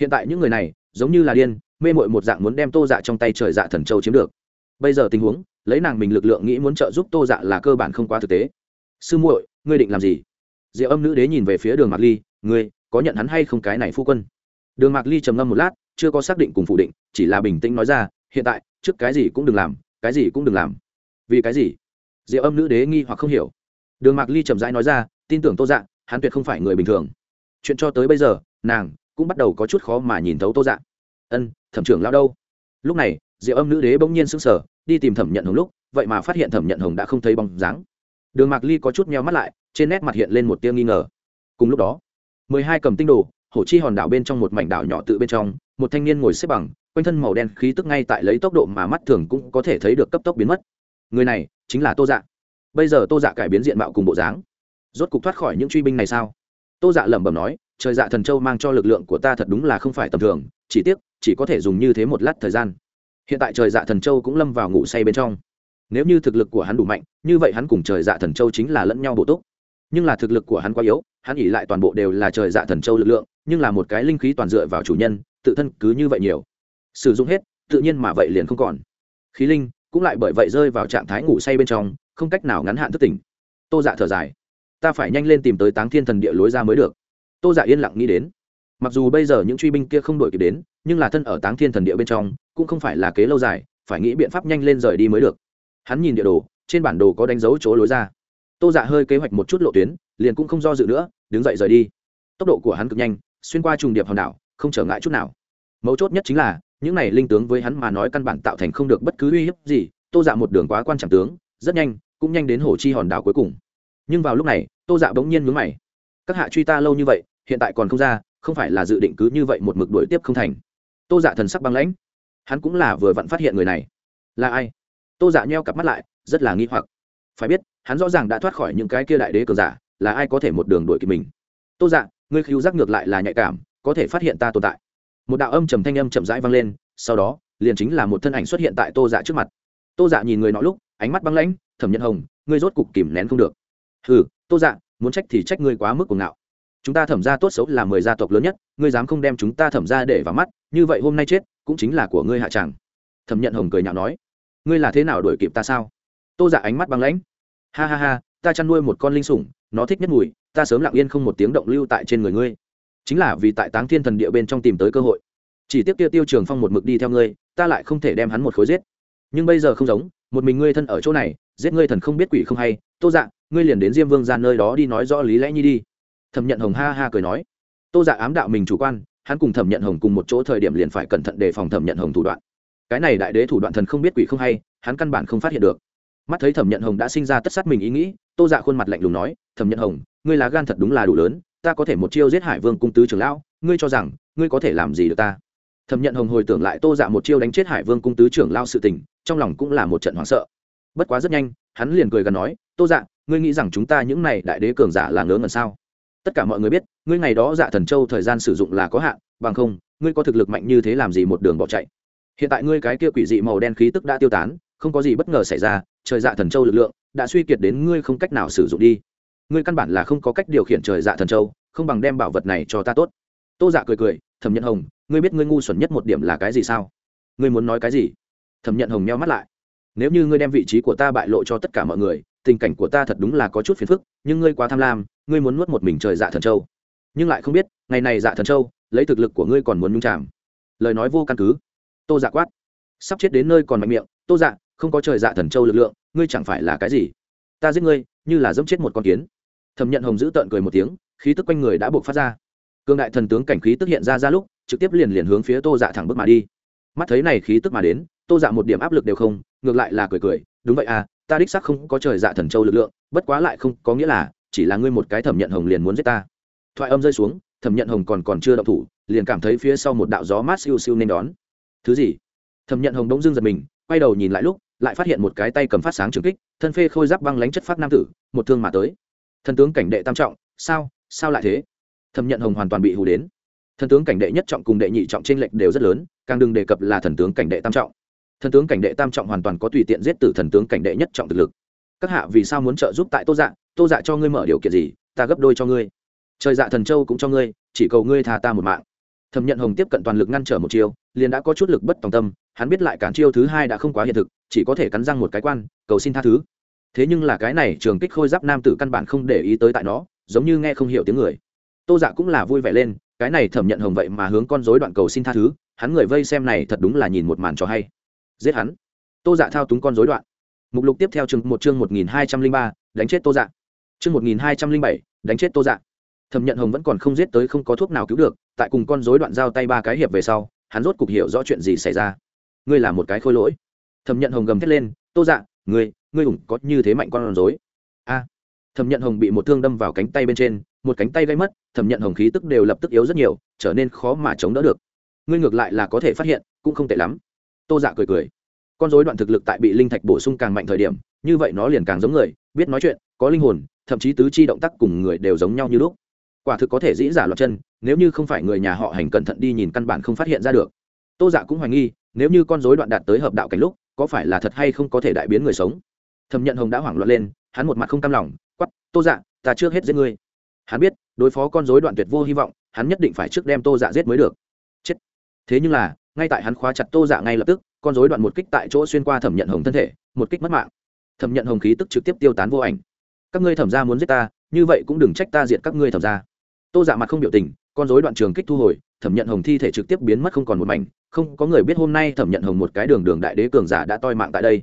A: hiện tại những người này, giống như là điên, mê mội một dạng muốn đem tô dạ trong tay trời dạ thần châu chiếm được. Bây giờ tình huống, lấy nàng mình lực lượng nghĩ muốn trợ giúp tô dạ là cơ bản không quá thực tế. Sư muội, ngươi định làm gì? Diệu âm nữ đế nhìn về phía đường mạc ly, ngươi, có nhận hắn hay không cái này phu quân? Đường mạc ly trầm ngâm một lát, chưa có xác định cùng phủ định, chỉ là bình tĩnh nói ra, hiện tại, trước cái gì cũng đừng làm, cái gì cũng đừng làm. Vì cái gì? Diệu âm nữ đế nghi hoặc không hiểu. Đường mạc ly chậm rãi nói ra, tin tưởng tô dạ hắn tuyệt không phải người bình thường. Chuyện cho tới bây giờ, nàng cũng bắt đầu có chút khó mà nhìn thấu tô dạ. Ân, thẩm trưởng lao đâu? Lúc này, diệu âm nữ đế bỗng nhiên sững sờ, đi tìm thẩm nhận hồng lúc, vậy mà phát hiện thẩm nhận hồng đã không thấy bóng dáng. Đường mạc ly có chút meo mắt lại, trên nét mặt hiện lên một tia nghi ngờ. Cùng lúc đó, mười hai cầm tinh đồ, hổ chi hòn đảo bên trong một mảnh đảo nhỏ tự bên trong, một thanh niên ngồi xếp bằng, quanh thân màu đen khí tức ngay tại lấy tốc độ mà mắt thường cũng có thể thấy được cấp tốc biến mất. Người này chính là tô dạ. Bây giờ tô dạ cải biến diện mạo cùng bộ dáng. Rốt cục thoát khỏi những truy binh này sao? Tô dạ lẩm bẩm nói trời dạ thần châu mang cho lực lượng của ta thật đúng là không phải tầm thường, chỉ tiếc, chỉ có thể dùng như thế một lát thời gian. Hiện tại trời dạ thần châu cũng lâm vào ngủ say bên trong. Nếu như thực lực của hắn đủ mạnh, như vậy hắn cùng trời dạ thần châu chính là lẫn nhau bổ túc. Nhưng là thực lực của hắn quá yếu, hắn nghĩ lại toàn bộ đều là trời dạ thần châu lực lượng, nhưng là một cái linh khí toàn dựa vào chủ nhân, tự thân cứ như vậy nhiều. Sử dụng hết, tự nhiên mà vậy liền không còn. Khí linh cũng lại bởi vậy rơi vào trạng thái ngủ say bên trong, không cách nào ngắn hạn thức tỉnh. Tô dạ thở dài. Ta phải nhanh lên tìm tới táng thiên thần địa lối ra mới được tô dạ yên lặng nghĩ đến. Mặc dù bây giờ những truy binh kia không đổi kịp đến, nhưng là thân ở táng thiên thần địa bên trong, cũng không phải là kế lâu dài, phải nghĩ biện pháp nhanh lên rời đi mới được. Hắn nhìn địa đồ, trên bản đồ có đánh dấu chỗ lối ra. Tô dạ hơi kế hoạch một chút lộ tuyến, liền cũng không do dự nữa, đứng dậy rời đi. Tốc độ của hắn cực nhanh, xuyên qua trùng điệp hòn đảo, không trở ngại chút nào. Mấu chốt nhất chính là, những này linh tướng với hắn mà nói căn bản tạo thành không được bất cứ uy hiếp gì, tô dạ một đường quá quan trọng tướng, rất nhanh, cũng nhanh đến hồ chi hòn đảo cuối cùng. Nhưng vào lúc này, tô dạ bỗng nhiên mướn mày. Các hạ truy ta lâu như vậy hiện tại còn không ra, không phải là dự định cứ như vậy một mực đuổi tiếp không thành. Tô dạ thần sắc băng lãnh. Hắn cũng là vừa vặn phát hiện người này. Là ai? Tô dạ nheo cặp mắt lại, rất là nghi hoặc. Phải biết, hắn rõ ràng đã thoát khỏi những cái kia đại đế cờ giả, là ai có thể một đường đuổi kịp mình? Tô dạ ngươi khiêu giác ngược lại là nhạy cảm, có thể phát hiện ta tồn tại. Một đạo âm trầm thanh âm chậm rãi vang lên, sau đó, liền chính là một thân ảnh xuất hiện tại tô dạ trước mặt. Tô dạ nhìn người nọ lúc, ánh mắt băng lãnh, thẩm nhận hồng, ngươi rốt cục kìm nén không được. Ừ tô dạ muốn trách thì trách ngươi quá mức cuồng ngạo chúng ta thẩm ra tốt xấu là mười gia tộc lớn nhất, ngươi dám không đem chúng ta thẩm ra để vào mắt, như vậy hôm nay chết, cũng chính là của ngươi hạ tràng thẩm nhận hồng cười nhạo nói. Ngươi là thế nào đuổi kịp ta sao? Tô giả ánh mắt băng lãnh. Ha ha ha, ta chăn nuôi một con linh sủng, nó thích nhất mùi, ta sớm lặng yên không một tiếng động lưu tại trên người ngươi. Chính là vì tại táng thiên thần địa bên trong tìm tới cơ hội. Chỉ tiếp kia tiêu trường phong một mực đi theo ngươi, ta lại không thể đem hắn một khối giết. Nhưng bây giờ không giống, một mình ngươi thân ở chỗ này, giết ngươi thần không biết quỷ không hay. Tô dạ ngươi liền đến diêm vương ra nơi đó đi nói rõ lý lẽ nhi đi thẩm nhận hồng ha ha cười nói. Tô dạ ám đạo mình chủ quan, hắn cùng thẩm nhận hồng cùng một chỗ thời điểm liền phải cẩn thận đề phòng thẩm nhận hồng thủ đoạn. Cái này đại đế thủ đoạn thần không biết quỷ không hay, hắn căn bản không phát hiện được. Mắt thấy thẩm nhận hồng đã sinh ra tất sát mình ý nghĩ, tô dạ khuôn mặt lạnh lùng nói, thẩm nhận hồng, ngươi lá gan thật đúng là đủ lớn, ta có thể một chiêu giết hải vương cung tứ trưởng lão, ngươi cho rằng, ngươi có thể làm gì được ta? Thẩm nhận hồng hồi tưởng lại tô dạ một chiêu đánh chết hải vương cung tứ trưởng lao sự tình, trong lòng cũng là một trận hoảng sợ. Bất quá rất nhanh, hắn liền cười gần nói, tô dạ ngươi nghĩ rằng chúng ta những này đại đế cường giả là ngớ ngẩn sao? Tất cả mọi người biết, ngươi ngày đó dạ thần châu thời gian sử dụng là có hạn, bằng không, ngươi có thực lực mạnh như thế làm gì một đường bỏ chạy? Hiện tại ngươi cái kia quỷ dị màu đen khí tức đã tiêu tán, không có gì bất ngờ xảy ra, trời dạ thần châu lực lượng đã suy kiệt đến ngươi không cách nào sử dụng đi. Ngươi căn bản là không có cách điều khiển trời dạ thần châu, không bằng đem bảo vật này cho ta tốt. Tô dạ cười cười, thẩm nhận hồng, ngươi biết ngươi ngu xuẩn nhất một điểm là cái gì sao? Ngươi muốn nói cái gì? Thẩm nhận hồng meo mắt lại. Nếu như ngươi đem vị trí của ta bại lộ cho tất cả mọi người, tình cảnh của ta thật đúng là có chút phiền phức, nhưng ngươi quá tham lam ngươi muốn nuốt một mình trời dạ thần châu. Nhưng lại không biết, ngày này dạ thần châu, lấy thực lực của ngươi còn muốn nhung chạm lời nói vô căn cứ. Tô dạ quát. Sắp chết đến nơi còn mạnh miệng, tô dạ không có trời dạ thần châu lực lượng, ngươi chẳng phải là cái gì? Ta giết ngươi, như là dẫm chết một con kiến. Thẩm nhận hồng giữ tợn cười một tiếng, khí tức quanh người đã buộc phát ra. Cương đại thần tướng cảnh khí tức hiện ra ra lúc, trực tiếp liền liền hướng phía tô dạ thẳng bước mà đi. Mắt thấy này khí tức mà đến, tô dạ một điểm áp lực đều không, ngược lại là cười cười, đúng vậy à ta đích xác không có trời dạ thần châu lực lượng, bất quá lại không, có nghĩa là chỉ là ngươi một cái thẩm nhận hồng liền muốn giết ta. Thoại âm rơi xuống, thẩm nhận hồng còn còn chưa động thủ, liền cảm thấy phía sau một đạo gió mát siêu siêu nên đón. Thứ gì? Thẩm nhận hồng đông dương giật mình, quay đầu nhìn lại lúc, lại phát hiện một cái tay cầm phát sáng trường kích, thân phê khôi giáp băng lánh chất phát nam tử, một thương mà tới. Thần tướng cảnh đệ tam trọng, sao sao lại thế? Thẩm nhận hồng hoàn toàn bị hù đến. Thần tướng cảnh đệ nhất trọng cùng đệ nhị trọng trên lệch đều rất lớn, càng đừng đề cập là thần tướng cảnh đệ tam trọng. Thần tướng cảnh đệ tam trọng hoàn toàn có tùy tiện giết tử thần tướng cảnh đệ nhất trọng thực lực các hạ vì sao muốn trợ giúp tại tô dạ? Tô dạ cho ngươi mở điều kiện gì? Ta gấp đôi cho ngươi. Trời dạ thần châu cũng cho ngươi, chỉ cầu ngươi tha ta một mạng. Thẩm nhận hồng tiếp cận toàn lực ngăn trở một chiêu, liền đã có chút lực bất tòng tâm, hắn biết lại cản chiêu thứ hai đã không quá hiện thực, chỉ có thể cắn răng một cái quan, cầu xin tha thứ. Thế nhưng là cái này trường kích khôi giáp nam tử căn bản không để ý tới tại nó, giống như nghe không hiểu tiếng người. Tô dạ cũng là vui vẻ lên, cái này thẩm nhận hồng vậy mà hướng con dối đoạn cầu xin tha thứ, hắn người vây xem này thật đúng là nhìn một màn cho hay. Giết hắn. Tô dạ thao túng con dối đoạn mục lục tiếp theo chương một chương một nghìn hai trăm linh ba, đánh chết tô dạ. Chương một nghìn hai trăm linh bảy, đánh chết tô dạ. Thẩm nhận hồng vẫn còn không giết tới không có thuốc nào cứu được, tại cùng con dối đoạn giao tay ba cái hiệp về sau, hắn rốt cục hiểu rõ chuyện gì xảy ra. Ngươi là một cái khôi lỗi. Thẩm nhận hồng gầm thét lên, tô dạ ngươi ngươi ủng có như thế mạnh con rối. A. Thẩm nhận hồng bị một thương đâm vào cánh tay bên trên, một cánh tay gây mất, thẩm nhận hồng khí tức đều lập tức yếu rất nhiều, trở nên khó mà chống đỡ được. Ngươi ngược lại là có thể phát hiện, cũng không tệ lắm. Tô dạ cười cười con dối đoạn thực lực tại bị linh thạch bổ sung càng mạnh thời điểm, như vậy nó liền càng giống người, biết nói chuyện, có linh hồn, thậm chí tứ chi động tác cùng người đều giống nhau như lúc. Quả thực có thể dĩ giả loạt chân, nếu như không phải người nhà họ hành cẩn thận đi nhìn căn bản không phát hiện ra được. Tô dạ cũng hoài nghi, nếu như con dối đoạn đạt tới hợp đạo cảnh lúc, có phải là thật hay không có thể đại biến người sống? Thẩm nhận hồng đã hoảng loạn lên, hắn một mặt không cam lòng quắp tô dạ ta trước hết giết ngươi. Hắn biết, đối phó con dối đoạn tuyệt vô hy vọng, hắn nhất định phải trước đem tô dạ giết mới được. Chết. Thế nhưng là, ngay tại hắn khóa chặt tô dạ ngay lập tức con rối đoạn một kích tại chỗ xuyên qua thẩm nhận hồng thân thể, một kích mất mạng. Thẩm nhận hồng khí tức trực tiếp tiêu tán vô ảnh. Các ngươi thẩm ra muốn giết ta, như vậy cũng đừng trách ta diện các ngươi thẩm ra tô dạ mặt không biểu tình, con rối đoạn trường kích thu hồi, thẩm nhận hồng thi thể trực tiếp biến mất không còn một mảnh. Không, có người biết hôm nay thẩm nhận hồng một cái đường đường đại đế cường giả đã toi mạng tại đây.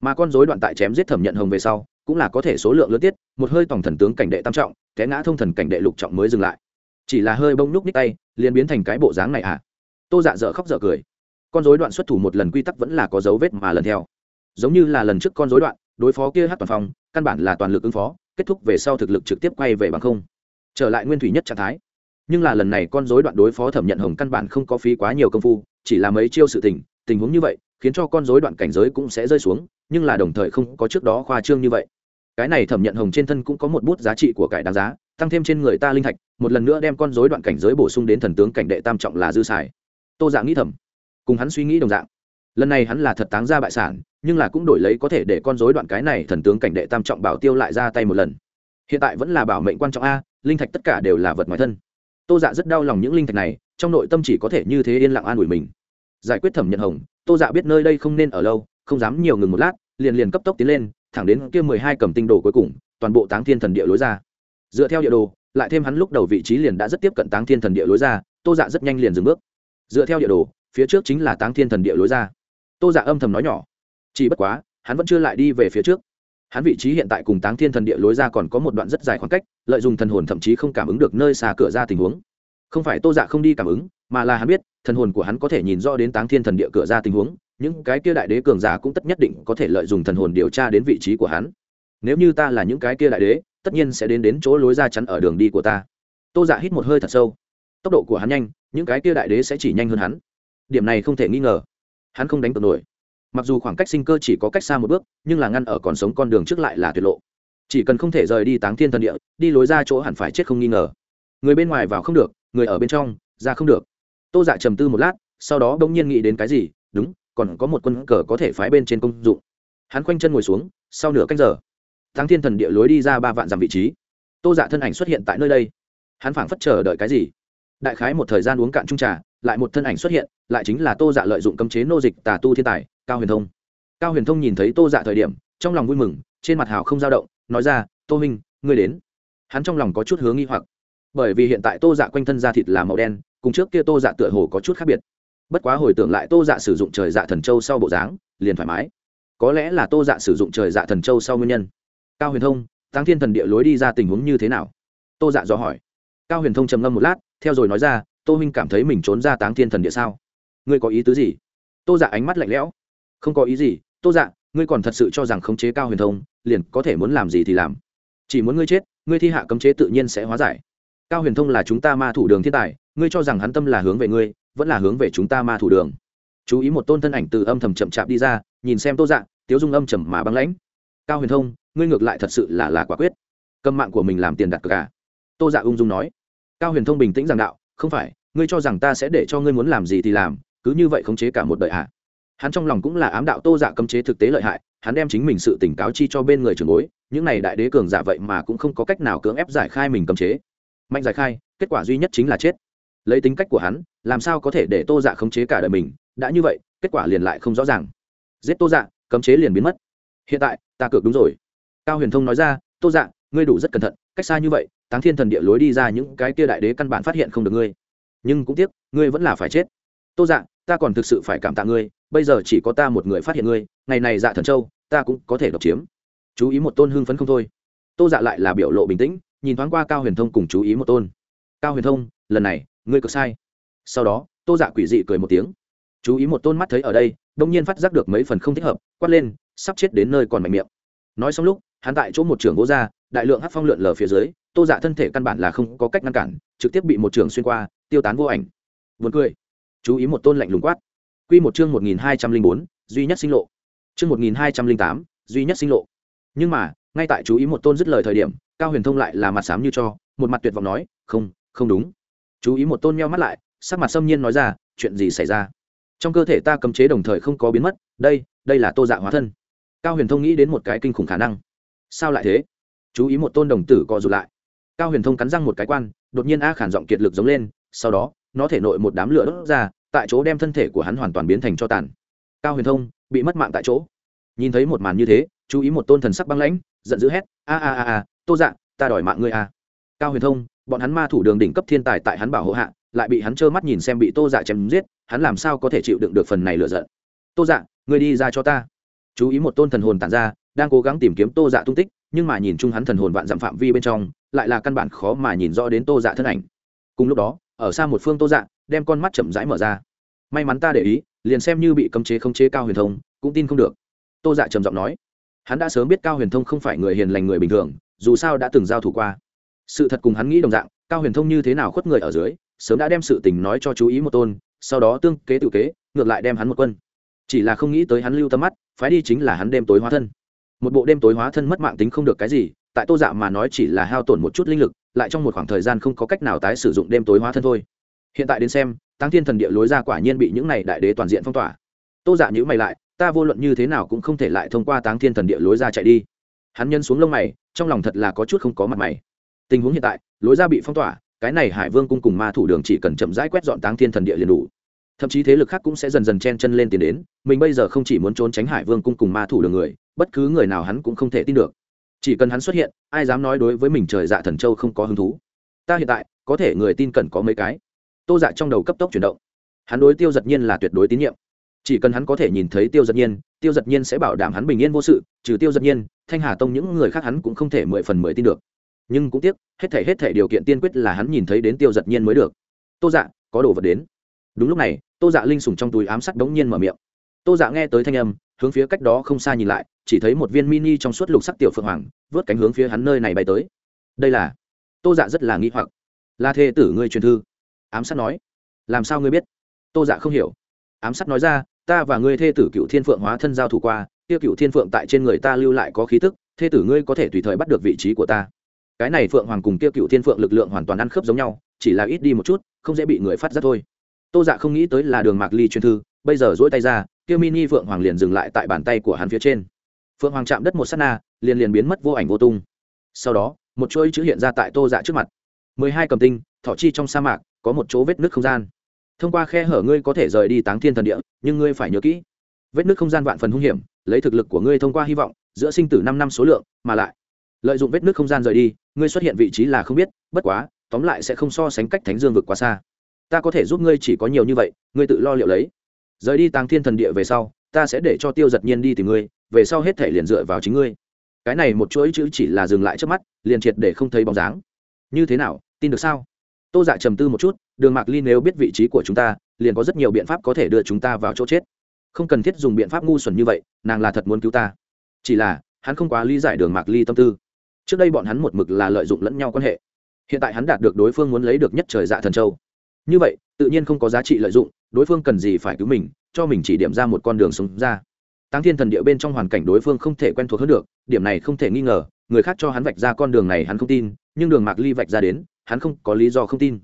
A: Mà con rối đoạn tại chém giết thẩm nhận hồng về sau, cũng là có thể số lượng lớn tiết, một hơi tổng thần tướng cảnh đệ tam trọng, té ngã thông thần cảnh đệ lục trọng mới dừng lại. Chỉ là hơi bông lúc ních tay, liền biến thành cái bộ dáng này à? Tô dạ dở khóc dở cười con dối đoạn xuất thủ một lần quy tắc vẫn là có dấu vết mà lần theo. Giống như là lần trước con dối đoạn, đối phó kia hát toàn phòng căn bản là toàn lực ứng phó, kết thúc về sau thực lực trực tiếp quay về bằng không. Trở lại nguyên thủy nhất trạng thái. Nhưng là lần này con dối đoạn đối phó thẩm nhận hồng căn bản không có phí quá nhiều công phu, chỉ là mấy chiêu sự tình tình huống như vậy, khiến cho con dối đoạn cảnh giới cũng sẽ rơi xuống, nhưng là đồng thời không có trước đó khoa trương như vậy. Cái này thẩm nhận hồng trên thân cũng có một bút giá trị của cải đáng giá, tăng thêm trên người ta linh thạch, một lần nữa đem con dối đoạn cảnh giới bổ sung đến thần tướng cảnh đệ tam trọng là dư xài. Tô dạng nghĩ thầm cùng hắn suy nghĩ đồng dạng. Lần này hắn là thật táng ra bại sản, nhưng là cũng đổi lấy có thể để con dối đoạn cái này thần tướng cảnh đệ tam trọng bảo tiêu lại ra tay một lần. Hiện tại vẫn là bảo mệnh quan trọng a, linh thạch tất cả đều là vật ngoài thân. Tô dạ rất đau lòng những linh thạch này, trong nội tâm chỉ có thể như thế yên lặng an ủi mình. Giải quyết thẩm nhận hồng, tô dạ biết nơi đây không nên ở lâu, không dám nhiều ngừng một lát, liền liền cấp tốc tiến lên, thẳng đến kia mười hai cầm tinh đồ cuối cùng, toàn bộ táng thiên thần địa lối ra. Dựa theo địa đồ, lại thêm hắn lúc đầu vị trí liền đã rất tiếp cận táng thiên thần địa lối ra, tô dạ rất nhanh liền dừng bước. Dựa theo địa đồ phía trước chính là táng thiên thần địa lối ra. Tô dạ âm thầm nói nhỏ, chỉ bất quá, hắn vẫn chưa lại đi về phía trước. Hắn vị trí hiện tại cùng táng thiên thần địa lối ra còn có một đoạn rất dài khoảng cách, lợi dụng thần hồn thậm chí không cảm ứng được nơi xa cửa ra tình huống. Không phải tô dạ không đi cảm ứng, mà là hắn biết, thần hồn của hắn có thể nhìn rõ đến táng thiên thần địa cửa ra tình huống, những cái kia đại đế cường giả cũng tất nhất định có thể lợi dụng thần hồn điều tra đến vị trí của hắn. Nếu như ta là những cái kia đại đế, tất nhiên sẽ đến đến chỗ lối ra chắn ở đường đi của ta. Tô dạ hít một hơi thật sâu. Tốc độ của hắn nhanh, những cái kia đại đế sẽ chỉ nhanh hơn hắn điểm này không thể nghi ngờ. Hắn không đánh cược nổi. Mặc dù khoảng cách sinh cơ chỉ có cách xa một bước, nhưng là ngăn ở còn sống con đường trước lại là tuyệt lộ. Chỉ cần không thể rời đi táng thiên thần địa, đi lối ra chỗ hẳn phải chết không nghi ngờ. Người bên ngoài vào không được, người ở bên trong, ra không được. Tô dạ trầm tư một lát, sau đó bỗng nhiên nghĩ đến cái gì, đúng, còn có một quân cờ có thể phái bên trên công dụng. Hắn khoanh chân ngồi xuống, sau nửa canh giờ, táng thiên thần địa lối đi ra ba vạn dặm vị trí. Tô dạ thân ảnh xuất hiện tại nơi đây. Hắn phảng phất chờ đợi cái gì. Đại khái một thời gian uống cạn trung trà lại một thân ảnh xuất hiện, lại chính là tô dạ lợi dụng cấm chế nô dịch tà tu thiên tài, cao huyền thông. Cao huyền thông nhìn thấy tô dạ thời điểm, trong lòng vui mừng, trên mặt hào không dao động, nói ra, tô minh ngươi đến. Hắn trong lòng có chút hướng nghi hoặc, bởi vì hiện tại tô dạ quanh thân da thịt là màu đen, cùng trước kia tô dạ tựa hồ có chút khác biệt. Bất quá hồi tưởng lại tô dạ sử dụng trời dạ thần châu sau bộ dáng, liền thoải mái. Có lẽ là tô dạ sử dụng trời dạ thần châu sau nguyên nhân. Cao huyền thông tăng thiên thần địa lối đi ra tình huống như thế nào? Tô dạ do hỏi. Cao huyền thông trầm ngâm một lát, theo rồi nói ra tô minh cảm thấy mình trốn ra táng thiên thần địa sao? Ngươi có ý tứ gì? Tô dạ ánh mắt lạnh lẽo. Không có ý gì. Tô dạ ngươi còn thật sự cho rằng khống chế cao huyền thông, liền có thể muốn làm gì thì làm. Chỉ muốn ngươi chết, ngươi thi hạ cấm chế tự nhiên sẽ hóa giải. Cao huyền thông là chúng ta ma thủ đường thiên tài, ngươi cho rằng hắn tâm là hướng về ngươi, vẫn là hướng về chúng ta ma thủ đường. Chú ý một tôn thân ảnh từ âm thầm chậm chạp đi ra, nhìn xem tô dạ tiếu dung âm trầm mà băng lãnh. Cao huyền thông, ngươi ngược lại thật sự là là quả quyết. Cầm mạng của mình làm tiền đặt cược à? tô dạ ung dung nói. Cao huyền thông bình tĩnh giảng đạo không phải, ngươi cho rằng ta sẽ để cho ngươi muốn làm gì thì làm, cứ như vậy khống chế cả một đời hạ à? hắn trong lòng cũng là ám đạo tô dạ cấm chế thực tế lợi hại, hắn đem chính mình sự tỉnh cáo chi cho bên người trường bối, những này đại đế cường giả vậy mà cũng không có cách nào cưỡng ép giải khai mình cấm chế. Mạnh giải khai, kết quả duy nhất chính là chết. Lấy tính cách của hắn, làm sao có thể để tô dạ khống chế cả đời mình? Đã như vậy, kết quả liền lại không rõ ràng. Giết tô dạ cấm chế liền biến mất. Hiện tại, ta cược đúng rồi. Cao huyền thông nói ra, tô dạ ngươi đủ rất cẩn thận, cách xa như vậy táng thiên thần địa lối đi ra những cái kia đại đế căn bản phát hiện không được ngươi. Nhưng cũng tiếc, ngươi vẫn là phải chết. Tô dạ ta còn thực sự phải cảm tạ ngươi, bây giờ chỉ có ta một người phát hiện ngươi, ngày này dạ thần châu, ta cũng có thể độc chiếm. Chú ý một tôn hưng phấn không thôi. Tô dạ lại là biểu lộ bình tĩnh, nhìn thoáng qua cao huyền thông cùng chú ý một tôn. Cao huyền thông, lần này, ngươi cực sai. Sau đó, tô dạ quỷ dị cười một tiếng. Chú ý một tôn mắt thấy ở đây, đông nhiên phát giác được mấy phần không thích hợp, quát lên, sắp chết đến nơi còn mạnh miệng. Nói xong lúc hắn tại chỗ một trường gỗ ra, đại lượng hát phong lượn lờ phía dưới, tô dạ thân thể căn bản là không có cách ngăn cản, trực tiếp bị một trường xuyên qua, tiêu tán vô ảnh. Vượt cười. Chú ý một tôn lạnh lùng quát. Q một chương một nghìn hai trăm linh bốn, duy nhất sinh lộ. Chương một nghìn hai trăm linh tám, duy nhất sinh lộ. Nhưng mà, ngay tại chú ý một tôn dứt lời thời điểm, cao huyền thông lại là mặt sám như cho, một mặt tuyệt vọng nói, không không đúng. Chú ý một tôn meo mắt lại, sắc mặt xâm nhiên nói ra, chuyện gì xảy ra? Trong cơ thể ta cấm chế đồng thời không có biến mất, đây đây là tô dạ hóa thân. Cao huyền thông nghĩ đến một cái kinh khủng khả năng sao lại thế? Chú ý một tôn đồng tử co rụt lại. Cao huyền thông cắn răng một cái quan, đột nhiên a khản giọng kiệt lực giống lên, sau đó, nó thể nội một đám lửa đốt ra, tại chỗ đem thân thể của hắn hoàn toàn biến thành cho tàn. Cao huyền thông, bị mất mạng tại chỗ. Nhìn thấy một màn như thế, chú ý một tôn thần sắc băng lãnh, giận dữ hét, a a a a, tô dạ ta đòi mạng ngươi a. Cao huyền thông, bọn hắn ma thủ đường đỉnh cấp thiên tài tại hắn bảo hộ hạ, lại bị hắn trơ mắt nhìn xem bị tô dạ chém giết, hắn làm sao có thể chịu đựng được phần này lựa giận? Tô dạ người đi ra cho ta. Chú ý một tôn thần hồn tàn ra đang cố gắng tìm kiếm tô dạ tung tích, nhưng mà nhìn chung hắn thần hồn vạn dặm phạm vi bên trong, lại là căn bản khó mà nhìn rõ đến tô dạ thân ảnh. Cùng lúc đó, ở xa một phương tô dạ đem con mắt chậm rãi mở ra. May mắn ta để ý, liền xem như bị cấm chế không chế cao huyền thông, cũng tin không được. Tô dạ trầm giọng nói, hắn đã sớm biết cao huyền thông không phải người hiền lành người bình thường, dù sao đã từng giao thủ qua. Sự thật cùng hắn nghĩ đồng dạng, cao huyền thông như thế nào khuất người ở dưới, sớm đã đem sự tình nói cho chú ý một tôn, sau đó tương kế tự kế, ngược lại đem hắn một quân. Chỉ là không nghĩ tới hắn lưu tâm mắt, phái đi chính là hắn đêm tối hóa thân một bộ đêm tối hóa thân mất mạng tính không được cái gì, tại tô dạ mà nói chỉ là hao tổn một chút linh lực, lại trong một khoảng thời gian không có cách nào tái sử dụng đêm tối hóa thân thôi. Hiện tại đến xem tăng thiên thần địa lối ra quả nhiên bị những này đại đế toàn diện phong tỏa. Tô dạ nhữ mày lại, ta vô luận như thế nào cũng không thể lại thông qua táng thiên thần địa lối ra chạy đi. Hắn nhân xuống lông mày, trong lòng thật là có chút không có mặt mày. Tình huống hiện tại, lối ra bị phong tỏa, cái này hải vương cung cùng ma thủ đường chỉ cần chậm rãi quét dọn táng thiên thần địa liền đủ. Thậm chí thế lực khác cũng sẽ dần dần chen chân lên tiền đến, mình bây giờ không chỉ muốn trốn tránh hải vương cung cùng ma thủ đường người bất cứ người nào hắn cũng không thể tin được. Chỉ cần hắn xuất hiện, ai dám nói đối với mình trời dạ thần châu không có hứng thú. Ta hiện tại, có thể người tin cần có mấy cái. Tô dạ trong đầu cấp tốc chuyển động. Hắn đối tiêu giật nhiên là tuyệt đối tín nhiệm. Chỉ cần hắn có thể nhìn thấy tiêu giật nhiên, tiêu giật nhiên sẽ bảo đảm hắn bình yên vô sự, trừ tiêu giật nhiên, thanh hà tông những người khác hắn cũng không thể mười phần mười tin được. Nhưng cũng tiếc, hết thể hết thể điều kiện tiên quyết là hắn nhìn thấy đến tiêu giật nhiên mới được. Tô dạ có đồ vật đến. Đúng lúc này, tô dạ linh sùng trong túi ám sát đống nhiên mở miệng. Tô dạ nghe tới thanh âm hướng phía cách đó không xa nhìn lại, chỉ thấy một viên mini trong suốt lục sắc tiểu phượng hoàng, vớt cánh hướng phía hắn nơi này bay tới. Đây là? Tô dạ rất là nghi hoặc. Là thê tử ngươi truyền thư. Ám sát nói. Làm sao ngươi biết? Tô dạ không hiểu. Ám sát nói ra, ta và ngươi thê tử cựu thiên phượng hóa thân giao thủ qua tiêu cựu thiên phượng tại trên người ta lưu lại có khí tức, thê tử ngươi có thể tùy thời bắt được vị trí của ta. Cái này phượng hoàng cùng kia cựu thiên phượng lực lượng hoàn toàn ăn khớp giống nhau, chỉ là ít đi một chút, không dễ bị người phát giác thôi. Tô dạ không nghĩ tới là đường mạc ly truyền thư, bây giờ dỗi tay ra kia mini phượng hoàng liền dừng lại tại bàn tay của hắn phía trên. Phượng hoàng chạm đất một s á t na, liền liền biến mất vô ảnh vô tung. Sau đó, một chuỗi chữ hiện ra tại tô dạ trước mặt. Mười hai cầm tinh, thọ chi trong sa mạc, có một chỗ vết nước không gian. Thông qua khe hở ngươi có thể rời đi táng thiên thần địa, nhưng ngươi phải nhớ kỹ, vết nước không gian vạn phần hung hiểm, lấy thực lực của ngươi thông qua hy vọng, giữa sinh tử năm năm số lượng, mà lại, lợi dụng vết nước không gian rời đi, ngươi xuất hiện vị trí là không biết, bất quá, tóm lại sẽ không so sánh cách thánh dương vực quá xa. Ta có thể giúp ngươi chỉ có nhiều như vậy, ngươi tự lo liệu lấy rời đi tàng thiên thần địa về sau, ta sẽ để cho tiêu giật nhiên đi tìm ngươi, về sau hết thể liền dựa vào chính ngươi. Cái này một chuỗi chữ chỉ là dừng lại trước mắt, liền triệt để không thấy bóng dáng. Như thế nào, tin được sao? Tô dạ trầm tư một chút, đường mạc ly nếu biết vị trí của chúng ta, liền có rất nhiều biện pháp có thể đưa chúng ta vào chỗ chết. Không cần thiết dùng biện pháp ngu xuẩn như vậy, nàng là thật muốn cứu ta. Chỉ là, hắn không quá lý giải đường mạc ly tâm tư. Trước đây bọn hắn một mực là lợi dụng lẫn nhau quan hệ. Hiện tại hắn đạt được đối phương muốn lấy được nhất trời dạ thần châu. Như vậy, tự nhiên không có giá trị lợi dụng đối phương cần gì phải cứu mình, cho mình chỉ điểm ra một con đường sống ra. Tăng thiên thần địa bên trong hoàn cảnh đối phương không thể quen thuộc hơn được, điểm này không thể nghi ngờ, người khác cho hắn vạch ra con đường này hắn không tin, nhưng đường mạc ly vạch ra đến, hắn không có lý do không tin.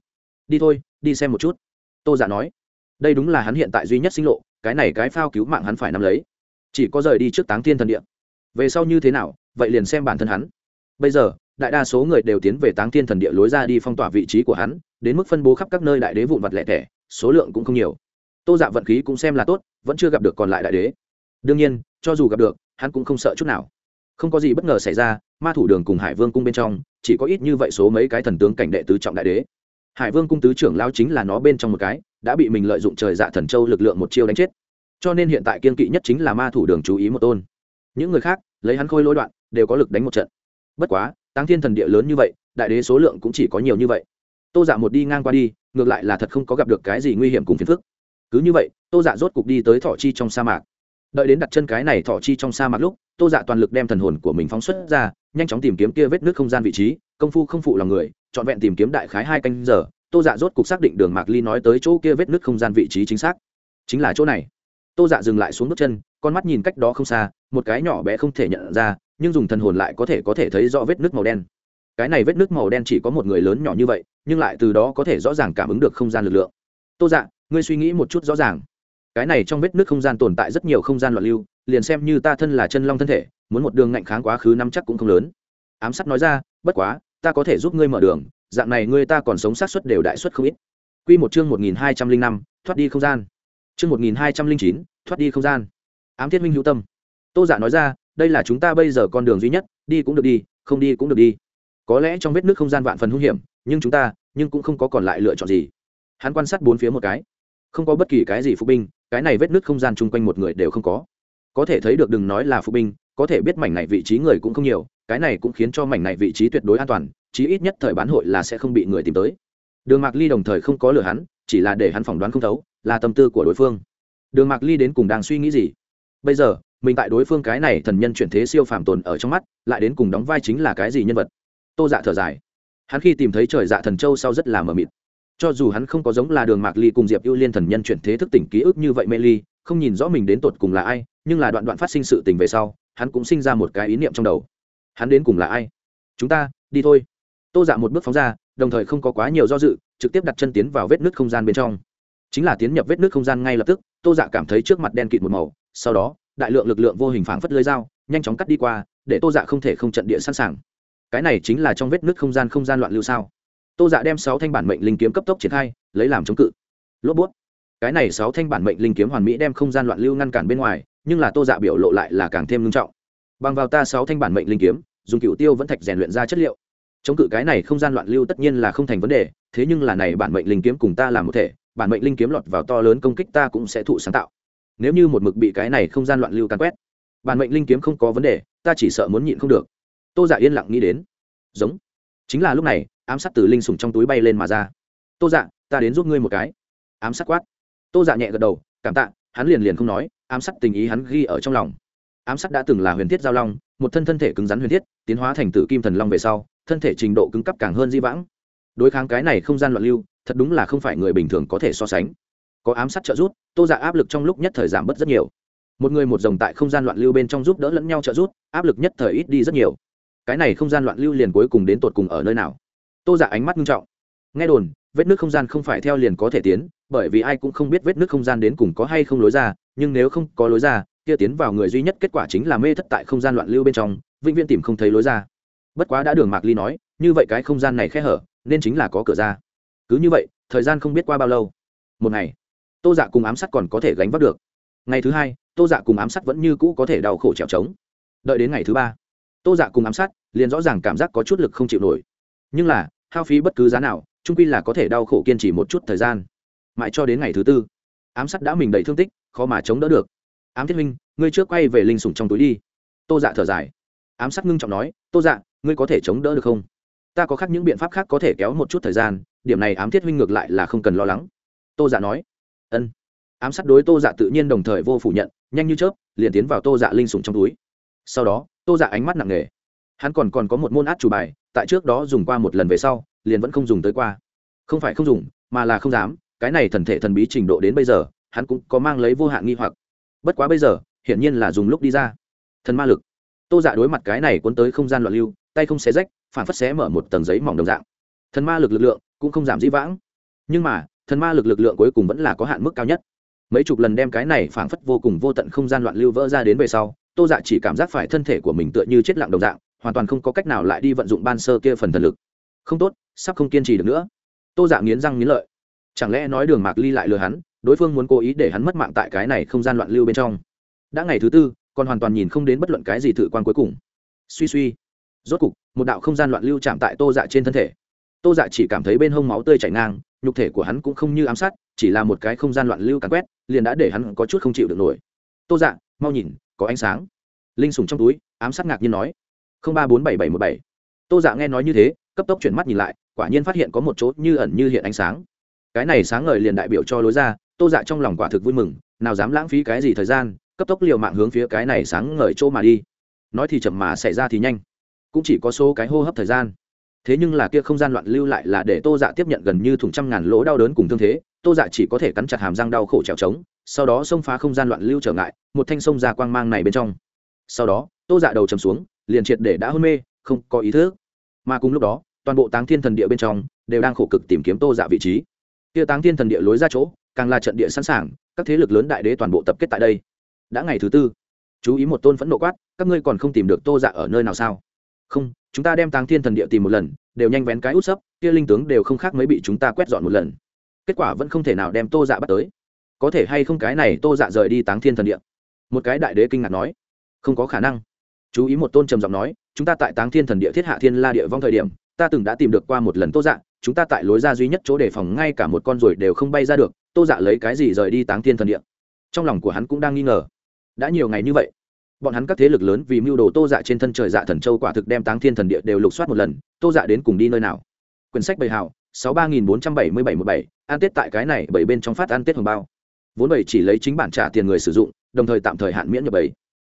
A: Đi thôi, đi xem một chút. Tô giả dạ nói. Đây đúng là hắn hiện tại duy nhất sinh lộ, cái này cái phao cứu mạng hắn phải nắm lấy. Chỉ có rời đi trước táng thiên thần địa. Về sau như thế nào, vậy liền xem bản thân hắn. Bây giờ, đại đa số người đều tiến về táng thiên thần địa lối ra đi phong tỏa vị trí của hắn, đến mức phân bố khắp các nơi đại đế vụn vặt lẻ tẻ số lượng cũng không nhiều. Tô dạ vận khí cũng xem là tốt, vẫn chưa gặp được còn lại đại đế. Đương nhiên, cho dù gặp được, hắn cũng không sợ chút nào. Không có gì bất ngờ xảy ra, ma thủ đường cùng hải vương cung bên trong, chỉ có ít như vậy số mấy cái thần tướng cảnh đệ tứ trọng đại đế. Hải vương cung tứ trưởng lao chính là nó bên trong một cái, đã bị mình lợi dụng trời dạ thần châu lực lượng một chiêu đánh chết. Cho nên hiện tại kiên kỵ nhất chính là ma thủ đường chú ý một tôn. Những người khác, lấy hắn khôi lối đoạn, đều có lực đánh một trận. Bất quá tăng thiên thần địa lớn như vậy, đại đế số lượng cũng chỉ có nhiều như vậy. Tô dạ một đi ngang qua đi ngược lại là thật không có gặp được cái gì nguy hiểm cùng phiền phức. Cứ như vậy, tô dạ rốt cục đi tới thọ chi trong sa mạc. Đợi đến đặt chân cái này thọ chi trong sa mạc lúc, tô dạ toàn lực đem thần hồn của mình phóng xuất ra, nhanh chóng tìm kiếm kia vết nước không gian vị trí. Công phu không phụ lòng người, trọn vẹn tìm kiếm đại khái hai canh giờ, tô dạ rốt cục xác định đường mạc ly nói tới chỗ kia vết nước không gian vị trí chính xác. Chính là chỗ này. Tô dạ dừng lại xuống bước chân, con mắt nhìn cách đó không xa, một cái nhỏ bé không thể nhận ra, nhưng dùng thần hồn lại có thể có thể thấy rõ vết nước màu đen cái này vết nước màu đen chỉ có một người lớn nhỏ như vậy, nhưng lại từ đó có thể rõ ràng cảm ứng được không gian lực lượng. Tô dạ ngươi suy nghĩ một chút rõ ràng. Cái này trong vết nước không gian tồn tại rất nhiều không gian loạn lưu, liền xem như ta thân là chân long thân thể, muốn một đường ngạnh kháng quá khứ năm chắc cũng không lớn. Ám sát nói ra, bất quá, ta có thể giúp ngươi mở đường, dạng này ngươi ta còn sống sát xuất đều đại xuất không ít. Q một chương một nghìn hai trăm linh năm, thoát đi không gian. Chương một nghìn hai trăm linh chín, thoát đi không gian. Ám thiết minh hữu tâm. Tô giả nói ra, đây là chúng ta bây giờ con đường duy nhất, đi cũng được đi, không đi cũng được đi có lẽ trong vết nước không gian vạn phần hung hiểm, nhưng chúng ta, nhưng cũng không có còn lại lựa chọn gì. Hắn quan sát bốn phía một cái. Không có bất kỳ cái gì phục binh, cái này vết nước không gian chung quanh một người đều không có. Có thể thấy được đừng nói là phục binh, có thể biết mảnh này vị trí người cũng không nhiều, cái này cũng khiến cho mảnh này vị trí tuyệt đối an toàn, chí ít nhất thời bán hội là sẽ không bị người tìm tới. Đường mạc ly đồng thời không có lừa hắn, chỉ là để hắn phỏng đoán không thấu là tâm tư của đối phương. Đường mạc ly đến cùng đang suy nghĩ gì? Bây giờ, mình tại đối phương cái này thần nhân chuyển thế siêu phàm tồn ở trong mắt, lại đến cùng đóng vai chính là cái gì nhân vật? Tô dạ thở dài. Hắn khi tìm thấy trời dạ thần châu sau rất là mờ mịt. Cho dù hắn không có giống là đường mạc ly cùng diệp ưu liên thần nhân chuyển thế thức tỉnh ký ức như vậy mê ly, không nhìn rõ mình đến tột cùng là ai, nhưng là đoạn đoạn phát sinh sự tình về sau, hắn cũng sinh ra một cái ý niệm trong đầu. Hắn đến cùng là ai? Chúng ta, đi thôi. Tô dạ một bước phóng ra, đồng thời không có quá nhiều do dự, trực tiếp đặt chân tiến vào vết nước không gian bên trong. Chính là tiến nhập vết nước không gian ngay lập tức, tô dạ cảm thấy trước mặt đen kịt một màu, sau đó, đại lượng lực lượng vô hình phảng phất lưới dao, nhanh chóng cắt đi qua, để tô dạ không thể không trận địa sẵn sàng cái này chính là trong vết nước không gian không gian loạn lưu sao? Tô dạ đem sáu thanh bản mệnh linh kiếm cấp tốc triển khai, lấy làm chống cự. Lốp bút. Cái này sáu thanh bản mệnh linh kiếm hoàn mỹ đem không gian loạn lưu ngăn cản bên ngoài, nhưng là tô dạ biểu lộ lại là càng thêm nghiêm trọng. Bằng vào ta sáu thanh bản mệnh linh kiếm, dùng cựu tiêu vẫn thạch rèn luyện ra chất liệu. Chống cự cái này không gian loạn lưu tất nhiên là không thành vấn đề, thế nhưng là này bản mệnh linh kiếm cùng ta làm một thể, bản mệnh linh kiếm lọt vào to lớn công kích ta cũng sẽ thụ sáng tạo. Nếu như một mực bị cái này không gian loạn lưu càn quét, bản mệnh linh kiếm không có vấn đề, ta chỉ sợ muốn nhịn không được tô dạ yên lặng nghĩ đến. Giống. Chính là lúc này, ám sát từ linh sủng trong túi bay lên mà ra. Tô dạ ta đến giúp ngươi một cái. Ám sát quát. Tô dạ nhẹ gật đầu, cảm tạ, hắn liền liền không nói, ám sát tình ý hắn ghi ở trong lòng. Ám sát đã từng là huyền thiết giao long, một thân thân thể cứng rắn huyền thiết, tiến hóa thành tử kim thần long về sau, thân thể trình độ cứng cấp càng hơn di vãng. Đối kháng cái này không gian loạn lưu, thật đúng là không phải người bình thường có thể so sánh. Có ám sát trợ giúp, tô dạ áp lực trong lúc nhất thời giảm bớt rất nhiều. Một người một dòng tại không gian loạn lưu bên trong giúp đỡ lẫn nhau trợ giúp, áp lực nhất thời ít đi rất nhiều cái này không gian loạn lưu liền cuối cùng đến tột cùng ở nơi nào? Tô dạ ánh mắt nghiêm trọng. Nghe đồn, vết nước không gian không phải theo liền có thể tiến, bởi vì ai cũng không biết vết nước không gian đến cùng có hay không lối ra, nhưng nếu không có lối ra, kia tiến vào người duy nhất kết quả chính là mê thất tại không gian loạn lưu bên trong, vĩnh viễn tìm không thấy lối ra. Bất quá đã đường mạc ly nói, như vậy cái không gian này khe hở, nên chính là có cửa ra. Cứ như vậy, thời gian không biết qua bao lâu. Một ngày, tô dạ cùng ám sát còn có thể gánh vác được. Ngày thứ hai, tô dạ cùng ám sát vẫn như cũ có thể đau khổ trèo trống. Đợi đến ngày thứ ba tô dạ cùng ám sát, liền rõ ràng cảm giác có chút lực không chịu nổi. Nhưng là, hao phí bất cứ giá nào trung quy là có thể đau khổ kiên trì một chút thời gian. Mãi cho đến ngày thứ tư, ám sát đã mình đầy thương tích, khó mà chống đỡ được. Ám thiết minh, ngươi trước quay về linh sủng trong túi đi. Tô dạ thở dài. Ám sát ngưng trọng nói, tô dạ ngươi có thể chống đỡ được không? Ta có khác những biện pháp khác có thể kéo một chút thời gian, điểm này ám thiết huynh ngược lại là không cần lo lắng. Tô dạ nói. Ân. Ám sát đối tô dạ tự nhiên đồng thời vô phủ nhận, nhanh như chớp, liền tiến vào tô dạ linh sủng trong túi. Sau đó tô dạ ánh mắt nặng nề. Hắn còn còn có một môn át chủ bài, tại trước đó dùng qua một lần về sau, liền vẫn không dùng tới qua. Không phải không dùng, mà là không dám, cái này thần thể thần bí trình độ đến bây giờ, hắn cũng có mang lấy vô hạn nghi hoặc. Bất quá bây giờ, hiển nhiên là dùng lúc đi ra. Thần ma lực. Tô dạ đối mặt cái này cuốn tới không gian loạn lưu, tay không xé rách, phản phất xé mở một tầng giấy mỏng đồng dạng. Thần ma lực lực lượng cũng không giảm dĩ vãng. Nhưng mà, thần ma lực lực lượng cuối cùng vẫn là có hạn mức cao nhất. Mấy chục lần đem cái này phảng phất vô cùng vô tận không gian loạn lưu vỡ ra đến về sau tô dạ chỉ cảm giác phải thân thể của mình tựa như chết lặng đồng dạng, hoàn toàn không có cách nào lại đi vận dụng ban sơ kia phần thần lực. Không tốt, sắp không kiên trì được nữa. Tô dạ nghiến răng nghiến lợi. Chẳng lẽ nói đường mạc ly lại lừa hắn, đối phương muốn cố ý để hắn mất mạng tại cái này không gian loạn lưu bên trong. Đã ngày thứ tư, còn hoàn toàn nhìn không đến bất luận cái gì thử quan cuối cùng. Suy suy. Rốt cục, một đạo không gian loạn lưu chạm tại tô dạ trên thân thể. Tô dạ chỉ cảm thấy bên hông máu tươi chảy ngang, nhục thể của hắn cũng không như ám sát, chỉ là một cái không gian loạn lưu càn quét, liền đã để hắn có chút không chịu được nổi. Tô dạ mau nhìn có ánh sáng. Linh sùng trong túi, ám sát ngạc nhiên nói ba bốn bảy bảy một bảy. Tô dạ nghe nói như thế, cấp tốc chuyển mắt nhìn lại, quả nhiên phát hiện có một chỗ như ẩn như hiện ánh sáng. Cái này sáng ngời liền đại biểu cho lối ra, tô dạ trong lòng quả thực vui mừng, nào dám lãng phí cái gì thời gian, cấp tốc liều mạng hướng phía cái này sáng ngời chỗ mà đi. Nói thì chậm mà xảy ra thì nhanh. Cũng chỉ có số cái hô hấp thời gian thế nhưng là kia không gian loạn lưu lại là để tô dạ tiếp nhận gần như thùng trăm ngàn lỗ đau đớn cùng thương thế, tô dạ chỉ có thể cắn chặt hàm răng đau khổ trèo trống, sau đó xông phá không gian loạn lưu trở ngại, một thanh sông ra quang mang này bên trong. Sau đó, tô dạ đầu chầm xuống, liền triệt để đã hôn mê, không có ý thức. Mà cùng lúc đó, toàn bộ táng thiên thần địa bên trong đều đang khổ cực tìm kiếm tô dạ vị trí. Kia táng thiên thần địa lối ra chỗ, càng là trận địa sẵn sàng, các thế lực lớn đại đế toàn bộ tập kết tại đây. Đã ngày thứ tư, chú ý một tôn phẫn nộ quát, các ngươi còn không tìm được tô dạ ở nơi nào sao? Không, chúng ta đem táng thiên thần địa tìm một lần, đều nhanh vén cái út sấp, kia linh tướng đều không khác mấy bị chúng ta quét dọn một lần. Kết quả vẫn không thể nào đem tô dạ bắt tới. Có thể hay không cái này tô dạ rời đi táng thiên thần địa? Một cái đại đế kinh ngạc nói. Không có khả năng. Chú ý một tôn trầm giọng nói, chúng ta tại táng thiên thần địa thiết hạ thiên la địa vong thời điểm, ta từng đã tìm được qua một lần tô dạ chúng ta tại lối ra duy nhất chỗ đề phòng ngay cả một con ruồi đều không bay ra được, tô dạ lấy cái gì rời đi táng thiên thần địa? Trong lòng của hắn cũng đang nghi ngờ. Đã nhiều ngày như vậy bọn hắn các thế lực lớn vì mưu đồ tô dạ trên thân trời dạ thần châu quả thực đem táng thiên thần địa đều lục soát một lần, tô dạ đến cùng đi nơi nào? Quyển sách bày hào sáu ba nghìn bốn trăm bảy mươi bảy một bảy an tết tại cái này bảy bên trong phát an tết hồng bao. Vốn bảy chỉ lấy chính bản trả tiền người sử dụng, đồng thời tạm thời hạn miễn nhập bảy.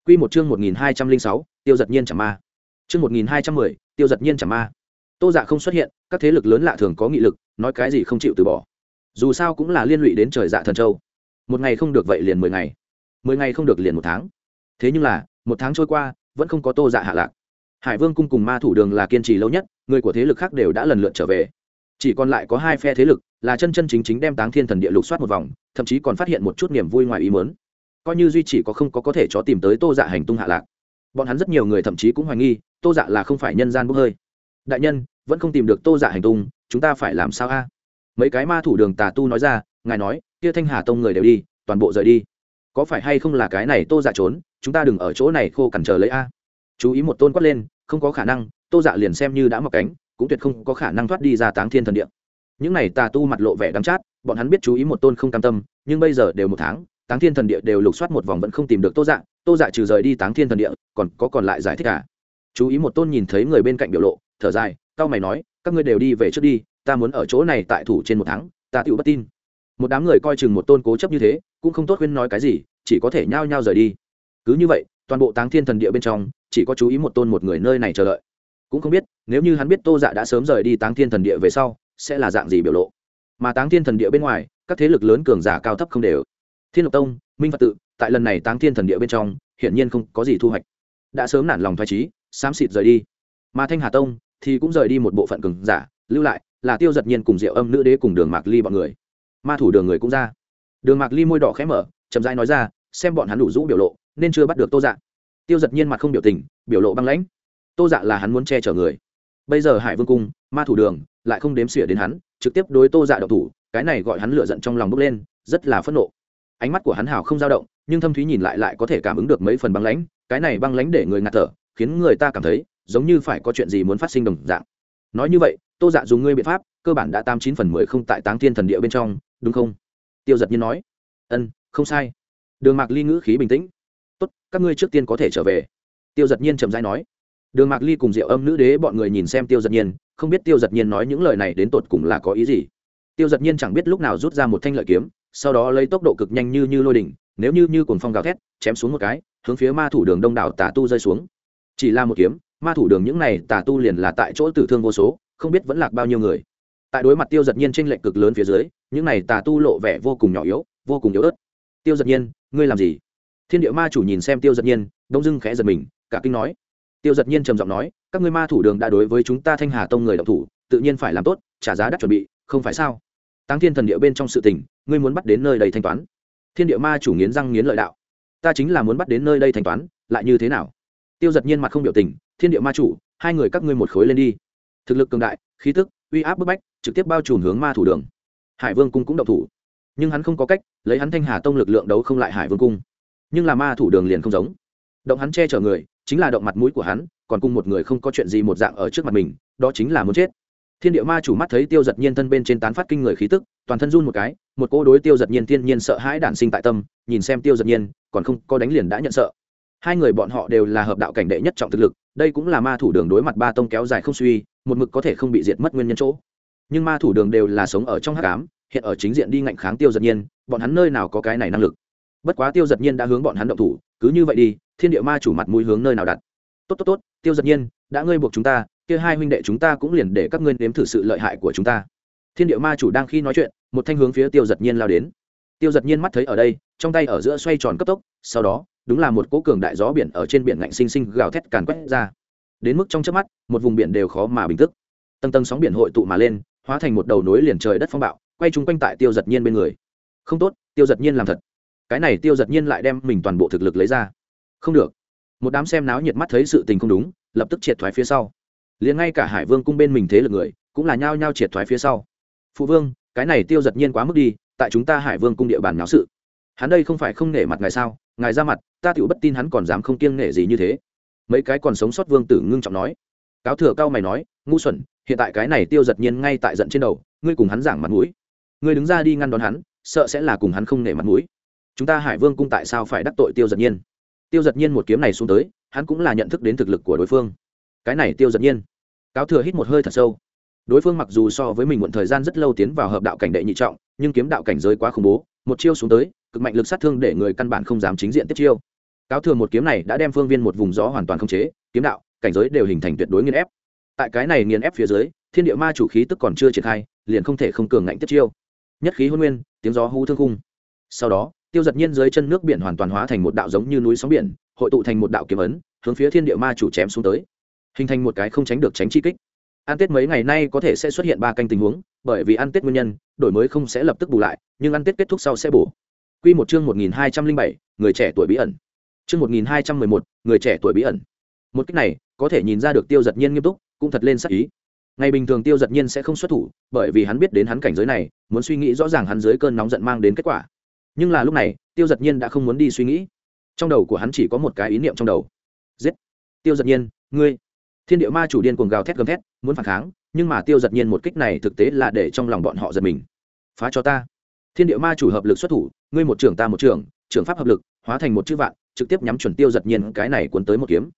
A: Q một chương một nghìn hai trăm linh sáu, tiêu giật nhiên chẳng ma. Chương một nghìn hai trăm mười, tiêu giật nhiên chẳng ma. Tô dạ không xuất hiện, các thế lực lớn lạ thường có nghị lực, nói cái gì không chịu từ bỏ. Dù sao cũng là liên lụy đến trời dạ thần châu. Một ngày không được vậy liền mười ngày. Mười ngày không được liền một tháng thế nhưng là, một tháng trôi qua, vẫn không có tô dạ hạ lạc. Hải vương cung cùng ma thủ đường là kiên trì lâu nhất, người của thế lực khác đều đã lần lượt trở về. Chỉ còn lại có hai phe thế lực, là chân chân chính chính đem táng thiên thần địa lục soát một vòng, thậm chí còn phát hiện một chút niềm vui ngoài ý mớn coi như duy chỉ có không có có thể cho tìm tới tô dạ hành tung hạ lạc. Bọn hắn rất nhiều người thậm chí cũng hoài nghi, tô dạ là không phải nhân gian bốc hơi. Đại nhân, vẫn không tìm được tô dạ hành tung, chúng ta phải làm sao a? Mấy cái ma thủ đường tà tu nói ra, ngài nói, kia thanh hà tông người đều đi, toàn bộ rời đi có phải hay không là cái này tô dạ trốn, chúng ta đừng ở chỗ này khô cằn chờ lấy a. Chú ý một tôn quát lên, không có khả năng, tô dạ liền xem như đã mọc cánh, cũng tuyệt không có khả năng thoát đi ra táng thiên thần địa. Những này tà tu mặt lộ vẻ đắm chát, bọn hắn biết chú ý một tôn không cam tâm, nhưng bây giờ đều một tháng, táng thiên thần địa đều lục soát một vòng vẫn không tìm được tô dạ tô dạ trừ rời đi táng thiên thần địa, còn có còn lại giải thích cả à? chú ý một tôn nhìn thấy người bên cạnh biểu lộ, thở dài cao mày nói, các ngươi đều đi về trước đi, ta muốn ở chỗ này tại thủ trên một tháng, ta tựu bất tin. Một đám người coi chừng một tôn cố chấp như thế cũng không tốt khuyên nói cái gì, chỉ có thể nhao nhao rời đi. Cứ như vậy, toàn bộ táng thiên thần địa bên trong, chỉ có chú ý một tôn một người nơi này chờ đợi. Cũng không biết, nếu như hắn biết tô dạ đã sớm rời đi táng thiên thần địa về sau, sẽ là dạng gì biểu lộ. Mà táng thiên thần địa bên ngoài, các thế lực lớn cường giả cao thấp không đều. Thiên lộc tông, minh phật tự, tại lần này táng thiên thần địa bên trong, hiển nhiên không có gì thu hoạch. Đã sớm nản lòng thoái trí xám xịt rời đi. Mà thanh hà tông thì cũng rời đi một bộ phận cường giả, lưu lại là tiêu giật nhiên cùng diệu âm nữ đế cùng đường mạc ly bọn người. Ma thủ đường người cũng ra đường mạc ly môi đỏ khẽ mở, chậm rãi nói ra, xem bọn hắn đủ rũ biểu lộ, nên chưa bắt được tô dạ. Tiêu giật nhiên mặt không biểu tình, biểu lộ băng lãnh. Tô dạ là hắn muốn che chở người. Bây giờ hải vương cung, ma thủ đường, lại không đếm xỉa đến hắn, trực tiếp đối tô dạ độc thủ, cái này gọi hắn lựa giận trong lòng bốc lên, rất là phẫn nộ. Ánh mắt của hắn hào không dao động, nhưng thâm thúy nhìn lại lại có thể cảm ứng được mấy phần băng lãnh, cái này băng lãnh để người ngạt thở, khiến người ta cảm thấy giống như phải có chuyện gì muốn phát sinh đồng dạng. Nói như vậy, tô dạ dùng ngươi biện pháp, cơ bản đã tam chín phần mười không tại táng thiên thần địa bên trong, đúng không? Tiêu giật nhiên nói. Ân, không sai. Đường mạc ly ngữ khí bình tĩnh. Tốt, các ngươi trước tiên có thể trở về. Tiêu giật nhiên chậm rãi nói. Đường mạc ly cùng diệu âm nữ đế bọn người nhìn xem tiêu giật nhiên, không biết tiêu giật nhiên nói những lời này đến tột cùng là có ý gì. Tiêu giật nhiên chẳng biết lúc nào rút ra một thanh lợi kiếm, sau đó lấy tốc độ cực nhanh như như lôi đỉnh, nếu như như cồn phong gào thét, chém xuống một cái, hướng phía ma thủ đường đông đảo tà tu rơi xuống. Chỉ là một kiếm, ma thủ đường những này tà tu liền là tại chỗ tử thương vô số, không biết vẫn lạc bao nhiêu người. Tại đối mặt tiêu giật nhiên trên lệch cực lớn phía dưới những này tà tu lộ vẻ vô cùng nhỏ yếu, vô cùng yếu ớt. Tiêu giật nhiên, ngươi làm gì? Thiên địa ma chủ nhìn xem tiêu giật nhiên, đông dưng khẽ giật mình, cả kinh nói. Tiêu giật nhiên trầm giọng nói, các ngươi ma thủ đường đã đối với chúng ta thanh hà tông người đọc thủ, tự nhiên phải làm tốt, trả giá đắt chuẩn bị, không phải sao? Tăng thiên thần địa bên trong sự tình, ngươi muốn bắt đến nơi đây thanh toán. Thiên địa ma chủ nghiến răng nghiến lợi đạo. Ta chính là muốn bắt đến nơi đây thanh toán, lại như thế nào? Tiêu giật nhiên mặt không biểu tình, thiên địa ma chủ, hai người các ngươi một khối lên đi. Thực lực cường đại, khí tức, uy áp bức bách, trực tiếp bao trùm hướng ma thủ đường hải vương cung cũng độc thủ. Nhưng hắn không có cách, lấy hắn thanh hà tông lực lượng đấu không lại hải vương cung. Nhưng là ma thủ đường liền không giống. Động hắn che chở người, chính là động mặt mũi của hắn, còn cùng một người không có chuyện gì một dạng ở trước mặt mình, đó chính là muốn chết. Thiên địa ma chủ mắt thấy tiêu giật nhiên thân bên trên tán phát kinh người khí tức, toàn thân run một cái, một cô đối tiêu giật nhiên thiên nhiên sợ hãi đản sinh tại tâm, nhìn xem tiêu giật nhiên, còn không có đánh liền đã nhận sợ. Hai người bọn họ đều là hợp đạo cảnh đệ nhất trọng thực lực, đây cũng là ma thủ đường đối mặt ba tông kéo dài không suy, một mực có thể không bị diệt mất nguyên nhân chỗ nhưng ma thủ đường đều là sống ở trong hát cám hiện ở chính diện đi ngạnh kháng tiêu giật nhiên, bọn hắn nơi nào có cái này năng lực. Bất quá tiêu giật nhiên đã hướng bọn hắn động thủ, cứ như vậy đi, thiên địa ma chủ mặt mũi hướng nơi nào đặt. Tốt tốt tốt, tiêu giật nhiên, đã ngươi buộc chúng ta, kia hai huynh đệ chúng ta cũng liền để các ngươi nếm thử sự lợi hại của chúng ta. Thiên địa ma chủ đang khi nói chuyện, một thanh hướng phía tiêu giật nhiên lao đến. Tiêu giật nhiên mắt thấy ở đây, trong tay ở giữa xoay tròn cấp tốc, sau đó, đúng là một cỗ cường đại gió biển ở trên biển ngạnh xinh xinh gào thét càn quét ra. Đến mức trong chớp mắt, một vùng biển đều khó mà bình tức tầng tầng sóng biển hội tụ mà lên hóa thành một đầu nối liền trời đất phong bạo, quay chung quanh tại tiêu giật nhiên bên người. Không tốt, tiêu giật nhiên làm thật. Cái này tiêu giật nhiên lại đem mình toàn bộ thực lực lấy ra. Không được. Một đám xem náo nhiệt mắt thấy sự tình không đúng, lập tức triệt thoái phía sau. Liền ngay cả hải vương cung bên mình thế lực người, cũng là nhao nhao triệt thoái phía sau. Phụ vương, cái này tiêu giật nhiên quá mức đi, tại chúng ta hải vương cung địa bàn náo sự. Hắn đây không phải không nể mặt ngài sao? Ngài ra mặt, ta tựu bất tin hắn còn dám không kiêng nể gì như thế. Mấy cái còn sống sót vương tử ngưng trọng nói. Cáo thừa cao mày nói ngu xuẩn, hiện tại cái này tiêu giật nhiên ngay tại giận trên đầu, ngươi cùng hắn giảng mặt mũi. Ngươi đứng ra đi ngăn đón hắn, sợ sẽ là cùng hắn không nể mặt mũi. Chúng ta hải vương cung tại sao phải đắc tội tiêu giật nhiên? Tiêu giật nhiên một kiếm này xuống tới, hắn cũng là nhận thức đến thực lực của đối phương. Cái này tiêu giật nhiên. Cáo thừa hít một hơi thật sâu. Đối phương mặc dù so với mình muộn thời gian rất lâu tiến vào hợp đạo cảnh đệ nhị trọng, nhưng kiếm đạo cảnh giới quá khủng bố, một chiêu xuống tới, cực mạnh lực sát thương để người căn bản không dám chính diện tiếp chiêu. Cáo thừa một kiếm này đã đem phương viên một vùng gió hoàn toàn không chế, kiếm đạo, cảnh giới đều hình thành tuyệt đối nghiên ép tại cái này nghiền ép phía dưới, thiên địa ma chủ khí tức còn chưa triển khai, liền không thể không cường ngạnh tiếp chiêu. Nhất khí hôn nguyên, tiếng gió hú thương khung. Sau đó, tiêu giật nhiên dưới chân nước biển hoàn toàn hóa thành một đạo giống như núi sóng biển, hội tụ thành một đạo kiếm ấn, hướng phía thiên địa ma chủ chém xuống tới. Hình thành một cái không tránh được tránh chi kích. Ăn tết mấy ngày nay có thể sẽ xuất hiện ba canh tình huống, bởi vì ăn tết nguyên nhân, đổi mới không sẽ lập tức bù lại, nhưng ăn tết kết thúc sau sẽ bù. Quy một chương một nghìn hai trăm linh bảy, người trẻ tuổi bí ẩn. Chương một nghìn hai trăm mười một, người trẻ tuổi bí ẩn. Một cách này, có thể nhìn ra được tiêu giật nhiên nghiêm túc cũng thật lên sắc ý. Ngày bình thường tiêu giật nhiên sẽ không xuất thủ, bởi vì hắn biết đến hắn cảnh giới này, muốn suy nghĩ rõ ràng hắn dưới cơn nóng giận mang đến kết quả. Nhưng là lúc này, tiêu giật nhiên đã không muốn đi suy nghĩ. Trong đầu của hắn chỉ có một cái ý niệm trong đầu. Giết! Tiêu giật nhiên, ngươi! Thiên địa ma chủ điên cuồng gào thét gầm thét, muốn phản kháng, nhưng mà tiêu giật nhiên một kích này thực tế là để trong lòng bọn họ giật mình. Phá cho ta! Thiên địa ma chủ hợp lực xuất thủ, ngươi một trưởng ta một trưởng trưởng pháp hợp lực, hóa thành một chữ vạn, trực tiếp nhắm chuẩn tiêu giật nhiên, cái này cuốn tới một kiếm.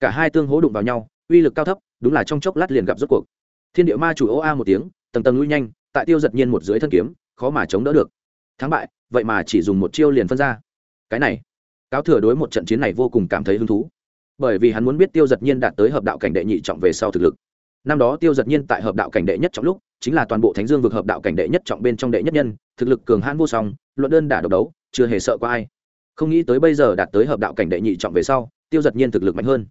A: Cả hai tương hố đụng vào nhau, uy lực cao thấp đúng là trong chốc lát liền gặp rốt cuộc. Thiên địa ma chủ ô a một tiếng, tầng tầng lui nhanh, tại tiêu giật nhiên một dưới thân kiếm, khó mà chống đỡ được. Thắng bại, vậy mà chỉ dùng một chiêu liền phân ra. Cái này, cáo thừa đối một trận chiến này vô cùng cảm thấy hứng thú. Bởi vì hắn muốn biết tiêu giật nhiên đạt tới hợp đạo cảnh đệ nhị trọng về sau thực lực. Năm đó tiêu giật nhiên tại hợp đạo cảnh đệ nhất trọng lúc, chính là toàn bộ thánh dương vực hợp đạo cảnh đệ nhất trọng bên trong đệ nhất nhân, thực lực cường hãn vô song, luận đơn đả độc đấu, chưa hề sợ có ai. Không nghĩ tới bây giờ đạt tới hợp đạo cảnh đệ nhị trọng về sau, tiêu giật nhiên thực lực mạnh hơn.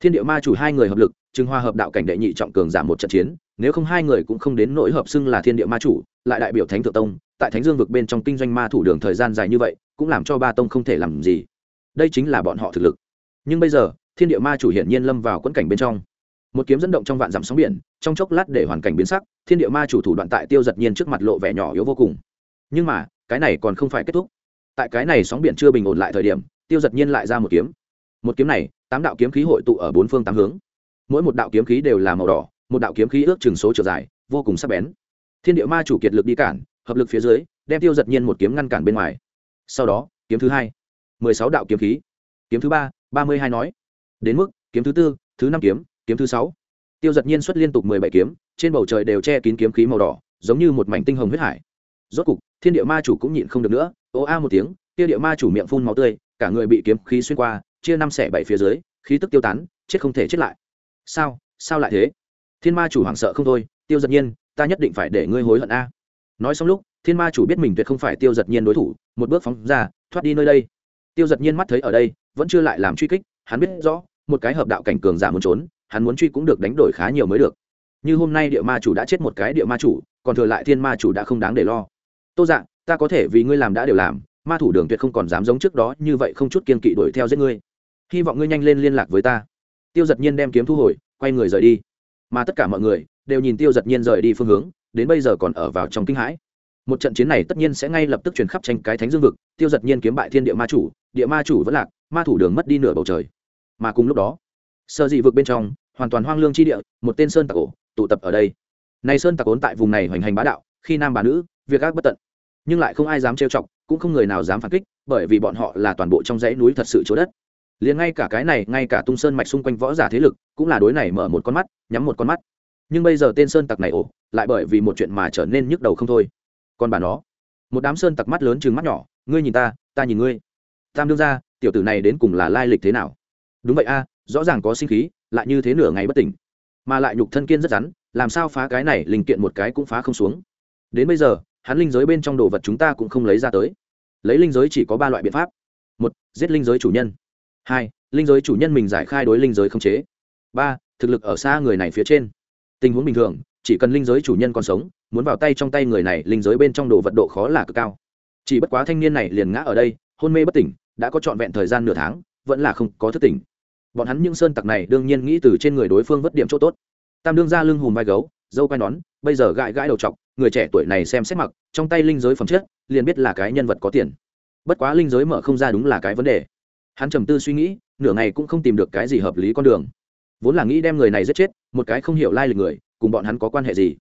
A: Thiên địa ma chủ hai người hợp lực trừng hoa hợp đạo cảnh đệ nhị trọng cường giảm một trận chiến, nếu không hai người cũng không đến nỗi hợp xưng là thiên địa ma chủ, lại đại biểu thánh thượng tông, tại thánh dương vực bên trong kinh doanh ma thủ đường thời gian dài như vậy, cũng làm cho ba tông không thể làm gì. Đây chính là bọn họ thực lực. Nhưng bây giờ, thiên địa ma chủ hiển nhiên lâm vào quẫn cảnh bên trong. Một kiếm dẫn động trong vạn dặm sóng biển, trong chốc lát để hoàn cảnh biến sắc, thiên địa ma chủ thủ đoạn tại tiêu giật nhiên trước mặt lộ vẻ nhỏ yếu vô cùng. Nhưng mà, cái này còn không phải kết thúc. Tại cái này sóng biển chưa bình ổn lại thời điểm, tiêu giật nhiên lại ra một kiếm. Một kiếm này, tám đạo kiếm khí hội tụ ở bốn phương tám hướng mỗi một đạo kiếm khí đều là màu đỏ, một đạo kiếm khí ước chừng số chiều dài, vô cùng sắc bén. Thiên địa ma chủ kiệt lực đi cản, hợp lực phía dưới, đem tiêu giật nhiên một kiếm ngăn cản bên ngoài. Sau đó, kiếm thứ hai, mười sáu đạo kiếm khí. Kiếm thứ ba ba mươi hai nói. Đến mức, kiếm thứ tư, thứ năm kiếm kiếm thứ sáu. Tiêu giật nhiên xuất liên tục mười bảy kiếm, trên bầu trời đều che kín kiếm khí màu đỏ, giống như một mảnh tinh hồng huyết hải. Rốt cục, thiên địa ma chủ cũng nhịn không được nữa, ô a một tiếng, tiêu địa ma chủ miệng phun máu tươi, cả người bị kiếm khí xuyên qua, chia năm xẻ bảy phía dưới, khí tức tiêu tán, chết không thể chết lại sao sao lại thế? Thiên ma chủ hoảng sợ không thôi, tiêu giật nhiên, ta nhất định phải để ngươi hối hận a. Nói xong lúc, thiên ma chủ biết mình tuyệt không phải tiêu giật nhiên đối thủ, một bước phóng ra, thoát đi nơi đây. Tiêu giật nhiên mắt thấy ở đây, vẫn chưa lại làm truy kích, hắn biết rõ, một cái hợp đạo cảnh cường giả muốn trốn, hắn muốn truy cũng được đánh đổi khá nhiều mới được. Như hôm nay địa ma chủ đã chết một cái địa ma chủ, còn thừa lại thiên ma chủ đã không đáng để lo. Tô dạng ta có thể vì ngươi làm đã đều làm, ma thủ đường tuyệt không còn dám giống trước đó như vậy không chút kiên kỵ đuổi theo giết ngươi. Hy vọng ngươi nhanh lên liên lạc với ta tiêu giật nhiên đem kiếm thu hồi, quay người rời đi. Mà tất cả mọi người đều nhìn tiêu giật nhiên rời đi phương hướng, đến bây giờ còn ở vào trong kinh hãi. Một trận chiến này tất nhiên sẽ ngay lập tức truyền khắp tranh cái thánh dương vực, tiêu giật nhiên kiếm bại thiên địa ma chủ, địa ma chủ vẫn lạc, ma thủ đường mất đi nửa bầu trời. Mà cùng lúc đó, sơ dị vực bên trong, hoàn toàn hoang lương chi địa, một tên sơn tạc ổ tụ tập ở đây. Này sơn tạc ốn tại vùng này hoành hành bá đạo, khi nam bà nữ, việc ác bất tận. Nhưng lại không ai dám trêu chọc, cũng không người nào dám phản kích, bởi vì bọn họ là toàn bộ trong dãy núi thật sự chỗ đất liền ngay cả cái này, ngay cả tung sơn mạch xung quanh võ giả thế lực cũng là đối này mở một con mắt, nhắm một con mắt. Nhưng bây giờ tên sơn tặc này ổ, lại bởi vì một chuyện mà trở nên nhức đầu không thôi. Còn bà nó, một đám sơn tặc mắt lớn chừng mắt nhỏ, ngươi nhìn ta ta nhìn ngươi. Tam đương ra tiểu tử này đến cùng là lai lịch thế nào? Đúng vậy a, rõ ràng có sinh khí, lại như thế nửa ngày bất tỉnh. Mà lại nhục thân kiên rất rắn, làm sao phá cái này, linh kiện một cái cũng phá không xuống. Đến bây giờ, hắn linh giới bên trong đồ vật chúng ta cũng không lấy ra tới. Lấy linh giới chỉ có ba loại biện pháp. Một, giết linh giới chủ nhân hai, linh giới chủ nhân mình giải khai đối linh giới không chế. Ba, thực lực ở xa người này phía trên. Tình huống bình thường, chỉ cần linh giới chủ nhân còn sống, muốn vào tay trong tay người này, linh giới bên trong đồ vật độ khó là cực cao. Chỉ bất quá thanh niên này liền ngã ở đây, hôn mê bất tỉnh, đã có trọn vẹn thời gian nửa tháng, vẫn là không có thức tỉnh. Bọn hắn những sơn tặc này đương nhiên nghĩ từ trên người đối phương vất điểm chỗ tốt. Tam đương ra lưng hùm vai gấu, dâu quai nón, bây giờ gãi gãi đầu t người trẻ tuổi này xem xét mặc, trong tay linh giới phẩm chất, liền biết là cái nhân vật có tiền. Bất quá linh giới mở không ra đúng là cái vấn đề hắn trầm tư suy nghĩ, nửa ngày cũng không tìm được cái gì hợp lý con đường. Vốn là nghĩ đem người này giết chết, một cái không hiểu lai lịch người, cùng bọn hắn có quan hệ gì?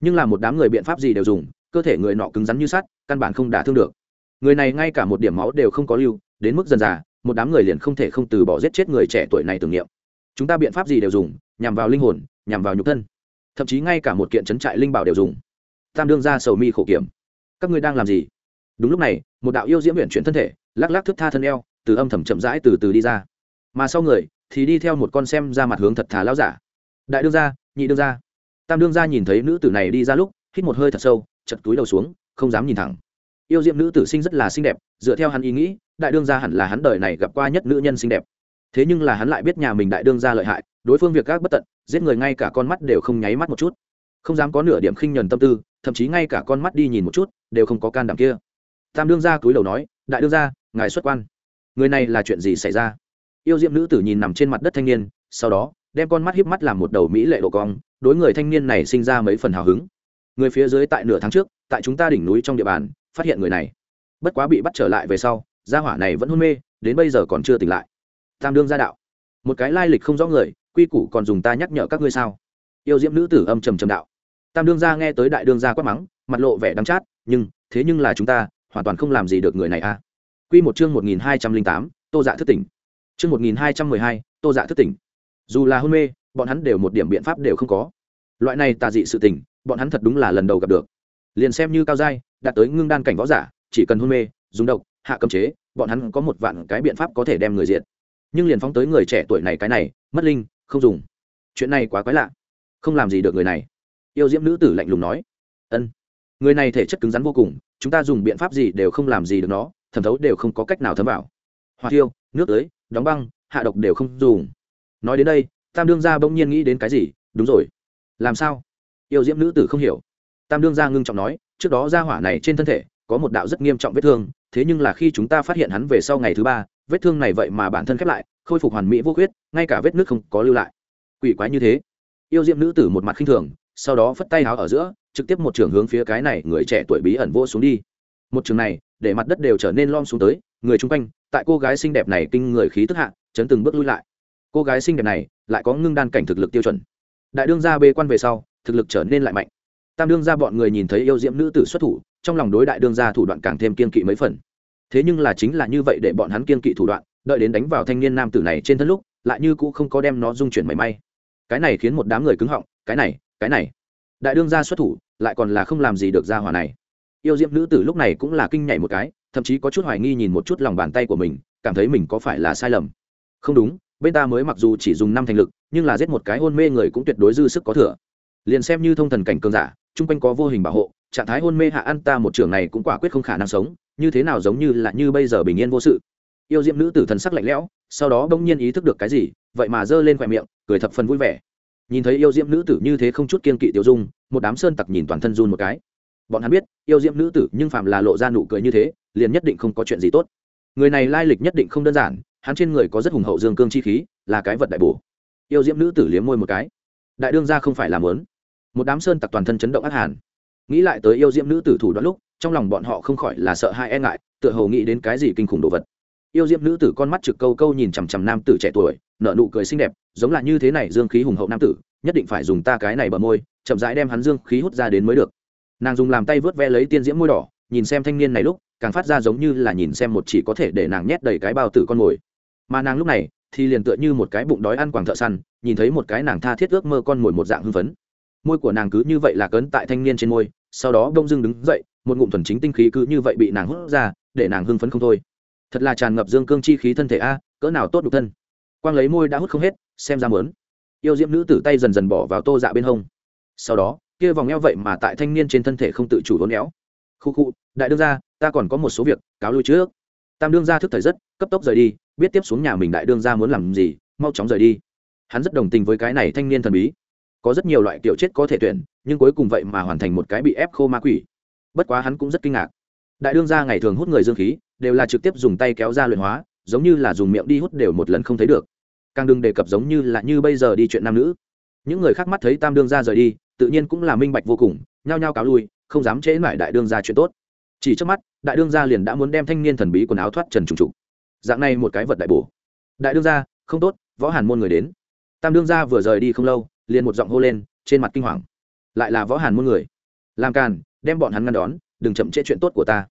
A: Nhưng là một đám người biện pháp gì đều dùng, cơ thể người nọ cứng rắn như sắt, căn bản không đả thương được. Người này ngay cả một điểm máu đều không có lưu, đến mức dần già một đám người liền không thể không từ bỏ giết chết người trẻ tuổi này tưởng niệm. Chúng ta biện pháp gì đều dùng, nhằm vào linh hồn, nhằm vào nhục thân. Thậm chí ngay cả một kiện trấn trại linh bảo đều dùng. Tam đương ra sầu mi khổ kiểm. Các ngươi đang làm gì? Đúng lúc này, một đạo yêu diễm huyện chuyển thân thể, lắc lắc thức tha thân eo từ âm thầm chậm rãi từ từ đi ra. Mà sau người, thì đi theo một con xem ra mặt hướng thật thà lao giả. Đại đương gia, nhị đương gia. Tam đương gia nhìn thấy nữ tử này đi ra lúc, hít một hơi thật sâu, chật túi đầu xuống, không dám nhìn thẳng. Yêu diệm nữ tử sinh rất là xinh đẹp, dựa theo hắn ý nghĩ, đại đương gia hẳn là hắn đời này gặp qua nhất nữ nhân xinh đẹp. Thế nhưng là hắn lại biết nhà mình đại đương gia lợi hại, đối phương việc gác bất tận, giết người ngay cả con mắt đều không nháy mắt một chút. Không dám có nửa điểm khinh nhuần tâm tư, thậm chí ngay cả con mắt đi nhìn một chút, đều không có can đảm kia. Tam đương gia cúi đầu nói, đại đương gia, ngài xuất quan người này là chuyện gì xảy ra? Yêu diệm nữ tử nhìn nằm trên mặt đất thanh niên, sau đó, đem con mắt hiếp mắt làm một đầu mỹ lệ độ cong, đối người thanh niên này sinh ra mấy phần hào hứng. Người phía dưới tại nửa tháng trước, tại chúng ta đỉnh núi trong địa bàn, phát hiện người này. Bất quá bị bắt trở lại về sau, gia hỏa này vẫn hôn mê, đến bây giờ còn chưa tỉnh lại. Tam đương gia đạo. Một cái lai lịch không rõ người, quy củ còn dùng ta nhắc nhở các ngươi sao? Yêu diễm nữ tử âm trầm trầm đạo. Tam đương gia nghe tới đại đương gia quát mắng, mặt lộ vẻ đắng chát, nhưng, thế nhưng là chúng ta, hoàn toàn không làm gì được người này a. à. Quy một chương một nghìn hai trăm linh tám, tô dạ thức tỉnh. Chương một nghìn hai trăm mười hai, tô dạ thức tỉnh. Dù là hôn mê, bọn hắn đều một điểm biện pháp đều không có. Loại này tà dị sự tình, bọn hắn thật đúng là lần đầu gặp được. Liền xem như cao giai, đạt tới ngưng đan cảnh võ giả, chỉ cần hôn mê, dùng độc, hạ cấm chế, bọn hắn có một vạn cái biện pháp có thể đem người diệt. nhưng liền phóng tới người trẻ tuổi này cái này, mất linh, không dùng. Chuyện này quá quái lạ. Không làm gì được người này. Yêu diễm nữ tử lạnh lùng nói. Ân, người này thể chất cứng rắn vô cùng, chúng ta dùng biện pháp gì đều không làm gì được nó thẩm thấu đều không có cách nào thấm vào. Hoa tiêu, nước tới đóng băng hạ độc đều không dùng. Nói đến đây tam đương gia bỗng nhiên nghĩ đến cái gì? Đúng rồi. Làm sao? Yêu diễm nữ tử không hiểu. Tam đương gia ngưng trọng nói trước đó gia hỏa này trên thân thể có một đạo rất nghiêm trọng vết thương thế nhưng là khi chúng ta phát hiện hắn về sau ngày thứ ba vết thương này vậy mà bản thân khép lại khôi phục hoàn mỹ vô khuyết ngay cả vết nước không có lưu lại. Quỷ quái như thế. Yêu diễm nữ tử một mặt khinh thường sau đó phất tay háo ở giữa trực tiếp một trường hướng phía cái này người trẻ tuổi bí ẩn vô xuống đi. Một trường này để mặt đất đều trở nên lom xuống tới, người chung quanh, tại cô gái xinh đẹp này kinh người khí tức hạ, chấn từng bước lui lại. Cô gái xinh đẹp này lại có ngưng đan cảnh thực lực tiêu chuẩn. Đại đương gia bê quan về sau, thực lực trở nên lại mạnh. Tam đương gia bọn người nhìn thấy yêu diễm nữ tử xuất thủ, trong lòng đối đại đương gia thủ đoạn càng thêm kiên kỵ mấy phần. Thế nhưng là chính là như vậy để bọn hắn kiên kỵ thủ đoạn, đợi đến đánh vào thanh niên nam tử này trên thân lúc, lại như cũ không có đem nó dung chuyển mảy may. Cái này khiến một đám người cứng họng, cái này cái này. Đại đương gia xuất thủ, lại còn là không làm gì được gia hỏa này yêu diễm nữ tử lúc này cũng là kinh nhảy một cái, thậm chí có chút hoài nghi nhìn một chút lòng bàn tay của mình, cảm thấy mình có phải là sai lầm. Không đúng, bên ta mới mặc dù chỉ dùng năm thành lực, nhưng là giết một cái hôn mê người cũng tuyệt đối dư sức có thừa. Liền xem như thông thần cảnh cường giả, chung quanh có vô hình bảo hộ, trạng thái hôn mê hạ ăn ta một trường này cũng quả quyết không khả năng sống, như thế nào giống như là như bây giờ bình yên vô sự. Yêu diễm nữ tử thần sắc lạnh lẽo, sau đó bỗng nhiên ý thức được cái gì, vậy mà giơ lên khỏe miệng, cười thập phần vui vẻ. Nhìn thấy yêu diễm nữ tử như thế không chút kiên kỵ tiêu dung, một đám sơn tặc nhìn toàn thân run một cái bọn hắn biết, yêu diễm nữ tử nhưng phạm là lộ ra nụ cười như thế, liền nhất định không có chuyện gì tốt. Người này lai lịch nhất định không đơn giản, hắn trên người có rất hùng hậu dương cương chi khí, là cái vật đại bổ. Yêu diễm nữ tử liếm môi một cái. Đại đương ra không phải làm lớn. Một đám sơn tặc toàn thân chấn động ác hàn. Nghĩ lại tới yêu diễm nữ tử thủ đoạn lúc, trong lòng bọn họ không khỏi là sợ hai e ngại, tựa hồ nghĩ đến cái gì kinh khủng đồ vật. Yêu diễm nữ tử con mắt trực câu câu nhìn chằm chằm nam tử trẻ tuổi nợ nụ cười xinh đẹp, giống là như thế này dương khí hùng hậu nam tử, nhất định phải dùng ta cái này bờ môi, chậm rãi đem hắn dương khí hút ra đến mới được nàng dùng làm tay vớt ve lấy tiên diễm môi đỏ, nhìn xem thanh niên này lúc, càng phát ra giống như là nhìn xem một chỉ có thể để nàng nhét đầy cái bao tử con mồi. Mà nàng lúc này, thì liền tựa như một cái bụng đói ăn quàng thợ săn, nhìn thấy một cái nàng tha thiết ước mơ con mồi một dạng hưng phấn. Môi của nàng cứ như vậy là cấn tại thanh niên trên môi, sau đó đông dưng đứng dậy, một ngụm thuần chính tinh khí cứ như vậy bị nàng hút ra, để nàng hưng phấn không thôi. Thật là tràn ngập dương cương chi khí thân thể a, cỡ nào tốt đục thân. Quang lấy môi đã hút không hết, xem ra mớn yêu diễm nữ tử tay dần dần bỏ vào tô dạ bên hông. Sau đó kia vòng eo vậy mà tại thanh niên trên thân thể không tự chủ hôn éo. Khu khu, đại đương gia, ta còn có một số việc, cáo lui trước. Tam đương gia thức thời rất, cấp tốc rời đi, biết tiếp xuống nhà mình đại đương gia muốn làm gì, mau chóng rời đi. Hắn rất đồng tình với cái này thanh niên thần bí. Có rất nhiều loại kiểu chết có thể tuyển, nhưng cuối cùng vậy mà hoàn thành một cái bị ép khô ma quỷ. Bất quá hắn cũng rất kinh ngạc. Đại đương gia ngày thường hút người dương khí, đều là trực tiếp dùng tay kéo ra luyện hóa, giống như là dùng miệng đi hút đều một lần không thấy được. Càng đừng đề cập giống như là như bây giờ đi chuyện nam nữ. Những người khác mắt thấy tam đương gia rời đi tự nhiên cũng là minh bạch vô cùng, nhao nhao cáo lui, không dám trễ mãi đại đương gia chuyện tốt. Chỉ trước mắt, đại đương gia liền đã muốn đem thanh niên thần bí quần áo thoát trần trùng trục. Dạng này một cái vật đại bổ. Đại đương gia, không tốt, võ hàn môn người đến. Tam đương gia vừa rời đi không lâu, liền một giọng hô lên, trên mặt kinh hoàng. Lại là võ hàn môn người. Làm càn, đem bọn hắn ngăn đón, đừng chậm trễ chuyện tốt của ta.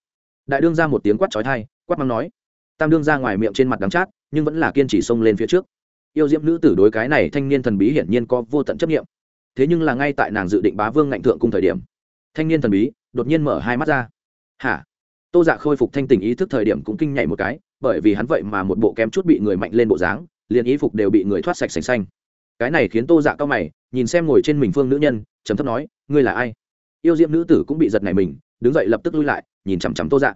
A: Đại đương gia một tiếng quát chói tai, quát mắng nói. Tam đương gia ngoài miệng trên mặt đắng chát, nhưng vẫn là kiên trì xông lên phía trước. Yêu diễm nữ tử đối cái này thanh niên thần bí hiển nhiên có vô tận chấp nghiệm thế nhưng là ngay tại nàng dự định bá vương ngạnh thượng cung thời điểm, thanh niên thần bí đột nhiên mở hai mắt ra. Hả? Tô dạ khôi phục thanh tình ý thức thời điểm cũng kinh nhảy một cái, bởi vì hắn vậy mà một bộ kém chút bị người mạnh lên bộ dáng, liền ý phục đều bị người thoát sạch sành xanh. Cái này khiến tô dạ cao mày, nhìn xem ngồi trên mình phương nữ nhân chấm thấp nói, ngươi là ai? Yêu diễm nữ tử cũng bị giật này mình, đứng dậy lập tức lui lại, nhìn chằm chằm tô dạ.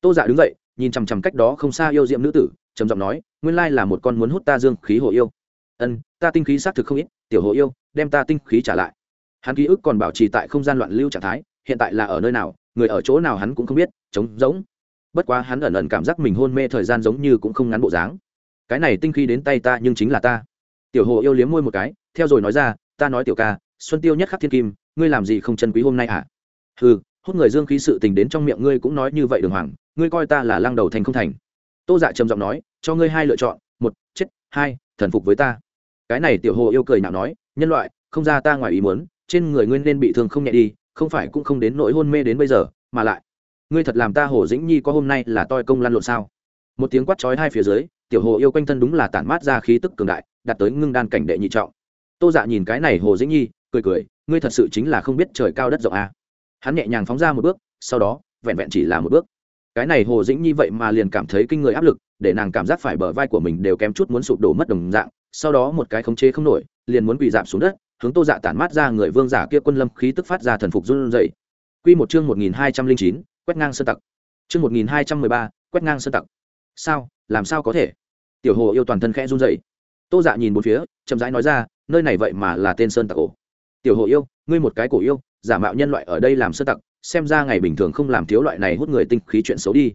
A: Tô dạ đứng dậy, nhìn chằm chằm cách đó không xa yêu diễm nữ tử, trầm giọng nói, nguyên lai là một con muốn hút ta dương khí hồ yêu ân, ta tinh khí xác thực không ít, tiểu hồ yêu, đem ta tinh khí trả lại. Hắn ký ức còn bảo trì tại không gian loạn lưu trạng thái, hiện tại là ở nơi nào, người ở chỗ nào hắn cũng không biết, trống rỗng. Bất quá hắn ẩn ẩn cảm giác mình hôn mê thời gian giống như cũng không ngắn bộ dáng. Cái này tinh khí đến tay ta nhưng chính là ta. Tiểu hồ yêu liếm môi một cái, theo rồi nói ra, ta nói tiểu ca, xuân tiêu nhất khắc thiên kim, ngươi làm gì không chân quý hôm nay à? ừ hút người dương khí sự tình đến trong miệng ngươi cũng nói như vậy đường hoàng, ngươi coi ta là lăng đầu thành không thành. Tô dạ trầm giọng nói, cho ngươi hai lựa chọn, một, chết, hai, thần phục với ta cái này tiểu hồ yêu cười nào nói, nhân loại, không ra ta ngoài ý muốn, trên người ngươi nên bị thương không nhẹ đi, không phải cũng không đến nỗi hôn mê đến bây giờ, mà lại, ngươi thật làm ta hồ dĩnh nhi có hôm nay là toi công lăn lộn sao? Một tiếng quát chói hai phía dưới, tiểu hồ yêu quanh thân đúng là tản mát ra khí tức cường đại, đạt tới ngưng đan cảnh đệ nhị trọng. Tô dạ nhìn cái này hồ dĩnh nhi, cười cười, ngươi thật sự chính là không biết trời cao đất rộng à. hắn nhẹ nhàng phóng ra một bước, sau đó, vẹn vẹn chỉ là một bước. Cái này hồ dĩnh nhi vậy mà liền cảm thấy kinh người áp lực để nàng cảm giác phải bờ vai của mình đều kém chút muốn sụp đổ mất đồng dạng, sau đó một cái khống chế không nổi, liền muốn quỳ giảm xuống đất, hướng tô dạ tản mát ra người vương giả kia quân lâm khí tức phát ra thần phục run dậy quy một chương một nghìn hai trăm linh chín, quét ngang sơn tặc. Chương một nghìn hai trăm mười ba, quét ngang sơn tặc. Sao? Làm sao có thể? Tiểu hồ yêu toàn thân khẽ run dậy tô dạ nhìn một phía, chậm rãi nói ra, nơi này vậy mà là tên sơn tặc ổ. Tiểu hồ yêu, ngươi một cái cổ yêu, giả mạo nhân loại ở đây làm sơn tặc, xem ra ngày bình thường không làm thiếu loại này hút người tinh khí chuyện xấu đi.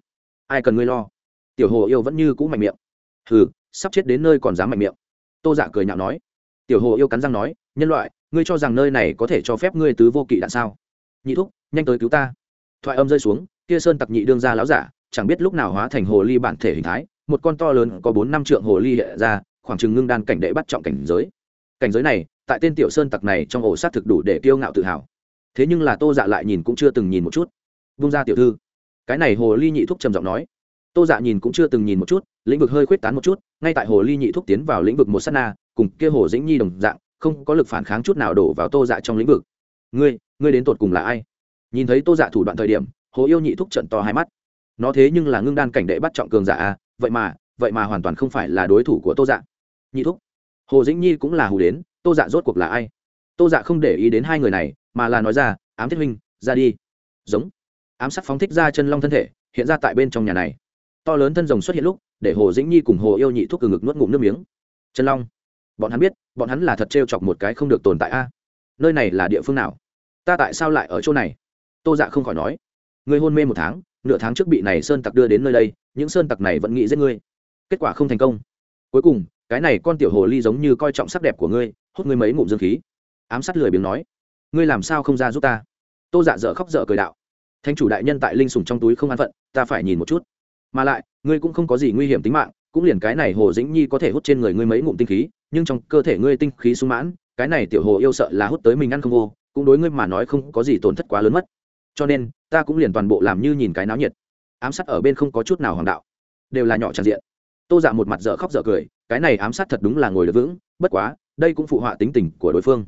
A: Ai cần ngươi lo? Tiểu hồ yêu vẫn như cũ mạnh miệng. Hừ, sắp chết đến nơi còn dám mạnh miệng. Tô giả cười nhạo nói. Tiểu hồ yêu cắn răng nói, nhân loại, ngươi cho rằng nơi này có thể cho phép ngươi tứ vô kỵ đạn sao? Nhị thúc, nhanh tới cứu ta. Thoại âm rơi xuống, kia sơn tặc nhị đương ra láo giả, chẳng biết lúc nào hóa thành hồ ly bản thể hình thái, một con to lớn có bốn năm trượng hồ ly hệ ra, khoảng chừng ngưng đan cảnh đệ bắt trọng cảnh giới. Cảnh giới này, tại tên tiểu sơn tặc này trong ổ sát thực đủ để kiêu ngạo tự hào. Thế nhưng là tô dạ lại nhìn cũng chưa từng nhìn một chút. Vung ra tiểu thư. Cái này hồ ly nhị thúc trầm giọng nói tô dạ nhìn cũng chưa từng nhìn một chút, lĩnh vực hơi khuyết tán một chút, ngay tại hồ ly nhị thúc tiến vào lĩnh vực một s á t na, cùng kia hồ dĩnh nhi đồng dạng, không có lực phản kháng chút nào đổ vào tô dạ trong lĩnh vực. Ngươi ngươi đến tột cùng là ai? Nhìn thấy tô dạ thủ đoạn thời điểm, hồ yêu nhị thúc trận to hai mắt. Nó thế nhưng là ngưng đan cảnh đệ bắt trọng cường giả à vậy mà vậy mà hoàn toàn không phải là đối thủ của tô dạ. Nhị thúc. Hồ dĩnh nhi cũng là hù đến, tô dạ rốt cuộc là ai? Tô dạ không để ý đến hai người này, mà là nói ra, ám thiết huynh, ra đi. Giống. Ám sát phóng thích ra chân long thân thể, hiện ra tại bên trong nhà này to lớn thân rồng xuất hiện lúc, để hồ dĩnh nhi cùng hồ yêu nhị thuốc từ ngực nuốt ngụm nước miếng. Chân long, bọn hắn biết, bọn hắn là thật t chọc một cái không được tồn tại a. Nơi này là địa phương nào? Ta tại sao lại ở chỗ này? Tô dạ không khỏi nói. Người hôn mê một tháng, nửa tháng trước bị này sơn tặc đưa đến nơi đây, những sơn tặc này vẫn nghĩ giết ngươi. Kết quả không thành công. Cuối cùng, cái này con tiểu hồ ly giống như coi trọng sắc đẹp của ngươi, hút ngươi mấy ngụm dương khí. Ám sát lười biếng nói. Ngươi làm sao không ra giúp ta? Tô dạ dở khóc dở cười đạo. Thanh chủ đại nhân tại linh sùng trong túi không an phận, ta phải nhìn một chút mà lại, ngươi cũng không có gì nguy hiểm tính mạng, cũng liền cái này hồ dĩnh nhi có thể hút trên người ngươi mấy ngụm tinh khí, nhưng trong cơ thể ngươi tinh khí sung mãn, cái này tiểu hồ yêu sợ là hút tới mình ăn không vô, cũng đối ngươi mà nói không có gì tổn thất quá lớn mất. Cho nên, ta cũng liền toàn bộ làm như nhìn cái náo nhiệt. Ám sát ở bên không có chút nào hoàng đạo. Đều là nhỏ tràn diện. Tô dạ một mặt dở khóc dở cười, cái này ám sát thật đúng là ngồi được vững, bất quá, đây cũng phụ họa tính tình của đối phương.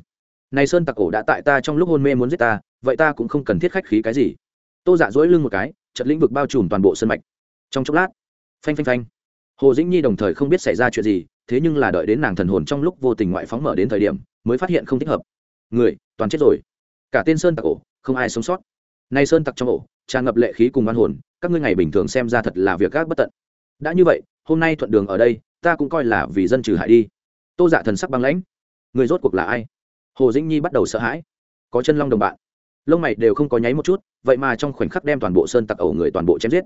A: Này sơn tặc cổ đã tại ta trong lúc hôn mê muốn giết ta, vậy ta cũng không cần thiết khách khí cái gì. Tô dạ dỗi lưng một cái trận lĩnh vực bao trùm toàn bộ sân mạch trong chốc lát. Phanh phanh phanh. Hồ dĩnh nhi đồng thời không biết xảy ra chuyện gì, thế nhưng là đợi đến nàng thần hồn trong lúc vô tình ngoại phóng mở đến thời điểm, mới phát hiện không thích hợp. Người, toàn chết rồi. Cả tên sơn tặc ổ, không ai sống sót. Nay sơn tặc trong ổ, tràn ngập lệ khí cùng oan hồn, các ngươi ngày bình thường xem ra thật là việc gác bất tận. Đã như vậy, hôm nay thuận đường ở đây, ta cũng coi là vì dân trừ hại đi. Tô dạ thần sắc băng lãnh. Người rốt cuộc là ai? Hồ dĩnh nhi bắt đầu sợ hãi. Có chân long đồng bạn. Lông mày đều không có nháy một chút, vậy mà trong khoảnh khắc đem toàn bộ sơn tặc ẩu người toàn bộ chém giết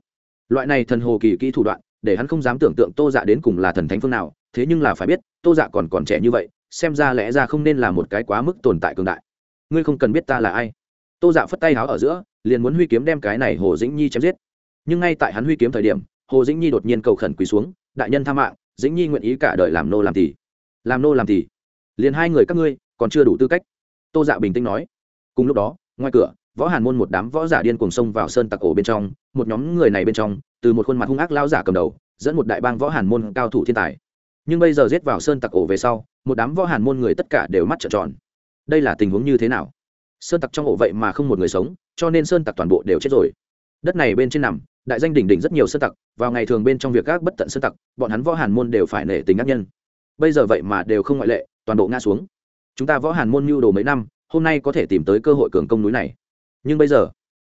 A: loại này thần hồ kỳ kỹ thủ đoạn, để hắn không dám tưởng tượng tô dạ đến cùng là thần thánh phương nào, thế nhưng là phải biết, tô dạ còn còn trẻ như vậy, xem ra lẽ ra không nên là một cái quá mức tồn tại cường đại. Ngươi không cần biết ta là ai. Tô dạ phất tay háo ở giữa, liền muốn huy kiếm đem cái này hồ dĩnh nhi chém giết. Nhưng ngay tại hắn huy kiếm thời điểm, hồ dĩnh nhi đột nhiên cầu khẩn quỳ xuống, đại nhân tha mạng, dĩnh nhi nguyện ý cả đời làm nô làm tỷ làm nô làm tỷ liền hai người các ngươi, còn chưa đủ tư cách. Tô dạ bình tĩnh nói. Cùng lúc đó, ngoài cửa võ hàn môn một đám võ giả điên cuồng xông vào sơn tặc ổ bên trong, một nhóm người này bên trong, từ một khuôn mặt hung ác lao giả cầm đầu, dẫn một đại bang võ hàn môn cao thủ thiên tài. Nhưng bây giờ giết vào sơn tặc ổ về sau, một đám võ hàn môn người tất cả đều mắt trợn tròn. Đây là tình huống như thế nào? Sơn tặc trong ổ vậy mà không một người sống, cho nên sơn tặc toàn bộ đều chết rồi. Đất này bên trên nằm, đại danh đỉnh đỉnh rất nhiều sơn tặc, vào ngày thường bên trong việc các bất tận sơn tặc, bọn hắn võ hàn môn đều phải nể tình ác nhân. Bây giờ vậy mà đều không ngoại lệ, toàn bộ ngã xuống. Chúng ta võ hàn môn mưu đồ mấy năm, hôm nay có thể tìm tới cơ hội cường công núi này nhưng bây giờ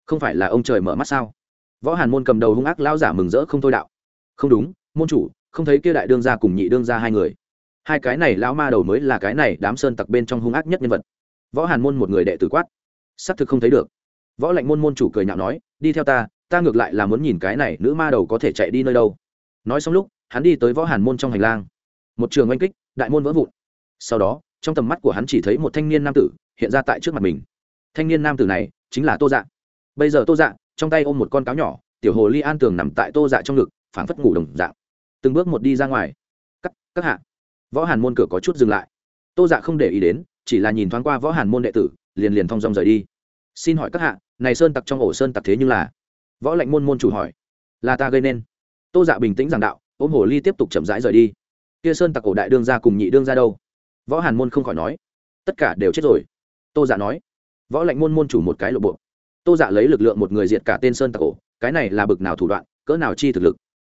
A: không phải là ông trời mở mắt sao? Võ hàn môn cầm đầu hung ác lao giả mừng rỡ không thôi đạo. Không đúng, môn chủ, không thấy kia đại đương gia cùng nhị đương gia hai người. Hai cái này lão ma đầu mới là cái này đám sơn tặc bên trong hung ác nhất nhân vật. Võ hàn môn một người đệ tử quát. Xác thực không thấy được. Võ lệnh môn môn chủ cười nhạo nói, đi theo ta ta ngược lại là muốn nhìn cái này nữ ma đầu có thể chạy đi nơi đâu. Nói xong lúc, hắn đi tới võ hàn môn trong hành lang. Một trường oanh kích, đại môn vỡ vụn. Sau đó, trong tầm mắt của hắn chỉ thấy một thanh niên nam tử hiện ra tại trước mặt mình. Thanh niên nam tử này chính là tô dạ. Bây giờ tô dạ trong tay ôm một con cáo nhỏ, tiểu hồ ly an tường nằm tại tô dạ trong ngực, phảng phất ngủ đồng dạng. Từng bước một đi ra ngoài. Các các hạ. Võ hàn môn cửa có chút dừng lại. Tô dạ không để ý đến, chỉ là nhìn thoáng qua võ hàn môn đệ tử, liền liền thong dong rời đi. Xin hỏi các hạ, này sơn tặc trong ổ sơn tặc thế nhưng là? Võ lệnh môn môn chủ hỏi. Là ta gây nên. Tô dạ bình tĩnh giảng đạo, ôm hồ ly tiếp tục chậm rãi rời đi. Kia sơn tặc ổ đại đương ra cùng nhị đương ra đâu? Võ hàn môn không khỏi nói. Tất cả đều chết rồi. Tô dạ nói võ lệnh môn môn chủ một cái lộ bộ. Tô dạ lấy lực lượng một người diệt cả tên sơn tặc ổ cái này là bực nào thủ đoạn, cỡ nào chi thực lực.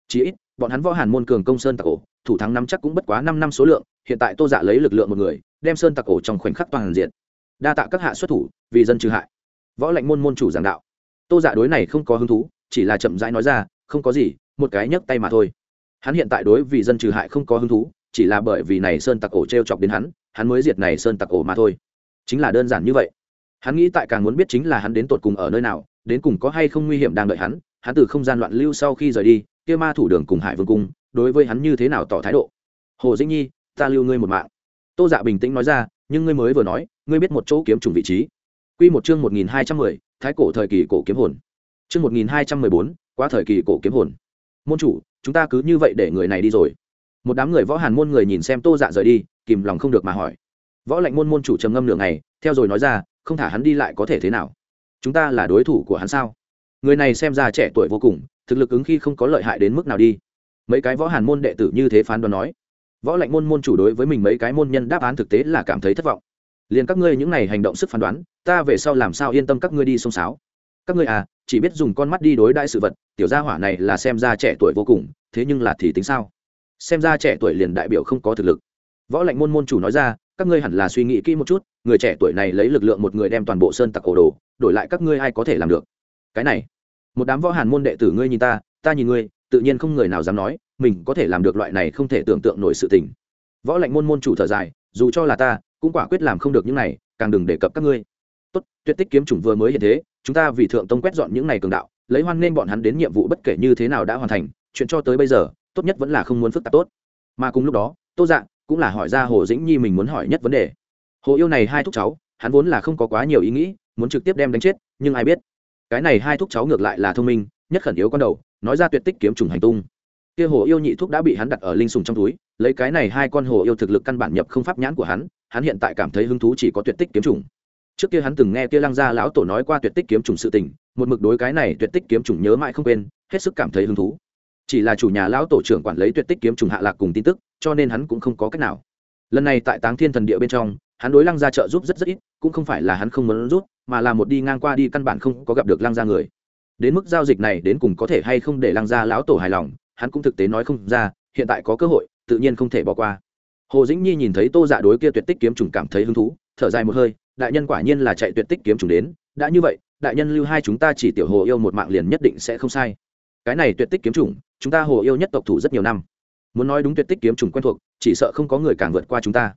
A: Chí ít, bọn hắn võ hàn môn cường công sơn tặc ổ thủ thắng năm chắc cũng bất quá năm năm số lượng, hiện tại tô dạ lấy lực lượng một người, đem sơn tặc ổ trong khoảnh khắc toàn diện. Đa tạ các hạ xuất thủ, vì dân trừ hại. Võ lệnh môn môn chủ giảng đạo. Tô dạ đối này không có hứng thú, chỉ là chậm rãi nói ra, không có gì, một cái nhấc tay mà thôi. Hắn hiện tại đối vì dân trừ hại không có hứng thú, chỉ là bởi vì này sơn tặc ổ t r e o chọc đến hắn hắn mới diệt này sơn tặc ổ mà thôi. Chính là đơn giản như vậy hắn nghĩ tại càng muốn biết chính là hắn đến tột cùng ở nơi nào đến cùng có hay không nguy hiểm đang đợi hắn hắn từ không gian loạn lưu sau khi rời đi kia ma thủ đường cùng hải vương cung đối với hắn như thế nào tỏ thái độ? Hồ dĩnh nhi ta lưu ngươi một mạng. Tô dạ bình tĩnh nói ra nhưng ngươi mới vừa nói ngươi biết một chỗ kiếm trùng vị trí. Q một chương một nghìn hai trăm mười thái cổ thời kỳ cổ kiếm hồn. Chương một nghìn hai trăm mười bốn qua thời kỳ cổ kiếm hồn. Môn chủ chúng ta cứ như vậy để người này đi rồi. Một đám người võ hàn môn người nhìn xem tô dạ rời đi kìm lòng không được mà hỏi. Võ lệnh môn môn chủ trầm ngâm nửa này, theo rồi nói ra không thả hắn đi lại có thể thế nào? Chúng ta là đối thủ của hắn sao? Người này xem ra trẻ tuổi vô cùng, thực lực ứng khi không có lợi hại đến mức nào đi. Mấy cái võ hàn môn đệ tử như thế phán đoán nói. Võ lệnh môn môn chủ đối với mình mấy cái môn nhân đáp án thực tế là cảm thấy thất vọng. Liền các ngươi những này hành động sức phán đoán, ta về sau làm sao yên tâm các ngươi đi xông xáo? Các ngươi à chỉ biết dùng con mắt đi đối đại sự vật, tiểu gia hỏa này là xem ra trẻ tuổi vô cùng, thế nhưng là thì tính sao? Xem ra trẻ tuổi liền đại biểu không có thực lực. Võ lệnh môn môn chủ nói ra, các ngươi hẳn là suy nghĩ kỹ một chút người trẻ tuổi này lấy lực lượng một người đem toàn bộ sơn tặc ổ đồ, đổi lại các ngươi ai có thể làm được? Cái này, một đám võ hàn môn đệ tử ngươi nhìn ta ta nhìn ngươi, tự nhiên không người nào dám nói, mình có thể làm được loại này không thể tưởng tượng nổi sự tình. Võ lệnh môn môn chủ thở dài, dù cho là ta, cũng quả quyết làm không được những này, càng đừng đề cập các ngươi. Tốt tuyệt tích kiếm chủng vừa mới hiện thế, chúng ta vì thượng tông quét dọn những này cường đạo, lấy hoan nên bọn hắn đến nhiệm vụ bất kể như thế nào đã hoàn thành, chuyện cho tới bây giờ, tốt nhất vẫn là không muốn phức tạp tốt. Mà cùng lúc đó, tô dạng cũng là hỏi ra hồ dĩnh nhi mình muốn hỏi nhất vấn đề hồ yêu này hai thúc cháu, hắn vốn là không có quá nhiều ý nghĩ, muốn trực tiếp đem đánh chết, nhưng ai biết. Cái này hai thúc cháu ngược lại là thông minh, nhất khẩn yếu con đầu, nói ra tuyệt tích kiếm trùng hành tung. Kia hồ yêu nhị thúc đã bị hắn đặt ở linh sùng trong túi, lấy cái này hai con hồ yêu thực lực căn bản nhập không pháp nhãn của hắn hắn hiện tại cảm thấy hứng thú chỉ có tuyệt tích kiếm trùng. Trước kia hắn từng nghe kia lăng gia lão tổ nói qua tuyệt tích kiếm trùng sự tình, một mực đối cái này tuyệt tích kiếm trùng nhớ mãi không quên, hết sức cảm thấy hứng thú. Chỉ là chủ nhà lão tổ trưởng quản lấy tuyệt tích kiếm trùng hạ lạc cùng tin tức, cho nên hắn cũng không có cách nào. Lần này tại táng thiên thần địa bên trong hắn đối lăng gia trợ giúp rất rất ít, cũng không phải là hắn không muốn rút mà là một đi ngang qua đi căn bản không có gặp được lăng gia người. Đến mức giao dịch này đến cùng có thể hay không để lăng gia lão tổ hài lòng, hắn cũng thực tế nói không ra, hiện tại có cơ hội, tự nhiên không thể bỏ qua. Hồ dĩnh nhi nhìn thấy tô dạ đối kia tuyệt tích kiếm trùng cảm thấy hứng thú, thở dài một hơi, đại nhân quả nhiên là chạy tuyệt tích kiếm trùng đến, đã như vậy, đại nhân lưu hai chúng ta chỉ tiểu hồ yêu một mạng liền nhất định sẽ không sai. Cái này tuyệt tích kiếm trùng, chúng ta hồ yêu nhất tộc thủ rất nhiều năm. Muốn nói đúng tuyệt tích kiếm trùng quen thuộc, chỉ sợ không có người càng vượt qua chúng ta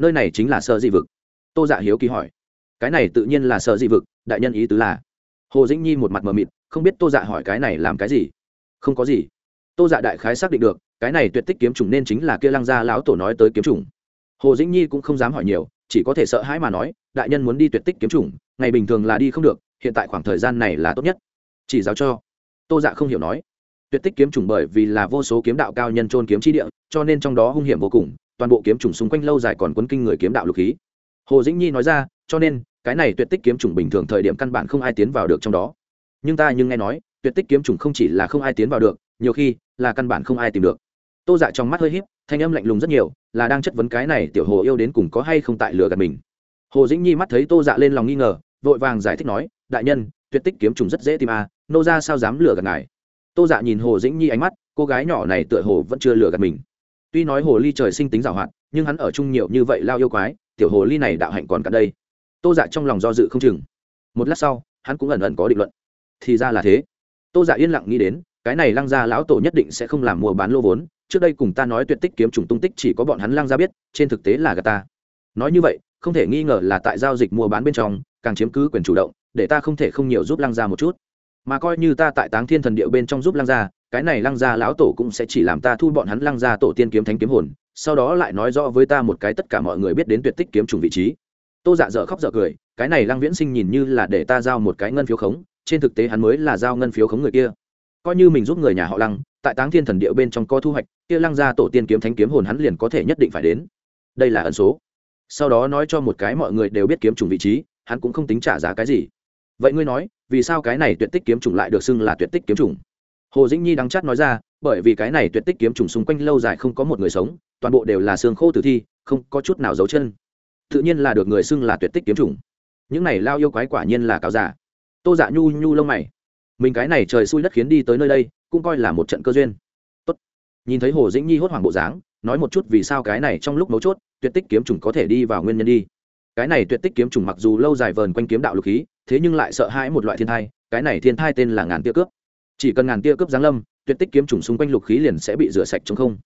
A: nơi này chính là sở dị vực. Tô dạ hiếu kỳ hỏi. Cái này tự nhiên là sở dị vực, đại nhân ý tứ là. Hồ dĩnh nhi một mặt mờ mịt, không biết tô dạ hỏi cái này làm cái gì. Không có gì. Tô dạ đại khái xác định được, cái này tuyệt tích kiếm trùng nên chính là kia lăng gia lão tổ nói tới kiếm trùng hồ dĩnh nhi cũng không dám hỏi nhiều, chỉ có thể sợ hãi mà nói, đại nhân muốn đi tuyệt tích kiếm trùng ngày bình thường là đi không được, hiện tại khoảng thời gian này là tốt nhất. Chỉ giáo cho. Tô dạ không hiểu nói. Tuyệt tích kiếm trùng bởi vì là vô số kiếm đạo cao nhân trôn kiếm chi địa, cho nên trong đó hung hiểm vô cùng toàn bộ kiếm trùng xung quanh lâu dài còn quấn kinh người kiếm đạo lục khí. Hồ dĩnh nhi nói ra, cho nên, cái này tuyệt tích kiếm trùng bình thường thời điểm căn bản không ai tiến vào được trong đó. Nhưng ta nhưng nghe nói, tuyệt tích kiếm trùng không chỉ là không ai tiến vào được, nhiều khi là căn bản không ai tìm được. Tô dạ trong mắt hơi híp, thanh âm lạnh lùng rất nhiều, là đang chất vấn cái này tiểu hồ yêu đến cùng có hay không tại lừa gạt mình. Hồ dĩnh nhi mắt thấy tô dạ lên lòng nghi ngờ, vội vàng giải thích nói, đại nhân, tuyệt tích kiếm trùng rất dễ tìm à nô ra sao dám lừa gạt ngài? Tô dạ nhìn hồ dĩnh nhi ánh mắt, cô gái nhỏ này tựa hồ vẫn chưa lừa gạt mình tuy nói hồ ly trời sinh tính giảo hoạt nhưng hắn ở chung nhiều như vậy lao yêu quái, tiểu hồ ly này đạo hạnh còn cả đây. Tô dạ trong lòng do dự không chừng. Một lát sau, hắn cũng ẩn ẩn có định luận. Thì ra là thế. Tô dạ yên lặng nghĩ đến, cái này lăng gia lão tổ nhất định sẽ không làm mua bán lô vốn, trước đây cùng ta nói tuyệt tích kiếm trùng tung tích chỉ có bọn hắn lăng gia biết, trên thực tế là gà ta. Nói như vậy, không thể nghi ngờ là tại giao dịch mua bán bên trong, càng chiếm cứ quyền chủ động, để ta không thể không nhiều giúp lăng gia một chút. Mà coi như ta tại táng thiên thần điệu bên trong giúp lăng gia cái này lăng gia lão tổ cũng sẽ chỉ làm ta thu bọn hắn lăng gia tổ tiên kiếm thánh kiếm hồn, sau đó lại nói rõ với ta một cái tất cả mọi người biết đến tuyệt tích kiếm trùng vị trí. Tô dạ dở khóc dở cười, cái này lăng viễn sinh nhìn như là để ta giao một cái ngân phiếu khống, trên thực tế hắn mới là giao ngân phiếu khống người kia. Coi như mình giúp người nhà họ lăng, tại táng thiên thần điệu bên trong có thu hoạch, kia lăng ra tổ tiên kiếm thánh kiếm hồn hắn liền có thể nhất định phải đến. Đây là ẩn số. Sau đó nói cho một cái mọi người đều biết kiếm trùng vị trí, hắn cũng không tính trả giá cái gì. Vậy ngươi nói, vì sao cái này tuyệt tích kiếm trùng lại được xưng là tuyệt tích kiếm trùng? Hồ dĩnh nhi đắng chát nói ra, bởi vì cái này tuyệt tích kiếm trùng xung quanh lâu dài không có một người sống, toàn bộ đều là xương khô tử thi, không có chút nào giấu chân. Tự nhiên là được người xưng là tuyệt tích kiếm trùng. Những này lao yêu quái quả nhiên là cáo giả. Tô dạ nhu nhu lông mày. Mình cái này trời xui đất khiến đi tới nơi đây, cũng coi là một trận cơ duyên. Tốt. nhìn thấy hồ dĩnh nhi hốt hoảng bộ dáng, nói một chút vì sao cái này trong lúc mấu chốt, tuyệt tích kiếm trùng có thể đi vào nguyên nhân đi. Cái này tuyệt tích kiếm trùng mặc dù lâu dài vờn quanh kiếm đạo lục khí, thế nhưng lại sợ hãi một loại thiên thai, cái này thiên thai tên là ngàn tia cướp chỉ cần ngàn tia cướp giáng lâm, tuyệt tích kiếm trùng xung quanh lục khí liền sẽ bị rửa sạch trong không.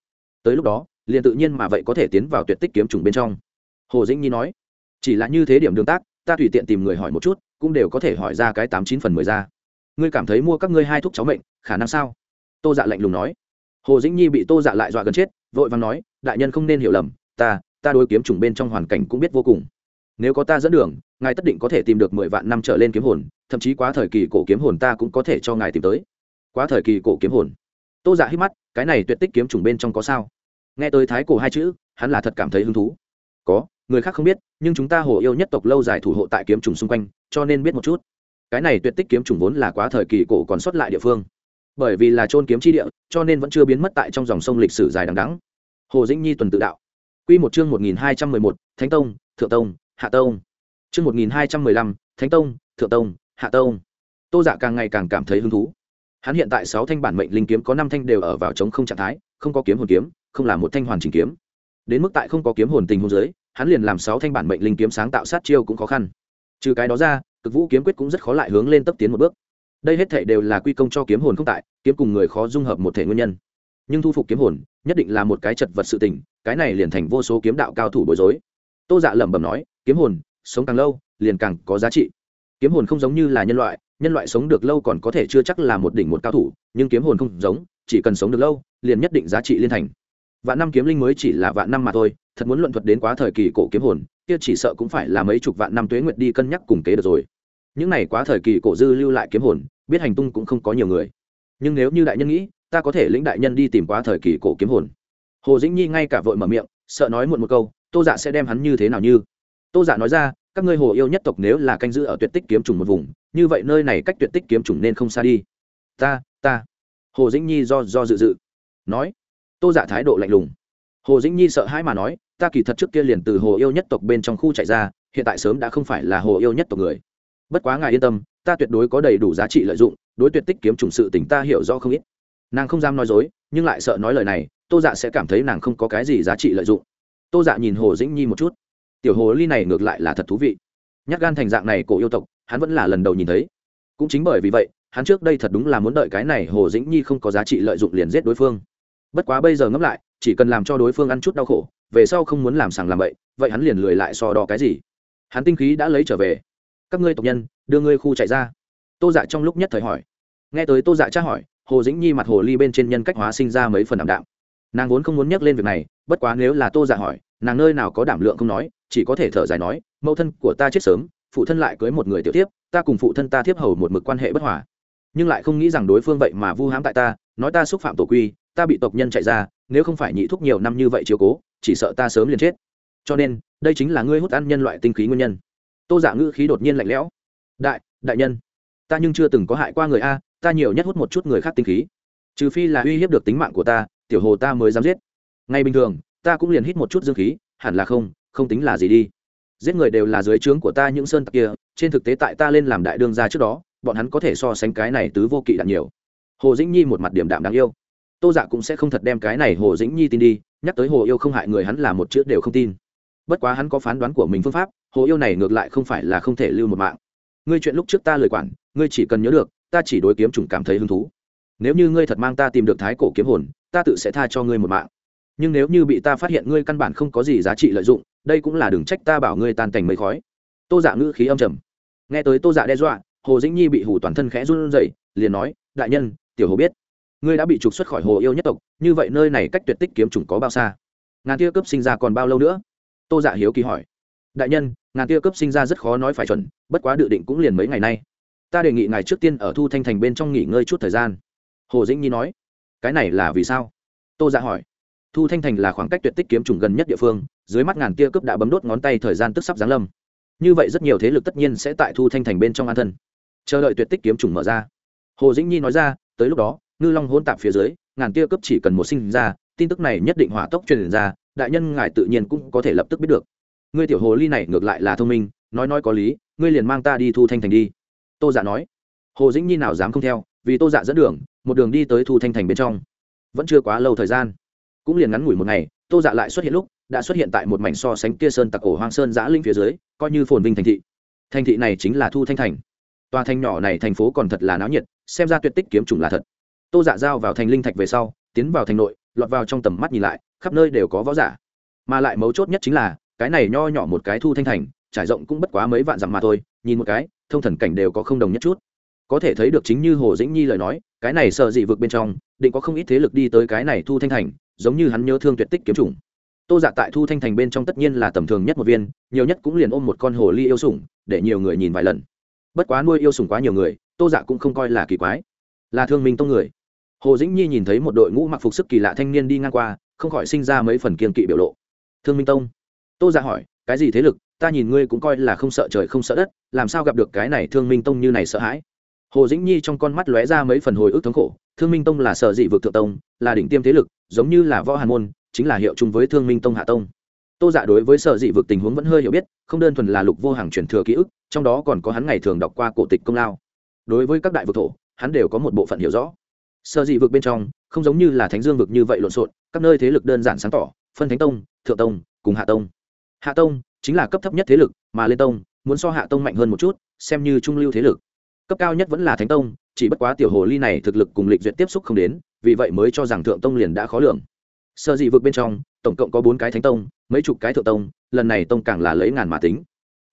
A: Tới lúc đó, liền tự nhiên mà vậy có thể tiến vào tuyệt tích kiếm trùng bên trong. Hồ dĩnh nhi nói, chỉ là như thế điểm đường tác, ta tùy tiện tìm người hỏi một chút, cũng đều có thể hỏi ra cái tám chín phần mười ra. Ngươi cảm thấy mua các ngươi hai thuốc cháu mệnh, khả năng sao? Tô dạ lạnh lùng nói. Hồ dĩnh nhi bị tô dạ lại dọa gần chết, vội vàng nói, đại nhân không nên hiểu lầm, ta ta đối kiếm trùng bên trong hoàn cảnh cũng biết vô cùng. Nếu có ta dẫn đường, ngài tất định có thể tìm được mười vạn năm trở lên kiếm hồn, thậm chí quá thời kỳ cổ kiếm hồn ta cũng có thể cho ngài tìm tới quá thời kỳ cổ kiếm hồn. Tô dạ hít mắt, cái này tuyệt tích kiếm trùng bên trong có sao? Nghe tới thái cổ hai chữ, hắn là thật cảm thấy hứng thú. Có, người khác không biết, nhưng chúng ta hồ yêu nhất tộc lâu dài thủ hộ tại kiếm trùng xung quanh, cho nên biết một chút. Cái này tuyệt tích kiếm trùng vốn là quá thời kỳ cổ còn xuất lại địa phương. Bởi vì là trôn kiếm chi địa, cho nên vẫn chưa biến mất tại trong dòng sông lịch sử dài đằng đắng hồ dĩnh nhi tuần tự đạo. Q một chương một nghìn hai trăm mười một, thánh tông, thượng tông, hạ tông. Chương một nghìn hai trăm mười lăm, thánh tông, thượng tông, hạ tông. Tô dạ càng ngày càng cảm thấy hứng thú hắn hiện tại sáu thanh bản mệnh linh kiếm có năm thanh đều ở vào chống không trạng thái, không có kiếm hồn kiếm, không là một thanh hoàn chỉnh kiếm. Đến mức tại không có kiếm hồn tình hôn giới hắn liền làm sáu thanh bản mệnh linh kiếm sáng tạo sát chiêu cũng khó khăn. Trừ cái đó ra, cực vũ kiếm quyết cũng rất khó lại hướng lên tấp tiến một bước. Đây hết thể đều là quy công cho kiếm hồn không tại, kiếm cùng người khó dung hợp một thể nguyên nhân. Nhưng thu phục kiếm hồn, nhất định là một cái chật vật sự tình, cái này liền thành vô số kiếm đạo cao thủ bối rối. Tô dạ lẩm bẩm nói, kiếm hồn, sống càng lâu, liền càng có giá trị. Kiếm hồn không giống như là nhân loại nhân loại sống được lâu còn có thể chưa chắc là một đỉnh một cao thủ, nhưng kiếm hồn không giống, chỉ cần sống được lâu, liền nhất định giá trị liên thành. Vạn năm kiếm linh mới chỉ là vạn năm mà thôi, thật muốn luận thuật đến quá thời kỳ cổ kiếm hồn, kia chỉ sợ cũng phải là mấy chục vạn năm tuế nguyệt đi cân nhắc cùng kế được rồi. Những này quá thời kỳ cổ dư lưu lại kiếm hồn, biết hành tung cũng không có nhiều người. Nhưng nếu như đại nhân nghĩ, ta có thể lĩnh đại nhân đi tìm quá thời kỳ cổ kiếm hồn. Hồ dĩnh nhi ngay cả vội mở miệng, sợ nói muộn một câu, tô dạ sẽ đem hắn như thế nào như? Tô dạ nói ra, các ngươi hồ yêu nhất tộc nếu là canh giữ ở tuyệt tích kiếm trùng một vùng như vậy nơi này cách tuyệt tích kiếm trùng nên không xa đi. Ta ta. Hồ dĩnh nhi do do dự dự. Nói. Tô dạ thái độ lạnh lùng. Hồ dĩnh nhi sợ hãi mà nói, ta kỳ thật trước kia liền từ hồ yêu nhất tộc bên trong khu chạy ra, hiện tại sớm đã không phải là hồ yêu nhất tộc người. Bất quá ngài yên tâm, ta tuyệt đối có đầy đủ giá trị lợi dụng, đối tuyệt tích kiếm trùng sự tỉnh ta hiểu rõ không ít. Nàng không dám nói dối, nhưng lại sợ nói lời này, tô dạ sẽ cảm thấy nàng không có cái gì giá trị lợi dụng. Tô dạ nhìn hồ dĩnh nhi một chút. Tiểu hồ ly này ngược lại là thật thú vị. Nhát gan thành dạng này cổ yêu tộc hắn vẫn là lần đầu nhìn thấy. Cũng chính bởi vì vậy, hắn trước đây thật đúng là muốn đợi cái này hồ dĩnh nhi không có giá trị lợi dụng liền giết đối phương. Bất quá bây giờ ngẫm lại, chỉ cần làm cho đối phương ăn chút đau khổ, về sau không muốn làm sàng làm bậy, vậy hắn liền lười lại so đo cái gì? Hắn tinh khí đã lấy trở về. Các ngươi tộc nhân, đưa ngươi khu chạy ra. Tô dạ trong lúc nhất thời hỏi. Nghe tới tô dạ tra hỏi, hồ dĩnh nhi mặt hồ ly bên trên nhân cách hóa sinh ra mấy phần ảm đạm. Nàng vốn không muốn nhắc lên việc này, bất quá nếu là tô dạ hỏi, nàng nơi nào có đảm lượng không nói, chỉ có thể thở dài nói, mẫu thân của ta chết sớm phụ thân lại cưới một người tiểu tiếp ta cùng phụ thân ta thiếp hầu một mực quan hệ bất hòa. Nhưng lại không nghĩ rằng đối phương vậy mà vu hãm tại ta, nói ta xúc phạm tổ quy, ta bị tộc nhân chạy ra, nếu không phải nhị thúc nhiều năm như vậy chiều cố, chỉ sợ ta sớm liền chết. Cho nên, đây chính là ngươi hút ăn nhân loại tinh khí nguyên nhân. Tô giả ngữ khí đột nhiên lạnh lẽo. Đại đại nhân, ta nhưng chưa từng có hại qua người a, ta nhiều nhất hút một chút người khác tinh khí. Trừ phi là uy hiếp được tính mạng của ta, tiểu hồ ta mới dám giết. Ngay bình thường, ta cũng liền hít một chút dương khí, hẳn là không không tính là gì đi giết người đều là dưới trướng của ta những sơn tặc kia, trên thực tế tại ta lên làm đại đương ra trước đó, bọn hắn có thể so sánh cái này tứ vô kỵ đạn nhiều. Hồ dĩnh nhi một mặt điểm đạm đáng yêu. Tô dạ cũng sẽ không thật đem cái này hồ dĩnh nhi tin đi, nhắc tới hồ yêu không hại người hắn là một chữ đều không tin. Bất quá hắn có phán đoán của mình phương pháp, hồ yêu này ngược lại không phải là không thể lưu một mạng. Ngươi chuyện lúc trước ta lời quản, ngươi chỉ cần nhớ được, ta chỉ đối kiếm chủng cảm thấy hứng thú. Nếu như ngươi thật mang ta tìm được thái cổ kiếm hồn, ta tự sẽ tha cho ngươi một mạng. Nhưng nếu như bị ta phát hiện ngươi căn bản không có gì giá trị lợi dụng đây cũng là đừng trách ta bảo ngươi tan cảnh mây khói. Tô dạ ngữ khí âm trầm. Nghe tới tô dạ đe dọa, hồ dĩnh nhi bị hủ toàn thân khẽ run rẩy, liền nói, đại nhân, tiểu hồ biết, ngươi đã bị trục xuất khỏi hồ yêu nhất tộc, như vậy nơi này cách tuyệt tích kiếm chủng có bao xa? Ngàn tia cấp sinh ra còn bao lâu nữa? Tô dạ hiếu kỳ hỏi. Đại nhân, ngàn tia cấp sinh ra rất khó nói phải chuẩn, bất quá dự định cũng liền mấy ngày nay. Ta đề nghị ngài trước tiên ở thu thanh thành bên trong nghỉ ngơi chút thời gian. Hồ dĩnh nhi nói. Cái này là vì sao? Tô dạ hỏi thu thanh thành là khoảng cách tuyệt tích kiếm trùng gần nhất địa phương, dưới mắt ngàn tia cướp đã bấm đốt ngón tay thời gian tức sắp giáng lâm. Như vậy rất nhiều thế lực tất nhiên sẽ tại thu thanh thành bên trong an thân. Chờ đợi tuyệt tích kiếm trùng mở ra. Hồ dĩnh nhi nói ra, tới lúc đó, ngư long hôn tạp phía dưới, ngàn tia cướp chỉ cần một sinh ra, tin tức này nhất định hỏa tốc truyền ra, đại nhân ngài tự nhiên cũng có thể lập tức biết được. Ngươi tiểu hồ ly này ngược lại là thông minh, nói nói có lý, ngươi liền mang ta đi thu thanh thành đi. Tô dạ nói. Hồ dĩnh nhi nào dám không theo, vì tô dạ dẫn đường, một đường đi tới thu thanh thành bên trong. Vẫn chưa quá lâu thời gian cũng liền ngắn ngủi một ngày, tô dạ lại xuất hiện lúc, đã xuất hiện tại một mảnh so sánh kia sơn tặc ổ hoang sơn giã linh phía dưới, coi như phồn vinh thành thị. Thành thị này chính là thu thanh thành. Tòa thành nhỏ này thành phố còn thật là náo nhiệt, xem ra tuyệt tích kiếm trùng là thật. Tô dạ giao vào thành linh thạch về sau, tiến vào thành nội, lọt vào trong tầm mắt nhìn lại, khắp nơi đều có võ giả. Mà lại mấu chốt nhất chính là, cái này nho nhỏ một cái thu thanh thành, trải rộng cũng bất quá mấy vạn dặm mà thôi, nhìn một cái, thông thần cảnh đều có không đồng nhất chút. Có thể thấy được chính như hồ dĩnh nhi lời nói, cái này sợ dị vực bên trong, định có không ít thế lực đi tới cái này thu thanh thành giống như hắn nhớ thương tuyệt tích kiếm trùng, tô dạ tại thu thanh thành bên trong tất nhiên là tầm thường nhất một viên nhiều nhất cũng liền ôm một con hồ ly yêu sủng để nhiều người nhìn vài lần. Bất quá nuôi yêu sủng quá nhiều người tô dạ cũng không coi là kỳ quái. Là thương minh tông người. Hồ dĩnh nhi nhìn thấy một đội ngũ mặc phục sức kỳ lạ thanh niên đi ngang qua không khỏi sinh ra mấy phần kiên kỵ biểu lộ. Thương minh tông. Tô dạ hỏi cái gì thế lực? Ta nhìn ngươi cũng coi là không sợ trời không sợ đất làm sao gặp được cái này thương minh tông như này sợ hãi? Hồ dĩnh nhi trong con mắt lóe ra mấy phần hồi ức thống khổ thương minh tông là sở dị vực thượng tông, là đỉnh tiêm thế lực, giống như là võ hàn môn, chính là hiệu chung với thương minh tông hạ tông. Tô dạ đối với sở dị vực tình huống vẫn hơi hiểu biết, không đơn thuần là lục vô hàng truyền thừa ký ức, trong đó còn có hắn ngày thường đọc qua cổ tịch công lao. Đối với các đại vực thổ, hắn đều có một bộ phận hiểu rõ. Sở dị vực bên trong, không giống như là thánh dương vực như vậy lộn xộn, các nơi thế lực đơn giản sáng tỏ, phân thánh tông, thượng tông, cùng hạ tông. Hạ tông chính là cấp thấp nhất thế lực, mà lên tông muốn so hạ tông mạnh hơn một chút, xem như trung lưu thế lực. Cấp cao nhất vẫn là thánh tông chỉ bất quá tiểu hồ ly này thực lực cùng lịch duyệt tiếp xúc không đến, vì vậy mới cho rằng thượng tông liền đã khó lường. Sơ dị vực bên trong, tổng cộng có bốn cái thánh tông, mấy chục cái thượng tông, lần này tông càng là lấy ngàn mà tính.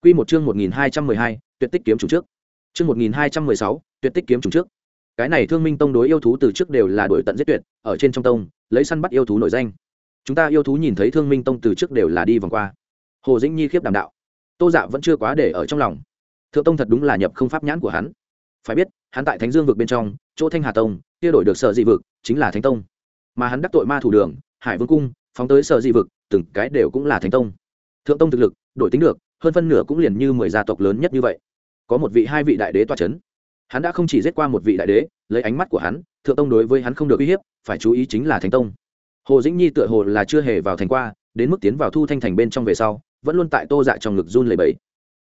A: Q một chương một nghìn hai trăm mười hai, tuyệt tích kiếm chủ trước. Chương một nghìn hai trăm mười sáu, tuyệt tích kiếm chủ trước. Cái này thương minh tông đối yêu thú từ trước đều là đổi tận giết tuyệt, ở trên trong tông, lấy săn bắt yêu thú nổi danh. Chúng ta yêu thú nhìn thấy thương minh tông từ trước đều là đi vòng qua. Hồ dĩnh nhi khiếp đàm đạo. Tô dạ vẫn chưa quá để ở trong lòng. Thượng tông thật đúng là nhập không pháp nhãn của hắn. Phải biết hắn tại thánh dương vực bên trong, chỗ thanh hà tông, kia đổi được sở dị vực, chính là thánh tông. Mà hắn đắc tội ma thủ đường, hải vương cung, phóng tới sở dị vực, từng cái đều cũng là thánh tông. Thượng tông thực lực, đổi tính được, hơn phân nửa cũng liền như mười gia tộc lớn nhất như vậy. Có một vị hai vị đại đế toa c h ấ n hắn đã không chỉ giết qua một vị đại đế, lấy ánh mắt của hắn, thượng tông đối với hắn không được uy hiếp, phải chú ý chính là thánh tông. Hồ dĩnh nhi tựa hồ là chưa hề vào thành qua, đến mức tiến vào thu thanh thành bên trong về sau, vẫn luôn tại tô dạ trong ngực run lầy bẫy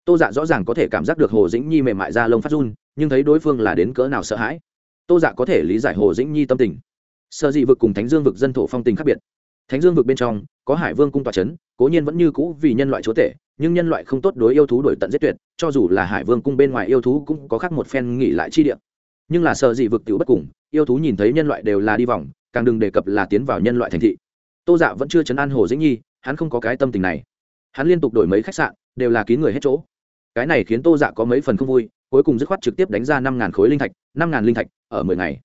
A: tô dạ rõ ràng có thể cảm giác được hồ dĩnh nhi mềm mại ra lông phát run, nhưng thấy đối phương là đến cỡ nào sợ hãi. Tô dạ có thể lý giải hồ dĩnh nhi tâm tình. Sợ dị vực cùng thánh dương vực dân thổ phong tình khác biệt. Thánh dương vực bên trong, có hải vương cung tòa c h ấ n cố nhiên vẫn như cũ vì nhân loại chúa tể, nhưng nhân loại không tốt đối yêu thú đổi tận giết tuyệt, cho dù là hải vương cung bên ngoài yêu thú cũng có khác một phen nghỉ lại chi điện nhưng là sợ dị vực tiểu bất cùng, yêu thú nhìn thấy nhân loại đều là đi vòng, càng đừng đề cập là tiến vào nhân loại thành thị. Tô dạ vẫn chưa chấn an hồ dĩnh nhi, hắn không có cái tâm tình này. Hắn liên tục đổi mấy khách sạn, đều là kín người hết chỗ cái này khiến tô dạ có mấy phần không vui, cuối cùng dứt khoát trực tiếp đánh ra năm ngàn khối linh thạch, năm ngàn linh thạch ở mười ngày.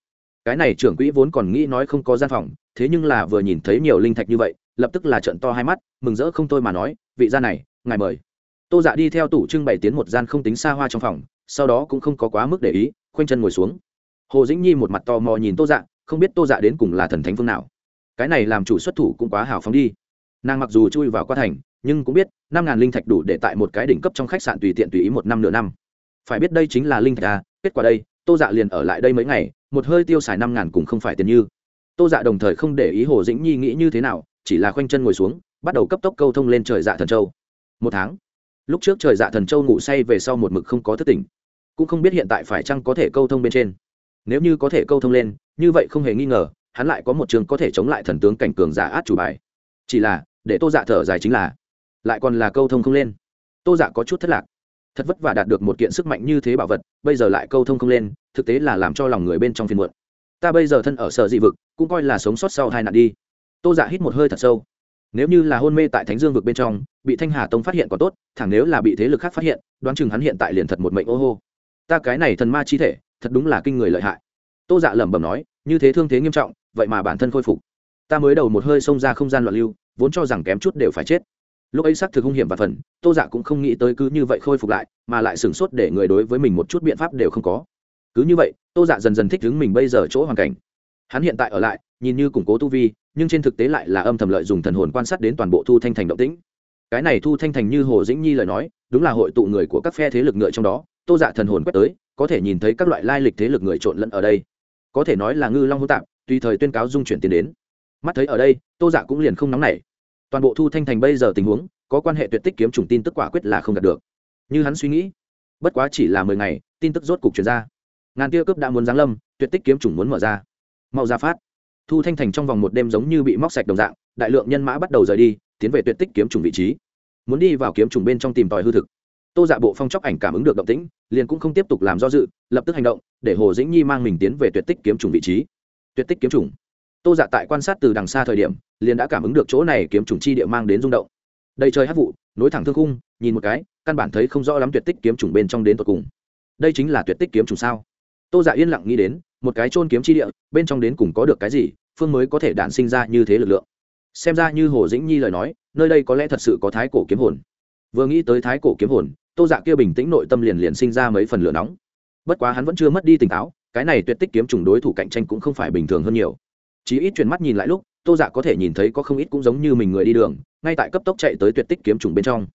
A: Cái này trưởng quỹ vốn còn nghĩ nói không có gian phòng, thế nhưng là vừa nhìn thấy nhiều linh thạch như vậy, lập tức là trận to hai mắt, mừng rỡ không thôi mà nói, vị gia này, ngài mời. Tô dạ đi theo tủ trưng bày tiến một gian không tính xa hoa trong phòng, sau đó cũng không có quá mức để ý, khoanh chân ngồi xuống. Hồ dĩnh nhi một mặt tò mò nhìn tô dạ không biết tô dạ đến cùng là thần thánh phương nào. Cái này làm chủ xuất thủ cũng quá hào phóng đi. Nàng mặc dù chui vào qua thành nhưng cũng biết, năm ngàn linh thạch đủ để tại một cái đỉnh cấp trong khách sạn tùy tiện tùy ý một năm nửa năm. Phải biết đây chính là linh thạch à kết quả đây, tô dạ liền ở lại đây mấy ngày, một hơi tiêu xài năm ngàn cũng không phải tiền như. Tô dạ đồng thời không để ý hồ dĩnh nhi nghĩ như thế nào, chỉ là khoanh chân ngồi xuống, bắt đầu cấp tốc câu thông lên trời dạ thần châu. Một tháng. Lúc trước trời dạ thần châu ngủ say về sau một mực không có thất tỉnh. Cũng không biết hiện tại phải chăng có thể câu thông bên trên. Nếu như có thể câu thông lên, như vậy không hề nghi ngờ, hắn lại có một trường có thể chống lại thần tướng cảnh cường giả át chủ bài. Chỉ là, để tô dạ thở dài chính là lại còn là câu thông không lên. Tô dạ có chút thất lạc. Thật vất vả đạt được một kiện sức mạnh như thế bảo vật, bây giờ lại câu thông không lên, thực tế là làm cho lòng người bên trong phiền muộn. Ta bây giờ thân ở sở dị vực, cũng coi là sống sót sau hai nạn đi. Tô dạ hít một hơi thật sâu. Nếu như là hôn mê tại thánh dương vực bên trong, bị thanh hà tông phát hiện còn tốt, thẳng nếu là bị thế lực khác phát hiện, đoán chừng hắn hiện tại liền thật một mệnh ô hô. Ta cái này thần ma chi thể, thật đúng là kinh người lợi hại. Tô dạ lẩm bẩm nói, như thế thương thế nghiêm trọng, vậy mà bản thân khôi phục. Ta mới đầu một hơi xông ra không gian loạn lưu, vốn cho rằng kém chút đều phải chết lúc ấy xác thực hung hiểm và phần, tô dạ cũng không nghĩ tới cứ như vậy khôi phục lại, mà lại sửng sốt để người đối với mình một chút biện pháp đều không có. Cứ như vậy, tô dạ dần dần thích ứng mình bây giờ chỗ hoàn cảnh. Hắn hiện tại ở lại, nhìn như củng cố tu vi, nhưng trên thực tế lại là âm thầm lợi dùng thần hồn quan sát đến toàn bộ thu thanh thành động tĩnh. Cái này thu thanh thành như hồ dĩnh nhi lời nói, đúng là hội tụ người của các phe thế lực ngựa trong đó, tô dạ thần hồn quét tới, có thể nhìn thấy các loại lai lịch thế lực người trộn lẫn ở đây. Có thể nói là ngư long hô tạp, tùy thời tuyên cáo dung chuyển tiền đến. Mắt thấy ở đây, tô dạ cũng liền không nóng nảy toàn bộ thu thanh thành bây giờ tình huống, có quan hệ tuyệt tích kiếm chủng tin tức quả quyết là không đạt được. Như hắn suy nghĩ, bất quá chỉ là mười ngày, tin tức rốt cục chuyển ra. Ngàn tia cướp đã muốn giáng lâm, tuyệt tích kiếm chủng muốn mở ra. Mau ra phát. Thu thanh thành trong vòng một đêm giống như bị móc sạch đồng dạng, đại lượng nhân mã bắt đầu rời đi, tiến về tuyệt tích kiếm chủng vị trí. Muốn đi vào kiếm chủng bên trong tìm tòi hư thực. Tô dạ bộ phong chóc ảnh cảm ứng được động tĩnh, liền cũng không tiếp tục làm do dự, lập tức hành động, để hồ dĩnh nhi mang mình tiến về tuyệt tích kiếm chủng vị trí. Tuyệt tích kiếm chủng tô dạ tại quan sát từ đằng xa thời điểm, liền đã cảm ứng được chỗ này kiếm trùng chi địa mang đến rung động. Đây trời hát vụ, nối thẳng thương khung, nhìn một cái, căn bản thấy không rõ lắm tuyệt tích kiếm trùng bên trong đến tột cùng. Đây chính là tuyệt tích kiếm trùng sao? Tô dạ yên lặng nghĩ đến, một cái chôn kiếm chi địa, bên trong đến cùng có được cái gì, phương mới có thể đản sinh ra như thế lực lượng. Xem ra như hồ dĩnh nhi lời nói, nơi đây có lẽ thật sự có thái cổ kiếm hồn. Vừa nghĩ tới thái cổ kiếm hồn, tô dạ kia bình tĩnh nội tâm liền liền sinh ra mấy phần lửa nóng. Bất quá hắn vẫn chưa mất đi tỉnh táo, cái này tuyệt tích kiếm trùng đối thủ cạnh tranh cũng không phải bình thường hơn nhiều chí ít chuyển mắt nhìn lại lúc, tô dạ có thể nhìn thấy có không ít cũng giống như mình người đi đường, ngay tại cấp tốc chạy tới tuyệt tích kiếm trùng bên trong.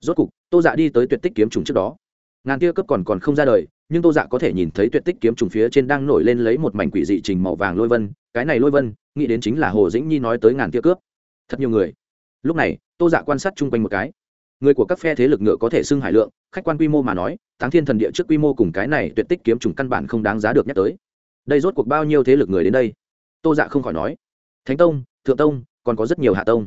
A: Rốt cục, tô dạ đi tới tuyệt tích kiếm trùng trước đó. Ngàn tia cấp còn còn không ra đời, nhưng tô dạ có thể nhìn thấy tuyệt tích kiếm trùng phía trên đang nổi lên lấy một mảnh quỷ dị trình màu vàng lôi vân, cái này lôi vân, nghĩ đến chính là hồ dĩnh nhi nói tới ngàn tia cướp. Thật nhiều người. Lúc này, tô dạ quan sát chung quanh một cái. Người của các phe thế lực ngựa có thể xưng hải lượng, khách quan quy mô mà nói, táng thiên thần địa trước quy mô cùng cái này tuyệt tích kiếm trùng căn bản không đáng giá được nhắc tới. Đây rốt cuộc bao nhiêu thế lực người đến đây? Tô dạ không khỏi nói, thánh tông, thượng tông, còn có rất nhiều hạ tông.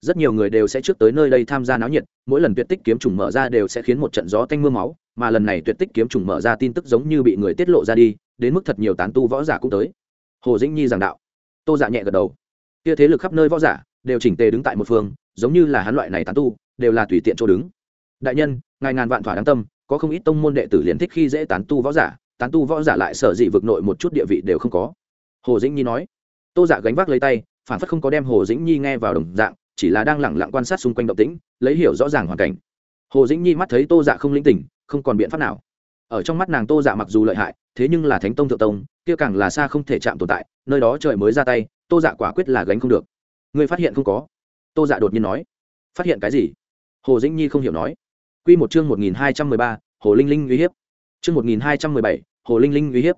A: Rất nhiều người đều sẽ trước tới nơi đây tham gia náo nhiệt, mỗi lần tuyệt tích kiếm trùng mở ra đều sẽ khiến một trận gió tanh m ư a máu, mà lần này tuyệt tích kiếm trùng mở ra tin tức giống như bị người tiết lộ ra đi, đến mức thật nhiều tán tu võ giả cũng tới. Hồ dĩnh nhi giảng đạo. Tô dạ nhẹ gật đầu. Kia thế lực khắp nơi võ giả đều chỉnh tề đứng tại một phương, giống như là hắn loại này tán tu, đều là tùy tiện chỗ đứng. Đại nhân, ngài ngàn vạn thỏa đáng tâm, có không ít tông môn đệ tử liền thích khi dễ tán tu võ giả, tán tu võ giả lại sở dị vực nội một chút địa vị đều không có. Hồ dĩnh nhi nói tô dạ gánh vác lấy tay, phản phất không có đem hồ dĩnh nhi nghe vào đồng dạng, chỉ là đang lẳng lặng quan sát xung quanh động tĩnh, lấy hiểu rõ ràng hoàn cảnh. Hồ dĩnh nhi mắt thấy tô dạ không linh tỉnh, không còn biện pháp nào. Ở trong mắt nàng tô dạ mặc dù lợi hại, thế nhưng là thánh tông thượng tông, kia càng là xa không thể chạm tồn tại, nơi đó trời mới ra tay, tô dạ quả quyết là gánh không được. Ngươi phát hiện không có? Tô dạ đột nhiên nói. Phát hiện cái gì? Hồ dĩnh nhi không hiểu nói. Q một chương một nghìn hai trăm mười ba, hồ linh linh uy hiếp. Chương một nghìn hai trăm mười bảy, hồ linh linh uy hiếp.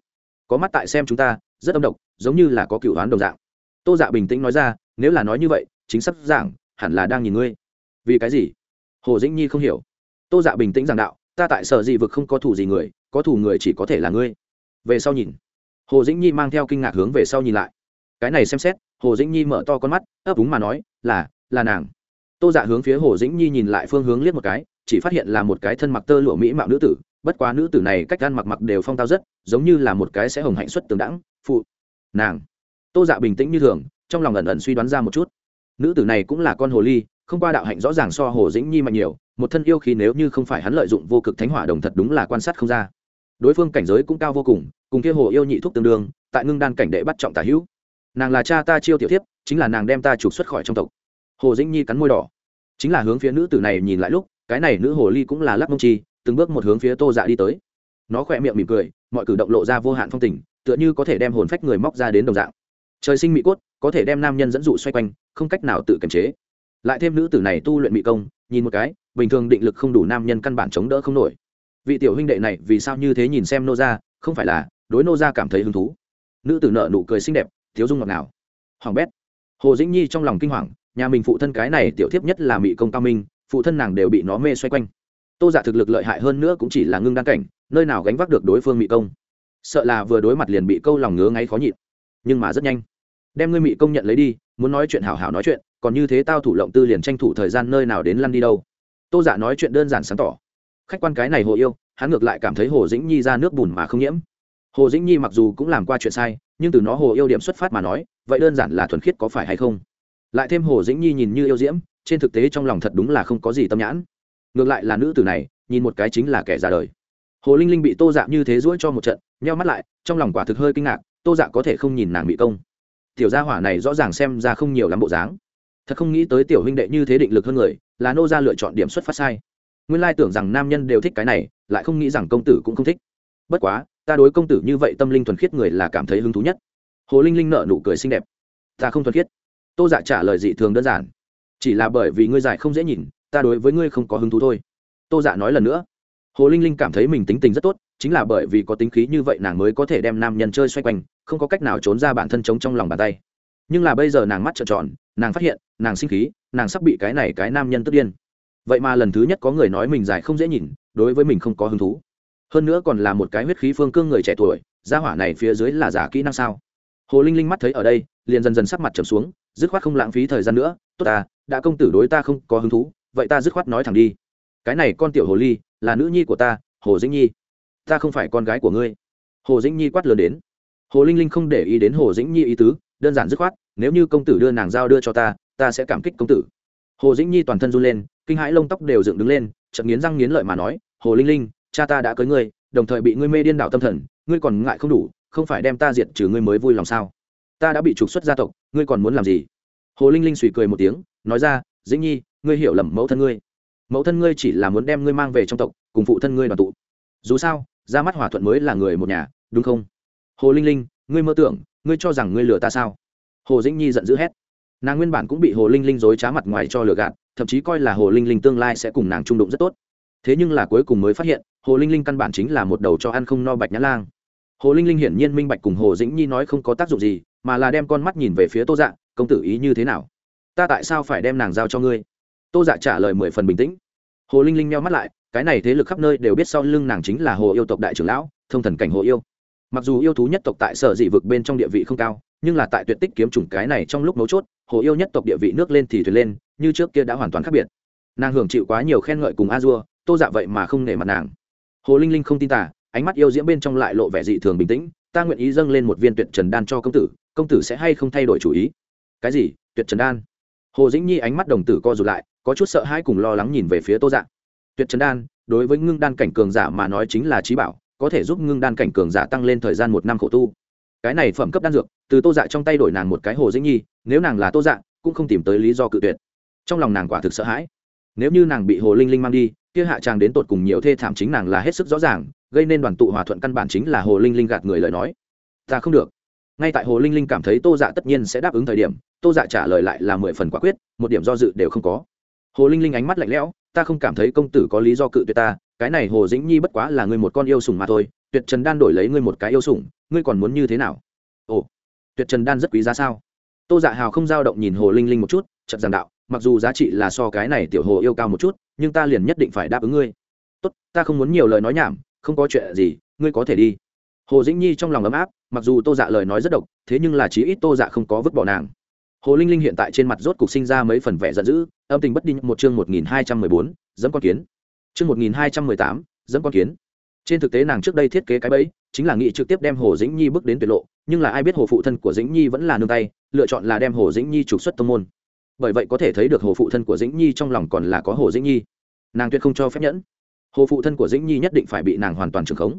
A: Có mắt tại xem chúng ta rất âm độc, giống như là có cựu đoán đồng dạng. Tô dạ bình tĩnh nói ra, nếu là nói như vậy, chính xác giảng hẳn là đang nhìn ngươi. Vì cái gì? Hồ dĩnh nhi không hiểu. Tô dạ bình tĩnh giảng đạo, ta tại sở dị vực không có thủ gì người, có thủ người chỉ có thể là ngươi. Về sau nhìn. Hồ dĩnh nhi mang theo kinh ngạc hướng về sau nhìn lại. Cái này xem xét, hồ dĩnh nhi mở to con mắt, ấp úng mà nói, là là nàng. Tô dạ hướng phía hồ dĩnh nhi nhìn lại phương hướng liếc một cái, chỉ phát hiện là một cái thân mặc tơ lụa mỹ mạo nữ tử, bất quá nữ tử này cách ăn mặc mặc đều phong tao rất, giống như là một cái sẽ hồng hạnh xuất tường đẳng phụ, nàng. Tô dạ bình tĩnh như thường, trong lòng ẩn ẩn suy đoán ra một chút. Nữ tử này cũng là con hồ ly, không qua đạo hạnh rõ ràng so hồ dĩnh nhi mạnh nhiều, một thân yêu khi nếu như không phải hắn lợi dụng vô cực thánh hỏa đồng thật đúng là quan sát không ra. Đối phương cảnh giới cũng cao vô cùng cùng kia hồ yêu nhị thuốc tương đương, tại ngưng đan cảnh đệ bắt trọng tả hữu. Nàng là cha ta chiêu tiểu thiếp, chính là nàng đem ta trục xuất khỏi trong tộc. Hồ dĩnh nhi cắn môi đỏ. Chính là hướng phía nữ tử này nhìn lại lúc, cái này nữ hồ ly cũng là lắc mông chi, từng bước một hướng phía tô dạ đi tới. Nó khỏe miệng mỉm cười, mọi cử động lộ ra vô hạn phong tình tựa như có thể đem hồn phách người móc ra đến đồng dạng. Trời sinh mỹ cốt, có thể đem nam nhân dẫn dụ xoay quanh, không cách nào tự kiềm chế. Lại thêm nữ tử này tu luyện mỹ công, nhìn một cái, bình thường định lực không đủ nam nhân căn bản chống đỡ không nổi. Vị tiểu huynh đệ này vì sao như thế nhìn xem nô ra không phải là đối nô ra cảm thấy hứng thú? Nữ tử nợ nụ cười xinh đẹp, thiếu dung ngọt ngào. Hoàng bét. Hồ dĩnh nhi trong lòng kinh hoàng, nhà mình phụ thân cái này tiểu thiếp nhất là mỹ công cao minh, phụ thân nàng đều bị nó mê xoay quanh. Tô giả thực lực lợi hại hơn nữa cũng chỉ là ngưng đan cảnh, nơi nào gánh vác được đối phương mỹ công? Sợ là vừa đối mặt liền bị câu lòng ngứa ngáy khó nhịn. Nhưng mà rất nhanh, đem ngươi mị công nhận lấy đi, muốn nói chuyện hảo hảo nói chuyện, còn như thế tao thủ lộng tư liền tranh thủ thời gian nơi nào đến lăn đi đâu. Tô giả nói chuyện đơn giản sáng tỏ. Khách quan cái này hồ yêu, hắn ngược lại cảm thấy hồ dĩnh nhi ra nước bùn mà không nhiễm. Hồ dĩnh nhi mặc dù cũng làm qua chuyện sai, nhưng từ nó hồ yêu điểm xuất phát mà nói, vậy đơn giản là thuần khiết có phải hay không? Lại thêm hồ dĩnh nhi nhìn như yêu diễm, trên thực tế trong lòng thật đúng là không có gì tâm nhãn. Ngược lại là nữ tử này, nhìn một cái chính là kẻ ra đời. Hồ linh linh bị tô dạ như thế rũi cho một trận nheo mắt lại, trong lòng quả thực hơi kinh ngạc, tô dạ có thể không nhìn nàng bị công. Tiểu gia hỏa này rõ ràng xem ra không nhiều lắm bộ dáng. Thật không nghĩ tới tiểu huynh đệ như thế định lực hơn người, là nô ra lựa chọn điểm xuất phát sai. Nguyên lai tưởng rằng nam nhân đều thích cái này, lại không nghĩ rằng công tử cũng không thích. Bất quá, ta đối công tử như vậy tâm linh thuần khiết người là cảm thấy hứng thú nhất. Hồ linh linh nợ nụ cười xinh đẹp. Ta không thuần khiết. Tô dạ trả lời dị thường đơn giản. Chỉ là bởi vì ngươi dài không dễ nhìn, ta đối với ngươi không có hứng thú thôi. Tô dạ nói lần nữa. Hồ linh linh cảm thấy mình tính tình rất tốt chính là bởi vì có tính khí như vậy nàng mới có thể đem nam nhân chơi xoay quanh, không có cách nào trốn ra bản thân chống trong lòng bàn tay. Nhưng là bây giờ nàng mắt trợn tròn, nàng phát hiện, nàng sinh khí, nàng sắp bị cái này cái nam nhân tức điên. Vậy mà lần thứ nhất có người nói mình dài không dễ nhìn, đối với mình không có hứng thú. Hơn nữa còn là một cái huyết khí phương cương người trẻ tuổi, gia hỏa này phía dưới là giả kỹ năng sao? Hồ linh linh mắt thấy ở đây, liền dần dần sắc mặt trầm xuống, dứt khoát không lãng phí thời gian nữa, tốt ta, đã công tử đối ta không có hứng thú, vậy ta dứt khoát nói thẳng đi. Cái này con tiểu hồ ly, là nữ nhi của ta, hồ dĩnh nhi ta không phải con gái của ngươi. Hồ dĩnh nhi quát lớn đến. Hồ linh linh không để ý đến hồ dĩnh nhi ý tứ, đơn giản dứt khoát, nếu như công tử đưa nàng giao đưa cho ta ta sẽ cảm kích công tử. Hồ dĩnh nhi toàn thân run lên, kinh hãi lông tóc đều dựng đứng lên chậm nghiến răng nghiến lợi mà nói, hồ linh linh, cha ta đã cưới ngươi, đồng thời bị ngươi mê điên đảo tâm thần, ngươi còn ngại không đủ, không phải đem ta diệt trừ ngươi mới vui lòng sao? Ta đã bị trục xuất gia tộc, ngươi còn muốn làm gì? Hồ linh linh suy cười một tiếng, nói ra, dĩnh nhi, ngươi hiểu lầm mẫu thân ngươi. Mẫu thân ngươi chỉ là muốn đem ngươi mang về trong tộc, cùng phụ thân ngươi đoàn tụ. Dù sao ra mắt hòa thuận mới là người một nhà, đúng không? Hồ linh linh, ngươi mơ tưởng, ngươi cho rằng ngươi lừa ta sao? Hồ dĩnh nhi giận dữ hét. Nàng nguyên bản cũng bị hồ linh linh dối trá mặt ngoài cho lừa gạt, thậm chí coi là hồ linh linh tương lai sẽ cùng nàng trung đụng rất tốt. Thế nhưng là cuối cùng mới phát hiện, hồ linh linh căn bản chính là một đầu cho ăn không no bạch nhã lang. Hồ linh linh hiển nhiên minh bạch cùng hồ dĩnh nhi nói không có tác dụng gì, mà là đem con mắt nhìn về phía tô dạ công tử ý như thế nào? Ta tại sao phải đem nàng giao cho ngươi? Tô dạ trả lời mười phần bình tĩnh. Hồ linh linh meo mắt lại cái này thế lực khắp nơi đều biết sau lưng nàng chính là hồ yêu tộc đại trưởng lão, thông thần cảnh hồ yêu. Mặc dù yêu thú nhất tộc tại sở dị vực bên trong địa vị không cao, nhưng là tại tuyệt tích kiếm chủng cái này trong lúc mấu chốt, hồ yêu nhất tộc địa vị nước lên thì thuyền lên, như trước kia đã hoàn toàn khác biệt. Nàng hưởng chịu quá nhiều khen ngợi cùng a dua, tô dạ vậy mà không nể mặt nàng. Hồ linh linh không tin tả ánh mắt yêu diễm bên trong lại lộ vẻ dị thường bình tĩnh, ta nguyện ý dâng lên một viên tuyệt trần đan cho công tử công tử sẽ hay không thay đổi chủ ý? Cái gì? Tuyệt trần đan? Hồ dĩnh nhi ánh mắt đồng tử co rụt lại, có chút sợ hãi cùng lo lắng nhìn về phía tô dạ tuyệt trần đan, đối với ngưng đan cảnh cường giả mà nói chính là trí bảo, có thể giúp ngưng đan cảnh cường giả tăng lên thời gian một năm khổ tu. Cái này phẩm cấp đan dược, từ tô dạ trong tay đổi nàng một cái hồ dĩnh nhi, nếu nàng là tô dạ cũng không tìm tới lý do cự tuyệt. Trong lòng nàng quả thực sợ hãi. Nếu như nàng bị hồ linh linh mang đi, kia hạ tràng đến tột cùng nhiều thê thảm chính nàng là hết sức rõ ràng, gây nên đoàn tụ hòa thuận căn bản chính là hồ linh linh gạt người lời nói. Ta không được. Ngay tại hồ linh linh cảm thấy tô dạ tất nhiên sẽ đáp ứng thời điểm, tô dạ trả lời lại là mười phần quả quyết, một điểm do dự đều không có. Hồ linh linh ánh mắt lạnh lẽo ta không cảm thấy công tử có lý do cự tuyệt ta, cái này hồ dĩnh nhi bất quá là ngươi một con yêu sủng mà thôi, tuyệt trần đan đổi lấy ngươi một cái yêu sủng, ngươi còn muốn như thế nào? Ồ, tuyệt trần đan rất quý giá sao? Tô dạ hào không dao động nhìn hồ linh linh một chút chật giảng đạo, mặc dù giá trị là so cái này tiểu hồ yêu cao một chút, nhưng ta liền nhất định phải đáp ứng ngươi. Tốt, ta không muốn nhiều lời nói nhảm, không có chuyện gì, ngươi có thể đi. Hồ dĩnh nhi trong lòng ấm áp, mặc dù tô dạ lời nói rất độc, thế nhưng là chí ít tô dạ không có vứt bỏ nàng. Hồ linh linh hiện tại trên mặt rốt cục sinh ra mấy phần vẻ giận dữ âm tình bất đi một chương một nghìn hai trăm mười bốn, dẫm con kiến. Chương một nghìn hai trăm mười tám, dẫm con kiến. Trên thực tế nàng trước đây thiết kế cái bẫy, chính là nghị trực tiếp đem hồ dĩnh nhi bước đến tuyệt lộ, nhưng là ai biết hồ phụ thân của dĩnh nhi vẫn là nương tay, lựa chọn là đem hồ dĩnh nhi trục xuất tông môn. Bởi vậy có thể thấy được hồ phụ thân của dĩnh nhi trong lòng còn là có hồ dĩnh nhi. Nàng tuyệt không cho phép nhẫn. Hồ phụ thân của dĩnh nhi nhất định phải bị nàng hoàn toàn trừng khống.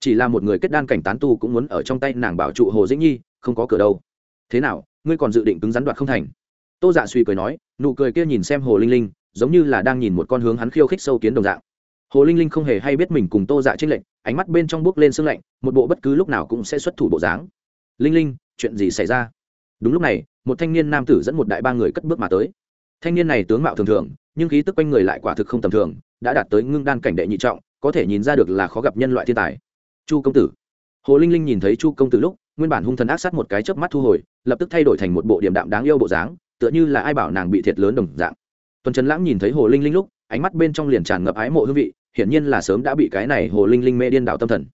A: Chỉ là một người kết đan cảnh tán tu cũng muốn ở trong tay nàng bảo trụ hồ dĩnh nhi, không có cửa đâu. Thế nào, ngươi còn dự định cứng rắn đoạt không thành? Tô dạ suy cười nói, nụ cười kia nhìn xem hồ linh linh, giống như là đang nhìn một con hướng hắn khiêu khích sâu kiến đồng dạng. Hồ linh linh không hề hay biết mình cùng tô dạ trích lệnh ánh mắt bên trong bước lên sưng lạnh, một bộ bất cứ lúc nào cũng sẽ xuất thủ bộ dáng. Linh linh, chuyện gì xảy ra? Đúng lúc này, một thanh niên nam tử dẫn một đại ba người cất bước mà tới. Thanh niên này tướng mạo thường thường, nhưng khí tức quanh người lại quả thực không tầm thường, đã đạt tới ngưng đan cảnh đệ nhị trọng, có thể nhìn ra được là khó gặp nhân loại thiên tài. Chu công tử. Hồ linh linh nhìn thấy chu công tử lúc, nguyên bản hung thần ác sát một cái chớp mắt thu hồi, lập tức thay đổi thành một bộ điểm đạm đáng yêu bộ dáng tựa như là ai bảo nàng bị thiệt lớn đồng dạng. Tuần trần lãng nhìn thấy hồ linh linh lúc, ánh mắt bên trong liền tràn ngập ái mộ hương vị, hiển nhiên là sớm đã bị cái này hồ linh linh mê điên đảo tâm thần.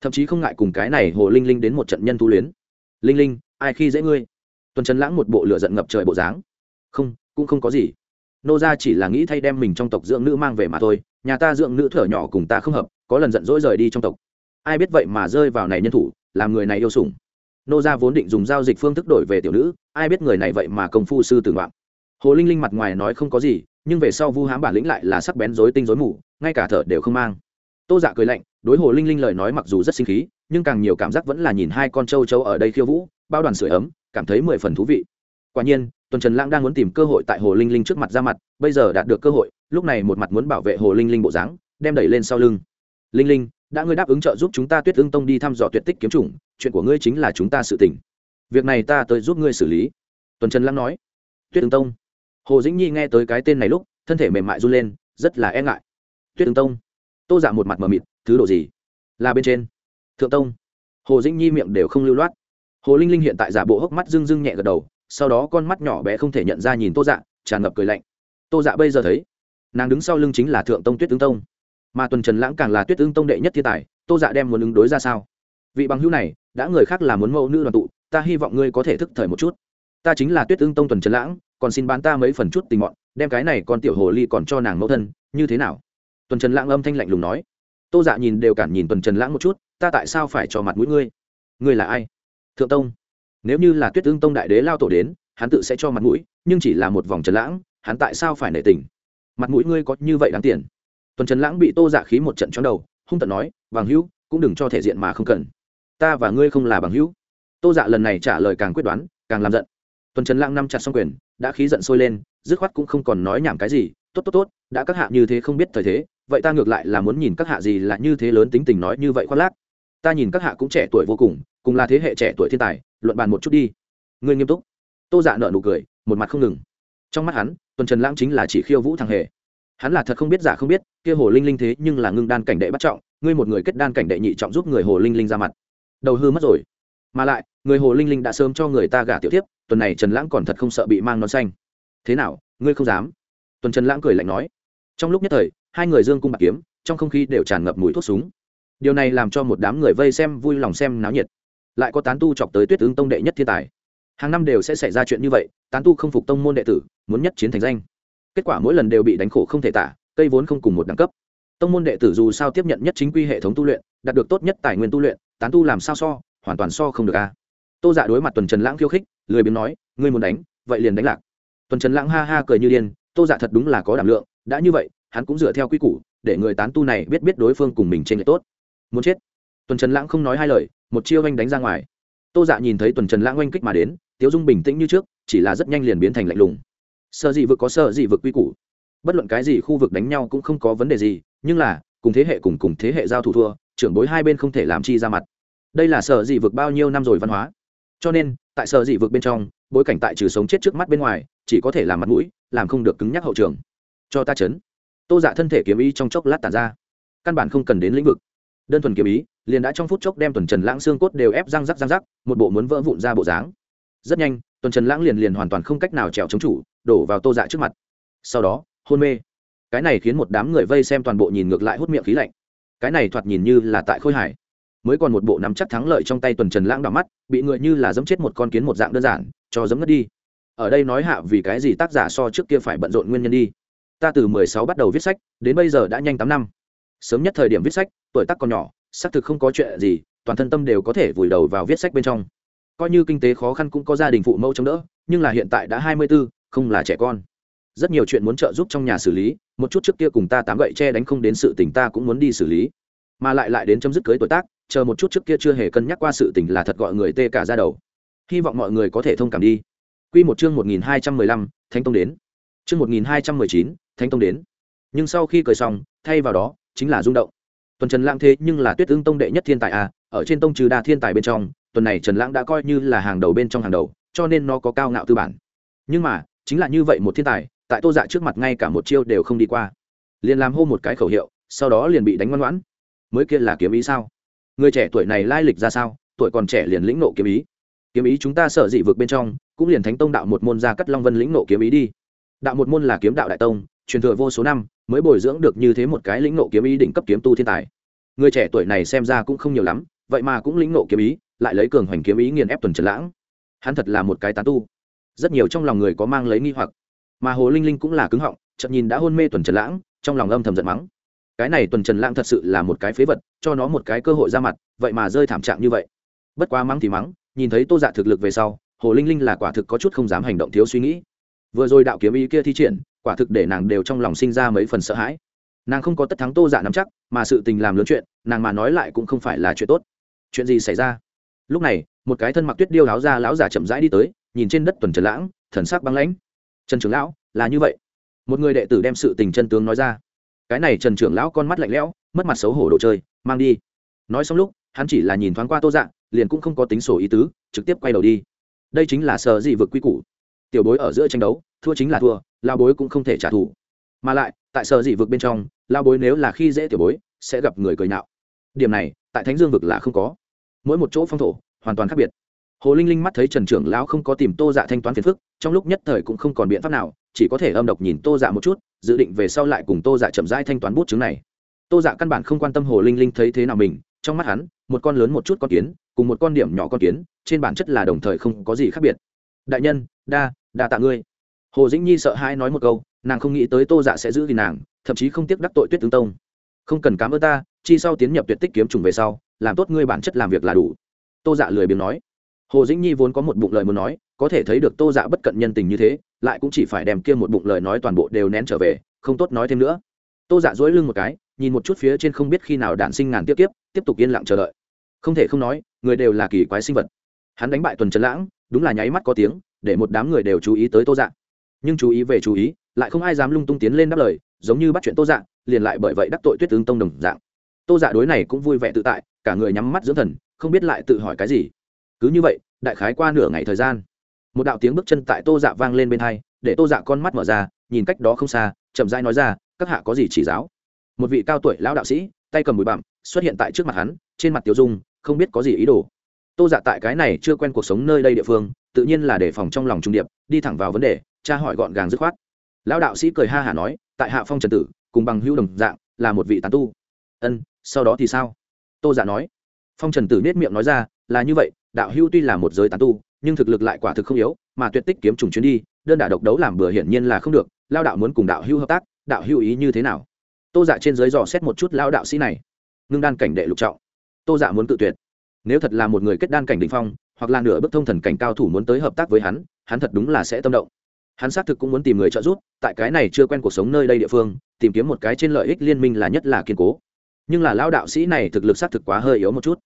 A: Thậm chí không ngại cùng cái này hồ linh linh đến một trận nhân thu luyến. Linh linh, ai khi dễ ngươi? Tuần trần lãng một bộ lửa giận ngập trời bộ dáng. Không, cũng không có gì. Nô gia chỉ là nghĩ thay đem mình trong tộc dưỡng nữ mang về mà thôi, nhà ta dưỡng nữ thở nhỏ cùng ta không hợp, có lần giận dỗi rời đi trong tộc. Ai biết vậy mà rơi vào này nhân thủ, làm người này yêu sủng nô gia vốn định dùng giao dịch phương thức đổi về tiểu nữ, ai biết người này vậy mà công phu sư tử ngoạn hồ linh linh mặt ngoài nói không có gì, nhưng về sau vu hám bản lĩnh lại là sắc bén rối tinh rối mù, ngay cả thở đều không mang. Tô dạ cười lạnh, đối hồ linh linh lời nói mặc dù rất sinh khí, nhưng càng nhiều cảm giác vẫn là nhìn hai con trâu trâu ở đây khiêu vũ, bao đoàn sửa ấm, cảm thấy mười phần thú vị. Quả nhiên, tuần trần lãng đang muốn tìm cơ hội tại hồ linh linh trước mặt ra mặt, bây giờ đạt được cơ hội, lúc này một mặt muốn bảo vệ hồ linh linh bộ dáng, đem đẩy lên sau lưng. Linh linh đã ngươi đáp ứng trợ giúp chúng ta tuyết ưng tông đi thăm dò tuyệt tích kiếm chủng chuyện của ngươi chính là chúng ta sự tình, việc này ta tới giúp ngươi xử lý. Tuần trần lăng nói. Tuyết ưng tông. Hồ dĩnh nhi nghe tới cái tên này lúc thân thể mềm mại run lên rất là e ngại. Tuyết ưng tông. Tô giả một mặt mờ mịt thứ độ gì? Là bên trên. Thượng tông. Hồ dĩnh nhi miệng đều không lưu loát. Hồ linh linh hiện tại giả bộ hốc mắt rưng rưng nhẹ gật đầu sau đó con mắt nhỏ bé không thể nhận ra nhìn tô dạ tràn ngập cười lạnh. Tô dạ bây giờ thấy nàng đứng sau lưng chính là thượng tông tuyết tướng tông mà tuần trần lãng càng là tuyết ương tông đệ nhất thiên tài, tô dạ đem muốn ứng đối ra sao? Vị bằng hữu này, đã người khác là muốn mẫu nữ đoàn tụ, ta hy vọng ngươi có thể thức thời một chút. Ta chính là tuyết ương tông tuần trần lãng, còn xin bán ta mấy phần chút tình mọn, đem cái này còn tiểu hồ ly còn cho nàng mẫu thân, như thế nào? Tuần trần lãng âm thanh lạnh lùng nói. Tô dạ nhìn đều cản nhìn tuần trần lãng một chút, ta tại sao phải cho mặt mũi ngươi? Ngươi là ai? Thượng tông. Nếu như là tuyết ương tông đại đế lao tổ đến, hắn tự sẽ cho mặt mũi, nhưng chỉ là một vòng trần lãng, hắn tại sao phải nể tình? Mặt mũi ngươi có như vậy đáng tiền? Tuần trần lãng bị tô dạ khí một trận trong đầu, hung tận nói, bằng hữu, cũng đừng cho thể diện mà không cần. Ta và ngươi không là bằng hữu. Tô dạ lần này trả lời càng quyết đoán, càng làm giận. Tuần trần lãng nắm chặt xong quyền, đã khí giận sôi lên, dứt khoát cũng không còn nói nhảm cái gì, tốt tốt tốt, đã các hạ như thế không biết thời thế, vậy ta ngược lại là muốn nhìn các hạ gì là như thế lớn tính tình nói như vậy khoác lác. Ta nhìn các hạ cũng trẻ tuổi vô cùng cùng là thế hệ trẻ tuổi thiên tài, luận bàn một chút đi. Ngươi nghiêm túc. Tô dạ nợ nụ cười, một mặt không ngừng. Trong mắt hắn, tuần trần lãng chính là chỉ khiêu vũ thằng hề hắn là thật không biết giả không biết, kia hồ linh linh thế nhưng là ngưng đan cảnh đệ bắt trọng, ngươi một người kết đan cảnh đệ nhị trọng giúp người hồ linh linh ra mặt. Đầu hư mất rồi. Mà lại, người hồ linh linh đã sớm cho người ta gả tiểu tiếp tuần này trần lãng còn thật không sợ bị mang non xanh. Thế nào, ngươi không dám? Tuần trần lãng cười lạnh nói. Trong lúc nhất thời, hai người dương cung bạc kiếm, trong không khí đều tràn ngập mùi thuốc súng. Điều này làm cho một đám người vây xem vui lòng xem náo nhiệt. Lại có tán tu chọc tới tuyết ứng tông đệ nhất thiên tài. Hàng năm đều sẽ xảy ra chuyện như vậy, tán tu không phục tông môn đệ tử, muốn nhất chiến thành danh kết quả mỗi lần đều bị đánh khổ không thể tả, cây vốn không cùng một đẳng cấp. Tông môn đệ tử dù sao tiếp nhận nhất chính quy hệ thống tu luyện, đạt được tốt nhất tài nguyên tu luyện, tán tu làm sao so, hoàn toàn so không được a. Tô dạ đối mặt tuần trần lãng khiêu khích, lười biếng nói, ngươi muốn đánh, vậy liền đánh lạc. Tuần trần lãng ha ha cười như điên, tô dạ thật đúng là có đảm lượng, đã như vậy, hắn cũng dựa theo quy củ, để người tán tu này biết biết đối phương cùng mình trên lệ tốt. Muốn chết. Tuần trần lãng không nói hai lời, một chiêu anh đánh ra ngoài. Tô dạ nhìn thấy tuần trần lãng oanh kích mà đến, tiếu dung bình tĩnh như trước, chỉ là rất nhanh liền biến thành lạnh lùng sợ dị vực có sợ dị vực quy củ. Bất luận cái gì khu vực đánh nhau cũng không có vấn đề gì, nhưng là, cùng thế hệ cùng cùng thế hệ giao thủ thua, trưởng bối hai bên không thể làm chi ra mặt. Đây là sợ dị vực bao nhiêu năm rồi văn hóa. Cho nên, tại sợ dị vực bên trong, bối cảnh tại trừ sống chết trước mắt bên ngoài, chỉ có thể làm mặt mũi, làm không được cứng nhắc hậu trường. Cho ta chấn. Tô dạ thân thể kiếm ý trong chốc lát tàn ra. Căn bản không cần đến lĩnh vực. Đơn thuần kiếm ý, liền đã trong phút chốc đem tuần trần lãng xương cốt đều ép răng rắc răng rắc, một bộ muốn vỡ vụn ra bộ dáng. Rất nhanh, tuần trần lãng liền liền hoàn toàn không cách nào trèo chống chủ đổ vào tô dạ trước mặt. Sau đó, hôn mê. Cái này khiến một đám người vây xem toàn bộ nhìn ngược lại hút miệng khí lạnh. Cái này thoạt nhìn như là tại khôi hải mới còn một bộ nắm chắc thắng lợi trong tay tuần trần lãng đỏ mắt, bị người như là dẫm chết một con kiến một dạng đơn giản, cho dẫm ngất đi. Ở đây nói hạ vì cái gì tác giả so trước kia phải bận rộn nguyên nhân đi. Ta từ mười sáu bắt đầu viết sách, đến bây giờ đã nhanh tám năm. Sớm nhất thời điểm viết sách, tuổi tác còn nhỏ, xác thực không có chuyện gì, toàn thân tâm đều có thể vùi đầu vào viết sách bên trong. Coi như kinh tế khó khăn cũng có gia đình phụ mẫu chống đỡ, nhưng là hiện tại đã hai mươi b không là trẻ con. Rất nhiều chuyện muốn trợ giúp trong nhà xử lý, một chút trước kia cùng ta tám gậy che đánh không đến sự tình ta cũng muốn đi xử lý. Mà lại lại đến chấm dứt cưới tuổi tác, chờ một chút trước kia chưa hề cân nhắc qua sự tình là thật gọi người tê cả ra đầu. Hy vọng mọi người có thể thông cảm đi. Q một chương một nghìn hai trăm mười lăm, thánh tông đến. Chương một nghìn hai trăm mười chín, thánh tông đến. Nhưng sau khi cười xong, thay vào đó, chính là rung động. Tuần trần lãng thế nhưng là tuyết ương tông đệ nhất thiên tài à ở trên tông trừ đa thiên tài bên trong, tuần này trần lãng đã coi như là hàng đầu bên trong hàng đầu, cho nên nó có cao ngạo tư bản. Nhưng mà chính là như vậy một thiên tài, tại tô dạ trước mặt ngay cả một chiêu đều không đi qua. Liền làm hô một cái khẩu hiệu, sau đó liền bị đánh ngoan ngoãn. Mới kia là kiếm ý sao? Người trẻ tuổi này lai lịch ra sao? Tuổi còn trẻ liền lĩnh nộ kiếm ý. Kiếm ý chúng ta sợ dị vực bên trong, cũng liền thánh tông đạo một môn ra cắt long vân lĩnh nộ kiếm ý đi. Đạo một môn là kiếm đạo đại tông, truyền thừa vô số năm, mới bồi dưỡng được như thế một cái lĩnh nộ kiếm ý đỉnh cấp kiếm tu thiên tài. Người trẻ tuổi này xem ra cũng không nhiều lắm, vậy mà cũng lĩnh nộ kiếm ý, lại lấy cường hoành kiếm ý nghiền ép tuần trần lãng. Hắn thật là một cái tán tu rất nhiều trong lòng người có mang lấy nghi hoặc. Mà hồ linh linh cũng là cứng họng chậm nhìn đã hôn mê tuần trần lãng, trong lòng âm thầm giận mắng. Cái này tuần trần lãng thật sự là một cái phế vật, cho nó một cái cơ hội ra mặt, vậy mà rơi thảm trạng như vậy. Bất quá mắng thì mắng, nhìn thấy tô dạ thực lực về sau, hồ linh linh là quả thực có chút không dám hành động thiếu suy nghĩ. Vừa rồi đạo kiếm ý kia thi triển, quả thực để nàng đều trong lòng sinh ra mấy phần sợ hãi. Nàng không có tất thắng tô dạ nắm chắc, mà sự tình làm lớn chuyện, nàng mà nói lại cũng không phải là chuyện tốt. Chuyện gì xảy ra? Lúc này, một cái thân mặc tuyết điêu láo ra lão giả chậm rãi đi tới nhìn trên đất tuần trần lãng, thần sắc băng lãnh. Trần trưởng lão, là như vậy. Một người đệ tử đem sự tình chân tướng nói ra. Cái này trần trưởng lão con mắt lạnh lẽo, mất mặt xấu hổ đồ chơi, mang đi. Nói xong lúc, hắn chỉ là nhìn thoáng qua tô dạng liền cũng không có tính sổ ý tứ, trực tiếp quay đầu đi. Đây chính là sở dị vực quy củ. Tiểu bối ở giữa tranh đấu, thua chính là thua lao bối cũng không thể trả thù. Mà lại, tại sở dị vực bên trong lao bối nếu là khi dễ tiểu bối, sẽ gặp người cười nhạo. Điểm này, tại thánh dương vực là không có. Mỗi một chỗ phong thổ, hoàn toàn khác biệt hồ linh linh mắt thấy trần trưởng lão không có tìm tô dạ thanh toán phiền phức, trong lúc nhất thời cũng không còn biện pháp nào, chỉ có thể âm độc nhìn tô dạ một chút, dự định về sau lại cùng tô dạ chậm rãi thanh toán bút chứng này. Tô dạ căn bản không quan tâm hồ linh linh thấy thế nào mình, trong mắt hắn, một con lớn một chút con kiến, cùng một con điểm nhỏ con kiến, trên bản chất là đồng thời không có gì khác biệt. Đại nhân, đa đa tạ ngươi. Hồ dĩnh nhi sợ hãi nói một câu, nàng không nghĩ tới tô dạ sẽ giữ vì nàng, thậm chí không tiếc đắc tội tuyết tướng tông. Không cần cám ơn ta, chi sau tiến nhập tuyệt tích kiếm trùng về sau, làm tốt ngươi bản chất làm việc là đủ. Tô dạ lười biếng nói hồ dĩnh nhi vốn có một bụng lời muốn nói, có thể thấy được tô dạ bất cận nhân tình như thế, lại cũng chỉ phải đem kia một bụng lời nói toàn bộ đều nén trở về, không tốt nói thêm nữa. Tô dạ dối lưng một cái, nhìn một chút phía trên không biết khi nào đạn sinh ngàn tiếp tiếp tiếp tục yên lặng chờ đợi. Không thể không nói, người đều là kỳ quái sinh vật. Hắn đánh bại tuần trấn lãng, đúng là nháy mắt có tiếng, để một đám người đều chú ý tới tô dạ. Nhưng chú ý về chú ý, lại không ai dám lung tung tiến lên đáp lời, giống như bắt chuyện tô dạ liền lại bởi vậy đắc tội tuyết tướng tông đồng dạng. Tô dạ đối này cũng vui vẻ tự tại, cả người nhắm mắt dưỡng thần, không biết lại tự hỏi cái gì cứ như vậy, đại khái qua nửa ngày thời gian, một đạo tiếng bước chân tại tô dạ vang lên bên hai, để tô dạ con mắt mở ra, nhìn cách đó không xa, chậm rãi nói ra, các hạ có gì chỉ giáo? Một vị cao tuổi lão đạo sĩ, tay cầm bụi bặm, xuất hiện tại trước mặt hắn, trên mặt tiểu dung, không biết có gì ý đồ. Tô dạ tại cái này chưa quen cuộc sống nơi đây địa phương, tự nhiên là đề phòng trong lòng trung điệp, đi thẳng vào vấn đề, tra hỏi gọn gàng dứt khoát. Lão đạo sĩ cười ha hả nói, tại hạ phong trần tử, cùng bằng hữu đồng dạng, là một vị tán tu. Ân, sau đó thì sao? Tô dạ nói. Phong trần tử nết miệng nói ra là như vậy, đạo hưu tuy là một giới tán tu, nhưng thực lực lại quả thực không yếu, mà tuyệt tích kiếm trùng chuyến đi, đơn đả độc đấu làm bừa hiển nhiên là không được, lao đạo muốn cùng đạo hưu hợp tác, đạo hưu ý như thế nào? Tô dạ trên giới dò xét một chút lao đạo sĩ này. Ngưng đan cảnh đệ lục trọng. Tô dạ muốn tự tuyệt. Nếu thật là một người kết đan cảnh định phong, hoặc là nửa bức thông thần cảnh cao thủ muốn tới hợp tác với hắn hắn thật đúng là sẽ tâm động. Hắn xác thực cũng muốn tìm người trợ giúp, tại cái này chưa quen cuộc sống nơi đây địa phương, tìm kiếm một cái trên lợi ích liên minh là nhất là kiên cố. Nhưng là lao đạo sĩ này thực lực xác thực quá hơi yếu một chút.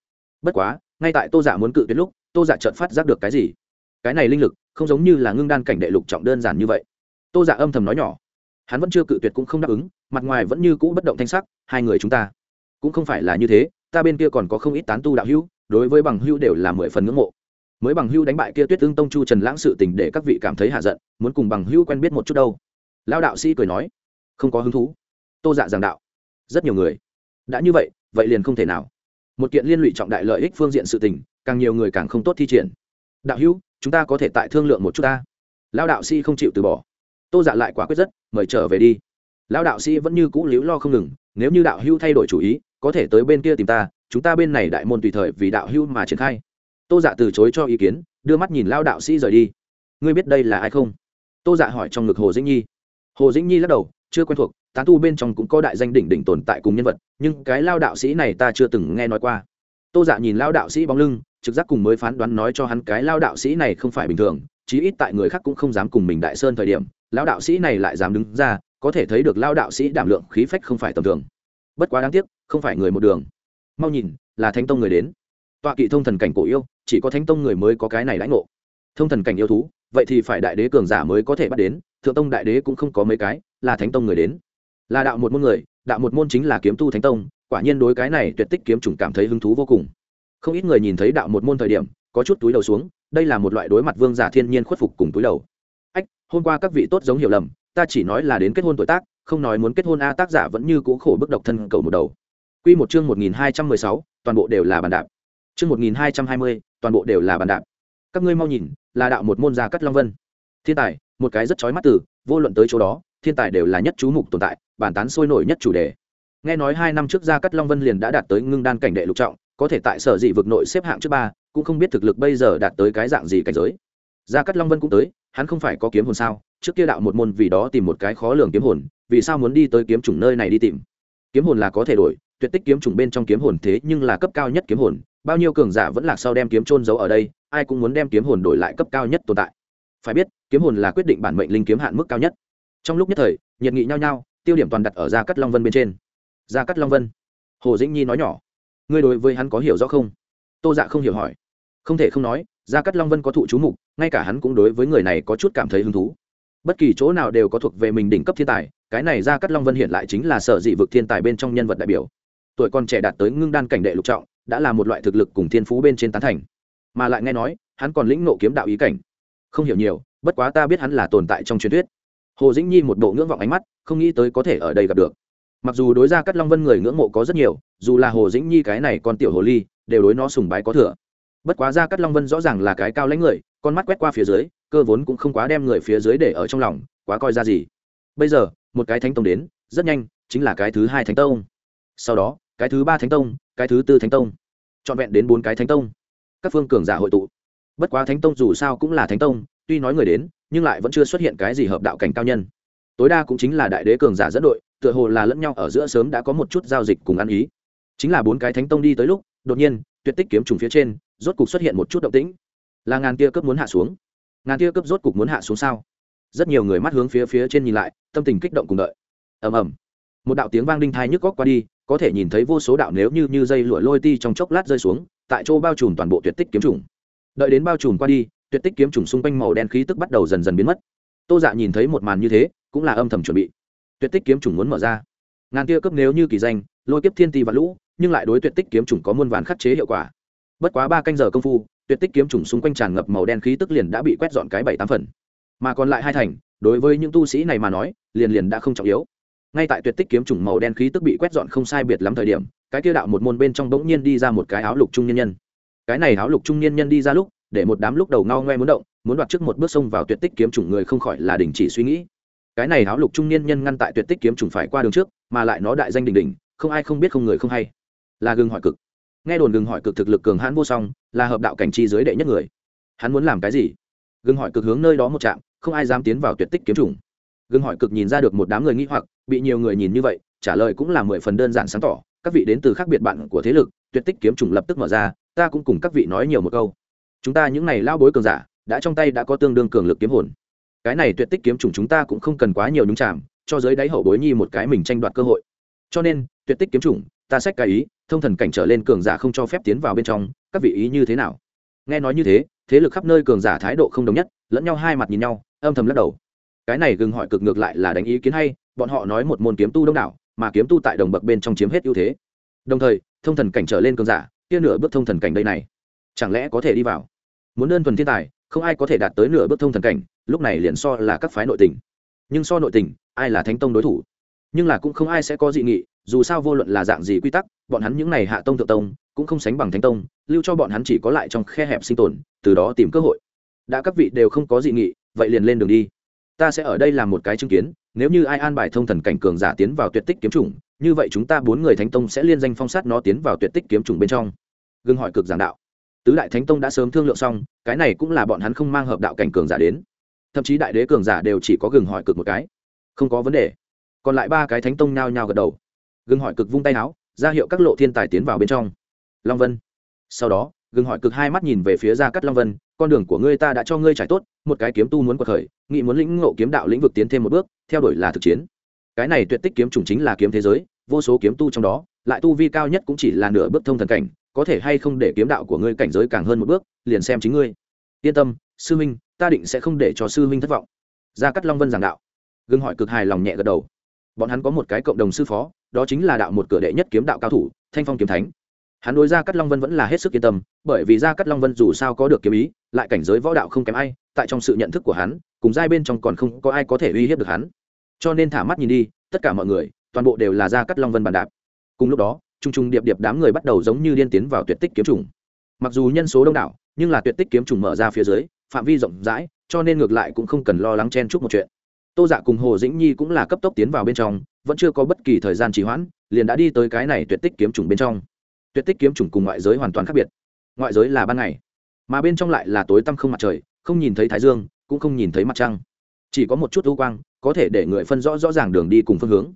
A: Bất quá ngay tại tô giả muốn cự tuyệt lúc, tô giả chợt phát giác được cái gì? Cái này linh lực không giống như là ngưng đan cảnh đệ lục trọng đơn giản như vậy. Tô giả âm thầm nói nhỏ. Hắn vẫn chưa cự tuyệt cũng không đáp ứng, mặt ngoài vẫn như cũ bất động thanh sắc, hai người chúng ta cũng không phải là như thế, ta bên kia còn có không ít tán tu đạo hữu, đối với bằng hữu đều là mười phần ngưỡng mộ. Mới bằng hữu đánh bại kia tuyết tương tông chu trần lãng sự tình để các vị cảm thấy hạ giận, muốn cùng bằng hữu quen biết một chút đâu. Lao đạo sĩ cười nói, không có hứng thú. Tô dạ giảng đạo, rất nhiều người, đã như vậy vậy liền không thể nào một kiện liên lụy trọng đại lợi ích phương diện sự tình, càng nhiều người càng không tốt thi triển. Đạo hữu, chúng ta có thể tại thương lượng một chút ta. Lao đạo sĩ không chịu từ bỏ. Tô dạ lại quả quyết rất, mời trở về đi. Lao đạo sĩ vẫn như cũ líu lo không ngừng, nếu như đạo hữu thay đổi chủ ý, có thể tới bên kia tìm ta, chúng ta bên này đại môn tùy thời vì đạo hữu mà triển khai. Tô dạ từ chối cho ý kiến, đưa mắt nhìn lao đạo sĩ rời đi. Ngươi biết đây là ai không? Tô dạ hỏi trong ngực hồ dĩnh nhi. Hồ dĩnh nhi lắc đầu, chưa quen thuộc tán tu bên trong cũng có đại danh đỉnh đỉnh tồn tại cùng nhân vật, nhưng cái lao đạo sĩ này ta chưa từng nghe nói qua. Tô dạ nhìn lao đạo sĩ bóng lưng, trực giác cùng mới phán đoán nói cho hắn cái lao đạo sĩ này không phải bình thường, chí ít tại người khác cũng không dám cùng mình đại sơn thời điểm, lao đạo sĩ này lại dám đứng ra, có thể thấy được lao đạo sĩ đảm lượng khí phách không phải tầm thường. Bất quá đáng tiếc, không phải người một đường. Mau nhìn, là thánh tông người đến. Tọa kỵ thông thần cảnh cổ yêu, chỉ có thánh tông người mới có cái này lãnh ngộ. Thông thần cảnh yêu thú, vậy thì phải đại đế cường giả mới có thể bắt đến, thượng tông đại đế cũng không có mấy cái, là thánh tông người đến là đạo một môn người đạo một môn chính là kiếm tu thánh tông quả nhiên đối cái này tuyệt tích kiếm chủng cảm thấy hứng thú vô cùng không ít người nhìn thấy đạo một môn thời điểm có chút túi đầu xuống đây là một loại đối mặt vương giả thiên nhiên khuất phục cùng túi đầu ách hôm qua các vị tốt giống hiểu lầm ta chỉ nói là đến kết hôn tuổi tác không nói muốn kết hôn a tác giả vẫn như cũ khổ bức độc thân cầu một đầu Quy một chương một nghìn hai trăm mười sáu, toàn bộ đều là bàn đạp. Chương một nghìn hai trăm hai mươi, toàn bộ đều là bàn đạp. Các ngươi mau nhìn, là đạo một môn gia cắt long vân. Thiên tài, một cái rất chói mắt từ, vô luận tới chỗ đó, thiên tài đều là nhất chú mục tồn tại, bản tán sôi nổi nhất chủ đề. Nghe nói hai năm trước gia cắt long vân liền đã đạt tới ngưng đan cảnh đệ lục trọng có thể tại sở dị vực nội xếp hạng trước ba cũng không biết thực lực bây giờ đạt tới cái dạng gì cảnh giới. Gia cắt long vân cũng tới hắn không phải có kiếm hồn sao? Trước kia đạo một môn vì đó tìm một cái khó lường kiếm hồn vì sao muốn đi tới kiếm chủng nơi này đi tìm? Kiếm hồn là có thể đổi tuyệt tích kiếm chủng bên trong kiếm hồn thế nhưng là cấp cao nhất kiếm hồn bao nhiêu cường giả vẫn lạc sau đem kiếm trôn giấu ở đây ai cũng muốn đem kiếm hồn đổi lại cấp cao nhất tồn tại. Phải biết kiếm hồn là quyết định bản mệnh linh kiếm hạn mức cao nhất trong lúc nhất thời, nhiệt nghị nhau nhau tiêu điểm toàn đặt ở gia cắt long vân bên trên. Gia cắt long vân? Hồ dĩnh nhi nói nhỏ. Ngươi đối với hắn có hiểu rõ không? Tô dạ không hiểu hỏi. Không thể không nói, gia cát long vân có thụ chú mục, ngay cả hắn cũng đối với người này có chút cảm thấy hứng thú. Bất kỳ chỗ nào đều có thuộc về mình đỉnh cấp thiên tài, cái này gia cát long vân hiện lại chính là sở dị vực thiên tài bên trong nhân vật đại biểu. Tuổi còn trẻ đạt tới ngưng đan cảnh đệ lục trọng, đã là một loại thực lực cùng thiên phú bên trên tán thành. Mà lại nghe nói, hắn còn lĩnh nộ kiếm đạo ý cảnh. Không hiểu nhiều, bất quá ta biết hắn là tồn tại trong truyền thuyết hồ dĩnh nhi một bộ ngưỡng vọng ánh mắt, không nghĩ tới có thể ở đây gặp được. Mặc dù đối ra cắt long vân người ngưỡng mộ có rất nhiều, dù là hồ dĩnh nhi cái này còn tiểu hồ ly, đều đối nó sùng bái có thừa. Bất quá ra cắt long vân rõ ràng là cái cao lãnh người, con mắt quét qua phía dưới, cơ vốn cũng không quá đem người phía dưới để ở trong lòng, quá coi ra gì. Bây giờ, một cái thánh tông đến, rất nhanh, chính là cái thứ hai thánh tông. Sau đó, cái thứ ba thánh tông, cái thứ tư thánh tông. Trọn vẹn đến bốn cái thánh tông. Các phương cường giả hội tụ. Bất quá thánh tông dù sao cũng là thánh tông, tuy nói người đến nhưng lại vẫn chưa xuất hiện cái gì hợp đạo cảnh cao nhân. Tối đa cũng chính là đại đế cường giả dẫn đội, tựa hồ là lẫn nhau ở giữa sớm đã có một chút giao dịch cùng ăn ý. Chính là bốn cái thánh tông đi tới lúc, đột nhiên, tuyệt tích kiếm trùng phía trên, rốt cục xuất hiện một chút động tĩnh. Là ngàn tia cướp muốn hạ xuống. Ngàn tia cướp rốt cục muốn hạ xuống sao? Rất nhiều người mắt hướng phía phía trên nhìn lại, tâm tình kích động cùng đợi. Ầm ầm. Một đạo tiếng vang đinh thai nhức góc qua đi, có thể nhìn thấy vô số đạo nếu như như dây lụa lôi ti trong chốc lát rơi xuống, tại chỗ bao trùm toàn bộ tuyệt tích kiếm trùng. Đợi đến bao trùm qua đi tuyệt tích kiếm trùng xung quanh màu đen khí tức bắt đầu dần dần biến mất. Tô dạ nhìn thấy một màn như thế, cũng là âm thầm chuẩn bị. Tuyệt tích kiếm trùng muốn mở ra. Ngàn tia cấp nếu như kỳ danh, lôi kiếp thiên ti và lũ, nhưng lại đối tuyệt tích kiếm trùng có muôn vàn khắc chế hiệu quả. Bất quá ba canh giờ công phu, tuyệt tích kiếm trùng xung quanh tràn ngập màu đen khí tức liền đã bị quét dọn cái bảy tám phần. Mà còn lại hai thành, đối với những tu sĩ này mà nói, liền liền đã không trọng yếu. Ngay tại tuyệt tích kiếm trùng màu đen khí tức bị quét dọn không sai biệt lắm thời điểm, cái kia đạo một môn bên trong bỗng nhiên đi ra một cái áo lục trung nhân nhân. Cái này áo lục trung nhân nhân đi ra lúc để một đám lúc đầu ngao ngoe muốn động, muốn đoạt trước một bước xông vào tuyệt tích kiếm chủng người không khỏi là đình chỉ suy nghĩ. Cái này háo lục trung niên nhân ngăn tại tuyệt tích kiếm chủng phải qua đường trước, mà lại nó đại danh đình đình không ai không biết không người không hay. Là gừng hỏi cực. Nghe đồn gừng hỏi cực thực lực cường hãn vô song, là hợp đạo cảnh chi giới đệ nhất người. Hắn muốn làm cái gì? Gừng hỏi cực hướng nơi đó một trạm, không ai dám tiến vào tuyệt tích kiếm chủng. Gừng hỏi cực nhìn ra được một đám người nghĩ hoặc, bị nhiều người nhìn như vậy, trả lời cũng là mười phần đơn giản sáng tỏ. Các vị đến từ khác biệt bạn của thế lực, tuyệt tích kiếm chủng lập tức mở ra, ta cũng cùng các vị nói nhiều một câu chúng ta những này lao bối cường giả, đã trong tay đã có tương đương cường lực kiếm hồn. Cái này tuyệt tích kiếm chủng chúng ta cũng không cần quá nhiều nhúng chạm cho giới đáy hậu bối nhi một cái mình tranh đoạt cơ hội. Cho nên, tuyệt tích kiếm chủng, ta sách cái ý, thông thần cảnh trở lên cường giả không cho phép tiến vào bên trong, các vị ý như thế nào? Nghe nói như thế thế lực khắp nơi cường giả thái độ không đồng nhất, lẫn nhau hai mặt nhìn nhau, âm thầm lắc đầu. Cái này gừng hỏi cực ngược lại là đánh ý kiến hay, bọn họ nói một môn kiếm tu đông đảo, mà kiếm tu tại đồng bậc bên trong chiếm hết ưu thế. Đồng thời, thông thần cảnh trở lên cường giả, kia nửa bước thông thần cảnh đây này, chẳng lẽ có thể đi vào? Muốn đơn thuần thiên tài, không ai có thể đạt tới nửa bước thông thần cảnh, lúc này liền so là các phái nội tình. Nhưng so nội tình, ai là thánh tông đối thủ? Nhưng là cũng không ai sẽ có dị nghị, dù sao vô luận là dạng gì quy tắc, bọn hắn những n à y hạ tông thượng tông, cũng không sánh bằng thánh tông, lưu cho bọn hắn chỉ có lại trong khe hẹp sinh tồn, từ đó tìm cơ hội. Đã các vị đều không có dị nghị, vậy liền lên đường đi. Ta sẽ ở đây làm một cái chứng kiến, nếu như ai an bài thông thần cảnh cường giả tiến vào tuyệt tích kiếm chủng, như vậy chúng ta bốn người thánh tông sẽ liên danh phong sát nó tiến vào tuyệt tích kiếm chủng bên trong. Gương hỏi cực giảng đạo tứ đại thánh tông đã sớm thương lượng xong, cái này cũng là bọn hắn không mang hợp đạo cảnh cường giả đến. Thậm chí đại đế cường giả đều chỉ có gừng hỏi cực một cái. Không có vấn đề. Còn lại ba cái thánh tông nhao nhao gật đầu. Gừng hỏi cực vung tay áo, ra hiệu các lộ thiên tài tiến vào bên trong. Long vân. Sau đó, gừng hỏi cực hai mắt nhìn về phía ra cắt long vân, con đường của ngươi ta đã cho ngươi trải tốt, một cái kiếm tu muốn quật khởi, nghị muốn lĩnh ngộ kiếm đạo lĩnh vực tiến thêm một bước, theo đuổi là thực chiến. Cái này tuyệt tích kiếm chủng chính là kiếm thế giới, vô số kiếm tu trong đó, lại tu vi cao nhất cũng chỉ là nửa bước thông thần cảnh có thể hay không để kiếm đạo của ngươi cảnh giới càng hơn một bước, liền xem chính ngươi. Yên tâm, sư minh ta định sẽ không để cho sư minh thất vọng. Gia cắt long vân giảng đạo. Gương hỏi cực hài lòng nhẹ gật đầu. Bọn hắn có một cái cộng đồng sư phó, đó chính là đạo một cửa đệ nhất kiếm đạo cao thủ, thanh phong kiếm thánh. Hắn đối gia cắt long vân vẫn là hết sức yên tâm, bởi vì gia cắt long vân dù sao có được kiếm ý, lại cảnh giới võ đạo không kém ai, tại trong sự nhận thức của hắn, cùng giai bên trong còn không có ai có thể uy hiếp được hắn. Cho nên thả mắt nhìn đi, tất cả mọi người, toàn bộ đều là gia cắt long vân bàn đạp. Cùng lúc đó t r u n g t r u n g điệp điệp đám người bắt đầu giống như điên tiến vào tuyệt tích kiếm trùng. Mặc dù nhân số đông đảo, nhưng là tuyệt tích kiếm trùng mở ra phía dưới, phạm vi rộng rãi, cho nên ngược lại cũng không cần lo lắng chen chúc một chuyện. Tô dạ cùng hồ dĩnh nhi cũng là cấp tốc tiến vào bên trong, vẫn chưa có bất kỳ thời gian trì hoãn, liền đã đi tới cái này tuyệt tích kiếm trùng bên trong. Tuyệt tích kiếm trùng cùng ngoại giới hoàn toàn khác biệt. Ngoại giới là ban ngày, mà bên trong lại là tối tăm không mặt trời, không nhìn thấy thái dương, cũng không nhìn thấy mặt trăng. Chỉ có một chút ưu quang, có thể để người phân rõ rõ ràng đường đi cùng phương hướng.